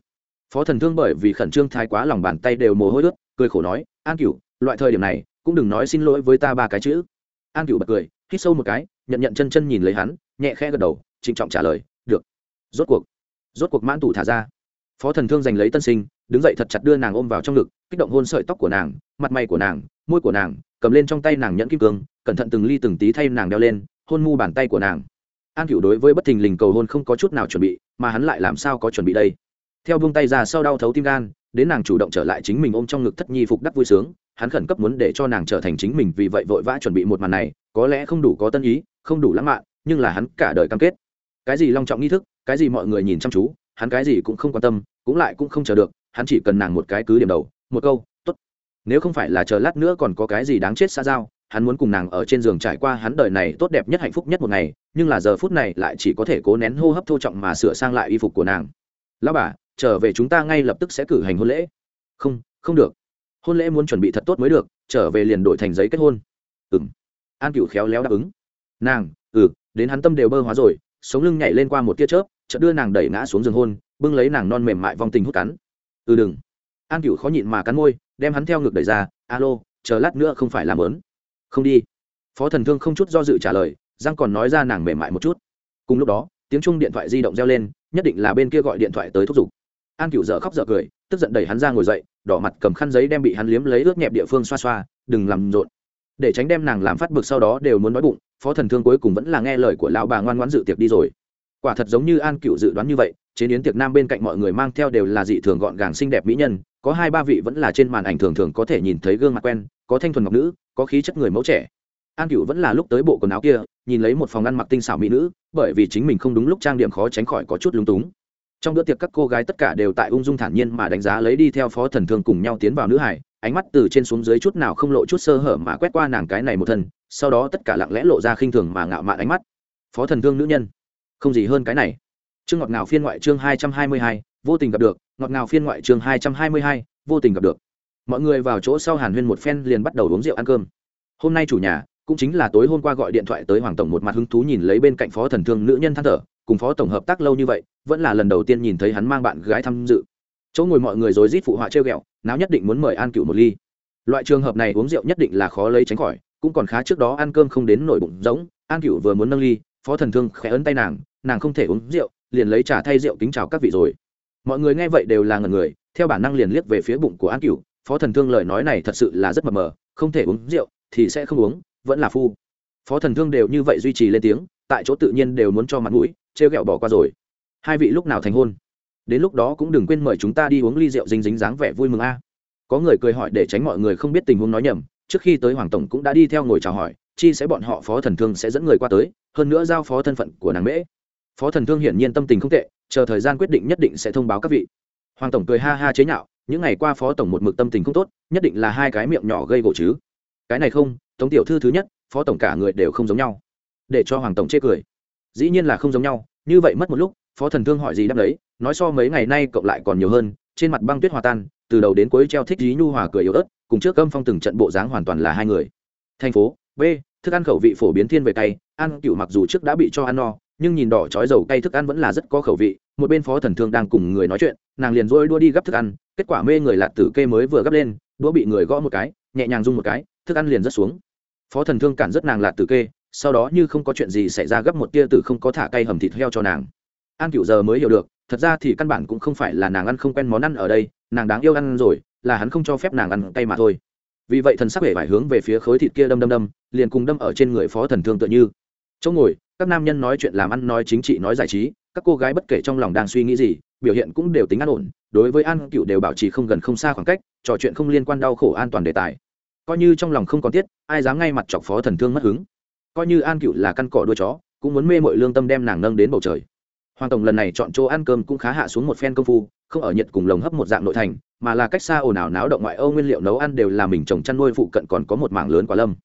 Phó thần thương bởi vì khẩn trương thái quá lòng bàn tay đều mồ hôi ướt, cười khổ nói, an cựu loại thời điểm này, cũng đừng nói xin lỗi với ta ba cái chữ. An cựu bật cười, hít sâu một cái, nhận nhận chân chân nhìn lấy hắn, nhẹ khẽ gật đầu, trịnh trọng trả lời, được. Rốt cuộc rốt cuộc mãn tủ thả ra. Phó thần thương giành lấy tân sinh, đứng dậy thật chặt đưa nàng ôm vào trong ngực, kích động hôn sợi tóc của nàng, mặt mày của nàng, môi của nàng, cầm lên trong tay nàng nhẫn kim cương, cẩn thận từng ly từng tí thay nàng đeo lên hôn mu bàn tay của nàng. An cựu đối với bất thình lình cầu hôn không có chút nào chuẩn bị, mà hắn lại làm sao có chuẩn bị đây? Theo buông tay ra sau đau thấu tim gan, đến nàng chủ động trở lại chính mình ôm trong ngực thất nhi phục đắc vui sướng, hắn khẩn cấp muốn để cho nàng trở thành chính mình vì vậy vội vã chuẩn bị một màn này, có lẽ không đủ có tân ý, không đủ lãng mạn, nhưng là hắn cả đời cam kết. Cái gì long trọng nghi thức, cái gì mọi người nhìn chăm chú, hắn cái gì cũng không quan tâm, cũng lại cũng không chờ được, hắn chỉ cần nàng một cái cứ điểm đầu, một câu t ố t nếu không phải là chờ lát nữa còn có cái gì đáng chết xa giao hắn muốn cùng nàng ở trên giường trải qua hắn đời này tốt đẹp nhất hạnh phúc nhất một ngày, nhưng là giờ phút này lại chỉ có thể cố nén hô hấp thô trọng mà sửa sang lại y phục của nàng. Lão bà, trở về chúng ta ngay lập tức sẽ cử hành hôn lễ. Không không được. Hôn lễ muốn chuẩn bị thật tốt mới được, trở về liền đổi thành giấy kết hôn. Ừ m an cựu khéo léo đáp ứng. Nàng ừ đến hắn tâm đều bơ hóa rồi, sống lưng nhảy lên qua một tia chớp, chợt đưa nàng đẩy ngã xuống giường hôn, bưng lấy nàng non mềm mại vòng tình hút cắn. Ừ đừng. An cựu khó nhịn mà cắn môi, đem hắn theo ngực đẩy ra. Alo, chờ lát nữa không phải làm lớn không đi. Phó thần thương không chút do dự trả lời, giang còn nói ra nàng mềm mại một chút. Cùng lúc đó, tiếng chung điện thoại di động reo lên, nhất định là bên kia gọi điện thoại tới thúc giục. An cựu dở khóc dở cười, tức giận đẩy hắn ra ngồi dậy, đỏ mặt cầm khăn giấy đem bị hắn liếm lấy ướt nhẹp địa phương xoa xoa, đừng làm rộn. Để tránh đem nàng làm phát bực sau đó đều muốn nói bụng, phó thần thương cuối cùng vẫn là nghe lời của lão bà ngoan ngoãn dự tiệc đi rồi. Quả thật giống như an cựu dự đoán như vậy chế yến tiệc nam bên cạnh mọi người mang theo đều là dị thường gọn gàng xinh đẹp mỹ nhân, có hai ba vị vẫn là trên màn ảnh thường thường có thể nhìn thấy gương mặt quen, có thanh thuần ngọc nữ, có khí chất người mẫu trẻ. An cựu vẫn là lúc tới bộ quần áo kia, nhìn lấy một phòng ăn mặc tinh xảo mỹ nữ, bởi vì chính mình không đúng lúc trang điểm khó tránh khỏi có chút lúng túng. Trong bữa tiệc các cô gái tất cả đều tại ung dung thản nhiên mà đánh giá lấy đi theo phó thần thương cùng nhau tiến vào nữ hải, ánh mắt từ trên xuống dưới chút nào không lộ chút sơ hở mà quét qua nàng cái này một thân, sau đó tất cả lặng lẽ lộ ra khinh thường mà ngạo mạn ánh mắt. Phó thần thương nữ nhân, không gì hơn cái này chương ngọt ngào phiên ngoại chương hai trăm hai mươi hai vô tình gặp được ngọt ngào phiên ngoại chương hai trăm hai mươi hai vô tình gặp được. Mọi người vào chỗ sau hàn huyên một phen liền bắt đầu uống rượu ăn cơm. Hôm nay chủ nhà cũng chính là tối hôm qua gọi điện thoại tới hoàng tổng một mặt hứng thú nhìn lấy bên cạnh phó thần thương nữ nhân than thở cùng phó tổng hợp tác lâu như vậy vẫn là lần đầu tiên nhìn thấy hắn mang bạn gái tham dự. Chỗ ngồi mọi người rồi rít phụ họa treo ghẹo nào nhất định muốn mời an cựu một ly. Loại trường hợp này uống rượu nhất định là khó lấy tránh khỏi cũng còn khá trước đó ăn cơm không đến nổi bụng rỗng, an cựu vừa muốn nâng ly phó thần thương khẽ ấn tay nàng nàng không thể uống rượu liền lấy trà thay rượu kính chào các vị rồi. Mọi người nghe vậy đều là ngần người, theo bản năng liền liếc về phía bụng của an cửu, phó thần thương lời nói này thật sự là rất mờ mờ, không thể uống rượu thì sẽ không uống, vẫn là phu. Phó thần thương đều như vậy duy trì lên tiếng, tại chỗ tự nhiên đều muốn cho mặt mũi, trêu ghẹo bỏ qua rồi. Hai vị lúc nào thành hôn? Đến lúc đó cũng đừng quên mời chúng ta đi uống ly rượu dính dính dáng vẻ vui mừng a. Có người cười hỏi để tránh mọi người không biết tình huống nói nhầm, trước khi tới hoàng tổng cũng đã đi theo ngồi chào hỏi, chi sẽ bọn họ phó thần thương sẽ dẫn người qua tới, hơn nữa giao phó thân phận của nàng mễ phó thần thương hiển nhiên tâm tình không tệ, chờ thời gian quyết định nhất định sẽ thông báo các vị. Hoàng tổng cười ha ha chế nhạo, những ngày qua phó tổng một mực tâm tình không tốt, nhất định là hai cái miệng nhỏ gây gỗ chứ. Cái này không, tống tiểu thư thứ nhất, phó tổng cả người đều không giống nhau. Để cho hoàng tổng chê cười. Dĩ nhiên là không giống nhau, như vậy mất một lúc, phó thần thương hỏi gì đáp đấy, nói so mấy ngày nay cộng lại còn nhiều hơn, trên mặt băng tuyết hòa tan, từ đầu đến cuối treo thích dí nhu hòa cười yếu ớt, cùng trước cơm phong từng trận bộ dáng hoàn toàn là hai người. Thành phố, b, thức ăn khẩu vị phổ biến thiên về cay ăn cựu mặc dù trước đã bị cho ăn no nhưng nhìn đỏ chói dầu cay thức ăn vẫn là rất có khẩu vị, một bên phó thần thương đang cùng người nói chuyện, nàng liền rôi đua đi gấp thức ăn, kết quả mê người lạt tử kê mới vừa gấp lên, đũa bị người gõ một cái, nhẹ nhàng rung một cái, thức ăn liền rớt xuống. Phó thần thương cản rất nàng lạt tử kê, sau đó như không có chuyện gì xảy ra gấp một tia tử không có thả cây hầm thịt heo cho nàng. An cựu giờ mới hiểu được, thật ra thì căn bản cũng không phải là nàng ăn không quen món ăn ở đây, nàng đáng yêu ăn rồi, là hắn không cho phép nàng ăn cay mà thôi. Vì vậy thần sắc vẻ phải hướng về phía khối thịt kia đâm đâm đâm, liền cùng đâm ở trên người phó thần thương tựa như chỗ ngồi, các nam nhân nói chuyện làm ăn, nói chính trị, nói giải trí, các cô gái bất kể trong lòng đang suy nghĩ gì, biểu hiện cũng đều tính an ổn, đối với an cựu đều bảo trì không gần không xa khoảng cách, trò chuyện không liên quan đau khổ an toàn đề tài. Coi như trong lòng không còn tiết ai dám ngay mặt chọc phó thần thương mất hứng. Coi như an cựu là căn cỏ đuôi chó, cũng muốn mê mội lương tâm đem nàng nâng đến bầu trời. Hoàng tổng lần này chọn chỗ ăn cơm cũng khá hạ xuống một phen công phu, không ở nhật cùng lồng hấp một dạng nội thành, mà là cách xa ồn ào náo động ngoại âu nguyên liệu nấu ăn đều là mình trồng chăn nuôi phụ cận còn có một mảng lớn quả lâm.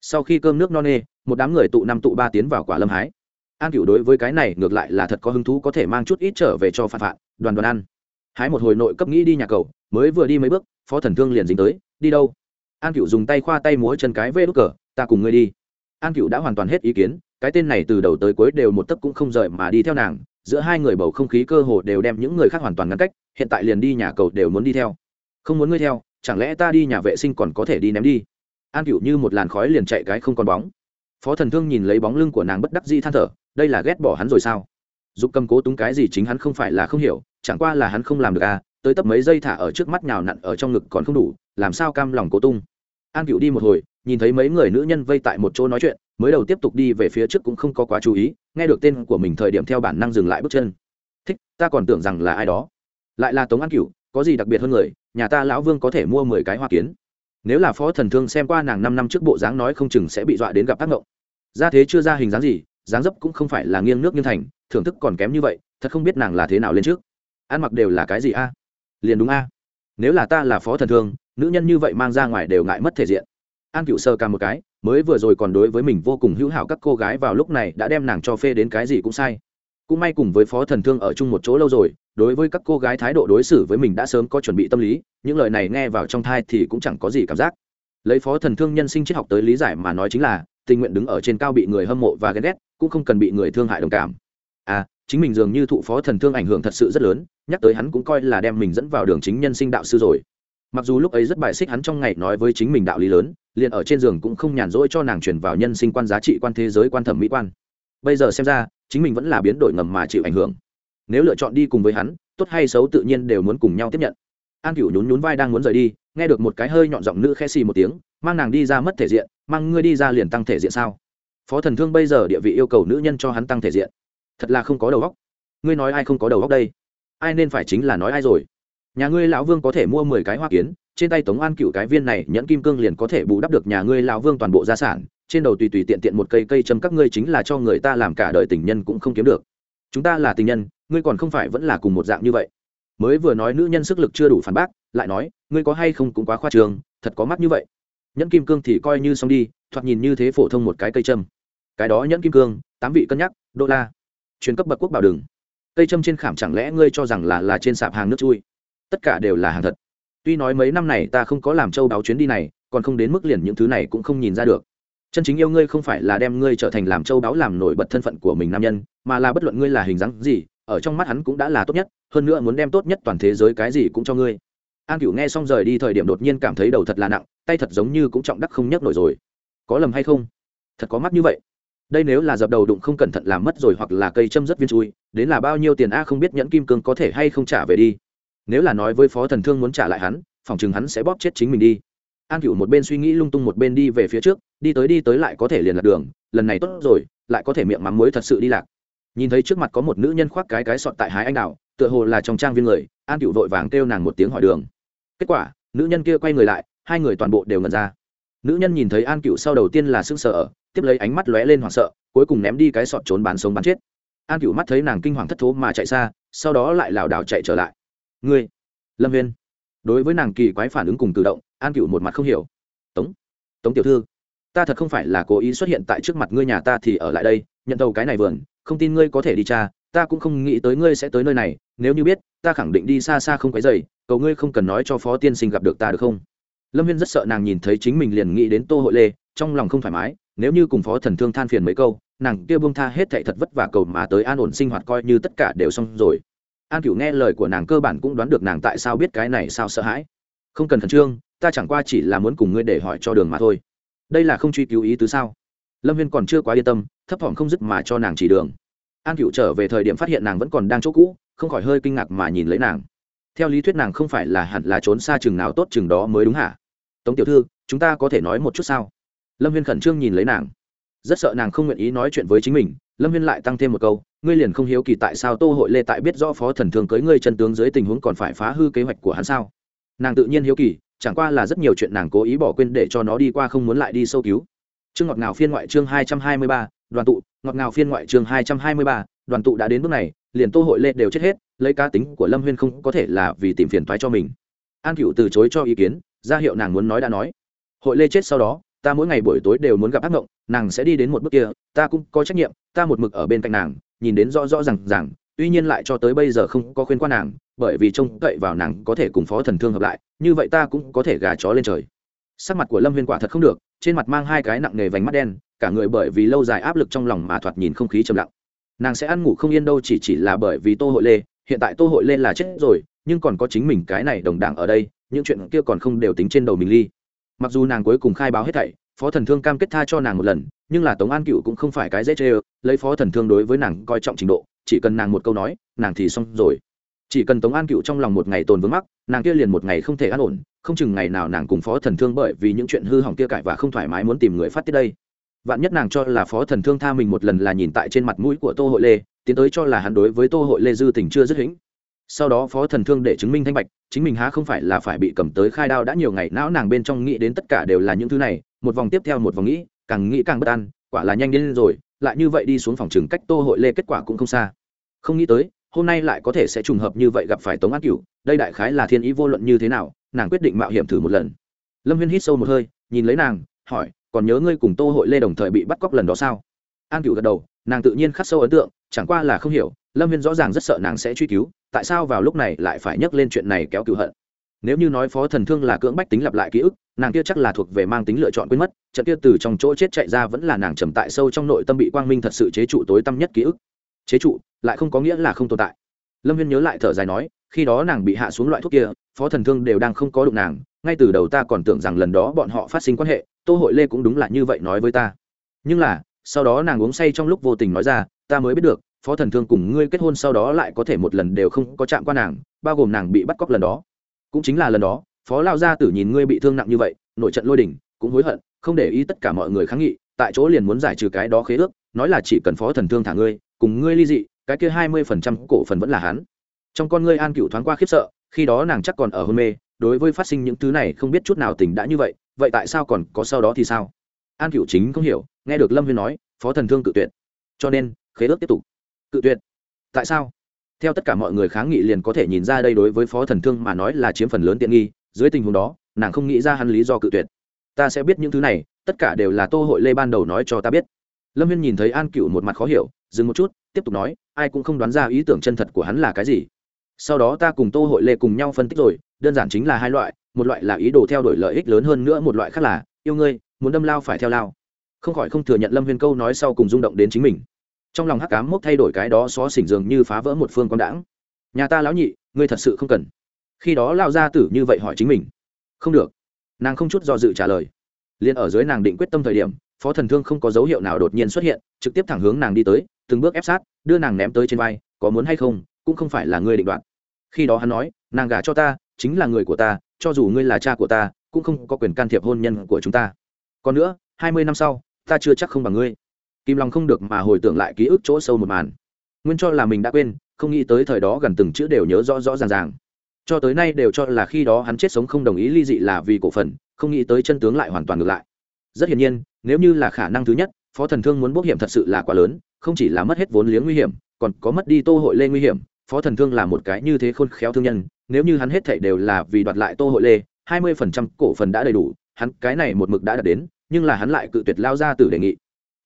Sau khi cơm nước no nê một đám người tụ năm tụ ba tiến vào quả lâm hái. An cựu đối với cái này ngược lại là thật có hứng thú, có thể mang chút ít trở về cho phạt phạt đoàn đoàn ăn. Hái một hồi nội cấp nghĩ đi nhà cầu, mới vừa đi mấy bước, phó thần thương liền dính tới, đi đâu? An cựu dùng tay khoa tay múa chân cái vê đốt cờ, ta cùng ngươi đi. An cựu đã hoàn toàn hết ý kiến, cái tên này từ đầu tới cuối đều một tấc cũng không rời mà đi theo nàng, giữa hai người bầu không khí cơ hồ đều đem những người khác hoàn toàn ngăn cách, hiện tại liền đi nhà cầu đều muốn đi theo. Không muốn ngươi theo, chẳng lẽ ta đi nhà vệ sinh còn có thể đi ném đi? An cựu như một làn khói liền chạy cái không còn bóng phó thần thương nhìn lấy bóng lưng của nàng bất đắc dĩ than thở, đây là ghét bỏ hắn rồi sao? Dục cầm cố túng cái gì chính hắn không phải là không hiểu, chẳng qua là hắn không làm được à tới tấp mấy giây thả ở trước mắt nhào nặn ở trong ngực còn không đủ, làm sao cam lòng cố tung? An cựu đi một hồi, nhìn thấy mấy người nữ nhân vây tại một chỗ nói chuyện, mới đầu tiếp tục đi về phía trước cũng không có quá chú ý, nghe được tên của mình thời điểm theo bản năng dừng lại bước chân. Thích, ta còn tưởng rằng là ai đó. Lại là tống an cựu có gì đặc biệt hơn người, nhà ta lão vương có thể mua mười cái hoa kiến nếu là phó thần thương xem qua nàng năm năm trước bộ dáng nói không chừng sẽ bị dọa đến gặp tác ngộng. Ra thế chưa ra hình dáng gì, dáng dấp cũng không phải là nghiêng nước nghiêng thành, thưởng thức còn kém như vậy, thật không biết nàng là thế nào lên trước. Ăn mặc đều là cái gì a? Liền đúng a. Nếu là ta là phó thần thương, nữ nhân như vậy mang ra ngoài đều ngại mất thể diện. An cựu sơ ca một cái, mới vừa rồi còn đối với mình vô cùng hữu hảo các cô gái vào lúc này đã đem nàng cho phê đến cái gì cũng sai. Cũng may cùng với phó thần thương ở chung một chỗ lâu rồi đối với các cô gái thái độ đối xử với mình đã sớm có chuẩn bị tâm lý, những lời này nghe vào trong thai thì cũng chẳng có gì cảm giác. Lấy phó thần thương nhân sinh triết học tới lý giải mà nói chính là, tình nguyện đứng ở trên cao bị người hâm mộ và ghen ghét, cũng không cần bị người thương hại đồng cảm. À chính mình dường như thụ phó thần thương ảnh hưởng thật sự rất lớn, nhắc tới hắn cũng coi là đem mình dẫn vào đường chính nhân sinh đạo sư rồi. Mặc dù lúc ấy rất bài xích hắn trong ngày nói với chính mình đạo lý lớn, liền ở trên giường cũng không nhàn rỗi cho nàng chuyển vào nhân sinh quan giá trị quan thế giới quan thẩm mỹ quan. Bây giờ xem ra, chính mình vẫn là biến đổi ngầm mà chịu ảnh hưởng nếu lựa chọn đi cùng với hắn, tốt hay xấu tự nhiên đều muốn cùng nhau tiếp nhận. An cửu nhún nhún vai đang muốn rời đi, nghe được một cái hơi nhọn giọng nữ khe xì một tiếng, mang nàng đi ra mất thể diện, mang ngươi đi ra liền tăng thể diện sao? Phó thần thương bây giờ địa vị yêu cầu nữ nhân cho hắn tăng thể diện. Thật là không có đầu óc. Ngươi nói ai không có đầu óc đây? Ai nên phải chính là nói ai rồi? Nhà ngươi lão vương có thể mua mười cái hoa kiến, trên tay tống an cựu cái viên này nhẫn kim cương liền có thể bù đắp được nhà ngươi lão vương toàn bộ gia sản, trên đầu tùy tùy tiện tiện một cây cây châm các ngươi chính là cho người ta làm cả đời tình nhân cũng không kiếm được chúng ta là tình nhân, ngươi còn không phải vẫn là cùng một dạng như vậy. Mới vừa nói nữ nhân sức lực chưa đủ phản bác, lại nói, ngươi có hay không cũng quá khoa trường thật có mắt như vậy. Nhẫn kim cương thì coi như xong đi, thoạt nhìn như thế phổ thông một cái cây châm. Cái đó nhẫn kim cương, tám vị cân nhắc, đô la. Chuyến cấp bậc quốc bảo đường. Cây châm trên khảm chẳng lẽ ngươi cho rằng là là trên sạp hàng nước chui? Tất cả đều là hàng thật. Tuy nói mấy năm này ta không có làm châu báo chuyến đi này, còn không đến mức liền những thứ này cũng không nhìn ra được chân chính yêu ngươi không phải là đem ngươi trở thành làm châu báo làm nổi bật thân phận của mình nam nhân, mà là bất luận ngươi là hình dáng gì, ở trong mắt hắn cũng đã là tốt nhất, hơn nữa muốn đem tốt nhất toàn thế giới cái gì cũng cho ngươi. An cửu nghe xong rời đi thời điểm đột nhiên cảm thấy đầu thật là nặng, tay thật giống như cũng trọng đắc không nhấc nổi rồi. Có lầm hay không? Thật có mắt như vậy? Đây nếu là dập đầu đụng không cẩn thận làm mất rồi hoặc là cây châm rất viên chui, đến là bao nhiêu tiền a không biết nhẫn kim cương có thể hay không trả về đi. Nếu là nói với phó thần thương muốn trả lại hắn, phòng chừng hắn sẽ bóp chết chính mình đi. An cửu một bên suy nghĩ lung tung một bên đi về phía trước đi tới đi tới lại có thể liền lạc đường lần này tốt rồi lại có thể miệng mắm muối thật sự đi lạc. Nhìn thấy trước mặt có một nữ nhân khoác cái cái sọt tại hái anh đào, tựa hồ là trong trang viên người an cựu vội vàng kêu nàng một tiếng hỏi đường. Kết quả nữ nhân kia quay người lại hai người toàn bộ đều ngần ra. Nữ nhân nhìn thấy an cựu sau đầu tiên là sưng sợ tiếp lấy ánh mắt lóe lên hoảng sợ cuối cùng ném đi cái sọt trốn bán sống bán chết. An cựu mắt thấy nàng kinh hoàng thất thố mà chạy xa sau đó lại lảo đảo chạy trở lại. Ngươi lâm viên. Đối với nàng kỳ quái phản ứng cùng tự động an cựu một mặt không hiểu. Tống tống tiểu thư ta thật không phải là cố ý xuất hiện tại trước mặt ngươi nhà ta thì ở lại đây, nhận đầu cái này vườn, không tin ngươi có thể đi cha ta cũng không nghĩ tới ngươi sẽ tới nơi này, nếu như biết, ta khẳng định đi xa xa không quấy dày cầu ngươi không cần nói cho phó tiên sinh gặp được ta được không? Lâm viên rất sợ nàng nhìn thấy chính mình liền nghĩ đến tô hội lê, trong lòng không thoải mái, nếu như cùng phó thần thương than phiền mấy câu, nàng kia buông tha hết thệ thật vất vả cầu mà tới an ổn sinh hoạt coi như tất cả đều xong rồi. An cửu nghe lời của nàng cơ bản cũng đoán được nàng tại sao biết cái này sao sợ hãi. Không cần khẩn trương, ta chẳng qua chỉ là muốn cùng ngươi để hỏi cho đường mà thôi đây là không truy cứu ý tứ sao? Lâm viên còn chưa quá yên tâm, thấp thỏm không dứt mà cho nàng chỉ đường. An cựu trở về thời điểm phát hiện nàng vẫn còn đang chỗ cũ, không khỏi hơi kinh ngạc mà nhìn lấy nàng. Theo lý thuyết nàng không phải là hẳn là trốn xa chừng nào tốt chừng đó mới đúng hả? Tống tiểu thư, chúng ta có thể nói một chút sao? Lâm viên khẩn trương nhìn lấy nàng. Rất sợ nàng không nguyện ý nói chuyện với chính mình, lâm viên lại tăng thêm một câu, ngươi liền không hiếu kỳ tại sao tô hội lê tại biết rõ phó thần thường cưới ngươi chân tướng dưới tình huống còn phải phá hư kế hoạch của hắn sao? Nàng tự nhiên hiếu kỳ chẳng qua là rất nhiều chuyện nàng cố ý bỏ quên để cho nó đi qua không muốn lại đi sâu cứu. Chương ngọt ngào phiên ngoại chương hai trăm hai mươi ba, đoàn tụ. Ngọt ngào phiên ngoại chương hai trăm hai mươi ba, đoàn tụ đã đến bước này, liền tô hội lê đều chết hết, lấy cá tính của lâm huyên không có thể là vì tìm phiền thoái cho mình. An cựu từ chối cho ý kiến, ra hiệu nàng muốn nói đã nói. Hội lê chết sau đó, ta mỗi ngày buổi tối đều muốn gặp ác mộng, nàng sẽ đi đến một bước kia, ta cũng có trách nhiệm, ta một mực ở bên cạnh nàng, nhìn đến rõ rõ r à n g rằng tuy nhiên lại cho tới bây giờ không có khuyên quan nàng, bởi vì trông cậy vào nàng có thể cùng phó thần thương hợp lại, như vậy ta cũng có thể gà chó lên trời. Sắc mặt của lâm huyên quả thật không được, trên mặt mang hai cái nặng nề vành mắt đen, cả người bởi vì lâu dài áp lực trong lòng mà thoạt nhìn không khí trầm lặng. Nàng sẽ ăn ngủ không yên đâu chỉ chỉ là bởi vì tô hội lê, hiện tại tô hội lê là chết rồi, nhưng còn có chính mình cái này đồng đảng ở đây, những chuyện kia còn không đều tính trên đầu mình ly. Mặc dù nàng cuối cùng khai báo hết thảy, phó thần thương cam kết tha cho nàng một lần nhưng là tống an cựu cũng không phải cái dễ chê ơ, lấy phó thần thương đối với nàng coi trọng trình độ, chỉ cần nàng một câu nói, nàng thì xong rồi. Chỉ cần tống an cựu trong lòng một ngày tồn vướng mắc, nàng kia liền một ngày không thể an ổn, không chừng ngày nào nàng cùng phó thần thương bởi vì những chuyện hư hỏng kia cãi và không thoải mái muốn tìm người phát tiết đây. Vạn nhất nàng cho là phó thần thương tha mình một lần là nhìn tại trên mặt mũi của tô hội lê, tiến tới cho là hắn đối với tô hội lê dư tình chưa dứt hĩnh. Sau đó phó thần thương để chứng minh thanh bạch, chính mình há không phải là phải bị cầm tới khai đao đã nhiều ngày, não nàng bên trong nghĩ đến tất cả đều là những thứ này, một vòng tiếp theo một vòng nghĩ càng nghĩ càng bất an, quả là nhanh đến rồi, lại như vậy đi xuống phòng trừng cách tô hội lê kết quả cũng không xa. Không nghĩ tới, hôm nay lại có thể sẽ trùng hợp như vậy gặp phải tống an cửu, đây đại khái là thiên ý vô luận như thế nào, nàng quyết định mạo hiểm thử một lần. Lâm huyên hít sâu một hơi, nhìn lấy nàng, hỏi, còn nhớ ngươi cùng tô hội lê đồng thời bị bắt cóc lần đó sao? An cửu gật đầu, nàng tự nhiên khắc sâu ấn tượng, chẳng qua là không hiểu, lâm huyên rõ ràng rất sợ nàng sẽ truy cứu, tại sao vào lúc này lại phải nhắc lên chuyện này kéo cựu hận? Nếu như nói phó thần thương là cưỡng bách tính lặp lại ký ức nàng kia chắc là thuộc về mang tính lựa chọn quên mất, trận kia từ trong chỗ chết chạy ra vẫn là nàng trầm tại sâu trong nội tâm bị quang minh thật sự chế trụ tối tâm nhất ký ức. Chế trụ, lại không có nghĩa là không tồn tại. Lâm viên nhớ lại thở dài nói, khi đó nàng bị hạ xuống loại thuốc kia, phó thần thương đều đang không có đụng nàng, ngay từ đầu ta còn tưởng rằng lần đó bọn họ phát sinh quan hệ, tô hội lê cũng đúng là như vậy nói với ta. Nhưng là, sau đó nàng uống say trong lúc vô tình nói ra, ta mới biết được, phó thần thương cùng ngươi kết hôn sau đó lại có thể một lần đều không có chạm qua nàng, bao gồm nàng bị bắt cóc lần đó. Cũng chính là lần đó phó lao gia tử nhìn ngươi bị thương nặng như vậy nội trận lôi đình, cũng hối hận, không để ý tất cả mọi người kháng nghị, tại chỗ liền muốn giải trừ cái đó khế ước, nói là chỉ cần phó thần thương thả ngươi, cùng ngươi ly dị, cái kia hai mươi phần trăm cổ phần vẫn là hắn. Trong con ngươi an cựu thoáng qua khiếp sợ, khi đó nàng chắc còn ở hôn mê, đối với phát sinh những thứ này không biết chút nào tình đã như vậy vậy tại sao còn có sau đó thì sao? An cựu chính không hiểu, nghe được lâm viên nói, phó thần thương cự tuyệt. Cho nên, khế ước tiếp tục. Cự tuyệt? Tại sao? Theo tất cả mọi người kháng nghị liền có thể nhìn ra đây đối với phó thần thương mà nói là chiếm phần lớn tiện nghi dưới tình huống đó, nàng không nghĩ ra hắn lý do cự tuyệt. Ta sẽ biết những thứ này, tất cả đều là tô hội lê ban đầu nói cho ta biết. Lâm viên nhìn thấy an cựu một mặt khó hiểu, dừng một chút, tiếp tục nói, ai cũng không đoán ra ý tưởng chân thật của hắn là cái gì. Sau đó ta cùng tô hội lê cùng nhau phân tích rồi, đơn giản chính là hai loại, một loại là ý đồ theo đuổi lợi ích lớn hơn nữa, một loại khác là, yêu ngươi, muốn đâm lao phải theo lao. Không khỏi không thừa nhận lâm viên câu nói sau cùng rung động đến chính mình. Trong lòng hắc cám mốc thay đổi cái đó xó xỉnh dường như phá vỡ một phương con đãng. Nhà ta lão nhị, ngươi thật sự không cần khi đó lao ra tử như vậy hỏi chính mình không được nàng không chút do dự trả lời liền ở dưới nàng định quyết tâm thời điểm phó thần thương không có dấu hiệu nào đột nhiên xuất hiện trực tiếp thẳng hướng nàng đi tới từng bước ép sát đưa nàng ném tới trên vai có muốn hay không cũng không phải là ngươi định đoạt khi đó hắn nói nàng gả cho ta chính là người của ta cho dù ngươi là cha của ta cũng không có quyền can thiệp hôn nhân của chúng ta còn nữa hai mươi năm sau ta chưa chắc không bằng ngươi kim long không được mà hồi tưởng lại ký ức chỗ sâu một màn nguyên cho là mình đã quên không nghĩ tới thời đó gần từng chữ đều nhớ rõ rõ ràng ràng cho tới nay đều cho là khi đó hắn chết sống không đồng ý ly dị là vì cổ phần, không nghĩ tới chân tướng lại hoàn toàn ngược lại. Rất hiển nhiên, nếu như là khả năng thứ nhất, phó thần thương muốn bốc hiểm thật sự là quá lớn, không chỉ là mất hết vốn liếng nguy hiểm, còn có mất đi tô hội lê nguy hiểm. Phó thần thương là một cái như thế khôn khéo thương nhân, nếu như hắn hết thảy đều là vì đoạt lại tô hội lê, hai mươi phần trăm cổ phần đã đầy đủ, hắn cái này một mực đã đạt đến, nhưng là hắn lại cự tuyệt lao ra từ đề nghị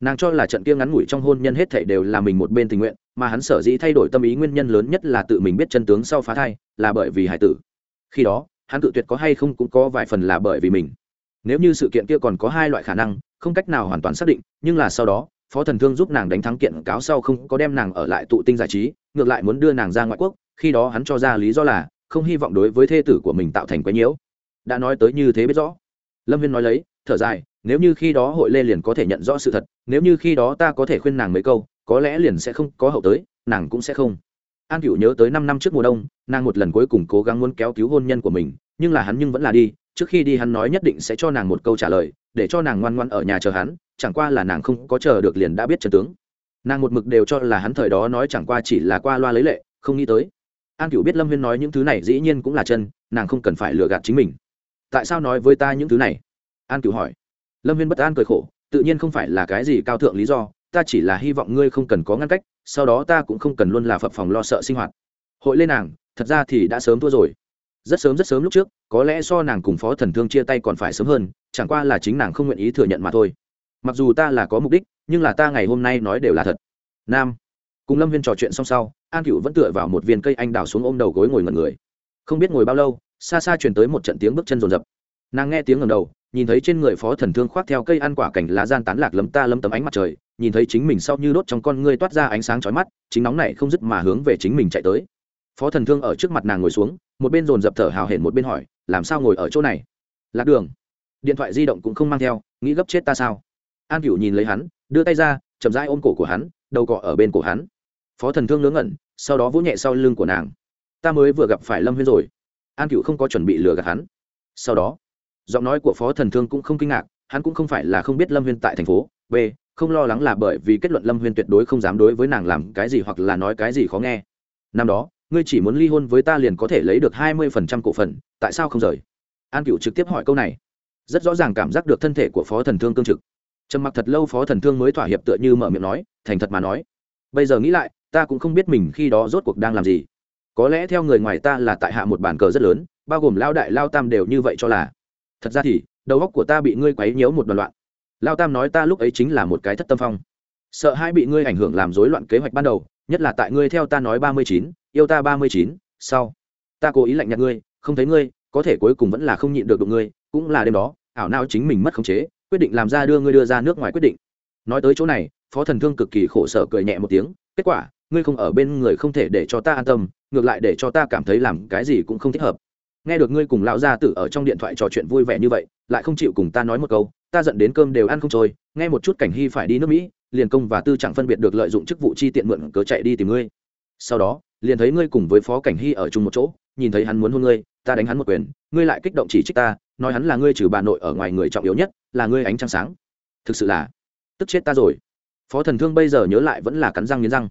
nàng cho là trận kia ngắn ngủi trong hôn nhân hết thảy đều là mình một bên tình nguyện, mà hắn sở dĩ thay đổi tâm ý nguyên nhân lớn nhất là tự mình biết chân tướng sau phá thai, là bởi vì hải tử. Khi đó, hắn tự tuyệt có hay không cũng có vài phần là bởi vì mình. Nếu như sự kiện kia còn có hai loại khả năng, không cách nào hoàn toàn xác định, nhưng là sau đó, phó thần thương giúp nàng đánh thắng kiện cáo sau không có đem nàng ở lại tụ tinh giải trí, ngược lại muốn đưa nàng ra ngoại quốc, khi đó hắn cho ra lý do là không hy vọng đối với thê tử của mình tạo thành quấy nhiễu. Đã nói tới như thế biết rõ. Lâm viên nói lấy thở dài, nếu như khi đó hội lê liền có thể nhận rõ sự thật, nếu như khi đó ta có thể khuyên nàng mấy câu, có lẽ liền sẽ không có hậu tới, nàng cũng sẽ không. An cựu nhớ tới năm năm trước mùa đông, nàng một lần cuối cùng cố gắng muốn kéo cứu hôn nhân của mình, nhưng là hắn nhưng vẫn là đi, trước khi đi hắn nói nhất định sẽ cho nàng một câu trả lời, để cho nàng ngoan ngoan ở nhà chờ hắn, chẳng qua là nàng không có chờ được liền đã biết trần tướng. Nàng một mực đều cho là hắn thời đó nói chẳng qua chỉ là qua loa lấy lệ, không nghĩ tới. An cựu biết lâm huyên nói những thứ này dĩ nhiên cũng là chân, nàng không cần phải lừa gạt chính mình. Tại sao nói với ta những thứ này? An cựu hỏi. Lâm Viên bất an cười khổ, tự nhiên không phải là cái gì cao thượng lý do, ta chỉ là hy vọng ngươi không cần có ngăn cách, sau đó ta cũng không cần luôn là phập phòng lo sợ sinh hoạt. Hội lên nàng, thật ra thì đã sớm thua rồi. Rất sớm rất sớm lúc trước, có lẽ so nàng cùng phó thần thương chia tay còn phải sớm hơn, chẳng qua là chính nàng không nguyện ý thừa nhận mà thôi. Mặc dù ta là có mục đích, nhưng là ta ngày hôm nay nói đều là thật. Nam, cùng lâm viên trò chuyện xong sau, an cựu vẫn tựa vào một viên cây anh đào xuống ôm đầu gối ngồi ngẩn người. Không biết ngồi bao lâu, xa xa chuyển tới một trận tiếng bước chân rồn rập. Nàng nghe tiếng ngầm đầu nhìn thấy trên người phó thần thương khoác theo cây ăn quả cảnh lá gian tán lạc lấm ta lấm tấm ánh mặt trời, nhìn thấy chính mình sau như đốt trong con ngươi toát ra ánh sáng chói mắt, chính nóng này không dứt mà hướng về chính mình chạy tới. Phó thần thương ở trước mặt nàng ngồi xuống, một bên dồn dập thở hào hển một bên hỏi, làm sao ngồi ở chỗ này? Lạc đường. Điện thoại di động cũng không mang theo, nghĩ gấp chết ta sao? An cửu nhìn lấy hắn, đưa tay ra, chậm rãi ôm cổ của hắn, đầu cọ ở bên cổ hắn. Phó thần thương ngớ ngẩn, sau đó vỗ nhẹ sau lưng của nàng. Ta mới vừa gặp phải lâm huyên rồi. An cửu không có chuẩn bị lừa gạt hắn. Sau đó giọng nói của phó thần thương cũng không kinh ngạc, hắn cũng không phải là không biết lâm huyên tại thành phố b, không lo lắng là bởi vì kết luận lâm huyên tuyệt đối không dám đối với nàng làm cái gì hoặc là nói cái gì khó nghe. Năm đó, ngươi chỉ muốn ly hôn với ta liền có thể lấy được hai mươi phần trăm cổ phần, tại sao không rời? An cựu trực tiếp hỏi câu này. Rất rõ ràng cảm giác được thân thể của phó thần thương cương trực. Trầm mặc thật lâu phó thần thương mới thỏa hiệp tựa như mở miệng nói, thành thật mà nói. Bây giờ nghĩ lại, ta cũng không biết mình khi đó rốt cuộc đang làm gì. Có lẽ theo người ngoài ta là tại hạ một bàn cờ rất lớn, bao gồm lao đại, lao tam đều như vậy cho là thật ra thì, đầu óc của ta bị ngươi quấy nhiễu một đoạn loạn. Lao tam nói ta lúc ấy chính là một cái thất tâm phong. Sợ hai bị ngươi ảnh hưởng làm rối loạn kế hoạch ban đầu, nhất là tại ngươi theo ta nói ba mươi chín, yêu ta ba mươi chín, sau. Ta cố ý lạnh nhạt ngươi, không thấy ngươi, có thể cuối cùng vẫn là không nhịn được đụng ngươi, cũng là đêm đó, ảo não chính mình mất khống chế, quyết định làm ra đưa ngươi đưa ra nước ngoài quyết định. Nói tới chỗ này, phó thần thương cực kỳ khổ sở cười nhẹ một tiếng, kết quả, ngươi không ở bên người không thể để cho ta an tâm, ngược lại để cho ta cảm thấy làm cái gì cũng không thích hợp nghe được ngươi cùng lão gia tử ở trong điện thoại trò chuyện vui vẻ như vậy, lại không chịu cùng ta nói một câu, ta giận đến cơm đều ăn không trôi, nghe một chút cảnh hy phải đi nước mỹ, liền công và tư chẳng phân biệt được lợi dụng chức vụ chi tiện mượn cớ chạy đi tìm ngươi. Sau đó, liền thấy ngươi cùng với phó cảnh hy ở chung một chỗ, nhìn thấy hắn muốn hôn ngươi, ta đánh hắn một quyền, ngươi lại kích động chỉ trích ta, nói hắn là ngươi trừ bà nội ở ngoài người trọng yếu nhất, là ngươi ánh trăng sáng. Thực sự là, tức chết ta rồi. Phó thần thương bây giờ nhớ lại vẫn là cắn răng nghiến răng.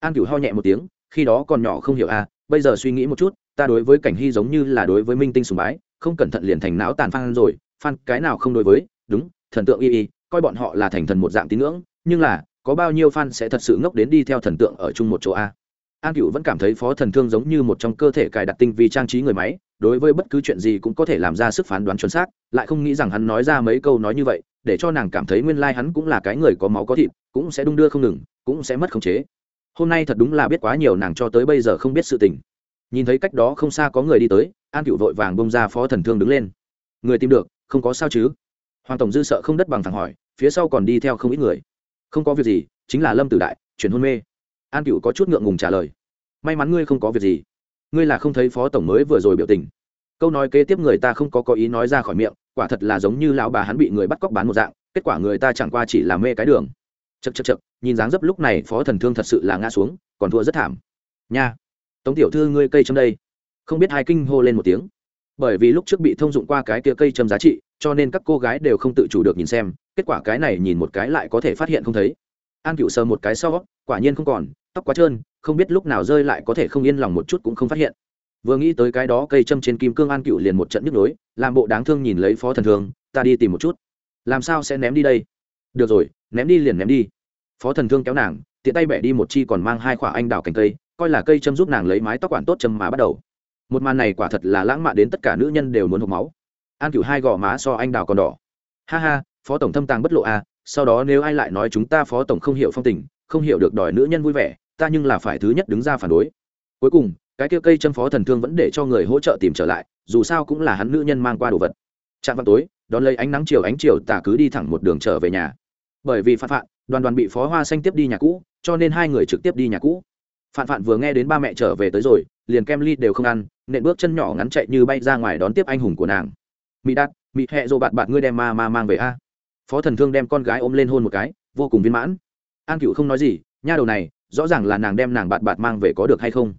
An cửu ho nhẹ một tiếng, khi đó còn nhỏ không hiểu à bây giờ suy nghĩ một chút, ta đối với cảnh hy giống như là đối với minh tinh sùng bái, không cẩn thận liền thành não tàn phan rồi, phan, cái nào không đối với, đúng, thần tượng y y, coi bọn họ là thành thần một dạng tín ngưỡng, nhưng là, có bao nhiêu fan sẽ thật sự ngốc đến đi theo thần tượng ở chung một chỗ a? An cựu vẫn cảm thấy phó thần thương giống như một trong cơ thể cài đặt tinh vi trang trí người máy, đối với bất cứ chuyện gì cũng có thể làm ra sức phán đoán chuẩn xác, lại không nghĩ rằng hắn nói ra mấy câu nói như vậy, để cho nàng cảm thấy nguyên lai、like、hắn cũng là cái người có máu có thịt, cũng sẽ đung đưa không ngừng, cũng sẽ mất khống chế hôm nay thật đúng là biết quá nhiều nàng cho tới bây giờ không biết sự tình. Nhìn thấy cách đó không xa có người đi tới, an cựu vội vàng bông ra phó thần thương đứng lên. Người tìm được, không có sao chứ? Hoàng tổng dư sợ không đất bằng thẳng hỏi, phía sau còn đi theo không ít người. Không có việc gì, chính là lâm tử đại, chuyển hôn mê. An cựu có chút ngượng ngùng trả lời. May mắn ngươi không có việc gì. Ngươi là không thấy phó tổng mới vừa rồi biểu tình. Câu nói kế tiếp người ta không có có ý nói ra khỏi miệng, quả thật là giống như lão bà hắn bị người bắt cóc bán một dạng, kết quả người ta chẳng qua chỉ là mê cái đường. Chật chật chật nhìn dáng dấp lúc này phó thần thương thật sự là ngã xuống, còn thua rất thảm. Nha. Tống tiểu thư ngươi cây châm đây. Không biết hai kinh hô lên một tiếng. Bởi vì lúc trước bị thông dụng qua cái kia cây châm giá trị, cho nên các cô gái đều không tự chủ được nhìn xem, kết quả cái này nhìn một cái lại có thể phát hiện không thấy. An cựu sờ một cái sau, quả nhiên không còn, tóc quá trơn, không biết lúc nào rơi lại có thể không yên lòng một chút cũng không phát hiện. Vừa nghĩ tới cái đó cây châm trên kim cương an cựu liền một trận nhức nhối, làm bộ đáng thương nhìn lấy phó thần thương, ta đi tìm một chút. Làm sao sẽ ném đi đây? Được rồi, ném đi liền ném đi phó thần thương kéo nàng, tiện tay bẻ đi một chi còn mang hai khoả anh đào cành cây, coi là cây châm giúp nàng lấy mái tóc quản tốt châm mà bắt đầu. Một màn này quả thật là lãng mạn đến tất cả nữ nhân đều muốn hộp máu. An cửu hai gò má so anh đào còn đỏ. Ha ha, phó tổng thâm tàng bất lộ à sau đó nếu ai lại nói chúng ta phó tổng không hiểu phong tình, không hiểu được đòi nữ nhân vui vẻ, ta nhưng là phải thứ nhất đứng ra phản đối. Cuối cùng, cái kia cây châm phó thần thương vẫn để cho người hỗ trợ tìm trở lại, dù sao cũng là hắn nữ nhân mang qua đồ vật. Trạm vào tối, đón lấy ánh nắng chiều ánh chiều tả cứ đi thẳng một đường trở về nhà bởi vì phản phạn, đoàn đoàn bị phó hoa xanh tiếp đi nhà cũ cho nên hai người trực tiếp đi nhà cũ. Phạn phạn vừa nghe đến ba mẹ trở về tới rồi liền kem ly đều không ăn nện bước chân nhỏ ngắn chạy như bay ra ngoài đón tiếp anh hùng của nàng. Mỹ đạt mỹ hẹ dồ bạn bạn ngươi đem ma ma mang về a. Phó thần thương đem con gái ôm lên hôn một cái vô cùng viên mãn. An cựu không nói gì nha đầu này rõ ràng là nàng đem nàng bạn bạn mang về có được hay không?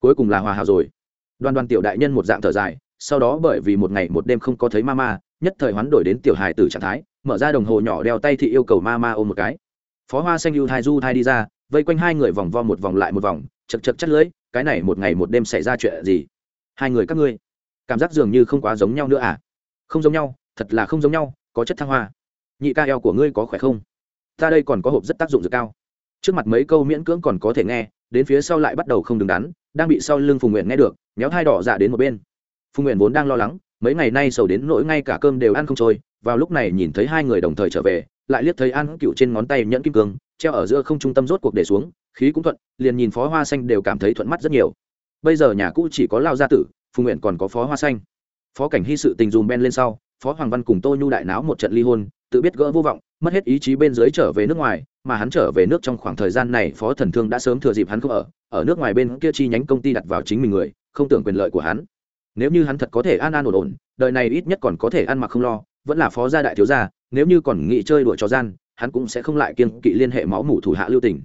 Cuối cùng là hòa hảo rồi. Đoàn đoàn tiểu đại nhân một dạng thở dài sau đó bởi vì một ngày một đêm không có thấy ma ma nhất thời hoán đổi đến tiểu hài tử trạng thái, mở ra đồng hồ nhỏ đeo tay thì yêu cầu ma ma ôm một cái. Phó hoa xanh ưu thai du thai đi ra, vây quanh hai người vòng vo một vòng lại một vòng, chật chật chất lưỡi, cái này một ngày một đêm xảy ra chuyện gì? Hai người các ngươi, cảm giác dường như không quá giống nhau nữa à? Không giống nhau, thật là không giống nhau, có chất thăng hoa. Nhị ca eo của ngươi có khỏe không? Ta đây còn có hộp rất tác dụng dược cao. Trước mặt mấy câu miễn cưỡng còn có thể nghe, đến phía sau lại bắt đầu không đứng đắn, đang bị sau lưng phùng nguyện nghe được, méo thai đỏ dạ đến một bên. Phùng nguyện vốn đang lo lắng mấy ngày nay sầu đến nỗi ngay cả cơm đều ăn không trôi, vào lúc này nhìn thấy hai người đồng thời trở về, lại liếc thấy an cựu trên ngón tay nhẫn kim cương, treo ở giữa không trung tâm rốt cuộc để xuống, khí cũng thuận, liền nhìn phó hoa xanh đều cảm thấy thuận mắt rất nhiều. Bây giờ nhà cũ chỉ có lao gia tử phùng nguyện còn có phó hoa xanh. Phó cảnh hy sự tình dùm ben lên sau, phó hoàng văn cùng tô nhu đại náo một trận ly hôn, tự biết gỡ vô vọng, mất hết ý chí bên dưới trở về nước ngoài, mà hắn trở về nước trong khoảng thời gian này phó thần thương đã sớm thừa dịp hắn không ở ở nước ngoài bên kia chi nhánh công ty đặt vào chính mình người, không tưởng quyền lợi của hắn nếu như hắn thật có thể an an ổn ổn, đời này ít nhất còn có thể ăn mặc không lo, vẫn là phó gia đại thiếu gia, nếu như còn nghĩ chơi đùa trò gian, hắn cũng sẽ không lại kiên kỵ liên hệ máu mủ thủ hạ lưu tình.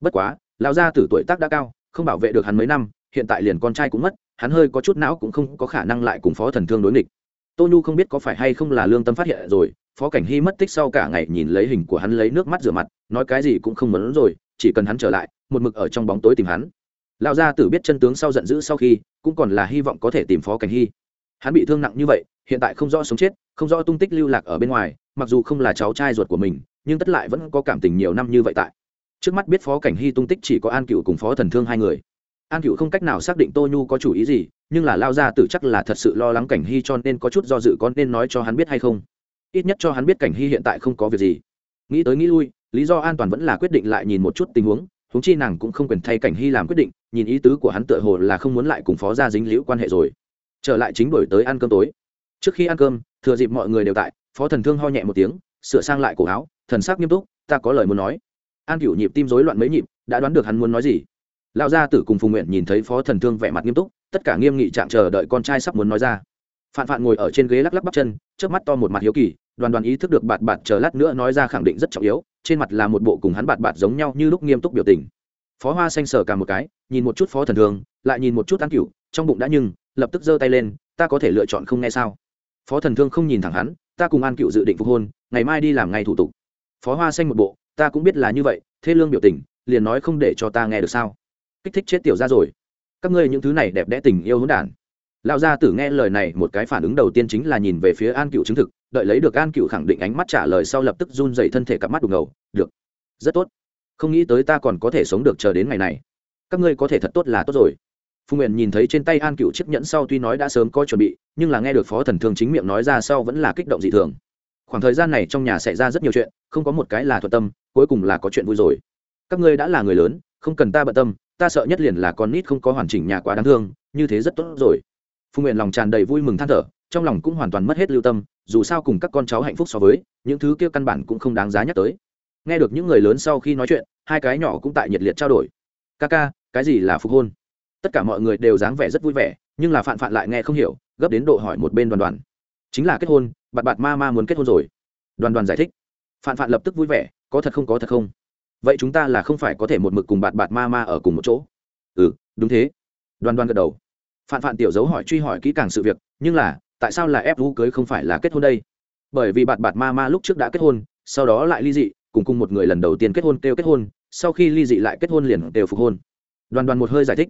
Bất quá, lão gia tử tuổi tác đã cao, không bảo vệ được hắn mấy năm, hiện tại liền con trai cũng mất, hắn hơi có chút não cũng không có khả năng lại cùng phó thần thương đối nghịch. Tô nhu không biết có phải hay không là lương tâm phát hiện rồi, phó cảnh hy mất tích sau cả ngày nhìn lấy hình của hắn lấy nước mắt rửa mặt, nói cái gì cũng không muốn rồi, chỉ cần hắn trở lại, một mực ở trong bóng tối tìm hắn lão gia tử biết chân tướng sau giận dữ sau khi, cũng còn là hy vọng có thể tìm phó cảnh hy. Hắn bị thương nặng như vậy, hiện tại không rõ sống chết, không rõ tung tích lưu lạc ở bên ngoài, mặc dù không là cháu trai ruột của mình, nhưng tất lại vẫn có cảm tình nhiều năm như vậy tại. Trước mắt biết phó cảnh hy tung tích chỉ có an cựu cùng phó thần thương hai người. An cựu không cách nào xác định tô nhu có chủ ý gì, nhưng là lao gia tử chắc là thật sự lo lắng cảnh hy cho nên có chút do dự có nên nói cho hắn biết hay không. Ít nhất cho hắn biết cảnh hy hiện tại không có việc gì. Nghĩ tới nghĩ lui, lý do an toàn vẫn là quyết định lại nhìn một chút tình huống huống chi nàng cũng không quyền thay cảnh hy làm quyết định, nhìn ý tứ của hắn tựa hồ là không muốn lại cùng phó gia dính liễu quan hệ rồi. Trở lại chính đổi tới ăn cơm tối. Trước khi ăn cơm, thừa dịp mọi người đều tại, phó thần thương ho nhẹ một tiếng, sửa sang lại cổ áo, thần sắc nghiêm túc, ta có lời muốn nói. An cửu nhịp tim rối loạn mấy nhịp, đã đoán được hắn muốn nói gì. Lão gia tử cùng phùng nguyện nhìn thấy phó thần thương vẻ mặt nghiêm túc, tất cả nghiêm nghị trạng chờ đợi con trai sắp muốn nói ra. Phạn phạn ngồi ở trên ghế lắc lắc bắp chân trước mắt to một mặt hiếu kỳ, đoàn đoàn ý thức được bạt bạt chờ lát nữa nói ra khẳng định rất trọng yếu trên mặt là một bộ cùng hắn bạt bạt giống nhau như lúc nghiêm túc biểu tình. Phó hoa xanh sờ cả một cái, nhìn một chút phó thần thương lại nhìn một chút an cựu trong bụng đã nhưng, lập tức giơ tay lên, ta có thể lựa chọn không nghe sao? Phó thần thương không nhìn thẳng hắn, ta cùng an cựu dự định phục hôn, ngày mai đi làm ngay thủ tục. Phó hoa xanh một bộ, ta cũng biết là như vậy, thế lương biểu tình, liền nói không để cho ta nghe được sao? Kích thích chết tiểu ra rồi. Các ngươi những thứ này đẹp đẽ tình yêu hỗn đản. Lão gia tử nghe lời này một cái phản ứng đầu tiên chính là nhìn về phía an cựu chứng thực đợi lấy được an cựu khẳng định ánh mắt trả lời sau lập tức run dậy thân thể cặp mắt đục ngầu, được, rất tốt. Không nghĩ tới ta còn có thể sống được chờ đến ngày này. Các ngươi có thể thật tốt là tốt rồi. Phu nguyện nhìn thấy trên tay an cựu chiếc nhẫn sau tuy nói đã sớm có chuẩn bị, nhưng là nghe được phó thần thương chính miệng nói ra sau vẫn là kích động dị thường. Khoảng thời gian này trong nhà xảy ra rất nhiều chuyện, không có một cái là thuận tâm, cuối cùng là có chuyện vui rồi. Các ngươi đã là người lớn, không cần ta bận tâm, ta sợ nhất liền là con nít không có hoàn chỉnh nhà quá đáng thương, như thế rất tốt rồi. Phu nguyện lòng tràn đầy vui mừng than thở trong lòng cũng hoàn toàn mất hết lưu tâm, dù sao cùng các con cháu hạnh phúc so với, những thứ kia căn bản cũng không đáng giá nhắc tới. Nghe được những người lớn sau khi nói chuyện, hai cái nhỏ cũng tại nhiệt liệt trao đổi. Ca ca, cái gì là phục hôn? Tất cả mọi người đều dáng vẻ rất vui vẻ, nhưng là phạn phạn lại nghe không hiểu, gấp đến độ hỏi một bên đoàn đoàn. Chính là kết hôn bạn bạn ma ma muốn kết hôn rồi. Đoàn đoàn giải thích. Phạn phạn lập tức vui vẻ, có thật không, có thật không? Vậy chúng ta là không phải có thể một mực cùng bạn bạn ma ma ở cùng một chỗ. Ừ đúng thế. Đoàn đoàn gật đầu. Phạn phạn tiểu dấu hỏi truy hỏi kỹ càng sự việc, nhưng là tại sao là ép vũ cưới không phải là kết hôn đây? Bởi vì bạn bạn ma ma lúc trước đã kết hôn, sau đó lại ly dị, cùng cùng một người lần đầu tiên kết hôn kêu kết hôn, sau khi ly dị lại kết hôn liền đều phục hôn. Đoàn đoàn một hơi giải thích.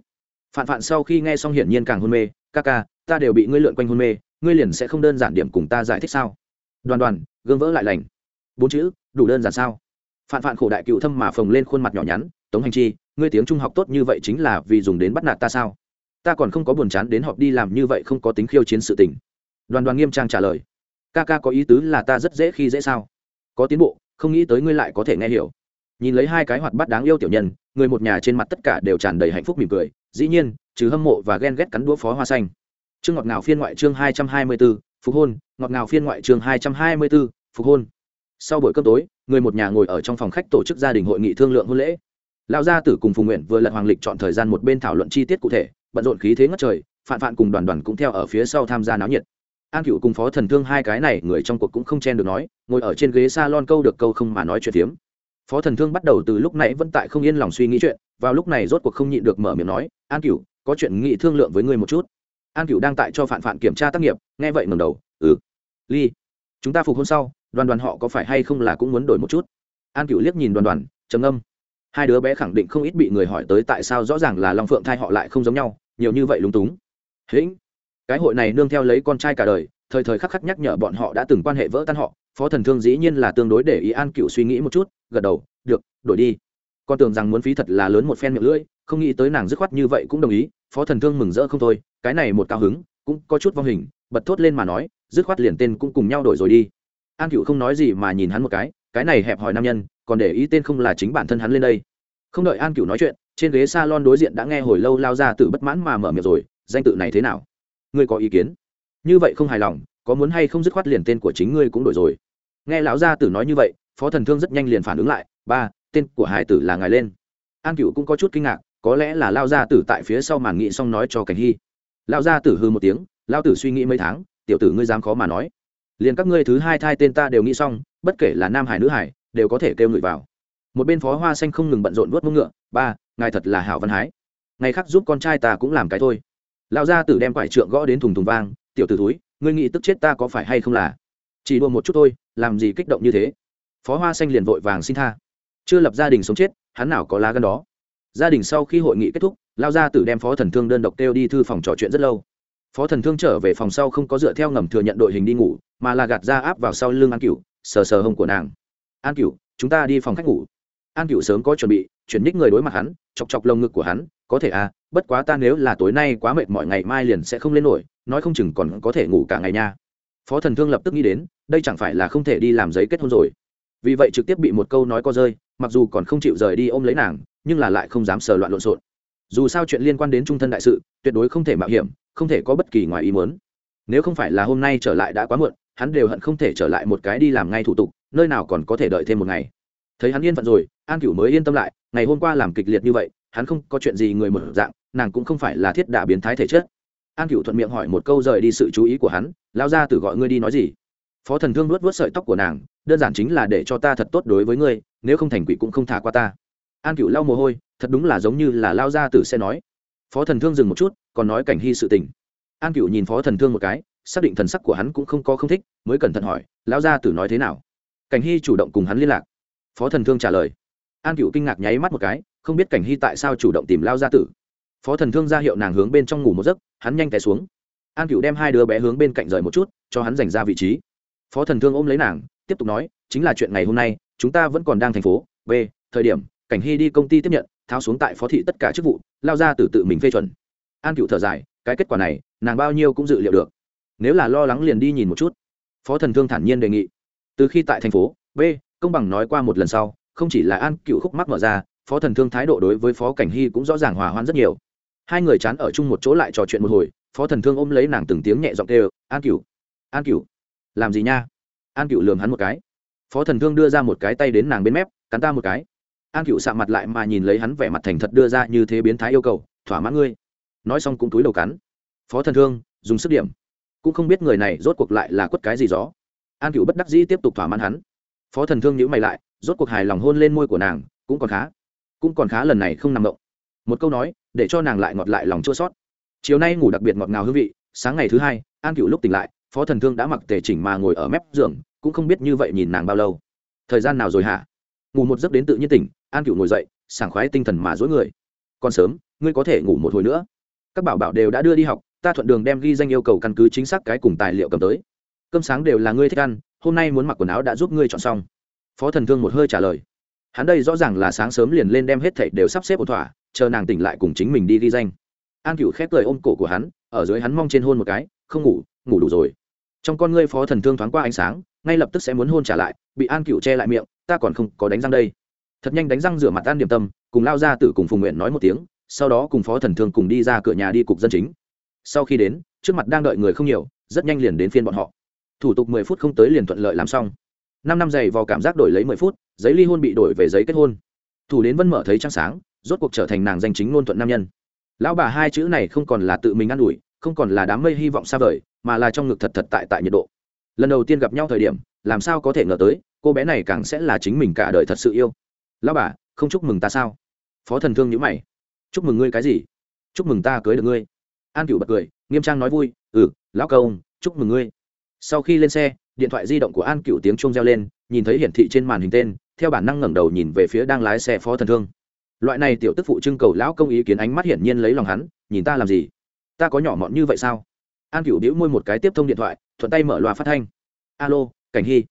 Phạn phạn sau khi nghe xong hiển nhiên càng hôn mê, ca ca, ta đều bị ngươi lượn quanh hôn mê, ngươi liền sẽ không đơn giản điểm cùng ta giải thích sao? Đoàn đoàn, gương vỡ lại lành. Bốn chữ, đủ đơn giản sao? Phạn phạn khổ đại cựu thâm mà phồng lên khuôn mặt nhỏ nhắn, tống hành chi, ngươi tiếng trung học tốt như vậy chính là vì dùng đến bắt nạt ta sao? Ta còn không có buồn chán đến họp đi làm như vậy không có tính khiêu chiến sự tình đoàn đoàn nghiêm trang trả lời. Ca ca có ý tứ là ta rất dễ khi dễ sao? Có tiến bộ, không nghĩ tới ngươi lại có thể nghe hiểu. Nhìn lấy hai cái hoạt bát đáng yêu tiểu nhân, người một nhà trên mặt tất cả đều tràn đầy hạnh phúc mỉm cười, dĩ nhiên, trừ hâm mộ và ghen ghét cắn đũa phó hoa xanh. Chương ngọt ngào phiên ngoại chương hai trăm hai mươi b ố phục hôn, ngọt ngào phiên ngoại chương hai trăm hai mươi b ố phục hôn. Sau buổi cơm tối, người một nhà ngồi ở trong phòng khách tổ chức gia đình hội nghị thương lượng hôn lễ. Lão gia tử cùng phùng nguyện vừa lận hoàng lịch chọn thời gian một bên thảo luận chi tiết cụ thể, bận rộn khí thế ngất trời, phạn phạn cùng đoàn đoàn cũng theo ở phía sau tham gia náo nhiệt an cựu cùng phó thần thương hai cái này người trong cuộc cũng không chen được nói, ngồi ở trên ghế s a lon câu được câu không mà nói chuyện phiếm. Phó thần thương bắt đầu từ lúc nãy vẫn tại không yên lòng suy nghĩ chuyện, vào lúc này rốt cuộc không nhịn được mở miệng nói, an cựu có chuyện nghị thương lượng với ngươi một chút. An cựu đang tại cho phản phản kiểm tra tác nghiệp, nghe vậy ngầm đầu ừ ly, chúng ta phục hôn sau, đoàn đoàn họ có phải hay không là cũng muốn đổi một chút? An cựu liếc nhìn đoàn đoàn, trầm âm hai đứa bé khẳng định không ít bị người hỏi tới tại sao rõ ràng là long phượng thai họ lại không giống nhau, nhiều như vậy lúng túng. Hĩnh cái hội này nương theo lấy con trai cả đời, thời thời khắc khắc nhắc nhở bọn họ đã từng quan hệ vỡ tan họ, phó thần thương dĩ nhiên là tương đối để ý an cựu suy nghĩ một chút, gật đầu, được, đổi đi. Con tưởng rằng muốn phí thật là lớn một phen miệng lưỡi, không nghĩ tới nàng dứt khoát như vậy cũng đồng ý, phó thần thương mừng rỡ không thôi, cái này một cao hứng, cũng có chút vong hình, bật thốt lên mà nói, dứt khoát liền tên cũng cùng nhau đổi rồi đi. An cựu không nói gì mà nhìn hắn một cái cái này hẹp hòi nam nhân, còn để ý tên không là chính bản thân hắn lên đây. Không đợi an cựu nói chuyện, trên ghế s a lon đối diện đã nghe hồi lâu lao ra từ bất mãn mà mở miệng rồi, danh tự này thế nào? Ngươi có ý kiến? Như vậy không hài lòng, có muốn hay không dứt khoát liền tên của chính ngươi cũng đổi rồi. Nghe lão gia tử nói như vậy, phó thần thương rất nhanh liền phản ứng lại. Ba, tên của hải tử là ngài lên. An cựu cũng có chút kinh ngạc, có lẽ là lao gia tử tại phía sau màn nghị xong nói cho cảnh hy. Lao gia tử hư một tiếng lao tử suy nghĩ mấy tháng, tiểu tử ngươi dám khó mà nói. Liền các ngươi thứ hai thai tên ta đều nghĩ xong, bất kể là nam hải nữ hải, đều có thể kêu người vào. Một bên phó hoa xanh không ngừng bận rộn vuốt mông ngựa. Ba, ngài thật là hảo văn hái. Ngày khác giúp con trai ta cũng làm cái thôi lão gia tử đem quải trượng gõ đến thùng thùng vang, tiểu t ử túi ngươi nghĩ tức chết ta có phải hay không là? Chỉ đua một chút thôi, làm gì kích động như thế? Phó hoa xanh liền vội vàng xin tha. Chưa lập gia đình sống chết, hắn nào có lá gân đó. Gia đình sau khi hội nghị kết thúc lao gia tử đem phó thần thương đơn độc kêu đi thư phòng trò chuyện rất lâu. Phó thần thương trở về phòng sau không có dựa theo ngầm thừa nhận đội hình đi ngủ, mà là gạt ra áp vào sau lưng an cửu, sờ sờ hông của nàng. An cửu, chúng ta đi phòng khách ngủ. An cửu sớm có chuẩn bị, chuyển ních người đối mặt hắn, chọc chọc lồng ngực của hắn có thể à bất quá ta nếu là tối nay quá mệt mọi ngày mai liền sẽ không lên nổi, nói không chừng còn có thể ngủ cả ngày nha. Phó thần thương lập tức nghĩ đến, đây chẳng phải là không thể đi làm giấy kết hôn rồi. Vì vậy trực tiếp bị một câu nói co rơi, mặc dù còn không chịu rời đi ôm lấy nàng, nhưng là lại không dám sờ loạn lộn xộn. Dù sao chuyện liên quan đến trung thân đại sự, tuyệt đối không thể mạo hiểm, không thể có bất kỳ ngoài ý muốn. Nếu không phải là hôm nay trở lại đã quá muộn, hắn đều hận không thể trở lại một cái đi làm ngay thủ tục, nơi nào còn có thể đợi thêm một ngày. Thấy hắn yên phận rồi, an cửu mới yên tâm lại, ngày hôm qua làm kịch liệt như vậy hắn không có chuyện gì người mở dạng, nàng cũng không phải là thiết đà biến thái thể chất. An Cựu thuận miệng hỏi một câu rời đi sự chú ý của hắn lao ra từ gọi ngươi đi nói gì? Phó thần thương luốt vớt sợi tóc của nàng, đơn giản chính là để cho ta thật tốt đối với ngươi, nếu không thành quỷ cũng không thả qua ta. An Cựu lau mồ hôi, thật đúng là giống như là lao ra tử sẽ nói. Phó thần thương dừng một chút, còn nói cảnh hy sự tình. An Cựu nhìn phó thần thương một cái, xác định thần sắc của hắn cũng không có không thích, mới cẩn thận hỏi, lão gia tử nói thế nào? Cảnh hy chủ động cùng hắn liên lạc. Phó thần thương trả lời. An cựu kinh ngạc nháy mắt một cái không biết cảnh hy tại sao chủ động tìm lao gia tử. Phó thần thương ra hiệu nàng hướng bên trong ngủ một giấc, hắn nhanh té xuống. An cựu đem hai đứa bé hướng bên cạnh rời một chút, cho hắn dành ra vị trí. Phó thần thương ôm lấy nàng, tiếp tục nói, chính là chuyện ngày hôm nay, chúng ta vẫn còn đang thành phố, b, thời điểm, cảnh hy đi công ty tiếp nhận, tháo xuống tại phó thị tất cả chức vụ, lao ra từ tự mình phê chuẩn. An cựu thở dài, cái kết quả này, nàng bao nhiêu cũng dự liệu được. Nếu là lo lắng liền đi nhìn một chút. Phó thần thương thản nhiên đề nghị. Từ khi tại thành phố, b, công bằng nói qua một lần sau, không chỉ là an cựu khúc mắc mở ra phó thần thương thái độ đối với phó cảnh hy cũng rõ ràng hòa hoãn rất nhiều. Hai người chán ở chung một chỗ lại trò chuyện một hồi, phó thần thương ôm lấy nàng từng tiếng nhẹ giọng kêu, an cựu an cựu làm gì nha? An cựu lường hắn một cái. Phó thần thương đưa ra một cái tay đến nàng bên mép, cắn ta một cái. An cựu sạ mặt lại mà nhìn lấy hắn vẻ mặt thành thật đưa ra như thế biến thái yêu cầu, thỏa mãn ngươi. Nói xong cũng túi đầu cắn. Phó thần thương, dùng sức điểm. Cũng không biết người này rốt cuộc lại là quất cái gì gió an cựu bất đắc dĩ tiếp tục thỏa mãn hắn. Phó thần thương nhữ mày lại, rốt cuộc hài lòng hôn lên môi của nàng, cũng còn khá cũng còn khá lần này không nằm động. Một câu nói, để cho nàng lại ngọt lại lòng chua sót. Chiều nay ngủ đặc biệt ngọt ngào hương vị, sáng ngày thứ hai, an cựu lúc tỉnh lại, phó thần thương đã mặc tề chỉnh mà ngồi ở mép giường, cũng không biết như vậy nhìn nàng bao lâu. Thời gian nào rồi hả? Ngủ một giấc đến tự nhiên tỉnh, an cựu ngồi dậy, sảng khoái tinh thần mà dối người. Còn sớm, ngươi có thể ngủ một hồi nữa. Các bảo bảo đều đã đưa đi học, ta thuận đường đem ghi danh yêu cầu căn cứ chính xác cái cùng tài liệu cầm tới. Cơm sáng đều là ngươi thích ăn, hôm nay muốn mặc quần áo đã giúp ngươi chọn xong. Phó thần thương một hơi trả lời hắn đây rõ ràng là sáng sớm liền lên đem hết thảy đều sắp xếp ổn thỏa, chờ nàng tỉnh lại cùng chính mình đi ghi danh. An cựu khép cười ôm cổ của hắn, ở dưới hắn mong trên hôn một cái, không ngủ ngủ đủ rồi. Trong con ngươi phó thần thương thoáng qua ánh sáng, ngay lập tức sẽ muốn hôn trả lại, bị an cựu che lại miệng, ta còn không có đánh răng đây. Thật nhanh đánh răng rửa mặt an điểm tâm, cùng lao ra tử cùng phùng nguyện nói một tiếng, sau đó cùng phó thần thương cùng đi ra cửa nhà đi cục dân chính. Sau khi đến, trước mặt đang đợi người không nhiều, rất nhanh liền đến phiên bọn họ. Thủ tục mười phút không tới liền thuận lợi làm xong năm năm giày vào cảm giác đổi lấy mười phút, giấy ly hôn bị đổi về giấy kết hôn. Thủ đến vân mở thấy trăng sáng, rốt cuộc trở thành nàng danh chính ngôn thuận nam nhân. Lão bà hai chữ này không còn là tự mình ă n ủi, không còn là đám mây hy vọng xa vời, mà là trong ngực thật thật tại tại nhiệt độ. Lần đầu tiên gặp nhau thời điểm, làm sao có thể ngờ tới, cô bé này càng sẽ là chính mình cả đời thật sự yêu. Lão bà, không chúc mừng ta sao? Phó thần thương nhữ mày. Chúc mừng ngươi cái gì? Chúc mừng ta cưới được ngươi. An cựu bật cười, nghiêm trang nói vui ừ lão công, chúc mừng ngươi. Sau khi lên xe điện thoại di động của an cựu tiếng chuông reo lên, nhìn thấy hiển thị trên màn hình tên, theo bản năng ngẩng đầu nhìn về phía đang lái xe phó thần thương. Loại này tiểu tức phụ trưng cầu lão công ý kiến ánh mắt hiển nhiên lấy lòng hắn, nhìn ta làm gì? Ta có nhỏ mọn như vậy sao? An cựu đĩu môi một cái tiếp thông điện thoại, thuận tay mở loa phát thanh. Alo, cảnh hy.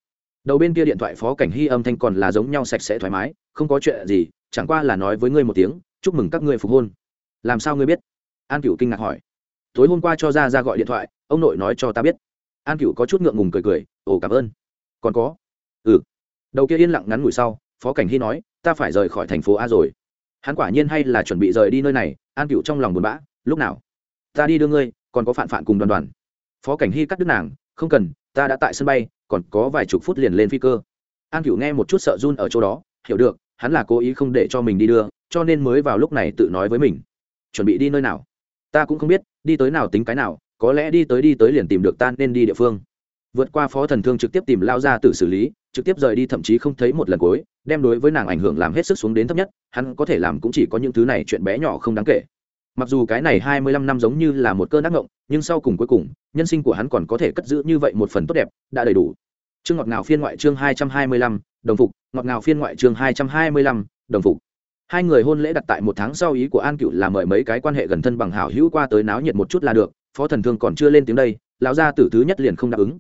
Đầu bên kia điện thoại phó cảnh hy âm thanh còn là giống nhau sạch sẽ thoải mái, không có chuyện gì, chẳng qua là nói với ngươi một tiếng, chúc mừng các ngươi phục hôn. Làm sao ngươi biết? An cựu kinh ngạc hỏi. Tối hôm qua cho ra ra gọi điện thoại, ông nội nói cho ta biết. An cựu có chút ngượng ngùng cười cười ồ, cảm ơn. Còn có? Ừ. Đầu kia yên lặng ngắn ngủi sau, phó cảnh hy nói, ta phải rời khỏi thành phố a rồi. Hắn quả nhiên hay là chuẩn bị rời đi nơi này, an cựu trong lòng buồn bã, lúc nào? Ta đi đưa ngươi, còn có phản phản cùng đoàn đoàn. Phó cảnh hy cắt đứt nàng, không cần, ta đã tại sân bay, còn có vài chục phút liền lên phi cơ. An cựu nghe một chút sợ run ở chỗ đó, hiểu được, hắn là cố ý không để cho mình đi đưa, cho nên mới vào lúc này tự nói với mình, chuẩn bị đi nơi nào? Ta cũng không biết, đi tới nào tính cái nào, có lẽ đi tới đi tới liền tìm được ta nên đi địa phương vượt qua phó thần thương trực tiếp tìm lao ra tự xử lý, trực tiếp rời đi thậm chí không thấy một lần cuối, đem đối với nàng ảnh hưởng làm hết sức xuống đến thấp nhất, hắn có thể làm cũng chỉ có những thứ này chuyện bé nhỏ không đáng kể. Mặc dù cái này hai mươi lăm năm giống như là một cơn ác ngộng nhưng sau cùng cuối cùng, nhân sinh của hắn còn có thể cất giữ như vậy một phần tốt đẹp, đã đầy đủ. Chương ngọt ngào phiên ngoại chương hai trăm hai mươi lăm, đồng phục, ngọt ngào phiên ngoại chương hai trăm hai mươi lăm, đồng phục. Hai người hôn lễ đặt tại một tháng sau ý của an cựu là mời mấy cái quan hệ gần thân bằng hảo hữu qua tới náo nhiệt một chút là được, phó thần thương còn chưa lên tiếng đây, lão gia tử thứ nhất liền không đáp ứng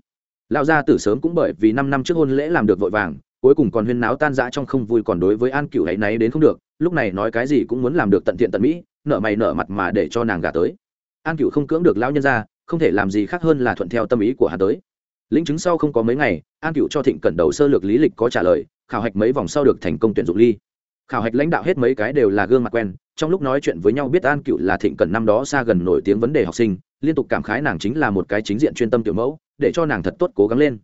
lão gia tử sớm cũng bởi vì năm năm trước hôn lễ làm được vội vàng, cuối cùng còn huyên náo tan rã trong không vui còn đối với an cựu ấy náy đến không được, lúc này nói cái gì cũng muốn làm được tận thiện tận mỹ, nợ mày nợ mặt mà để cho nàng gả tới. An cựu không cưỡng được lão nhân ra, không thể làm gì khác hơn là thuận theo tâm ý của hà tới. Lĩnh chứng sau không có mấy ngày, an cựu cho thịnh cẩn đầu sơ lược lý lịch có trả lời, khảo hạch mấy vòng sau được thành công tuyển dụng ly. Khảo hạch lãnh đạo hết mấy cái đều là gương mặt quen, trong lúc nói chuyện với nhau biết an cựu là thịnh cẩn năm đó xa gần nổi tiếng vấn đề học sinh liên tục cảm khái nàng chính là một cái chính diện chuyên tâm tiểu mẫu, để cho nàng thật tốt cố gắng lên.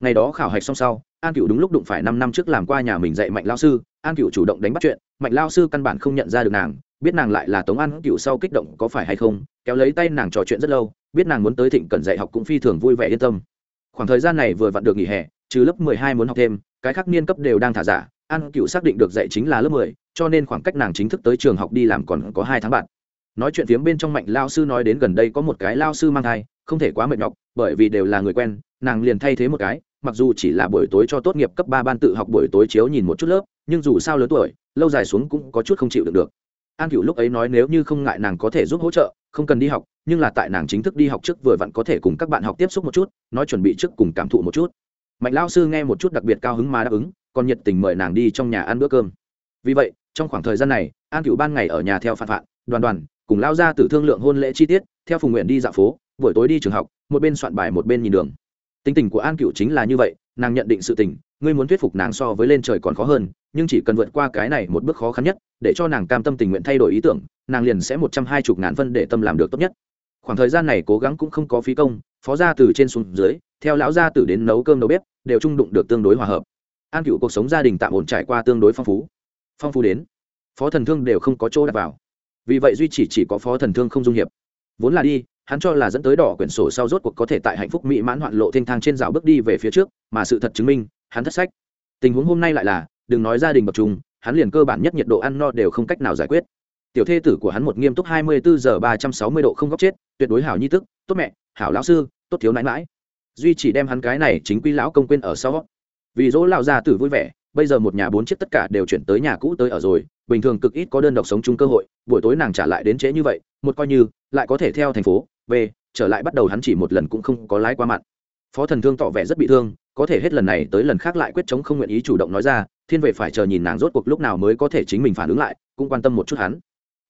Ngày đó khảo hạch xong sau, an cựu đúng lúc đụng phải năm năm trước làm qua nhà mình dạy mạnh lao sư, an cựu chủ động đánh bắt chuyện, mạnh lao sư căn bản không nhận ra được nàng, biết nàng lại là tống an cựu sau kích động có phải hay không, kéo lấy tay nàng trò chuyện rất lâu, biết nàng muốn tới thịnh cần dạy học cũng phi thường vui vẻ yên tâm. Khoảng thời gian này vừa vặn được nghỉ hè, trừ lớp mười hai muốn học thêm, cái khác niên cấp đều đang thả giả, an cựu xác định được dạy chính là lớp mười, cho nên khoảng cách nàng chính thức tới trường học đi làm còn có hai tháng bạn nói chuyện phiếm bên trong mạnh lao sư nói đến gần đây có một cái lao sư mang thai, không thể quá mệt nhọc, bởi vì đều là người quen, nàng liền thay thế một cái, mặc dù chỉ là buổi tối cho tốt nghiệp cấp ba ban tự học buổi tối chiếu nhìn một chút lớp, nhưng dù sao lớn tuổi, lâu dài xuống cũng có chút không chịu được được. An cựu lúc ấy nói nếu như không ngại nàng có thể giúp hỗ trợ, không cần đi học, nhưng là tại nàng chính thức đi học trước vừa vặn có thể cùng các bạn học tiếp xúc một chút, nói chuẩn bị trước cùng cảm thụ một chút. Mạnh lao sư nghe một chút đặc biệt cao hứng mà đáp ứng, còn nhiệt tình mời nàng đi trong nhà ăn bữa cơm. Vì vậy, trong khoảng thời gian này, an cựu ban ngày ở nhà theo phản phạn, đoàn đoàn cùng lao ra từ thương lượng hôn lễ chi tiết, theo phùng nguyện đi dạo phố, buổi tối đi trường học, một bên soạn bài một bên nhìn đường. Tính tình của an cựu chính là như vậy, nàng nhận định sự tình, ngươi muốn thuyết phục nàng so với lên trời còn khó hơn, nhưng chỉ cần vượt qua cái này một bước khó khăn nhất, để cho nàng cam tâm tình nguyện thay đổi ý tưởng, nàng liền sẽ một trăm hai mươi ngàn phân để tâm làm được tốt nhất. Khoảng thời gian này cố gắng cũng không có phí công, phó gia từ trên xuống dưới, theo lão gia tử đến nấu cơm nấu bếp, đều trung đụng được tương đối hòa hợp. An cựu cuộc sống gia đình tạm ổn trải qua tương đối phong phú. Phong phú đến, phó thần thương đều không có chỗ đặt vào vì vậy duy chỉ chỉ có phó thần thương không dung hiệp. Vốn là đi, hắn cho là dẫn tới đỏ quyển sổ sau rốt cuộc có thể tại hạnh phúc mỹ mãn hoạn lộ thanh thang trên rào bước đi về phía trước, mà sự thật chứng minh, hắn thất sách. Tình huống hôm nay lại là, đừng nói gia đình bậc trùng, hắn liền cơ bản nhất nhiệt độ ăn no đều không cách nào giải quyết. Tiểu thê tử của hắn một nghiêm túc hai mươi bốn giờ ba trăm sáu mươi độ không góc chết, tuyệt đối hảo nhi tức, tốt mẹ, hảo lão sư, tốt thiếu nãi mãi. Duy chỉ đem hắn cái này chính quy lão công quên ở sau. Vì dỗ lão gia tử vui vẻ bây giờ một nhà bốn chiếc tất cả đều chuyển tới nhà cũ tới ở rồi, bình thường cực ít có đơn độc sống chung cơ hội, buổi tối nàng trả lại đến trễ như vậy, một coi như, lại có thể theo thành phố b trở lại bắt đầu hắn chỉ một lần cũng không có lái qua mặt. Phó thần thương tỏ vẻ rất bị thương, có thể hết lần này tới lần khác lại quyết chống không nguyện ý chủ động nói ra, thiên vệ phải chờ nhìn nàng rốt cuộc lúc nào mới có thể chính mình phản ứng lại, cũng quan tâm một chút hắn.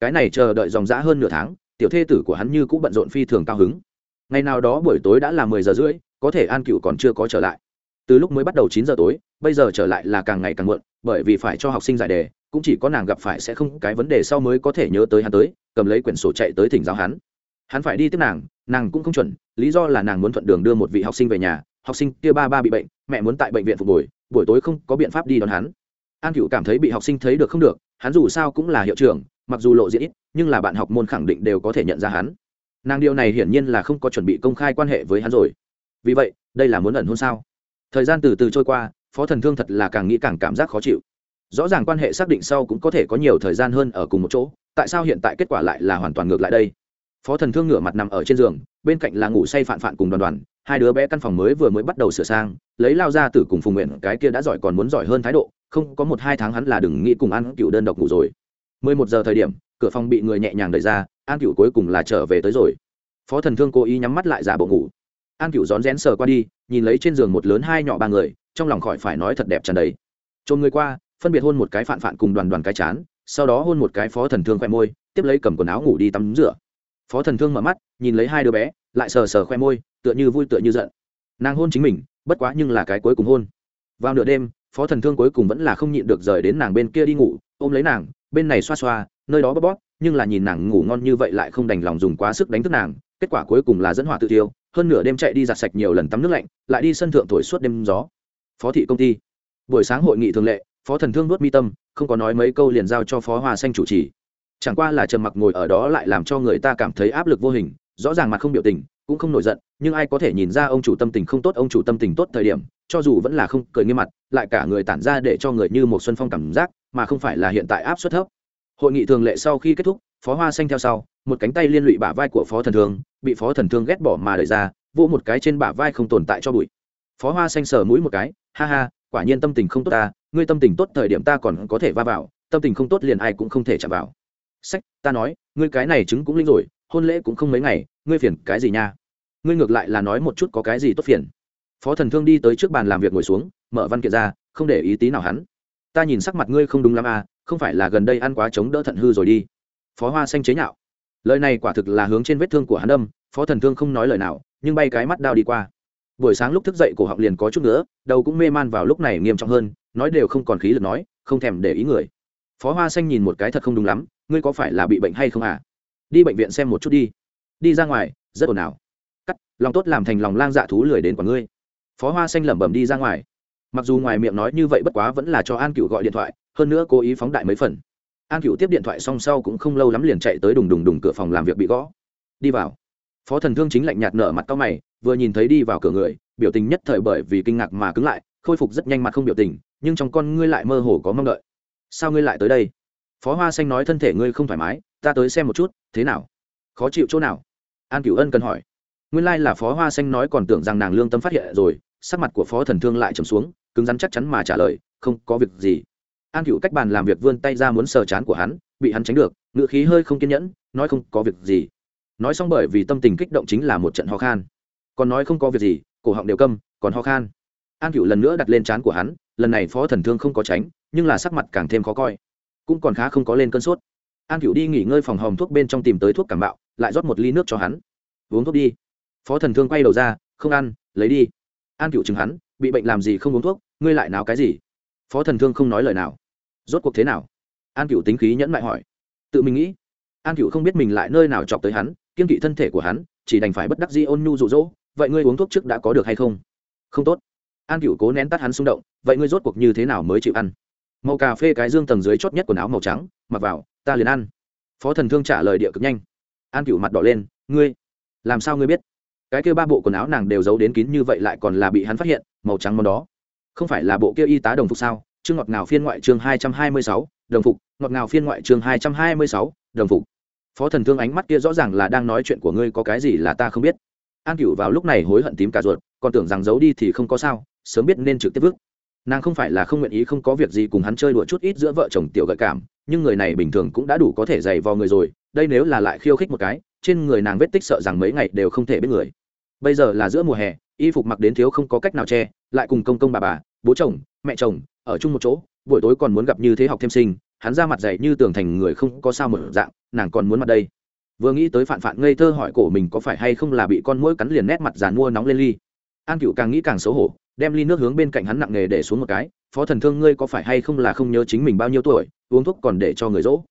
Cái này chờ đợi dòng dã hơn nửa tháng, tiểu thê tử của hắn như cũng bận rộn phi thường cao hứng. Ngày nào đó buổi tối đã là mười giờ rưỡi, có thể an cựu còn chưa có trở lại. Từ lúc mới bắt đầu chín giờ tối bây giờ trở lại là càng ngày càng muộn, bởi vì phải cho học sinh giải đề, cũng chỉ có nàng gặp phải sẽ không cái vấn đề sau mới có thể nhớ tới hắn tới, cầm lấy quyển sổ chạy tới thỉnh giáo hắn. Hắn phải đi tiếp nàng nàng cũng không chuẩn, lý do là nàng muốn thuận đường đưa một vị học sinh về nhà, học sinh kia ba ba bị bệnh, mẹ muốn tại bệnh viện phục hồi, buổi tối không có biện pháp đi đón hắn. An cựu cảm thấy bị học sinh thấy được không được, hắn dù sao cũng là hiệu trưởng, mặc dù lộ diện ít, nhưng là bạn học môn khẳng định đều có thể nhận ra hắn. Nàng điều này hiển nhiên là không có chuẩn bị công khai quan hệ với hắn rồi. Vì vậy, đây là muốn ẩn hôn sao? Thời gian từ từ trôi qua phó thần thương thật là càng nghĩ càng cảm giác khó chịu. Rõ ràng quan hệ xác định sau cũng có thể có nhiều thời gian hơn ở cùng một chỗ, tại sao hiện tại kết quả lại là hoàn toàn ngược lại đây? Phó thần thương ngửa mặt nằm ở trên giường, bên cạnh là ngủ say phạn phạn cùng đoàn đoàn, hai đứa bé căn phòng mới vừa mới bắt đầu sửa sang, lấy lao ra từ cùng phùng nguyện, cái kia đã giỏi còn muốn giỏi hơn thái độ, không, có một hai tháng hắn là đừng nghĩ cùng ăn cựu đơn độc ngủ rồi. Mười một giờ thời điểm, cửa phòng bị người nhẹ nhàng đẩy ra, an cựu cuối cùng là trở về tới rồi. Phó thần thương cố ý nhắm mắt lại giả bộ ngủ. An cựu rón rén sờ qua đi, nhìn lấy trên giường một lớn hai nhỏ ba người trong lòng khỏi phải nói thật đẹp tràn đầy. Trôn người qua, phân biệt hôn một cái phạn phạn cùng đoàn đoàn cái chán, sau đó hôn một cái phó thần thương khoe môi, tiếp lấy cầm quần áo ngủ đi tắm rửa. Phó thần thương mở mắt, nhìn lấy hai đứa bé, lại sờ sờ khoe môi, tựa như vui tựa như giận. Nàng hôn chính mình, bất quá nhưng là cái cuối cùng hôn. Vào nửa đêm, phó thần thương cuối cùng vẫn là không nhịn được rời đến nàng bên kia đi ngủ, ôm lấy nàng, bên này xoa xoa, nơi đó bóp bóp, nhưng là nhìn nàng ngủ ngon như vậy lại không đành lòng dùng quá sức đánh thức nàng, kết quả cuối cùng là dẫn hỏa tự tiêu hơn nửa đêm chạy đi giặt sạch nhiều lần tắm nước lạnh, lại đi sân thượng thổi suốt đêm gió phó thị công ty. Buổi sáng hội nghị thường lệ, phó thần thương nuốt mi tâm, không có nói mấy câu liền giao cho phó hoa xanh chủ trì. Chẳng qua là trầm mặc ngồi ở đó lại làm cho người ta cảm thấy áp lực vô hình, rõ ràng mặt không biểu tình, cũng không nổi giận, nhưng ai có thể nhìn ra ông chủ tâm tình không tốt, ông chủ tâm tình tốt thời điểm, cho dù vẫn là không cười nghiêm mặt, lại cả người tản ra để cho người như một xuân phong cảm giác, mà không phải là hiện tại áp suất thấp. Hội nghị thường lệ sau khi kết thúc, phó hoa xanh theo sau, một cánh tay liên lụy bả vai của phó thần thương, bị phó thần thương ghét bỏ mà đẩy ra, vỗ một cái trên bả vai không tồn tại cho bụi. Phó hoa xanh sờ mũi một cái ha ha, quả nhiên tâm tình không tốt ta, ngươi tâm tình tốt thời điểm ta còn có thể va vào, tâm tình không tốt liền ai cũng không thể chạm vào. Sách, ta nói, ngươi cái này chứng cũng linh rồi, hôn lễ cũng không mấy ngày, ngươi phiền cái gì nha? Ngươi ngược lại là nói một chút có cái gì tốt phiền. Phó thần thương đi tới trước bàn làm việc ngồi xuống, mở văn kiện ra, không để ý tí nào hắn. Ta nhìn sắc mặt ngươi không đúng lắm à không phải là gần đây ăn quá chống đỡ thận hư rồi đi. Phó hoa xanh chế nhạo. Lời này quả thực là hướng trên vết thương của hắn đâm phó thần thương không nói lời nào, nhưng bay cái mắt đao đi qua buổi sáng lúc thức dậy cổ họng liền có chút nữa đầu cũng mê man vào lúc này nghiêm trọng hơn, nói đều không còn khí lực nói, không thèm để ý người. Phó hoa xanh nhìn một cái thật không đúng lắm, ngươi có phải là bị bệnh hay không à? Đi bệnh viện xem một chút đi. Đi ra ngoài, rất ồn ào. Cắt, lòng tốt làm thành lòng lang dạ thú lười đến quả ngươi. Phó hoa xanh lẩm bẩm đi ra ngoài. Mặc dù ngoài miệng nói như vậy bất quá vẫn là cho an cựu gọi điện thoại, hơn nữa cố ý phóng đại mấy phần. An cựu tiếp điện thoại xong sau cũng không lâu lắm liền chạy tới đùng đùng đùng cửa phòng làm việc bị gõ. Đi vào phó thần thương chính lạnh nhạt nở mặt cao mày, vừa nhìn thấy đi vào cửa người, biểu tình nhất thời bởi vì kinh ngạc mà cứng lại, khôi phục rất nhanh mặt không biểu tình, nhưng trong con ngươi lại mơ hồ có mong đợi. Sao ngươi lại tới đây? Phó hoa xanh nói thân thể ngươi không thoải mái, ta tới xem một chút, thế nào? Khó chịu chỗ nào? An cửu ân cần hỏi. Nguyên lai、like、là phó hoa xanh nói còn tưởng rằng nàng lương tâm phát hiện rồi, sắc mặt của phó thần thương lại trầm xuống, cứng rắn chắc chắn mà trả lời, không có việc gì. An cửu cách bàn làm việc vươn tay ra muốn sờ chán của hắn, bị hắn tránh được ngựa khí hơi không kiên nhẫn, nói không có việc gì nói xong bởi vì tâm tình kích động chính là một trận ho khan. Còn nói không có việc gì, cổ họng đều câm, còn ho khan. An cửu lần nữa đặt lên trán của hắn, lần này phó thần thương không có tránh, nhưng là sắc mặt càng thêm khó coi. Cũng còn khá không có lên cơn sốt. An cửu đi nghỉ ngơi phòng hòm thuốc bên trong tìm tới thuốc cảm bạo, lại rót một ly nước cho hắn. Uống thuốc đi. Phó thần thương quay đầu ra, không ăn, lấy đi. An cửu chừng hắn, bị bệnh làm gì không uống thuốc, ngươi lại nào cái gì? Phó thần thương không nói lời nào. Rốt cuộc thế nào? An cửu tính khí nhẫn mại hỏi. Tự mình nghĩ. An cửu không biết mình lại nơi nào chọc tới hắn kiên kỵ thân thể của hắn, chỉ đành phải bất đắc dĩ ôn nhu rụ rỗ vậy ngươi uống thuốc trước đã có được hay không? Không tốt. An cựu cố nén tắt hắn xung động, vậy ngươi rốt cuộc như thế nào mới chịu ăn? Màu cà phê cái dương tầng dưới chót nhất quần áo màu trắng, mặc vào, ta liền ăn. Phó thần thương trả lời địa cực nhanh. An cựu mặt đỏ lên, ngươi, làm sao ngươi biết? Cái kia ba bộ quần áo nàng đều giấu đến kín như vậy lại còn là bị hắn phát hiện, màu trắng món đó. Không phải là bộ kia y tá đồng phục sao? Chương ngọt ngào phiên ngoại chương hai trăm hai mươi sáu, đồng phục. Ngọt ngào phiên ngoại chương hai trăm hai mươi sáu, đồng phục phó thần thương ánh mắt kia rõ ràng là đang nói chuyện của ngươi có cái gì là ta không biết. An cựu vào lúc này hối hận tím cả ruột, còn tưởng rằng giấu đi thì không có sao, sớm biết nên trực tiếp vứt. Nàng không phải là không nguyện ý không có việc gì cùng hắn chơi đùa chút ít giữa vợ chồng tiểu gợi cảm, nhưng người này bình thường cũng đã đủ có thể dày vò người rồi, đây nếu là lại khiêu khích một cái, trên người nàng vết tích sợ rằng mấy ngày đều không thể biết người. Bây giờ là giữa mùa hè, y phục mặc đến thiếu không có cách nào che, lại cùng công công bà bà, bố chồng, mẹ chồng, ở chung một chỗ, buổi tối còn muốn gặp như thế học thêm sinh hắn ra mặt dày như tường thành người không có sao một dạng, nàng còn muốn mặt đây. Vừa nghĩ tới phản phản ngây thơ hỏi cổ mình có phải hay không là bị con mũi cắn liền nét mặt giàn mua nóng lên ly. An cựu càng nghĩ càng xấu hổ, đem ly nước hướng bên cạnh hắn nặng nề để xuống một cái, phó thần thương, ngươi có phải hay không là không nhớ chính mình bao nhiêu tuổi, uống thuốc còn để cho người dỗ?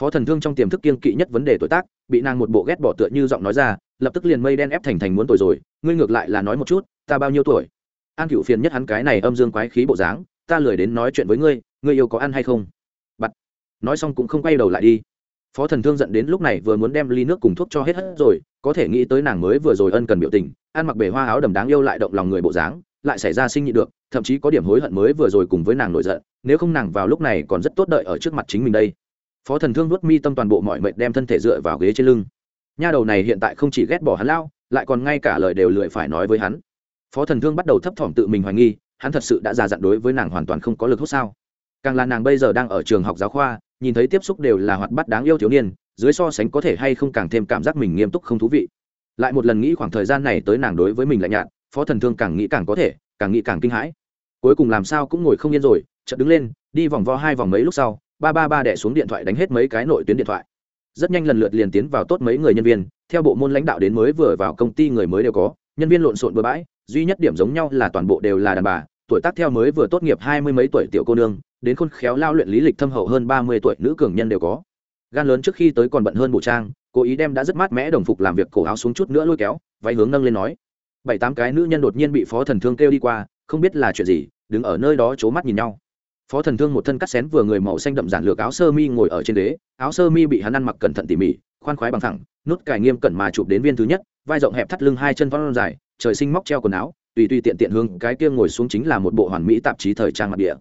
Phó thần thương trong tiềm thức kiên kỵ nhất vấn đề tuổi tác, bị nàng một bộ ghét bỏ tựa như giọng nói ra, lập tức liền mây đen ép thành thành muốn tuổi rồi, ngươi ngược lại là nói một chút, ta bao nhiêu tuổi? An cựu phiền nhất hắn cái này âm dương quái khí bộ dáng, ta lười đến nói chuyện với ngươi ngươi yêu có ăn hay không? Nói xong cũng không quay đầu lại đi. Phó thần thương dẫn đến lúc này vừa muốn đem ly nước cùng thuốc cho hết hết rồi, có thể nghĩ tới nàng mới vừa rồi ân cần biểu tình, ăn mặc bề hoa áo đầm đáng yêu lại động lòng người bộ dáng, lại xảy ra sinh nhị được, thậm chí có điểm hối hận mới vừa rồi cùng với nàng nổi giận, nếu không nàng vào lúc này còn rất tốt đợi ở trước mặt chính mình đây. Phó thần thương nuốt mi tâm toàn bộ mọi mệnh đem thân thể dựa vào ghế trên lưng. Nha đầu này hiện tại không chỉ ghét bỏ hắn lao, lại còn ngay cả lời đều lười phải nói với hắn. Phó thần thương bắt đầu thấp thỏm tự mình hoài nghi, hắn thật sự đã già dặn đối với nàng hoàn toàn không có lực hút sao. Càng là nàng bây giờ đang ở trường học giáo khoa nhìn thấy tiếp xúc đều là hoạt bát đáng yêu thiếu niên, dưới so sánh có thể hay không càng thêm cảm giác mình nghiêm túc không thú vị. Lại một lần nghĩ khoảng thời gian này tới nàng đối với mình lạnh nhạt, phó thần thương càng nghĩ càng có thể, càng nghĩ càng kinh hãi. Cuối cùng làm sao cũng ngồi không yên rồi, chợt đứng lên, đi vòng vo hai vòng mấy lúc sau, ba ba ba đẻ xuống điện thoại đánh hết mấy cái nội tuyến điện thoại. Rất nhanh lần lượt liền tiến vào tốt mấy người nhân viên, theo bộ môn lãnh đạo đến mới vừa vào công ty người mới đều có, nhân viên lộn xộn bừa bãi, duy nhất điểm giống nhau là toàn bộ đều là đàn bà, tuổi tác theo mới vừa tốt nghiệp hai mươi mấy tuổi tiểu cô nương đến khôn khéo lao luyện lý lịch thâm hậu hơn ba mươi tuổi nữ cường nhân đều có. Gan lớn trước khi tới còn bận hơn bộ trang, cố ý đem đã rất mát mẽ đồng phục làm việc cổ áo xuống chút nữa lôi kéo, váy hướng nâng lên nói. Bảy tám cái nữ nhân đột nhiên bị phó thần thương kêu đi qua, không biết là chuyện gì, đứng ở nơi đó c h ố mắt nhìn nhau. Phó thần thương một thân cắt xén vừa người màu xanh đậm giản lược áo sơ mi ngồi ở trên đế áo sơ mi bị hắn ăn mặc cẩn thận tỉ mỉ, khoan khoái bằng thẳng, nút cài nghiêm cẩn mà chụp đến viên thứ nhất, vai rộng hẹp thắt lưng hai chân phong dài, trời sinh móc treo quần áo, tùy tùy tiện tiện hương cái kia ngồi xuống chính là một bộ hoàn mỹ tạp chí thời trang mặt địa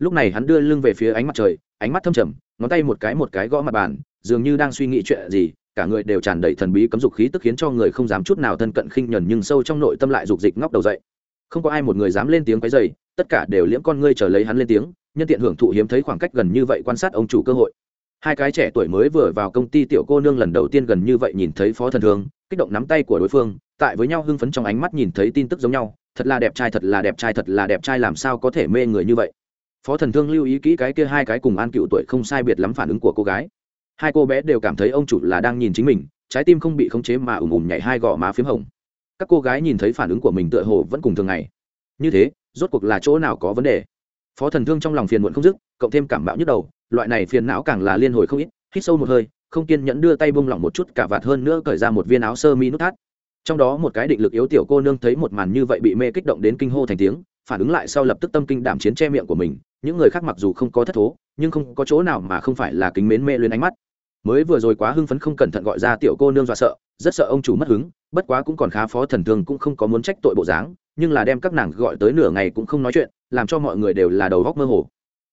lúc này hắn đưa lưng về phía ánh mặt trời, ánh mắt thâm trầm, ngón tay một cái một cái gõ mặt bàn, dường như đang suy nghĩ chuyện gì, cả người đều tràn đầy thần bí cấm dục khí tức khiến cho người không dám chút nào thân cận khinh nhẫn nhưng sâu trong nội tâm lại dục dịch ngóc đầu dậy. Không có ai một người dám lên tiếng cái dày tất cả đều liễm con ngươi chờ lấy hắn lên tiếng, nhân tiện hưởng thụ hiếm thấy khoảng cách gần như vậy quan sát ông chủ cơ hội. Hai cái trẻ tuổi mới vừa vào công ty tiểu cô nương lần đầu tiên gần như vậy nhìn thấy phó thần thương kích động nắm tay của đối phương, tại với nhau hưng phấn trong ánh mắt nhìn thấy tin tức giống nhau, thật là đẹp trai, thật là đẹp trai, thật là đẹp trai, làm sao có thể mê người như vậy? Phó thần thương lưu ý kỹ cái kia hai cái cùng an cựu tuổi không sai biệt lắm phản ứng của cô gái. Hai cô bé đều cảm thấy ông chủ là đang nhìn chính mình, trái tim không bị khống chế mà ùm ùm nhảy hai gò má p h í m hồng. Các cô gái nhìn thấy phản ứng của mình tựa hồ vẫn cùng thường ngày. Như thế, rốt cuộc là chỗ nào có vấn đề? Phó thần thương trong lòng phiền muộn không dứt, cộng thêm cảm bạo nhức đầu, loại này phiền não càng là liên hồi không ít, hít sâu một hơi, không kiên nhẫn đưa tay bông lỏng một chút cả vạt hơn nữa cởi ra một viên áo sơ mi nút thắt. Trong đó một cái định lực yếu tiểu cô nương thấy một màn như vậy bị mê kích động đến kinh hô thành tiếng, phản ứng lại sau lập tức tâm kinh đảm chiến che miệng của mình những người khác mặc dù không có thất thố, nhưng không có chỗ nào mà không phải là kính mến mê lên ánh mắt. Mới vừa rồi quá hưng phấn không cẩn thận gọi ra tiểu cô nương dọa sợ, rất sợ ông chủ mất hứng, bất quá cũng còn khá phó thần thương cũng không có muốn trách tội bộ dáng, nhưng là đem các nàng gọi tới nửa ngày cũng không nói chuyện, làm cho mọi người đều là đầu góc mơ hồ.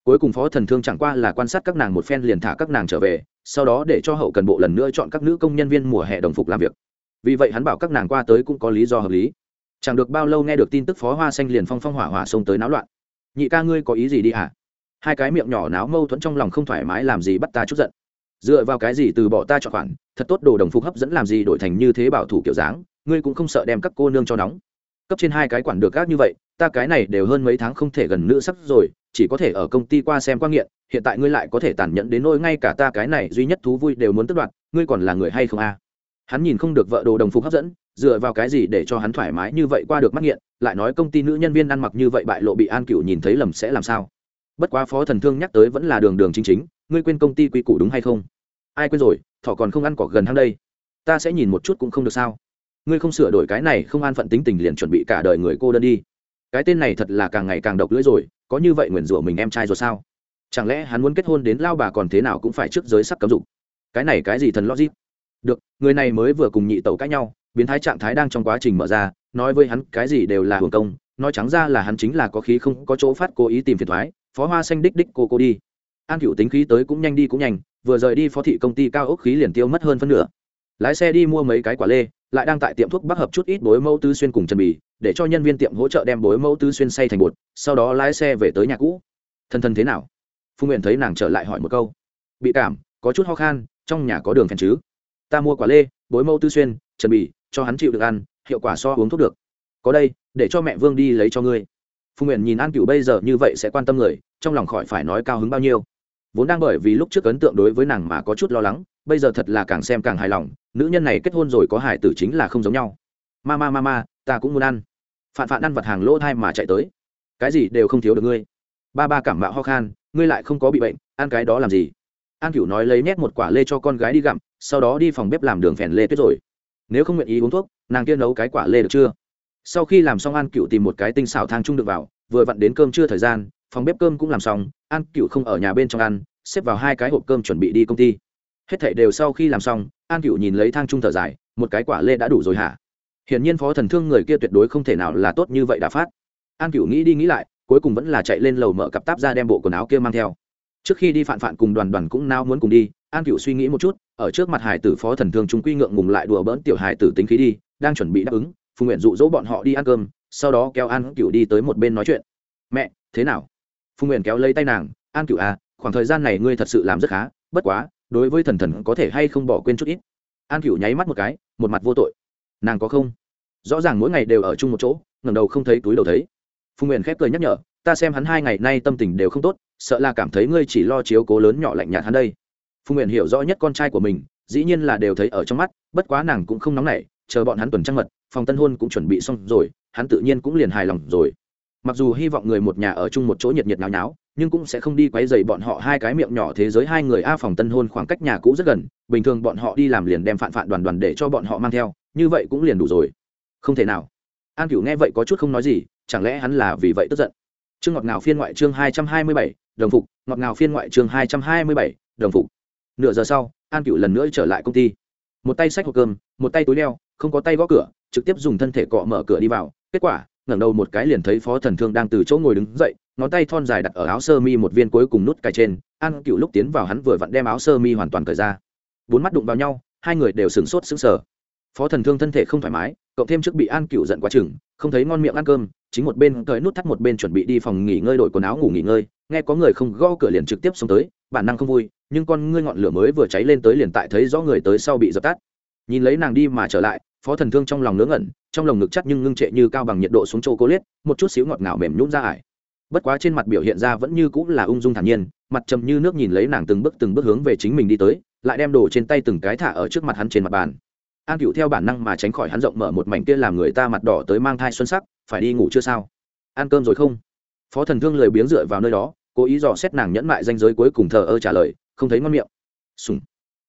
Cuối cùng phó thần thương chẳng qua là quan sát các nàng một phen liền thả các nàng trở về, sau đó để cho hậu cần bộ lần nữa chọn các nữ công nhân viên mùa hè đồng phục làm việc. Vì vậy hắn bảo các nàng qua tới cũng có lý do hợp lý. Chẳng được bao lâu nghe được tin tức phó hoa xanh liền phong phong hỏa hỏa xông tới náo loạn nhị ca ngươi có ý gì đi hả? Hai cái miệng nhỏ náo mâu thuẫn trong lòng không thoải mái làm gì bắt ta chút giận. Dựa vào cái gì từ bỏ ta chọn khoản, thật tốt đồ đồng phục hấp dẫn làm gì đổi thành như thế bảo thủ kiểu dáng, ngươi cũng không sợ đem các cô nương cho nóng. Cấp trên hai cái quản được gác như vậy, ta cái này đều hơn mấy tháng không thể gần nữ sắc rồi, chỉ có thể ở công ty qua xem quan nghiện, hiện tại ngươi lại có thể tàn nhẫn đến nỗi ngay cả ta cái này duy nhất thú vui đều muốn tất đoạt, ngươi còn là người hay không a? Hắn nhìn không được vợ đồ đồng phục hấp dẫn dựa vào cái gì để cho hắn thoải mái như vậy qua được mắt nghiện, lại nói công ty nữ nhân viên ăn mặc như vậy bại lộ bị an cựu nhìn thấy lầm sẽ làm sao? Bất quá phó thần thương nhắc tới vẫn là đường đường chính chính, ngươi quên công ty quy củ đúng hay không? Ai quên rồi, thỏ còn không ăn cỏ gần hang đây. Ta sẽ nhìn một chút cũng không được sao? Ngươi không sửa đổi cái này không an phận tính tình liền chuẩn bị cả đời người cô đơn đi. Cái tên này thật là càng ngày càng độc lưỡi rồi, có như vậy nguyền rủa mình em trai rồi sao? Chẳng lẽ hắn muốn kết hôn đến lao bà còn thế nào cũng phải trước giới sắc cấm dục? Cái này cái gì thần logic? Được, người này mới vừa cùng nhị tẩu cãi nhau biến thái trạng thái đang trong quá trình mở ra, nói với hắn cái gì đều là hưởng công, nói trắng ra là hắn chính là có khí không có chỗ phát cố ý tìm phiền thoái, phó hoa xanh đích đích cô cô đi. An cựu tính khí tới cũng nhanh đi cũng nhanh, vừa rời đi phó thị công ty cao ốc khí liền tiêu mất hơn phân nửa. Lái xe đi mua mấy cái quả lê, lại đang tại tiệm thuốc bắc hợp chút ít bối mẫu tứ xuyên cùng chân bì, để cho nhân viên tiệm hỗ trợ đem bối mẫu tứ xuyên xay thành bột, sau đó lái xe về tới nhà cũ. Thân thân thế nào? Phu nguyện thấy nàng trở lại hỏi một câu. Bị cảm, có chút ho khan, trong nhà có đường phèn chứ? Ta mua quả lê, bối mẫu tứ xuyên chân bì cho hắn chịu được ăn, hiệu quả so uống thuốc được. Có đây, để cho mẹ vương đi lấy cho ngươi. Phùng nguyện nhìn an cựu bây giờ như vậy sẽ quan tâm người, trong lòng khỏi phải nói cao hứng bao nhiêu. Vốn đang bởi vì lúc trước ấn tượng đối với nàng mà có chút lo lắng, bây giờ thật là càng xem càng hài lòng, nữ nhân này kết hôn rồi có hài tử chính là không giống nhau. Ma ma ma ma, ta cũng muốn ăn. Phạn phạn ăn vặt hàng lỗ thai mà chạy tới. Cái gì đều không thiếu được ngươi. Ba ba cảm mạo ho khan, ngươi lại không có bị bệnh, ăn cái đó làm gì? An cửu nói lấy nét một quả lê cho con gái đi gặm, sau đó đi phòng bếp làm đường phèn lê tuyết rồi nếu không nguyện ý uống thuốc, nàng kia nấu cái quả lê được chưa? Sau khi làm xong an cựu tìm một cái tinh xào thang trung được vào, vừa vặn đến cơm trưa thời gian, phòng bếp cơm cũng làm xong, an cựu không ở nhà bên trong ăn, xếp vào hai cái hộp cơm chuẩn bị đi công ty. Hết thảy đều sau khi làm xong, an cựu nhìn lấy thang trung thở dài, một cái quả lê đã đủ rồi hả? Hiển nhiên phó thần thương người kia tuyệt đối không thể nào là tốt như vậy đã phát. An cựu nghĩ đi nghĩ lại, cuối cùng vẫn là chạy lên lầu mở cặp táp ra đem bộ quần áo kia mang theo. Trước khi đi phạn phạn cùng đoàn đoàn cũng nao muốn cùng đi an cựu suy nghĩ một chút, ở trước mặt hải tử phó thần thương chúng quy ngượng ngùng lại đùa bỡn tiểu hải tử tính khí đi, đang chuẩn bị đáp ứng, Phùng nguyện dụ dỗ bọn họ đi ăn cơm, sau đó kéo an cựu đi tới một bên nói chuyện. Mẹ, thế nào? Phùng nguyện kéo lấy tay nàng, an cựu à khoảng thời gian này ngươi thật sự làm rất khá, bất quá, đối với thần thần có thể hay không bỏ quên chút ít? An cựu nháy mắt một cái, một mặt vô tội. Nàng có không? Rõ ràng mỗi ngày đều ở chung một chỗ, ngẩng đầu không thấy túi đầu thấy. Phùng nguyện khép cười nhắc nhở, ta xem hắn hai ngày nay tâm tình đều không tốt, sợ là cảm thấy ngươi chỉ lo chiếu cố lớn nhỏ lạnh nhạt hắn đây phùng nguyện hiểu rõ nhất con trai của mình, dĩ nhiên là đều thấy ở trong mắt, bất quá nàng cũng không nóng nảy, chờ bọn hắn tuần trăng mật, phòng tân hôn cũng chuẩn bị xong rồi, hắn tự nhiên cũng liền hài lòng rồi. Mặc dù hy vọng người một nhà ở chung một chỗ nhiệt nhiệt náo náo, nhưng cũng sẽ không đi quấy dày bọn họ hai cái miệng nhỏ thế giới hai người a phòng tân hôn khoảng cách nhà cũ rất gần, bình thường bọn họ đi làm liền đem phạn phạn đoàn đoàn để cho bọn họ mang theo, như vậy cũng liền đủ rồi. Không thể nào. An cửu nghe vậy có chút không nói gì, chẳng lẽ hắn là vì vậy tức giận? Chương ngọt ngào phiên ngoại chương hai trăm hai mươi bảy, đồng phục, ngọt ngào phiên ngoại chương hai trăm hai mươi bảy, đồng phục nửa giờ sau, an cựu lần nữa trở lại công ty. Một tay xách hộp cơm, một tay túi đeo, không có tay gõ cửa, trực tiếp dùng thân thể cọ mở cửa đi vào. Kết quả, ngẩng đầu một cái liền thấy phó thần thương đang từ chỗ ngồi đứng dậy, ngón tay thon dài đặt ở áo sơ mi một viên cuối cùng nút cài trên. An cựu lúc tiến vào hắn vừa vặn đem áo sơ mi hoàn toàn cởi ra. Bốn mắt đụng vào nhau, hai người đều sửng sốt sững sờ phó thần thương thân thể không thoải mái, cộng thêm trước bị an cựu giận quá chừng, không thấy ngon miệng ăn cơm, chính một bên cởi nút thắt một bên chuẩn bị đi phòng nghỉ ngơi đổi quần áo ngủ nghỉ ngơi, nghe có người không gõ cửa liền trực tiếp xông tới, bản năng không vui, nhưng con ngươi ngọn lửa mới vừa cháy lên tới liền tại thấy rõ người tới sau bị dập tắt. Nhìn lấy nàng đi mà trở lại, phó thần thương trong lòng ngớ ngẩn, trong lồng ngực chắc nhưng ngưng trệ như cao bằng nhiệt độ xuống châu cô liết một chút xíu ngọt ngào mềm nhũn ra ải. Bất quá trên mặt biểu hiện ra vẫn như cũng là ung dung thản nhiên, mặt trầm như nước nhìn lấy nàng từng bước từng bước hướng về chính mình đi tới, lại đem đồ trên tay từng cái thả ở trước mặt hắn trên mặt bàn an cựu theo bản năng mà tránh khỏi hắn rộng mở một mảnh kia làm người ta mặt đỏ tới mang thai xuân sắc, phải đi ngủ chưa sao? Ăn cơm rồi không? Phó thần thương lười biếng dựa vào nơi đó, cố ý dò xét nàng nhẫn mại danh giới cuối cùng thờ ơ trả lời, không thấy ngon miệng. Sùng.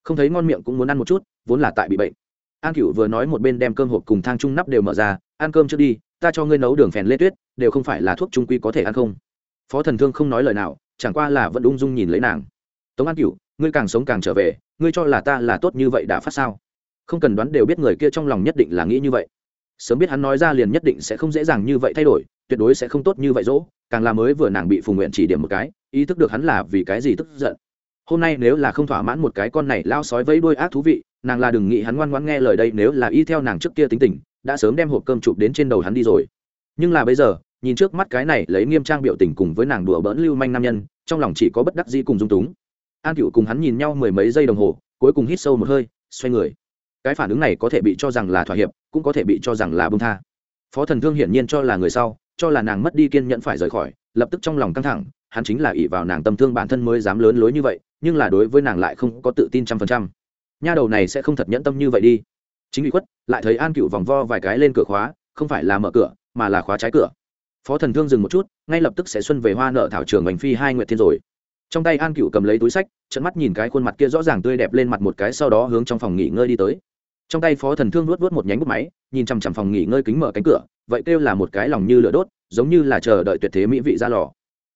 Không thấy ngon miệng cũng muốn ăn một chút, vốn là tại bị bệnh. An cựu vừa nói một bên đem cơm hộp cùng thang trung nắp đều mở ra, ăn cơm trước đi, ta cho ngươi nấu đường phèn lê tuyết, đều không phải là thuốc trung quy có thể ăn không. Phó thần thương không nói lời nào, chẳng qua là vẫn ung dung nhìn lấy nàng. Tống an cựu ngươi càng sống càng trở về, ngươi cho là ta là tốt như vậy đã phát sao? Không cần đoán đều biết người kia trong lòng nhất định là nghĩ như vậy. Sớm biết hắn nói ra liền nhất định sẽ không dễ dàng như vậy thay đổi, tuyệt đối sẽ không tốt như vậy dỗ, càng là mới vừa nàng bị phùng nguyện chỉ điểm một cái, ý thức được hắn là vì cái gì tức giận. Hôm nay nếu là không thỏa mãn một cái con này lao sói vẫy đuôi ác thú vị, nàng là đừng nghĩ hắn ngoan ngoãn nghe lời đây, nếu là y theo nàng trước kia tính tình, đã sớm đem hộp cơm chụp đến trên đầu hắn đi rồi. Nhưng là bây giờ, nhìn trước mắt cái này lấy nghiêm trang biểu tình cùng với nàng đùa bỡn lưu manh nam nhân, trong lòng chỉ có bất đắc dĩ cùng dung túng. An cựu cùng hắn nhìn nhau mười mấy giây đồng hồ, cuối cùng hít sâu một hơi, xoay người cái phản ứng này có thể bị cho rằng là thỏa hiệp, cũng có thể bị cho rằng là bông tha. Phó thần thương hiển nhiên cho là người sau, cho là nàng mất đi kiên nhẫn phải rời khỏi, lập tức trong lòng căng thẳng, hắn chính là ỷ vào nàng tâm thương bản thân mới dám lớn lối như vậy, nhưng là đối với nàng lại không có tự tin trăm phần trăm. Nha đầu này sẽ không thật nhẫn tâm như vậy đi. Chính bị khuất, lại thấy an cựu vòng vo vài cái lên cửa khóa, không phải là mở cửa, mà là khóa trái cửa. Phó thần thương dừng một chút, ngay lập tức sẽ xuân về hoa nợ thảo trường bành phi hai nguyệt thiên rồi. Trong tay an cựu cầm lấy túi sách trận mắt nhìn cái khuôn mặt kia rõ ràng tươi đẹp lên mặt một cái, sau đó hướng trong phòng nghỉ ngơi đi tới trong tay phó thần thương luốt vớt một nhánh bút máy, nhìn chằm chằm phòng nghỉ ngơi kính mở cánh cửa, vậy kêu là một cái lòng như lửa đốt, giống như là chờ đợi tuyệt thế mỹ vị ra lò.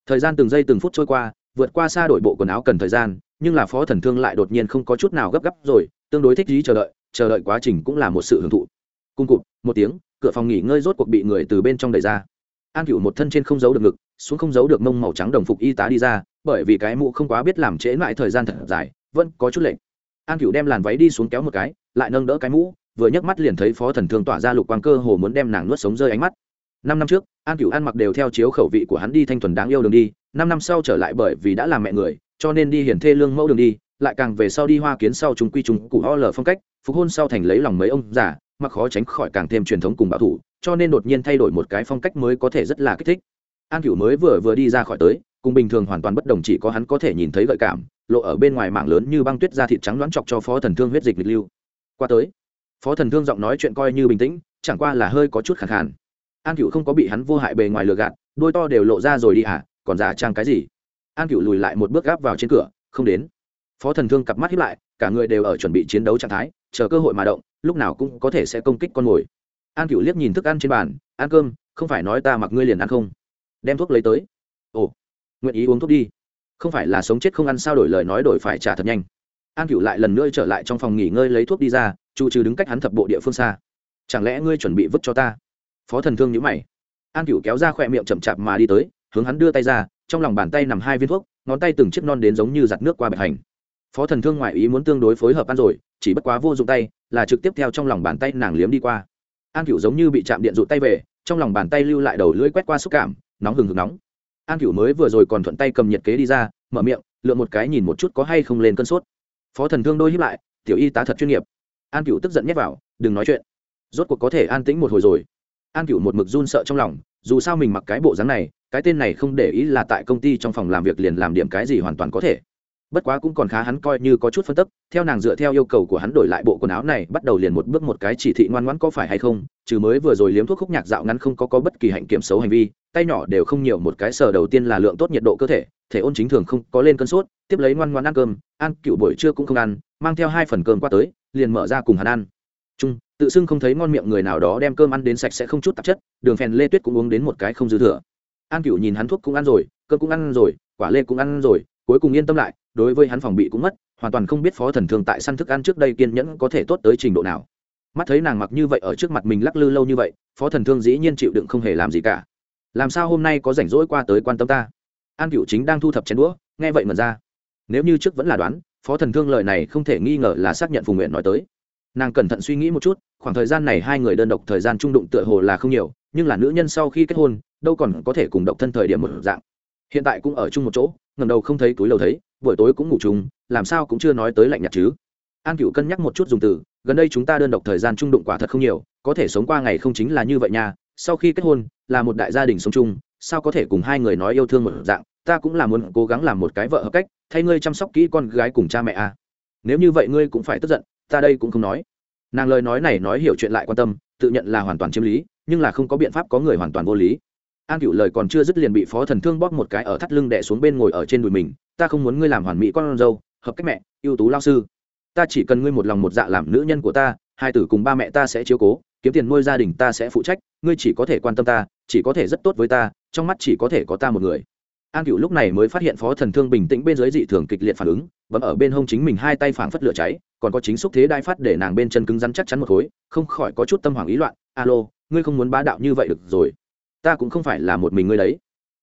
Thời gian từng giây từng phút trôi qua, vượt qua xa đổi bộ quần áo cần thời gian, nhưng là phó thần thương lại đột nhiên không có chút nào gấp gáp rồi, tương đối thích dí chờ đợi chờ đợi quá trình cũng là một sự hưởng thụ. Cung cụt, một tiếng, cửa phòng nghỉ ngơi rốt cuộc bị người từ bên trong đẩy ra. An cựu một thân trên không giấu được ngực, xuống không giấu được mông màu trắng đồng phục y tá đi ra, bởi vì cái mũ không quá biết làm trễ lại thời gian thật dài, vẫn có chút lệnh an cựu đem làn váy đi xuống kéo một cái lại nâng đỡ cái mũ, vừa nhấc mắt liền thấy phó thần thương tỏa ra lục quang cơ hồ muốn đem nàng nuốt sống rơi ánh mắt. Năm năm trước, an cựu ăn mặc đều theo chiếu khẩu vị của hắn đi thanh thuần đáng yêu đường đi, năm năm sau trở lại bởi vì đã làm mẹ người, cho nên đi hiển thê lương mẫu đường đi, lại càng về sau đi hoa kiến sau chúng quy chúng cụ ho lờ phong cách, phục hôn sau thành lấy lòng mấy ông già, mặc khó tránh khỏi càng thêm truyền thống cùng bảo thủ, cho nên đột nhiên thay đổi một cái phong cách mới có thể rất là kích thích. An cửu mới vừa vừa đi ra khỏi tới, cùng bình thường hoàn toàn bất đồng chỉ có hắn có thể nhìn thấy gợi cảm, lộ ở bên ngoài mạng lớn như băng tuyết da thịt trắng đoán chọc cho phó thần thương huyết dịch lịch lưu qua tới. Phó thần thương giọng nói chuyện coi như bình tĩnh, chẳng qua là hơi có chút khẳng khàn. An cựu không có bị hắn vô hại bề ngoài lừa gạt, đôi to đều lộ ra rồi đi hả còn giả trang cái gì? An cựu lùi lại một bước gáp vào trên cửa, không đến. Phó thần thương cặp mắt hiếp lại, cả người đều ở chuẩn bị chiến đấu trạng thái, chờ cơ hội mà động, lúc nào cũng có thể sẽ công kích con mồi. An cựu liếc nhìn thức ăn trên bàn, ăn cơm, không phải nói ta mặc ngươi liền ăn không? Đem thuốc lấy tới. Ồ, nguyện ý uống thuốc đi. Không phải là sống chết không ăn sao đổi lời nói đổi phải trả thật nhanh an cựu lại lần nữa trở lại trong phòng nghỉ ngơi lấy thuốc đi ra, chu trừ đứng cách hắn thập bộ địa phương xa. Chẳng lẽ ngươi chuẩn bị vứt cho ta? Phó thần thương nhữ mày. An cựu kéo ra khỏe miệng chậm chạp mà đi tới, hướng hắn đưa tay ra, trong lòng bàn tay nằm hai viên thuốc, ngón tay từng chiếc non đến giống như giặt nước qua bạch hành. Phó thần thương ngoại ý muốn tương đối phối hợp ăn rồi, chỉ bất quá vô dụng tay, là trực tiếp theo trong lòng bàn tay nàng liếm đi qua. An cựu giống như bị chạm điện rụt tay về, trong lòng bàn tay lưu lại đầu lưỡi quét qua xúc cảm, nóng hừng hực nóng. An cựu mới vừa rồi còn thuận tay cầm nhiệt kế đi ra, mở miệng lượn một cái nhìn một chút có hay không lên cơn sốt phó thần thương đôi hiếp lại, tiểu y tá thật chuyên nghiệp. An cựu tức giận nhét vào, đừng nói chuyện. Rốt cuộc có thể an tĩnh một hồi rồi. An cựu một mực run sợ trong lòng, dù sao mình mặc cái bộ dáng này, cái tên này không để ý là tại công ty trong phòng làm việc liền làm điểm cái gì hoàn toàn có thể bất quá cũng còn khá hắn coi như có chút phân tức, theo nàng dựa theo yêu cầu của hắn đổi lại bộ quần áo này, bắt đầu liền một bước một cái chỉ thị ngoan ngoãn có phải hay không Chứ mới vừa rồi liếm thuốc khúc nhạc dạo ngắn không có có bất kỳ hạnh kiểm xấu hành vi, tay nhỏ đều không nhiều, một cái sờ đầu tiên là lượng tốt nhiệt độ cơ thể thể ôn chính thường không có lên cân sốt, tiếp lấy ngoan ngoan ăn cơm, ăn cựu buổi trưa cũng không ăn, mang theo hai phần cơm qua tới, liền mở ra cùng hắn ăn. Chung, tự xưng không thấy ngon miệng người nào đó đem cơm ăn đến sạch sẽ không chút tạp chất, đường phèn lê tuyết cũng uống đến một cái không dư thừa. An cựu nhìn hắn thuốc cũng ăn rồi, cơm cũng ăn rồi, quả lê cũng ăn rồi cuối cùng yên tâm lại, đối với hắn phòng bị cũng mất, hoàn toàn không biết phó thần thương tại săn thức ăn trước đây kiên nhẫn có thể tốt tới trình độ nào. Mắt thấy nàng mặc như vậy ở trước mặt mình lắc lư lâu như vậy, phó thần thương dĩ nhiên chịu đựng không hề làm gì cả. Làm sao hôm nay có rảnh rỗi qua tới quan tâm ta? An cựu chính đang thu thập chén đũa, nghe vậy mật ra. Nếu như trước vẫn là đoán, phó thần thương lời này không thể nghi ngờ là xác nhận phùng nguyện nói tới. Nàng cẩn thận suy nghĩ một chút, khoảng thời gian này hai người đơn độc thời gian trung đụng tựa hồ là không nhiều, nhưng là nữ nhân sau khi kết hôn, đâu còn có thể cùng độc thân thời điểm một dạng hiện tại cũng ở chung một chỗ ngầm đầu không thấy túi lầu thấy, buổi tối cũng ngủ chung, làm sao cũng chưa nói tới lạnh nhạt chứ. An cựu cân nhắc một chút dùng từ, gần đây chúng ta đơn độc thời gian trung đụng quả thật không nhiều, có thể sống qua ngày không chính là như vậy nha, sau khi kết hôn, là một đại gia đình sống chung, sao có thể cùng hai người nói yêu thương một dạng, ta cũng là muốn cố gắng làm một cái vợ hợp cách, thay ngươi chăm sóc kỹ con gái cùng cha mẹ à. nếu như vậy ngươi cũng phải tức giận, ta đây cũng không nói. Nàng lời nói này nói hiểu chuyện lại quan tâm, tự nhận là hoàn toàn chiếm lý, nhưng là không có biện pháp có người hoàn toàn vô lý an cựu lời còn chưa dứt liền bị phó thần thương bóp một cái ở thắt lưng đẻ xuống bên ngồi ở trên đùi mình, ta không muốn ngươi làm hoàn mỹ con dâu, hợp cách mẹ, ưu tú lao sư. Ta chỉ cần ngươi một lòng một dạ làm nữ nhân của ta, hai tử cùng ba mẹ ta sẽ chiếu cố, kiếm tiền nuôi gia đình ta sẽ phụ trách, ngươi chỉ có thể quan tâm ta, chỉ có thể rất tốt với ta, trong mắt chỉ có thể có ta một người. An cựu lúc này mới phát hiện phó thần thương bình tĩnh bên dưới dị thường kịch liệt phản ứng bấm ở bên hông chính mình hai tay phảng phất lửa cháy, còn có chính xúc thế đai phát để nàng bên chân cứng rắn chắc chắn một khối, không khỏi có chút tâm hoảng ý loạn. Alo, ngươi không muốn bá đạo như vậy được rồi ta cũng không phải là một mình ngươi đấy.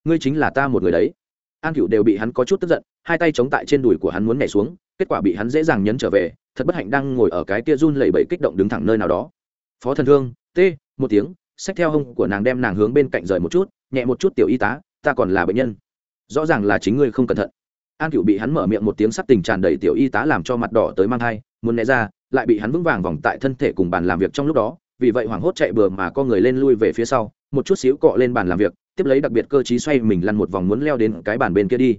Ngươi chính là ta một người đấy. An cựu đều bị hắn có chút tức giận, hai tay chống tại trên đùi của hắn muốn nhảy xuống, kết quả bị hắn dễ dàng nhấn trở về, thật bất hạnh đang ngồi ở cái tia run lẩy bẩy kích động đứng thẳng nơi nào đó. Phó thần thương, t, một tiếng, xách theo hông của nàng đem nàng hướng bên cạnh rời một chút, nhẹ một chút tiểu y tá, ta còn là bệnh nhân. Rõ ràng là chính ngươi không cẩn thận. An cựu bị hắn mở miệng một tiếng sắc tình tràn đầy tiểu y tá làm cho mặt đỏ tới mang thai, muốn né ra, lại bị hắn vững vàng vòng tại thân thể cùng bàn làm việc trong lúc đó vì vậy hoảng hốt chạy bừa mà co người lên lui về phía sau, một chút xíu cọ lên bàn làm việc, tiếp lấy đặc biệt cơ chí xoay mình lăn một vòng muốn leo đến cái bàn bên kia đi.